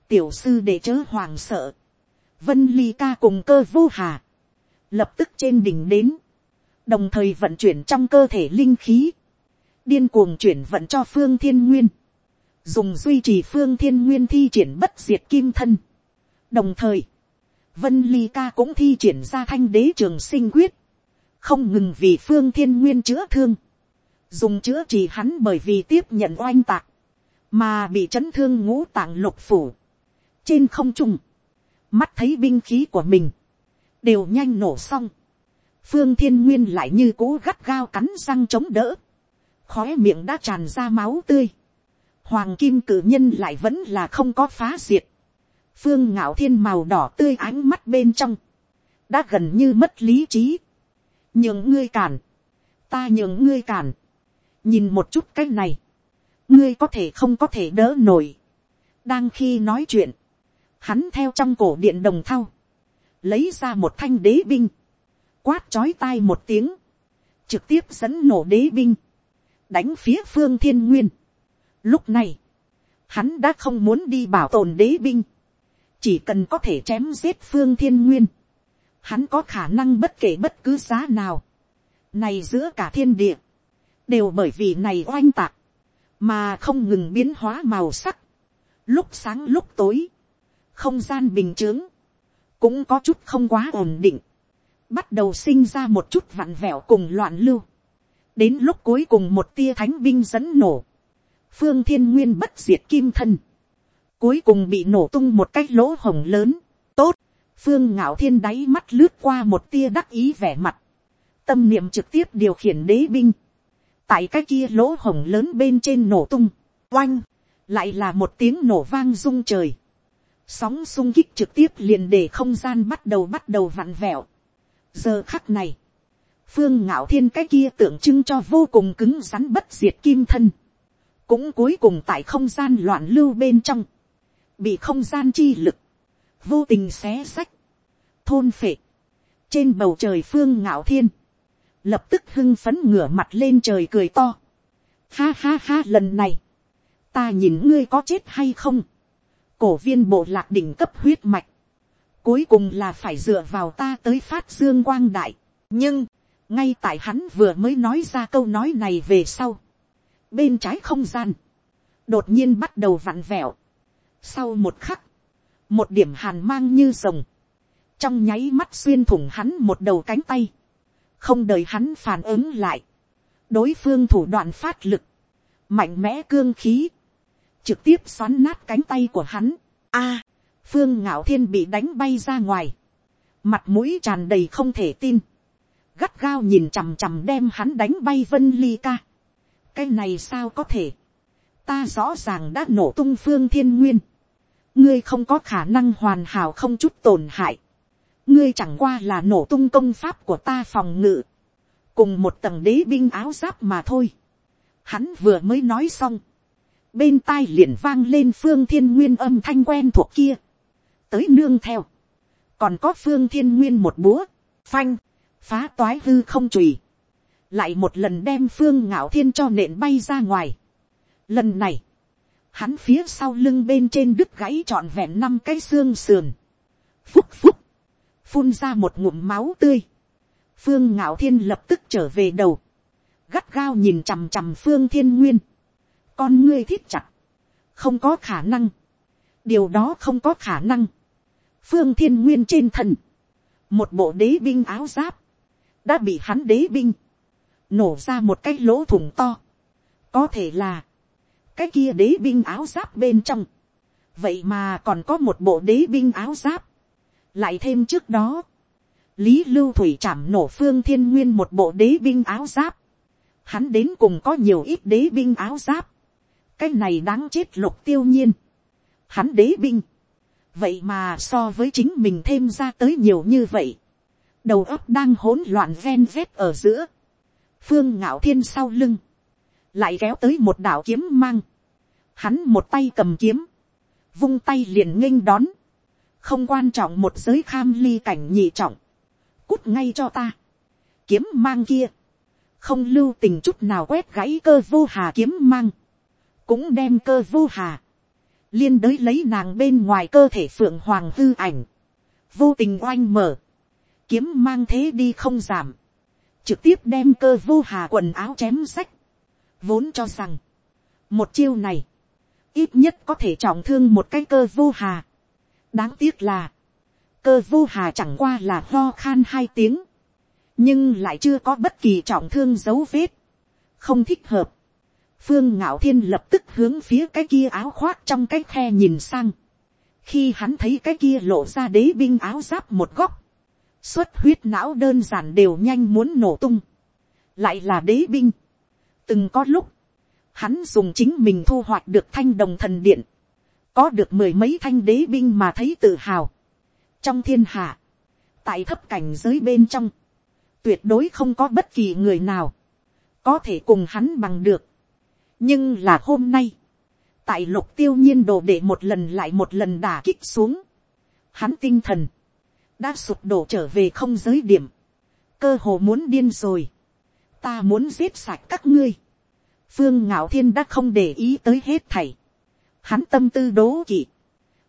tiểu sư để chớ hoàng sợ, vân ly ca cùng cơ vô hà, lập tức trên đỉnh đến, đồng thời vận chuyển trong cơ thể linh khí, điên cuồng chuyển vận cho phương thiên nguyên, dùng duy trì phương thiên nguyên thi triển bất diệt kim thân. đồng thời, vân ly ca cũng thi triển ra thanh đế trường sinh quyết, không ngừng vì phương thiên nguyên chữa thương, dùng chữa trị hắn bởi vì tiếp nhận oanh tạc, mà bị chấn thương ngũ tạng lục phủ, trên không trung, mắt thấy binh khí của mình, đều nhanh nổ xong. phương thiên nguyên lại như cố gắt gao cắn răng chống đỡ, khói miệng đã tràn ra máu tươi, hoàng kim cử nhân lại vẫn là không có phá diệt, phương ngạo thiên màu đỏ tươi ánh mắt bên trong, đã gần như mất lý trí, nhường ngươi cản, ta nhường ngươi cản, nhìn một chút cái này, ngươi có thể không có thể đỡ nổi, đang khi nói chuyện, hắn theo trong cổ điện đồng thau, lấy ra một thanh đế binh, quát chói tai một tiếng, trực tiếp dẫn nổ đế binh, đánh phía phương thiên nguyên. Lúc này, hắn đã không muốn đi bảo tồn đế binh, chỉ cần có thể chém giết phương thiên nguyên, hắn có khả năng bất kể bất cứ giá nào, này giữa cả thiên địa, đều bởi vì này oanh tạc, mà không ngừng biến hóa màu sắc, lúc sáng lúc tối, không gian bình chướng, cũng có chút không quá ổn định, bắt đầu sinh ra một chút vặn vẹo cùng loạn lưu, đến lúc cuối cùng một tia thánh binh dẫn nổ, phương thiên nguyên bất diệt kim thân, cuối cùng bị nổ tung một cái lỗ hồng lớn, tốt, phương ngạo thiên đáy mắt lướt qua một tia đắc ý vẻ mặt, tâm niệm trực tiếp điều khiển đế binh, tại cái kia lỗ hồng lớn bên trên nổ tung, oanh, lại là một tiếng nổ vang rung trời, sóng sung kích trực tiếp liền để không gian bắt đầu bắt đầu vặn vẹo. giờ khắc này, phương ngạo thiên cái kia tượng trưng cho vô cùng cứng rắn bất diệt kim thân, cũng cuối cùng tại không gian loạn lưu bên trong, bị không gian chi lực, vô tình xé sách, thôn phệ, trên bầu trời phương ngạo thiên, lập tức hưng phấn ngửa mặt lên trời cười to. Ha ha ha lần này, ta nhìn ngươi có chết hay không, cổ viên bộ lạc đỉnh cấp huyết mạch, cuối cùng là phải dựa vào ta tới phát dương quang đại. nhưng, ngay tại hắn vừa mới nói ra câu nói này về sau, bên trái không gian, đột nhiên bắt đầu vặn vẹo. sau một khắc, một điểm hàn mang như rồng, trong nháy mắt xuyên thủng hắn một đầu cánh tay, không đợi hắn phản ứng lại, đối phương thủ đoạn phát lực, mạnh mẽ cương khí, trực tiếp xoắn nát cánh tay của hắn. A, phương ngạo thiên bị đánh bay ra ngoài, mặt mũi tràn đầy không thể tin, gắt gao nhìn chằm chằm đem hắn đánh bay vân ly ca. cái này sao có thể, ta rõ ràng đã nổ tung phương thiên nguyên, ngươi không có khả năng hoàn hảo không chút tổn hại, ngươi chẳng qua là nổ tung công pháp của ta phòng ngự, cùng một tầng đế binh áo giáp mà thôi. Hắn vừa mới nói xong, bên tai liền vang lên phương thiên nguyên âm thanh quen thuộc kia, tới nương theo, còn có phương thiên nguyên một búa, phanh, phá toái hư không chùy, lại một lần đem phương ngạo thiên cho nện bay ra ngoài. Lần này, hắn phía sau lưng bên trên đứt gãy trọn vẹn năm cái xương sườn, phúc phúc, phun ra một ngụm máu tươi, phương ngạo thiên lập tức trở về đầu, gắt gao nhìn chằm chằm phương thiên nguyên, con ngươi thiết chặt, không có khả năng, điều đó không có khả năng, phương thiên nguyên trên thần, một bộ đế binh áo giáp, đã bị hắn đế binh, nổ ra một cái lỗ thủng to, có thể là, cái kia đế binh áo giáp bên trong, vậy mà còn có một bộ đế binh áo giáp, lại thêm trước đó, lý lưu thủy chạm nổ phương thiên nguyên một bộ đế binh áo giáp, hắn đến cùng có nhiều ít đế binh áo giáp, cái này đáng chết lục tiêu nhiên. Hắn đế binh. Vậy mà so với chính mình thêm ra tới nhiều như vậy. Đầu óc đang hỗn loạn ven vét ở giữa. Phương ngạo thiên sau lưng. Lại kéo tới một đảo kiếm mang. Hắn một tay cầm kiếm. Vung tay liền nghênh đón. Không quan trọng một giới kham ly cảnh nhị trọng. Cút ngay cho ta. Kiếm mang kia. Không lưu tình chút nào quét gãy cơ vô hà kiếm mang cũng đem cơ vô hà, liên đới lấy nàng bên ngoài cơ thể phượng hoàng hư ảnh, vô tình oanh mở, kiếm mang thế đi không giảm, trực tiếp đem cơ vô hà quần áo chém sách, vốn cho rằng, một chiêu này, ít nhất có thể trọng thương một cái cơ vô hà. đáng tiếc là, cơ vô hà chẳng qua là ho khan hai tiếng, nhưng lại chưa có bất kỳ trọng thương dấu vết, không thích hợp, phương ngạo thiên lập tức hướng phía cái kia áo khoác trong cái khe nhìn sang. khi hắn thấy cái kia lộ ra đế binh áo giáp một góc, xuất huyết não đơn giản đều nhanh muốn nổ tung, lại là đế binh. từng có lúc, hắn dùng chính mình thu hoạch được thanh đồng thần điện, có được mười mấy thanh đế binh mà thấy tự hào. trong thiên hạ, tại thấp cảnh giới bên trong, tuyệt đối không có bất kỳ người nào, có thể cùng hắn bằng được nhưng là hôm nay, tại lục tiêu nhiên đồ để một lần lại một lần đả kích xuống, hắn tinh thần, đã sụp đổ trở về không giới điểm, cơ hồ muốn điên rồi, ta muốn giết sạch các ngươi, phương ngạo thiên đã không để ý tới hết thảy, hắn tâm tư đố kỵ,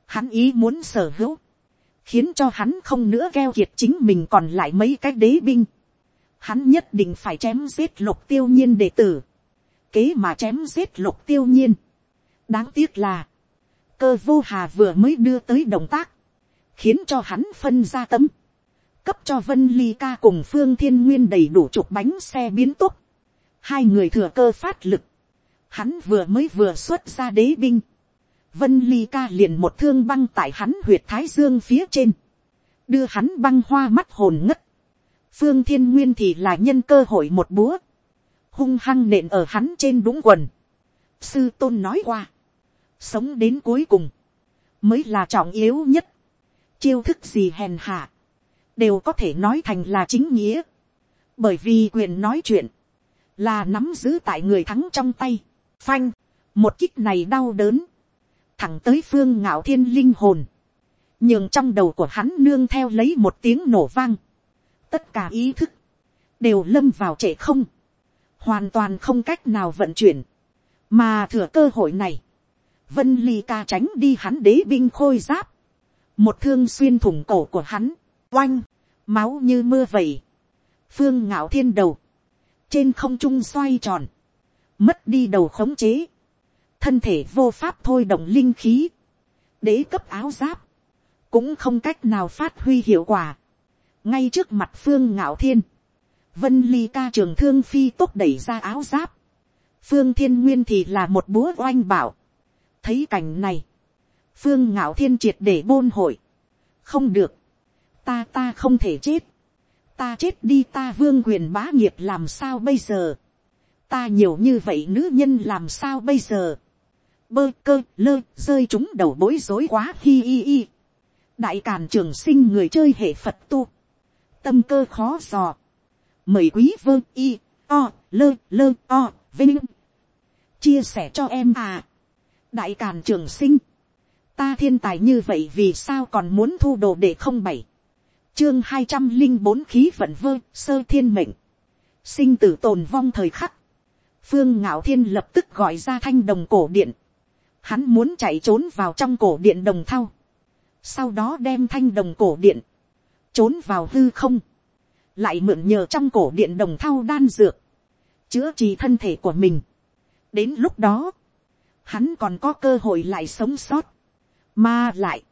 hắn ý muốn sở hữu, khiến cho hắn không nữa gheo kiệt chính mình còn lại mấy cái đế binh, hắn nhất định phải chém giết lục tiêu nhiên đệ tử, kế mà chém giết lục tiêu nhiên, đáng tiếc là, cơ vô hà vừa mới đưa tới động tác, khiến cho hắn phân ra tấm, cấp cho vân ly ca cùng phương thiên nguyên đầy đủ chục bánh xe biến túc, hai người thừa cơ phát lực, hắn vừa mới vừa xuất ra đế binh, vân ly ca liền một thương băng tại hắn huyệt thái dương phía trên, đưa hắn băng hoa mắt hồn ngất, phương thiên nguyên thì là nhân cơ hội một búa, hung hăng nện ở hắn trên đúng quần. sư tôn nói qua, sống đến cuối cùng, mới là trọng yếu nhất, chiêu thức gì hèn hạ, đều có thể nói thành là chính nghĩa, bởi vì quyền nói chuyện, là nắm giữ tại người thắng trong tay, phanh, một kích này đau đớn, thẳng tới phương ngạo thiên linh hồn, nhưng trong đầu của hắn nương theo lấy một tiếng nổ vang, tất cả ý thức, đều lâm vào trệ không, hoàn toàn không cách nào vận chuyển, mà thừa cơ hội này, vân ly ca tránh đi hắn đế binh khôi giáp, một thương xuyên thủng cổ của hắn, oanh, máu như mưa vẩy, phương ngạo thiên đầu, trên không trung xoay tròn, mất đi đầu khống chế, thân thể vô pháp thôi động linh khí, đế cấp áo giáp, cũng không cách nào phát huy hiệu quả, ngay trước mặt phương ngạo thiên, vân ly ca trường thương phi tốt đẩy ra áo giáp, phương thiên nguyên thì là một búa oanh bảo, thấy cảnh này, phương ngạo thiên triệt để bôn hội, không được, ta ta không thể chết, ta chết đi ta vương quyền bá nghiệp làm sao bây giờ, ta nhiều như vậy nữ nhân làm sao bây giờ, bơ cơ lơ rơi chúng đầu bối rối quá hi hi hi, đại càn trường sinh người chơi hệ phật tu, tâm cơ khó dò, mời quý vơ y, o, lơ lơ, o, vinh. Chia sẻ cho em à. Đại càn trường sinh. Ta thiên tài như vậy vì sao còn muốn thu đồ để không bảy chương hai trăm linh bốn khí vận vơ, sơ thiên mệnh. Sinh tử tồn vong thời khắc. Phương ngạo thiên lập tức gọi ra thanh đồng cổ điện. Hắn muốn chạy trốn vào trong cổ điện đồng thau. Sau đó đem thanh đồng cổ điện trốn vào hư không lại mượn nhờ trong cổ điện đồng thau đan dược chữa trị thân thể của mình đến lúc đó hắn còn có cơ hội lại sống sót mà lại,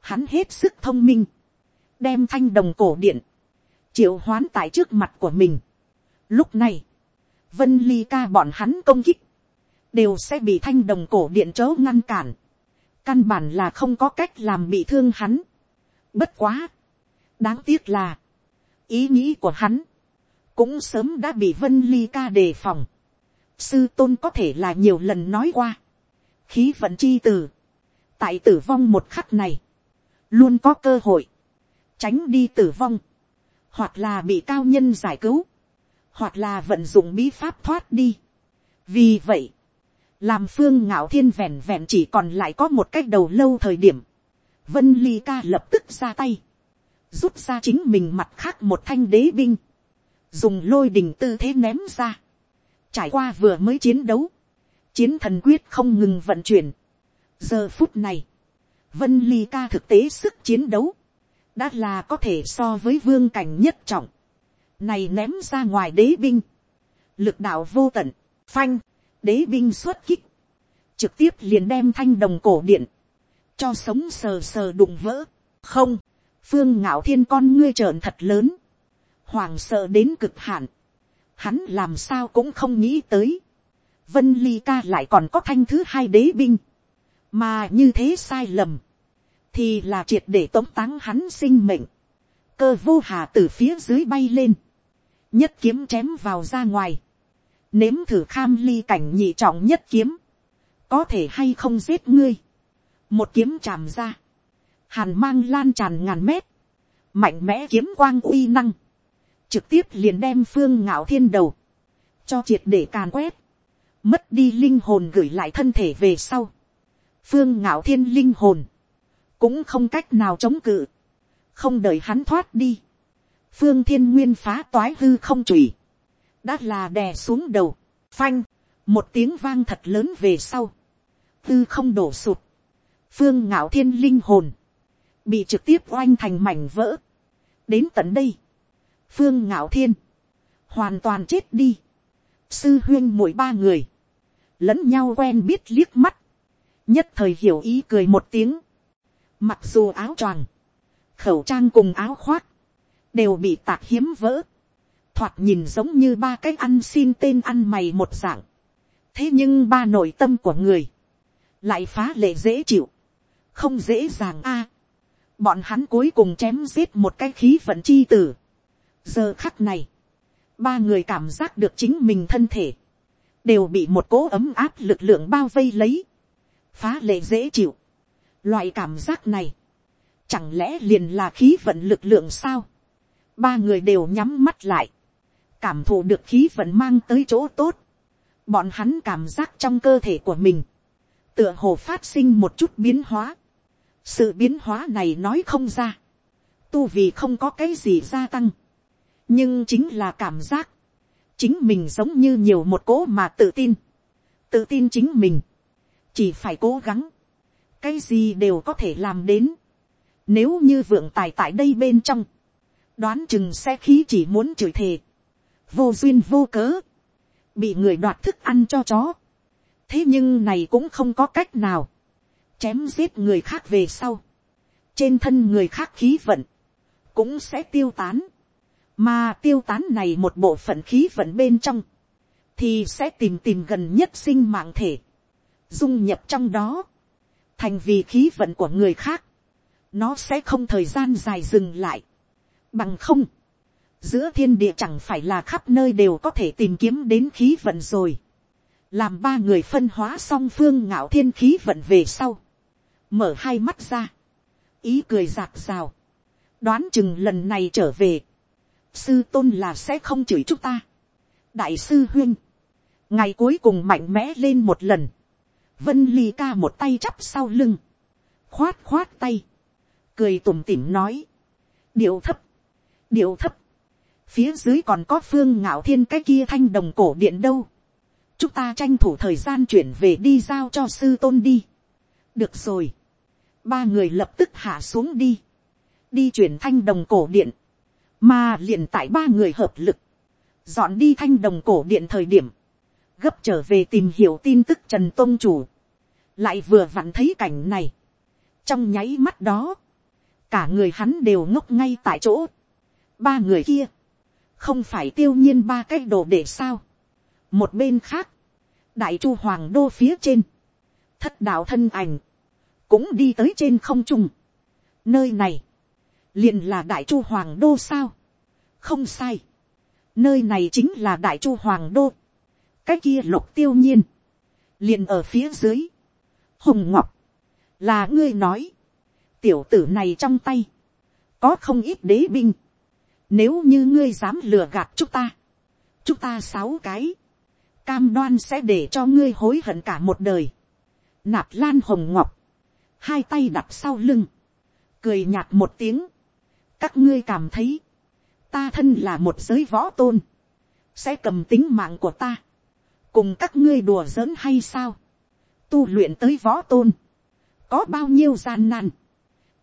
hắn hết sức thông minh, đem thanh đồng cổ điện, triệu hoán tại trước mặt của mình. Lúc này, vân ly ca bọn hắn công kích, đều sẽ bị thanh đồng cổ điện chớ ngăn cản. Căn bản là không có cách làm bị thương hắn. Bất quá. Đáng tiếc là, ý nghĩ của hắn, cũng sớm đã bị vân ly ca đề phòng. Sư tôn có thể là nhiều lần nói qua. Khí vận chi từ. Tại tử vong một khắc này, luôn có cơ hội, tránh đi tử vong, hoặc là bị cao nhân giải cứu, hoặc là vận dụng bí pháp thoát đi. vì vậy, làm phương ngạo thiên vẹn vẹn chỉ còn lại có một cách đầu lâu thời điểm, vân ly ca lập tức ra tay, rút ra chính mình mặt khác một thanh đế binh, dùng lôi đình tư thế ném ra, trải qua vừa mới chiến đấu, chiến thần quyết không ngừng vận chuyển, giờ phút này, vân ly ca thực tế sức chiến đấu, đã là có thể so với vương cảnh nhất trọng, này ném ra ngoài đế binh, lực đạo vô tận, phanh, đế binh xuất kích, trực tiếp liền đem thanh đồng cổ điện, cho sống sờ sờ đụng vỡ, không, phương ngạo thiên con ngươi trợn thật lớn, hoàng sợ đến cực hạn, hắn làm sao cũng không nghĩ tới, vân ly ca lại còn có thanh thứ hai đế binh, mà như thế sai lầm, thì là triệt để tống táng hắn sinh mệnh, cơ vô hà từ phía dưới bay lên, nhất kiếm chém vào ra ngoài, nếm thử kham ly cảnh nhị trọng nhất kiếm, có thể hay không giết ngươi, một kiếm chạm ra, hàn mang lan tràn ngàn mét, mạnh mẽ kiếm quang uy năng, trực tiếp liền đem phương ngạo thiên đầu, cho triệt để càn quét, mất đi linh hồn gửi lại thân thể về sau, phương ngạo thiên linh hồn, cũng không cách nào chống cự, không đợi hắn thoát đi, phương thiên nguyên phá toái hư không chùy, đã là đè xuống đầu, phanh, một tiếng vang thật lớn về sau, hư không đổ sụt, phương ngạo thiên linh hồn, bị trực tiếp oanh thành mảnh vỡ, đến tận đây, phương ngạo thiên, hoàn toàn chết đi, sư huyên mỗi ba người, lẫn nhau quen biết liếc mắt, nhất thời hiểu ý cười một tiếng, mặc dù áo choàng, khẩu trang cùng áo khoác, đều bị tạc hiếm vỡ, thoạt nhìn giống như ba cái ăn xin tên ăn mày một dạng, thế nhưng ba nội tâm của người, lại phá lệ dễ chịu, không dễ dàng a, bọn hắn cuối cùng chém giết một cái khí vận chi tử, giờ khắc này, ba người cảm giác được chính mình thân thể, đều bị một cỗ ấm áp lực lượng bao vây lấy, phá lệ dễ chịu. Loại cảm giác này, chẳng lẽ liền là khí vận lực lượng sao? Ba người đều nhắm mắt lại, cảm thụ được khí vận mang tới chỗ tốt. Bọn hắn cảm giác trong cơ thể của mình, tựa hồ phát sinh một chút biến hóa. Sự biến hóa này nói không ra, tu vì không có cái gì gia tăng, nhưng chính là cảm giác, chính mình giống như nhiều một cố mà tự tin, tự tin chính mình, chỉ phải cố gắng, cái gì đều có thể làm đến. Nếu như vượng tài tại đây bên trong, đoán chừng sẽ khí chỉ muốn chửi thề, vô duyên vô cớ, bị người đoạt thức ăn cho chó. thế nhưng này cũng không có cách nào, chém giết người khác về sau, trên thân người khác khí vận, cũng sẽ tiêu tán, mà tiêu tán này một bộ phận khí vận bên trong, thì sẽ tìm tìm gần nhất sinh mạng thể, dung nhập trong đó, thành vì khí vận của người khác, nó sẽ không thời gian dài dừng lại, bằng không, giữa thiên địa chẳng phải là khắp nơi đều có thể tìm kiếm đến khí vận rồi, làm ba người phân hóa song phương ngạo thiên khí vận về sau, mở hai mắt ra, ý cười giạt rào, đoán chừng lần này trở về, sư tôn là sẽ không chửi chúng ta. đại sư huyên, ngày cuối cùng mạnh mẽ lên một lần, vân ly ca một tay chắp sau lưng, khoát khoát tay, cười tủm tỉm nói, điệu thấp, điệu thấp, phía dưới còn có phương ngạo thiên cái kia thanh đồng cổ điện đâu, chúng ta tranh thủ thời gian chuyển về đi giao cho sư tôn đi, được rồi, ba người lập tức hạ xuống đi, đi chuyển thanh đồng cổ điện, mà liền tại ba người hợp lực, dọn đi thanh đồng cổ điện thời điểm, gấp trở về tìm hiểu tin tức trần tôn chủ, lại vừa vặn thấy cảnh này, trong nháy mắt đó, cả người hắn đều ngốc ngay tại chỗ, ba người kia, không phải tiêu nhiên ba cái đồ để sao, một bên khác, đại chu hoàng đô phía trên, thất đạo thân ảnh, cũng đi tới trên không trung, nơi này, liền là đại chu hoàng đô sao, không sai, nơi này chính là đại chu hoàng đô, cái kia lục tiêu nhiên, liền ở phía dưới, hồng ngọc, là ngươi nói, tiểu tử này trong tay, có không ít đế binh, nếu như ngươi dám lừa gạt chúng ta, chúng ta sáu cái, cam đoan sẽ để cho ngươi hối hận cả một đời. Nạp lan hồng ngọc, hai tay đặt sau lưng, cười nhạt một tiếng, các ngươi cảm thấy, ta thân là một giới võ tôn, sẽ cầm tính mạng của ta, cùng các ngươi đùa giỡn hay sao, tu luyện tới võ tôn, có bao nhiêu gian nan,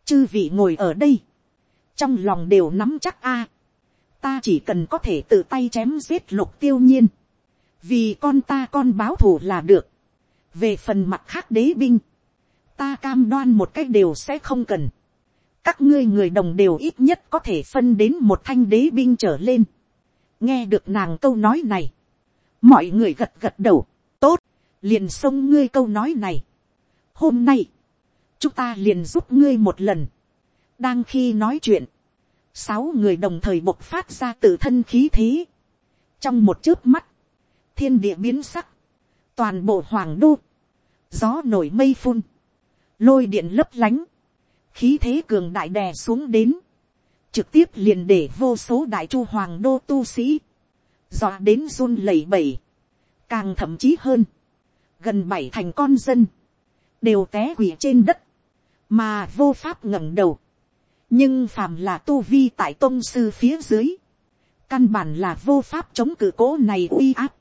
chư vị ngồi ở đây, trong lòng đều nắm chắc a, ta chỉ cần có thể tự tay chém giết lục tiêu nhiên, vì con ta con báo thù là được, về phần mặt khác đế binh, ta cam đoan một cách đều sẽ không cần, các ngươi người đồng đều ít nhất có thể phân đến một thanh đế binh trở lên. nghe được nàng câu nói này, mọi người gật gật đầu, tốt, liền xông ngươi câu nói này. hôm nay, chúng ta liền giúp ngươi một lần. đang khi nói chuyện, sáu người đồng thời bộc phát ra tự thân khí thế, trong một chớp mắt, thiên địa biến sắc, toàn bộ hoàng đô, gió nổi mây phun, lôi điện lấp lánh, khí thế cường đại đè xuống đến, trực tiếp liền để vô số đại chu hoàng đô tu sĩ, dọa đến run lẩy bẩy, càng thậm chí hơn, gần bảy thành con dân, đều té quỷ trên đất, mà vô pháp ngẩng đầu, nhưng phàm là tu vi tại tôn sư phía dưới, căn bản là vô pháp chống cự cố này uy áp,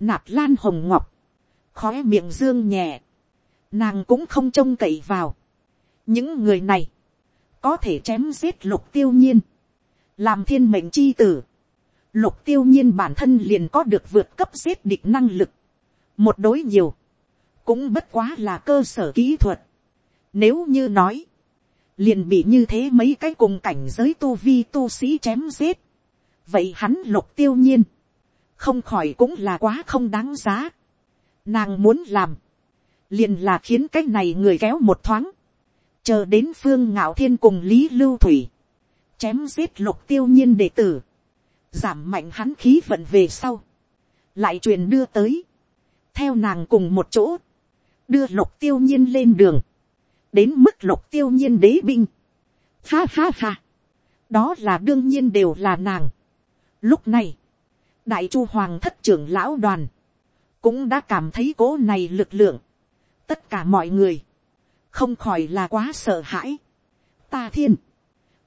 nạp lan hồng ngọc, khói miệng dương nhẹ, nàng cũng không trông cậy vào, những người này, có thể chém giết lục tiêu nhiên, làm thiên mệnh chi tử, lục tiêu nhiên bản thân liền có được vượt cấp giết địch năng lực, một đối nhiều, cũng bất quá là cơ sở kỹ thuật. Nếu như nói, liền bị như thế mấy cái cùng cảnh giới tu vi tu sĩ chém giết, vậy hắn lục tiêu nhiên, không khỏi cũng là quá không đáng giá. Nàng muốn làm, liền là khiến cái này người kéo một thoáng, chờ đến phương ngạo thiên cùng lý lưu thủy, chém giết lục tiêu nhiên đệ tử, giảm mạnh hắn khí vận về sau, lại truyền đưa tới, theo nàng cùng một chỗ, đưa lục tiêu nhiên lên đường, đến mức lục tiêu nhiên đế binh. Ha ha ha, đó là đương nhiên đều là nàng. Lúc này, đại chu hoàng thất trưởng lão đoàn, cũng đã cảm thấy cố này lực lượng tất cả mọi người, không khỏi là quá sợ hãi. ta thiên,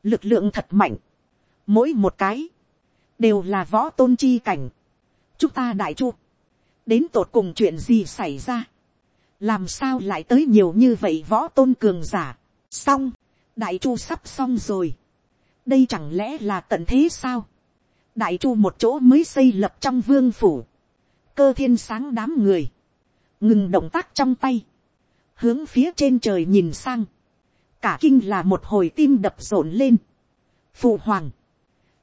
lực lượng thật mạnh, mỗi một cái, đều là võ tôn chi cảnh. chúng ta đại chu, đến tột cùng chuyện gì xảy ra, làm sao lại tới nhiều như vậy võ tôn cường giả, xong, đại chu sắp xong rồi, đây chẳng lẽ là tận thế sao, đại chu một chỗ mới xây lập trong vương phủ, cơ thiên sáng đám người, ngừng động tác trong tay, hướng phía trên trời nhìn sang, cả kinh là một hồi tim đập rộn lên, phụ hoàng,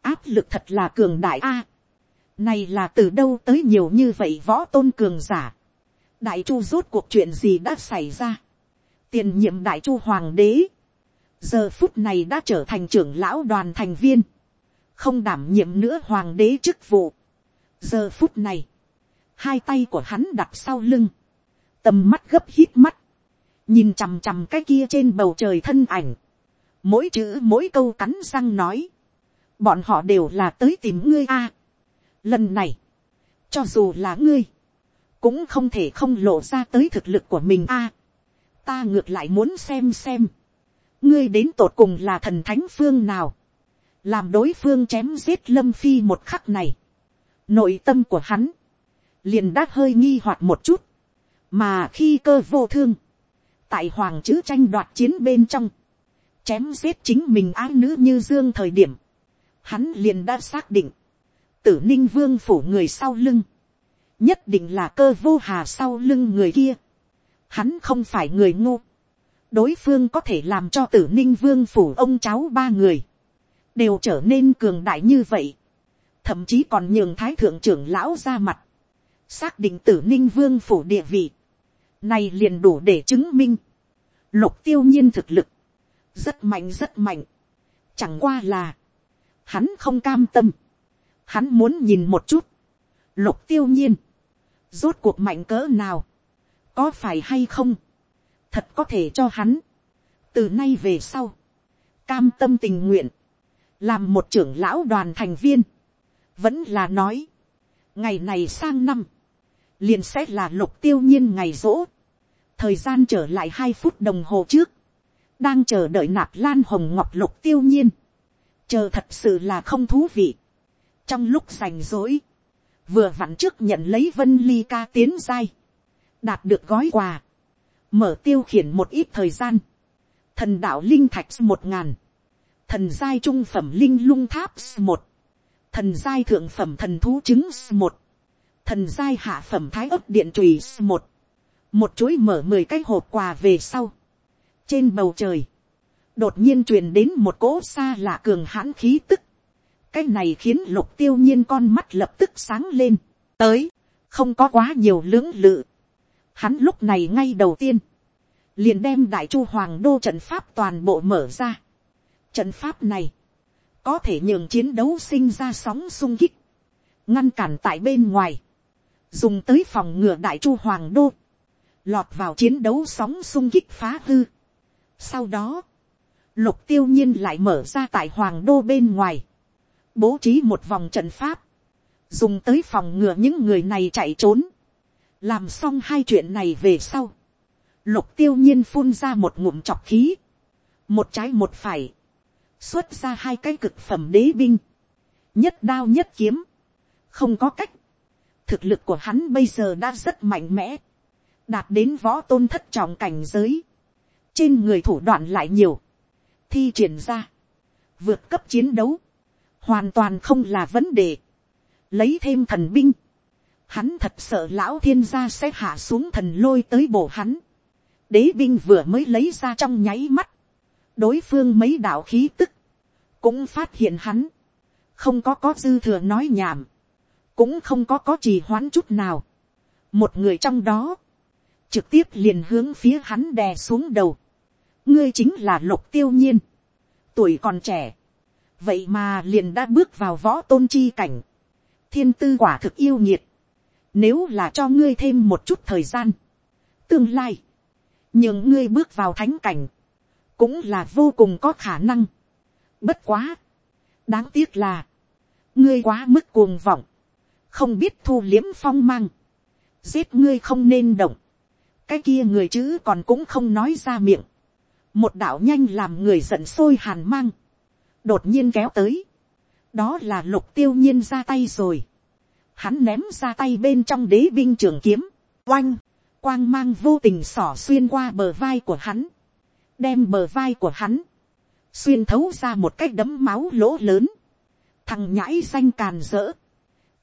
áp lực thật là cường đại a, này là từ đâu tới nhiều như vậy võ tôn cường giả, đại chu rốt cuộc chuyện gì đã xảy ra, tiền nhiệm đại chu hoàng đế, giờ phút này đã trở thành trưởng lão đoàn thành viên, không đảm nhiệm nữa hoàng đế chức vụ. giờ phút này, hai tay của hắn đặt sau lưng, tầm mắt gấp hít mắt, nhìn chằm chằm cái kia trên bầu trời thân ảnh, mỗi chữ mỗi câu cắn răng nói, bọn họ đều là tới tìm ngươi a. lần này, cho dù là ngươi, cũng không thể không lộ ra tới thực lực của mình a. ta ngược lại muốn xem xem, ngươi đến tột cùng là thần thánh phương nào, làm đối phương chém giết lâm phi một khắc này, nội tâm của hắn, liền đã hơi nghi hoặc một chút, mà khi cơ vô thương, tại hoàng chữ tranh đoạt chiến bên trong, chém giết chính mình ái nữ như dương thời điểm, hắn liền đã xác định, tử ninh vương phủ người sau lưng, nhất định là cơ vô hà sau lưng người kia. Hắn không phải người ngu. đối phương có thể làm cho tử ninh vương phủ ông cháu ba người, đều trở nên cường đại như vậy. thậm chí còn nhường thái thượng trưởng lão ra mặt, xác định tử ninh vương phủ địa vị này liền đủ để chứng minh, lục tiêu nhiên thực lực, rất mạnh rất mạnh. chẳng qua là, hắn không cam tâm, hắn muốn nhìn một chút, lục tiêu nhiên, rốt cuộc mạnh cỡ nào, có phải hay không, thật có thể cho hắn, từ nay về sau, cam tâm tình nguyện, làm một trưởng lão đoàn thành viên, vẫn là nói, ngày này sang năm, liền sẽ là lục tiêu nhiên ngày rỗ, thời gian trở lại hai phút đồng hồ trước, đang chờ đợi nạp lan hồng ngọc lục tiêu nhiên, chờ thật sự là không thú vị, trong lúc rảnh rỗi, vừa vặn trước nhận lấy vân ly ca tiến giai, đạt được gói quà, mở tiêu khiển một ít thời gian, thần đạo linh thạch một ngàn, thần giai trung phẩm linh lung tháp một, thần giai thượng phẩm thần thú trứng một, thần giai hạ phẩm thái ấp điện trùy một, một chuỗi mở mười cái hộp quà về sau, trên bầu trời, đột nhiên truyền đến một cỗ xa lạ cường hãn khí tức, cái này khiến lục tiêu nhiên con mắt lập tức sáng lên, tới, không có quá nhiều lưỡng lự. Hắn lúc này ngay đầu tiên, liền đem đại chu hoàng đô trận pháp toàn bộ mở ra. Trận pháp này, có thể nhường chiến đấu sinh ra sóng sung kích, ngăn cản tại bên ngoài, dùng tới phòng ngừa đại chu hoàng đô, lọt vào chiến đấu sóng sung kích phá hư. Sau đó, lục tiêu nhiên lại mở ra tại hoàng đô bên ngoài, bố trí một vòng trận pháp, dùng tới phòng ngừa những người này chạy trốn, làm xong hai chuyện này về sau, lục tiêu nhiên phun ra một ngụm chọc khí, một trái một phải, xuất ra hai cái cực phẩm đế binh, nhất đao nhất kiếm, không có cách, thực lực của hắn bây giờ đã rất mạnh mẽ, đạt đến võ tôn thất trọng cảnh giới, trên người thủ đoạn lại nhiều, thi triển ra, vượt cấp chiến đấu, hoàn toàn không là vấn đề, lấy thêm thần binh, hắn thật sợ lão thiên gia sẽ hạ xuống thần lôi tới bổ hắn, đế binh vừa mới lấy ra trong nháy mắt, đối phương mấy đạo khí tức, cũng phát hiện hắn, không có có dư thừa nói nhảm, cũng không có có trì hoãn chút nào. một người trong đó, trực tiếp liền hướng phía hắn đè xuống đầu. ngươi chính là lục tiêu nhiên, tuổi còn trẻ, vậy mà liền đã bước vào võ tôn chi cảnh, thiên tư quả thực yêu nhiệt, nếu là cho ngươi thêm một chút thời gian, tương lai, nhưng ngươi bước vào thánh cảnh, cũng là vô cùng có khả năng. Bất quá, đáng tiếc là, ngươi quá mức cuồng vọng, không biết thu liếm phong mang, giết ngươi không nên động, cái kia người chữ còn cũng không nói ra miệng, một đạo nhanh làm người giận sôi hàn mang, đột nhiên kéo tới, đó là lục tiêu nhiên ra tay rồi, hắn ném ra tay bên trong đế binh trường kiếm, oanh, quang mang vô tình xỏ xuyên qua bờ vai của hắn, đem bờ vai của hắn, xuyên thấu ra một cái đấm máu lỗ lớn, thằng nhãi xanh càn rỡ,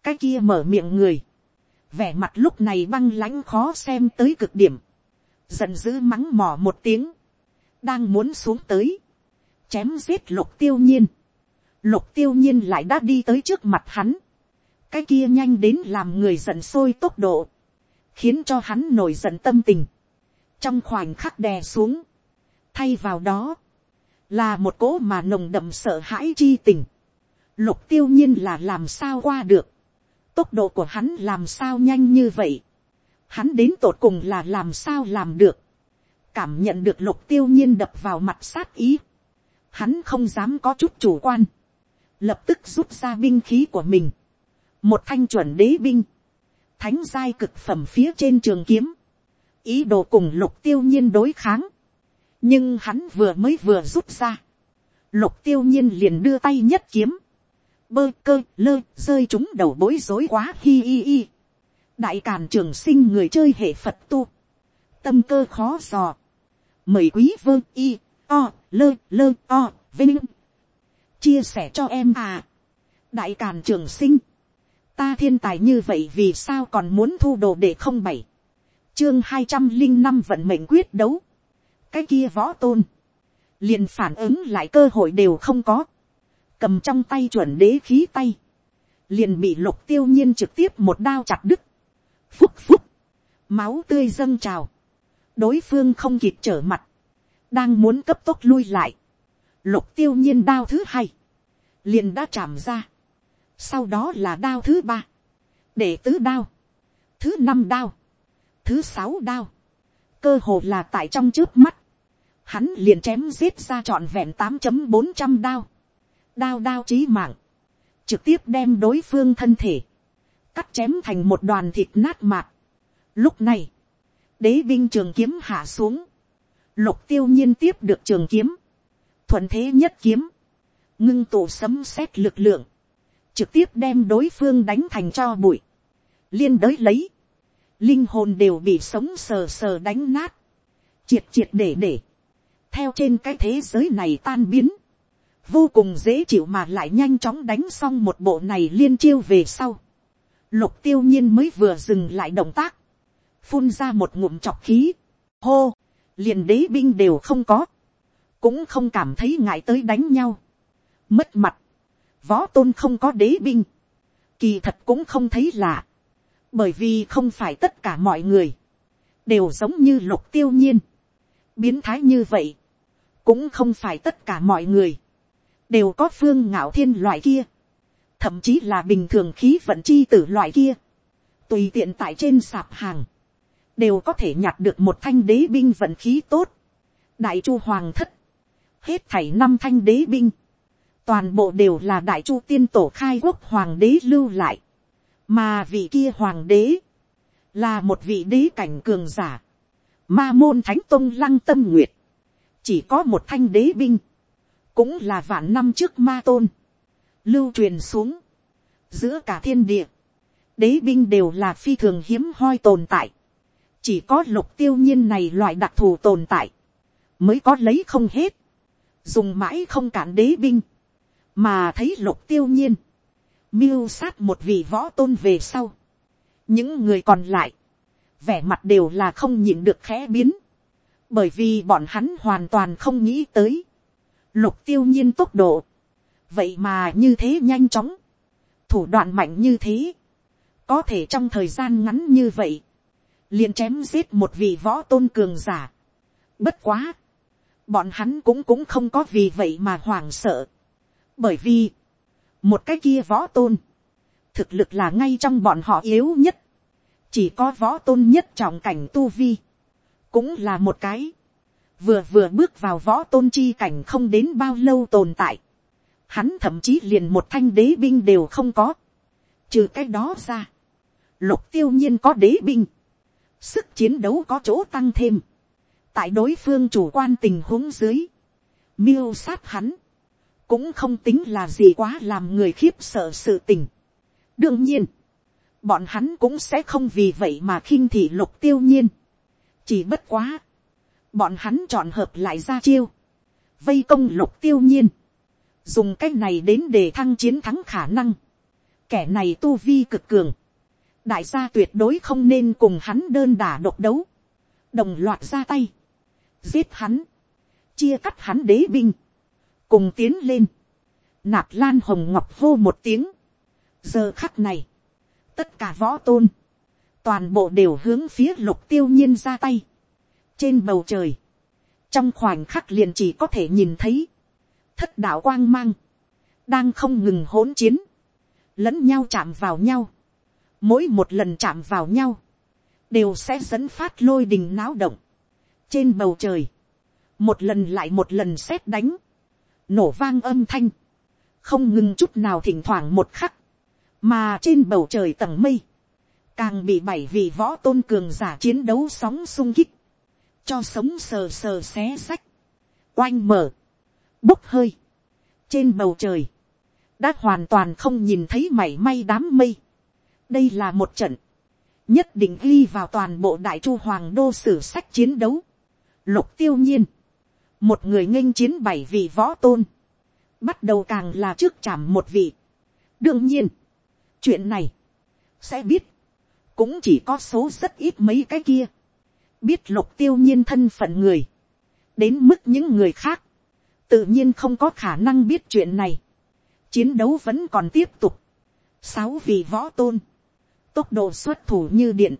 cái kia mở miệng người, vẻ mặt lúc này băng lãnh khó xem tới cực điểm, giận dữ mắng mỏ một tiếng, đang muốn xuống tới, chém giết lục tiêu nhiên, lục tiêu nhiên lại đã đi tới trước mặt hắn, cái kia nhanh đến làm người giận sôi tốc độ, khiến cho hắn nổi giận tâm tình, trong khoảnh khắc đè xuống, thay vào đó, là một cỗ mà nồng đậm sợ hãi chi tình, lục tiêu nhiên là làm sao qua được, tốc độ của hắn làm sao nhanh như vậy, hắn đến tột cùng là làm sao làm được, cảm nhận được lục tiêu nhiên đập vào mặt sát ý, hắn không dám có chút chủ quan, lập tức rút ra binh khí của mình, một thanh chuẩn đế binh, thánh giai cực phẩm phía trên trường kiếm, ý đồ cùng lục tiêu nhiên đối kháng, nhưng hắn vừa mới vừa rút ra, lục tiêu nhiên liền đưa tay nhất kiếm, bơ cơ lơ rơi chúng đầu bối rối quá hi hi hi. đại càn trường sinh người chơi hệ phật tu, tâm cơ khó dò, mời quý vơ y o lơ lơ o vinh. Chia sẻ cho em à. đại càn trường sinh, ta thiên tài như vậy vì sao còn muốn thu đồ để không bảy, chương hai trăm linh năm vận mệnh quyết đấu, cái kia võ tôn, liền phản ứng lại cơ hội đều không có, cầm trong tay chuẩn đế khí tay, liền bị lục tiêu nhiên trực tiếp một đao chặt đứt, phúc phúc, máu tươi dâng trào, đối phương không kịp trở mặt, đang muốn cấp tốc lui lại, lục tiêu nhiên đao thứ hai, liền đã chạm ra, sau đó là đao thứ ba, để tứ đao, thứ năm đao, thứ sáu đao, cơ hồ là tại trong trước mắt, hắn liền chém giết ra trọn vẹn tám chấm bốn trăm đao, đao đao chí mạng, trực tiếp đem đối phương thân thể, cắt chém thành một đoàn thịt nát mạc. Lúc này, đế binh trường kiếm hạ xuống, lục tiêu nhiên tiếp được trường kiếm, thuận thế nhất kiếm, ngưng tụ sấm sét lực lượng, trực tiếp đem đối phương đánh thành cho bụi, liên đới lấy, linh hồn đều bị sống sờ sờ đánh nát, triệt triệt để để, theo trên cái thế giới này tan biến, vô cùng dễ chịu mà lại nhanh chóng đánh xong một bộ này liên chiêu về sau. Lục tiêu nhiên mới vừa dừng lại động tác, phun ra một ngụm chọc khí, hô, liền đế binh đều không có, cũng không cảm thấy ngại tới đánh nhau, mất mặt, võ tôn không có đế binh, kỳ thật cũng không thấy lạ, bởi vì không phải tất cả mọi người, đều giống như lục tiêu nhiên, biến thái như vậy, cũng không phải tất cả mọi người, đều có phương ngạo thiên loại kia, thậm chí là bình thường khí vận chi tử loại kia, tùy tiện tại trên sạp hàng, đều có thể nhặt được một thanh đế binh vận khí tốt, đại chu hoàng thất, hết thảy năm thanh đế binh, toàn bộ đều là đại chu tiên tổ khai quốc hoàng đế lưu lại, mà vị kia hoàng đế, là một vị đế cảnh cường giả, ma môn thánh tông lăng tâm nguyệt, chỉ có một thanh đế binh, cũng là vạn năm trước ma tôn, lưu truyền xuống, giữa cả thiên địa, đế binh đều là phi thường hiếm hoi tồn tại, chỉ có lục tiêu nhiên này loại đặc thù tồn tại, mới có lấy không hết, dùng mãi không cản đế binh, mà thấy lục tiêu nhiên, miêu sát một vị võ tôn về sau, những người còn lại, vẻ mặt đều là không nhịn được khẽ biến, bởi vì bọn hắn hoàn toàn không nghĩ tới, lục tiêu nhiên tốc độ, vậy mà như thế nhanh chóng, thủ đoạn mạnh như thế, có thể trong thời gian ngắn như vậy, liền chém giết một vị võ tôn cường giả. Bất quá, bọn hắn cũng cũng không có vì vậy mà hoảng sợ, bởi vì, một cái kia võ tôn, thực lực là ngay trong bọn họ yếu nhất, chỉ có võ tôn nhất trọng cảnh tu vi, cũng là một cái, vừa vừa bước vào võ tôn chi cảnh không đến bao lâu tồn tại, hắn thậm chí liền một thanh đế binh đều không có, trừ cái đó ra, lục tiêu nhiên có đế binh, sức chiến đấu có chỗ tăng thêm, tại đối phương chủ quan tình huống dưới, miêu sát hắn, cũng không tính là gì quá làm người khiếp sợ sự tình. đương nhiên, bọn hắn cũng sẽ không vì vậy mà khinh thị lục tiêu nhiên. chỉ bất quá, bọn hắn chọn hợp lại ra chiêu, vây công lục tiêu nhiên, dùng cái này đến để thăng chiến thắng khả năng, kẻ này tu vi cực cường, đại gia tuyệt đối không nên cùng hắn đơn đả độc đấu, đồng loạt ra tay, giết hắn, chia cắt hắn đế binh, cùng tiến lên, nạp lan hồng ngọc hô một tiếng, giờ khắc này, tất cả võ tôn, toàn bộ đều hướng phía lục tiêu nhiên ra tay, trên bầu trời, trong khoảnh khắc liền chỉ có thể nhìn thấy, thất đạo quang mang, đang không ngừng hỗn chiến, lẫn nhau chạm vào nhau, mỗi một lần chạm vào nhau, đều sẽ dẫn phát lôi đình náo động. trên bầu trời, một lần lại một lần xét đánh, nổ vang âm thanh, không ngừng chút nào thỉnh thoảng một khắc, mà trên bầu trời tầng mây, càng bị bảy vị võ tôn cường giả chiến đấu sóng sung kích, cho sống sờ sờ xé sách, oanh mở, bốc hơi, trên bầu trời, đã hoàn toàn không nhìn thấy mảy may đám mây. đây là một trận, nhất định ghi vào toàn bộ đại chu hoàng đô sử sách chiến đấu. lục tiêu nhiên, một người nghênh chiến bảy vị võ tôn, bắt đầu càng là trước chạm một vị. đương nhiên, chuyện này, sẽ biết, cũng chỉ có số rất ít mấy cái kia, biết lục tiêu nhiên thân phận người, đến mức những người khác, tự nhiên không có khả năng biết chuyện này. Chiến đấu vẫn còn tiếp tục. sáu vị võ tôn, tốc độ xuất thủ như điện,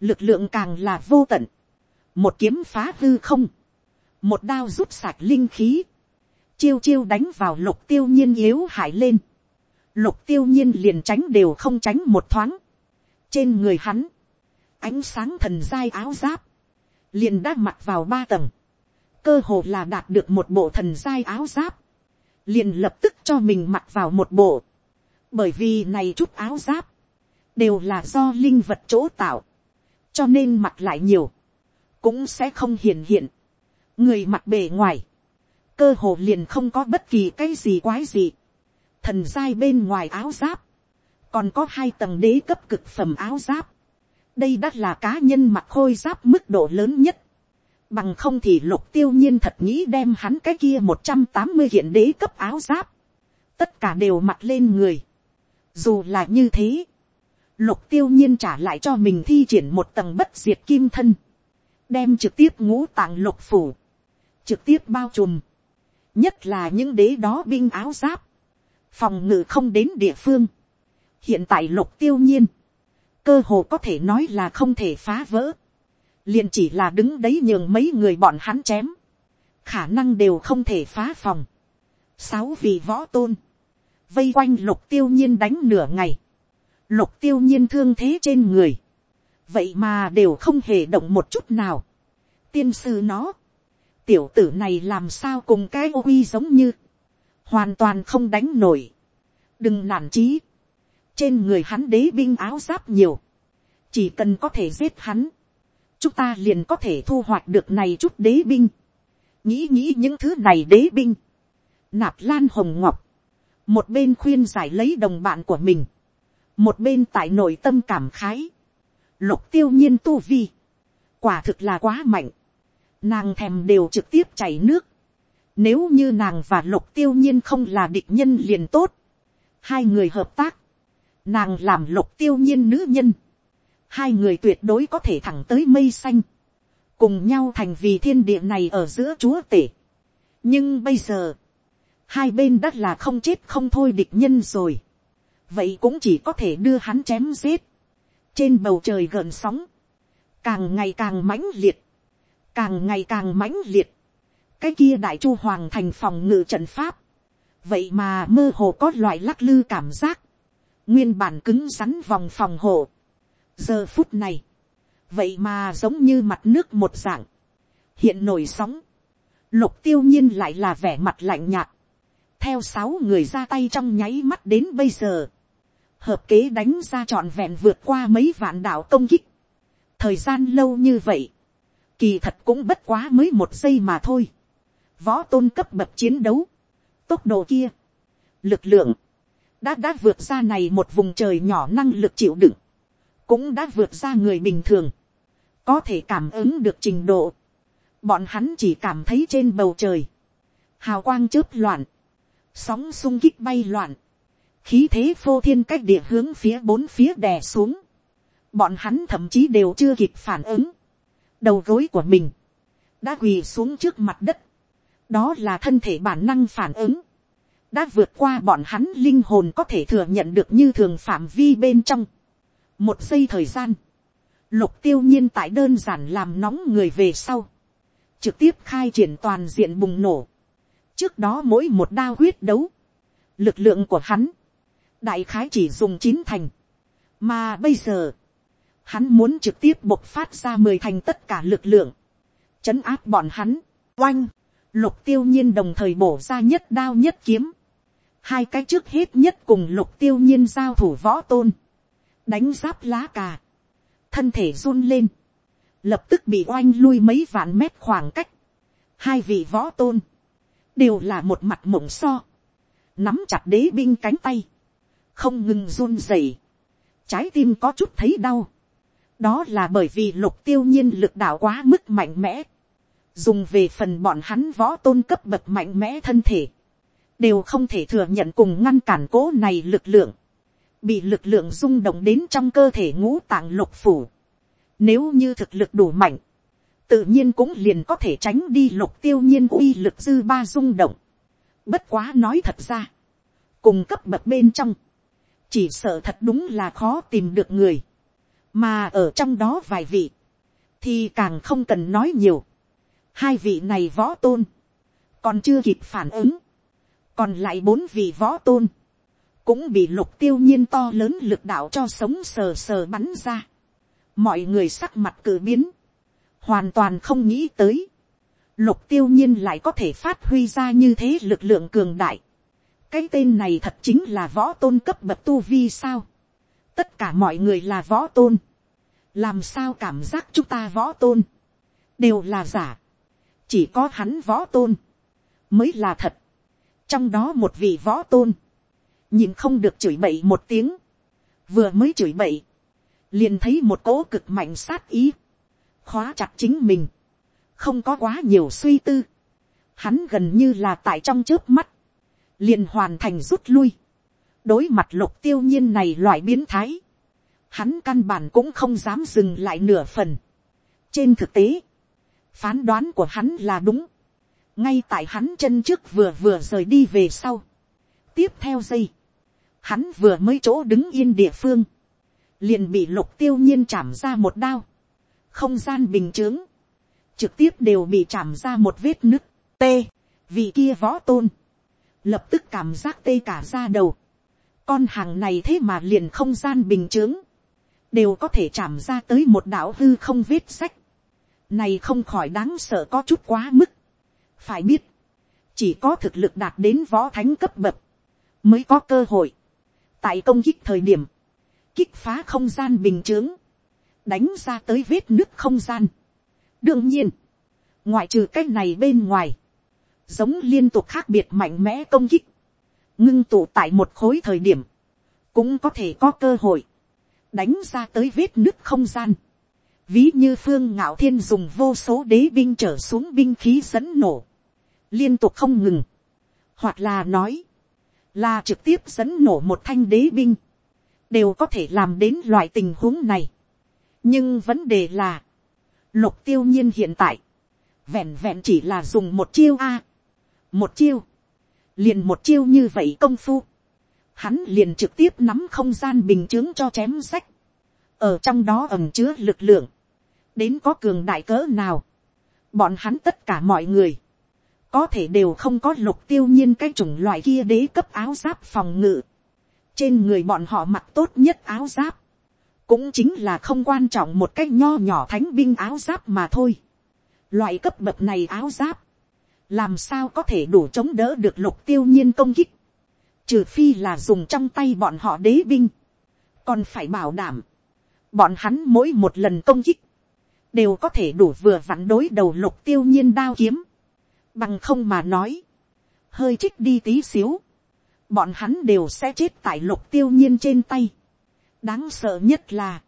lực lượng càng là vô tận, một kiếm phá hư không, một đao rút sạch linh khí, chiêu chiêu đánh vào lục tiêu nhiên yếu hại lên, lục tiêu nhiên liền tránh đều không tránh một thoáng, trên người hắn, ánh sáng thần giai áo giáp, liền đã mặc vào ba tầng, cơ hồ là đạt được một bộ thần giai áo giáp, liền lập tức cho mình mặc vào một bộ, bởi vì này chút áo giáp, đều là do linh vật chỗ tạo, cho nên mặc lại nhiều, cũng sẽ không hiển hiện, người mặc bề ngoài, cơ hồ liền không có bất kỳ cái gì quái gì, thần giai bên ngoài áo giáp, còn có hai tầng đế cấp cực phẩm áo giáp, đây đã là cá nhân mặc khôi giáp mức độ lớn nhất, Bằng không thì lục tiêu nhiên thật nghĩ đem hắn cái kia một trăm tám mươi hiện đế cấp áo giáp. Tất cả đều mặc lên người. Dù là như thế. Lục tiêu nhiên trả lại cho mình thi triển một tầng bất diệt kim thân. Đem trực tiếp ngũ tạng lục phủ. Trực tiếp bao trùm. Nhất là những đế đó binh áo giáp. Phòng ngự không đến địa phương. Hiện tại lục tiêu nhiên. Cơ hồ có thể nói là không thể phá vỡ. Liền chỉ là đứng đấy nhường mấy người bọn hắn chém, khả năng đều không thể phá phòng. sáu vị võ tôn, vây quanh lục tiêu nhiên đánh nửa ngày, lục tiêu nhiên thương thế trên người, vậy mà đều không hề động một chút nào. tiên sư nó, tiểu tử này làm sao cùng cái ô uy giống như, hoàn toàn không đánh nổi, đừng nản trí, trên người hắn đế binh áo giáp nhiều, chỉ cần có thể giết hắn, chúng ta liền có thể thu hoạch được này chút đế binh, nghĩ nghĩ những thứ này đế binh, nạp lan hồng ngọc, một bên khuyên giải lấy đồng bạn của mình, một bên tại nội tâm cảm khái, lục tiêu nhiên tu vi, quả thực là quá mạnh, nàng thèm đều trực tiếp chảy nước, nếu như nàng và lục tiêu nhiên không là địch nhân liền tốt, hai người hợp tác, nàng làm lục tiêu nhiên nữ nhân, hai người tuyệt đối có thể thẳng tới mây xanh, cùng nhau thành vì thiên địa này ở giữa chúa tể. nhưng bây giờ, hai bên đất là không chết không thôi địch nhân rồi, vậy cũng chỉ có thể đưa hắn chém giết, trên bầu trời gợn sóng, càng ngày càng mãnh liệt, càng ngày càng mãnh liệt, cái kia đại chu hoàng thành phòng ngự trận pháp, vậy mà mơ hồ có loại lắc lư cảm giác, nguyên bản cứng rắn vòng phòng hộ, giờ phút này, vậy mà giống như mặt nước một dạng, hiện nổi sóng, lục tiêu nhiên lại là vẻ mặt lạnh nhạt, theo sáu người ra tay trong nháy mắt đến bây giờ, hợp kế đánh ra trọn vẹn vượt qua mấy vạn đạo công kích, thời gian lâu như vậy, kỳ thật cũng bất quá mới một giây mà thôi, võ tôn cấp bậc chiến đấu, tốc độ kia, lực lượng, đã đã vượt ra này một vùng trời nhỏ năng lực chịu đựng, cũng đã vượt ra người bình thường, có thể cảm ứng được trình độ, bọn hắn chỉ cảm thấy trên bầu trời, hào quang chớp loạn, sóng sung kích bay loạn, khí thế phô thiên cách địa hướng phía bốn phía đè xuống, bọn hắn thậm chí đều chưa kịp phản ứng, đầu gối của mình, đã quỳ xuống trước mặt đất, đó là thân thể bản năng phản ứng, đã vượt qua bọn hắn linh hồn có thể thừa nhận được như thường phạm vi bên trong. một giây thời gian, lục tiêu nhiên tại đơn giản làm nóng người về sau, trực tiếp khai triển toàn diện bùng nổ. trước đó mỗi một đao huyết đấu, lực lượng của hắn, đại khái chỉ dùng chín thành, mà bây giờ, hắn muốn trực tiếp bộc phát ra mười thành tất cả lực lượng, chấn áp bọn hắn, oanh, lục tiêu nhiên đồng thời bổ ra nhất đao nhất kiếm, hai cái trước hết nhất cùng lục tiêu nhiên giao thủ võ tôn, đánh giáp lá cà, thân thể run lên, lập tức bị oanh lui mấy vạn mét khoảng cách, hai vị võ tôn, đều là một mặt mộng so, nắm chặt đế binh cánh tay, không ngừng run rẩy, trái tim có chút thấy đau, đó là bởi vì lục tiêu nhiên lực đạo quá mức mạnh mẽ, dùng về phần bọn hắn võ tôn cấp bậc mạnh mẽ thân thể, đều không thể thừa nhận cùng ngăn cản cố này lực lượng, bị lực lượng rung động đến trong cơ thể ngũ tạng lục phủ. Nếu như thực lực đủ mạnh, tự nhiên cũng liền có thể tránh đi lục tiêu nhiên uy lực dư ba rung động. Bất quá nói thật ra, cùng cấp bậc bên trong, chỉ sợ thật đúng là khó tìm được người, mà ở trong đó vài vị, thì càng không cần nói nhiều. Hai vị này võ tôn, còn chưa kịp phản ứng, còn lại bốn vị võ tôn, cũng bị lục tiêu nhiên to lớn lực đạo cho sống sờ sờ bắn ra. mọi người sắc mặt cử biến, hoàn toàn không nghĩ tới. lục tiêu nhiên lại có thể phát huy ra như thế lực lượng cường đại. cái tên này thật chính là võ tôn cấp bậc tu vi sao. tất cả mọi người là võ tôn. làm sao cảm giác chúng ta võ tôn, đều là giả. chỉ có hắn võ tôn, mới là thật trong đó một vị võ tôn, nhìn không được chửi bậy một tiếng, vừa mới chửi bậy, liền thấy một cỗ cực mạnh sát ý, khóa chặt chính mình, không có quá nhiều suy tư, hắn gần như là tại trong trước mắt, liền hoàn thành rút lui, đối mặt lục tiêu nhiên này loại biến thái, hắn căn bản cũng không dám dừng lại nửa phần. trên thực tế, phán đoán của hắn là đúng, ngay tại hắn chân trước vừa vừa rời đi về sau. tiếp theo giây, hắn vừa mới chỗ đứng yên địa phương, liền bị lục tiêu nhiên chạm ra một đao, không gian bình t r ư ớ n g trực tiếp đều bị chạm ra một vết nứt, t, vì kia võ tôn, lập tức cảm giác tê cả ra đầu, con hàng này thế mà liền không gian bình t r ư ớ n g đều có thể chạm ra tới một đạo hư không vết sách, này không khỏi đáng sợ có chút quá mức, phải biết, chỉ có thực lực đạt đến võ thánh cấp bậc, mới có cơ hội, tại công kích thời điểm, kích phá không gian bình t h ư ớ n g đánh ra tới vết nước không gian. đương nhiên, ngoại trừ cái này bên ngoài, giống liên tục khác biệt mạnh mẽ công kích, ngưng tụ tại một khối thời điểm, cũng có thể có cơ hội, đánh ra tới vết nước không gian. Ví như phương ngạo thiên dùng vô số đế binh trở xuống binh khí dẫn nổ, liên tục không ngừng, hoặc là nói, là trực tiếp dẫn nổ một thanh đế binh, đều có thể làm đến loại tình huống này. nhưng vấn đề là, lục tiêu nhiên hiện tại, vẹn vẹn chỉ là dùng một chiêu a, một chiêu, liền một chiêu như vậy công phu, hắn liền trực tiếp nắm không gian bình chướng cho chém sách, ở trong đó ẩm chứa lực lượng, đến có cường đại cỡ nào, bọn hắn tất cả mọi người, có thể đều không có lục tiêu nhiên cái chủng loại kia đế cấp áo giáp phòng ngự, trên người bọn họ mặc tốt nhất áo giáp, cũng chính là không quan trọng một cái nho nhỏ thánh binh áo giáp mà thôi. Loại cấp bậc này áo giáp, làm sao có thể đủ chống đỡ được lục tiêu nhiên công kích, trừ phi là dùng trong tay bọn họ đế binh, còn phải bảo đảm, bọn hắn mỗi một lần công kích, đều có thể đủ vừa vặn đối đầu lục tiêu nhiên đao kiếm, bằng không mà nói, hơi trích đi tí xíu, bọn hắn đều sẽ chết tại lục tiêu nhiên trên tay. đáng sợ nhất là,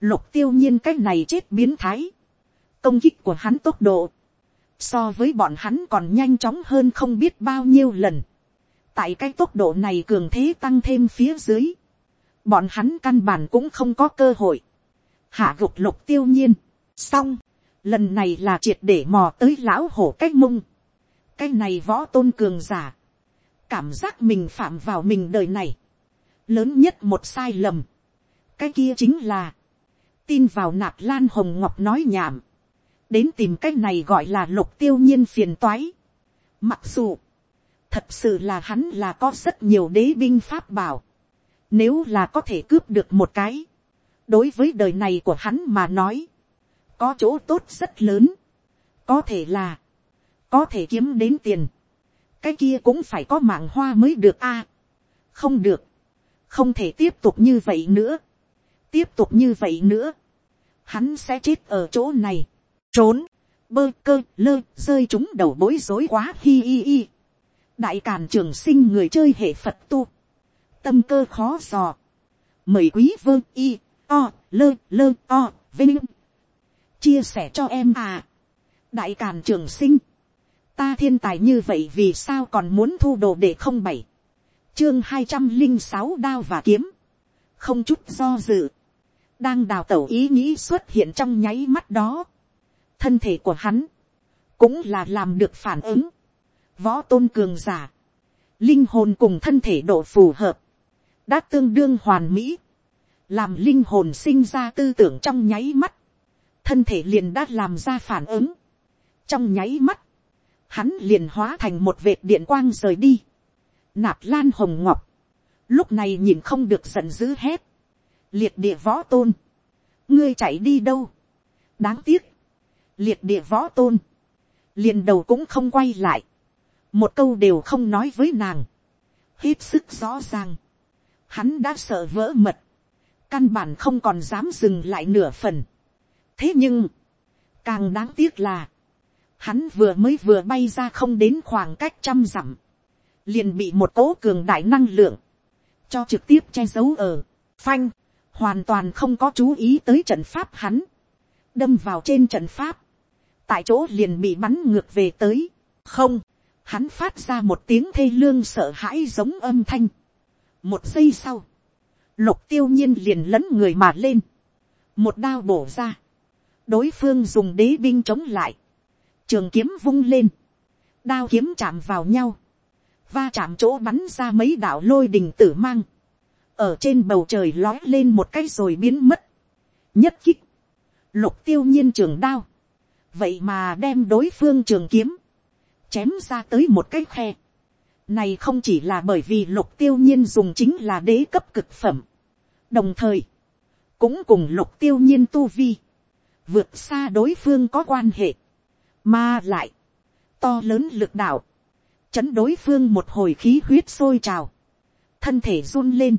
lục tiêu nhiên cách này chết biến thái, công kích của hắn tốc độ, so với bọn hắn còn nhanh chóng hơn không biết bao nhiêu lần. tại cái tốc độ này cường thế tăng thêm phía dưới, bọn hắn căn bản cũng không có cơ hội, hạ gục lục tiêu nhiên, xong, lần này là triệt để mò tới lão hổ cách mông, cái này võ tôn cường giả, cảm giác mình phạm vào mình đời này, lớn nhất một sai lầm, cái kia chính là, tin vào nạp lan hồng ngọc nói nhảm, đến tìm cái này gọi là lục tiêu nhiên phiền toái. Mặc dù, thật sự là hắn là có rất nhiều đế binh pháp bảo. Nếu là có thể cướp được một cái, đối với đời này của hắn mà nói, có chỗ tốt rất lớn. Có thể là, có thể kiếm đến tiền. Cái kia cũng phải có mạng hoa mới được a. Không được, không thể tiếp tục như vậy nữa. Tiếp tục như vậy nữa, hắn sẽ chết ở chỗ này. Trốn, bơ cơ lơ rơi chúng đầu bối rối quá hi hi hi. đại càn trường sinh người chơi hệ phật tu, tâm cơ khó dò, mời quý vơ y o lơ lơ o vinh. Chia sẻ cho em à. đại càn trường sinh, ta thiên tài như vậy vì sao còn muốn thu đồ để không bảy, chương hai trăm linh sáu đao và kiếm, không chút do dự, đang đào tẩu ý nghĩ xuất hiện trong nháy mắt đó, thân thể của hắn, cũng là làm được phản ứng, võ tôn cường giả, linh hồn cùng thân thể độ phù hợp, đã tương đương hoàn mỹ, làm linh hồn sinh ra tư tưởng trong nháy mắt, thân thể liền đã làm ra phản ứng, trong nháy mắt, hắn liền hóa thành một vệt điện quang rời đi, nạp lan hồng ngọc, lúc này nhìn không được giận dữ hết. liệt địa võ tôn, ngươi chạy đi đâu, đáng tiếc, liệt địa võ tôn, liền đầu cũng không quay lại, một câu đều không nói với nàng, hết sức rõ ràng, hắn đã sợ vỡ mật, căn bản không còn dám dừng lại nửa phần. thế nhưng, càng đáng tiếc là, hắn vừa mới vừa bay ra không đến khoảng cách trăm dặm, liền bị một cố cường đại năng lượng, cho trực tiếp che giấu ở, phanh, hoàn toàn không có chú ý tới trận pháp hắn, đâm vào trên trận pháp, tại chỗ liền bị bắn ngược về tới. không, hắn phát ra một tiếng thê lương sợ hãi giống âm thanh. một giây sau, lục tiêu nhiên liền lẫn người mà lên, một đao bổ ra, đối phương dùng đế binh chống lại, trường kiếm vung lên, đao kiếm chạm vào nhau, va chạm chỗ bắn ra mấy đạo lôi đình tử mang, ở trên bầu trời lói lên một cái rồi biến mất, nhất kích, lục tiêu nhiên trường đao, vậy mà đem đối phương trường kiếm, chém ra tới một cái khe, Này không chỉ là bởi vì lục tiêu nhiên dùng chính là đế cấp cực phẩm. Đồng thời, cũng cùng lục tiêu nhiên tu vi. Vượt xa đối phương có quan hệ. Mà lại, to lớn lực đạo. Chấn đối phương một hồi khí huyết sôi trào. Thân thể run lên.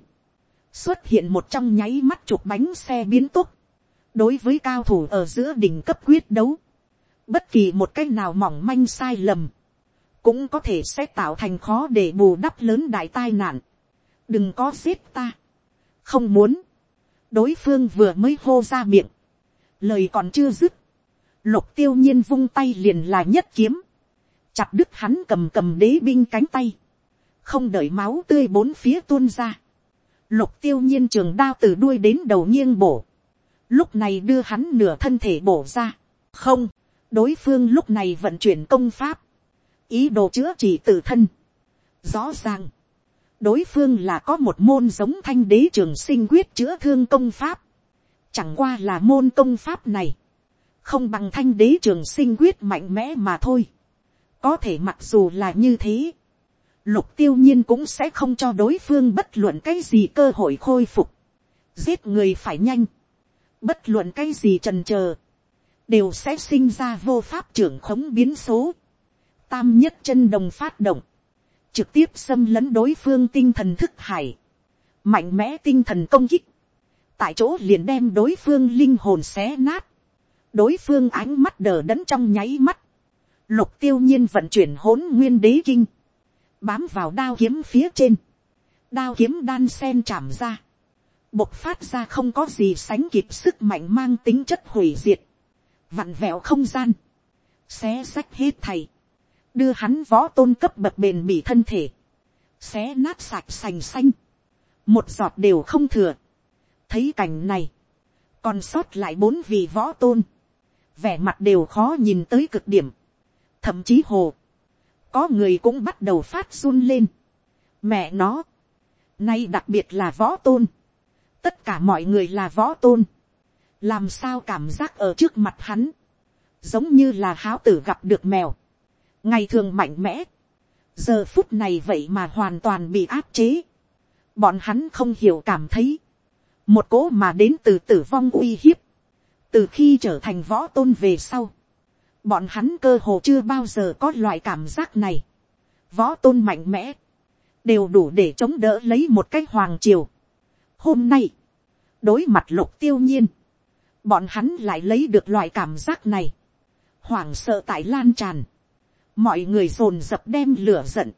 Xuất hiện một trong nháy mắt chụp bánh xe biến tốc. Đối với cao thủ ở giữa đỉnh cấp quyết đấu. Bất kỳ một cách nào mỏng manh sai lầm cũng có thể sẽ tạo thành khó để bù đắp lớn đại tai nạn. đừng có giết ta. không muốn. đối phương vừa mới hô ra miệng. lời còn chưa dứt lục tiêu nhiên vung tay liền là nhất kiếm. chặt đứt hắn cầm cầm đế binh cánh tay. không đợi máu tươi bốn phía tuôn ra. lục tiêu nhiên trường đao từ đuôi đến đầu nghiêng bổ. lúc này đưa hắn nửa thân thể bổ ra. không, đối phương lúc này vận chuyển công pháp ý đồ chữa trị tự thân. Rõ ràng, đối phương là có một môn giống thanh đế trường sinh quyết chữa thương công pháp. Chẳng qua là môn công pháp này, không bằng thanh đế trường sinh quyết mạnh mẽ mà thôi. Có thể mặc dù là như thế, lục tiêu nhiên cũng sẽ không cho đối phương bất luận cái gì cơ hội khôi phục. Giết người phải nhanh, bất luận cái gì trần chờ đều sẽ sinh ra vô pháp trưởng khống biến số. Tam nhất chân đồng phát động, trực tiếp xâm lấn đối phương tinh thần thức hải, mạnh mẽ tinh thần công kích, tại chỗ liền đem đối phương linh hồn xé nát, đối phương ánh mắt đờ đẫn trong nháy mắt, lục tiêu nhiên vận chuyển hỗn nguyên đế kinh, bám vào đao kiếm phía trên, đao kiếm đan sen chạm ra, bộc phát ra không có gì sánh kịp sức mạnh mang tính chất hủy diệt, vặn vẹo không gian, xé sách hết thầy, đưa hắn võ tôn cấp bậc bền bỉ thân thể, xé nát sạch sành xanh, một giọt đều không thừa. thấy cảnh này, còn sót lại bốn vị võ tôn, vẻ mặt đều khó nhìn tới cực điểm, thậm chí hồ, có người cũng bắt đầu phát run lên, mẹ nó, nay đặc biệt là võ tôn, tất cả mọi người là võ tôn, làm sao cảm giác ở trước mặt hắn, giống như là háo tử gặp được mèo, ngày thường mạnh mẽ, giờ phút này vậy mà hoàn toàn bị áp chế, bọn hắn không hiểu cảm thấy, một cố mà đến từ tử vong uy hiếp, từ khi trở thành võ tôn về sau, bọn hắn cơ hồ chưa bao giờ có loại cảm giác này, võ tôn mạnh mẽ, đều đủ để chống đỡ lấy một cái hoàng triều. Hôm nay, đối mặt lục tiêu nhiên, bọn hắn lại lấy được loại cảm giác này, hoảng sợ tại lan tràn, mọi người dồn dập đem lửa giận,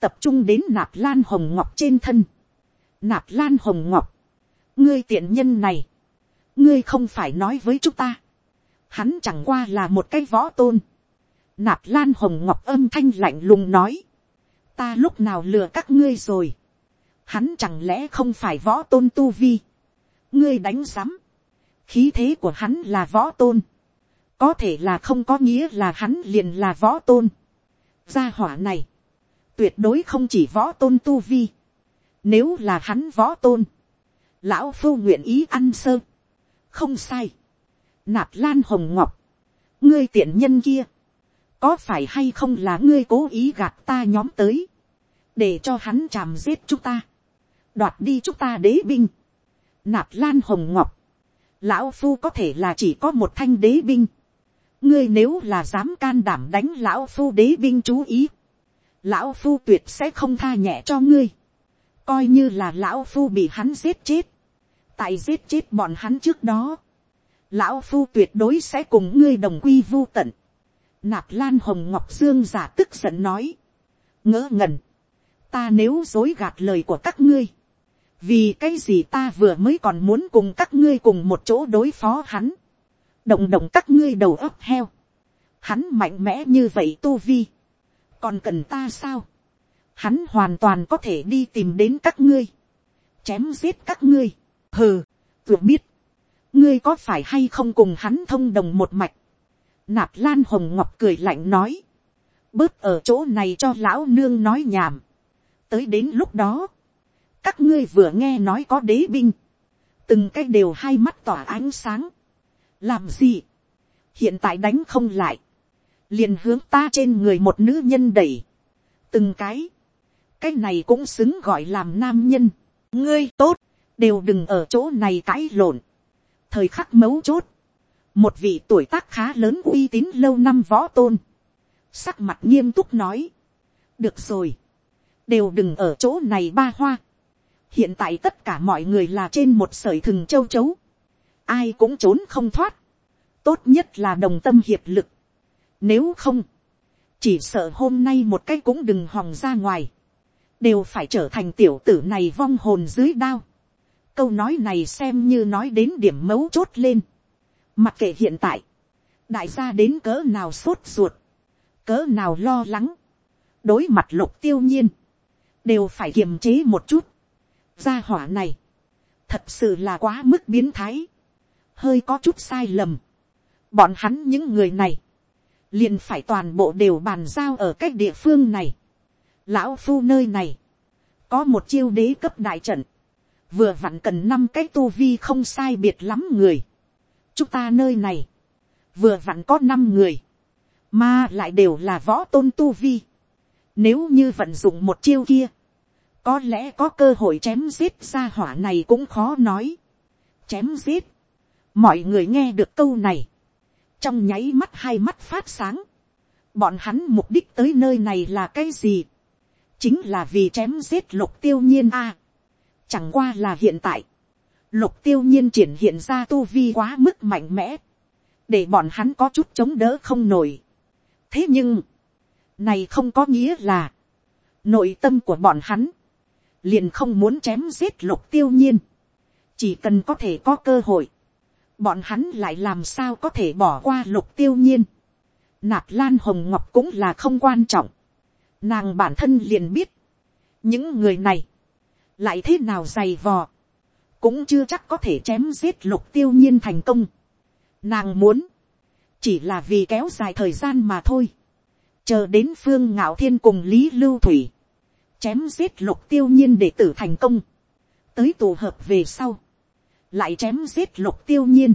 tập trung đến nạp lan hồng ngọc trên thân. nạp lan hồng ngọc, ngươi tiện nhân này, ngươi không phải nói với chúng ta, hắn chẳng qua là một cái võ tôn. nạp lan hồng ngọc âm thanh lạnh lùng nói, ta lúc nào lừa các ngươi rồi, hắn chẳng lẽ không phải võ tôn tu vi, ngươi đánh giám, khí thế của hắn là võ tôn, có thể là không có nghĩa là hắn liền là võ tôn. gia hỏa này, tuyệt đối không chỉ võ tôn tu vi, nếu là hắn võ tôn, lão phu nguyện ý ăn sơ, không sai, nạp lan hồng ngọc, ngươi tiện nhân kia, có phải hay không là ngươi cố ý gạt ta nhóm tới, để cho hắn chàm giết chúng ta, đoạt đi chúng ta đế binh, nạp lan hồng ngọc, lão phu có thể là chỉ có một thanh đế binh, ngươi nếu là dám can đảm đánh lão phu đế binh chú ý, lão phu tuyệt sẽ không tha nhẹ cho ngươi, coi như là lão phu bị hắn giết chết, tại giết chết bọn hắn trước đó, lão phu tuyệt đối sẽ cùng ngươi đồng quy vô tận, nạp lan hồng ngọc dương giả tức giận nói, ngỡ ngẩn, ta nếu dối gạt lời của các ngươi, vì cái gì ta vừa mới còn muốn cùng các ngươi cùng một chỗ đối phó hắn, động động các ngươi đầu ấp heo, hắn mạnh mẽ như vậy tu vi, còn cần ta sao, hắn hoàn toàn có thể đi tìm đến các ngươi, chém giết các ngươi, hừ, vừa biết, ngươi có phải hay không cùng hắn thông đồng một mạch, nạp lan hồng ngọc cười lạnh nói, bớt ở chỗ này cho lão nương nói nhảm, tới đến lúc đó, các ngươi vừa nghe nói có đế binh, từng cái đều hai mắt tỏa ánh sáng, làm gì, hiện tại đánh không lại, liền hướng ta trên người một nữ nhân đẩy, từng cái, cái này cũng xứng gọi làm nam nhân, ngươi tốt, đều đừng ở chỗ này cãi lộn, thời khắc mấu chốt, một vị tuổi tác khá lớn uy tín lâu năm võ tôn, sắc mặt nghiêm túc nói, được rồi, đều đừng ở chỗ này ba hoa, hiện tại tất cả mọi người là trên một sởi thừng châu chấu, ai cũng trốn không thoát, tốt nhất là đồng tâm hiệp lực, nếu không, chỉ sợ hôm nay một cái cũng đừng hòng ra ngoài, đều phải trở thành tiểu tử này vong hồn dưới đao câu nói này xem như nói đến điểm mấu chốt lên. mặc kệ hiện tại, đại gia đến cỡ nào sốt ruột, cỡ nào lo lắng, đối mặt lục tiêu nhiên, đều phải kiềm chế một chút. gia hỏa này, thật sự là quá mức biến thái, hơi có chút sai lầm. bọn hắn những người này, liền phải toàn bộ đều bàn giao ở cách địa phương này. Lão phu nơi này, có một chiêu đế cấp đại trận, vừa vặn cần năm cái tu vi không sai biệt lắm người. chúng ta nơi này, vừa vặn có năm người, mà lại đều là võ tôn tu vi. Nếu như vận dụng một chiêu kia, có lẽ có cơ hội chém giết ra hỏa này cũng khó nói. chém giết, mọi người nghe được câu này, trong nháy mắt hai mắt phát sáng, bọn hắn mục đích tới nơi này là cái gì, chính là vì chém giết lục tiêu nhiên a chẳng qua là hiện tại, lục tiêu nhiên triển hiện ra tu vi quá mức mạnh mẽ, để bọn hắn có chút chống đỡ không nổi. thế nhưng, này không có nghĩa là, nội tâm của bọn hắn, liền không muốn chém giết lục tiêu nhiên, chỉ cần có thể có cơ hội, bọn hắn lại làm sao có thể bỏ qua lục tiêu nhiên. Nạp lan hồng ngọc cũng là không quan trọng. Nàng bản thân liền biết. Những người này. Lại thế nào dày vò. Cũng chưa chắc có thể chém giết lục tiêu nhiên thành công. Nàng muốn. Chỉ là vì kéo dài thời gian mà thôi. Chờ đến phương ngạo thiên cùng Lý Lưu Thủy. Chém giết lục tiêu nhiên để tử thành công. Tới tụ hợp về sau lại chém giết lục tiêu nhiên,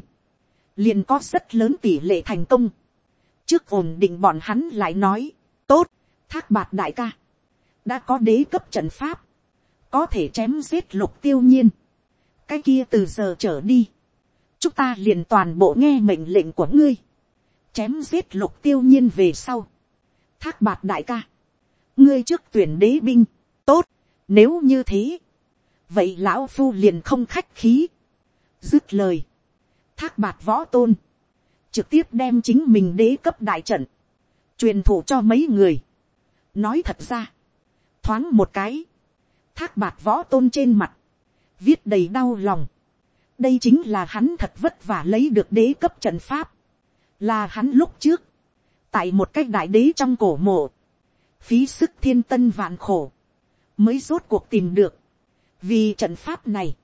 liền có rất lớn tỷ lệ thành công. trước ổn định bọn hắn lại nói, tốt, thác bạt đại ca, đã có đế cấp trận pháp, có thể chém giết lục tiêu nhiên, cái kia từ giờ trở đi, chúng ta liền toàn bộ nghe mệnh lệnh của ngươi, chém giết lục tiêu nhiên về sau, thác bạt đại ca, ngươi trước tuyển đế binh, tốt, nếu như thế, vậy lão phu liền không khách khí, Dứt lời. Thác bạt võ tôn. Trực tiếp đem chính mình đế cấp đại trận. Truyền thủ cho mấy người. Nói thật ra. Thoáng một cái. Thác bạt võ tôn trên mặt. Viết đầy đau lòng. Đây chính là hắn thật vất vả lấy được đế cấp trận pháp. Là hắn lúc trước. Tại một cách đại đế trong cổ mộ. Phí sức thiên tân vạn khổ. Mới rốt cuộc tìm được. Vì trận pháp này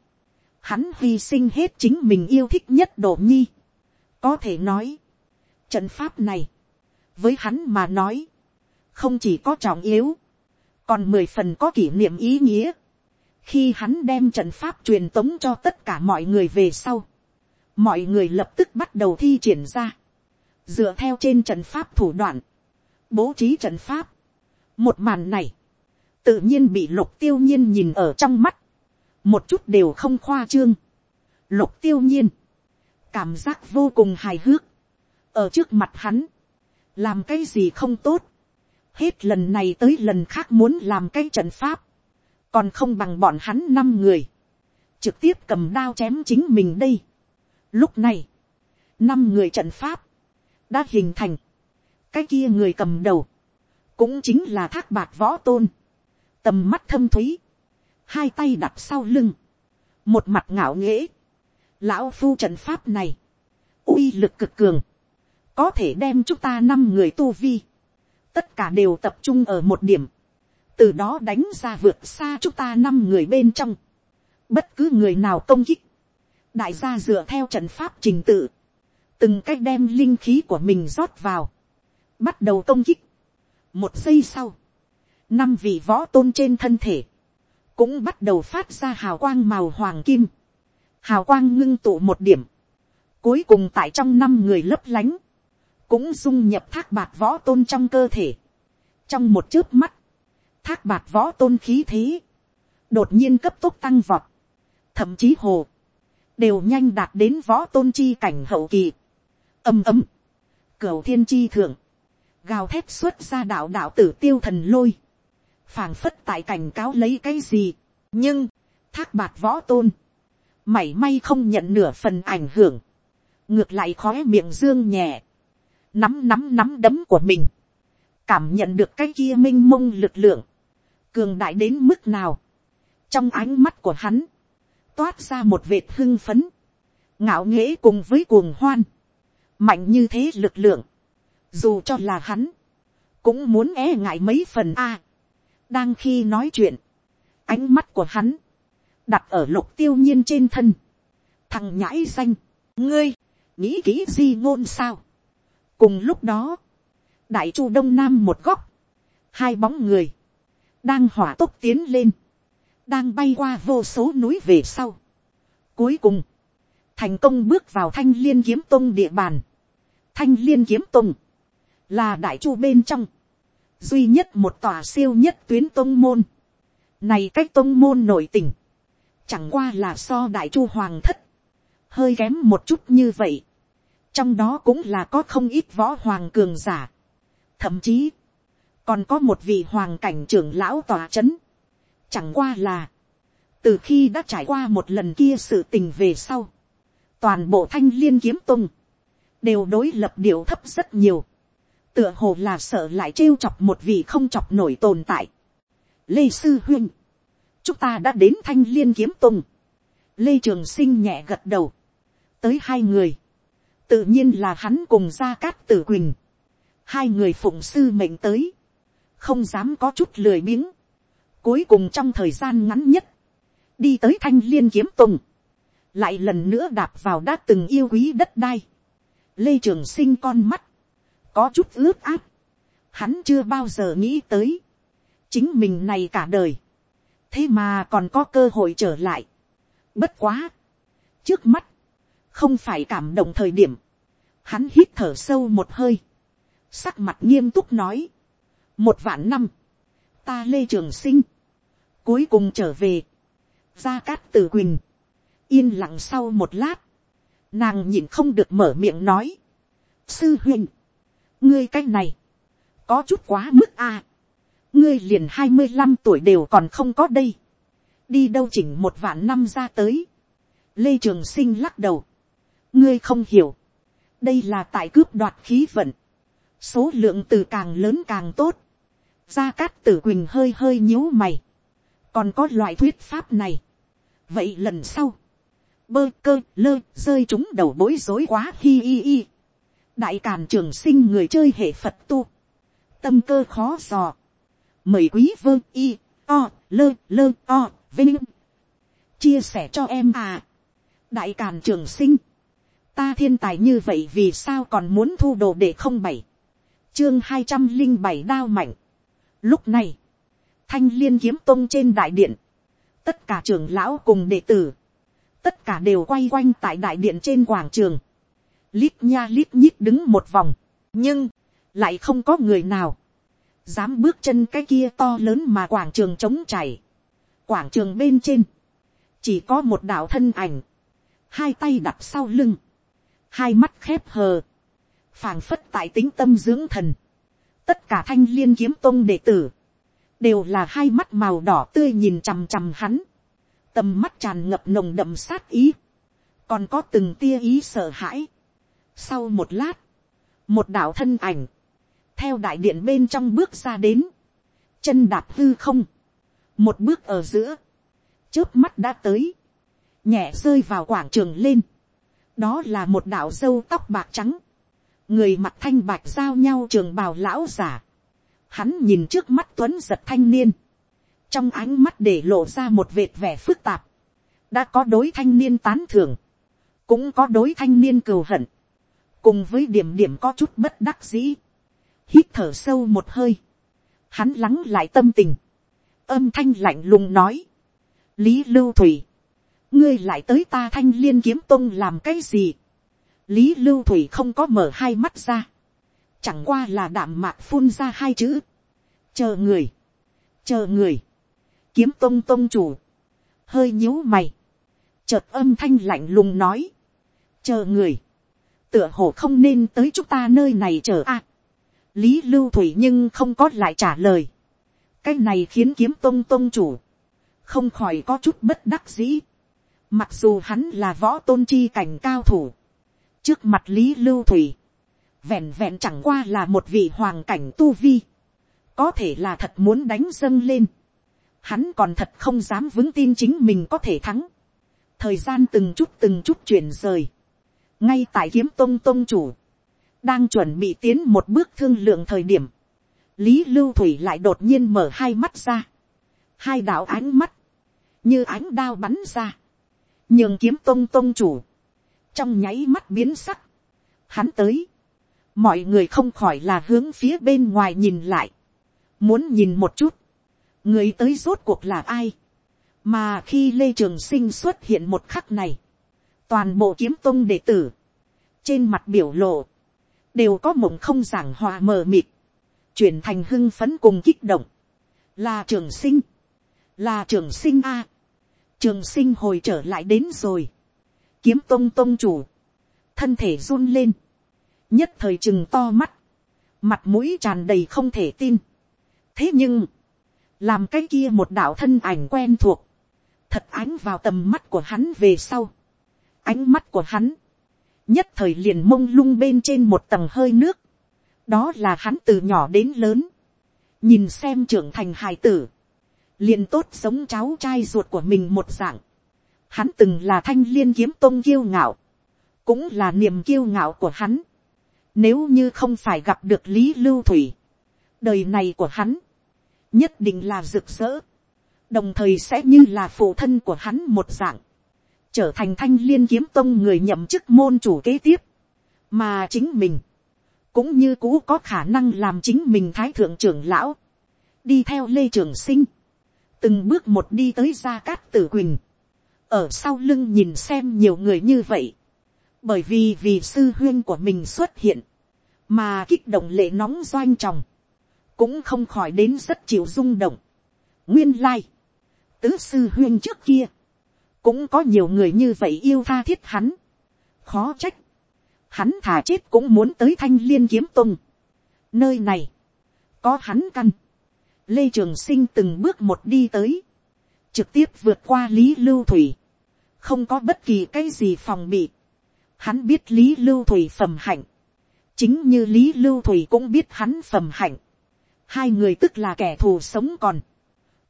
hắn hy sinh hết chính mình yêu thích nhất độ nhi. có thể nói, trận pháp này, với hắn mà nói, không chỉ có trọng yếu, còn mười phần có kỷ niệm ý nghĩa. khi hắn đem trận pháp truyền tống cho tất cả mọi người về sau, mọi người lập tức bắt đầu thi triển ra, dựa theo trên trận pháp thủ đoạn, bố trí trận pháp. một màn này, tự nhiên bị lục tiêu nhiên nhìn ở trong mắt, một chút đều không khoa trương, lục tiêu nhiên, cảm giác vô cùng hài hước, ở trước mặt hắn, làm cái gì không tốt, hết lần này tới lần khác muốn làm cái trận pháp, còn không bằng bọn hắn năm người, trực tiếp cầm đao chém chính mình đây. Lúc này, năm người trận pháp, đã hình thành, cái kia người cầm đầu, cũng chính là thác bạc võ tôn, tầm mắt thâm thúy, hai tay đặt sau lưng, một mặt ngạo nghễ, lão phu trận pháp này, uy lực cực cường, có thể đem chúng ta năm người tu vi, tất cả đều tập trung ở một điểm, từ đó đánh ra vượt xa chúng ta năm người bên trong, bất cứ người nào công kích, đại gia dựa theo trận pháp trình tự, từng cách đem linh khí của mình rót vào, bắt đầu công kích. một giây sau, năm vị võ tôn trên thân thể, cũng bắt đầu phát ra hào quang màu hoàng kim, hào quang ngưng tụ một điểm, cuối cùng tại trong năm người lấp lánh, cũng dung nhập thác bạt võ tôn trong cơ thể. trong một chớp mắt, thác bạt võ tôn khí thế, đột nhiên cấp tốc tăng vọt, thậm chí hồ, đều nhanh đạt đến võ tôn chi cảnh hậu kỳ, âm ầm, cửa thiên chi thượng, gào thép xuất ra đạo đạo tử tiêu thần lôi, phảng phất tại cảnh cáo lấy cái gì, nhưng, thác bạt võ tôn, mảy may không nhận nửa phần ảnh hưởng, ngược lại khói miệng dương nhẹ, nắm nắm nắm đấm của mình, cảm nhận được cái kia m i n h mông lực lượng, cường đại đến mức nào, trong ánh mắt của hắn, toát ra một vệt hưng phấn, ngạo nghễ cùng với cuồng hoan, mạnh như thế lực lượng, dù cho là hắn, cũng muốn e ngại mấy phần a. đang khi nói chuyện, ánh mắt của hắn, đặt ở lục tiêu nhiên trên thân, thằng nhãi danh, ngươi, nghĩ kỹ di ngôn sao, cùng lúc đó, đại chu đông nam một góc, hai bóng người, đang hỏa tốc tiến lên, đang bay qua vô số núi về sau. Cuối cùng, thành công bước vào thanh liên kiếm tông địa bàn. Thanh liên kiếm tông, là đại chu bên trong, duy nhất một tòa siêu nhất tuyến tông môn. Này cách tông môn nổi tình, chẳng qua là so đại chu hoàng thất, hơi kém một chút như vậy trong đó cũng là có không ít võ hoàng cường giả, thậm chí, còn có một vị hoàng cảnh trưởng lão tòa c h ấ n chẳng qua là, từ khi đã trải qua một lần kia sự tình về sau, toàn bộ thanh liên kiếm tung, đều đối lập điệu thấp rất nhiều, tựa hồ là sợ lại trêu chọc một vị không chọc nổi tồn tại. Lê Sư Huynh, chúng ta đã đến thanh liên kiếm tung. Lê Trường Sinh nhẹ gật đầu, tới hai người, tự nhiên là hắn cùng gia cát tử quỳnh, hai người phụng sư mệnh tới, không dám có chút lười biếng, cuối cùng trong thời gian ngắn nhất, đi tới thanh liên kiếm tùng, lại lần nữa đạp vào đã từng yêu quý đất đai, lê trường sinh con mắt, có chút ướt át, hắn chưa bao giờ nghĩ tới, chính mình này cả đời, thế mà còn có cơ hội trở lại, bất quá, trước mắt, không phải cảm động thời điểm, hắn hít thở sâu một hơi, sắc mặt nghiêm túc nói, một vạn năm, ta lê trường sinh, cuối cùng trở về, gia cát tử quỳnh, yên lặng sau một lát, nàng nhìn không được mở miệng nói, sư huynh, ngươi cái này, có chút quá mức a, ngươi liền hai mươi năm tuổi đều còn không có đây, đi đâu chỉnh một vạn năm ra tới, lê trường sinh lắc đầu, ngươi không hiểu, đây là tại cướp đoạt khí vận, số lượng từ càng lớn càng tốt, gia cát tử quỳnh hơi hơi nhíu mày, còn có loại thuyết pháp này, vậy lần sau, bơ cơ lơ rơi chúng đầu bối rối quá hi hi hi, đại càn trường sinh người chơi hệ phật tu, tâm cơ khó dò, mời quý vơ y o lơ lơ o vinh. Chia sẻ cho em à, đại càn trường sinh ta thiên tài như vậy vì sao còn muốn thu đồ để không bảy? Chương hai trăm linh bảy đao mạnh. Lúc này, thanh liên kiếm tông trên đại điện. Tất cả trưởng lão cùng đệ tử. Tất cả đều quay quanh tại đại điện trên quảng trường. Lít nha lít nhít đứng một vòng. Nhưng, lại không có người nào. Dám bước chân cái kia to lớn mà quảng trường trống chảy quảng trường bên trên, chỉ có một đạo thân ảnh. Hai tay đặt sau lưng hai mắt khép hờ, phảng phất tại tính tâm dưỡng thần, tất cả thanh liên kiếm tôn đệ tử, đều là hai mắt màu đỏ tươi nhìn chằm chằm hắn, tầm mắt tràn ngập nồng đậm sát ý, còn có từng tia ý sợ hãi. Sau một lát, một đạo thân ảnh, theo đại điện bên trong bước ra đến, chân đạp hư không, một bước ở giữa, trước mắt đã tới, nhẹ rơi vào quảng trường lên, đó là một đạo dâu tóc bạc trắng, người mặt thanh bạc giao nhau trường bào lão giả, hắn nhìn trước mắt tuấn giật thanh niên, trong ánh mắt để lộ ra một vệt vẻ phức tạp, đã có đối thanh niên tán thưởng, cũng có đối thanh niên cừu hận, cùng với điểm điểm có chút bất đắc dĩ, hít thở sâu một hơi, hắn lắng lại tâm tình, âm thanh lạnh lùng nói, lý lưu thủy, ngươi lại tới ta thanh liên kiếm tông làm cái gì. lý lưu thủy không có mở hai mắt ra. chẳng qua là đảm mạc phun ra hai chữ. chờ người. chờ người, kiếm tông tông chủ, hơi nhíu mày, chợt âm thanh lạnh lùng nói, chờ người, tựa hồ không nên tới chúng ta nơi này chờ a. lý lưu thủy nhưng không có lại trả lời, cái này khiến kiếm tông tông chủ, không khỏi có chút bất đắc dĩ, mặc dù hắn là võ tôn chi cảnh cao thủ, trước mặt lý lưu thủy, vẹn vẹn chẳng qua là một vị hoàng cảnh tu vi, có thể là thật muốn đánh dâng lên, hắn còn thật không dám vững tin chính mình có thể thắng, thời gian từng chút từng chút chuyển rời, ngay tại kiếm tông tông chủ, đang chuẩn bị tiến một bước thương lượng thời điểm, lý lưu thủy lại đột nhiên mở hai mắt ra, hai đạo ánh mắt, như ánh đao bắn ra, nhường kiếm tông tông chủ, trong nháy mắt biến sắc, hắn tới, mọi người không khỏi là hướng phía bên ngoài nhìn lại, muốn nhìn một chút, người tới rốt cuộc là ai, mà khi lê trường sinh xuất hiện một khắc này, toàn bộ kiếm tông đệ tử, trên mặt biểu lộ, đều có mộng không giảng hòa mờ mịt, chuyển thành hưng phấn cùng kích động, là trường sinh, là trường sinh a, trường sinh hồi trở lại đến rồi, kiếm tông tông chủ, thân thể run lên, nhất thời chừng to mắt, mặt mũi tràn đầy không thể tin. thế nhưng, làm cái kia một đạo thân ảnh quen thuộc, thật ánh vào tầm mắt của hắn về sau. ánh mắt của hắn, nhất thời liền mông lung bên trên một tầng hơi nước, đó là hắn từ nhỏ đến lớn, nhìn xem trưởng thành hài tử, liền tốt giống cháu trai ruột của mình một dạng, hắn từng là thanh liên kiếm tôn kiêu ngạo, cũng là niềm kiêu ngạo của hắn, nếu như không phải gặp được lý lưu thủy, đời này của hắn, nhất định là rực rỡ, đồng thời sẽ như là phụ thân của hắn một dạng, trở thành thanh liên kiếm tông người nhậm chức môn chủ kế tiếp, mà chính mình, cũng như cũ có khả năng làm chính mình thái thượng trưởng lão, đi theo lê trường sinh, từng bước một đi tới gia cát tử quỳnh, ở sau lưng nhìn xem nhiều người như vậy, bởi vì vì sư huyên của mình xuất hiện, mà kích động lệ nóng doanh tròng, cũng không khỏi đến rất chịu rung động. nguyên lai, tứ sư huyên trước kia, cũng có nhiều người như vậy yêu tha thiết hắn, khó trách, hắn thà chết cũng muốn tới thanh liên kiếm tung. nơi này, có hắn căn, lê trường sinh từng bước một đi tới, trực tiếp vượt qua lý lưu thủy, không có bất kỳ cái gì phòng bị, hắn biết lý lưu thủy phẩm hạnh, chính như lý lưu thủy cũng biết hắn phẩm hạnh, hai người tức là kẻ thù sống còn,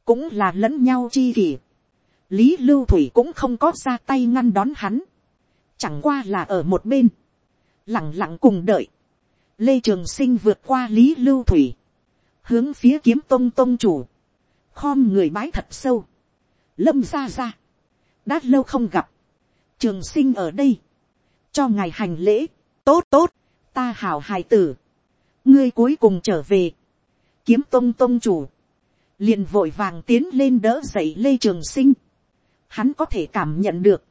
cũng là lẫn nhau chi kỷ, lý lưu thủy cũng không có ra tay ngăn đón hắn, chẳng qua là ở một bên, lẳng lặng cùng đợi, lê trường sinh vượt qua lý lưu thủy, hướng phía kiếm tông tông chủ, khom người bái thật sâu, lâm ra ra, đã lâu không gặp, trường sinh ở đây, cho ngài hành lễ, tốt tốt, ta hảo hài tử, ngươi cuối cùng trở về, kiếm tông tông chủ, liền vội vàng tiến lên đỡ dậy lê trường sinh, hắn có thể cảm nhận được,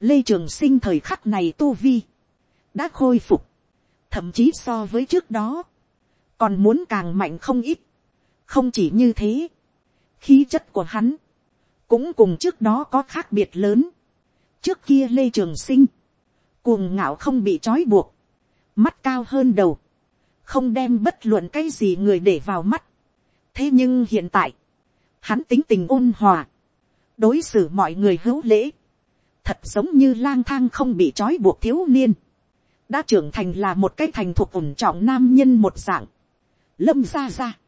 lê trường sinh thời khắc này tu vi, đã khôi phục, thậm chí so với trước đó, còn muốn càng mạnh không ít, không chỉ như thế, khí chất của hắn, cũng cùng trước đó có khác biệt lớn, trước kia lê trường sinh, cuồng ngạo không bị trói buộc, mắt cao hơn đầu, không đem bất luận cái gì người để vào mắt. thế nhưng hiện tại, hắn tính tình ôn hòa, đối xử mọi người hữu lễ, thật giống như lang thang không bị trói buộc thiếu niên, đã trưởng thành là một cái thành thuộc ổn trọng nam nhân một dạng, lâm ra ra,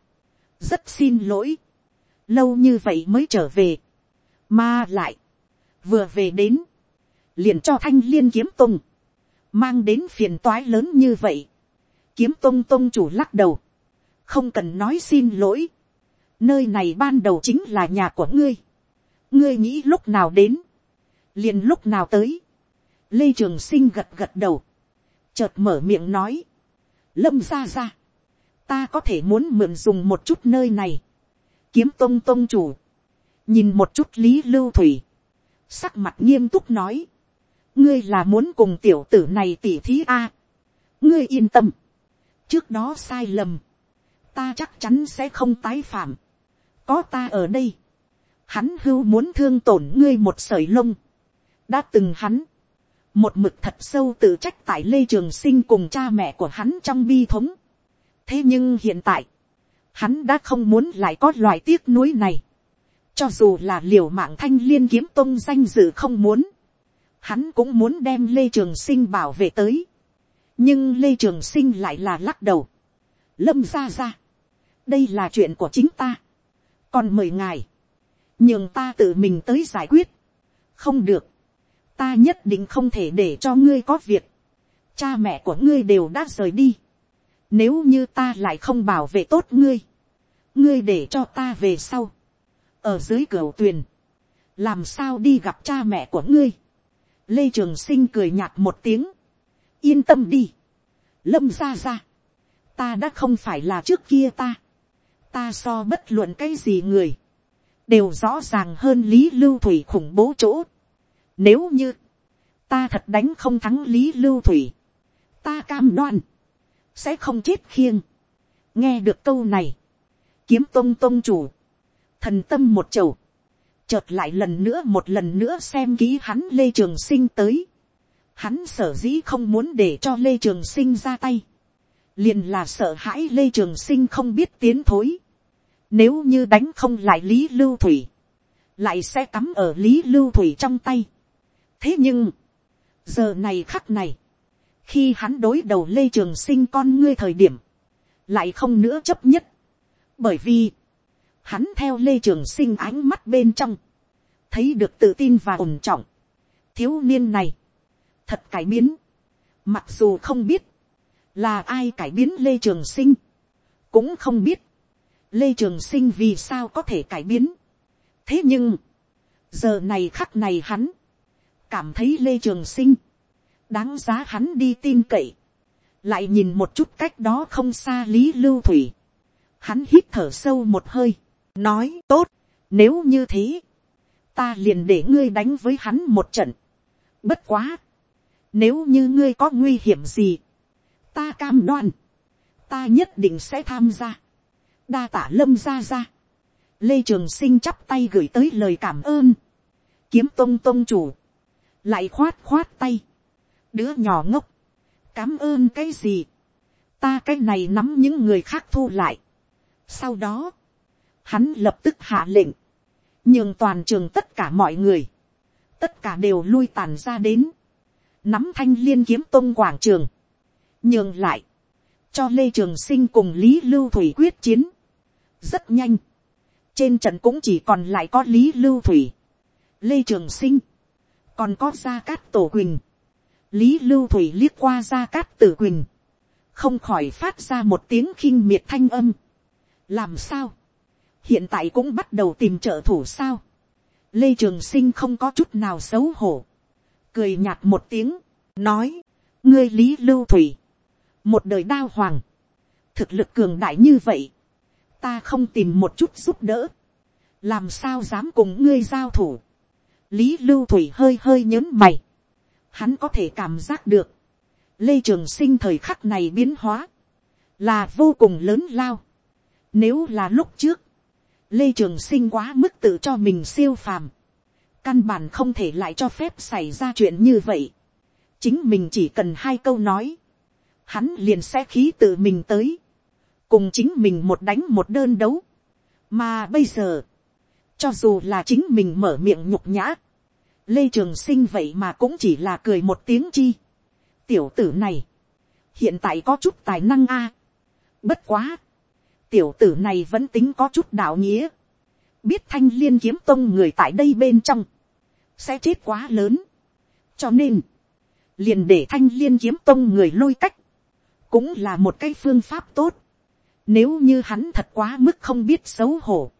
rất xin lỗi, lâu như vậy mới trở về, mà lại, vừa về đến, liền cho thanh liên kiếm tung, mang đến phiền toái lớn như vậy. kiếm tông tông chủ lắc đầu, không cần nói xin lỗi, nơi này ban đầu chính là nhà của ngươi, ngươi nghĩ lúc nào đến, liền lúc nào tới, lê trường sinh gật gật đầu, chợt mở miệng nói, lâm ra ra, ta có thể muốn mượn dùng một chút nơi này, kiếm tông tông chủ, nhìn một chút lý lưu thủy, sắc mặt nghiêm túc nói, ngươi là muốn cùng tiểu tử này tỉ thí a. ngươi yên tâm, trước đó sai lầm, ta chắc chắn sẽ không tái phạm, có ta ở đây, hắn hưu muốn thương tổn ngươi một sởi lông, đã từng hắn, một mực thật sâu tự trách tại lê trường sinh cùng cha mẹ của hắn trong bi thống thế nhưng hiện tại, hắn đã không muốn lại có loại tiếc nuối này. cho dù là liều mạng thanh liên kiếm tôn danh dự không muốn, hắn cũng muốn đem lê trường sinh bảo vệ tới. nhưng lê trường sinh lại là lắc đầu. lâm ra ra. đây là chuyện của chính ta. còn mời ngài, nhường ta tự mình tới giải quyết. không được ta nhất định không thể để cho ngươi có việc, cha mẹ của ngươi đều đã rời đi, nếu như ta lại không bảo vệ tốt ngươi, ngươi để cho ta về sau, ở dưới cửa tuyền, làm sao đi gặp cha mẹ của ngươi, lê trường sinh cười nhạt một tiếng, yên tâm đi, lâm ra ra, ta đã không phải là trước kia ta, ta so bất luận cái gì người, đều rõ ràng hơn lý lưu thủy khủng bố chỗ, nếu như, ta thật đánh không thắng lý lưu thủy, ta cam đoan, sẽ không chết khiêng. nghe được câu này, kiếm tông tông chủ, thần tâm một chầu, chợt lại lần nữa một lần nữa xem ký hắn lê trường sinh tới. Hắn sở dĩ không muốn để cho lê trường sinh ra tay, liền là sợ hãi lê trường sinh không biết tiến thối. Nếu như đánh không lại lý lưu thủy, lại sẽ cắm ở lý lưu thủy trong tay thế nhưng, giờ này khắc này, khi hắn đối đầu lê trường sinh con ngươi thời điểm, lại không nữa chấp nhất, bởi vì, hắn theo lê trường sinh ánh mắt bên trong, thấy được tự tin và ổn trọng, thiếu niên này, thật cải biến, mặc dù không biết, là ai cải biến lê trường sinh, cũng không biết, lê trường sinh vì sao có thể cải biến. thế nhưng, giờ này khắc này hắn, cảm thấy lê trường sinh, đáng giá hắn đi tin cậy, lại nhìn một chút cách đó không xa lý lưu thủy, hắn hít thở sâu một hơi, nói tốt, nếu như thế, ta liền để ngươi đánh với hắn một trận, bất quá, nếu như ngươi có nguy hiểm gì, ta cam đoan, ta nhất định sẽ tham gia, đa tả lâm ra ra, lê trường sinh chắp tay gửi tới lời cảm ơn, kiếm tông tông chủ, lại khoát khoát tay, đứa nhỏ ngốc, cám ơn cái gì, ta cái này nắm những người khác thu lại. sau đó, hắn lập tức hạ lệnh, nhường toàn trường tất cả mọi người, tất cả đều lui tàn ra đến, nắm thanh liên kiếm tôn quảng trường, nhường lại, cho lê trường sinh cùng lý lưu thủy quyết chiến. rất nhanh, trên trận cũng chỉ còn lại có lý lưu thủy, lê trường sinh, còn có gia cát tổ quỳnh, lý lưu thủy liếc qua Ra cát tử quỳnh, không khỏi phát ra một tiếng khinh miệt thanh âm. làm sao, hiện tại cũng bắt đầu tìm trợ thủ sao, lê trường sinh không có chút nào xấu hổ, cười nhạt một tiếng, nói, ngươi lý lưu thủy, một đời đao hoàng, thực lực cường đại như vậy, ta không tìm một chút giúp đỡ, làm sao dám cùng ngươi giao thủ, lý lưu thủy hơi hơi nhớn mày, hắn có thể cảm giác được, lê trường sinh thời khắc này biến hóa, là vô cùng lớn lao. Nếu là lúc trước, lê trường sinh quá mức tự cho mình siêu phàm, căn bản không thể lại cho phép xảy ra chuyện như vậy. chính mình chỉ cần hai câu nói, hắn liền sẽ khí tự mình tới, cùng chính mình một đánh một đơn đấu. mà bây giờ, cho dù là chính mình mở miệng nhục nhã. Lê Trường Sinh vậy mà cũng chỉ là cười một tiếng chi. Tiểu tử này. Hiện tại có chút tài năng a Bất quá. Tiểu tử này vẫn tính có chút đạo nghĩa. Biết thanh liên kiếm tông người tại đây bên trong. Sẽ chết quá lớn. Cho nên. Liền để thanh liên kiếm tông người lôi cách. Cũng là một cái phương pháp tốt. Nếu như hắn thật quá mức không biết xấu hổ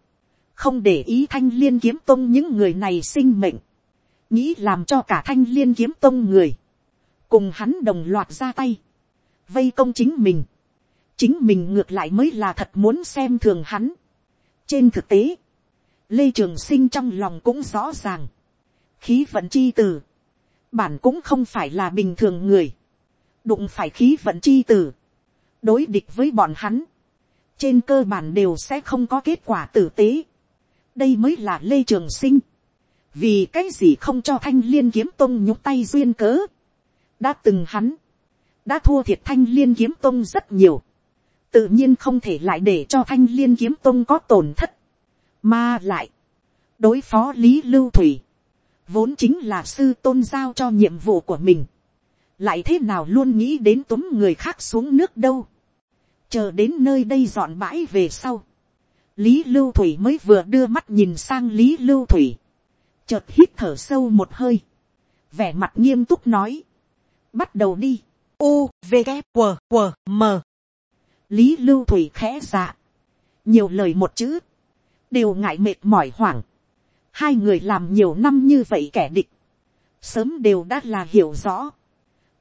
không để ý thanh liên kiếm tông những người này sinh mệnh, nghĩ làm cho cả thanh liên kiếm tông người, cùng hắn đồng loạt ra tay, vây công chính mình, chính mình ngược lại mới là thật muốn xem thường hắn. trên thực tế, lê trường sinh trong lòng cũng rõ ràng, khí vận chi từ, bản cũng không phải là bình thường người, đụng phải khí vận chi từ, đối địch với bọn hắn, trên cơ bản đều sẽ không có kết quả tử tế. Đây mới là lê trường sinh, vì cái gì không cho thanh liên kiếm tông nhúc tay duyên cớ, đã từng hắn, đã thua thiệt thanh liên kiếm tông rất nhiều, tự nhiên không thể lại để cho thanh liên kiếm tông có tổn thất, mà lại, đối phó lý lưu thủy, vốn chính là sư tôn giao cho nhiệm vụ của mình, lại thế nào luôn nghĩ đến túm người khác xuống nước đâu, chờ đến nơi đây dọn bãi về sau, lý lưu thủy mới vừa đưa mắt nhìn sang lý lưu thủy, chợt hít thở sâu một hơi, vẻ mặt nghiêm túc nói, bắt đầu đi, u v g q q m. Lý lưu thủy khẽ dạ, nhiều lời một chữ, đều ngại mệt mỏi hoảng, hai người làm nhiều năm như vậy kẻ địch, sớm đều đã là hiểu rõ,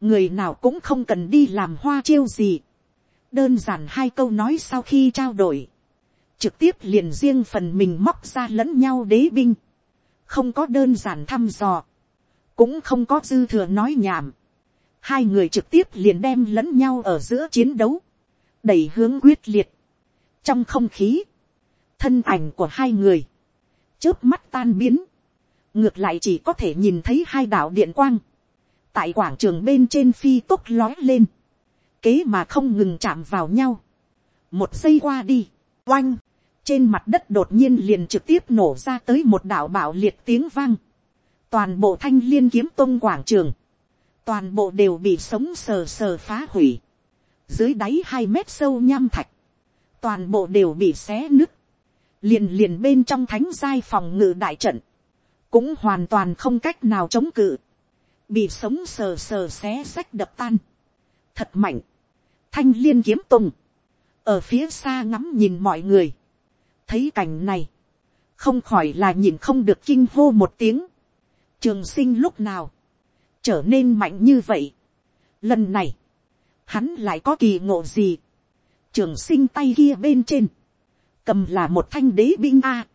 người nào cũng không cần đi làm hoa chiêu gì, đơn giản hai câu nói sau khi trao đổi, trực tiếp liền riêng phần mình móc ra lẫn nhau đế binh, không có đơn giản thăm dò, cũng không có dư thừa nói nhảm, hai người trực tiếp liền đem lẫn nhau ở giữa chiến đấu, đẩy hướng quyết liệt, trong không khí, thân ảnh của hai người, chớp mắt tan biến, ngược lại chỉ có thể nhìn thấy hai đạo điện quang, tại quảng trường bên trên phi tốc lói lên, kế mà không ngừng chạm vào nhau, một giây qua đi, oanh, trên mặt đất đột nhiên liền trực tiếp nổ ra tới một đạo bạo liệt tiếng vang, toàn bộ thanh liên kiếm tông quảng trường, toàn bộ đều bị sống sờ sờ phá hủy, dưới đáy hai mét sâu nham thạch, toàn bộ đều bị xé nứt, liền liền bên trong thánh giai phòng ngự đại trận, cũng hoàn toàn không cách nào chống cự, bị sống sờ sờ xé sách đập tan, thật mạnh, thanh liên kiếm tùng, ở phía xa ngắm nhìn mọi người, thấy cảnh này, không khỏi là nhìn không được kinh hô một tiếng, trường sinh lúc nào, trở nên mạnh như vậy. Lần này, hắn lại có kỳ ngộ gì. Trường sinh tay kia bên trên, cầm là một thanh đế binh a.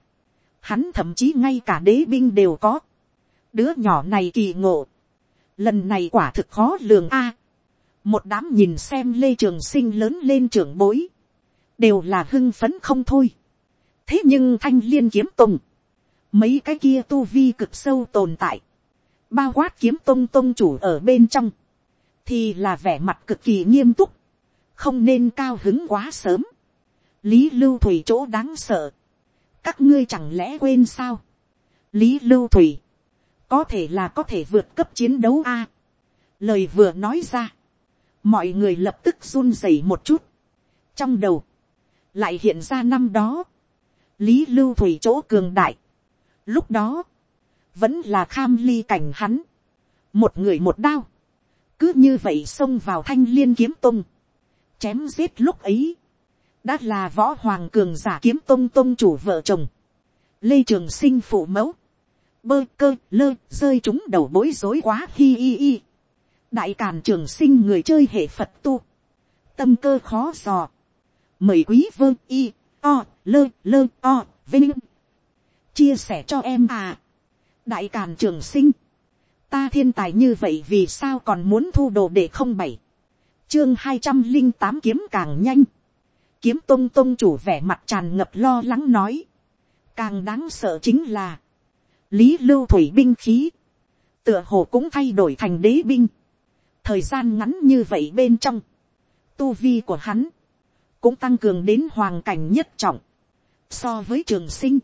Hắn thậm chí ngay cả đế binh đều có. Đứa nhỏ này kỳ ngộ. Lần này quả thực khó lường a. Một đám nhìn xem lê trường sinh lớn lên trưởng bối. Đều là hưng phấn không thôi. Thế nhưng thanh liên kiếm tùng. Mấy cái kia tu vi cực sâu tồn tại bao quát kiếm tông tông chủ ở bên trong, thì là vẻ mặt cực kỳ nghiêm túc, không nên cao hứng quá sớm. lý lưu thủy chỗ đáng sợ, các ngươi chẳng lẽ quên sao. lý lưu thủy, có thể là có thể vượt cấp chiến đấu a. lời vừa nói ra, mọi người lập tức run rẩy một chút. trong đầu, lại hiện ra năm đó, lý lưu thủy chỗ cường đại. lúc đó, vẫn là kham ly cảnh hắn, một người một đao, cứ như vậy xông vào thanh liên kiếm tung, chém giết lúc ấy, đã là võ hoàng cường giả kiếm tung tung chủ vợ chồng, lê trường sinh phụ mẫu, bơ cơ lơ rơi chúng đầu bối rối quá hi hi hi, đại càn trường sinh người chơi hệ phật tu, tâm cơ khó dò, mời quý vương y, o, lơ lơ o, vinh, chia sẻ cho em à. Đại càn trường sinh, ta thiên tài như vậy vì sao còn muốn thu đồ để không bảy, chương hai trăm linh tám kiếm càng nhanh, kiếm tông tông chủ vẻ mặt tràn ngập lo lắng nói, càng đáng sợ chính là, lý lưu thủy binh khí, tựa hồ cũng thay đổi thành đế binh, thời gian ngắn như vậy bên trong, tu vi của hắn, cũng tăng cường đến hoàng cảnh nhất trọng, so với trường sinh,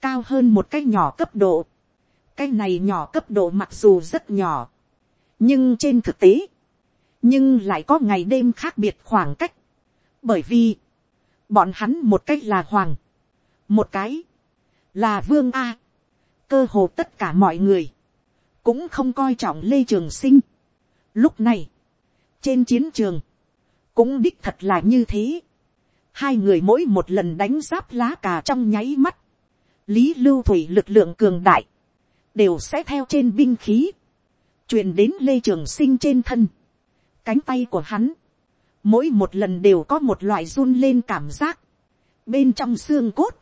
cao hơn một cái nhỏ cấp độ, cái này nhỏ cấp độ mặc dù rất nhỏ, nhưng trên thực tế, nhưng lại có ngày đêm khác biệt khoảng cách, bởi vì, bọn hắn một cách là hoàng, một cái là vương a, cơ hồ tất cả mọi người, cũng không coi trọng lê trường sinh. Lúc này, trên chiến trường, cũng đích thật là như thế. Hai người mỗi một lần đánh giáp lá cà trong nháy mắt, lý lưu thủy lực lượng cường đại, đều sẽ theo trên binh khí, truyền đến lê trường sinh trên thân, cánh tay của hắn, mỗi một lần đều có một loại run lên cảm giác, bên trong xương cốt,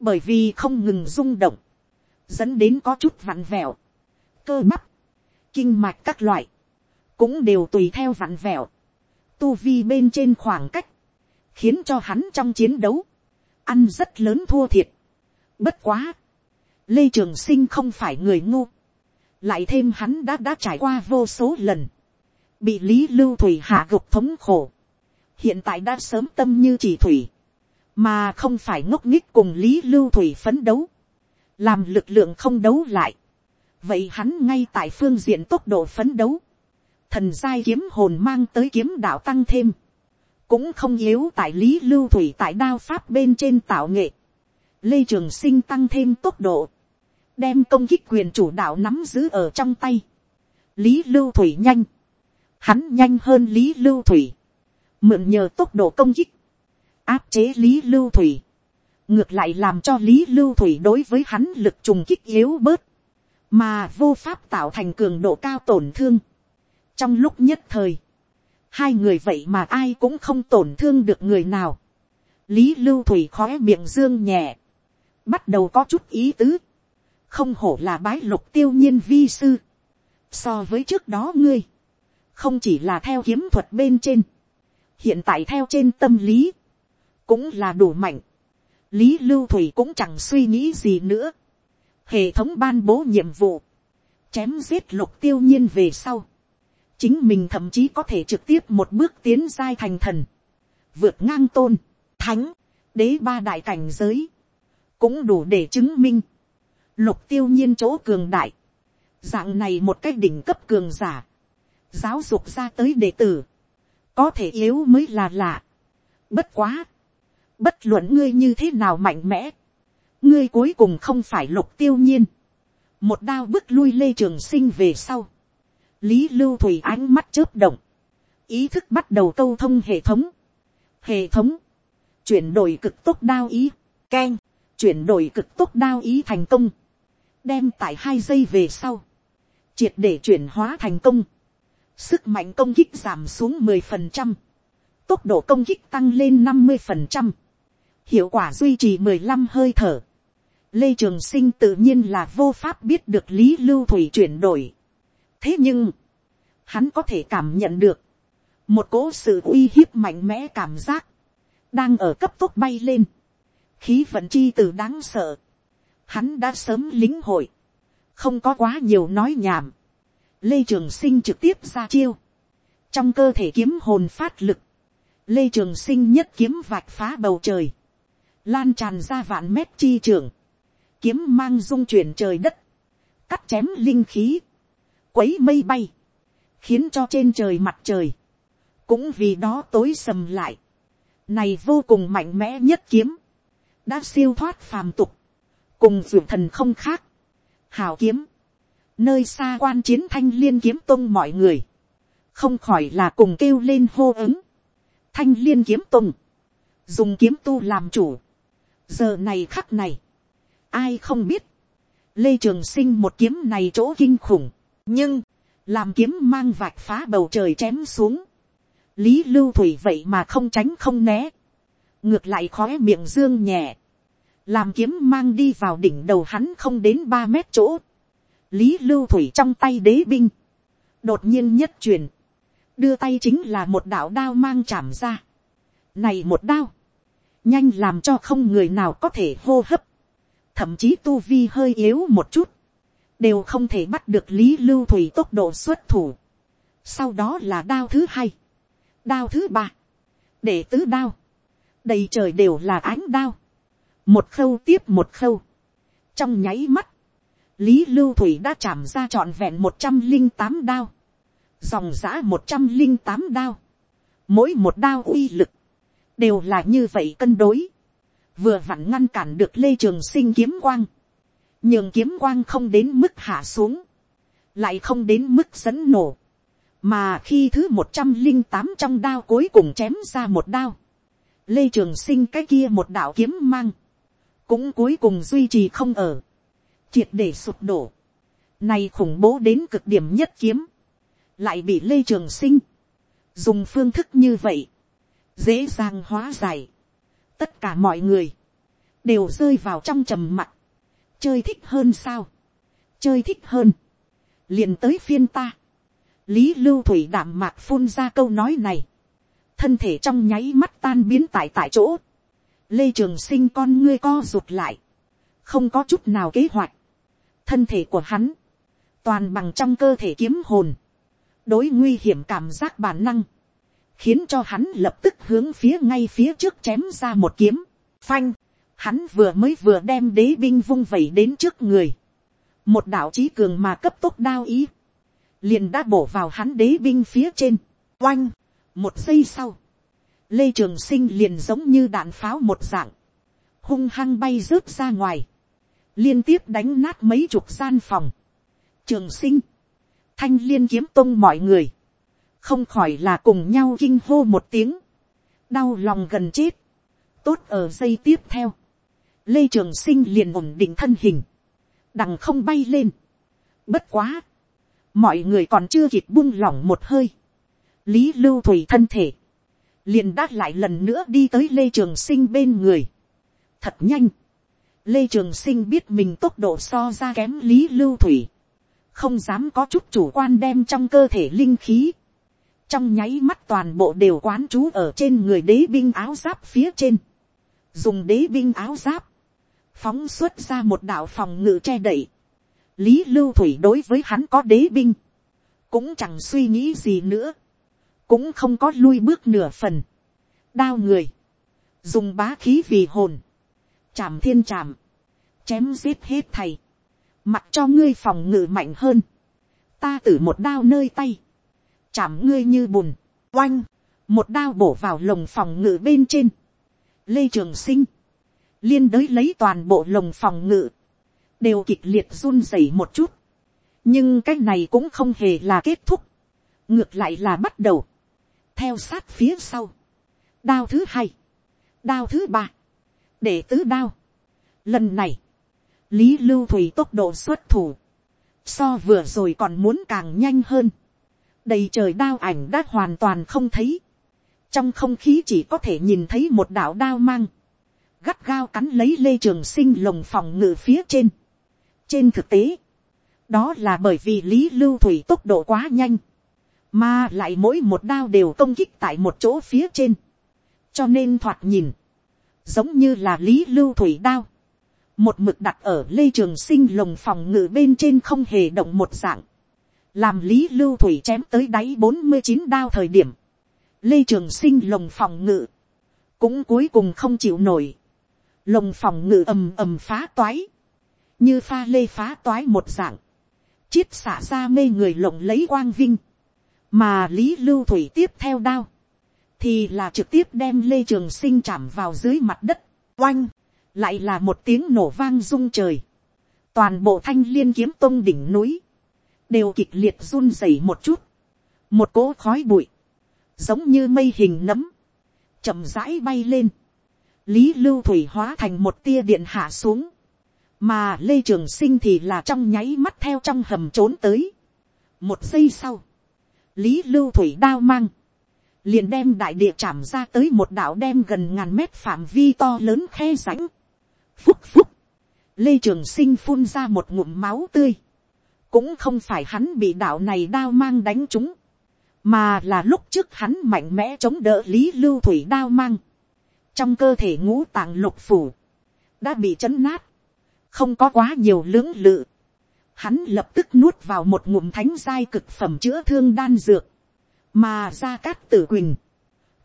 bởi vì không ngừng rung động, dẫn đến có chút vặn vẹo, cơ bắp, kinh mạch các loại, cũng đều tùy theo vặn vẹo, tu vi bên trên khoảng cách, khiến cho hắn trong chiến đấu, ăn rất lớn thua thiệt, Bất quá, lê trường sinh không phải người ngu, lại thêm hắn đã đã trải qua vô số lần, bị lý lưu thủy hạ gục thống khổ, hiện tại đã sớm tâm như chỉ thủy, mà không phải ngốc nghích cùng lý lưu thủy phấn đấu, làm lực lượng không đấu lại, vậy hắn ngay tại phương diện tốc độ phấn đấu, thần giai kiếm hồn mang tới kiếm đạo tăng thêm, cũng không yếu tại lý lưu thủy tại đao pháp bên trên tạo nghệ, lê trường sinh tăng thêm tốc độ, đem công kích quyền chủ đạo nắm giữ ở trong tay, lý lưu thủy nhanh, hắn nhanh hơn lý lưu thủy, mượn nhờ tốc độ công kích, áp chế lý lưu thủy, ngược lại làm cho lý lưu thủy đối với hắn lực trùng kích yếu bớt, mà vô pháp tạo thành cường độ cao tổn thương. trong lúc nhất thời, hai người vậy mà ai cũng không tổn thương được người nào. lý lưu thủy khó miệng dương nhẹ, bắt đầu có chút ý tứ, không hổ là bái lục tiêu nhiên vi sư, so với trước đó ngươi, không chỉ là theo kiếm thuật bên trên, hiện tại theo trên tâm lý, cũng là đủ mạnh. lý lưu thủy cũng chẳng suy nghĩ gì nữa. hệ thống ban bố nhiệm vụ, chém giết lục tiêu nhiên về sau chính mình thậm chí có thể trực tiếp một bước tiến giai thành thần, vượt ngang tôn, thánh, đế ba đại cảnh giới, cũng đủ để chứng minh, lục tiêu nhiên chỗ cường đại, dạng này một cái đỉnh cấp cường giả, giáo dục ra tới đệ tử, có thể yếu mới là lạ. Bất quá, bất luận ngươi như thế nào mạnh mẽ, ngươi cuối cùng không phải lục tiêu nhiên. một đao bước lui lê trường sinh về sau, lý lưu thủy ánh mắt chớp động, ý thức bắt đầu câu thông hệ thống, hệ thống, chuyển đổi cực tốc đao ý, keng, chuyển đổi cực tốc đao ý thành công, đem tại hai giây về sau, triệt để chuyển hóa thành công, sức mạnh công kích giảm xuống mười phần trăm, tốc độ công kích tăng lên năm mươi phần trăm, hiệu quả duy trì mười lăm hơi thở. Lê Trường Sinh tự nhiên là vô pháp biết được lý lưu thủy chuyển đổi thế nhưng, hắn có thể cảm nhận được, một cỗ sự uy hiếp mạnh mẽ cảm giác, đang ở cấp tốc bay lên, khí vận chi từ đáng sợ, hắn đã sớm lính hội, không có quá nhiều nói nhảm, lê trường sinh trực tiếp ra chiêu, trong cơ thể kiếm hồn phát lực, lê trường sinh nhất kiếm vạch phá bầu trời, lan tràn ra vạn mét chi trường, kiếm mang dung chuyển trời đất, cắt chém linh khí, quấy mây bay, khiến cho trên trời mặt trời, cũng vì đó tối sầm lại, này vô cùng mạnh mẽ nhất kiếm, đã siêu thoát phàm tục, cùng ruột thần không khác, hào kiếm, nơi xa quan chiến thanh liên kiếm tông mọi người, không khỏi là cùng kêu lên hô ứng, thanh liên kiếm tông, dùng kiếm tu làm chủ, giờ này khắc này, ai không biết, lê trường sinh một kiếm này chỗ kinh khủng, nhưng, làm kiếm mang vạch phá bầu trời chém xuống, lý lưu thủy vậy mà không tránh không né, ngược lại khó miệng dương nhẹ, làm kiếm mang đi vào đỉnh đầu hắn không đến ba mét chỗ, lý lưu thủy trong tay đế binh, đột nhiên nhất truyền, đưa tay chính là một đạo đao mang chạm ra. Này một đao, nhanh làm cho không người nào có thể hô hấp, thậm chí tu vi hơi yếu một chút, đều không thể bắt được lý lưu thủy tốc độ xuất thủ. Sau đó là đao thứ hai, đao thứ ba, để tứ đao, đầy trời đều là ánh đao, một khâu tiếp một khâu, trong nháy mắt, lý lưu thủy đã chạm ra trọn vẹn một trăm linh tám đao, dòng giã một trăm linh tám đao, mỗi một đao uy lực, đều là như vậy cân đối, vừa vặn ngăn cản được lê trường sinh kiếm quang, nhường kiếm quang không đến mức hạ xuống, lại không đến mức dẫn nổ, mà khi thứ một trăm linh tám trong đao cuối cùng chém ra một đao, lê trường sinh cái kia một đạo kiếm mang, cũng cuối cùng duy trì không ở, triệt để sụp đổ, này khủng bố đến cực điểm nhất kiếm, lại bị lê trường sinh, dùng phương thức như vậy, dễ dàng hóa giải, tất cả mọi người, đều rơi vào trong trầm mặc, chơi thích hơn sao, chơi thích hơn, liền tới phiên ta, lý lưu thủy đảm mạc phun ra câu nói này, thân thể trong nháy mắt tan biến tại tại chỗ, lê trường sinh con ngươi co rụt lại, không có chút nào kế hoạch, thân thể của hắn, toàn bằng trong cơ thể kiếm hồn, đối nguy hiểm cảm giác bản năng, khiến cho hắn lập tức hướng phía ngay phía trước chém ra một kiếm, phanh, hắn vừa mới vừa đem đế binh vung vẩy đến trước người, một đạo trí cường mà cấp tốc đao ý, liền đã bổ vào hắn đế binh phía trên, oanh, một giây sau, lê trường sinh liền giống như đạn pháo một dạng, hung hăng bay rớt ra ngoài, liên tiếp đánh nát mấy chục gian phòng, trường sinh, thanh liên kiếm tung mọi người, không khỏi là cùng nhau kinh hô một tiếng, đau lòng gần chết, tốt ở giây tiếp theo, lê trường sinh liền ổn định thân hình, đằng không bay lên, bất quá, mọi người còn chưa kịp buông lỏng một hơi, lý lưu thủy thân thể, liền đát lại lần nữa đi tới lê trường sinh bên người, thật nhanh, lê trường sinh biết mình tốc độ so ra kém lý lưu thủy, không dám có chút chủ quan đem trong cơ thể linh khí, trong nháy mắt toàn bộ đều quán trú ở trên người đế binh áo giáp phía trên, dùng đế binh áo giáp, phóng xuất ra một đạo phòng ngự che đậy, lý lưu thủy đối với hắn có đế binh, cũng chẳng suy nghĩ gì nữa, cũng không có lui bước nửa phần, đao người, dùng bá khí vì hồn, chạm thiên chạm, chém giết hết thầy, mặc cho ngươi phòng ngự mạnh hơn, ta tử một đao nơi tay, chạm ngươi như bùn, oanh, một đao bổ vào lồng phòng ngự bên trên, lê trường sinh, liên đới lấy toàn bộ lồng phòng ngự, đều kịch liệt run rẩy một chút, nhưng cái này cũng không hề là kết thúc, ngược lại là bắt đầu, theo sát phía sau, đao thứ hai, đao thứ ba, để tứ đao. Lần này, lý lưu thủy tốc độ xuất thủ, so vừa rồi còn muốn càng nhanh hơn, đầy trời đao ảnh đã hoàn toàn không thấy, trong không khí chỉ có thể nhìn thấy một đạo đao mang, gắt gao cắn lấy lê trường sinh lồng phòng ngự phía trên. trên thực tế, đó là bởi vì lý lưu thủy tốc độ quá nhanh, mà lại mỗi một đao đều công kích tại một chỗ phía trên, cho nên thoạt nhìn, giống như là lý lưu thủy đao, một mực đặt ở lê trường sinh lồng phòng ngự bên trên không hề động một dạng, làm lý lưu thủy chém tới đáy bốn mươi chín đao thời điểm, lê trường sinh lồng phòng ngự, cũng cuối cùng không chịu nổi, lồng phòng ngự ầm ầm phá toái, như pha lê phá toái một dạng, chiết xả ra mê người lộng lấy quang vinh, mà lý lưu thủy tiếp theo đao, thì là trực tiếp đem lê trường sinh chạm vào dưới mặt đất, oanh, lại là một tiếng nổ vang rung trời, toàn bộ thanh liên kiếm tông đỉnh núi, đều kịch liệt run rẩy một chút, một cỗ khói bụi, giống như mây hình nấm, chậm rãi bay lên, lý lưu thủy hóa thành một tia điện hạ xuống, mà lê trường sinh thì là trong nháy mắt theo trong hầm trốn tới. một giây sau, lý lưu thủy đao mang, liền đem đại địa chạm ra tới một đạo đem gần ngàn mét phạm vi to lớn khe rãnh. phúc phúc, lê trường sinh phun ra một ngụm máu tươi, cũng không phải hắn bị đạo này đao mang đánh trúng, mà là lúc trước hắn mạnh mẽ chống đỡ lý lưu thủy đao mang, trong cơ thể ngũ tạng lục phủ, đã bị chấn nát, không có quá nhiều lưỡng lự, hắn lập tức nuốt vào một ngụm thánh giai cực phẩm chữa thương đan dược, mà ra cát tử quỳnh,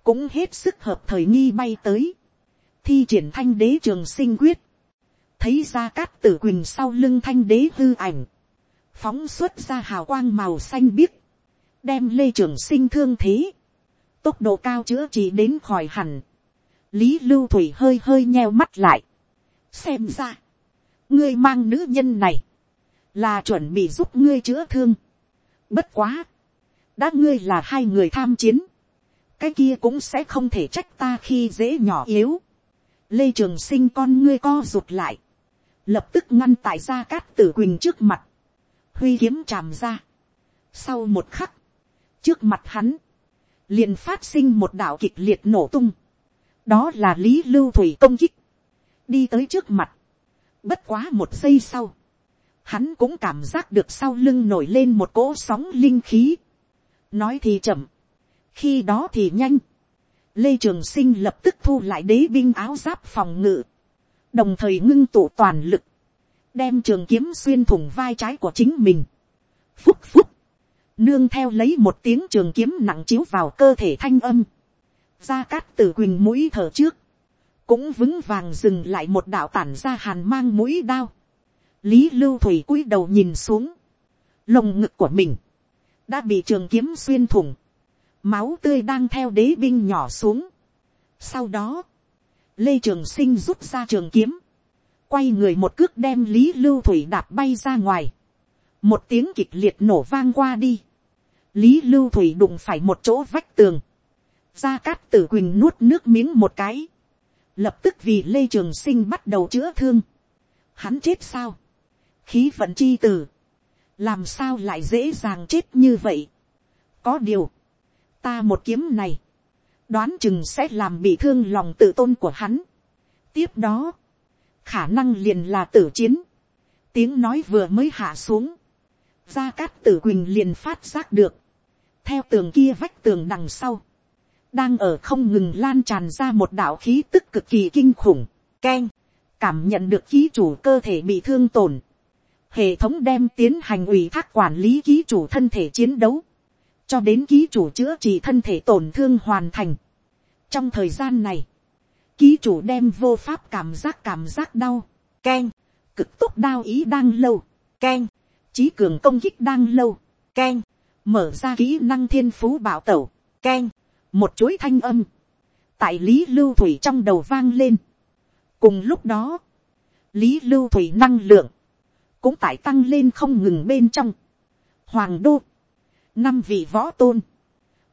cũng hết sức hợp thời nghi bay tới, thi triển thanh đế trường sinh quyết, thấy ra cát tử quỳnh sau lưng thanh đế hư ảnh, phóng xuất ra hào quang màu xanh biếc, đem lê trường sinh thương thế, tốc độ cao chữa trị đến khỏi hẳn, lý lưu thủy hơi hơi nheo mắt lại, xem ra, ngươi mang nữ nhân này, là chuẩn bị giúp ngươi chữa thương. Bất quá, đã ngươi là hai người tham chiến, cái kia cũng sẽ không thể trách ta khi dễ nhỏ yếu. Lê Trường Sinh con ngươi co rụt lại, lập tức ngăn tại gia cát tử quỳnh trước mặt, huy kiếm chạm ra. Sau một khắc, trước mặt hắn, liền phát sinh một đạo kịch liệt nổ tung đó là lý lưu thủy công kích, đi tới trước mặt, bất quá một giây sau, hắn cũng cảm giác được sau lưng nổi lên một cỗ sóng linh khí. nói thì chậm, khi đó thì nhanh. lê trường sinh lập tức thu lại đế binh áo giáp phòng ngự, đồng thời ngưng tụ toàn lực, đem trường kiếm xuyên thủng vai trái của chính mình. phúc phúc, nương theo lấy một tiếng trường kiếm nặng chiếu vào cơ thể thanh âm gia cát tử quỳnh mũi thở trước, cũng vững vàng dừng lại một đạo tản ra hàn mang mũi đao. lý lưu thủy cúi đầu nhìn xuống, lồng ngực của mình, đã bị trường kiếm xuyên thủng, máu tươi đang theo đế binh nhỏ xuống. sau đó, lê trường sinh rút ra trường kiếm, quay người một cước đem lý lưu thủy đạp bay ra ngoài, một tiếng kịch liệt nổ vang qua đi, lý lưu thủy đụng phải một chỗ vách tường, gia cát tử quỳnh nuốt nước miếng một cái, lập tức vì lê trường sinh bắt đầu chữa thương, hắn chết sao, khí vận chi tử, làm sao lại dễ dàng chết như vậy, có điều, ta một kiếm này, đoán chừng sẽ làm bị thương lòng tự tôn của hắn. tiếp đó, khả năng liền là tử chiến, tiếng nói vừa mới hạ xuống, gia cát tử quỳnh liền phát giác được, theo tường kia vách tường đằng sau, đang ở không ngừng lan tràn ra một đạo khí tức cực kỳ kinh khủng, keng, cảm nhận được ký chủ cơ thể bị thương tổn, hệ thống đem tiến hành ủy thác quản lý ký chủ thân thể chiến đấu, cho đến ký chủ chữa trị thân thể tổn thương hoàn thành. trong thời gian này, ký chủ đem vô pháp cảm giác cảm giác đau, keng, cực tốc đau ý đang lâu, keng, trí cường công kích đang lâu, keng, mở ra kỹ năng thiên phú bảo tẩu, keng, một chuỗi thanh âm, tại lý lưu thủy trong đầu vang lên. cùng lúc đó, lý lưu thủy năng lượng, cũng tại tăng lên không ngừng bên trong. Hoàng đô, năm vị võ tôn,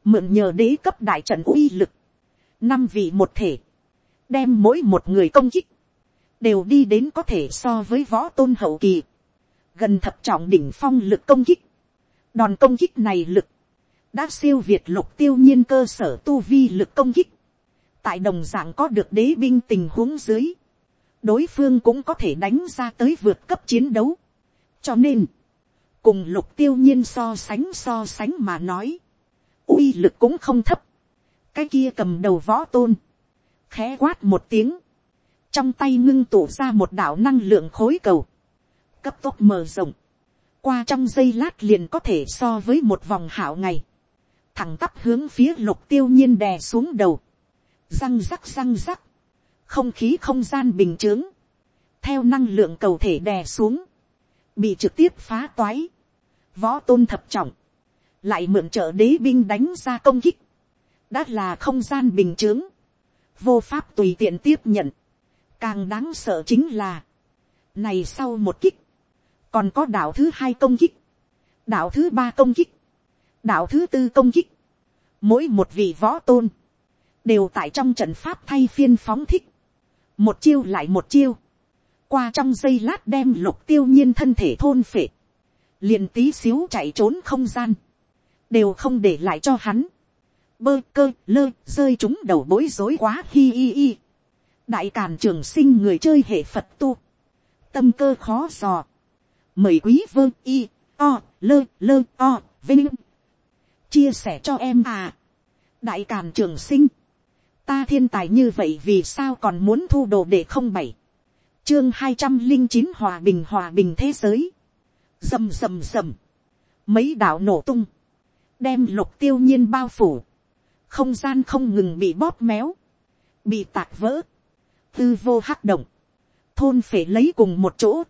mượn nhờ đế cấp đại trận uy lực, năm vị một thể, đem mỗi một người công kích, đều đi đến có thể so với võ tôn hậu kỳ, gần thập trọng đỉnh phong lực công kích, đòn công kích này lực, đã siêu việt lục tiêu nhiên cơ sở tu vi lực công kích, tại đồng dạng có được đế binh tình huống dưới, đối phương cũng có thể đánh ra tới vượt cấp chiến đấu. cho nên, cùng lục tiêu nhiên so sánh so sánh mà nói, uy lực cũng không thấp, cái kia cầm đầu võ tôn, khẽ quát một tiếng, trong tay ngưng tụ ra một đạo năng lượng khối cầu, cấp tốc mở rộng, qua trong giây lát liền có thể so với một vòng hảo ngày, thẳng tắp hướng phía lục tiêu nhiên đè xuống đầu, răng rắc răng rắc, không khí không gian bình t theo năng lượng cầu thể đè xuống, bị trực tiếp phá toái, võ tôn thập trọng, lại mượn trợ đế binh đánh ra công kích, đã là không gian bình t vô pháp tùy tiện tiếp nhận, càng đáng sợ chính là, này sau một kích, còn có đạo thứ hai công kích, đạo thứ ba công kích, đạo thứ tư công kích, mỗi một vị võ tôn, đều tại trong trận pháp thay phiên phóng thích, một chiêu lại một chiêu, qua trong giây lát đem lục tiêu nhiên thân thể thôn phệ, liền tí xíu chạy trốn không gian, đều không để lại cho hắn, bơ cơ lơ rơi chúng đầu bối rối quá hi hi hi, đại càn trường sinh người chơi hệ phật tu, tâm cơ khó dò, mời quý vơ y o lơ lơ o vinh chia sẻ cho em à. đại càn trường sinh, ta thiên tài như vậy vì sao còn muốn thu đồ để không bảy, chương hai trăm linh chín hòa bình hòa bình thế giới, rầm rầm rầm, mấy đạo nổ tung, đem lục tiêu nhiên bao phủ, không gian không ngừng bị bóp méo, bị tạc vỡ, tư vô hắc động, thôn phải lấy cùng một chỗ,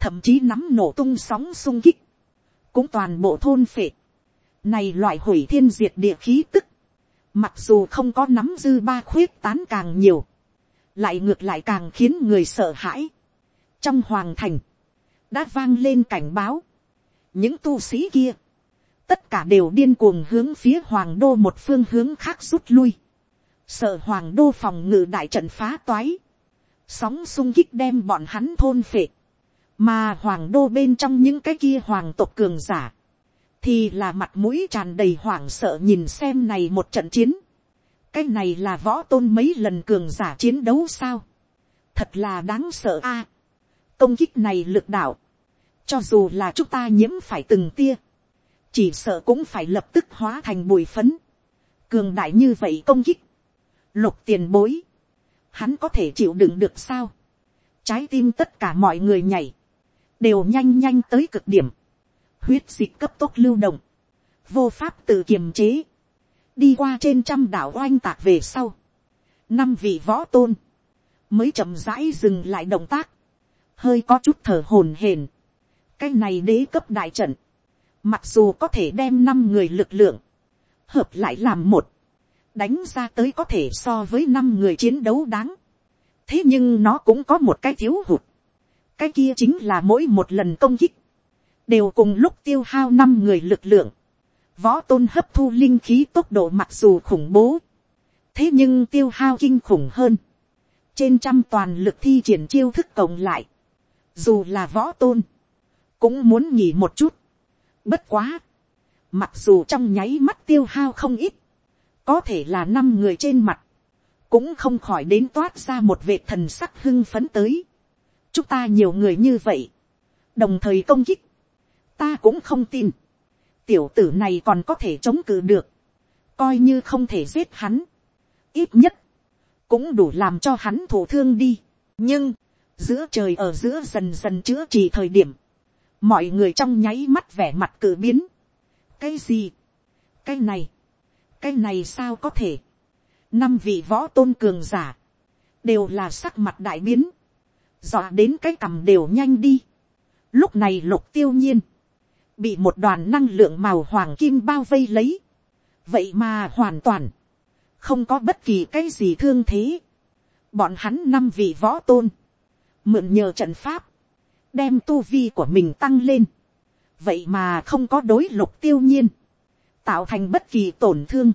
thậm chí nắm nổ tung sóng sung kích, cũng toàn bộ thôn phệ. Này loại hủy thiên diệt địa khí tức, mặc dù không có nắm dư ba khuyết tán càng nhiều, lại ngược lại càng khiến người sợ hãi. Trong hoàng thành, đã vang lên cảnh báo, những tu sĩ kia, tất cả đều điên cuồng hướng phía hoàng đô một phương hướng khác rút lui, sợ hoàng đô phòng ngự đại trận phá toái, sóng sung kích đem bọn hắn thôn phệ, mà hoàng đô bên trong những cái kia hoàng tộc cường giả, thì là mặt mũi tràn đầy hoảng sợ nhìn xem này một trận chiến. cái này là võ tôn mấy lần cường giả chiến đấu sao. thật là đáng sợ a. công kích này lực đạo, cho dù là chúng ta nhiễm phải từng tia, chỉ sợ cũng phải lập tức hóa thành bụi phấn. cường đại như vậy công kích, lục tiền bối, hắn có thể chịu đựng được sao. trái tim tất cả mọi người nhảy, đều nhanh nhanh tới cực điểm, huyết dịch cấp tốc lưu động, vô pháp tự kiềm chế, đi qua trên trăm đảo oanh tạc về sau, năm vị võ tôn, mới chậm rãi dừng lại động tác, hơi có chút thở hồn hển, cái này đế cấp đại trận, mặc dù có thể đem năm người lực lượng, hợp lại làm một, đánh ra tới có thể so với năm người chiến đấu đáng, thế nhưng nó cũng có một cái thiếu hụt, cái kia chính là mỗi một lần công kích, đều cùng lúc tiêu hao năm người lực lượng, võ tôn hấp thu linh khí tốc độ mặc dù khủng bố, thế nhưng tiêu hao kinh khủng hơn, trên trăm toàn lực thi triển chiêu thức cộng lại, dù là võ tôn, cũng muốn nghỉ một chút, bất quá, mặc dù trong nháy mắt tiêu hao không ít, có thể là năm người trên mặt, cũng không khỏi đến toát ra một vệ thần sắc hưng phấn tới. chúng ta nhiều người như vậy, đồng thời công kích, ta cũng không tin, tiểu tử này còn có thể chống cự được, coi như không thể giết hắn, ít nhất, cũng đủ làm cho hắn thổ thương đi. nhưng, giữa trời ở giữa dần dần chữa trị thời điểm, mọi người trong nháy mắt vẻ mặt cử biến. cái gì, cái này, cái này sao có thể, năm vị võ tôn cường giả, đều là sắc mặt đại biến, dọa đến cái cằm đều nhanh đi. lúc này lục tiêu nhiên, bị một đoàn năng lượng màu hoàng kim bao vây lấy, vậy mà hoàn toàn, không có bất kỳ cái gì thương thế. bọn hắn năm vị võ tôn, mượn nhờ trận pháp, đem tu vi của mình tăng lên, vậy mà không có đối lục tiêu nhiên, tạo thành bất kỳ tổn thương,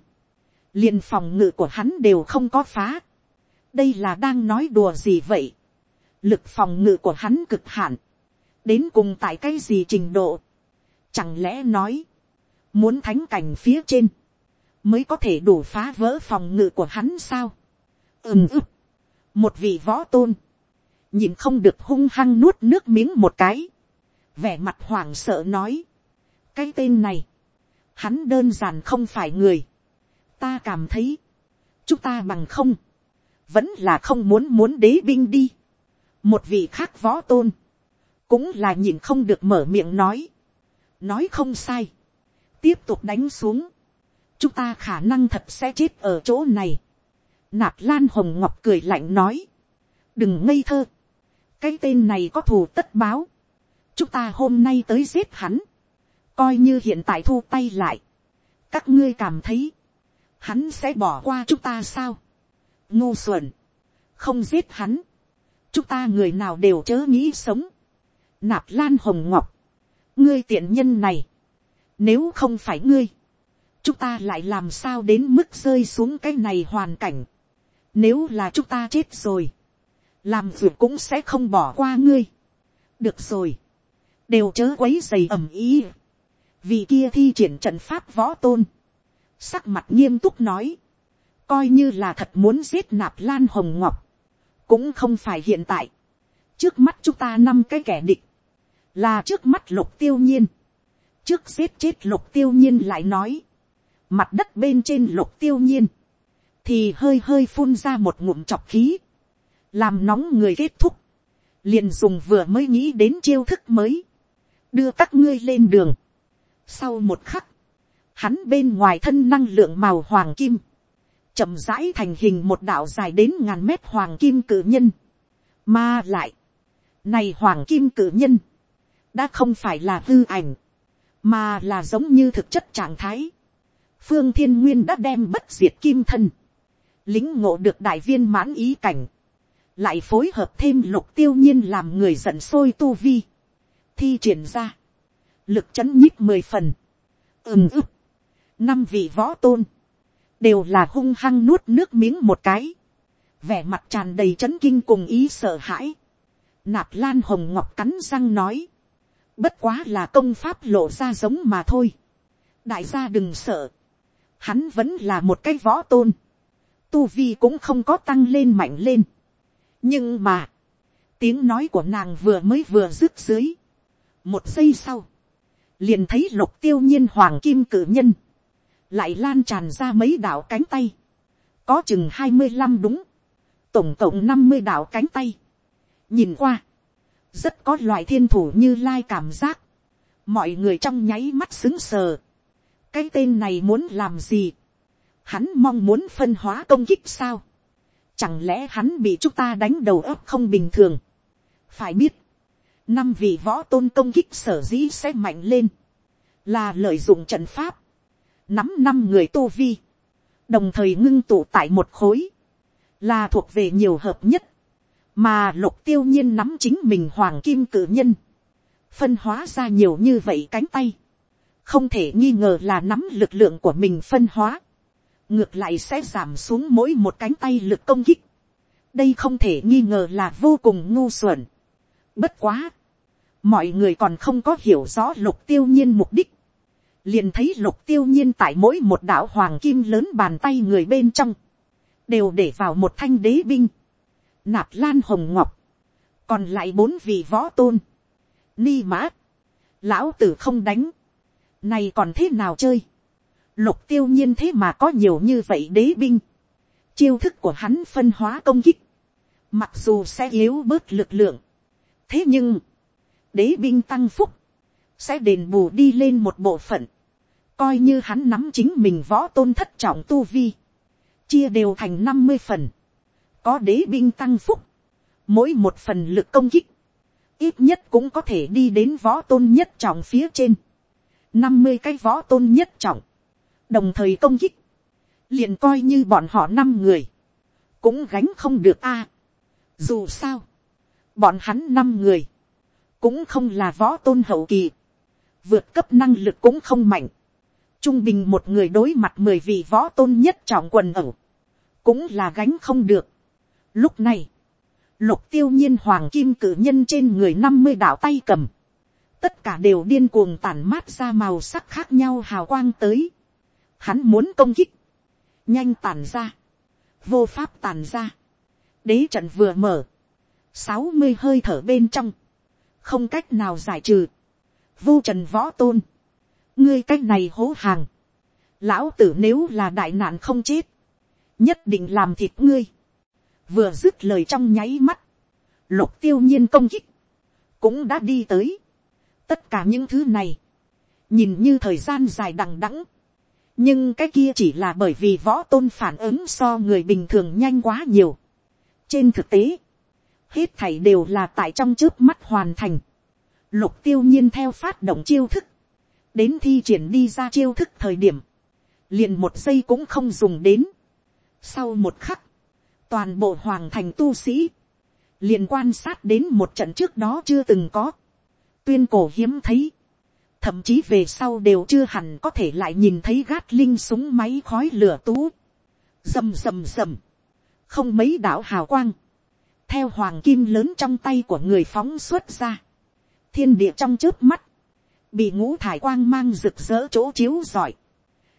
liền phòng ngự của hắn đều không có phá. đây là đang nói đùa gì vậy. lực phòng ngự của hắn cực hạn, đến cùng tại cái gì trình độ chẳng lẽ nói, muốn thánh cảnh phía trên, mới có thể đủ phá vỡ phòng ngự của hắn sao. ừm ức, một vị võ tôn, nhìn không được hung hăng nuốt nước miếng một cái, vẻ mặt hoảng sợ nói, cái tên này, hắn đơn giản không phải người, ta cảm thấy, chúng ta bằng không, vẫn là không muốn muốn đế binh đi. một vị khác võ tôn, cũng là nhìn không được mở miệng nói, nói không sai, tiếp tục đánh xuống, chúng ta khả năng thật sẽ chết ở chỗ này. Nạp lan hồng ngọc cười lạnh nói, đừng ngây thơ, cái tên này có thù tất báo, chúng ta hôm nay tới giết hắn, coi như hiện tại thu tay lại, các ngươi cảm thấy, hắn sẽ bỏ qua chúng ta sao, ngu xuẩn, không giết hắn, chúng ta người nào đều chớ nghĩ sống, nạp lan hồng ngọc, ngươi tiện nhân này, nếu không phải ngươi, chúng ta lại làm sao đến mức rơi xuống cái này hoàn cảnh, nếu là chúng ta chết rồi, làm việc cũng sẽ không bỏ qua ngươi, được rồi, đều chớ quấy dày ầm ý, vì kia thi triển trận pháp võ tôn, sắc mặt nghiêm túc nói, coi như là thật muốn giết nạp lan hồng ngọc, cũng không phải hiện tại, trước mắt chúng ta năm cái kẻ địch, là trước mắt lục tiêu nhiên, trước giết chết lục tiêu nhiên lại nói, mặt đất bên trên lục tiêu nhiên, thì hơi hơi phun ra một ngụm chọc khí, làm nóng người kết thúc, liền dùng vừa mới nghĩ đến chiêu thức mới, đưa các ngươi lên đường. Sau một khắc, hắn bên ngoài thân năng lượng màu hoàng kim, chậm rãi thành hình một đạo dài đến ngàn mét hoàng kim cử nhân, mà lại, này hoàng kim cử nhân, đã không phải là hư ảnh, mà là giống như thực chất trạng thái. Phương thiên nguyên đã đem bất diệt kim thân, lính ngộ được đại viên mãn ý cảnh, lại phối hợp thêm lục tiêu nhiên làm người giận sôi tu vi, thi triển ra, lực c h ấ n nhích mười phần, ừm ức, năm vị võ tôn, đều là hung hăng nuốt nước miếng một cái, vẻ mặt tràn đầy c h ấ n kinh cùng ý sợ hãi, nạp lan hồng ngọc cắn răng nói, bất quá là công pháp lộ ra giống mà thôi, đại gia đừng sợ, hắn vẫn là một cái võ tôn, tu vi cũng không có tăng lên mạnh lên, nhưng mà, tiếng nói của nàng vừa mới vừa dứt dưới. một giây sau, liền thấy lục tiêu nhiên hoàng kim cử nhân, lại lan tràn ra mấy đạo cánh tay, có chừng hai mươi năm đúng, tổng cộng năm mươi đạo cánh tay. nhìn qua, rất có loại thiên thủ như lai cảm giác, mọi người trong nháy mắt xứng sờ, cái tên này muốn làm gì, hắn mong muốn phân hóa công kích sao, chẳng lẽ hắn bị chúng ta đánh đầu ấp không bình thường, phải biết, năm vị võ tôn công kích sở dĩ sẽ mạnh lên, là lợi dụng trận pháp, nắm năm người tu vi, đồng thời ngưng tụ tại một khối, là thuộc về nhiều hợp nhất, mà lục tiêu nhiên nắm chính mình hoàng kim cử nhân, phân hóa ra nhiều như vậy cánh tay, không thể nghi ngờ là nắm lực lượng của mình phân hóa, ngược lại sẽ giảm xuống mỗi một cánh tay lực công kích, đây không thể nghi ngờ là vô cùng ngu xuẩn. Bất quá, mọi người còn không có hiểu rõ lục tiêu nhiên mục đích, liền thấy lục tiêu nhiên tại mỗi một đạo hoàng kim lớn bàn tay người bên trong, đều để vào một thanh đế binh, nạp lan hồng ngọc, còn lại bốn vị võ tôn, ni mã, lão tử không đánh, này còn thế nào chơi, lục tiêu nhiên thế mà có nhiều như vậy đế binh, chiêu thức của hắn phân hóa công kích, mặc dù sẽ yếu bớt lực lượng, thế nhưng, đế binh tăng phúc, sẽ đền bù đi lên một bộ phận, coi như hắn nắm chính mình võ tôn thất trọng tu vi, chia đều thành năm mươi phần, có đế binh tăng phúc, mỗi một phần lực công kích, ít nhất cũng có thể đi đến võ tôn nhất trọng phía trên, năm mươi cái võ tôn nhất trọng, đồng thời công kích, liền coi như bọn họ năm người, cũng gánh không được a. dù sao, bọn hắn năm người, cũng không là võ tôn hậu kỳ, vượt cấp năng lực cũng không mạnh, trung bình một người đối mặt mười vị võ tôn nhất trọng quần ẩu, cũng là gánh không được. Lúc này, lục tiêu nhiên hoàng kim cử nhân trên người năm mươi đạo tay cầm, tất cả đều điên cuồng tản mát ra màu sắc khác nhau hào quang tới. Hắn muốn công kích, nhanh tản ra, vô pháp tản ra. Đế trận vừa mở, sáu mươi hơi thở bên trong, không cách nào giải trừ. Vô trần võ tôn, ngươi cách này hố hàng, lão tử nếu là đại nạn không chết, nhất định làm thịt ngươi vừa dứt lời trong nháy mắt, lục tiêu nhiên công kích, cũng đã đi tới. tất cả những thứ này, nhìn như thời gian dài đằng đẵng, nhưng cái kia chỉ là bởi vì võ tôn phản ứng so người bình thường nhanh quá nhiều. trên thực tế, hết thảy đều là tại trong trước mắt hoàn thành. lục tiêu nhiên theo phát động chiêu thức, đến thi triển đi ra chiêu thức thời điểm, liền một giây cũng không dùng đến. Sau một khắc, toàn bộ hoàng thành tu sĩ, liền quan sát đến một trận trước đó chưa từng có, tuyên cổ hiếm thấy, thậm chí về sau đều chưa hẳn có thể lại nhìn thấy gát linh súng máy khói lửa tú, rầm rầm rầm, không mấy đạo hào quang, theo hoàng kim lớn trong tay của người phóng xuất ra, thiên địa trong trước mắt, bị ngũ thải quang mang rực rỡ chỗ chiếu giỏi,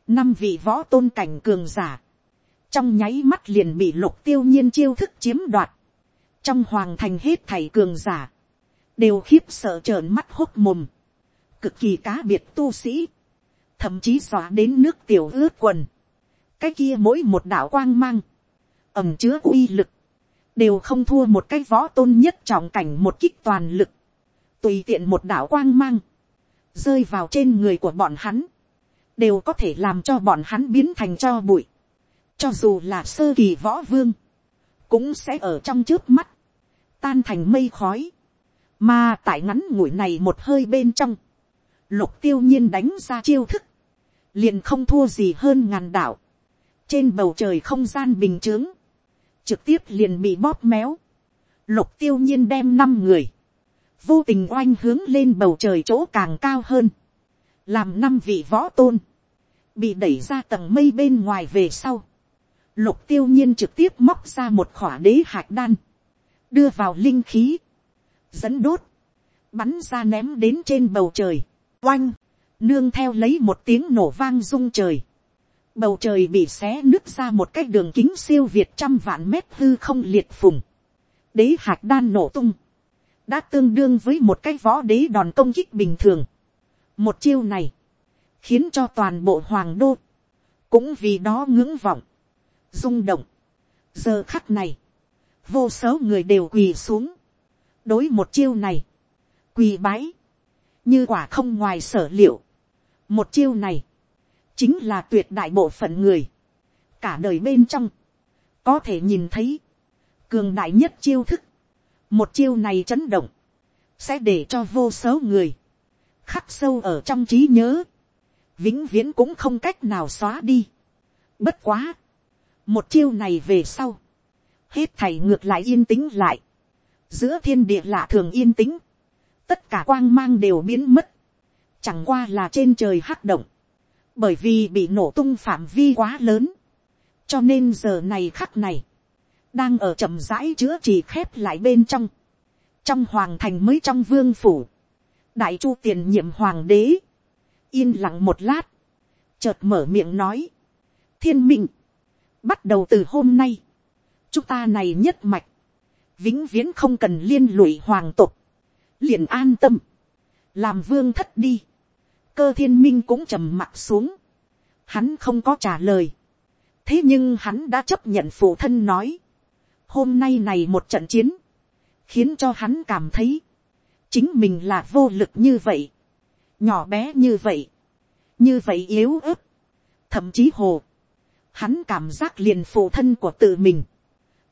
năm vị võ tôn cảnh cường giả, trong nháy mắt liền bị lục tiêu nhiên chiêu thức chiếm đoạt, trong hoàng thành hết thầy cường giả, đều khiếp sợ trợn mắt hốt mồm, cực kỳ cá biệt tu sĩ, thậm chí dọa đến nước tiểu ướt quần, cái kia mỗi một đạo quang mang, ẩm chứa uy lực, đều không thua một cái võ tôn nhất trọng cảnh một kích toàn lực, tùy tiện một đạo quang mang, rơi vào trên người của bọn hắn, đều có thể làm cho bọn hắn biến thành cho bụi, cho dù là sơ kỳ võ vương, cũng sẽ ở trong trước mắt, tan thành mây khói, mà tại ngắn ngủi này một hơi bên trong, lục tiêu nhiên đánh ra chiêu thức, liền không thua gì hơn ngàn đảo trên bầu trời không gian bình t h ư ớ n g trực tiếp liền bị bóp méo, lục tiêu nhiên đem năm người, vô tình oanh hướng lên bầu trời chỗ càng cao hơn, làm năm vị võ tôn, bị đẩy ra tầng mây bên ngoài về sau, lục tiêu nhiên trực tiếp móc ra một khỏa đế hạt đan, đưa vào linh khí, dẫn đốt, bắn ra ném đến trên bầu trời, oanh, nương theo lấy một tiếng nổ vang rung trời. Bầu trời bị xé nứt ra một cái đường kính siêu việt trăm vạn mét hư không liệt phùng. Đế hạt đan nổ tung. Đã tương đương với một cái võ đế đòn công kích bình thường. Một chiêu này. Khiến cho toàn bộ hoàng đô. Cũng vì đó ngưỡng vọng rung động. Giờ khắc này. Vô số người đều quỳ xuống. Đối một chiêu này quỳ bái, như quả không ngoài sở liệu. một chiêu này, chính là tuyệt đại bộ phận người, cả đời bên trong, có thể nhìn thấy, cường đại nhất chiêu thức, một chiêu này chấn động, sẽ để cho vô số người, khắc sâu ở trong trí nhớ, vĩnh viễn cũng không cách nào xóa đi. Bất quá, một chiêu này về sau, hết thảy ngược lại yên tĩnh lại, giữa thiên địa lạ thường yên tĩnh, tất cả quang mang đều biến mất, chẳng qua là trên trời hắc động, bởi vì bị nổ tung phạm vi quá lớn, cho nên giờ này khắc này, đang ở chậm rãi chữa chỉ khép lại bên trong, trong hoàng thành mới trong vương phủ, đại chu tiền nhiệm hoàng đế, yên lặng một lát, chợt mở miệng nói, thiên mệnh bắt đầu từ hôm nay, chúng ta này nhất mạch, vĩnh viễn không cần liên lụy hoàng tục, liền an tâm, làm vương thất đi, cơ thiên minh cũng trầm mặt xuống, hắn không có trả lời, thế nhưng hắn đã chấp nhận phụ thân nói, hôm nay này một trận chiến, khiến cho hắn cảm thấy, chính mình là vô lực như vậy, nhỏ bé như vậy, như vậy yếu ớt, thậm chí hồ, hắn cảm giác liền phụ thân của tự mình,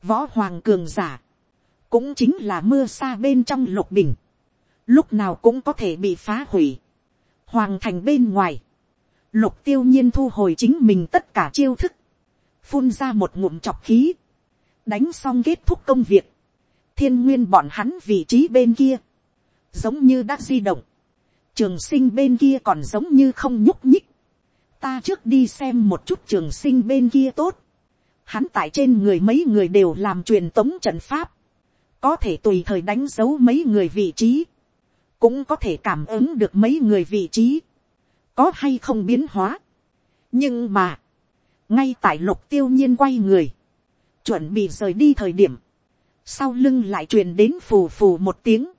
võ hoàng cường giả, cũng chính là mưa xa bên trong lục bình, lúc nào cũng có thể bị phá hủy, hoàng thành bên ngoài, lục tiêu nhiên thu hồi chính mình tất cả chiêu thức, phun ra một ngụm chọc khí, đánh xong kết thúc công việc, thiên nguyên bọn hắn vị trí bên kia, giống như đã di động, trường sinh bên kia còn giống như không nhúc nhích, ta trước đi xem một chút trường sinh bên kia tốt, hắn tại trên người mấy người đều làm truyền tống trận pháp, có thể tùy thời đánh dấu mấy người vị trí, cũng có thể cảm ứng được mấy người vị trí, có hay không biến hóa. nhưng mà, ngay tại lục tiêu nhiên quay người, chuẩn bị rời đi thời điểm, sau lưng lại truyền đến phù phù một tiếng,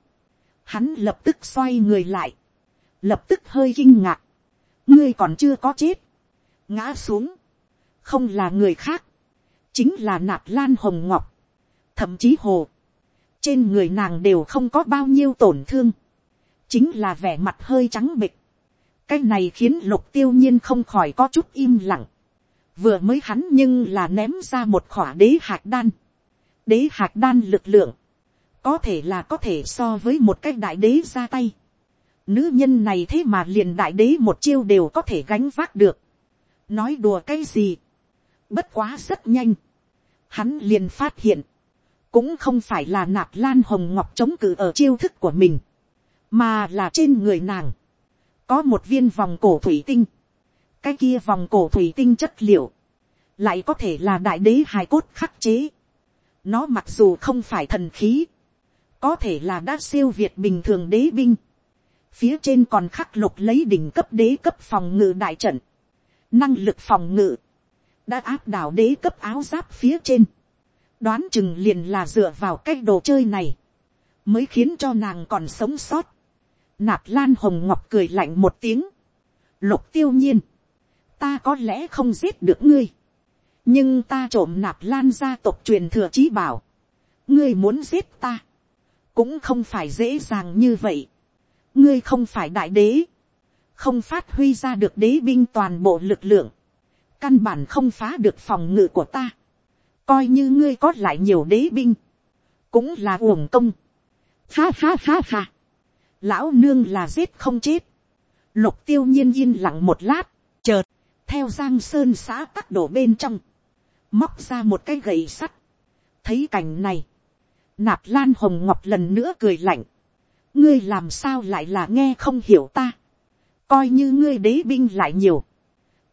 hắn lập tức xoay người lại, lập tức hơi kinh ngạc, ngươi còn chưa có chết, ngã xuống, không là người khác, chính là nạp lan hồng ngọc, thậm chí hồ, trên người nàng đều không có bao nhiêu tổn thương, chính là vẻ mặt hơi trắng bịch, cái này khiến lục tiêu nhiên không khỏi có chút im lặng, vừa mới hắn nhưng là ném ra một khỏa đế hạt đan, đế hạt đan lực lượng, có thể là có thể so với một cái đại đế ra tay, nữ nhân này thế mà liền đại đế một chiêu đều có thể gánh vác được, nói đùa cái gì, bất quá rất nhanh, hắn liền phát hiện, cũng không phải là nạp lan hồng ngọc chống cự ở chiêu thức của mình, mà là trên người nàng, có một viên vòng cổ thủy tinh, cái kia vòng cổ thủy tinh chất liệu, lại có thể là đại đế hài cốt khắc chế. nó mặc dù không phải thần khí, có thể là đã siêu việt bình thường đế binh, phía trên còn khắc lục lấy đỉnh cấp đế cấp phòng ngự đại trận, năng lực phòng ngự, đã áp đảo đế cấp áo giáp phía trên, đoán chừng liền là dựa vào cái đồ chơi này, mới khiến cho nàng còn sống sót. Nạp lan hồng ngọc cười lạnh một tiếng, lục tiêu nhiên, ta có lẽ không giết được ngươi, nhưng ta trộm nạp lan gia tộc truyền thừa trí bảo, ngươi muốn giết ta, cũng không phải dễ dàng như vậy, ngươi không phải đại đế, không phát huy ra được đế binh toàn bộ lực lượng, căn bản không phá được phòng ngự của ta, coi như ngươi có lại nhiều đế binh, cũng là uổng công. Ha ha ha ha, lão nương là giết không chết, lục tiêu nhiên yên lặng một lát, chợt, theo giang sơn xã các đổ bên trong, móc ra một cái gậy sắt, thấy cảnh này, nạp lan hồng ngọc lần nữa cười lạnh, ngươi làm sao lại là nghe không hiểu ta, coi như ngươi đế binh lại nhiều,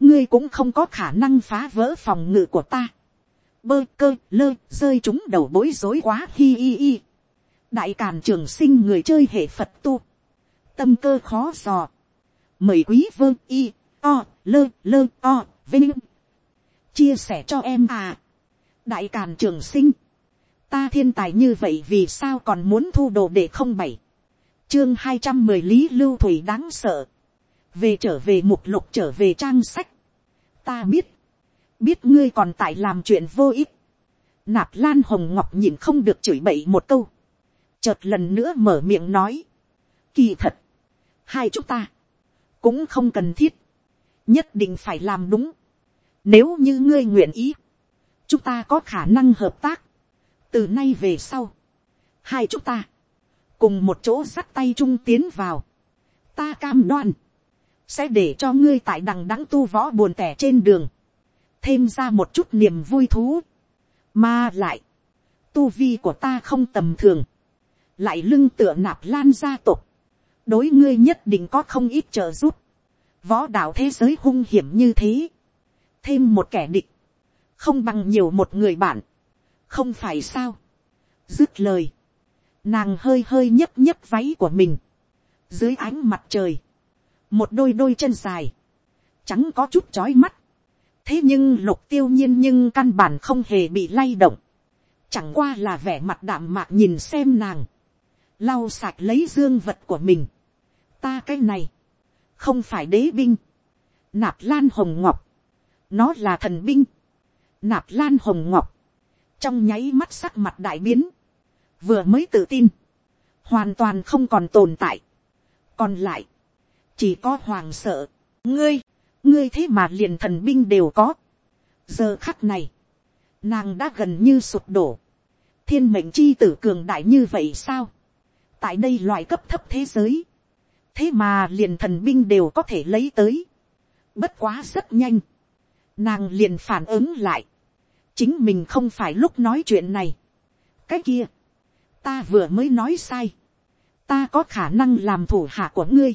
ngươi cũng không có khả năng phá vỡ phòng ngự của ta, bơ cơ lơ rơi chúng đầu bối rối quá hi hi hi, đại càn trường sinh người chơi hệ phật tu, tâm cơ khó dò, mời quý vương y o lơ lơ o vinh. Chia sẻ cho em à. Đại càn trường sinh. Ta thiên tài như vậy vì sao còn muốn thu đồ để không bảy? Chương hai trăm mười lý lưu thủy đáng sợ. Về trở về mục lục trở về trang sách. Ta biết. Biết ngươi còn tại làm chuyện vô ích. Nạp lan hồng ngọc nhìn không được chửi bậy một câu. Chợt lần nữa mở miệng nói. Kỳ thật, hai chúng ta, cũng không cần thiết, nhất định phải làm đúng. Nếu như ngươi nguyện ý, chúng ta có khả năng hợp tác. từ nay về sau, hai chúng ta, cùng một chỗ sắt tay chung tiến vào. ta cam đoan, sẽ để cho ngươi tại đằng đắng tu võ buồn tẻ trên đường, thêm ra một chút niềm vui thú, mà lại, tu vi của ta không tầm thường, lại lưng tựa nạp lan gia tộc, đối ngươi nhất định có không ít trợ giúp, võ đạo thế giới hung hiểm như thế, thêm một kẻ địch, không bằng nhiều một người bạn, không phải sao, dứt lời, nàng hơi hơi nhấp nhấp váy của mình, dưới ánh mặt trời, một đôi đôi chân dài, trắng có chút chói mắt, thế nhưng lục tiêu nhiên nhưng căn bản không hề bị lay động, chẳng qua là vẻ mặt đạm mạc nhìn xem nàng, lau sạch lấy dương vật của mình, ta cái này, không phải đế binh, nạp lan hồng ngọc, nó là thần binh, nạp lan hồng ngọc, trong nháy mắt sắc mặt đại biến, vừa mới tự tin, hoàn toàn không còn tồn tại, còn lại, chỉ có hoàng sợ, ngươi, ngươi thế mà liền thần binh đều có. giờ khắc này, nàng đã gần như sụp đổ, thiên mệnh chi tử cường đại như vậy sao, tại đây loại cấp thấp thế giới, thế mà liền thần binh đều có thể lấy tới, bất quá rất nhanh, nàng liền phản ứng lại, chính mình không phải lúc nói chuyện này, cái kia, ta vừa mới nói sai, ta có khả năng làm thủ hạ của ngươi,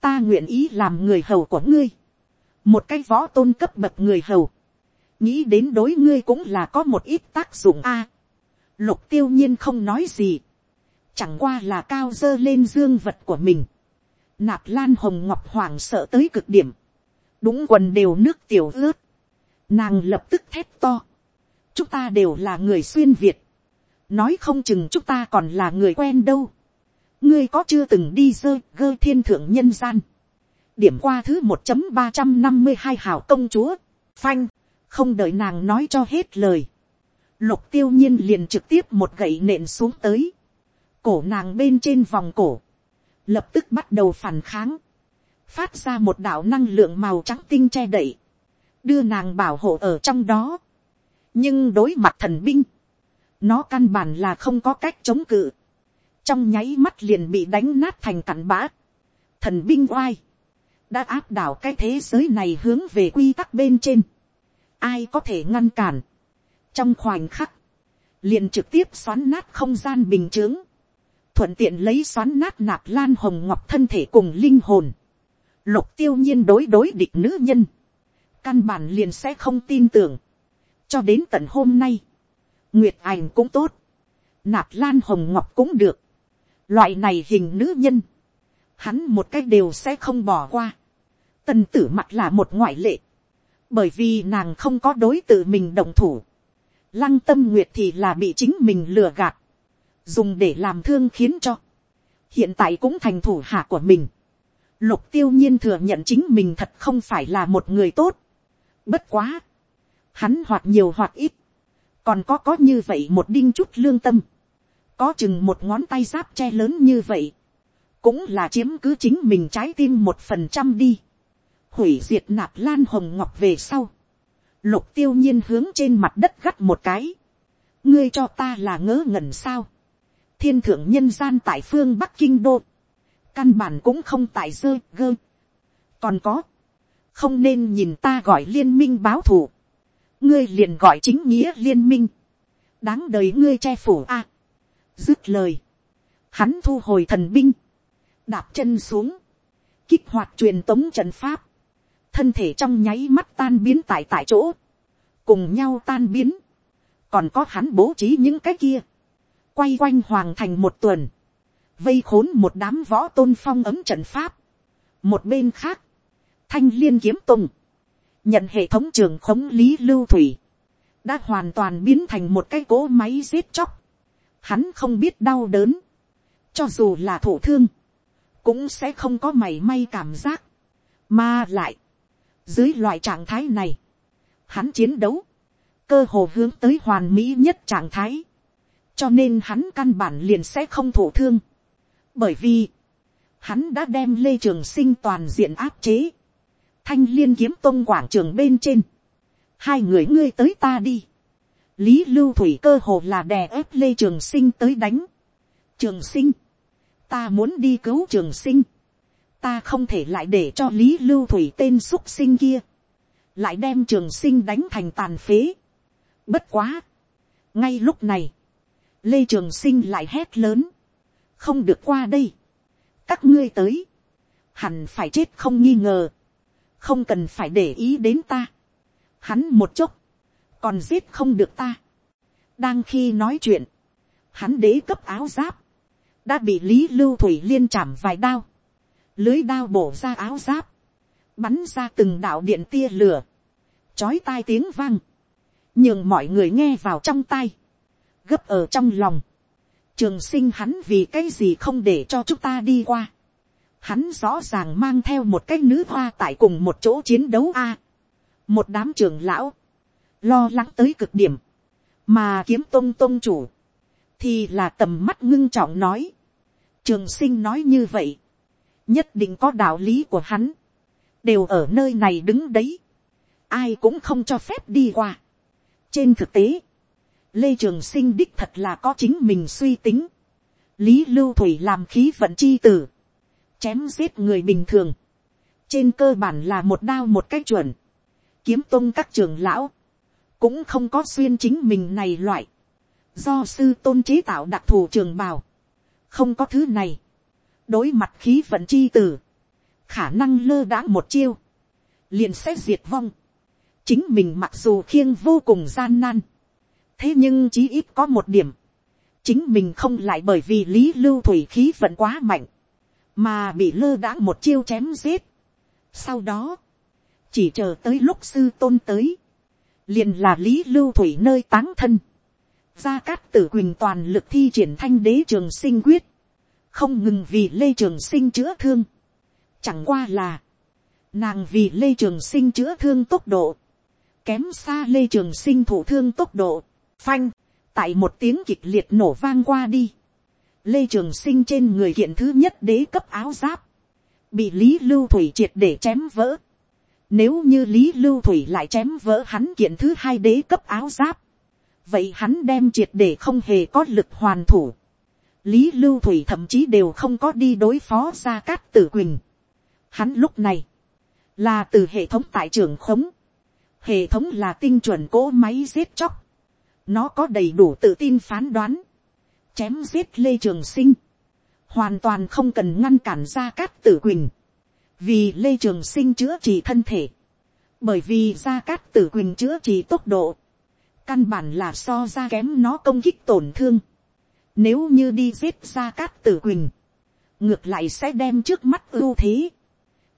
ta nguyện ý làm người hầu của ngươi, một cái võ tôn cấp bậc người hầu, nghĩ đến đối ngươi cũng là có một ít tác dụng a. lục tiêu nhiên không nói gì, chẳng qua là cao dơ lên dương vật của mình, nạp lan hồng ngọc hoàng sợ tới cực điểm, đúng quần đều nước tiểu ướt, nàng lập tức thét to, chúng ta đều là người xuyên việt, nói không chừng chúng ta còn là người quen đâu, ngươi có chưa từng đi dơ gơ thiên thượng nhân gian, điểm qua thứ một chấm ba trăm năm mươi hai hảo công chúa, phanh, không đợi nàng nói cho hết lời. Lục tiêu nhiên liền trực tiếp một gậy nện xuống tới. Cổ nàng bên trên vòng cổ. Lập tức bắt đầu phản kháng. Phát ra một đạo năng lượng màu trắng tinh che đậy. Đưa nàng bảo hộ ở trong đó. Nhưng đối mặt thần binh. Nó căn bản là không có cách chống cự. Trong nháy mắt liền bị đánh nát thành cặn bã. Thần binh oai đã áp đảo cái thế giới này hướng về quy tắc bên trên. Ai có thể ngăn cản. Trong khoảnh khắc, liền trực tiếp xoắn nát không gian bình chướng. Thuận tiện lấy xoắn nát nạp lan hồng ngọc thân thể cùng linh hồn. Lục tiêu nhiên đối đối địch nữ nhân. Căn bản liền sẽ không tin tưởng. Cho đến tận hôm nay. Nguyệt ảnh cũng tốt. Nạp lan hồng ngọc cũng được. Loại này hình nữ nhân. Hắn một cách đều sẽ không bỏ qua Tần tử mặt là một ngoại lệ. Bởi vì nàng không có đối tự mình đồng thủ. Lăng tâm nguyệt thì là bị chính mình lừa gạt. Dùng để làm thương khiến cho. Hiện tại cũng thành thủ hạ của mình. Lục tiêu nhiên thừa nhận chính mình thật không phải là một người tốt. Bất quá. Hắn hoặc nhiều hoặc ít. Còn có có như vậy một đinh chút lương tâm. Có chừng một ngón tay giáp che lớn như vậy. Cũng là chiếm cứ chính mình trái tim một phần trăm đi. Hủy diệt nạp lan hồng ngọc về sau, lục tiêu nhiên hướng trên mặt đất gắt một cái, ngươi cho ta là ngớ ngẩn sao, thiên thượng nhân gian tại phương bắc kinh đô, căn bản cũng không tại dơ gơ, còn có, không nên nhìn ta gọi liên minh báo thù, ngươi liền gọi chính nghĩa liên minh, đáng đời ngươi che phủ a, dứt lời, hắn thu hồi thần binh, đạp chân xuống, kích hoạt truyền tống trận pháp, thân thể trong nháy mắt tan biến tại tại chỗ, cùng nhau tan biến, còn có hắn bố trí những cái kia, quay quanh hoàng thành một tuần, vây khốn một đám võ tôn phong ấm trận pháp, một bên khác, thanh liên kiếm tùng, nhận hệ thống trường khống lý lưu thủy, đã hoàn toàn biến thành một cái cỗ máy giết chóc, hắn không biết đau đớn, cho dù là thổ thương, cũng sẽ không có mảy may cảm giác, mà lại, dưới loại trạng thái này, hắn chiến đấu, cơ hồ hướng tới hoàn mỹ nhất trạng thái. Cho nên hắn căn bản liền sẽ không thổ thương. Bởi vì, hắn đã đem lê trường sinh toàn diện áp chế, thanh liên kiếm tôn quảng trường bên trên, hai người ngươi tới ta đi, lý lưu thủy cơ hồ là đè ép lê trường sinh tới đánh, trường sinh, ta muốn đi cứu trường sinh, ta không thể lại để cho lý lưu thủy tên x sinh kia, lại đem trường sinh đánh thành tàn phế. Bất quá, ngay lúc này, lê trường sinh lại hét lớn, không được qua đây, các ngươi tới, hẳn phải chết không nghi ngờ, không cần phải để ý đến ta, hắn một chốc, còn giết không được ta. đang khi nói chuyện, hắn đế cấp áo giáp, đã bị lý lưu thủy liên chạm vài đao, lưới đao bổ ra áo giáp, bắn ra từng đạo điện tia lửa, chói tai tiếng vang, nhường mọi người nghe vào trong tai, gấp ở trong lòng, trường sinh hắn vì cái gì không để cho chúng ta đi qua, hắn rõ ràng mang theo một cái nữ hoa tại cùng một chỗ chiến đấu a, một đám trưởng lão, lo lắng tới cực điểm, mà kiếm tôn tôn chủ, thì là tầm mắt ngưng trọng nói, trường sinh nói như vậy, nhất định có đạo lý của hắn, đều ở nơi này đứng đấy, ai cũng không cho phép đi qua. trên thực tế, lê trường sinh đích thật là có chính mình suy tính, lý lưu thủy làm khí vận chi tử, chém giết người bình thường, trên cơ bản là một đao một cách chuẩn, kiếm tôn các trường lão, cũng không có xuyên chính mình này loại, do sư tôn chế tạo đặc thù trường bào, không có thứ này, đối mặt khí vận chi tử, khả năng lơ đãng một chiêu, liền sẽ diệt vong. chính mình mặc dù khiêng vô cùng gian nan, thế nhưng chí ít có một điểm, chính mình không lại bởi vì lý lưu thủy khí vận quá mạnh, mà bị lơ đãng một chiêu chém giết. sau đó, chỉ chờ tới lúc sư tôn tới, liền là lý lưu thủy nơi táng thân, gia cát tử quỳnh toàn lực thi triển thanh đế trường sinh quyết, không ngừng vì lê trường sinh chữa thương, chẳng qua là, nàng vì lê trường sinh chữa thương tốc độ, kém xa lê trường sinh thủ thương tốc độ, phanh, tại một tiếng kịch liệt nổ vang qua đi, lê trường sinh trên người kiện thứ nhất đế cấp áo giáp, bị lý lưu thủy triệt để chém vỡ, nếu như lý lưu thủy lại chém vỡ hắn kiện thứ hai đế cấp áo giáp, vậy hắn đem triệt để không hề có lực hoàn thủ. lý lưu thủy thậm chí đều không có đi đối phó ra cát tử quỳnh. hắn lúc này, là từ hệ thống tại trường khống. hệ thống là tinh chuẩn cỗ máy giết chóc. nó có đầy đủ tự tin phán đoán chém giết lê trường sinh. hoàn toàn không cần ngăn cản ra cát tử quỳnh. vì lê trường sinh chữa trị thân thể. bởi vì ra cát tử quỳnh chữa trị tốc độ căn bản là so ra kém nó công kích tổn thương. Nếu như đi giết ra cát tử quỳnh, ngược lại sẽ đem trước mắt ưu thế,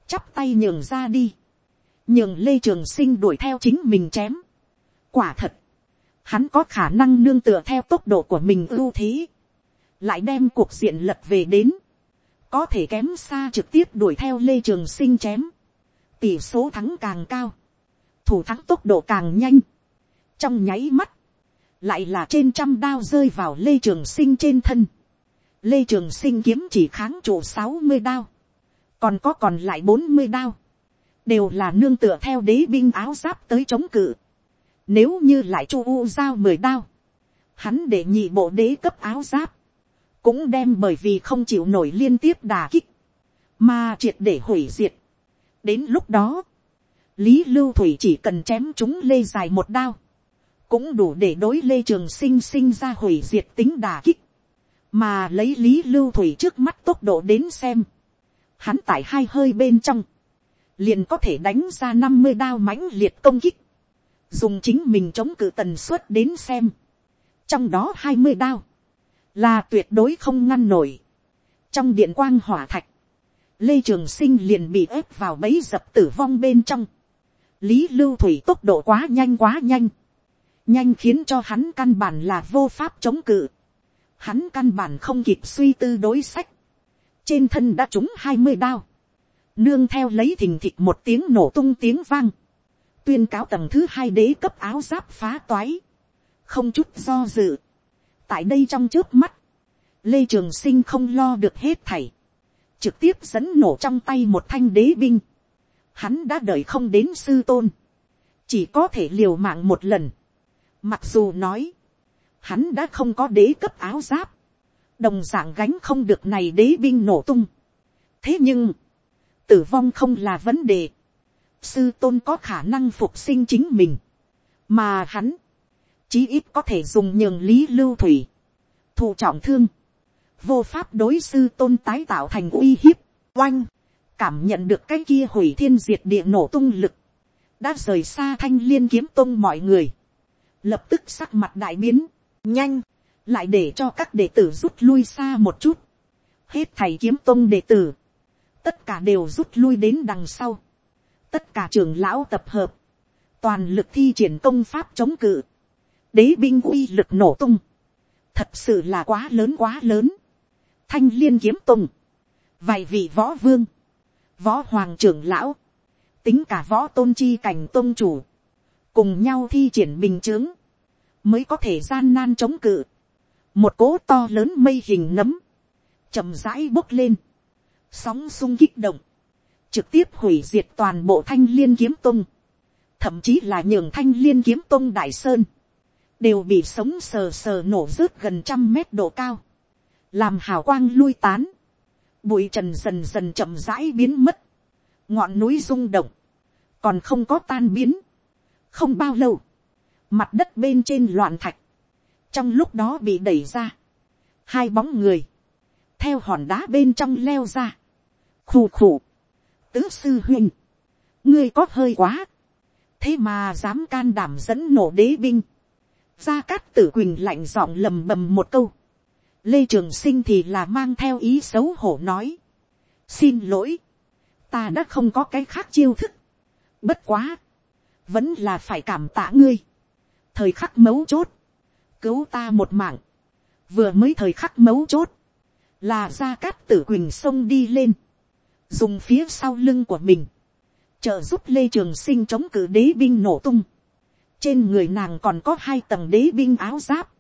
chắp tay nhường ra đi, nhường lê trường sinh đuổi theo chính mình chém. quả thật, hắn có khả năng nương tựa theo tốc độ của mình ưu thế, lại đem cuộc diện lật về đến, có thể kém xa trực tiếp đuổi theo lê trường sinh chém, tỷ số thắng càng cao, thủ thắng tốc độ càng nhanh, trong nháy mắt, lại là trên trăm đao rơi vào lê trường sinh trên thân. lê trường sinh kiếm chỉ kháng trụ sáu mươi đao, còn có còn lại bốn mươi đao, đều là nương tựa theo đế binh áo giáp tới chống cự. Nếu như lại chu u giao mười đao, hắn để nhị bộ đế cấp áo giáp, cũng đem bởi vì không chịu nổi liên tiếp đà kích, mà triệt để hủy diệt. đến lúc đó, lý lưu thủy chỉ cần chém chúng lê dài một đao, cũng đủ để đối lê trường sinh sinh ra hủy diệt tính đà kích, mà lấy lý lưu thủy trước mắt tốc độ đến xem, hắn tại hai hơi bên trong, liền có thể đánh ra năm mươi đao mãnh liệt công kích, dùng chính mình chống cự tần suất đến xem, trong đó hai mươi đao, là tuyệt đối không ngăn nổi. trong điện quang hỏa thạch, lê trường sinh liền bị ép vào bẫy dập tử vong bên trong, lý lưu thủy tốc độ quá nhanh quá nhanh, nhanh khiến cho hắn căn bản là vô pháp chống cự. Hắn căn bản không kịp suy tư đối sách. Trên thân đã trúng hai mươi đao. Nương theo lấy thình thịch một tiếng nổ tung tiếng vang. Tuyên cáo tầng thứ hai đế cấp áo giáp phá toái. Không chút do dự. Tại đây trong trước mắt. Lê Trường Sinh không lo được hết thảy. trực tiếp dẫn nổ trong tay một thanh đế binh, hắn đã đợi không đến sư tôn, chỉ có thể liều mạng một lần, mặc dù nói, hắn đã không có đế cấp áo giáp, đồng d ạ n g gánh không được này đế binh nổ tung. thế nhưng, tử vong không là vấn đề, sư tôn có khả năng phục sinh chính mình, mà hắn, chí ít có thể dùng nhường lý lưu thủy, thụ trọng thương, vô pháp đối sư tôn tái tạo thành uy hiếp, oanh, cảm nhận được cái kia hủy thiên diệt địa nổ tung lực, đã rời xa thanh liên kiếm tôn mọi người, lập tức sắc mặt đại biến, nhanh, lại để cho các đệ tử rút lui xa một chút, hết thầy kiếm tôn đệ tử, tất cả đều rút lui đến đằng sau, tất cả trường lão tập hợp, toàn lực thi triển công pháp chống cự, đế binh uy lực nổ tung, thật sự là quá lớn quá lớn, thanh liên kiếm tùng, vài vị võ vương, võ hoàng trưởng lão, tính cả võ tôn chi cảnh tôn chủ, cùng nhau thi triển bình t mới có thể gian nan chống cự, một cỗ to lớn mây hình nấm, chậm rãi bốc lên, sóng sung kích động, trực tiếp hủy diệt toàn bộ thanh liên kiếm tung, thậm chí là nhường thanh liên kiếm tung đại sơn, đều bị sống sờ sờ nổ rớt gần trăm mét độ cao, làm hào quang lui tán, bụi trần dần dần chậm rãi biến mất, ngọn núi rung động, còn không có tan biến, không bao lâu, mặt đất bên trên loạn thạch, trong lúc đó bị đẩy ra, hai bóng người, theo hòn đá bên trong leo ra, khù khù, tứ sư huynh, ngươi có hơi quá, thế mà dám can đảm dẫn nổ đế binh, gia cát tử quỳnh lạnh giọng lầm bầm một câu, lê trường sinh thì là mang theo ý xấu hổ nói, xin lỗi, ta đã không có cái khác chiêu thức, bất quá, vẫn là phải cảm tạ ngươi, thời khắc mấu chốt, cứu ta một mạng, vừa mới thời khắc mấu chốt, là gia cát tử quỳnh sông đi lên, dùng phía sau lưng của mình, trợ giúp lê trường sinh chống cử đế binh nổ tung, trên người nàng còn có hai tầng đế binh áo giáp,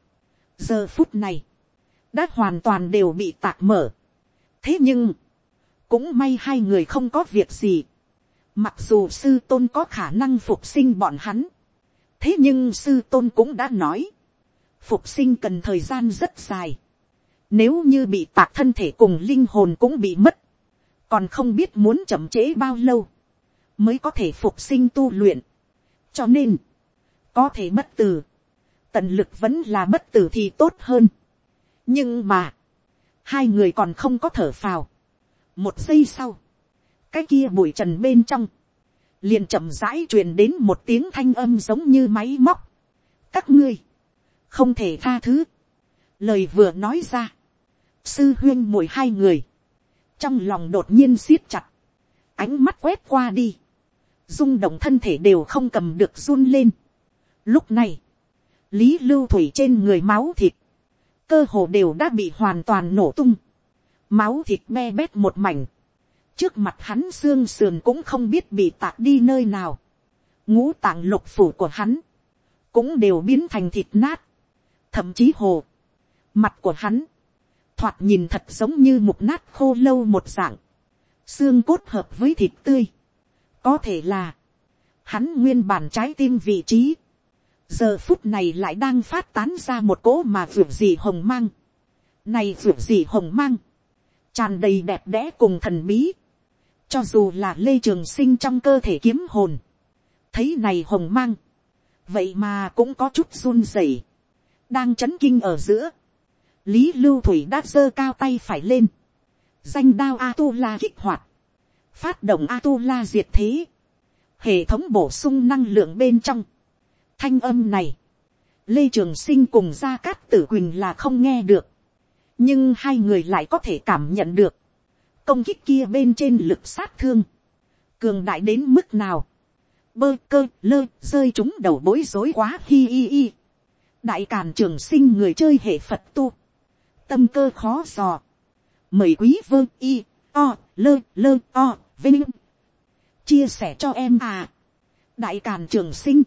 giờ phút này, đã hoàn toàn đều bị tạc mở, thế nhưng, cũng may hai người không có việc gì, mặc dù sư tôn có khả năng phục sinh bọn hắn, thế nhưng sư tôn cũng đã nói, phục sinh cần thời gian rất dài. Nếu như bị tạc thân thể cùng linh hồn cũng bị mất, còn không biết muốn chậm trễ bao lâu, mới có thể phục sinh tu luyện. cho nên, có thể bất tử, tận lực vẫn là bất tử thì tốt hơn. nhưng mà, hai người còn không có thở phào. một giây sau, cái kia bụi trần bên trong, liền chậm rãi truyền đến một tiếng thanh âm giống như máy móc. các ngươi, không thể tha thứ. lời vừa nói ra, sư huyên mùi hai người, trong lòng đột nhiên siết chặt, ánh mắt quét qua đi, rung động thân thể đều không cầm được run lên. lúc này, lý lưu thủy trên người máu thịt, cơ hồ đều đã bị hoàn toàn nổ tung, máu thịt me bét một mảnh, trước mặt hắn xương sườn cũng không biết bị tạc đi nơi nào, ngũ tạng lục phủ của hắn, cũng đều biến thành thịt nát, thậm chí hồ, mặt của hắn, thoạt nhìn thật giống như mục nát khô lâu một dạng, xương cốt hợp với thịt tươi, có thể là, hắn nguyên bản trái tim vị trí, giờ phút này lại đang phát tán ra một cỗ mà ruột gì hồng mang, này ruột gì hồng mang, tràn đầy đẹp đẽ cùng thần bí, cho dù là lê trường sinh trong cơ thể kiếm hồn, thấy này hồng mang, vậy mà cũng có chút run rẩy, đang chấn kinh ở giữa, lý lưu thủy đã giơ cao tay phải lên, danh đao a tu la kích hoạt, phát động a tu la diệt thế, hệ thống bổ sung năng lượng bên trong, thanh âm này, lê trường sinh cùng gia cát tử quỳnh là không nghe được, nhưng hai người lại có thể cảm nhận được, công kích kia bên trên lực sát thương, cường đại đến mức nào, bơ cơ lơ rơi chúng đầu bối rối quá hi hi hi. đại càn trường sinh người chơi hệ phật tu, tâm cơ khó dò, mời quý vương y o lơ lơ o vinh. Chia sẻ cho em à. Đại càn trường sinh.